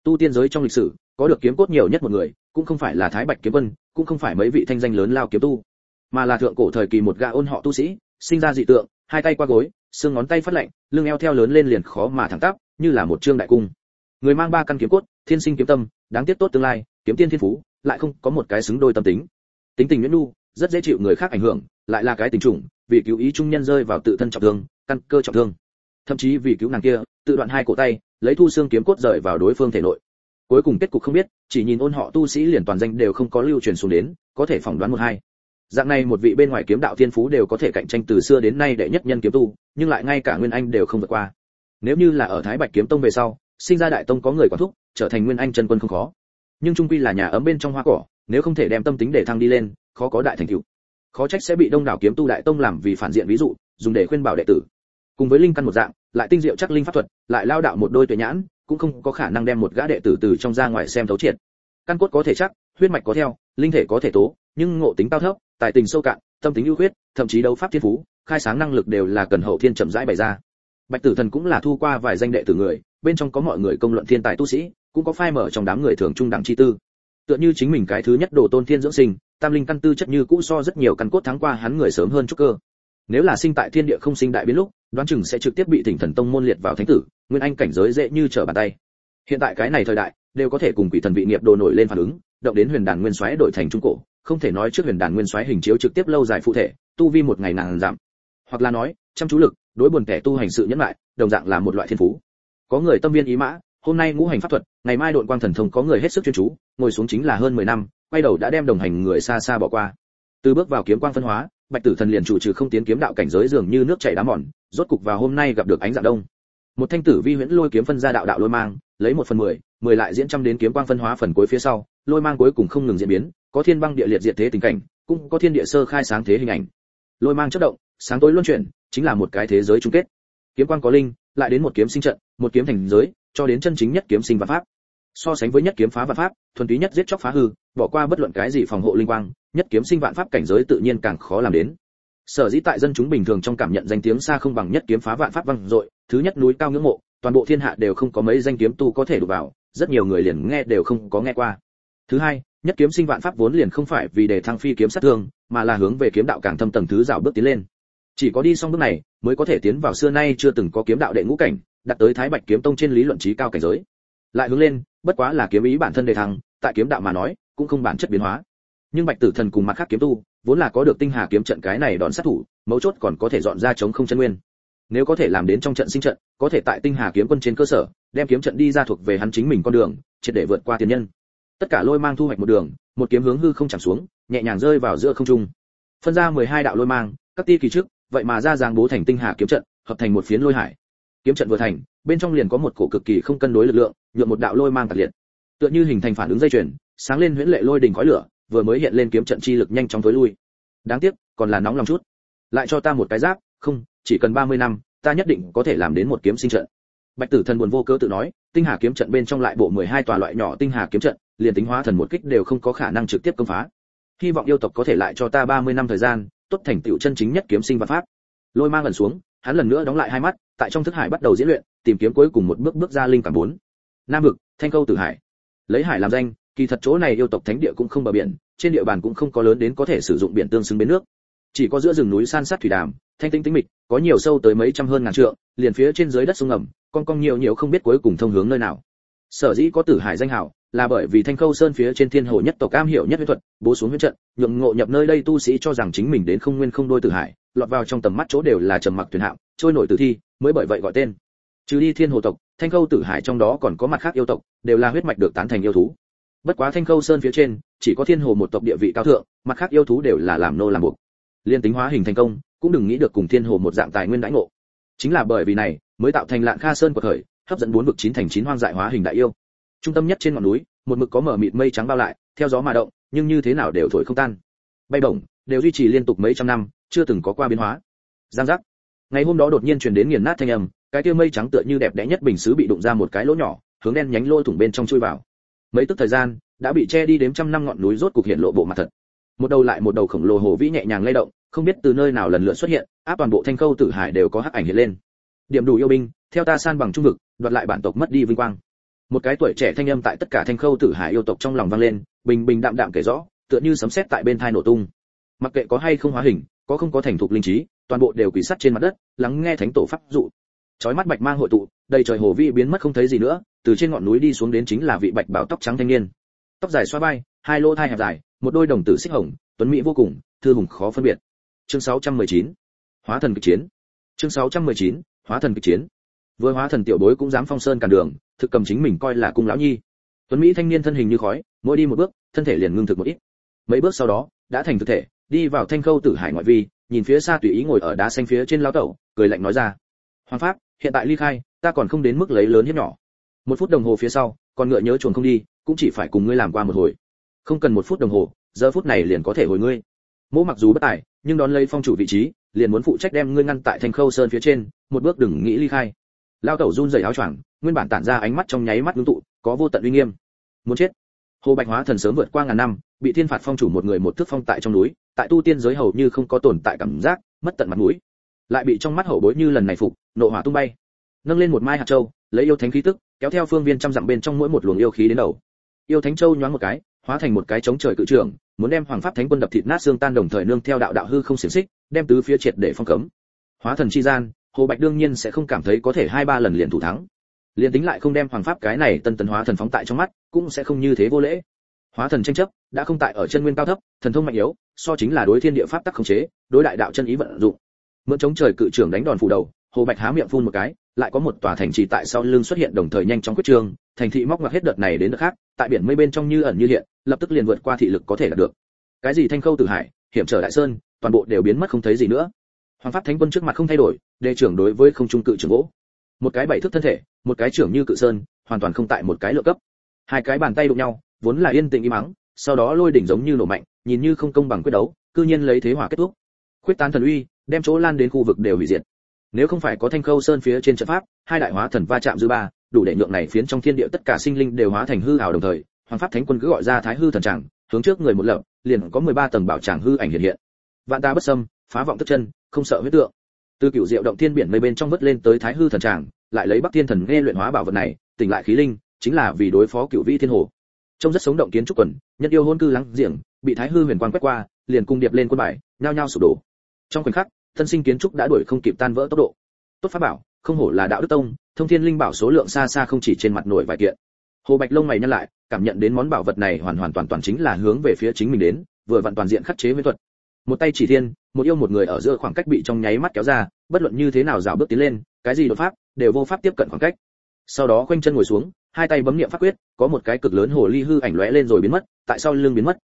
Tu tiên giới trong lịch sử, có được kiếm cốt nhiều nhất một người, cũng không phải là thái bạch kiếm vân cũng không phải mấy vị thanh danh lớn lao kiếm tu, mà là thượng cổ thời kỳ một gã ôn họ tu sĩ, sinh ra dị tượng, hai tay qua gối, xương ngón tay phát lạnh, lưng eo theo lớn lên liền khó mà thẳng tắp, như là một trương đại cung. Người mang ba căn kiếm cốt, thiên sinh kiếm tâm, đáng tiếc tốt tương lai, kiếm tiên thiên phú, lại không có một cái xứng đôi tâm tính. Tính tình nhu nu, rất dễ chịu người khác ảnh hưởng lại là cái tình trùng, vì cứu ý trung nhân rơi vào tự thân trọng thương, căn cơ trọng thương. Thậm chí vì cứu nàng kia, tự đoạn hai cổ tay, lấy thu xương kiếm cốt rời vào đối phương thể nội. Cuối cùng kết cục không biết, chỉ nhìn ôn họ tu sĩ liền toàn danh đều không có lưu truyền xuống đến, có thể phỏng đoán một hai. Dạng này một vị bên ngoài kiếm đạo thiên phú đều có thể cạnh tranh từ xưa đến nay đệ nhất nhân kiếm tu, nhưng lại ngay cả nguyên anh đều không vượt qua. Nếu như là ở thái bạch kiếm tông về sau, sinh ra đại tông có người quản thúc, trở thành nguyên anh chân quân không khó. Nhưng trung quy là nhà ấm bên trong hoa cỏ, nếu không thể đem tâm tính để thăng đi lên, khó có đại thành tựu khó trách sẽ bị đông đảo kiếm tu đại tông làm vì phản diện ví dụ, dùng để khuyên bảo đệ tử. Cùng với linh căn một dạng, lại tinh diệu chắc linh pháp thuật, lại lao đạo một đôi tuệ nhãn, cũng không có khả năng đem một gã đệ tử từ trong ra ngoài xem thấu triệt. Căn cốt có thể chắc, huyết mạch có theo, linh thể có thể tố, nhưng ngộ tính cao thấp, tài tình sâu cạn, tâm tính ưu huyết thậm chí đấu pháp thiên phú, khai sáng năng lực đều là cần hậu thiên chậm rãi bày ra. Bạch tử thần cũng là thu qua vài danh đệ tử người, bên trong có mọi người công luận thiên tài tu sĩ, cũng có phai mở trong đám người thường trung đẳng chi tư tựa như chính mình cái thứ nhất đồ tôn thiên dưỡng sinh, tam linh căn tư chất như cũ so rất nhiều căn cốt thắng qua hắn người sớm hơn chút cơ. Nếu là sinh tại thiên địa không sinh đại biến lúc, đoán chừng sẽ trực tiếp bị thỉnh thần tông môn liệt vào thánh tử, nguyên anh cảnh giới dễ như trở bàn tay. Hiện tại cái này thời đại, đều có thể cùng quỷ thần vị nghiệp đồ nổi lên phản ứng, động đến huyền đàn nguyên xoáy đổi thành trung cổ, không thể nói trước huyền đàn nguyên xoáy hình chiếu trực tiếp lâu dài phụ thể, tu vi một ngày nàng giảm. Hoặc là nói, chăm chú lực, đối buồn kẻ tu hành sự nhẫn lại, đồng dạng là một loại thiên phú. Có người tâm viên ý mã hôm nay ngũ hành pháp thuật, ngày mai đội quang thần thông có người hết sức chuyên chú, ngồi xuống chính là hơn 10 năm, quay đầu đã đem đồng hành người xa xa bỏ qua. Từ bước vào kiếm quang phân hóa, bạch tử thần liền chủ trừ không tiến kiếm đạo cảnh giới dường như nước chảy đá mòn, rốt cục vào hôm nay gặp được ánh dạng đông. Một thanh tử vi huyễn lôi kiếm phân ra đạo đạo lôi mang, lấy một phần mười mười lại diễn trăm đến kiếm quang phân hóa phần cuối phía sau, lôi mang cuối cùng không ngừng diễn biến, có thiên băng địa liệt diệt thế tình cảnh, cũng có thiên địa sơ khai sáng thế hình ảnh. Lôi mang chất động, sáng tối luân chuyển, chính là một cái thế giới chung kết. Kiếm quang có linh, lại đến một kiếm sinh trận, một kiếm thành giới cho đến chân chính nhất kiếm sinh và pháp. So sánh với nhất kiếm phá vạn pháp, thuần túy nhất giết chóc phá hư, bỏ qua bất luận cái gì phòng hộ linh quang, nhất kiếm sinh vạn pháp cảnh giới tự nhiên càng khó làm đến. Sở dĩ tại dân chúng bình thường trong cảm nhận danh tiếng xa không bằng nhất kiếm phá vạn pháp vang dội, thứ nhất núi cao ngưỡng mộ, toàn bộ thiên hạ đều không có mấy danh kiếm tu có thể đụng vào, rất nhiều người liền nghe đều không có nghe qua. Thứ hai, nhất kiếm sinh vạn pháp vốn liền không phải vì để thăng phi kiếm sát thương, mà là hướng về kiếm đạo càng thâm tầng thứ dạo bước tiến lên. Chỉ có đi xong bước này, mới có thể tiến vào xưa nay chưa từng có kiếm đạo đệ ngũ cảnh đặt tới thái bạch kiếm tông trên lý luận trí cao cảnh giới. Lại hướng lên, bất quá là kiếm ý bản thân đề thăng, tại kiếm đạo mà nói, cũng không bản chất biến hóa. Nhưng bạch tử thần cùng mặt khác kiếm tu, vốn là có được tinh hà kiếm trận cái này đòn sát thủ, mấu chốt còn có thể dọn ra chống không chân nguyên. Nếu có thể làm đến trong trận sinh trận, có thể tại tinh hà kiếm quân trên cơ sở, đem kiếm trận đi ra thuộc về hắn chính mình con đường, triệt để vượt qua tiền nhân. Tất cả lôi mang thu hoạch một đường, một kiếm hướng hư không chạm xuống, nhẹ nhàng rơi vào giữa không trung. Phân ra 12 đạo lôi mang, các ti kỳ trước, vậy mà ra giang bố thành tinh hà kiếm trận, hợp thành một phiến lôi hải kiếm trận vừa thành, bên trong liền có một cổ cực kỳ không cân đối lực lượng nhượng một đạo lôi mang tạc liệt. Tựa như hình thành phản ứng dây chuyền, sáng lên huyễn lệ lôi đỉnh khói lửa, vừa mới hiện lên kiếm trận chi lực nhanh chóng tối lui. Đáng tiếc, còn là nóng lòng chút. Lại cho ta một cái giáp, không, chỉ cần 30 năm, ta nhất định có thể làm đến một kiếm sinh trận. Bạch tử thần buồn vô cớ tự nói, tinh hà kiếm trận bên trong lại bộ 12 tòa loại nhỏ tinh hà kiếm trận, liền tính hóa thần một kích đều không có khả năng trực tiếp công phá. Hy vọng yêu tộc có thể lại cho ta 30 năm thời gian, tốt thành tựu chân chính nhất kiếm sinh và pháp. Lôi mang lần xuống hắn lần nữa đóng lại hai mắt, tại trong thức hải bắt đầu diễn luyện, tìm kiếm cuối cùng một bước bước ra linh cảm bốn. Nam vực, thanh câu tử hải. Lấy hải làm danh, kỳ thật chỗ này yêu tộc thánh địa cũng không bờ biển, trên địa bàn cũng không có lớn đến có thể sử dụng biển tương xứng bến nước. Chỉ có giữa rừng núi san sát thủy đàm, thanh tinh tĩnh mịch, có nhiều sâu tới mấy trăm hơn ngàn trượng, liền phía trên dưới đất sông ngầm, con con nhiều nhiều không biết cuối cùng thông hướng nơi nào. Sở dĩ có tử hải danh hảo là bởi vì thanh khâu sơn phía trên thiên hồ nhất tộc cam hiểu nhất huyết thuật, bố xuống huyết trận, nhượng ngộ nhập nơi đây tu sĩ cho rằng chính mình đến không nguyên không đôi tử hải lọt vào trong tầm mắt chỗ đều là trầm mặc tuyển hạng, trôi nổi tử thi, mới bởi vậy gọi tên. Trừ đi thiên hồ tộc, thanh khâu tử hải trong đó còn có mặt khác yêu tộc, đều là huyết mạch được tán thành yêu thú. Bất quá thanh khâu sơn phía trên, chỉ có thiên hồ một tộc địa vị cao thượng, mặt khác yêu thú đều là làm nô làm buộc. Liên tính hóa hình thành công, cũng đừng nghĩ được cùng thiên hồ một dạng tài nguyên đãi ngộ. Chính là bởi vì này, mới tạo thành lạn kha sơn của thời, hấp dẫn bốn vực chín thành chín hoang dại hóa hình đại yêu. Trung tâm nhất trên ngọn núi, một mực có mở mịt mây trắng bao lại, theo gió mà động, nhưng như thế nào đều thổi không tan. Bay bổng, đều duy trì liên tục mấy trăm năm chưa từng có qua biến hóa. Giang giác. Ngày hôm đó đột nhiên truyền đến nghiền nát thanh âm, cái kia mây trắng tựa như đẹp đẽ nhất bình sứ bị đụng ra một cái lỗ nhỏ, hướng đen nhánh lôi thủng bên trong chui vào. Mấy tức thời gian, đã bị che đi đếm trăm năm ngọn núi rốt cục hiện lộ bộ mặt thật. Một đầu lại một đầu khổng lồ hồ vĩ nhẹ nhàng lay động, không biết từ nơi nào lần lượt xuất hiện, áp toàn bộ thanh khâu tử hải đều có hắc ảnh hiện lên. Điểm đủ yêu binh, theo ta san bằng trung vực, đoạt lại bản tộc mất đi vinh quang. Một cái tuổi trẻ thanh âm tại tất cả thanh khâu tử hải yêu tộc trong lòng vang lên, bình bình đạm đạm kể rõ, tựa như sấm sét tại bên thai nổ tung. Mặc kệ có hay không hóa hình có không có thành thục linh trí, toàn bộ đều quỳ sắt trên mặt đất, lắng nghe thánh tổ pháp dụ. Chói mắt bạch mang hội tụ, đầy trời hồ vi biến mất không thấy gì nữa, từ trên ngọn núi đi xuống đến chính là vị bạch bảo tóc trắng thanh niên. Tóc dài xoa vai, hai lỗ thai hẹp dài, một đôi đồng tử xích hồng, tuấn mỹ vô cùng, thư hùng khó phân biệt. Chương 619 hóa thần kịch chiến. Chương 619 hóa thần kịch chiến. Vừa hóa thần tiểu bối cũng dám phong sơn cản đường, thực cầm chính mình coi là cung lão nhi. Tuấn mỹ thanh niên thân hình như khói, mỗi đi một bước, thân thể liền ngưng thực một ít. Mấy bước sau đó, đã thành thực thể đi vào thanh khâu tử hải ngoại vi, nhìn phía xa tùy ý ngồi ở đá xanh phía trên lao tẩu, cười lạnh nói ra, hoàng pháp, hiện tại ly khai, ta còn không đến mức lấy lớn hiếp nhỏ. Một phút đồng hồ phía sau còn ngựa nhớ chuồn không đi, cũng chỉ phải cùng ngươi làm qua một hồi. Không cần một phút đồng hồ, giờ phút này liền có thể hồi ngươi. Mỗ mặc dù bất tài, nhưng đón lấy phong chủ vị trí, liền muốn phụ trách đem ngươi ngăn tại thanh khâu sơn phía trên, một bước đừng nghĩ ly khai. Lao tẩu run rẩy áo choàng, nguyên bản tản ra ánh mắt trong nháy mắt ngưng tụ, có vô tận uy nghiêm. Muốn chết. Hồ bạch hóa thần sớm vượt qua ngàn năm bị thiên phạt phong chủ một người một thước phong tại trong núi, tại tu tiên giới hầu như không có tồn tại cảm giác, mất tận mặt mũi. Lại bị trong mắt hậu bối như lần này phục, nộ hỏa tung bay. Nâng lên một mai hạt châu, lấy yêu thánh khí tức, kéo theo phương viên trăm dặm bên trong mỗi một luồng yêu khí đến đầu. Yêu thánh châu nhoáng một cái, hóa thành một cái chống trời cự trường, muốn đem hoàng pháp thánh quân đập thịt nát xương tan đồng thời nương theo đạo đạo hư không xiển xích, đem tứ phía triệt để phong cấm. Hóa thần chi gian, hồ bạch đương nhiên sẽ không cảm thấy có thể hai ba lần liền thủ thắng. Liền tính lại không đem hoàng pháp cái này tân tấn hóa thần phóng tại trong mắt, cũng sẽ không như thế vô lễ. Hóa thần tranh chấp đã không tại ở chân nguyên cao thấp, thần thông mạnh yếu, so chính là đối thiên địa pháp tắc khống chế, đối đại đạo chân ý vận dụng. Mượn chống trời cự trưởng đánh đòn phủ đầu, hồ bạch há miệng phun một cái, lại có một tòa thành trì tại sau lưng xuất hiện đồng thời nhanh chóng quyết trường, thành thị móc ngoặc hết đợt này đến đợt khác, tại biển mây bên trong như ẩn như hiện, lập tức liền vượt qua thị lực có thể là được. Cái gì thanh khâu tử hải, hiểm trở đại sơn, toàn bộ đều biến mất không thấy gì nữa. Hoàng pháp thánh quân trước mặt không thay đổi, đề trưởng đối với không trung cự trưởng gỗ. Một cái bảy thước thân thể, một cái trưởng như cự sơn, hoàn toàn không tại một cái lựa cấp. Hai cái bàn tay đụng nhau, vốn là yên tĩnh im mắng sau đó lôi đỉnh giống như nổ mạnh, nhìn như không công bằng quyết đấu, cư nhiên lấy thế hỏa kết thúc. Khuyết tán thần uy, đem chỗ lan đến khu vực đều hủy diệt. Nếu không phải có thanh khâu sơn phía trên trận pháp, hai đại hóa thần va chạm dư ba, đủ để nhượng này phiến trong thiên địa tất cả sinh linh đều hóa thành hư ảo đồng thời, hoàng pháp thánh quân cứ gọi ra thái hư thần tràng hướng trước người một lập liền có 13 tầng bảo tràng hư ảnh hiện hiện. Vạn ta bất xâm, phá vọng tức chân, không sợ huyết tượng. Từ cửu diệu động thiên biển mây bên trong vớt lên tới thái hư thần tràng lại lấy bắc thiên thần nghe luyện hóa bảo vật này, tỉnh lại khí linh, chính là vì đối phó cửu vi thiên hồ trong rất sống động kiến trúc quần, nhân yêu hôn cư lắng giềng, bị thái hư huyền quang quét qua, liền cung điệp lên quân bài, nhao nhao sụp đổ. Trong khoảnh khắc, thân sinh kiến trúc đã đuổi không kịp tan vỡ tốc độ. Tốt pháp bảo, không hổ là đạo đức tông, thông thiên linh bảo số lượng xa xa không chỉ trên mặt nổi vài kiện. Hồ bạch lông mày nhăn lại, cảm nhận đến món bảo vật này hoàn hoàn toàn toàn chính là hướng về phía chính mình đến, vừa vặn toàn diện khắc chế với thuật. Một tay chỉ thiên, một yêu một người ở giữa khoảng cách bị trong nháy mắt kéo ra, bất luận như thế nào dạo bước tiến lên, cái gì đột pháp, đều vô pháp tiếp cận khoảng cách. Sau đó khoanh chân ngồi xuống hai tay bấm niệm pháp quyết, có một cái cực lớn hồ ly hư ảnh lóe lên rồi biến mất, tại sao lưng biến mất.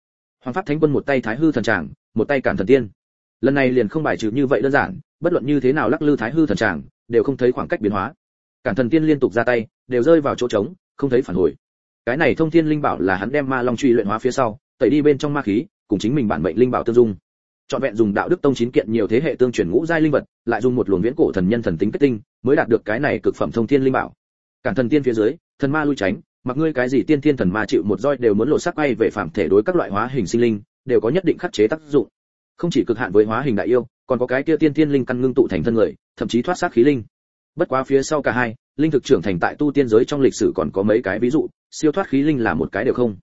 Hoàng pháp thánh quân một tay thái hư thần tràng, một tay cản thần tiên. Lần này liền không bài trừ như vậy đơn giản, bất luận như thế nào lắc lư thái hư thần tràng, đều không thấy khoảng cách biến hóa. Cản thần tiên liên tục ra tay, đều rơi vào chỗ trống, không thấy phản hồi. Cái này thông thiên linh bảo là hắn đem ma long truy luyện hóa phía sau, tẩy đi bên trong ma khí, cùng chính mình bản mệnh linh bảo tương dung. Chọn vẹn dùng đạo đức tông chín kiện nhiều thế hệ tương truyền ngũ giai linh vật, lại dùng một luồng viễn cổ thần nhân thần tính kết tinh, mới đạt được cái này cực phẩm thông thiên linh bảo cản thần tiên phía dưới, thần ma lui tránh, mặc ngươi cái gì tiên thiên thần ma chịu một roi đều muốn lộ sắc bay về phạm thể đối các loại hóa hình sinh linh, đều có nhất định khắc chế tác dụng. Không chỉ cực hạn với hóa hình đại yêu, còn có cái kia tiên thiên linh căn ngưng tụ thành thân người, thậm chí thoát xác khí linh. Bất quá phía sau cả hai, linh thực trưởng thành tại tu tiên giới trong lịch sử còn có mấy cái ví dụ, siêu thoát khí linh là một cái đều không.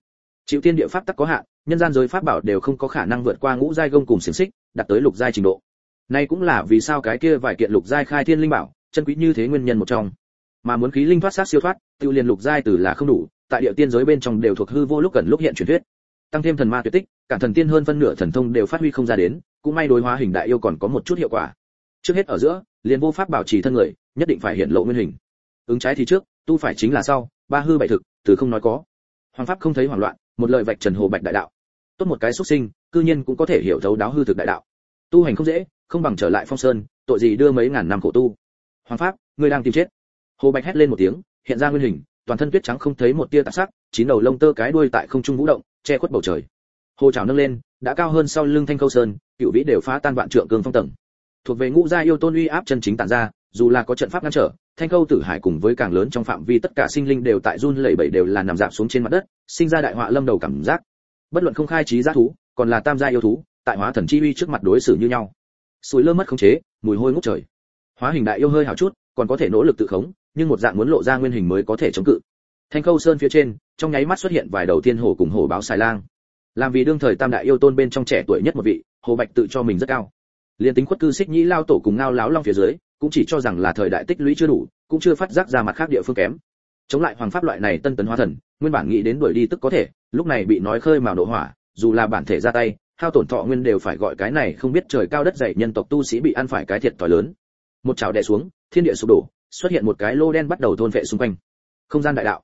Chịu tiên địa pháp tắc có hạn, nhân gian giới pháp bảo đều không có khả năng vượt qua ngũ giai gông cùng xiềng xích, đạt tới lục giai trình độ. Nay cũng là vì sao cái kia vài kiện lục giai khai thiên linh bảo, chân quý như thế nguyên nhân một trong mà muốn khí linh thoát sát siêu thoát, tiêu liền lục giai từ là không đủ, tại địa tiên giới bên trong đều thuộc hư vô lúc cần lúc hiện truyền thuyết. Tăng thêm thần ma tuyệt tích cả thần tiên hơn phân nửa thần thông đều phát huy không ra đến, cũng may đối hóa hình đại yêu còn có một chút hiệu quả. Trước hết ở giữa, liền vô pháp bảo trì thân người, nhất định phải hiện lộ nguyên hình. Ứng trái thì trước, tu phải chính là sau, ba hư bảy thực, từ không nói có. Hoàng pháp không thấy hoảng loạn, một lời vạch trần hồ bạch đại đạo. Tốt một cái xuất sinh, cư nhiên cũng có thể hiểu thấu đáo hư thực đại đạo. Tu hành không dễ, không bằng trở lại phong sơn, tội gì đưa mấy ngàn năm khổ tu. Hoàng pháp, ngươi đang tìm chết hồ bạch hét lên một tiếng, hiện ra nguyên hình, toàn thân tuyết trắng không thấy một tia tạp sắc, chín đầu lông tơ cái đuôi tại không trung vũ động, che khuất bầu trời. Hồ trào nâng lên, đã cao hơn sau lưng thanh câu sơn, cựu vĩ đều phá tan vạn trượng cương phong tầng. Thuộc về ngũ gia yêu tôn uy áp chân chính tản ra, dù là có trận pháp ngăn trở, thanh câu tử hải cùng với càng lớn trong phạm vi tất cả sinh linh đều tại run lẩy bẩy đều là nằm dạp xuống trên mặt đất, sinh ra đại họa lâm đầu cảm giác. Bất luận không khai trí giác thú, còn là tam gia yêu thú, tại hóa thần chi uy trước mặt đối xử như nhau. Suối lơ mất khống chế, mùi hôi ngút trời. Hóa hình đại yêu hơi hào chút, còn có thể nỗ lực tự khống nhưng một dạng muốn lộ ra nguyên hình mới có thể chống cự. Thanh khâu sơn phía trên, trong nháy mắt xuất hiện vài đầu thiên hồ cùng hồ báo xài lang. Làm vì đương thời tam đại yêu tôn bên trong trẻ tuổi nhất một vị, hồ bạch tự cho mình rất cao. Liên tính khuất cư xích nhĩ lao tổ cùng ngao láo long phía dưới, cũng chỉ cho rằng là thời đại tích lũy chưa đủ, cũng chưa phát giác ra mặt khác địa phương kém. Chống lại hoàng pháp loại này tân tấn hóa thần, nguyên bản nghĩ đến đuổi đi tức có thể, lúc này bị nói khơi mào nổ hỏa, dù là bản thể ra tay, hao tổn thọ nguyên đều phải gọi cái này không biết trời cao đất dày nhân tộc tu sĩ bị ăn phải cái thiệt thòi lớn. Một chảo đè xuống, thiên địa sụp đổ xuất hiện một cái lô đen bắt đầu thôn vệ xung quanh. Không gian đại đạo.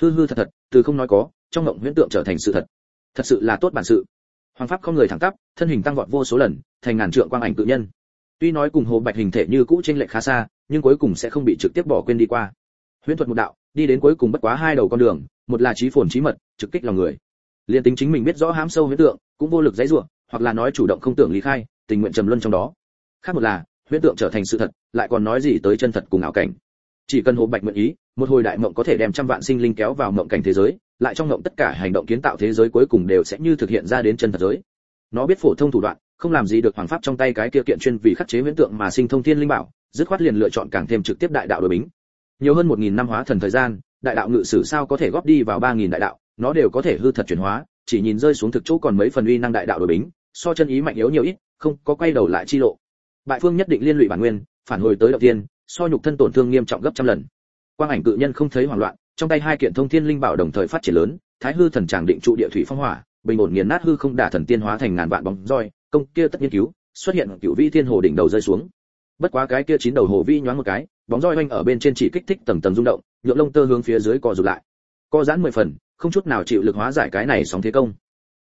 Hư hư thật thật, từ không nói có, trong ngộng huyễn tượng trở thành sự thật. Thật sự là tốt bản sự. Hoàng pháp không người thẳng tắp, thân hình tăng vọt vô số lần, thành ngàn trượng quang ảnh tự nhân. Tuy nói cùng hồ bạch hình thể như cũ trên lệch khá xa, nhưng cuối cùng sẽ không bị trực tiếp bỏ quên đi qua. Huyễn thuật một đạo, đi đến cuối cùng bất quá hai đầu con đường, một là trí phồn trí mật, trực kích lòng người. Liên tính chính mình biết rõ hám sâu huyễn tượng, cũng vô lực dãy rủa, hoặc là nói chủ động không tưởng lý khai, tình nguyện trầm luân trong đó. Khác một là huyễn tượng trở thành sự thật, lại còn nói gì tới chân thật cùng ảo cảnh. Chỉ cần hồ bạch nguyện ý, một hồi đại mộng có thể đem trăm vạn sinh linh kéo vào mộng cảnh thế giới, lại trong mộng tất cả hành động kiến tạo thế giới cuối cùng đều sẽ như thực hiện ra đến chân thật giới. Nó biết phổ thông thủ đoạn, không làm gì được hoàng pháp trong tay cái kia kiện chuyên vì khắc chế huyễn tượng mà sinh thông thiên linh bảo, dứt khoát liền lựa chọn càng thêm trực tiếp đại đạo đối bính. Nhiều hơn một nghìn năm hóa thần thời gian, đại đạo ngự sử sao có thể góp đi vào ba nghìn đại đạo, nó đều có thể hư thật chuyển hóa, chỉ nhìn rơi xuống thực chỗ còn mấy phần uy năng đại đạo đối bính, so chân ý mạnh yếu nhiều ít, không có quay đầu lại chi lộ bại phương nhất định liên lụy bản nguyên, phản hồi tới đầu tiên, so nhục thân tổn thương nghiêm trọng gấp trăm lần. Quang ảnh cự nhân không thấy hoảng loạn, trong tay hai kiện thông thiên linh bảo đồng thời phát triển lớn, thái hư thần tràng định trụ địa thủy phong hỏa, bình ổn nghiền nát hư không đả thần tiên hóa thành ngàn vạn bóng roi, công kia tất nhiên cứu, xuất hiện cựu vĩ thiên hồ đỉnh đầu rơi xuống. Bất quá cái kia chín đầu hồ vi nhoáng một cái, bóng roi oanh ở bên trên chỉ kích thích tầng tầng rung động, nhượng lông tơ hướng phía dưới co rụt lại. Co giãn mười phần, không chút nào chịu lực hóa giải cái này sóng thế công.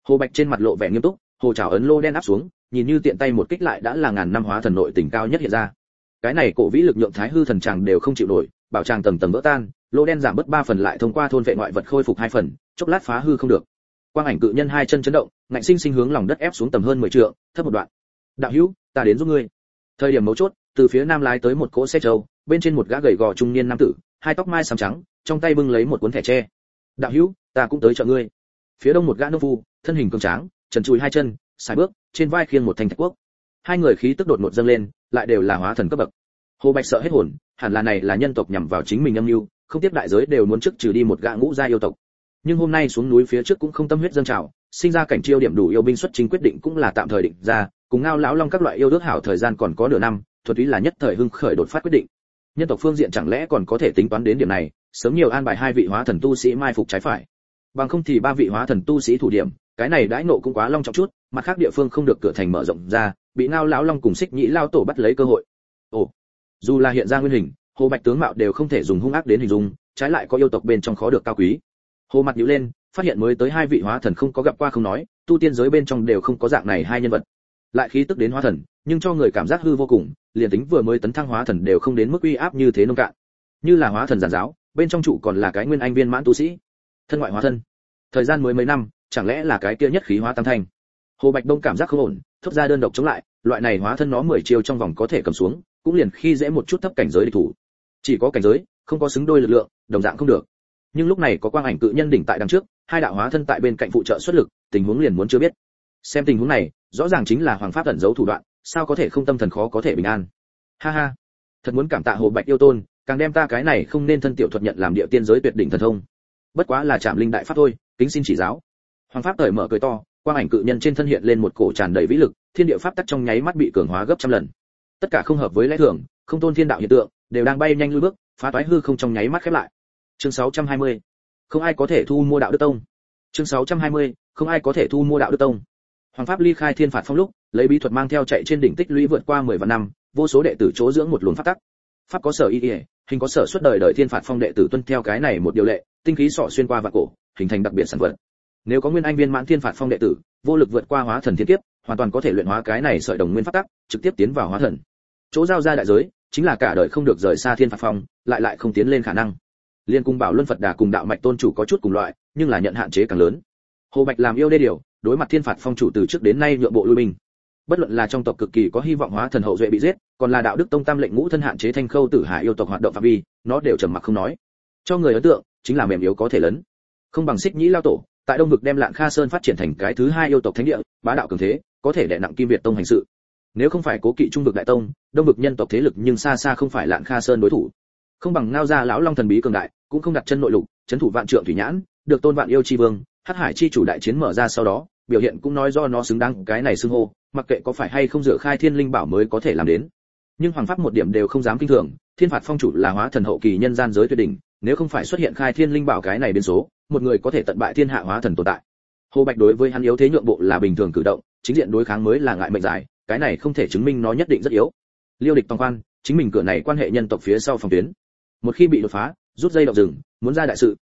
Hồ bạch trên mặt lộ vẻ nghiêm túc, hồ trào ấn lô đen áp xuống nhìn như tiện tay một kích lại đã là ngàn năm hóa thần nội tình cao nhất hiện ra. Cái này cổ vĩ lực nhượng thái hư thần tràng đều không chịu nổi, bảo tràng tầng tầng vỡ tan, lô đen giảm bớt ba phần lại thông qua thôn vệ ngoại vật khôi phục hai phần, chốc lát phá hư không được. Quang ảnh cự nhân hai chân chấn động, ngạnh sinh sinh hướng lòng đất ép xuống tầm hơn mười trượng, thấp một đoạn. Đạo hữu, ta đến giúp ngươi. Thời điểm mấu chốt, từ phía nam lái tới một cỗ xe trâu, bên trên một gã gầy gò trung niên nam tử, hai tóc mai xám trắng, trong tay bưng lấy một cuốn thẻ tre. Đạo hữu, ta cũng tới trợ ngươi. Phía đông một gã nô phu, thân hình cường tráng, trần chùi hai chân xài bước, trên vai khiêng một thanh thạch quốc. Hai người khí tức đột ngột dâng lên, lại đều là hóa thần cấp bậc. Hồ bạch sợ hết hồn, hẳn là này là nhân tộc nhằm vào chính mình âm mưu, không tiếp đại giới đều muốn trước trừ đi một gã ngũ gia yêu tộc. Nhưng hôm nay xuống núi phía trước cũng không tâm huyết dâng trào, sinh ra cảnh chiêu điểm đủ yêu binh xuất chính quyết định cũng là tạm thời định ra, cùng ngao lão long các loại yêu đức hảo thời gian còn có nửa năm, thuật ý là nhất thời hưng khởi đột phát quyết định. Nhân tộc phương diện chẳng lẽ còn có thể tính toán đến điểm này, sớm nhiều an bài hai vị hóa thần tu sĩ mai phục trái phải. Bằng không thì ba vị hóa thần tu sĩ thủ điểm cái này đãi nộ cũng quá long trọng chút, mặt khác địa phương không được cửa thành mở rộng ra, bị ngao lão long cùng xích nhĩ lao tổ bắt lấy cơ hội. Ồ, dù là hiện ra nguyên hình, hồ bạch tướng mạo đều không thể dùng hung ác đến hình dung, trái lại có yêu tộc bên trong khó được cao quý. Hồ mặt nhíu lên, phát hiện mới tới hai vị hóa thần không có gặp qua không nói, tu tiên giới bên trong đều không có dạng này hai nhân vật. Lại khí tức đến hóa thần, nhưng cho người cảm giác hư vô cùng, liền tính vừa mới tấn thăng hóa thần đều không đến mức uy áp như thế nông cạn. Như là hóa thần giản giáo, bên trong trụ còn là cái nguyên anh viên mãn tu sĩ. Thân ngoại hóa thân. Thời gian mới mấy năm chẳng lẽ là cái kia nhất khí hóa tam thanh? Hồ bạch đông cảm giác không ổn, thốt ra đơn độc chống lại, loại này hóa thân nó mười chiêu trong vòng có thể cầm xuống, cũng liền khi dễ một chút thấp cảnh giới địch thủ. Chỉ có cảnh giới, không có xứng đôi lực lượng, đồng dạng không được. Nhưng lúc này có quang ảnh cự nhân đỉnh tại đằng trước, hai đạo hóa thân tại bên cạnh phụ trợ xuất lực, tình huống liền muốn chưa biết. Xem tình huống này, rõ ràng chính là hoàng pháp ẩn giấu thủ đoạn, sao có thể không tâm thần khó có thể bình an? Ha ha. Thật muốn cảm tạ hồ bạch yêu tôn, càng đem ta cái này không nên thân tiểu thuật nhận làm địa tiên giới tuyệt đỉnh thần thông. Bất quá là chạm linh đại pháp thôi, kính xin chỉ giáo hoàng pháp cởi mở cười to, quang ảnh cự nhân trên thân hiện lên một cổ tràn đầy vĩ lực, thiên địa pháp tắc trong nháy mắt bị cường hóa gấp trăm lần tất cả không hợp với lẽ thường, không tôn thiên đạo hiện tượng, đều đang bay nhanh lui bước, phá toái hư không trong nháy mắt khép lại chương 620. không ai có thể thu mua đạo đức tông chương 620. không ai có thể thu mua đạo đức tông hoàng pháp ly khai thiên phạt phong lúc, lấy bí thuật mang theo chạy trên đỉnh tích lũy vượt qua 10 vạn năm, vô số đệ tử chỗ dưỡng một luồng pháp tắc pháp có sở y ỉa hình có sở suốt đời đời thiên phạt phong đệ tử tuân theo cái này một điều lệ, tinh khí sọ xuyên qua vạn cổ, hình thành đặc biệt sản vật nếu có nguyên anh viên mãn thiên phạt phong đệ tử, vô lực vượt qua hóa thần thiên kiếp, hoàn toàn có thể luyện hóa cái này sợi đồng nguyên pháp tắc, trực tiếp tiến vào hóa thần. Chỗ giao ra đại giới, chính là cả đời không được rời xa thiên phạt phong, lại lại không tiến lên khả năng. Liên cung bảo luân phật đà cùng đạo mạch tôn chủ có chút cùng loại, nhưng là nhận hạn chế càng lớn. Hồ bạch làm yêu đê điều, đối mặt thiên phạt phong chủ từ trước đến nay nhượng bộ lui binh. Bất luận là trong tộc cực kỳ có hy vọng hóa thần hậu duệ bị giết, còn là đạo đức tông tam lệnh ngũ thân hạn chế thanh khâu tử hải yêu tộc hoạt động phạm vi, nó đều trầm mặc không nói. Cho người ấn tượng, chính là mềm yếu có thể lớn. Không bằng xích nhĩ lao tổ tại đông vực đem lạng kha sơn phát triển thành cái thứ hai yêu tộc thánh địa, bá đạo cường thế, có thể đè nặng kim việt tông hành sự. Nếu không phải cố kỵ trung vực đại tông, đông vực nhân tộc thế lực nhưng xa xa không phải lạng kha sơn đối thủ. Không bằng ngao ra lão long thần bí cường đại, cũng không đặt chân nội lục, chấn thủ vạn trượng thủy nhãn, được tôn vạn yêu chi vương, hắc hải chi chủ đại chiến mở ra sau đó, biểu hiện cũng nói do nó xứng đáng cái này xưng hô, mặc kệ có phải hay không dựa khai thiên linh bảo mới có thể làm đến. Nhưng hoàng pháp một điểm đều không dám kinh thường, thiên phạt phong chủ là hóa thần hậu kỳ nhân gian giới tuyệt đỉnh nếu không phải xuất hiện khai thiên linh bảo cái này biến số, một người có thể tận bại thiên hạ hóa thần tồn tại. Hồ bạch đối với hắn yếu thế nhượng bộ là bình thường cử động, chính diện đối kháng mới là ngại mệnh giải, cái này không thể chứng minh nó nhất định rất yếu. Liêu địch tòng quan, chính mình cửa này quan hệ nhân tộc phía sau phòng tuyến. Một khi bị đột phá, rút dây động rừng, muốn ra đại sự.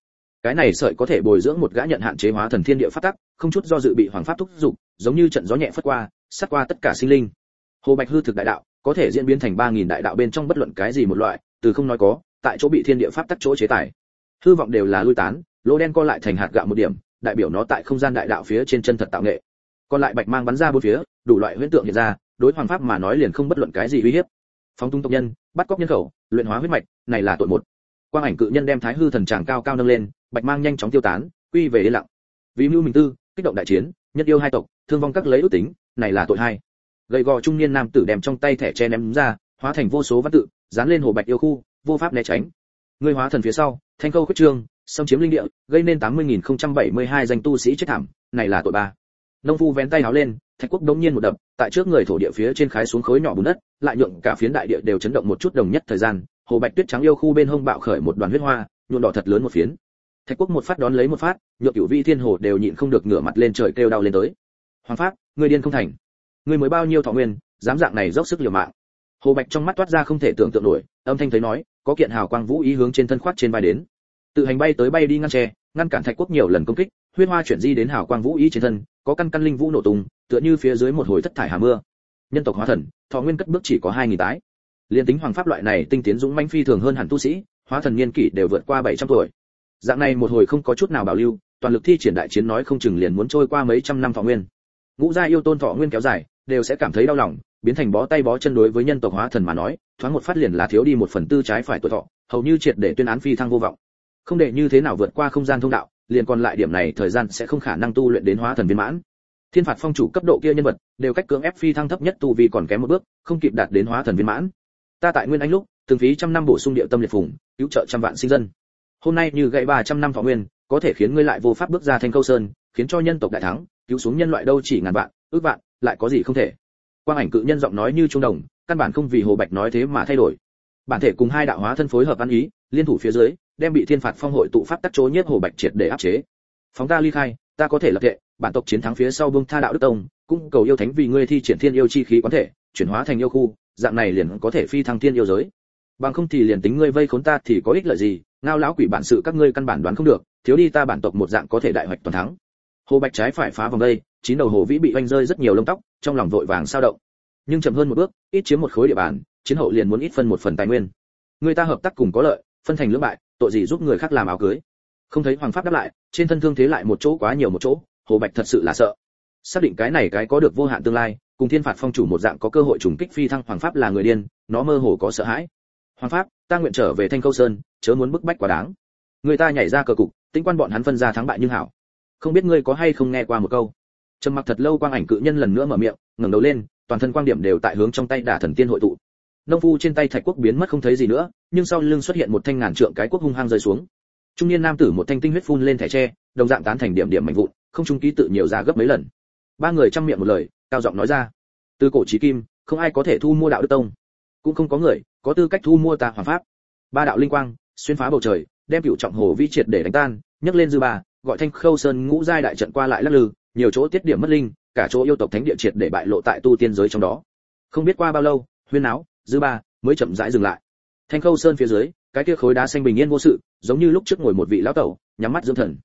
Cái này sợi có thể bồi dưỡng một gã nhận hạn chế hóa thần thiên địa phát tắc, không chút do dự bị hoàng pháp thúc giục, giống như trận gió nhẹ phất qua sát qua tất cả sinh linh. Hồ bạch hư thực đại đạo, có thể diễn biến thành ba nghìn đại đạo bên trong bất luận cái gì một loại, từ không nói có tại chỗ bị thiên địa pháp tắc chỗ chế tài. Hư vọng đều là lui tán, lỗ đen co lại thành hạt gạo một điểm, đại biểu nó tại không gian đại đạo phía trên chân thật tạo nghệ. Còn lại bạch mang bắn ra bốn phía, đủ loại huyễn tượng hiện ra, đối hoàng pháp mà nói liền không bất luận cái gì uy hiếp. Phóng tung tộc nhân, bắt cóc nhân khẩu, luyện hóa huyết mạch, này là tội một. Quang ảnh cự nhân đem thái hư thần tràng cao cao nâng lên, bạch mang nhanh chóng tiêu tán, quy về yên lặng. Vì mưu mình tư, kích động đại chiến, nhất yêu hai tộc, thương vong các lấy ước tính, này là tội hai. Gầy gò trung niên nam tử đem trong tay thẻ che ném ra, hóa thành vô số văn tự, dán lên hồ bạch yêu khu vô pháp né tránh. Ngươi hóa thần phía sau, thanh câu quyết trương, xâm chiếm linh địa, gây nên tám mươi nghìn không trăm bảy mươi hai danh tu sĩ chết thảm, này là tội ba. Nông phu vén tay áo lên, thạch quốc đống nhiên một đập, tại trước người thổ địa phía trên khái xuống khối nhỏ bùn đất, lại nhượng cả phiến đại địa đều chấn động một chút đồng nhất thời gian, hồ bạch tuyết trắng yêu khu bên hông bạo khởi một đoàn huyết hoa, nhuộm đỏ thật lớn một phiến. Thạch quốc một phát đón lấy một phát, nhượng cửu vi thiên hồ đều nhịn không được ngửa mặt lên trời kêu đau lên tới. Hoàng pháp, ngươi điên không thành. Ngươi mới bao nhiêu thọ nguyên, dám dạng này dốc sức liều mạng hồ bạch trong mắt toát ra không thể tưởng tượng nổi, âm thanh thấy nói, có kiện hào quang vũ ý hướng trên thân khoát trên vai đến. Tự hành bay tới bay đi ngăn tre, ngăn cản thạch quốc nhiều lần công kích, huyết hoa chuyển di đến hào quang vũ ý trên thân, có căn căn linh vũ nổ tung, tựa như phía dưới một hồi thất thải hà mưa. Nhân tộc hóa thần, thọ nguyên cất bước chỉ có hai nghìn tái. Liên tính hoàng pháp loại này tinh tiến dũng manh phi thường hơn hẳn tu sĩ, hóa thần niên kỷ đều vượt qua bảy trăm tuổi. Dạng này một hồi không có chút nào bảo lưu, toàn lực thi triển đại chiến nói không chừng liền muốn trôi qua mấy trăm năm thọ nguyên. Ngũ gia yêu tôn thọ nguyên kéo dài, đều sẽ cảm thấy đau lòng biến thành bó tay bó chân đối với nhân tộc hóa thần mà nói, thoáng một phát liền là thiếu đi một phần tư trái phải tuổi thọ, hầu như triệt để tuyên án phi thăng vô vọng. Không để như thế nào vượt qua không gian thông đạo, liền còn lại điểm này thời gian sẽ không khả năng tu luyện đến hóa thần viên mãn. Thiên phạt phong chủ cấp độ kia nhân vật, đều cách cưỡng ép phi thăng thấp nhất tu vi còn kém một bước, không kịp đạt đến hóa thần viên mãn. Ta tại nguyên anh lúc, từng phí trăm năm bổ sung địa tâm liệt phùng, cứu trợ trăm vạn sinh dân. Hôm nay như gãy ba trăm năm thọ nguyên, có thể khiến ngươi lại vô pháp bước ra thành câu sơn, khiến cho nhân tộc đại thắng, cứu xuống nhân loại đâu chỉ ngàn vạn, ước vạn, lại có gì không thể quang ảnh cự nhân giọng nói như trung đồng, căn bản không vì hồ bạch nói thế mà thay đổi. Bản thể cùng hai đạo hóa thân phối hợp ăn ý, liên thủ phía dưới, đem bị thiên phạt phong hội tụ pháp tắc chối nhất hồ bạch triệt để áp chế. Phóng ta ly khai, ta có thể lập thể. bản tộc chiến thắng phía sau vương tha đạo đức tông, cũng cầu yêu thánh vì ngươi thi triển thiên yêu chi khí quán thể, chuyển hóa thành yêu khu, dạng này liền có thể phi thăng thiên yêu giới. Bằng không thì liền tính ngươi vây khốn ta thì có ích lợi gì, ngao lão quỷ bản sự các ngươi căn bản đoán không được, thiếu đi ta bản tộc một dạng có thể đại hoạch toàn thắng. Hồ bạch trái phải phá vòng đây chín đầu hồ vĩ bị oanh rơi rất nhiều lông tóc, trong lòng vội vàng sao động. Nhưng chậm hơn một bước, ít chiếm một khối địa bàn, chiến hậu liền muốn ít phân một phần tài nguyên. Người ta hợp tác cùng có lợi, phân thành lưỡng bại, tội gì giúp người khác làm áo cưới. Không thấy hoàng pháp đáp lại, trên thân thương thế lại một chỗ quá nhiều một chỗ, hồ bạch thật sự là sợ. Xác định cái này cái có được vô hạn tương lai, cùng thiên phạt phong chủ một dạng có cơ hội trùng kích phi thăng hoàng pháp là người điên, nó mơ hồ có sợ hãi. Hoàng pháp, ta nguyện trở về thanh câu sơn, chớ muốn bức bách quá đáng. Người ta nhảy ra cờ cục, tính quan bọn hắn phân ra thắng bại nhưng hảo. Không biết ngươi có hay không nghe qua một câu trầm mặc thật lâu quang ảnh cự nhân lần nữa mở miệng, ngẩng đầu lên, toàn thân quang điểm đều tại hướng trong tay đả thần tiên hội tụ. Nông phu trên tay thạch quốc biến mất không thấy gì nữa, nhưng sau lưng xuất hiện một thanh ngàn trượng cái quốc hung hăng rơi xuống. Trung niên nam tử một thanh tinh huyết phun lên thẻ tre, đồng dạng tán thành điểm điểm mạnh vụn, không trung ký tự nhiều ra gấp mấy lần. Ba người chăm miệng một lời, cao giọng nói ra từ cổ chí kim, không ai có thể thu mua đạo đức tông. Cũng không có người có tư cách thu mua ta hoàng pháp. Ba đạo linh quang, xuyên phá bầu trời, đem cựu trọng hồ vi triệt để đánh tan, nhấc lên dư ba, gọi thanh khâu sơn ngũ giai đại trận qua lại lắc lư nhiều chỗ tiết điểm mất linh, cả chỗ yêu tộc thánh địa triệt để bại lộ tại tu tiên giới trong đó. Không biết qua bao lâu, huyên áo dư ba mới chậm rãi dừng lại. Thanh khâu sơn phía dưới, cái kia khối đá xanh bình yên vô sự, giống như lúc trước ngồi một vị lão tẩu, nhắm mắt dưỡng thần.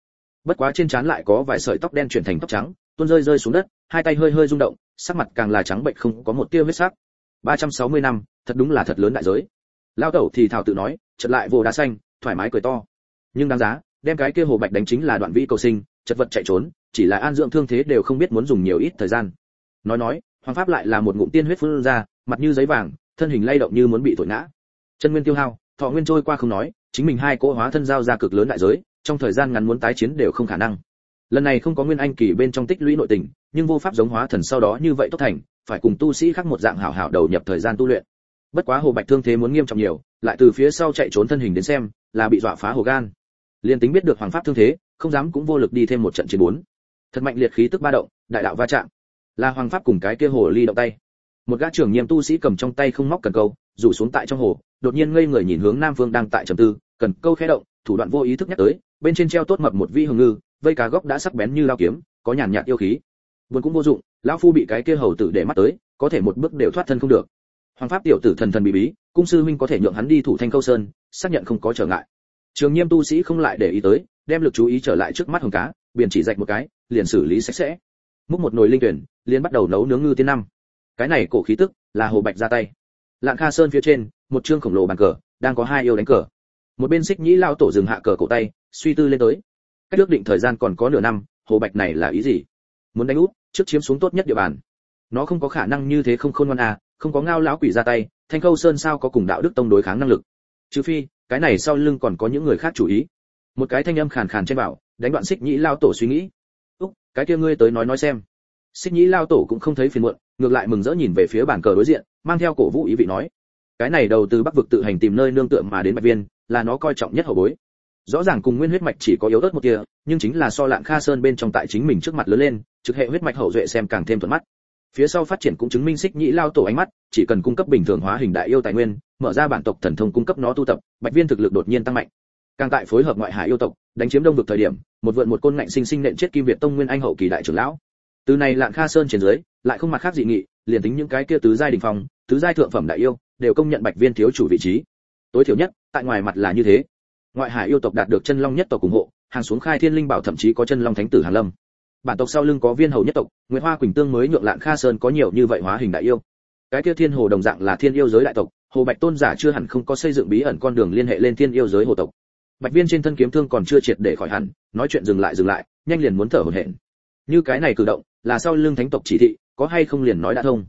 Bất quá trên trán lại có vài sợi tóc đen chuyển thành tóc trắng, tuôn rơi rơi xuống đất, hai tay hơi hơi rung động, sắc mặt càng là trắng bệnh không có một tia vết sắc. 360 năm, thật đúng là thật lớn đại giới. Lão tẩu thì thảo tự nói, chợt lại vô đá xanh, thoải mái cười to. Nhưng đáng giá, đem cái kia hồ bạch đánh chính là đoạn Vi cầu sinh, chật vật chạy trốn chỉ là an dưỡng thương thế đều không biết muốn dùng nhiều ít thời gian. Nói nói, hoàng pháp lại là một ngụm tiên huyết phun ra, mặt như giấy vàng, thân hình lay động như muốn bị thổi ngã. Chân nguyên tiêu hao, thọ nguyên trôi qua không nói, chính mình hai cỗ hóa thân giao ra cực lớn đại giới, trong thời gian ngắn muốn tái chiến đều không khả năng. Lần này không có nguyên anh kỳ bên trong tích lũy nội tình, nhưng vô pháp giống hóa thần sau đó như vậy tốt thành, phải cùng tu sĩ khác một dạng hảo hảo đầu nhập thời gian tu luyện. Bất quá hồ bạch thương thế muốn nghiêm trọng nhiều, lại từ phía sau chạy trốn thân hình đến xem, là bị dọa phá hồ gan. Liên tính biết được hoàng pháp thương thế, không dám cũng vô lực đi thêm một trận chiến bốn thật mạnh liệt khí tức ba động, đại đạo va chạm. Là hoàng pháp cùng cái kia hồ ly động tay. Một gã trưởng nhiệm tu sĩ cầm trong tay không móc cần câu, rủ xuống tại trong hồ, đột nhiên ngây người nhìn hướng nam phương đang tại trầm tư, cần câu khẽ động, thủ đoạn vô ý thức nhắc tới, bên trên treo tốt mập một vi hồng ngư, vây cá góc đã sắc bén như lao kiếm, có nhàn nhạt yêu khí. Buồn cũng vô dụng, lão phu bị cái kia hầu tử để mắt tới, có thể một bước đều thoát thân không được. Hoàng pháp tiểu tử thần thần bí bí, cung sư huynh có thể nhượng hắn đi thủ thanh câu sơn, xác nhận không có trở ngại. Trường nghiêm tu sĩ không lại để ý tới, đem lực chú ý trở lại trước mắt hồng cá, biển chỉ dạch một cái liền xử lý sạch sẽ. Múc một nồi linh tuyển liền bắt đầu nấu nướng ngư tiên năm. Cái này cổ khí tức là hồ bạch ra tay. Lạng kha sơn phía trên một trương khổng lồ bàn cờ đang có hai yêu đánh cờ. Một bên xích nhĩ lao tổ dừng hạ cờ cổ tay suy tư lên tới. Cách ước định thời gian còn có nửa năm hồ bạch này là ý gì? Muốn đánh út, trước chiếm xuống tốt nhất địa bàn. Nó không có khả năng như thế không khôn ngoan à không có ngao lão quỷ ra tay thanh khâu sơn sao có cùng đạo đức tông đối kháng năng lực? Trừ phi cái này sau lưng còn có những người khác chủ ý. Một cái thanh âm khàn khàn trên bảo đánh đoạn xích nhĩ lao tổ suy nghĩ cái kia ngươi tới nói nói xem. Xích nhĩ lao tổ cũng không thấy phiền muộn, ngược lại mừng rỡ nhìn về phía bàn cờ đối diện, mang theo cổ vũ ý vị nói. Cái này đầu từ bắc vực tự hành tìm nơi nương tựa mà đến bạch viên, là nó coi trọng nhất hậu bối. Rõ ràng cùng nguyên huyết mạch chỉ có yếu ớt một tia nhưng chính là so lạng kha sơn bên trong tại chính mình trước mặt lớn lên, trực hệ huyết mạch hậu duệ xem càng thêm thuận mắt. Phía sau phát triển cũng chứng minh xích nhĩ lao tổ ánh mắt, chỉ cần cung cấp bình thường hóa hình đại yêu tài nguyên, mở ra bản tộc thần thông cung cấp nó tu tập, bạch viên thực lực đột nhiên tăng mạnh càng tại phối hợp ngoại hải yêu tộc, đánh chiếm đông vực thời điểm, một vượn một côn ngạnh sinh sinh nện chết kim việt tông nguyên anh hậu kỳ đại trưởng lão. Từ này lạng kha sơn trên dưới, lại không mặt khác dị nghị, liền tính những cái kia tứ giai đình phong, tứ giai thượng phẩm đại yêu, đều công nhận bạch viên thiếu chủ vị trí. Tối thiểu nhất, tại ngoài mặt là như thế. Ngoại hải yêu tộc đạt được chân long nhất tộc ủng hộ, hàng xuống khai thiên linh bảo thậm chí có chân long thánh tử hàn lâm. Bản tộc sau lưng có viên hầu nhất tộc nguyễn hoa quỳnh tương mới nhượng lạng kha sơn có nhiều như vậy hóa hình đại yêu. Cái kia thiên hồ đồng dạng là thiên yêu giới đại tộc, hồ bạch tôn giả chưa hẳn không có xây dựng bí ẩn con đường liên hệ lên thiên yêu giới hồ tộc bạch viên trên thân kiếm thương còn chưa triệt để khỏi hẳn, nói chuyện dừng lại dừng lại, nhanh liền muốn thở hổn hển. Như cái này cử động, là sau lưng thánh tộc chỉ thị, có hay không liền nói đã thông.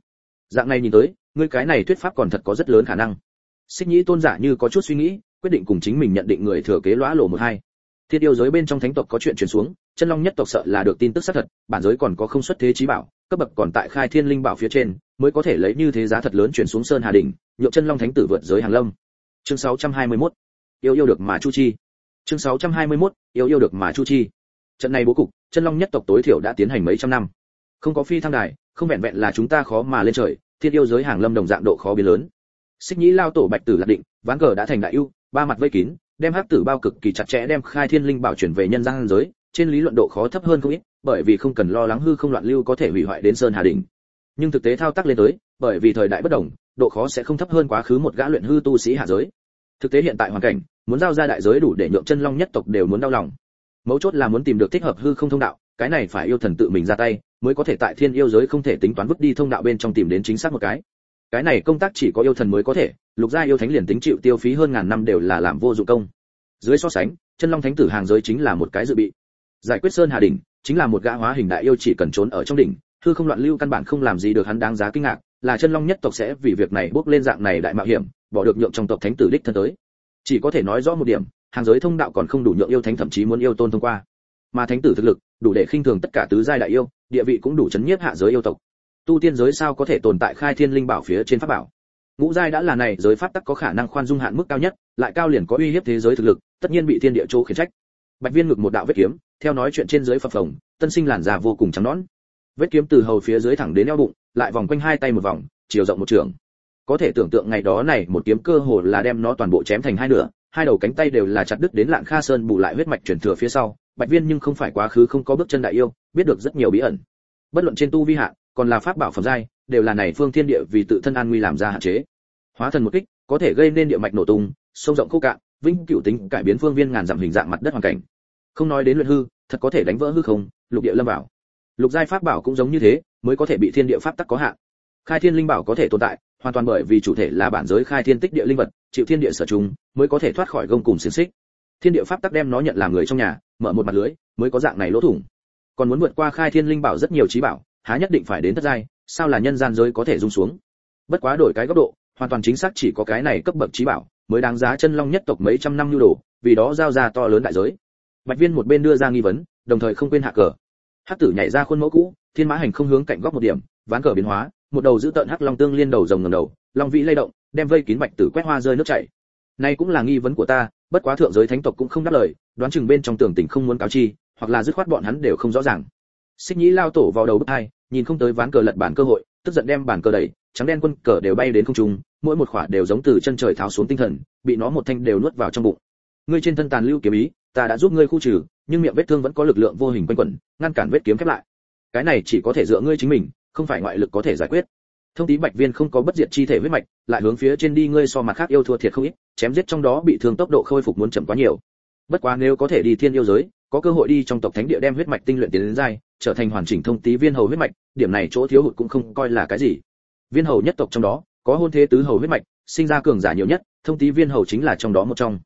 Dạng này nhìn tới, ngươi cái này thuyết pháp còn thật có rất lớn khả năng. Xích nhĩ tôn giả như có chút suy nghĩ, quyết định cùng chính mình nhận định người thừa kế lõa lộ một hai. Thiên yêu giới bên trong thánh tộc có chuyện truyền xuống, chân long nhất tộc sợ là được tin tức xác thật, bản giới còn có không xuất thế trí bảo, cấp bậc còn tại khai thiên linh bảo phía trên, mới có thể lấy như thế giá thật lớn truyền xuống sơn hà đỉnh, nhượng chân long thánh tử vượt giới hàng lâm. Chương 621 yêu yêu được mà chu chi. Chương 621 yêu yêu được mà chu chi. Trận này bố cục, chân long nhất tộc tối thiểu đã tiến hành mấy trăm năm. Không có phi thăng đài, không vẹn vẹn là chúng ta khó mà lên trời, thiên yêu giới hàng lâm đồng dạng độ khó biến lớn. Xích nhĩ lao tổ bạch tử lạc định, ván cờ đã thành đại ưu, ba mặt vây kín, đem hắc tử bao cực kỳ chặt chẽ đem khai thiên linh bảo chuyển về nhân gian giới, trên lý luận độ khó thấp hơn không ít, bởi vì không cần lo lắng hư không loạn lưu có thể hủy hoại đến sơn hà đỉnh. Nhưng thực tế thao tác lên tới, bởi vì thời đại bất đồng, độ khó sẽ không thấp hơn quá khứ một gã luyện hư tu sĩ hạ giới thực tế hiện tại hoàn cảnh, muốn giao ra đại giới đủ để nhượng chân long nhất tộc đều muốn đau lòng. Mấu chốt là muốn tìm được thích hợp hư không thông đạo, cái này phải yêu thần tự mình ra tay, mới có thể tại thiên yêu giới không thể tính toán vứt đi thông đạo bên trong tìm đến chính xác một cái. Cái này công tác chỉ có yêu thần mới có thể, lục gia yêu thánh liền tính chịu tiêu phí hơn ngàn năm đều là làm vô dụng công. Dưới so sánh, chân long thánh tử hàng giới chính là một cái dự bị. Giải quyết sơn hà đỉnh, chính là một gã hóa hình đại yêu chỉ cần trốn ở trong đỉnh, hư không loạn lưu căn bản không làm gì được hắn đáng giá kinh ngạc là chân long nhất tộc sẽ vì việc này bước lên dạng này đại mạo hiểm, bỏ được nhượng trong tộc thánh tử đích thân tới. Chỉ có thể nói rõ một điểm, hàng giới thông đạo còn không đủ nhượng yêu thánh thậm chí muốn yêu tôn thông qua. Mà thánh tử thực lực, đủ để khinh thường tất cả tứ giai đại yêu, địa vị cũng đủ chấn nhiếp hạ giới yêu tộc. Tu tiên giới sao có thể tồn tại khai thiên linh bảo phía trên pháp bảo? Ngũ giai đã là này, giới pháp tắc có khả năng khoan dung hạn mức cao nhất, lại cao liền có uy hiếp thế giới thực lực, tất nhiên bị thiên địa chỗ khiển trách. Bạch viên ngực một đạo vết kiếm, theo nói chuyện trên dưới phập phồng, tân sinh làn da vô cùng trắng nõn vết kiếm từ hầu phía dưới thẳng đến eo bụng, lại vòng quanh hai tay một vòng, chiều rộng một trường. Có thể tưởng tượng ngày đó này, một kiếm cơ hồ là đem nó toàn bộ chém thành hai nửa, hai đầu cánh tay đều là chặt đứt đến lạng kha sơn bù lại huyết mạch truyền thừa phía sau. Bạch viên nhưng không phải quá khứ, không có bước chân đại yêu, biết được rất nhiều bí ẩn. Bất luận trên tu vi hạ, còn là pháp bảo phẩm giai, đều là này phương thiên địa vì tự thân an nguy làm ra hạn chế. Hóa thần một kích, có thể gây nên địa mạch nổ tung sông rộng khô cạn vinh cửu tính cải biến phương viên ngàn dặm hình dạng mặt đất hoàn cảnh. Không nói đến luyện hư, thật có thể đánh vỡ hư không, lục địa lâm vào lục giai pháp bảo cũng giống như thế, mới có thể bị thiên địa pháp tắc có hạn. Khai thiên linh bảo có thể tồn tại, hoàn toàn bởi vì chủ thể là bản giới khai thiên tích địa linh vật, chịu thiên địa sở chúng mới có thể thoát khỏi gông cùng xiềng xích. Thiên địa pháp tắc đem nó nhận làm người trong nhà, mở một mặt lưới, mới có dạng này lỗ thủng. Còn muốn vượt qua khai thiên linh bảo rất nhiều trí bảo, há nhất định phải đến thất giai, sao là nhân gian giới có thể rung xuống? Bất quá đổi cái góc độ, hoàn toàn chính xác chỉ có cái này cấp bậc trí bảo, mới đáng giá chân long nhất tộc mấy trăm năm nhu đồ, vì đó giao ra to lớn đại giới. Bạch viên một bên đưa ra nghi vấn, đồng thời không quên hạ cờ hắc tử nhảy ra khuôn mẫu cũ, thiên mã hành không hướng cạnh góc một điểm, ván cờ biến hóa, một đầu giữ tợn hắc long tương liên đầu rồng ngầm đầu, long vĩ lay động, đem vây kín bạch tử quét hoa rơi nước chảy. Này cũng là nghi vấn của ta, bất quá thượng giới thánh tộc cũng không đáp lời, đoán chừng bên trong tưởng tình không muốn cáo chi, hoặc là dứt khoát bọn hắn đều không rõ ràng. Xích nhĩ lao tổ vào đầu bức hai nhìn không tới ván cờ lật bản cơ hội, tức giận đem bản cờ đẩy, trắng đen quân cờ đều bay đến không trung, mỗi một khỏa đều giống từ chân trời tháo xuống tinh thần, bị nó một thanh đều nuốt vào trong bụng. Ngươi trên thân tàn lưu kiếm ý, ta đã giúp ngươi khu trừ nhưng miệng vết thương vẫn có lực lượng vô hình quanh quẩn, ngăn cản vết kiếm khép lại. Cái này chỉ có thể dựa ngươi chính mình, không phải ngoại lực có thể giải quyết. Thông tí bạch viên không có bất diệt chi thể huyết mạch, lại hướng phía trên đi ngươi so mặt khác yêu thua thiệt không ít, chém giết trong đó bị thương tốc độ khôi phục muốn chậm quá nhiều. Bất quá nếu có thể đi thiên yêu giới, có cơ hội đi trong tộc thánh địa đem huyết mạch tinh luyện tiến đến giai, trở thành hoàn chỉnh thông tí viên hầu huyết mạch, điểm này chỗ thiếu hụt cũng không coi là cái gì. Viên hầu nhất tộc trong đó, có hôn thế tứ hầu huyết mạch, sinh ra cường giả nhiều nhất, thông tí viên hầu chính là trong đó một trong.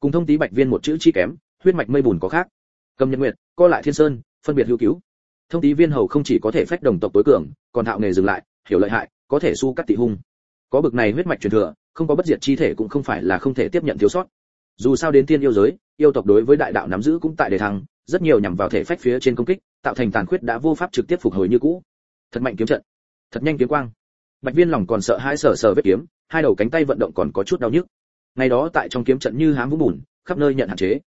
Cùng thông tí bạch viên một chữ chi kém, huyết mạch mây bùn có khác cầm nhật nguyệt, co lại thiên sơn, phân biệt hữu cứu. Thông tí viên hầu không chỉ có thể phách đồng tộc tối cường, còn thạo nghề dừng lại, hiểu lợi hại, có thể su cắt tị hung. Có bực này huyết mạch truyền thừa, không có bất diệt chi thể cũng không phải là không thể tiếp nhận thiếu sót. Dù sao đến tiên yêu giới, yêu tộc đối với đại đạo nắm giữ cũng tại đề thăng, rất nhiều nhằm vào thể phách phía trên công kích, tạo thành tàn khuyết đã vô pháp trực tiếp phục hồi như cũ. Thật mạnh kiếm trận, thật nhanh kiếm quang. Bạch viên lòng còn sợ hãi sờ sờ vết kiếm, hai đầu cánh tay vận động còn có chút đau nhức. Ngày đó tại trong kiếm trận như hám vũng bùn, khắp nơi nhận hạn chế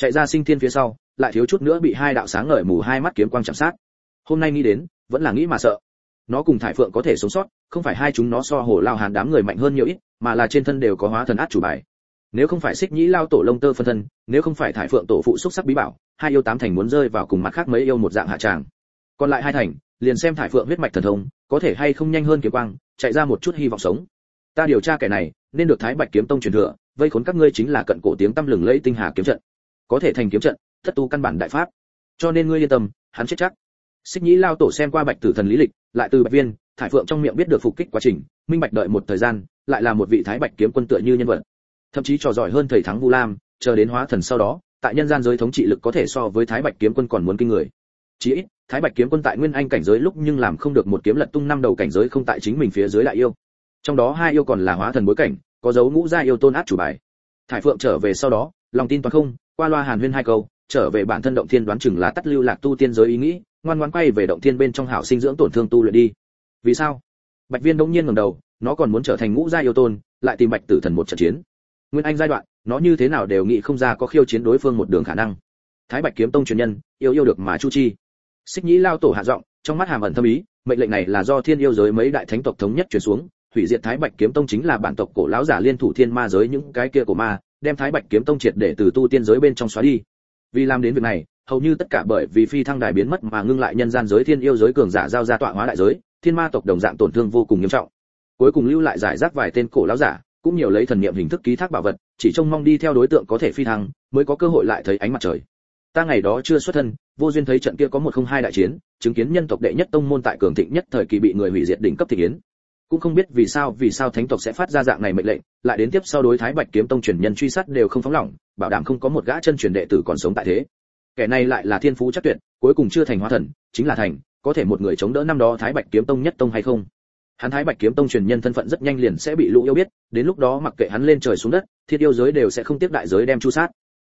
chạy ra sinh thiên phía sau, lại thiếu chút nữa bị hai đạo sáng ngời mù hai mắt kiếm quang chạm sát. Hôm nay nghĩ đến, vẫn là nghĩ mà sợ. Nó cùng thải phượng có thể sống sót, không phải hai chúng nó so hồ lao hàn đám người mạnh hơn nhiều ít, mà là trên thân đều có hóa thần át chủ bài. Nếu không phải xích nhĩ lao tổ lông tơ phân thân, nếu không phải thải phượng tổ phụ xúc sắc bí bảo, hai yêu tám thành muốn rơi vào cùng mặt khác mấy yêu một dạng hạ tràng. Còn lại hai thành, liền xem thải phượng huyết mạch thần thông, có thể hay không nhanh hơn kiếm quang, chạy ra một chút hy vọng sống. Ta điều tra kẻ này, nên được thái bạch kiếm tông truyền thừa, vây khốn các ngươi chính là cận cổ tiếng tăm lừng lẫy tinh hà kiếm trận có thể thành kiếm trận, thất tu căn bản đại pháp. Cho nên ngươi yên tâm, hắn chết chắc. Xích nhĩ lao tổ xem qua bạch tử thần lý lịch, lại từ bạch viên, thải phượng trong miệng biết được phục kích quá trình, minh bạch đợi một thời gian, lại là một vị thái bạch kiếm quân tựa như nhân vật. Thậm chí trò giỏi hơn thầy thắng vu lam, chờ đến hóa thần sau đó, tại nhân gian giới thống trị lực có thể so với thái bạch kiếm quân còn muốn kinh người. Chí ít, thái bạch kiếm quân tại nguyên anh cảnh giới lúc nhưng làm không được một kiếm lật tung năm đầu cảnh giới không tại chính mình phía dưới lại yêu. Trong đó hai yêu còn là hóa thần bối cảnh, có dấu ngũ gia yêu tôn át chủ bài. Thải phượng trở về sau đó, lòng tin toàn không qua loa hàn huyên hai câu, trở về bản thân động thiên đoán chừng là tắt lưu lạc tu tiên giới ý nghĩ, ngoan ngoãn quay về động thiên bên trong hảo sinh dưỡng tổn thương tu luyện đi. Vì sao? Bạch viên đông nhiên ngẩng đầu, nó còn muốn trở thành ngũ gia yêu tôn, lại tìm bạch tử thần một trận chiến. Nguyên anh giai đoạn, nó như thế nào đều nghĩ không ra có khiêu chiến đối phương một đường khả năng. Thái bạch kiếm tông truyền nhân, yêu yêu được mà chu chi. Xích nhĩ lao tổ hạ giọng, trong mắt hàm ẩn thâm ý, mệnh lệnh này là do thiên yêu giới mấy đại thánh tộc thống nhất truyền xuống, hủy diệt thái bạch kiếm tông chính là bản tộc cổ lão giả liên thủ thiên ma giới những cái kia của ma đem thái bạch kiếm tông triệt để từ tu tiên giới bên trong xóa đi. Vì làm đến việc này, hầu như tất cả bởi vì phi thăng đài biến mất mà ngưng lại nhân gian giới thiên yêu giới cường giả giao ra tọa hóa đại giới, thiên ma tộc đồng dạng tổn thương vô cùng nghiêm trọng. Cuối cùng lưu lại giải rác vài tên cổ lão giả, cũng nhiều lấy thần niệm hình thức ký thác bảo vật, chỉ trông mong đi theo đối tượng có thể phi thăng, mới có cơ hội lại thấy ánh mặt trời. Ta ngày đó chưa xuất thân, vô duyên thấy trận kia có một không hai đại chiến, chứng kiến nhân tộc đệ nhất tông môn tại cường thịnh nhất thời kỳ bị người hủy diệt đỉnh cấp thị yến cũng không biết vì sao vì sao thánh tộc sẽ phát ra dạng này mệnh lệnh, lại đến tiếp sau đối thái bạch kiếm tông truyền nhân truy sát đều không phóng lỏng, bảo đảm không có một gã chân truyền đệ tử còn sống tại thế. Kẻ này lại là thiên phú chắc tuyệt, cuối cùng chưa thành hóa thần, chính là thành, có thể một người chống đỡ năm đó thái bạch kiếm tông nhất tông hay không? Hắn thái bạch kiếm tông truyền nhân thân phận rất nhanh liền sẽ bị lũ yêu biết, đến lúc đó mặc kệ hắn lên trời xuống đất, thiên yêu giới đều sẽ không tiếp đại giới đem chu sát.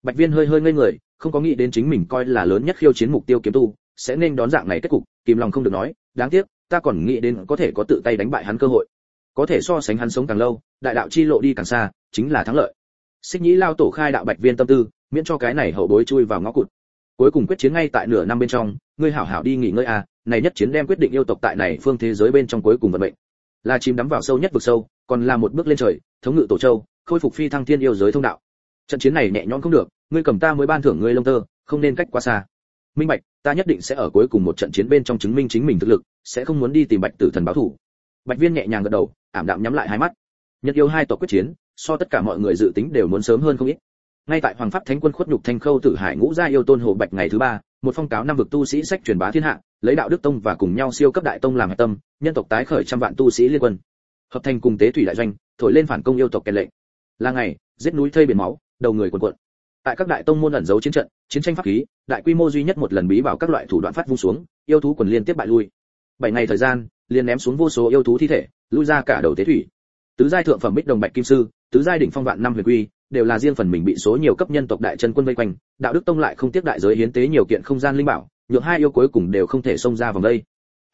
Bạch viên hơi hơi ngây người, không có nghĩ đến chính mình coi là lớn nhất khiêu chiến mục tiêu kiếm tu, sẽ nên đón dạng này kết cục, kìm lòng không được nói, đáng tiếc ta còn nghĩ đến có thể có tự tay đánh bại hắn cơ hội. Có thể so sánh hắn sống càng lâu, đại đạo chi lộ đi càng xa, chính là thắng lợi. Xích nhĩ lao tổ khai đạo bạch viên tâm tư, miễn cho cái này hậu bối chui vào ngõ cụt. Cuối cùng quyết chiến ngay tại nửa năm bên trong, ngươi hảo hảo đi nghỉ ngơi à này nhất chiến đem quyết định yêu tộc tại này phương thế giới bên trong cuối cùng vận mệnh. Là chìm đắm vào sâu nhất vực sâu, còn là một bước lên trời, thống ngự tổ châu, khôi phục phi thăng thiên yêu giới thông đạo. Trận chiến này nhẹ nhõm không được, ngươi cầm ta mới ban thưởng ngươi lông tơ, không nên cách quá xa minh bạch, ta nhất định sẽ ở cuối cùng một trận chiến bên trong chứng minh chính mình thực lực, sẽ không muốn đi tìm bạch tử thần báo thủ bạch viên nhẹ nhàng gật đầu, ảm đạm nhắm lại hai mắt. Nhật yêu hai tộc quyết chiến, so tất cả mọi người dự tính đều muốn sớm hơn không ít. Ngay tại hoàng pháp thánh quân khuất nhục thanh khâu tử hải ngũ gia yêu tôn hồ bạch ngày thứ ba, một phong cáo năm vực tu sĩ sách truyền bá thiên hạ, lấy đạo đức tông và cùng nhau siêu cấp đại tông làm hạch tâm, nhân tộc tái khởi trăm vạn tu sĩ liên quân. Hợp thành cùng tế thủy đại doanh, thổi lên phản công yêu tộc kèn lệnh. Là ngày, giết núi thây biển máu, đầu người quần quận tại các đại tông môn ẩn giấu chiến trận, chiến tranh pháp khí, đại quy mô duy nhất một lần bí bảo các loại thủ đoạn phát vung xuống, yêu thú quần liên tiếp bại lui. Bảy ngày thời gian, liền ném xuống vô số yêu thú thi thể, lui ra cả đầu tế thủy. Tứ giai thượng phẩm bích đồng bạch kim sư, tứ giai đỉnh phong vạn năm huyền quy, đều là riêng phần mình bị số nhiều cấp nhân tộc đại chân quân vây quanh, đạo đức tông lại không tiếc đại giới hiến tế nhiều kiện không gian linh bảo, nhượng hai yêu cuối cùng đều không thể xông ra vòng đây.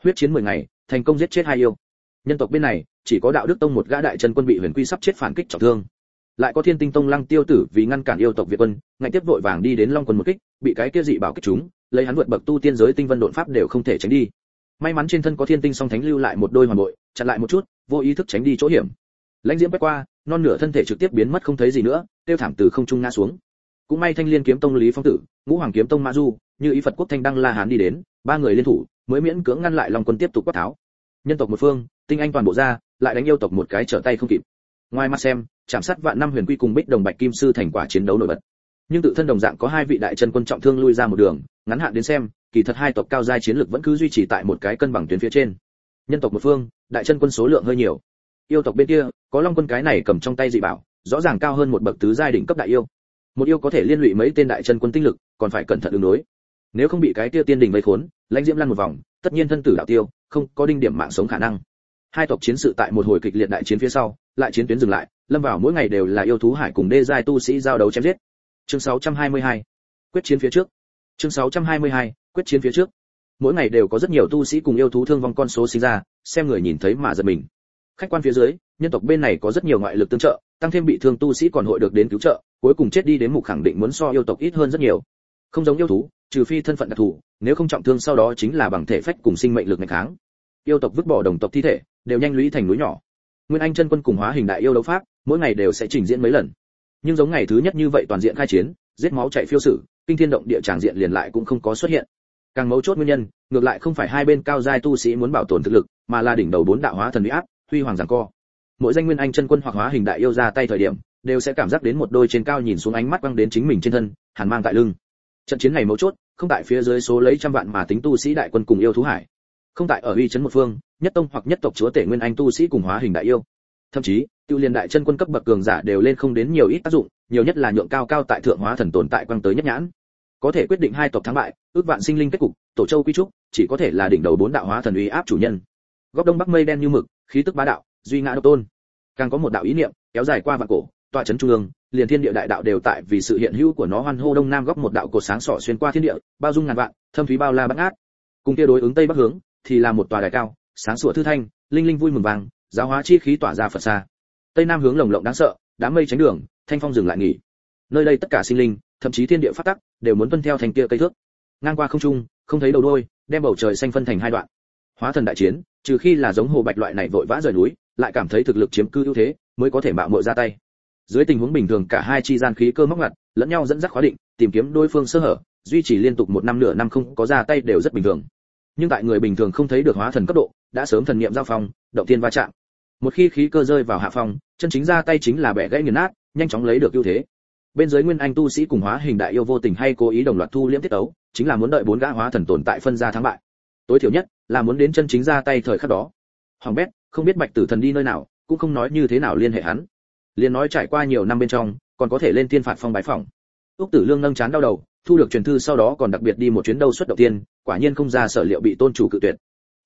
Huyết chiến 10 ngày, thành công giết chết hai yêu. Nhân tộc bên này, chỉ có đạo đức tông một gã đại chân quân bị huyền quy sắp chết phản kích trọng thương lại có thiên tinh tông lăng tiêu tử vì ngăn cản yêu tộc việt quân ngay tiếp vội vàng đi đến long quân một kích, bị cái kia dị bảo kích chúng lấy hắn vượt bậc tu tiên giới tinh vân đột pháp đều không thể tránh đi. May mắn trên thân có thiên tinh song thánh lưu lại một đôi hoàn bội, chặn lại một chút, vô ý thức tránh đi chỗ hiểm. Lãnh diễm quét qua, non nửa thân thể trực tiếp biến mất không thấy gì nữa, tiêu thảm từ không trung ngã xuống. Cũng may thanh liên kiếm tông lý phong tử, ngũ hoàng kiếm tông ma du, như ý phật quốc thanh đăng la hán đi đến, ba người liên thủ, mới miễn cưỡng ngăn lại long quân tiếp tục quát tháo. Nhân tộc một phương, tinh anh toàn bộ ra, lại đánh yêu tộc một cái trở tay không kịp. Ngoài mắt xem chạm sát vạn năm huyền quy cùng bích đồng bạch kim sư thành quả chiến đấu nổi bật. Nhưng tự thân đồng dạng có hai vị đại chân quân trọng thương lui ra một đường, ngắn hạn đến xem, kỳ thật hai tộc cao giai chiến lược vẫn cứ duy trì tại một cái cân bằng tuyến phía trên. Nhân tộc một phương, đại chân quân số lượng hơi nhiều. Yêu tộc bên kia, có long quân cái này cầm trong tay dị bảo, rõ ràng cao hơn một bậc tứ giai đỉnh cấp đại yêu. Một yêu có thể liên lụy mấy tên đại chân quân tinh lực, còn phải cẩn thận ứng đối. Nếu không bị cái kia tiên đình vây khốn, lãnh diễm lăn một vòng, tất nhiên thân tử đạo tiêu, không có đinh điểm mạng sống khả năng hai tộc chiến sự tại một hồi kịch liệt đại chiến phía sau, lại chiến tuyến dừng lại, lâm vào mỗi ngày đều là yêu thú hải cùng đê giai tu sĩ giao đấu chém giết. Chương 622 quyết chiến phía trước. Chương 622 quyết chiến phía trước. Mỗi ngày đều có rất nhiều tu sĩ cùng yêu thú thương vong con số sinh ra, xem người nhìn thấy mà giật mình. Khách quan phía dưới, nhân tộc bên này có rất nhiều ngoại lực tương trợ, tăng thêm bị thương tu sĩ còn hội được đến cứu trợ, cuối cùng chết đi đến mục khẳng định muốn so yêu tộc ít hơn rất nhiều. Không giống yêu thú, trừ phi thân phận đặc thù, nếu không trọng thương sau đó chính là bằng thể phách cùng sinh mệnh lực ngày kháng. Yêu tộc vứt bỏ đồng tộc thi thể đều nhanh lũy thành núi nhỏ. Nguyên anh chân quân cùng hóa hình đại yêu đấu pháp, mỗi ngày đều sẽ trình diễn mấy lần. Nhưng giống ngày thứ nhất như vậy toàn diện khai chiến, giết máu chạy phiêu sử, kinh thiên động địa tràng diện liền lại cũng không có xuất hiện. Càng mấu chốt nguyên nhân, ngược lại không phải hai bên cao giai tu sĩ muốn bảo tồn thực lực, mà là đỉnh đầu bốn đạo hóa thần uy áp, huy hoàng giằng co. Mỗi danh nguyên anh chân quân hoặc hóa hình đại yêu ra tay thời điểm, đều sẽ cảm giác đến một đôi trên cao nhìn xuống ánh mắt băng đến chính mình trên thân, hàn mang tại lưng. Trận chiến này mấu chốt, không tại phía dưới số lấy trăm vạn mà tính tu sĩ đại quân cùng yêu thú hải không tại ở uy chấn một phương, nhất tông hoặc nhất tộc chúa tể nguyên anh tu sĩ cùng hóa hình đại yêu. Thậm chí, tiêu liên đại chân quân cấp bậc cường giả đều lên không đến nhiều ít tác dụng, nhiều nhất là nhượng cao cao tại thượng hóa thần tồn tại quang tới nhất nhãn. Có thể quyết định hai tộc thắng bại, ước vạn sinh linh kết cục, tổ châu quy trúc, chỉ có thể là đỉnh đầu bốn đạo hóa thần uy áp chủ nhân. Góc đông bắc mây đen như mực, khí tức bá đạo, duy ngã độc tôn. Càng có một đạo ý niệm, kéo dài qua vạn cổ, tọa chấn trung ương, liền thiên địa đại đạo đều tại vì sự hiện hữu của nó hoan hô đông nam góc một đạo cột sáng sỏ xuyên qua thiên địa, bao dung ngàn vạn, thâm thúy bao la bát ngát. Cùng kia đối ứng tây bắc hướng thì là một tòa đài cao, sáng sủa thư thanh, linh linh vui mừng vàng giáo hóa chi khí tỏa ra phật xa. Tây nam hướng lồng lộng đáng sợ đám mây tránh đường, thanh phong dừng lại nghỉ. Nơi đây tất cả sinh linh, thậm chí thiên địa phát tắc, đều muốn tuân theo thành kia cây thước. Ngang qua không trung, không thấy đầu đôi đem bầu trời xanh phân thành hai đoạn. Hóa thần đại chiến, trừ khi là giống hồ bạch loại này vội vã rời núi, lại cảm thấy thực lực chiếm cư ưu thế, mới có thể mạo muội ra tay. Dưới tình huống bình thường cả hai chi gian khí cơ móc ngặt, lẫn nhau dẫn dắt khóa định, tìm kiếm đối phương sơ hở, duy trì liên tục một năm nửa năm không có ra tay đều rất bình thường nhưng tại người bình thường không thấy được hóa thần cấp độ, đã sớm thần niệm giao phong, động tiên va chạm. Một khi khí cơ rơi vào hạ phong, chân chính ra tay chính là bẻ gãy nghiền nát, nhanh chóng lấy được ưu thế. Bên dưới nguyên anh tu sĩ cùng hóa hình đại yêu vô tình hay cố ý đồng loạt thu liễm tiết ấu chính là muốn đợi bốn gã hóa thần tồn tại phân ra thắng bại. Tối thiểu nhất là muốn đến chân chính ra tay thời khắc đó. Hoàng bét không biết bạch tử thần đi nơi nào, cũng không nói như thế nào liên hệ hắn. Liền nói trải qua nhiều năm bên trong, còn có thể lên tiên phạt phong bái phòng úc tử lương nâng chán đau đầu thu được truyền thư sau đó còn đặc biệt đi một chuyến đâu xuất đầu tiên, quả nhiên không ra sở liệu bị tôn chủ cự tuyệt.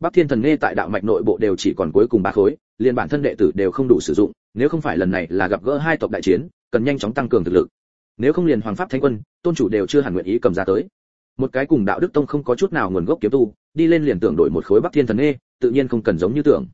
Bắc thiên thần nghe tại đạo mạch nội bộ đều chỉ còn cuối cùng ba khối, liền bản thân đệ tử đều không đủ sử dụng, nếu không phải lần này là gặp gỡ hai tộc đại chiến, cần nhanh chóng tăng cường thực lực. Nếu không liền hoàng pháp thánh quân, tôn chủ đều chưa hẳn nguyện ý cầm ra tới. Một cái cùng đạo đức tông không có chút nào nguồn gốc kiếm tu, đi lên liền tưởng đổi một khối bắc thiên thần nghe tự nhiên không cần giống như tưởng.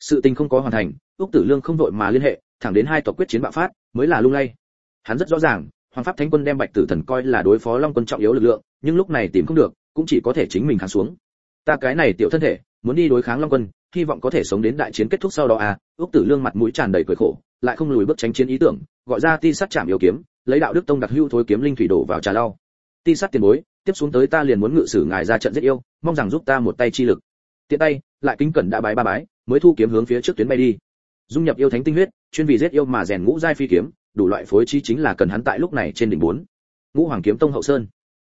Sự tình không có hoàn thành, úc tử lương không vội mà liên hệ, thẳng đến hai tộc quyết chiến bạo phát, mới là lung lay. Hắn rất rõ ràng hoàng pháp thánh quân đem bạch tử thần coi là đối phó long quân trọng yếu lực lượng, nhưng lúc này tìm không được, cũng chỉ có thể chính mình kháng xuống. Ta cái này tiểu thân thể, muốn đi đối kháng long quân, hy vọng có thể sống đến đại chiến kết thúc sau đó à? Ước tử lương mặt mũi tràn đầy cười khổ, lại không lùi bước tránh chiến ý tưởng, gọi ra ti sát chạm yêu kiếm, lấy đạo đức tông đặc hưu thối kiếm linh thủy đổ vào trà lau. Ti sát tiền bối, tiếp xuống tới ta liền muốn ngự sử ngài ra trận giết yêu, mong rằng giúp ta một tay chi lực. Tiện tay, lại kính cẩn đã bái ba bái, mới thu kiếm hướng phía trước tuyến bay đi. Dung nhập yêu thánh tinh huyết, chuyên vì giết yêu mà rèn ngũ giai phi kiếm đủ loại phối trí chính là cần hắn tại lúc này trên đỉnh bốn. Ngũ hoàng kiếm tông hậu sơn.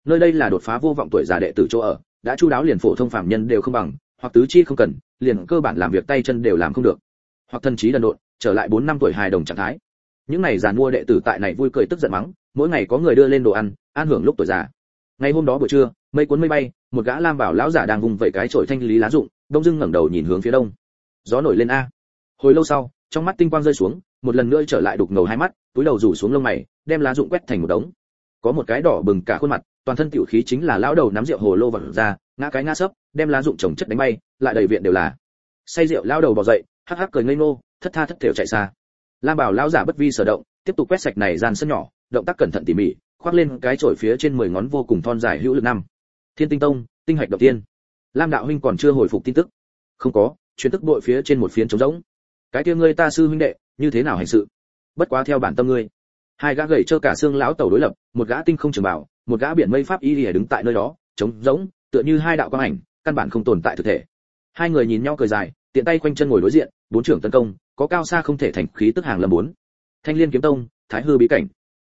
Nơi đây là đột phá vô vọng tuổi già đệ tử chỗ ở, đã chu đáo liền phổ thông phạm nhân đều không bằng, hoặc tứ chi không cần, liền cơ bản làm việc tay chân đều làm không được. Hoặc thân trí đần độn, trở lại bốn năm tuổi hài đồng trạng thái. Những này già mua đệ tử tại này vui cười tức giận mắng, mỗi ngày có người đưa lên đồ ăn, an hưởng lúc tuổi già. Ngày hôm đó buổi trưa, mây cuốn mây bay, một gã lam bảo lão giả đang vùng vẩy cái chổi thanh lý lá rụng, đông dưng ngẩng đầu nhìn hướng phía đông. Gió nổi lên a. Hồi lâu sau trong mắt tinh quang rơi xuống, một lần nữa trở lại đục ngầu hai mắt, túi đầu rủ xuống lông mày, đem lá dụng quét thành một đống. Có một cái đỏ bừng cả khuôn mặt, toàn thân tiểu khí chính là lão đầu nắm rượu hồ lô vặn ra, ngã cái ngã sấp, đem lá dụng trồng chất đánh bay, lại đầy viện đều là. Say rượu, lão đầu bò dậy, hắc hắc cười ngây ngô, thất tha thất thểu chạy xa. Lam bảo lão giả bất vi sở động, tiếp tục quét sạch này gian sân nhỏ, động tác cẩn thận tỉ mỉ, khoác lên cái chổi phía trên mười ngón vô cùng thon dài hữu lực năm. Thiên tinh tông, tinh hạch đầu tiên. Lam đạo huynh còn chưa hồi phục tin tức. Không có truyền tức đội phía trên một phiến trống rỗng cái kia ngươi ta sư huynh đệ, như thế nào hành sự? Bất quá theo bản tâm ngươi. Hai gã gầy trơ cả xương lão tẩu đối lập, một gã tinh không trường bảo, một gã biển mây pháp y lìa đứng tại nơi đó, trống rỗng, tựa như hai đạo quang ảnh, căn bản không tồn tại thực thể. Hai người nhìn nhau cười dài, tiện tay quanh chân ngồi đối diện, bốn trưởng tấn công, có cao xa không thể thành khí tức hàng lâm bốn. Thanh liên kiếm tông, thái hư bí cảnh.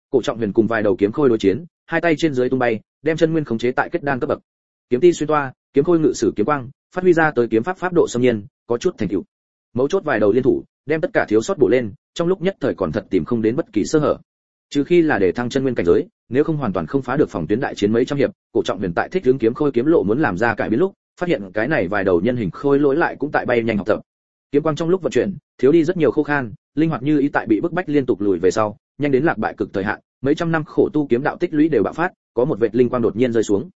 Cổ trọng huyền cùng vài đầu kiếm khôi đối chiến, hai tay trên dưới tung bay, đem chân nguyên khống chế tại kết đan cấp bậc. Kiếm ti xuyên toa, kiếm khôi ngự sử kiếm quang, phát huy ra tới kiếm pháp pháp độ xâm nhiên, có chút thành tựu mấu chốt vài đầu liên thủ, đem tất cả thiếu sót bổ lên, trong lúc nhất thời còn thật tìm không đến bất kỳ sơ hở. Trừ khi là để thăng chân nguyên cảnh giới, nếu không hoàn toàn không phá được phòng tuyến đại chiến mấy trăm hiệp, cổ trọng huyền tại thích hướng kiếm khôi kiếm lộ muốn làm ra cải biến lúc, phát hiện cái này vài đầu nhân hình khôi lỗi lại cũng tại bay nhanh học tập. Kiếm quang trong lúc vận chuyển, thiếu đi rất nhiều khô khan, linh hoạt như ý tại bị bức bách liên tục lùi về sau, nhanh đến lạc bại cực thời hạn, mấy trăm năm khổ tu kiếm đạo tích lũy đều bạo phát, có một vệt linh quang đột nhiên rơi xuống.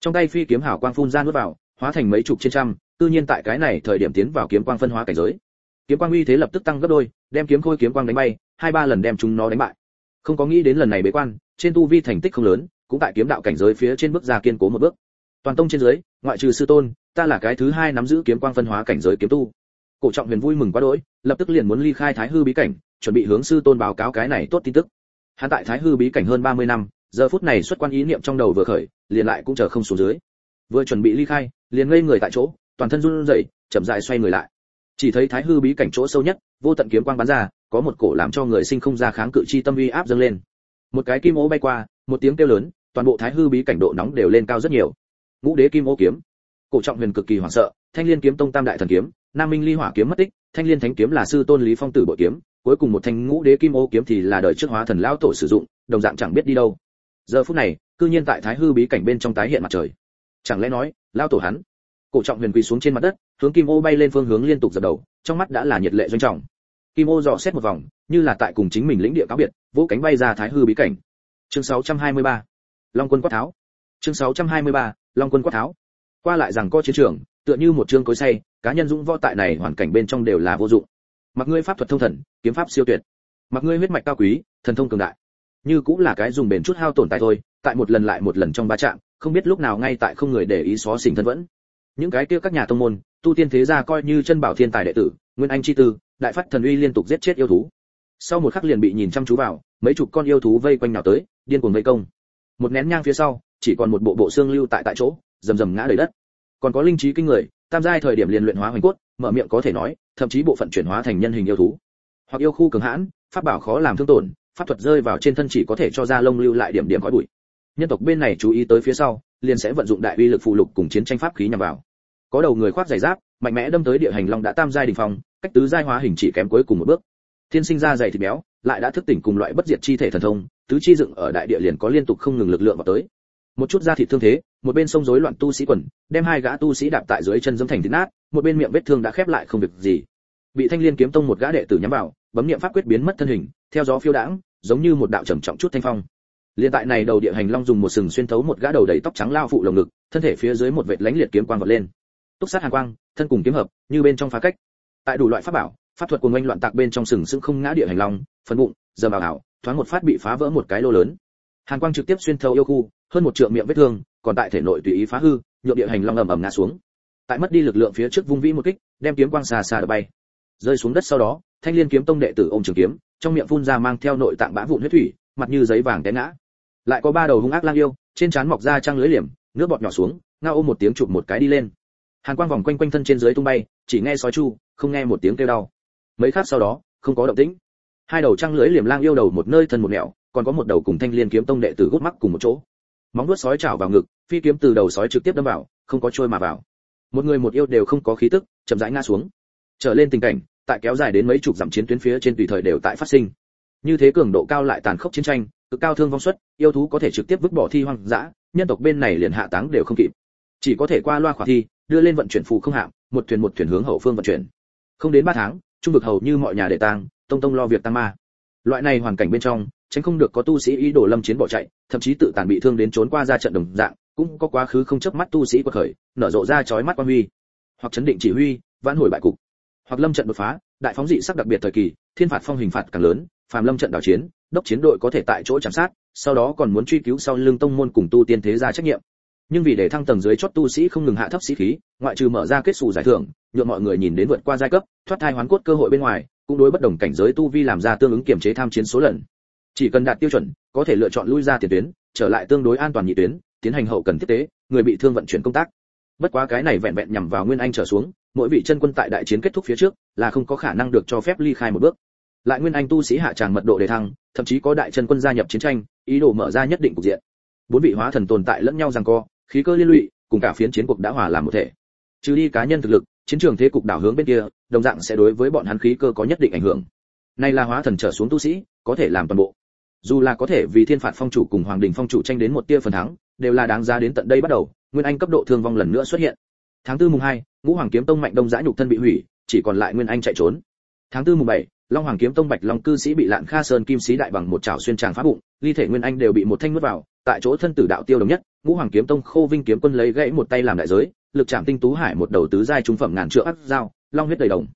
Trong tay phi kiếm hảo quang phun ra nuốt vào, hóa thành mấy chục trên trăm tư nhiên tại cái này thời điểm tiến vào kiếm quang phân hóa cảnh giới kiếm quang uy thế lập tức tăng gấp đôi, đem kiếm khôi kiếm quang đánh bay, hai ba lần đem chúng nó đánh bại. Không có nghĩ đến lần này bế quan, trên tu vi thành tích không lớn, cũng tại kiếm đạo cảnh giới phía trên bước ra kiên cố một bước. Toàn tông trên dưới, ngoại trừ sư tôn, ta là cái thứ hai nắm giữ kiếm quang phân hóa cảnh giới kiếm tu. Cổ trọng huyền vui mừng quá đỗi, lập tức liền muốn ly khai thái hư bí cảnh, chuẩn bị hướng sư tôn báo cáo cái này tốt tin tức. Hắn tại thái hư bí cảnh hơn 30 năm, giờ phút này xuất quan ý niệm trong đầu vừa khởi, liền lại cũng chờ không xuống dưới. Vừa chuẩn bị ly khai, liền ngây người tại chỗ, toàn thân run rẩy, chậm rãi xoay người lại chỉ thấy thái hư bí cảnh chỗ sâu nhất, vô tận kiếm quang bắn ra, có một cổ làm cho người sinh không ra kháng cự chi tâm uy áp dâng lên. Một cái kim ô bay qua, một tiếng kêu lớn, toàn bộ thái hư bí cảnh độ nóng đều lên cao rất nhiều. Ngũ đế kim ô kiếm. Cổ trọng huyền cực kỳ hoảng sợ, thanh liên kiếm tông tam đại thần kiếm, nam minh ly hỏa kiếm mất tích, thanh liên thánh kiếm là sư tôn lý phong tử bội kiếm, cuối cùng một thanh ngũ đế kim ô kiếm thì là đời trước hóa thần lão tổ sử dụng, đồng dạng chẳng biết đi đâu. Giờ phút này, cư nhiên tại thái hư bí cảnh bên trong tái hiện mặt trời. Chẳng lẽ nói, lão tổ hắn cổ trọng huyền quỳ xuống trên mặt đất, hướng kim ô bay lên phương hướng liên tục dập đầu, trong mắt đã là nhiệt lệ doanh trọng. Kim ô dò xét một vòng, như là tại cùng chính mình lĩnh địa cáo biệt, vỗ cánh bay ra thái hư bí cảnh. Chương 623 long quân quát tháo. Chương 623 long quân quát tháo. Qua lại rằng co chiến trường, tựa như một chương cối say, cá nhân dũng võ tại này hoàn cảnh bên trong đều là vô dụng. Mặc ngươi pháp thuật thông thần, kiếm pháp siêu tuyệt. Mặc ngươi huyết mạch cao quý, thần thông cường đại. Như cũng là cái dùng bền chút hao tổn tại thôi, tại một lần lại một lần trong ba trạng không biết lúc nào ngay tại không người để ý xóa xỉnh thân vẫn những cái kia các nhà tông môn, tu tiên thế gia coi như chân bảo thiên tài đệ tử, nguyên anh chi tư, đại phát thần uy liên tục giết chết yêu thú. Sau một khắc liền bị nhìn chăm chú vào, mấy chục con yêu thú vây quanh nào tới, điên cuồng vây công. Một nén nhang phía sau, chỉ còn một bộ bộ xương lưu tại tại chỗ, rầm rầm ngã đầy đất. Còn có linh trí kinh người, tam giai thời điểm liền luyện hóa hoành cốt, mở miệng có thể nói, thậm chí bộ phận chuyển hóa thành nhân hình yêu thú. Hoặc yêu khu cường hãn, pháp bảo khó làm thương tổn, pháp thuật rơi vào trên thân chỉ có thể cho ra lông lưu lại điểm điểm khói bụi. Nhân tộc bên này chú ý tới phía sau, liền sẽ vận dụng đại uy lực phụ lục cùng chiến tranh pháp khí nhằm vào có đầu người khoác giày giáp, mạnh mẽ đâm tới địa hành long đã tam giai đỉnh phong, cách tứ giai hóa hình chỉ kém cuối cùng một bước. Thiên sinh ra dày thịt béo, lại đã thức tỉnh cùng loại bất diệt chi thể thần thông, tứ chi dựng ở đại địa liền có liên tục không ngừng lực lượng vào tới. Một chút da thịt thương thế, một bên sông rối loạn tu sĩ quần, đem hai gã tu sĩ đạp tại dưới chân dẫm thành thịt nát, một bên miệng vết thương đã khép lại không việc gì. Bị thanh liên kiếm tông một gã đệ tử nhắm vào, bấm niệm pháp quyết biến mất thân hình, theo gió phiêu đãng, giống như một đạo trầm trọng chút thanh phong. Liên tại này đầu địa hành long dùng một sừng xuyên thấu một gã đầu đầy tóc trắng lao phụ lồng ngực, thân thể phía dưới một vệt lánh liệt kiếm quang vọt lên túc sát hàn quang, thân cùng kiếm hợp, như bên trong phá cách. Tại đủ loại pháp bảo, pháp thuật của ngoanh loạn tạc bên trong sừng sững không ngã địa hành long, phần bụng giờ bảo ảo, thoáng một phát bị phá vỡ một cái lô lớn. Hàn quang trực tiếp xuyên thấu yêu khu, hơn một trượng miệng vết thương, còn tại thể nội tùy ý phá hư, nhượng địa hành long ầm ầm ngã xuống. Tại mất đi lực lượng phía trước vung vĩ một kích, đem kiếm quang xà xà đập bay. Rơi xuống đất sau đó, thanh liên kiếm tông đệ tử ôm trường kiếm, trong miệng phun ra mang theo nội tạng bã vụn huyết thủy, mặt như giấy vàng té ngã. Lại có ba đầu hung ác lang yêu, trên trán mọc ra trang lưới liềm, nước bọt nhỏ xuống, ngao ôm một tiếng chụp một cái đi lên hàn quang vòng quanh quanh thân trên dưới tung bay, chỉ nghe sói chu, không nghe một tiếng kêu đau. Mấy khắc sau đó, không có động tĩnh. Hai đầu trăng lưới liềm lang yêu đầu một nơi thân một nẻo còn có một đầu cùng thanh liên kiếm tông đệ tử gút mắc cùng một chỗ. Móng vuốt sói chảo vào ngực, phi kiếm từ đầu sói trực tiếp đâm vào, không có trôi mà vào. Một người một yêu đều không có khí tức, chậm rãi ngã xuống. Trở lên tình cảnh, tại kéo dài đến mấy chục dặm chiến tuyến phía trên tùy thời đều tại phát sinh. Như thế cường độ cao lại tàn khốc chiến tranh, cực cao thương vong suất, yêu thú có thể trực tiếp vứt bỏ thi hoang dã, nhân tộc bên này liền hạ táng đều không kịp chỉ có thể qua loa khỏa thi, đưa lên vận chuyển phù không hạm, một thuyền một thuyền hướng hậu phương vận chuyển. Không đến ba tháng, trung vực hầu như mọi nhà để tang, tông tông lo việc tăng ma. Loại này hoàn cảnh bên trong, tránh không được có tu sĩ ý đồ lâm chiến bỏ chạy, thậm chí tự tàn bị thương đến trốn qua ra trận đồng dạng, cũng có quá khứ không chớp mắt tu sĩ quật khởi, nở rộ ra chói mắt quan huy. Hoặc chấn định chỉ huy, vãn hồi bại cục. Hoặc lâm trận đột phá, đại phóng dị sắc đặc biệt thời kỳ, thiên phạt phong hình phạt càng lớn, phàm lâm trận đảo chiến, đốc chiến đội có thể tại chỗ chạm sát, sau đó còn muốn truy cứu sau lưng tông môn cùng tu tiên thế gia trách nhiệm nhưng vì để thăng tầng dưới chót tu sĩ không ngừng hạ thấp sĩ khí, ngoại trừ mở ra kết xù giải thưởng, nhượng mọi người nhìn đến vượt qua giai cấp, thoát thai hoán cốt cơ hội bên ngoài, cũng đối bất đồng cảnh giới tu vi làm ra tương ứng kiểm chế tham chiến số lần. Chỉ cần đạt tiêu chuẩn, có thể lựa chọn lui ra tiền tuyến, trở lại tương đối an toàn nhị tuyến, tiến hành hậu cần tiếp tế, người bị thương vận chuyển công tác. Bất quá cái này vẹn vẹn nhằm vào nguyên anh trở xuống, mỗi vị chân quân tại đại chiến kết thúc phía trước, là không có khả năng được cho phép ly khai một bước. Lại nguyên anh tu sĩ hạ tràng mật độ đề thăng, thậm chí có đại chân quân gia nhập chiến tranh, ý đồ mở ra nhất định cục diện. Bốn vị hóa thần tồn tại lẫn nhau giằng co khí cơ liên lụy, cùng cả phiến chiến cuộc đã hòa làm một thể. Trừ đi cá nhân thực lực, chiến trường thế cục đảo hướng bên kia, đồng dạng sẽ đối với bọn hắn khí cơ có nhất định ảnh hưởng. Nay là hóa thần trở xuống tu sĩ, có thể làm toàn bộ. Dù là có thể vì thiên phạt phong chủ cùng hoàng đình phong chủ tranh đến một tia phần thắng, đều là đáng giá đến tận đây bắt đầu, nguyên anh cấp độ thương vong lần nữa xuất hiện. Tháng tư mùng hai, ngũ hoàng kiếm tông mạnh đông giã nhục thân bị hủy, chỉ còn lại nguyên anh chạy trốn. Tháng tư mùng bảy, long hoàng kiếm tông bạch long cư sĩ bị lạn kha sơn kim sĩ đại bằng một chảo xuyên tràng phá bụng ly thể nguyên anh đều bị một thanh nuốt vào tại chỗ thân tử đạo tiêu đồng nhất, ngũ hoàng kiếm tông khô vinh kiếm quân lấy gãy một tay làm đại giới, lực chạm tinh tú hải một đầu tứ giai trung phẩm ngàn trượng áp dao, long huyết đầy đồng.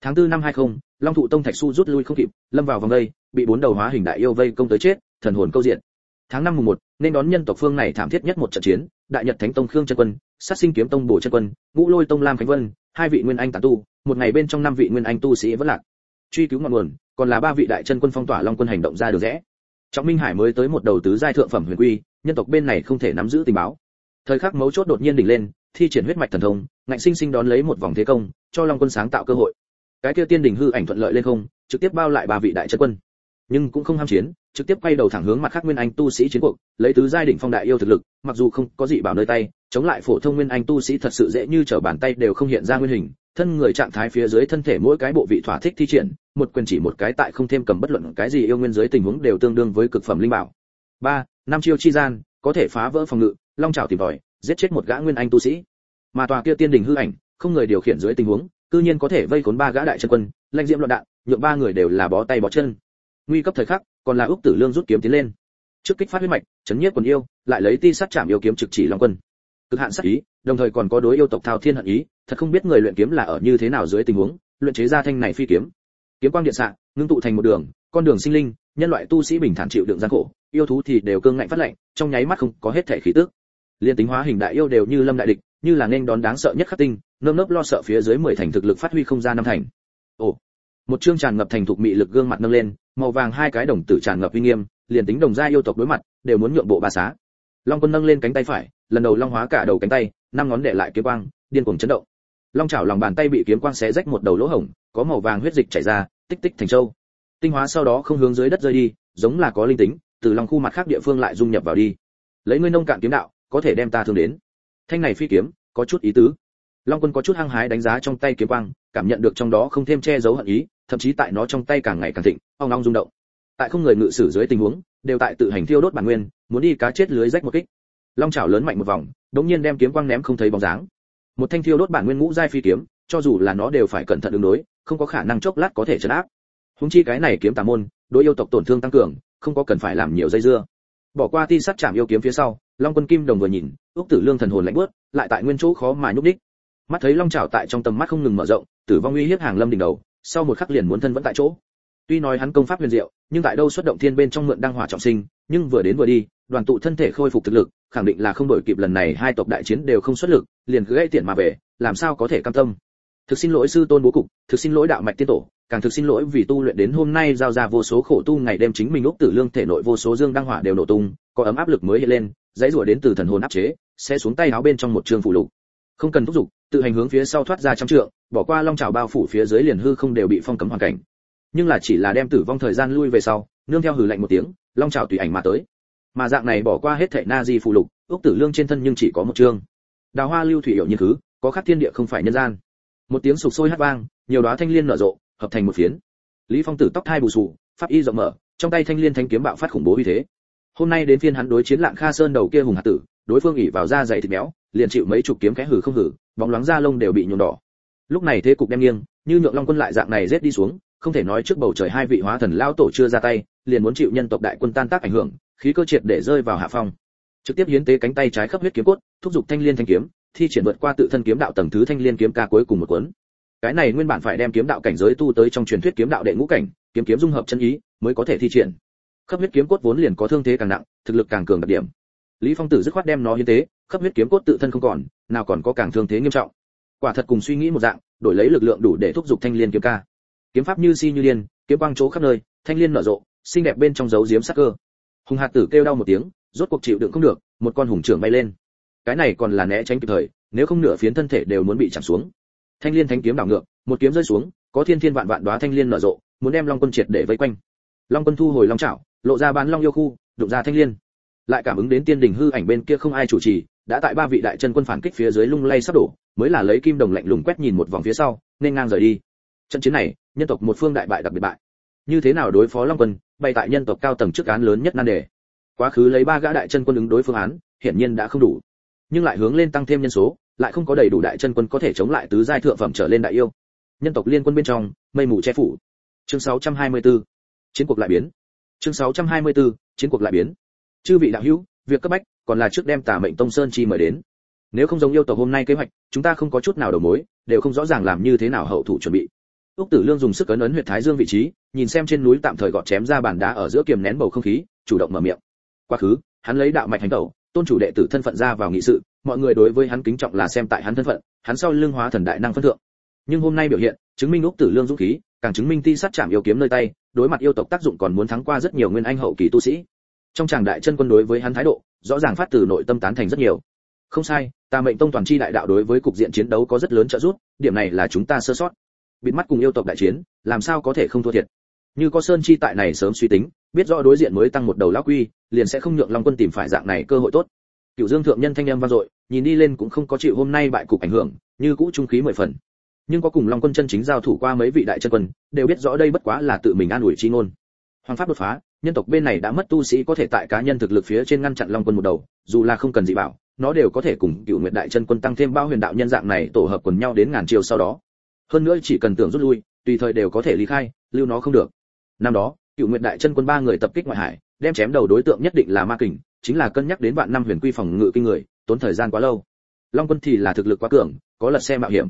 Tháng tư năm hai không, long thụ tông thạch su rút lui không kịp, lâm vào vòng đây, bị bốn đầu hóa hình đại yêu vây công tới chết, thần hồn câu diện. Tháng năm mùng một, nên đón nhân tộc phương này thảm thiết nhất một trận chiến, đại nhật thánh tông khương chân quân, sát sinh kiếm tông bổ chân quân, ngũ lôi tông lam khánh vân, hai vị nguyên anh tán tu, một ngày bên trong năm vị nguyên anh tu sĩ vẫn lạc. Truy cứu ngọn nguồn, còn là ba vị đại chân quân phong tỏa long quân hành động ra được rẽ trọng minh hải mới tới một đầu tứ giai thượng phẩm huyền quy, nhân tộc bên này không thể nắm giữ tình báo. Thời khắc mấu chốt đột nhiên đỉnh lên, thi triển huyết mạch thần thông, ngạnh sinh sinh đón lấy một vòng thế công, cho long quân sáng tạo cơ hội. Cái kia tiên đỉnh hư ảnh thuận lợi lên không, trực tiếp bao lại ba vị đại chân quân. Nhưng cũng không ham chiến, trực tiếp quay đầu thẳng hướng mặt khác nguyên anh tu sĩ chiến cuộc, lấy tứ giai đỉnh phong đại yêu thực lực, mặc dù không có gì bảo nơi tay chống lại phổ thông nguyên anh tu sĩ thật sự dễ như trở bàn tay đều không hiện ra nguyên hình, thân người trạng thái phía dưới thân thể mỗi cái bộ vị thỏa thích thi triển, một quyền chỉ một cái tại không thêm cầm bất luận cái gì yêu nguyên dưới tình huống đều tương đương với cực phẩm linh bảo. Ba, năm chiêu chi gian, có thể phá vỡ phòng ngự, long trào tìm tòi, giết chết một gã nguyên anh tu sĩ. Mà tòa kia tiên đình hư ảnh, không người điều khiển dưới tình huống, cư nhiên có thể vây khốn ba gã đại chân quân lanh diễm loạn đạn, nhượng ba người đều là bó tay bó chân. Nguy cấp thời khắc, còn là úc tử lương rút kiếm tiến lên. Trước kích phát huyết mạch, chấn nhiếp quần yêu, lại lấy ti sát chạm yêu kiếm trực chỉ long quân cực hạn sát ý, đồng thời còn có đối yêu tộc thao thiên hận ý, thật không biết người luyện kiếm là ở như thế nào dưới tình huống, luyện chế ra thanh này phi kiếm. Kiếm quang điện xạ, ngưng tụ thành một đường, con đường sinh linh, nhân loại tu sĩ bình thản chịu đựng gian khổ, yêu thú thì đều cương ngạnh phát lạnh, trong nháy mắt không có hết thể khí tức. Liên tính hóa hình đại yêu đều như lâm đại địch, như là nên đón đáng sợ nhất khắc tinh, nơm nớp lo sợ phía dưới mười thành thực lực phát huy không ra năm thành. Ồ, một chương tràn ngập thành thục mị lực gương mặt nâng lên, màu vàng hai cái đồng tử tràn ngập uy nghiêm, liền tính đồng gia yêu tộc đối mặt, đều muốn nhượng bộ ba xá long quân nâng lên cánh tay phải, lần đầu long hóa cả đầu cánh tay, năm ngón để lại kiếm quang, điên cuồng chấn động. Long chảo lòng bàn tay bị kiếm quang xé rách một đầu lỗ hổng, có màu vàng huyết dịch chảy ra, tích tích thành châu. Tinh hóa sau đó không hướng dưới đất rơi đi, giống là có linh tính, từ lòng khu mặt khác địa phương lại dung nhập vào đi. Lấy ngươi nông cạn kiếm đạo, có thể đem ta thương đến. Thanh này phi kiếm, có chút ý tứ. Long quân có chút hăng hái đánh giá trong tay kiếm quang, cảm nhận được trong đó không thêm che giấu hận ý, thậm chí tại nó trong tay càng ngày càng thịnh, ong ong rung động. Tại không người ngự sử dưới tình huống, đều tại tự hành thiêu đốt bản nguyên muốn đi cá chết lưới rách một kích. Long chảo lớn mạnh một vòng đống nhiên đem kiếm quang ném không thấy bóng dáng. Một thanh thiêu đốt bản nguyên ngũ giai phi kiếm, cho dù là nó đều phải cẩn thận ứng đối, không có khả năng chốc lát có thể chấn áp. Húng chi cái này kiếm tà môn, đối yêu tộc tổn thương tăng cường, không có cần phải làm nhiều dây dưa. Bỏ qua ti sắt chạm yêu kiếm phía sau, long quân kim đồng vừa nhìn ước tử lương thần hồn lạnh bước lại tại nguyên chỗ khó mà nhúc đích mắt thấy long chảo tại trong tầm mắt không ngừng mở rộng, tử vong uy hiếp hàng lâm đỉnh đầu, sau một khắc liền muốn thân vẫn tại chỗ. Tuy nói hắn công pháp huyền diệu, nhưng tại đâu xuất động thiên bên trong mượn đăng hỏa trọng sinh, nhưng vừa đến vừa đi đoàn tụ thân thể khôi phục thực lực, khẳng định là không đổi kịp lần này hai tộc đại chiến đều không xuất lực, liền cứ gây tiện mà về, làm sao có thể cam tâm. Thực xin lỗi sư tôn bố cục, thực xin lỗi đạo mạch tiên tổ, càng thực xin lỗi vì tu luyện đến hôm nay giao ra vô số khổ tu ngày đêm chính mình ốc tử lương thể nội vô số dương đăng hỏa đều nổ tung, có ấm áp lực mới hiện lên, dãy rủa đến từ thần hồn áp chế, sẽ xuống tay áo bên trong một trường phủ lục. Không cần thúc giục, tự hành hướng phía sau thoát ra trăm trượng, bỏ qua long trảo bao phủ phía dưới liền hư không đều bị phong cấm hoàn cảnh. Nhưng là chỉ là đem tử vong thời gian lui về sau, nương theo hừ lạnh một tiếng, long trảo tùy ảnh mà tới mà dạng này bỏ qua hết thệ na di phụ lục ước tử lương trên thân nhưng chỉ có một chương. Đào hoa lưu thủy hiệu như thứ có khắc thiên địa không phải nhân gian. Một tiếng sục sôi hát vang, nhiều đóa thanh liên nở rộ, hợp thành một phiến. Lý phong tử tóc thai bù sù, pháp y rộng mở, trong tay thanh liên thanh kiếm bạo phát khủng bố uy thế. Hôm nay đến phiên hắn đối chiến lạng kha sơn đầu kia hùng hạt tử, đối phương ỉ vào da dày thịt béo, liền chịu mấy chục kiếm khẽ hử không hử, bóng loáng da lông đều bị nhuộm đỏ. Lúc này thế cục đem nghiêng, như nhượng long quân lại dạng này rết đi xuống, không thể nói trước bầu trời hai vị hóa thần lao tổ chưa ra tay, liền muốn chịu nhân tộc đại quân tan tác ảnh hưởng khí cơ triệt để rơi vào hạ phong. Trực tiếp hiến tế cánh tay trái khắp huyết kiếm cốt, thúc giục thanh liên thanh kiếm, thi triển vượt qua tự thân kiếm đạo tầng thứ thanh liên kiếm ca cuối cùng một cuốn. Cái này nguyên bản phải đem kiếm đạo cảnh giới tu tới trong truyền thuyết kiếm đạo đệ ngũ cảnh, kiếm kiếm dung hợp chân ý, mới có thể thi triển. Khắp huyết kiếm cốt vốn liền có thương thế càng nặng, thực lực càng cường đặc điểm. Lý phong tử dứt khoát đem nó hiến tế, khắp huyết kiếm cốt tự thân không còn, nào còn có càng thương thế nghiêm trọng. Quả thật cùng suy nghĩ một dạng, đổi lấy lực lượng đủ để thúc giục thanh liên kiếm ca. Kiếm pháp như si như liên, kiếm quang chỗ khắp nơi, thanh liên nở rộ, xinh đẹp bên trong dấu diếm sắc cơ hùng hạt tử kêu đau một tiếng, rốt cuộc chịu đựng không được, một con hùng trưởng bay lên. Cái này còn là né tránh kịp thời, nếu không nửa phiến thân thể đều muốn bị chạm xuống. Thanh liên thánh kiếm đảo ngược, một kiếm rơi xuống, có thiên thiên vạn vạn đóa thanh liên nở rộ, muốn đem long quân triệt để vây quanh. Long quân thu hồi long chảo, lộ ra bán long yêu khu, đụng ra thanh liên. Lại cảm ứng đến tiên đình hư ảnh bên kia không ai chủ trì, đã tại ba vị đại chân quân phản kích phía dưới lung lay sắp đổ, mới là lấy kim đồng lạnh lùng quét nhìn một vòng phía sau, nên ngang rời đi. Trận chiến này, nhân tộc một phương đại bại đặc biệt bại như thế nào đối phó long quân bay tại nhân tộc cao tầng trước án lớn nhất nan đề. Quá khứ lấy ba gã đại chân quân ứng đối phương án, hiển nhiên đã không đủ. Nhưng lại hướng lên tăng thêm nhân số, lại không có đầy đủ đại chân quân có thể chống lại tứ giai thượng phẩm trở lên đại yêu. Nhân tộc liên quân bên trong, mây mù che phủ. Chương 624 chiến cuộc lại biến. Chương 624 chiến cuộc lại biến. Chư vị đạo hữu, việc cấp bách còn là trước đem tà mệnh tông sơn chi mời đến. Nếu không giống yêu tộc hôm nay kế hoạch, chúng ta không có chút nào đầu mối, đều không rõ ràng làm như thế nào hậu thủ chuẩn bị. Úc tử lương dùng sức ấn ấn huyệt thái dương vị trí nhìn xem trên núi tạm thời gọt chém ra bàn đá ở giữa kiềm nén bầu không khí, chủ động mở miệng. Quá khứ, hắn lấy đạo mạch hành tẩu, tôn chủ đệ tử thân phận ra vào nghị sự, mọi người đối với hắn kính trọng là xem tại hắn thân phận, hắn sau lưng hóa thần đại năng phân thượng. Nhưng hôm nay biểu hiện, chứng minh úc tử lương dũng khí, càng chứng minh ti sát chạm yêu kiếm nơi tay, đối mặt yêu tộc tác dụng còn muốn thắng qua rất nhiều nguyên anh hậu kỳ tu sĩ. Trong tràng đại chân quân đối với hắn thái độ, rõ ràng phát từ nội tâm tán thành rất nhiều. Không sai, ta mệnh tông toàn chi đại đạo đối với cục diện chiến đấu có rất lớn trợ giúp, điểm này là chúng ta sơ sót. Bịt mắt cùng yêu tộc đại chiến, làm sao có thể không thua thiệt? Như có sơn chi tại này sớm suy tính, biết rõ đối diện mới tăng một đầu lão quy, liền sẽ không nhượng long quân tìm phải dạng này cơ hội tốt. Cựu dương thượng nhân thanh em vang dội, nhìn đi lên cũng không có chịu hôm nay bại cục ảnh hưởng, như cũ trung khí mười phần. Nhưng có cùng long quân chân chính giao thủ qua mấy vị đại chân quân, đều biết rõ đây bất quá là tự mình an ủi chi ngôn. Hoàng pháp đột phá, nhân tộc bên này đã mất tu sĩ có thể tại cá nhân thực lực phía trên ngăn chặn long quân một đầu, dù là không cần gì bảo, nó đều có thể cùng cựu nguyệt đại chân quân tăng thêm bao huyền đạo nhân dạng này tổ hợp quần nhau đến ngàn chiều sau đó. Hơn nữa chỉ cần tưởng rút lui, tùy thời đều có thể ly khai, lưu nó không được năm đó, cựu nguyện đại chân quân ba người tập kích ngoại hải, đem chém đầu đối tượng nhất định là ma kình, chính là cân nhắc đến vạn năm huyền quy phòng ngự kinh người, tốn thời gian quá lâu. Long quân thì là thực lực quá cường, có lật xe mạo hiểm.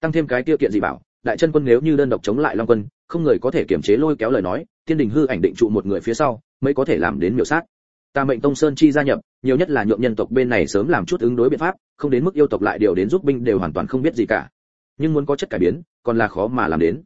Tăng thêm cái tiêu kiện gì bảo, đại chân quân nếu như đơn độc chống lại long quân, không người có thể kiểm chế lôi kéo lời nói, thiên đình hư ảnh định trụ một người phía sau, mới có thể làm đến miểu sát. Ta mệnh tông sơn chi gia nhập, nhiều nhất là nhượng nhân tộc bên này sớm làm chút ứng đối biện pháp, không đến mức yêu tộc lại điều đến giúp binh đều hoàn toàn không biết gì cả. Nhưng muốn có chất cải biến, còn là khó mà làm đến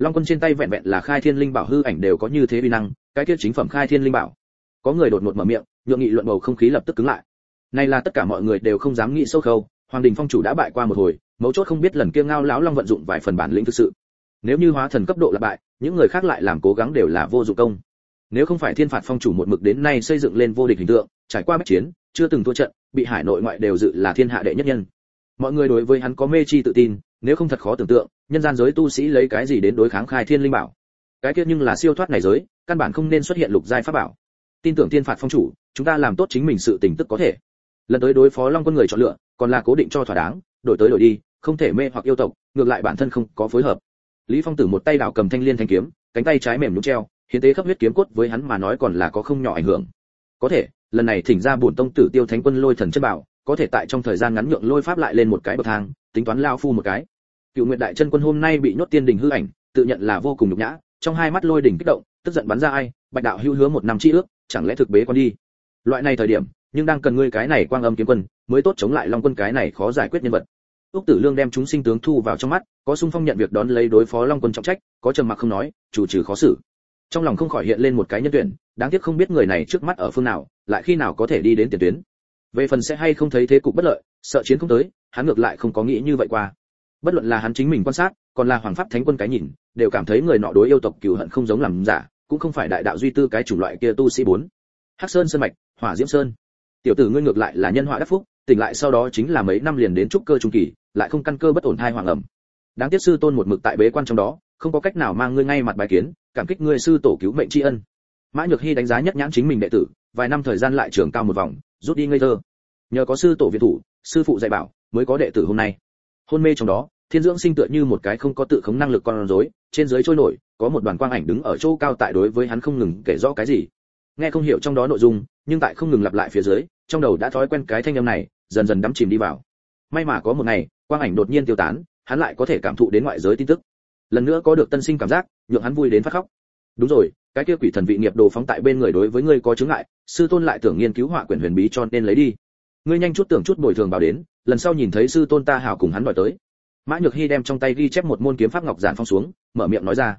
long quân trên tay vẹn vẹn là khai thiên linh bảo hư ảnh đều có như thế uy năng, cái kia chính phẩm khai thiên linh bảo. Có người đột ngột mở miệng, nhượng nghị luận bầu không khí lập tức cứng lại. Nay là tất cả mọi người đều không dám nghĩ sâu khâu, hoàng đình phong chủ đã bại qua một hồi, mấu chốt không biết lần kia ngao lão long vận dụng vài phần bản lĩnh thực sự. Nếu như hóa thần cấp độ là bại, những người khác lại làm cố gắng đều là vô dụng công. Nếu không phải thiên phạt phong chủ một mực đến nay xây dựng lên vô địch hình tượng, trải qua bách chiến, chưa từng thua trận, bị hải nội ngoại đều dự là thiên hạ đệ nhất nhân. Mọi người đối với hắn có mê chi tự tin nếu không thật khó tưởng tượng, nhân gian giới tu sĩ lấy cái gì đến đối kháng khai thiên linh bảo? Cái kia nhưng là siêu thoát này giới, căn bản không nên xuất hiện lục giai pháp bảo. Tin tưởng thiên phạt phong chủ, chúng ta làm tốt chính mình sự tình tức có thể. Lần tới đối phó long quân người chọn lựa, còn là cố định cho thỏa đáng, đổi tới đổi đi, không thể mê hoặc yêu tộc, ngược lại bản thân không có phối hợp. Lý phong tử một tay đảo cầm thanh liên thanh kiếm, cánh tay trái mềm nhũn treo, hiến tế khắp huyết kiếm cốt với hắn mà nói còn là có không nhỏ ảnh hưởng. Có thể, lần này thỉnh ra bổn tông tử tiêu thánh quân lôi thần chất bảo có thể tại trong thời gian ngắn nhượng lôi pháp lại lên một cái bậc thang, tính toán lao phu một cái. Cựu nguyệt đại chân quân hôm nay bị nhốt tiên đình hư ảnh, tự nhận là vô cùng nhục nhã, trong hai mắt lôi đỉnh kích động, tức giận bắn ra ai, bạch đạo hưu hứa một năm chi ước, chẳng lẽ thực bế con đi? Loại này thời điểm, nhưng đang cần ngươi cái này quang âm kiếm quân, mới tốt chống lại long quân cái này khó giải quyết nhân vật. Úc tử lương đem chúng sinh tướng thu vào trong mắt, có sung phong nhận việc đón lấy đối phó long quân trọng trách, có trầm mặc không nói, chủ trừ khó xử. Trong lòng không khỏi hiện lên một cái nhân tuyển, đáng tiếc không biết người này trước mắt ở phương nào, lại khi nào có thể đi đến tiền tuyến về phần sẽ hay không thấy thế cục bất lợi, sợ chiến không tới, hắn ngược lại không có nghĩ như vậy qua. Bất luận là hắn chính mình quan sát, còn là hoàng pháp thánh quân cái nhìn, đều cảm thấy người nọ đối yêu tộc cừu hận không giống làm giả, cũng không phải đại đạo duy tư cái chủng loại kia tu sĩ bốn. Hắc sơn sơn mạch, hỏa diễm sơn. Tiểu tử ngươi ngược lại là nhân họa đắc phúc, tỉnh lại sau đó chính là mấy năm liền đến trúc cơ trung kỳ, lại không căn cơ bất ổn thai hoàng ẩm. Đáng tiếc sư tôn một mực tại bế quan trong đó, không có cách nào mang ngươi ngay mặt bài kiến, cảm kích ngươi sư tổ cứu mệnh tri ân. Mã nhược hy đánh giá nhất nhãn chính mình đệ tử, vài năm thời gian lại trưởng cao một vòng rút đi ngây thơ. Nhờ có sư tổ việt thủ, sư phụ dạy bảo, mới có đệ tử hôm nay. Hôn mê trong đó, thiên dưỡng sinh tựa như một cái không có tự khống năng lực con rối, trên dưới trôi nổi, có một đoàn quang ảnh đứng ở chỗ cao tại đối với hắn không ngừng kể rõ cái gì. Nghe không hiểu trong đó nội dung, nhưng tại không ngừng lặp lại phía dưới, trong đầu đã thói quen cái thanh âm này, dần dần đắm chìm đi vào. May mà có một ngày, quang ảnh đột nhiên tiêu tán, hắn lại có thể cảm thụ đến ngoại giới tin tức. Lần nữa có được tân sinh cảm giác, nhượng hắn vui đến phát khóc. Đúng rồi cái kia quỷ thần vị nghiệp đồ phóng tại bên người đối với ngươi có chứng ngại, sư tôn lại tưởng nghiên cứu họa quyển huyền bí cho nên lấy đi. Ngươi nhanh chút tưởng chút bồi thường bảo đến, lần sau nhìn thấy sư tôn ta hào cùng hắn đòi tới. Mã nhược hy đem trong tay ghi chép một môn kiếm pháp ngọc giản phong xuống, mở miệng nói ra.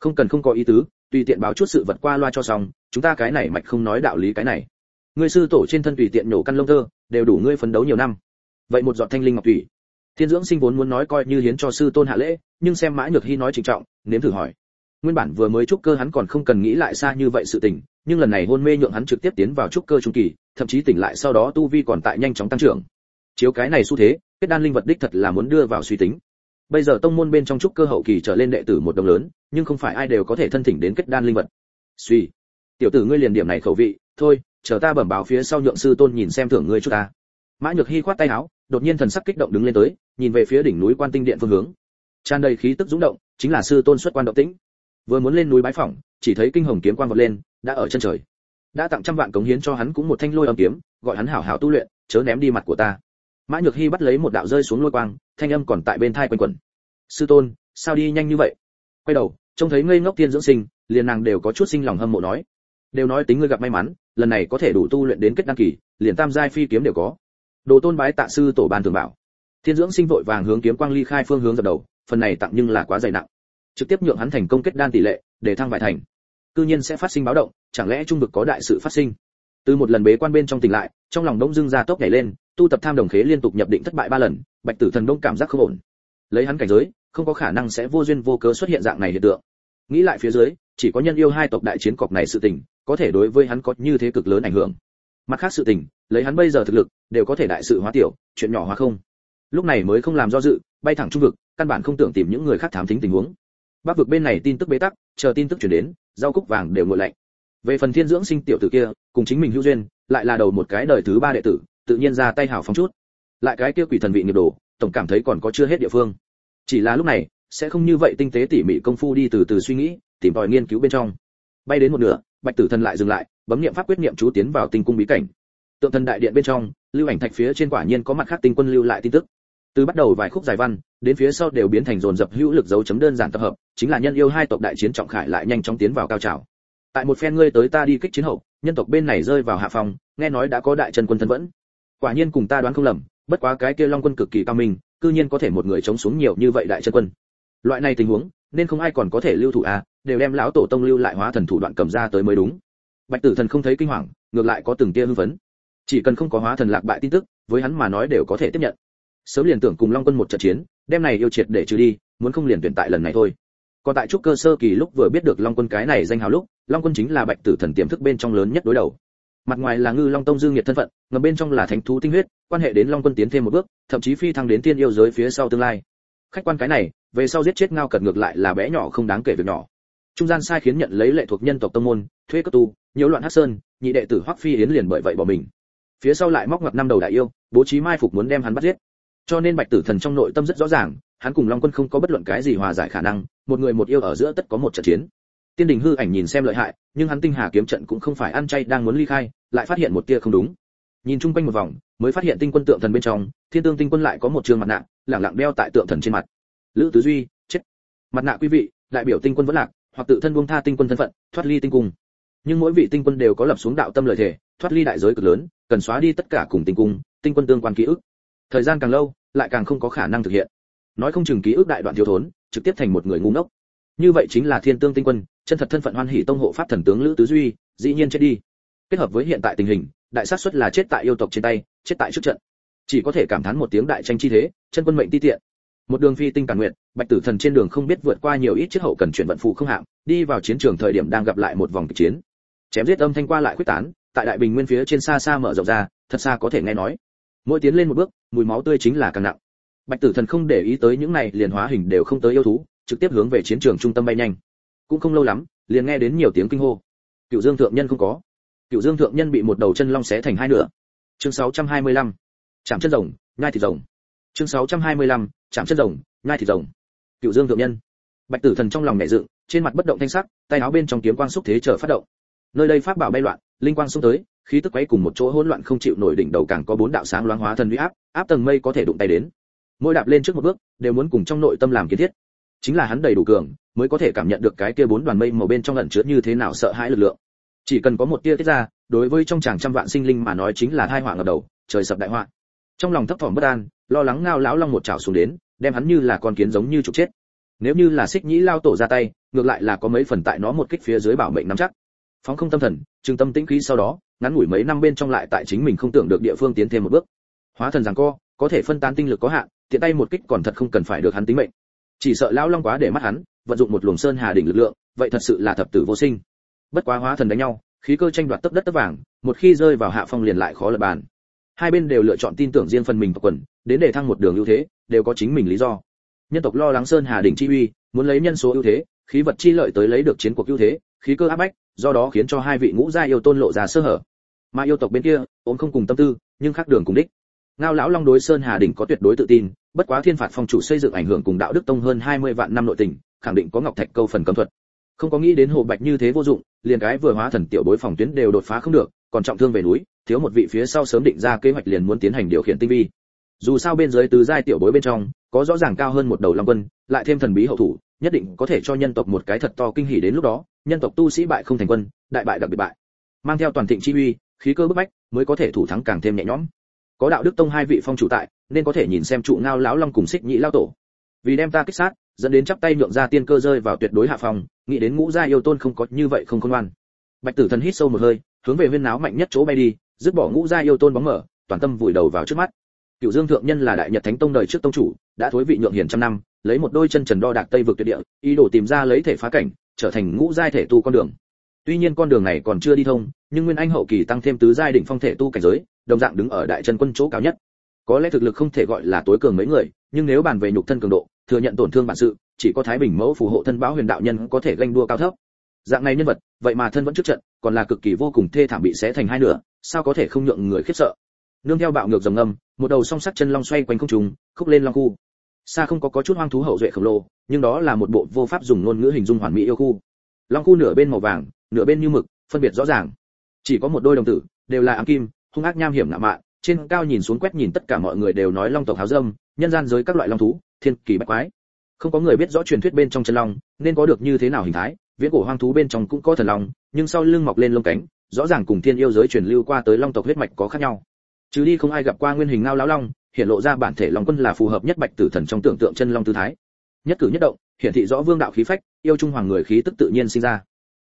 Không cần không có ý tứ, tùy tiện báo chút sự vật qua loa cho xong, chúng ta cái này mạch không nói đạo lý cái này. Ngươi sư tổ trên thân tùy tiện nhổ căn lông tơ đều đủ ngươi phấn đấu nhiều năm. Vậy một giọt thanh linh ngọc thủy. Thiên dưỡng sinh vốn muốn nói coi như hiến cho sư tôn hạ lễ, nhưng xem mã nhược hy nói trịnh trọng, nếm thử hỏi nguyên bản vừa mới trúc cơ hắn còn không cần nghĩ lại xa như vậy sự tình, nhưng lần này hôn mê nhượng hắn trực tiếp tiến vào trúc cơ trung kỳ, thậm chí tỉnh lại sau đó tu vi còn tại nhanh chóng tăng trưởng. Chiếu cái này xu thế, kết đan linh vật đích thật là muốn đưa vào suy tính. Bây giờ tông môn bên trong trúc cơ hậu kỳ trở lên đệ tử một đồng lớn, nhưng không phải ai đều có thể thân thỉnh đến kết đan linh vật. Suy, tiểu tử ngươi liền điểm này khẩu vị, thôi, chờ ta bẩm báo phía sau nhượng sư tôn nhìn xem thưởng ngươi chút ta. Mã nhược hy khoát tay áo, đột nhiên thần sắc kích động đứng lên tới, nhìn về phía đỉnh núi quan tinh điện phương hướng. Tràn đầy khí tức dũng động, chính là sư tôn xuất quan động tĩnh vừa muốn lên núi bái phỏng, chỉ thấy kinh hồng kiếm quan vọt lên, đã ở chân trời. Đã tặng trăm vạn cống hiến cho hắn cũng một thanh lôi âm kiếm, gọi hắn hảo hảo tu luyện, chớ ném đi mặt của ta. Mã nhược hy bắt lấy một đạo rơi xuống lôi quang, thanh âm còn tại bên thai quanh quẩn. Sư tôn, sao đi nhanh như vậy? Quay đầu, trông thấy ngây ngốc tiên dưỡng sinh, liền nàng đều có chút sinh lòng hâm mộ nói. Đều nói tính ngươi gặp may mắn, lần này có thể đủ tu luyện đến kết đăng kỳ, liền tam giai phi kiếm đều có. Đồ tôn bái tạ sư tổ ban thường bảo. Thiên dưỡng sinh vội vàng hướng kiếm quang ly khai phương hướng dập đầu, phần này tặng nhưng là quá dày nặng trực tiếp nhượng hắn thành công kết đan tỷ lệ, để thăng vài thành. Cư nhiên sẽ phát sinh báo động, chẳng lẽ trung vực có đại sự phát sinh? Từ một lần bế quan bên trong tỉnh lại, trong lòng đông dưng ra tốc nhảy lên, tu tập tham đồng khế liên tục nhập định thất bại ba lần, bạch tử thần đông cảm giác không ổn. Lấy hắn cảnh giới, không có khả năng sẽ vô duyên vô cớ xuất hiện dạng này hiện tượng. Nghĩ lại phía dưới, chỉ có nhân yêu hai tộc đại chiến cọc này sự tình, có thể đối với hắn có như thế cực lớn ảnh hưởng. Mặt khác sự tình, lấy hắn bây giờ thực lực, đều có thể đại sự hóa tiểu, chuyện nhỏ hóa không. Lúc này mới không làm do dự, bay thẳng trung vực, căn bản không tưởng tìm những người khác thám thính tình huống bắc vực bên này tin tức bế tắc, chờ tin tức chuyển đến, rau cúc vàng đều ngội lạnh. Về phần thiên dưỡng sinh tiểu tử kia, cùng chính mình hữu duyên, lại là đầu một cái đời thứ ba đệ tử, tự nhiên ra tay hào phóng chút. Lại cái kia quỷ thần vị nghiệp đồ, tổng cảm thấy còn có chưa hết địa phương. Chỉ là lúc này, sẽ không như vậy tinh tế tỉ mỉ công phu đi từ từ suy nghĩ, tìm tòi nghiên cứu bên trong. Bay đến một nửa, bạch tử thần lại dừng lại, bấm niệm pháp quyết niệm chú tiến vào tinh cung bí cảnh. Tượng thần đại điện bên trong, lưu ảnh thạch phía trên quả nhiên có mặt khác tinh quân lưu lại tin tức. Từ bắt đầu vài khúc giải văn, đến phía sau đều biến thành dồn dập hữu lực dấu chấm đơn giản tập hợp chính là nhân yêu hai tộc đại chiến trọng khải lại nhanh chóng tiến vào cao trào. Tại một phen ngươi tới ta đi kích chiến hậu, nhân tộc bên này rơi vào hạ phòng, nghe nói đã có đại trần quân thân vẫn. Quả nhiên cùng ta đoán không lầm, bất quá cái kia long quân cực kỳ cao minh, cư nhiên có thể một người chống xuống nhiều như vậy đại chân quân. Loại này tình huống, nên không ai còn có thể lưu thủ à đều đem lão tổ tông lưu lại hóa thần thủ đoạn cầm ra tới mới đúng. Bạch tử thần không thấy kinh hoàng, ngược lại có từng tia hưng phấn. Chỉ cần không có hóa thần lạc bại tin tức, với hắn mà nói đều có thể tiếp nhận. Sớm liền tưởng cùng long quân một trận chiến, đem này yêu triệt để trừ đi, muốn không liền tuyển tại lần này thôi còn tại trúc cơ sơ kỳ lúc vừa biết được long quân cái này danh hào lúc, long quân chính là bạch tử thần tiềm thức bên trong lớn nhất đối đầu. Mặt ngoài là ngư long tông dương nhiệt thân phận, ngầm bên trong là thánh thú tinh huyết, quan hệ đến long quân tiến thêm một bước, thậm chí phi thăng đến tiên yêu giới phía sau tương lai. Khách quan cái này, về sau giết chết ngao cật ngược lại là bé nhỏ không đáng kể việc nhỏ. Trung gian sai khiến nhận lấy lệ thuộc nhân tộc tông môn thuế cấp tu nhiễu loạn hắc sơn, nhị đệ tử hoắc phi yến liền bởi vậy bỏ mình. Phía sau lại móc ngập năm đầu đại yêu, bố trí mai phục muốn đem hắn bắt giết. Cho nên bạch tử thần trong nội tâm rất rõ ràng, hắn cùng long quân không có bất luận cái gì hòa giải khả năng một người một yêu ở giữa tất có một trận chiến. Tiên đình hư ảnh nhìn xem lợi hại, nhưng hắn tinh hà kiếm trận cũng không phải ăn chay đang muốn ly khai, lại phát hiện một tia không đúng. Nhìn chung quanh một vòng, mới phát hiện tinh quân tượng thần bên trong, thiên tương tinh quân lại có một trường mặt nạ, lẳng lặng đeo tại tượng thần trên mặt. Lữ tứ duy, chết. Mặt nạ quý vị, đại biểu tinh quân vẫn lạc, hoặc tự thân buông tha tinh quân thân phận, thoát ly tinh cung. Nhưng mỗi vị tinh quân đều có lập xuống đạo tâm lời thể thoát ly đại giới cực lớn, cần xóa đi tất cả cùng tinh cung, tinh quân tương quan ký ức. Thời gian càng lâu, lại càng không có khả năng thực hiện. Nói không chừng ký ức đại đoạn thiếu thốn trực tiếp thành một người ngu ngốc. Như vậy chính là thiên tương tinh quân, chân thật thân phận hoan hỷ tông hộ pháp thần tướng lữ tứ duy, dĩ nhiên chết đi. Kết hợp với hiện tại tình hình, đại sát suất là chết tại yêu tộc trên tay, chết tại trước trận. Chỉ có thể cảm thán một tiếng đại tranh chi thế, chân quân mệnh ti tiện. Một đường phi tinh cản nguyện, bạch tử thần trên đường không biết vượt qua nhiều ít chiếc hậu cần chuyển vận phụ không hạng, đi vào chiến trường thời điểm đang gặp lại một vòng kịch chiến. Chém giết âm thanh qua lại quyết tán, tại đại bình nguyên phía trên xa xa mở rộng ra, thật xa có thể nghe nói. Mỗi tiến lên một bước, mùi máu tươi chính là càng nặng bạch tử thần không để ý tới những này, liền hóa hình đều không tới yêu thú, trực tiếp hướng về chiến trường trung tâm bay nhanh. Cũng không lâu lắm, liền nghe đến nhiều tiếng kinh hô. Cựu dương thượng nhân không có. Cựu dương thượng nhân bị một đầu chân long xé thành hai nửa. Chương 625. chạm chân rồng, nhai thịt rồng. Chương 625. chạm chân rồng, nhai thịt rồng. Cựu dương thượng nhân. Bạch tử thần trong lòng nhẹ dựng, trên mặt bất động thanh sắc, tay áo bên trong kiếm quang xúc thế chờ phát động. Nơi đây pháp bảo bay loạn, linh quang xông tới, khí tức quấy cùng một chỗ hỗn loạn không chịu nổi đỉnh đầu càng có bốn đạo sáng loáng hóa thần uy áp áp tầng mây có thể đụng tay đến mỗi đạp lên trước một bước, đều muốn cùng trong nội tâm làm kiến thiết. Chính là hắn đầy đủ cường, mới có thể cảm nhận được cái kia bốn đoàn mây màu bên trong ẩn chứa như thế nào sợ hãi lực lượng. Chỉ cần có một tia tiết ra, đối với trong chàng trăm vạn sinh linh mà nói chính là hai họa ngập đầu, trời sập đại họa. Trong lòng thấp thỏm bất an, lo lắng ngao lão long một chảo xuống đến, đem hắn như là con kiến giống như trục chết. Nếu như là xích nhĩ lao tổ ra tay, ngược lại là có mấy phần tại nó một kích phía dưới bảo mệnh nắm chắc. Phóng không tâm thần, trừng tâm tĩnh khí sau đó, ngắn ngủi mấy năm bên trong lại tại chính mình không tưởng được địa phương tiến thêm một bước. Hóa thần giằng co, có thể phân tán tinh lực có hạn tiện tay một kích còn thật không cần phải được hắn tính mệnh. Chỉ sợ lão long quá để mắt hắn, vận dụng một luồng sơn hà đỉnh lực lượng, vậy thật sự là thập tử vô sinh. Bất quá hóa thần đánh nhau, khí cơ tranh đoạt tấp đất tấp vàng, một khi rơi vào hạ phong liền lại khó lật bàn. Hai bên đều lựa chọn tin tưởng riêng phần mình và quần, đến để thăng một đường ưu thế, đều có chính mình lý do. Nhân tộc lo lắng sơn hà đỉnh chi uy, muốn lấy nhân số ưu thế, khí vật chi lợi tới lấy được chiến cuộc ưu thế, khí cơ áp bách, do đó khiến cho hai vị ngũ gia yêu tôn lộ ra sơ hở. Mà yêu tộc bên kia, ốm không cùng tâm tư, nhưng khác đường cùng đích. Ngao lão long đối sơn hà đỉnh có tuyệt đối tự tin bất quá thiên phạt phong chủ xây dựng ảnh hưởng cùng đạo đức tông hơn 20 vạn năm nội tình, khẳng định có ngọc thạch câu phần cấm thuật. Không có nghĩ đến hồ bạch như thế vô dụng, liền cái vừa hóa thần tiểu bối phòng tuyến đều đột phá không được, còn trọng thương về núi, thiếu một vị phía sau sớm định ra kế hoạch liền muốn tiến hành điều khiển tinh vi. Dù sao bên dưới tứ giai tiểu bối bên trong, có rõ ràng cao hơn một đầu long quân, lại thêm thần bí hậu thủ, nhất định có thể cho nhân tộc một cái thật to kinh hỉ đến lúc đó, nhân tộc tu sĩ bại không thành quân, đại bại đặc biệt bại. Mang theo toàn thịnh chi uy, khí cơ bức bách, mới có thể thủ thắng càng thêm nhẹ nhõm có đạo đức tông hai vị phong chủ tại, nên có thể nhìn xem trụ ngao lão long cùng xích nhị lao tổ. Vì đem ta kích sát, dẫn đến chắp tay nhượng ra tiên cơ rơi vào tuyệt đối hạ phòng, nghĩ đến ngũ gia yêu tôn không có như vậy không công ngoan. Bạch tử thần hít sâu một hơi, hướng về viên náo mạnh nhất chỗ bay đi, dứt bỏ ngũ gia yêu tôn bóng mở, toàn tâm vùi đầu vào trước mắt. Cựu dương thượng nhân là đại nhật thánh tông đời trước tông chủ, đã thối vị nhượng hiền trăm năm, lấy một đôi chân trần đo đạc tây vực tuyệt địa, ý đồ tìm ra lấy thể phá cảnh, trở thành ngũ giai thể tu con đường. Tuy nhiên con đường này còn chưa đi thông, nhưng nguyên anh hậu kỳ tăng thêm tứ giai đỉnh phong thể tu cảnh giới đồng dạng đứng ở đại chân quân chỗ cao nhất. Có lẽ thực lực không thể gọi là tối cường mấy người, nhưng nếu bàn về nhục thân cường độ, thừa nhận tổn thương bản sự, chỉ có thái bình mẫu phù hộ thân báo huyền đạo nhân có thể ganh đua cao thấp. Dạng này nhân vật, vậy mà thân vẫn trước trận, còn là cực kỳ vô cùng thê thảm bị xé thành hai nửa, sao có thể không nhượng người khiếp sợ? Nương theo bạo ngược dòng ngâm một đầu song sắc chân long xoay quanh không trùng khúc lên long khu. Xa không có có chút hoang thú hậu duệ khổng lồ, nhưng đó là một bộ vô pháp dùng ngôn ngữ hình dung hoàn mỹ yêu khu. Long khu nửa bên màu vàng, nửa bên như mực, phân biệt rõ ràng. Chỉ có một đôi đồng tử, đều là ám kim hung ác nham hiểm ngạ mạn, trên cao nhìn xuống quét nhìn tất cả mọi người đều nói long tộc háo dâm, nhân gian giới các loại long thú, thiên kỳ bách quái. Không có người biết rõ truyền thuyết bên trong chân long, nên có được như thế nào hình thái, viễn cổ hoang thú bên trong cũng có thần long, nhưng sau lưng mọc lên lông cánh, rõ ràng cùng thiên yêu giới truyền lưu qua tới long tộc huyết mạch có khác nhau. Chứ đi không ai gặp qua nguyên hình ngao lão long, hiện lộ ra bản thể long quân là phù hợp nhất bạch tử thần trong tưởng tượng chân long tư thái. Nhất cử nhất động hiện thị rõ vương đạo khí phách, yêu trung hoàng người khí tức tự nhiên sinh ra.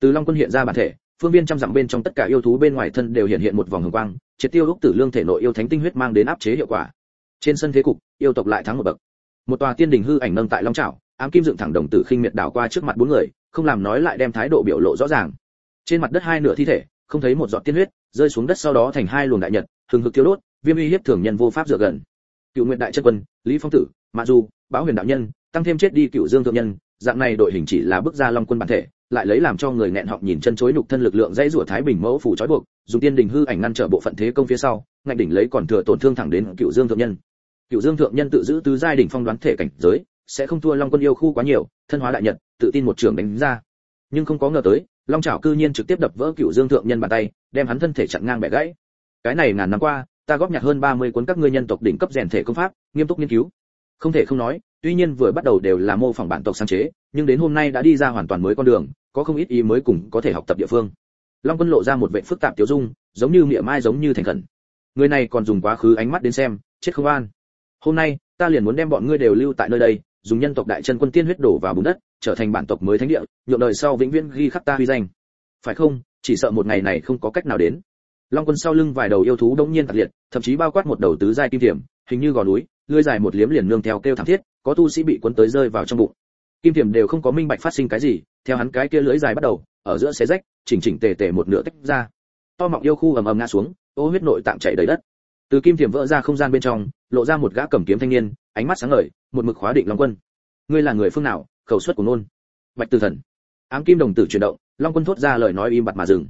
Từ long quân hiện ra bản thể phương viên trăm dặm bên trong tất cả yêu thú bên ngoài thân đều hiện hiện một vòng hồng quang, triệt tiêu lúc tử lương thể nội yêu thánh tinh huyết mang đến áp chế hiệu quả. Trên sân thế cục, yêu tộc lại thắng một bậc. Một tòa tiên đình hư ảnh nâng tại long trảo ám kim dựng thẳng đồng tử khinh miệt đảo qua trước mặt bốn người, không làm nói lại đem thái độ biểu lộ rõ ràng. Trên mặt đất hai nửa thi thể, không thấy một giọt tiên huyết, rơi xuống đất sau đó thành hai luồng đại nhật, hừng hực tiêu đốt, viêm uy hiếp thường nhân vô pháp dựa gần. Cựu nguyện đại chân quân, lý phong tử, mã du báo huyền đạo nhân, tăng thêm chết đi cựu dương thượng nhân, dạng này đội hình chỉ là bước ra long quân bản thể lại lấy làm cho người nghẹn họng nhìn chân chối nục thân lực lượng dãy rủa thái bình mẫu phủ trói buộc, dùng tiên đình hư ảnh ngăn trở bộ phận thế công phía sau, ngạnh đỉnh lấy còn thừa tổn thương thẳng đến cựu dương thượng nhân. Cựu dương thượng nhân tự giữ tứ giai đỉnh phong đoán thể cảnh giới, sẽ không thua long quân yêu khu quá nhiều, thân hóa đại nhật, tự tin một trường đánh ra. Nhưng không có ngờ tới, long chảo cư nhiên trực tiếp đập vỡ cựu dương thượng nhân bàn tay, đem hắn thân thể chặn ngang bẻ gãy. Cái này ngàn năm qua, ta góp nhặt hơn 30 cuốn các ngươi nhân tộc đỉnh cấp rèn thể công pháp, nghiêm túc nghiên cứu. Không thể không nói, tuy nhiên vừa bắt đầu đều là mô phỏng bản tộc sáng chế, nhưng đến hôm nay đã đi ra hoàn toàn mới con đường có không ít ý mới cùng có thể học tập địa phương. Long quân lộ ra một vẻ phức tạp tiểu dung giống như miệng mai giống như thành khẩn. Người này còn dùng quá khứ ánh mắt đến xem chết không an. Hôm nay ta liền muốn đem bọn ngươi đều lưu tại nơi đây dùng nhân tộc đại chân quân tiên huyết đổ vào bùn đất trở thành bản tộc mới thánh địa nhượng đời sau vĩnh viễn ghi khắc ta huy danh. Phải không? Chỉ sợ một ngày này không có cách nào đến. Long quân sau lưng vài đầu yêu thú đống nhiên tạc liệt thậm chí bao quát một đầu tứ giai kim thiểm, hình như gò núi lưỡi dài một liếm liền nương theo kêu thảm thiết có tu sĩ bị cuốn tới rơi vào trong bụng. Kim thiểm đều không có minh bạch phát sinh cái gì theo hắn cái kia lưỡi dài bắt đầu, ở giữa xé rách, chỉnh chỉnh tề tề một nửa tách ra. To mọng yêu khu ầm ầm ngã xuống, ô huyết nội tạm chảy đầy đất. Từ kim thiềm vỡ ra không gian bên trong, lộ ra một gã cầm kiếm thanh niên, ánh mắt sáng ngời, một mực khóa định long quân. Ngươi là người phương nào, khẩu suất của nôn bạch tử thần. Ám kim đồng tử chuyển động, long quân thốt ra lời nói im bặt mà dừng.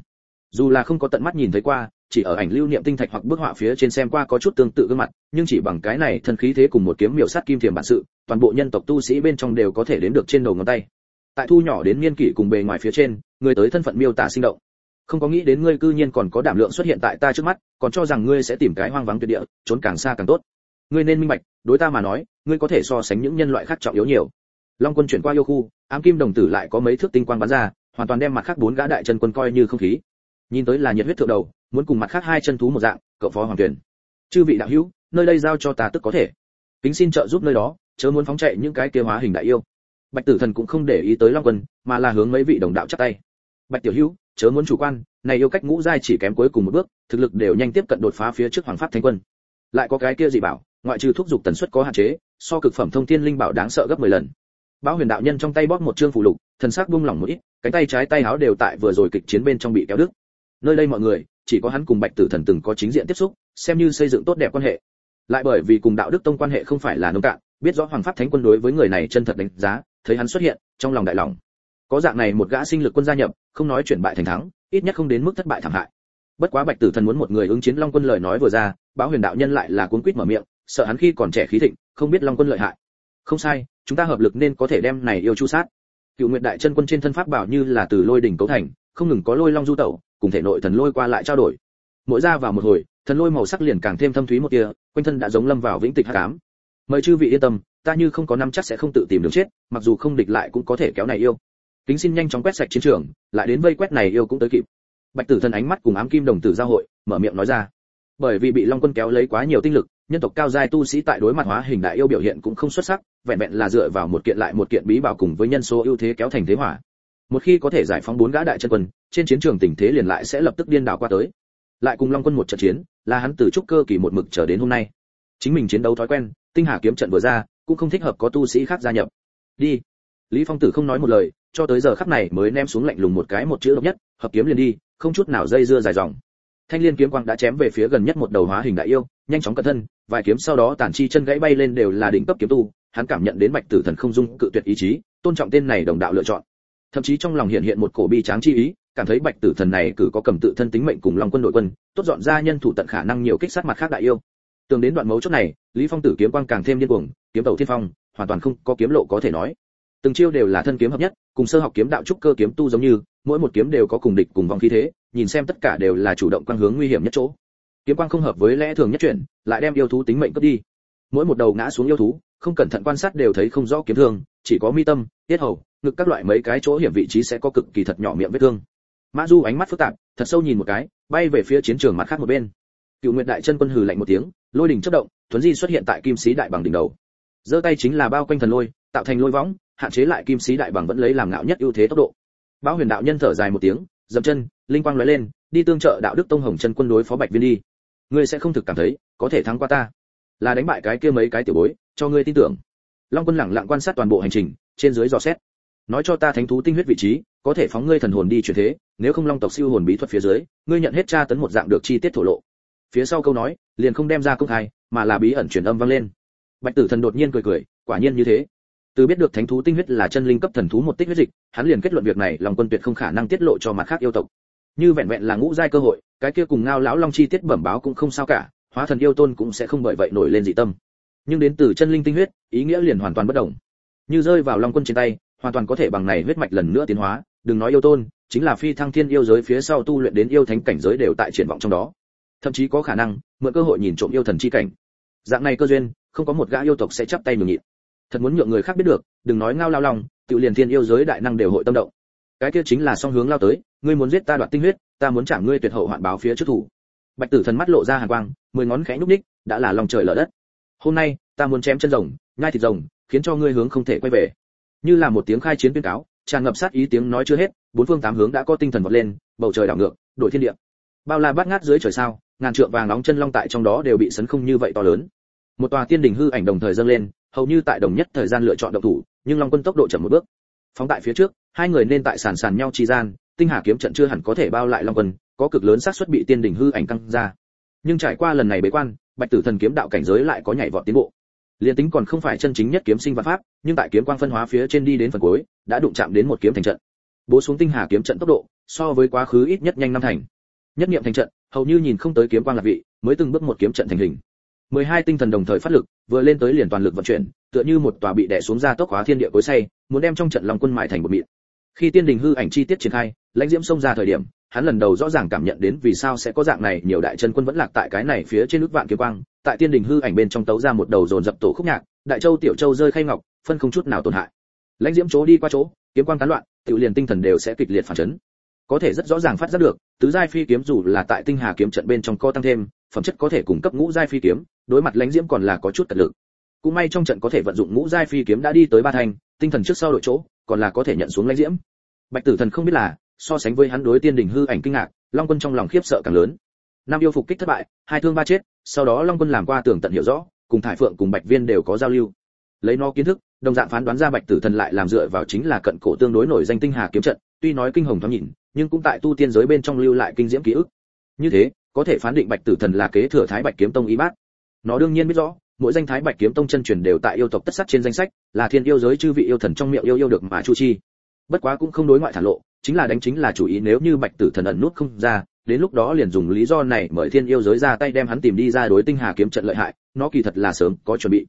Dù là không có tận mắt nhìn thấy qua, chỉ ở ảnh lưu niệm tinh thạch hoặc bức họa phía trên xem qua có chút tương tự gương mặt, nhưng chỉ bằng cái này thân khí thế cùng một kiếm miểu sát kim thiềm bản sự, toàn bộ nhân tộc tu sĩ bên trong đều có thể đến được trên đầu ngón tay tại thu nhỏ đến niên kỷ cùng bề ngoài phía trên, người tới thân phận miêu tả sinh động. Không có nghĩ đến ngươi cư nhiên còn có đảm lượng xuất hiện tại ta trước mắt, còn cho rằng ngươi sẽ tìm cái hoang vắng tuyệt địa, trốn càng xa càng tốt. Ngươi nên minh bạch, đối ta mà nói, ngươi có thể so sánh những nhân loại khác trọng yếu nhiều. Long quân chuyển qua yêu khu, ám kim đồng tử lại có mấy thước tinh quang bắn ra, hoàn toàn đem mặt khác bốn gã đại chân quân coi như không khí. Nhìn tới là nhiệt huyết thượng đầu, muốn cùng mặt khác hai chân thú một dạng, cậu phó hoàng tuyển. Chư vị đạo hữu, nơi đây giao cho ta tức có thể. Kính xin trợ giúp nơi đó, chớ muốn phóng chạy những cái kia hóa hình đại yêu bạch tử thần cũng không để ý tới long quân mà là hướng mấy vị đồng đạo chắp tay bạch tiểu hữu chớ muốn chủ quan này yêu cách ngũ giai chỉ kém cuối cùng một bước thực lực đều nhanh tiếp cận đột phá phía trước hoàng pháp thánh quân lại có cái kia gì bảo ngoại trừ thúc dục tần suất có hạn chế so cực phẩm thông thiên linh bảo đáng sợ gấp 10 lần Bão Huyền đạo nhân trong tay bóp một trương phù lục, thần sắc buông lỏng một ít, cánh tay trái tay áo đều tại vừa rồi kịch chiến bên trong bị kéo đứt. Nơi đây mọi người, chỉ có hắn cùng Bạch Tử Thần từng có chính diện tiếp xúc, xem như xây dựng tốt đẹp quan hệ. Lại bởi vì cùng đạo đức tông quan hệ không phải là nông cạn, biết rõ Hoàng pháp Thánh quân đối với người này chân thật đánh giá, thấy hắn xuất hiện, trong lòng đại lòng. Có dạng này một gã sinh lực quân gia nhập, không nói chuyển bại thành thắng, ít nhất không đến mức thất bại thảm hại. Bất quá Bạch Tử Thần muốn một người ứng chiến Long quân lời nói vừa ra, Bão Huyền đạo nhân lại là cuốn quýt mở miệng, sợ hắn khi còn trẻ khí thịnh, không biết Long quân lợi hại. Không sai, chúng ta hợp lực nên có thể đem này yêu chu sát cựu nguyệt đại chân quân trên thân pháp bảo như là từ lôi đỉnh cấu thành không ngừng có lôi long du tẩu cùng thể nội thần lôi qua lại trao đổi mỗi ra vào một hồi thần lôi màu sắc liền càng thêm thâm thúy một tia quanh thân đã giống lâm vào vĩnh tịch hắc ám mời chư vị yên tâm ta như không có năm chắc sẽ không tự tìm đường chết, mặc dù không địch lại cũng có thể kéo này yêu. Kính xin nhanh chóng quét sạch chiến trường, lại đến vây quét này yêu cũng tới kịp. Bạch tử thần ánh mắt cùng ám kim đồng tử giao hội, mở miệng nói ra. Bởi vì bị long quân kéo lấy quá nhiều tinh lực, nhân tộc cao giai tu sĩ tại đối mặt hóa hình đại yêu biểu hiện cũng không xuất sắc, vẹn vẹn là dựa vào một kiện lại một kiện bí bảo cùng với nhân số ưu thế kéo thành thế hỏa. Một khi có thể giải phóng bốn gã đại chân quân, trên chiến trường tình thế liền lại sẽ lập tức điên đảo qua tới. Lại cùng long quân một trận chiến, là hắn từ trúc cơ kỳ một mực chờ đến hôm nay. Chính mình chiến đấu thói quen, tinh hà kiếm trận vừa ra cũng không thích hợp có tu sĩ khác gia nhập. Đi. Lý phong tử không nói một lời, cho tới giờ khắc này mới ném xuống lạnh lùng một cái một chữ độc nhất, hợp kiếm liền đi, không chút nào dây dưa dài dòng. Thanh liên kiếm quang đã chém về phía gần nhất một đầu hóa hình đại yêu, nhanh chóng cẩn thân, vài kiếm sau đó tản chi chân gãy bay lên đều là đỉnh cấp kiếm tu, hắn cảm nhận đến bạch tử thần không dung cự tuyệt ý chí, tôn trọng tên này đồng đạo lựa chọn. Thậm chí trong lòng hiện hiện một cổ bi tráng chi ý, cảm thấy bạch tử thần này cử có cầm tự thân tính mệnh cùng long quân đội quân, tốt dọn ra nhân thủ tận khả năng nhiều kích sát mặt khác đại yêu. Tường đến đoạn mấu chốt này, lý phong tử kiếm quang càng thêm điên cuồng kiếm tẩu thiên phong, hoàn toàn không có kiếm lộ có thể nói. Từng chiêu đều là thân kiếm hợp nhất, cùng sơ học kiếm đạo trúc cơ kiếm tu giống như, mỗi một kiếm đều có cùng địch cùng vòng khí thế, nhìn xem tất cả đều là chủ động quang hướng nguy hiểm nhất chỗ. Kiếm quang không hợp với lẽ thường nhất chuyển, lại đem yêu thú tính mệnh cướp đi. Mỗi một đầu ngã xuống yêu thú, không cẩn thận quan sát đều thấy không rõ kiếm thương, chỉ có mi tâm, tiết hầu, ngực các loại mấy cái chỗ hiểm vị trí sẽ có cực kỳ thật nhỏ miệng vết thương. Mã du ánh mắt phức tạp, thật sâu nhìn một cái, bay về phía chiến trường mặt khác một bên. Cựu nguyệt đại chân quân hừ lạnh một tiếng, lôi đỉnh chất động, thuấn di xuất hiện tại kim sĩ đại bằng đỉnh đầu giơ tay chính là bao quanh thần lôi tạo thành lôi võng hạn chế lại kim sĩ đại bằng vẫn lấy làm ngạo nhất ưu thế tốc độ Bão Huyền đạo nhân thở dài một tiếng, dậm chân, linh quang lóe lên, đi tương trợ đạo đức tông hồng chân quân đối phó Bạch Viên đi. Ngươi sẽ không thực cảm thấy có thể thắng qua ta, là đánh bại cái kia mấy cái tiểu bối, cho ngươi tin tưởng. Long Quân lẳng lặng quan sát toàn bộ hành trình, trên dưới dò xét. Nói cho ta thánh thú tinh huyết vị trí, có thể phóng ngươi thần hồn đi chuyển thế, nếu không Long tộc siêu hồn bí thuật phía dưới, ngươi nhận hết tra tấn một dạng được chi tiết thổ lộ. Phía sau câu nói, liền không đem ra công khai, mà là bí ẩn truyền âm vang lên. Bạch Tử Thần đột nhiên cười cười, quả nhiên như thế. Từ biết được thánh thú tinh huyết là chân linh cấp thần thú một tích huyết dịch hắn liền kết luận việc này lòng quân tuyệt không khả năng tiết lộ cho mặt khác yêu tộc. Như vẹn vẹn là ngũ giai cơ hội cái kia cùng ngao lão long chi tiết bẩm báo cũng không sao cả hóa thần yêu tôn cũng sẽ không bởi vậy nổi lên dị tâm. Nhưng đến từ chân linh tinh huyết ý nghĩa liền hoàn toàn bất động như rơi vào long quân trên tay hoàn toàn có thể bằng này huyết mạch lần nữa tiến hóa đừng nói yêu tôn chính là phi thăng thiên yêu giới phía sau tu luyện đến yêu thánh cảnh giới đều tại triển vọng trong đó. Thậm chí có khả năng mượn cơ hội nhìn trộm yêu thần chi cảnh. Dạng này cơ duyên không có một gã yêu tộc sẽ chắp tay nhường nhịn. Thật muốn nhượng người khác biết được, đừng nói ngao lao lòng tự liền thiên yêu giới đại năng đều hội tâm động. Cái kia chính là song hướng lao tới, ngươi muốn giết ta đoạt tinh huyết, ta muốn chạm ngươi tuyệt hậu hoạn báo phía trước thủ. Bạch tử thần mắt lộ ra hàn quang, mười ngón khẽ nhúc ních đã là lòng trời lở đất. Hôm nay, ta muốn chém chân rồng, nhai thịt rồng, khiến cho ngươi hướng không thể quay về. Như là một tiếng khai chiến tuyên cáo, tràn ngập sát ý tiếng nói chưa hết, bốn phương tám hướng đã có tinh thần vọt lên, bầu trời đảo ngược, đổi thiên địa. Bao la bát ngát dưới trời sao, ngàn trượng vàng nóng chân long tại trong đó đều bị sấn không như vậy to lớn một tòa tiên đỉnh hư ảnh đồng thời dâng lên, hầu như tại đồng nhất thời gian lựa chọn động thủ, nhưng long quân tốc độ chậm một bước. Phóng tại phía trước, hai người nên tại sàn sàn nhau chi gian, tinh hà kiếm trận chưa hẳn có thể bao lại long quân, có cực lớn xác suất bị tiên đỉnh hư ảnh căng ra. Nhưng trải qua lần này bế quan, bạch tử thần kiếm đạo cảnh giới lại có nhảy vọt tiến bộ. Liên tính còn không phải chân chính nhất kiếm sinh văn pháp, nhưng tại kiếm quang phân hóa phía trên đi đến phần cuối, đã đụng chạm đến một kiếm thành trận. Bố xuống tinh hà kiếm trận tốc độ, so với quá khứ ít nhất nhanh năm thành. Nhất niệm thành trận, hầu như nhìn không tới kiếm quang lạc vị, mới từng bước một kiếm trận thành hình. 12 tinh thần đồng thời phát lực, vừa lên tới liền toàn lực vận chuyển, tựa như một tòa bị đè xuống ra tốc hóa thiên địa cối say, muốn đem trong trận lòng quân mại thành một mịn. Khi tiên đình hư ảnh chi tiết triển khai, lãnh diễm xông ra thời điểm, hắn lần đầu rõ ràng cảm nhận đến vì sao sẽ có dạng này nhiều đại chân quân vẫn lạc tại cái này phía trên nước vạn kiếm quang, tại tiên đình hư ảnh bên trong tấu ra một đầu dồn dập tổ khúc nhạc, đại châu tiểu châu rơi khay ngọc, phân không chút nào tổn hại. Lãnh diễm chỗ đi qua chỗ, kiếm quang tán loạn, tự liền tinh thần đều sẽ kịch liệt phản chấn. Có thể rất rõ ràng phát giác được, tứ giai phi kiếm dù là tại tinh hà kiếm trận bên trong co tăng thêm, phẩm chất có thể cung cấp ngũ giai phi kiếm, đối mặt lãnh diễm còn là có chút tật lực. Cũng may trong trận có thể vận dụng ngũ giai phi kiếm đã đi tới ba thành, tinh thần trước sau đội chỗ, còn là có thể nhận xuống lãnh diễm. Bạch Tử Thần không biết là, so sánh với hắn đối tiên đỉnh hư ảnh kinh ngạc, Long Quân trong lòng khiếp sợ càng lớn. Nam yêu phục kích thất bại, hai thương ba chết, sau đó Long Quân làm qua tưởng tận hiểu rõ, cùng Thải Phượng cùng Bạch Viên đều có giao lưu. Lấy nó kiến thức, đồng dạng phán đoán ra Bạch Tử Thần lại làm dựa vào chính là cận cổ tương đối nổi danh tinh hà kiếm trận, tuy nói kinh hồng thoáng nhìn, nhưng cũng tại tu tiên giới bên trong lưu lại kinh diễm ký ức. Như thế, có thể phán định Bạch Tử Thần là kế thừa Thái Bạch kiếm tông y bát. Nó đương nhiên biết rõ, mỗi danh Thái Bạch kiếm tông chân truyền đều tại yêu tộc tất sát trên danh sách, là thiên yêu giới chư vị yêu thần trong miệng yêu yêu được mà chu chi. Bất quá cũng không đối ngoại thả lộ, chính là đánh chính là chủ ý nếu như Bạch Tử Thần ẩn nút không ra, đến lúc đó liền dùng lý do này mời thiên yêu giới ra tay đem hắn tìm đi ra đối tinh hà kiếm trận lợi hại, nó kỳ thật là sớm có chuẩn bị.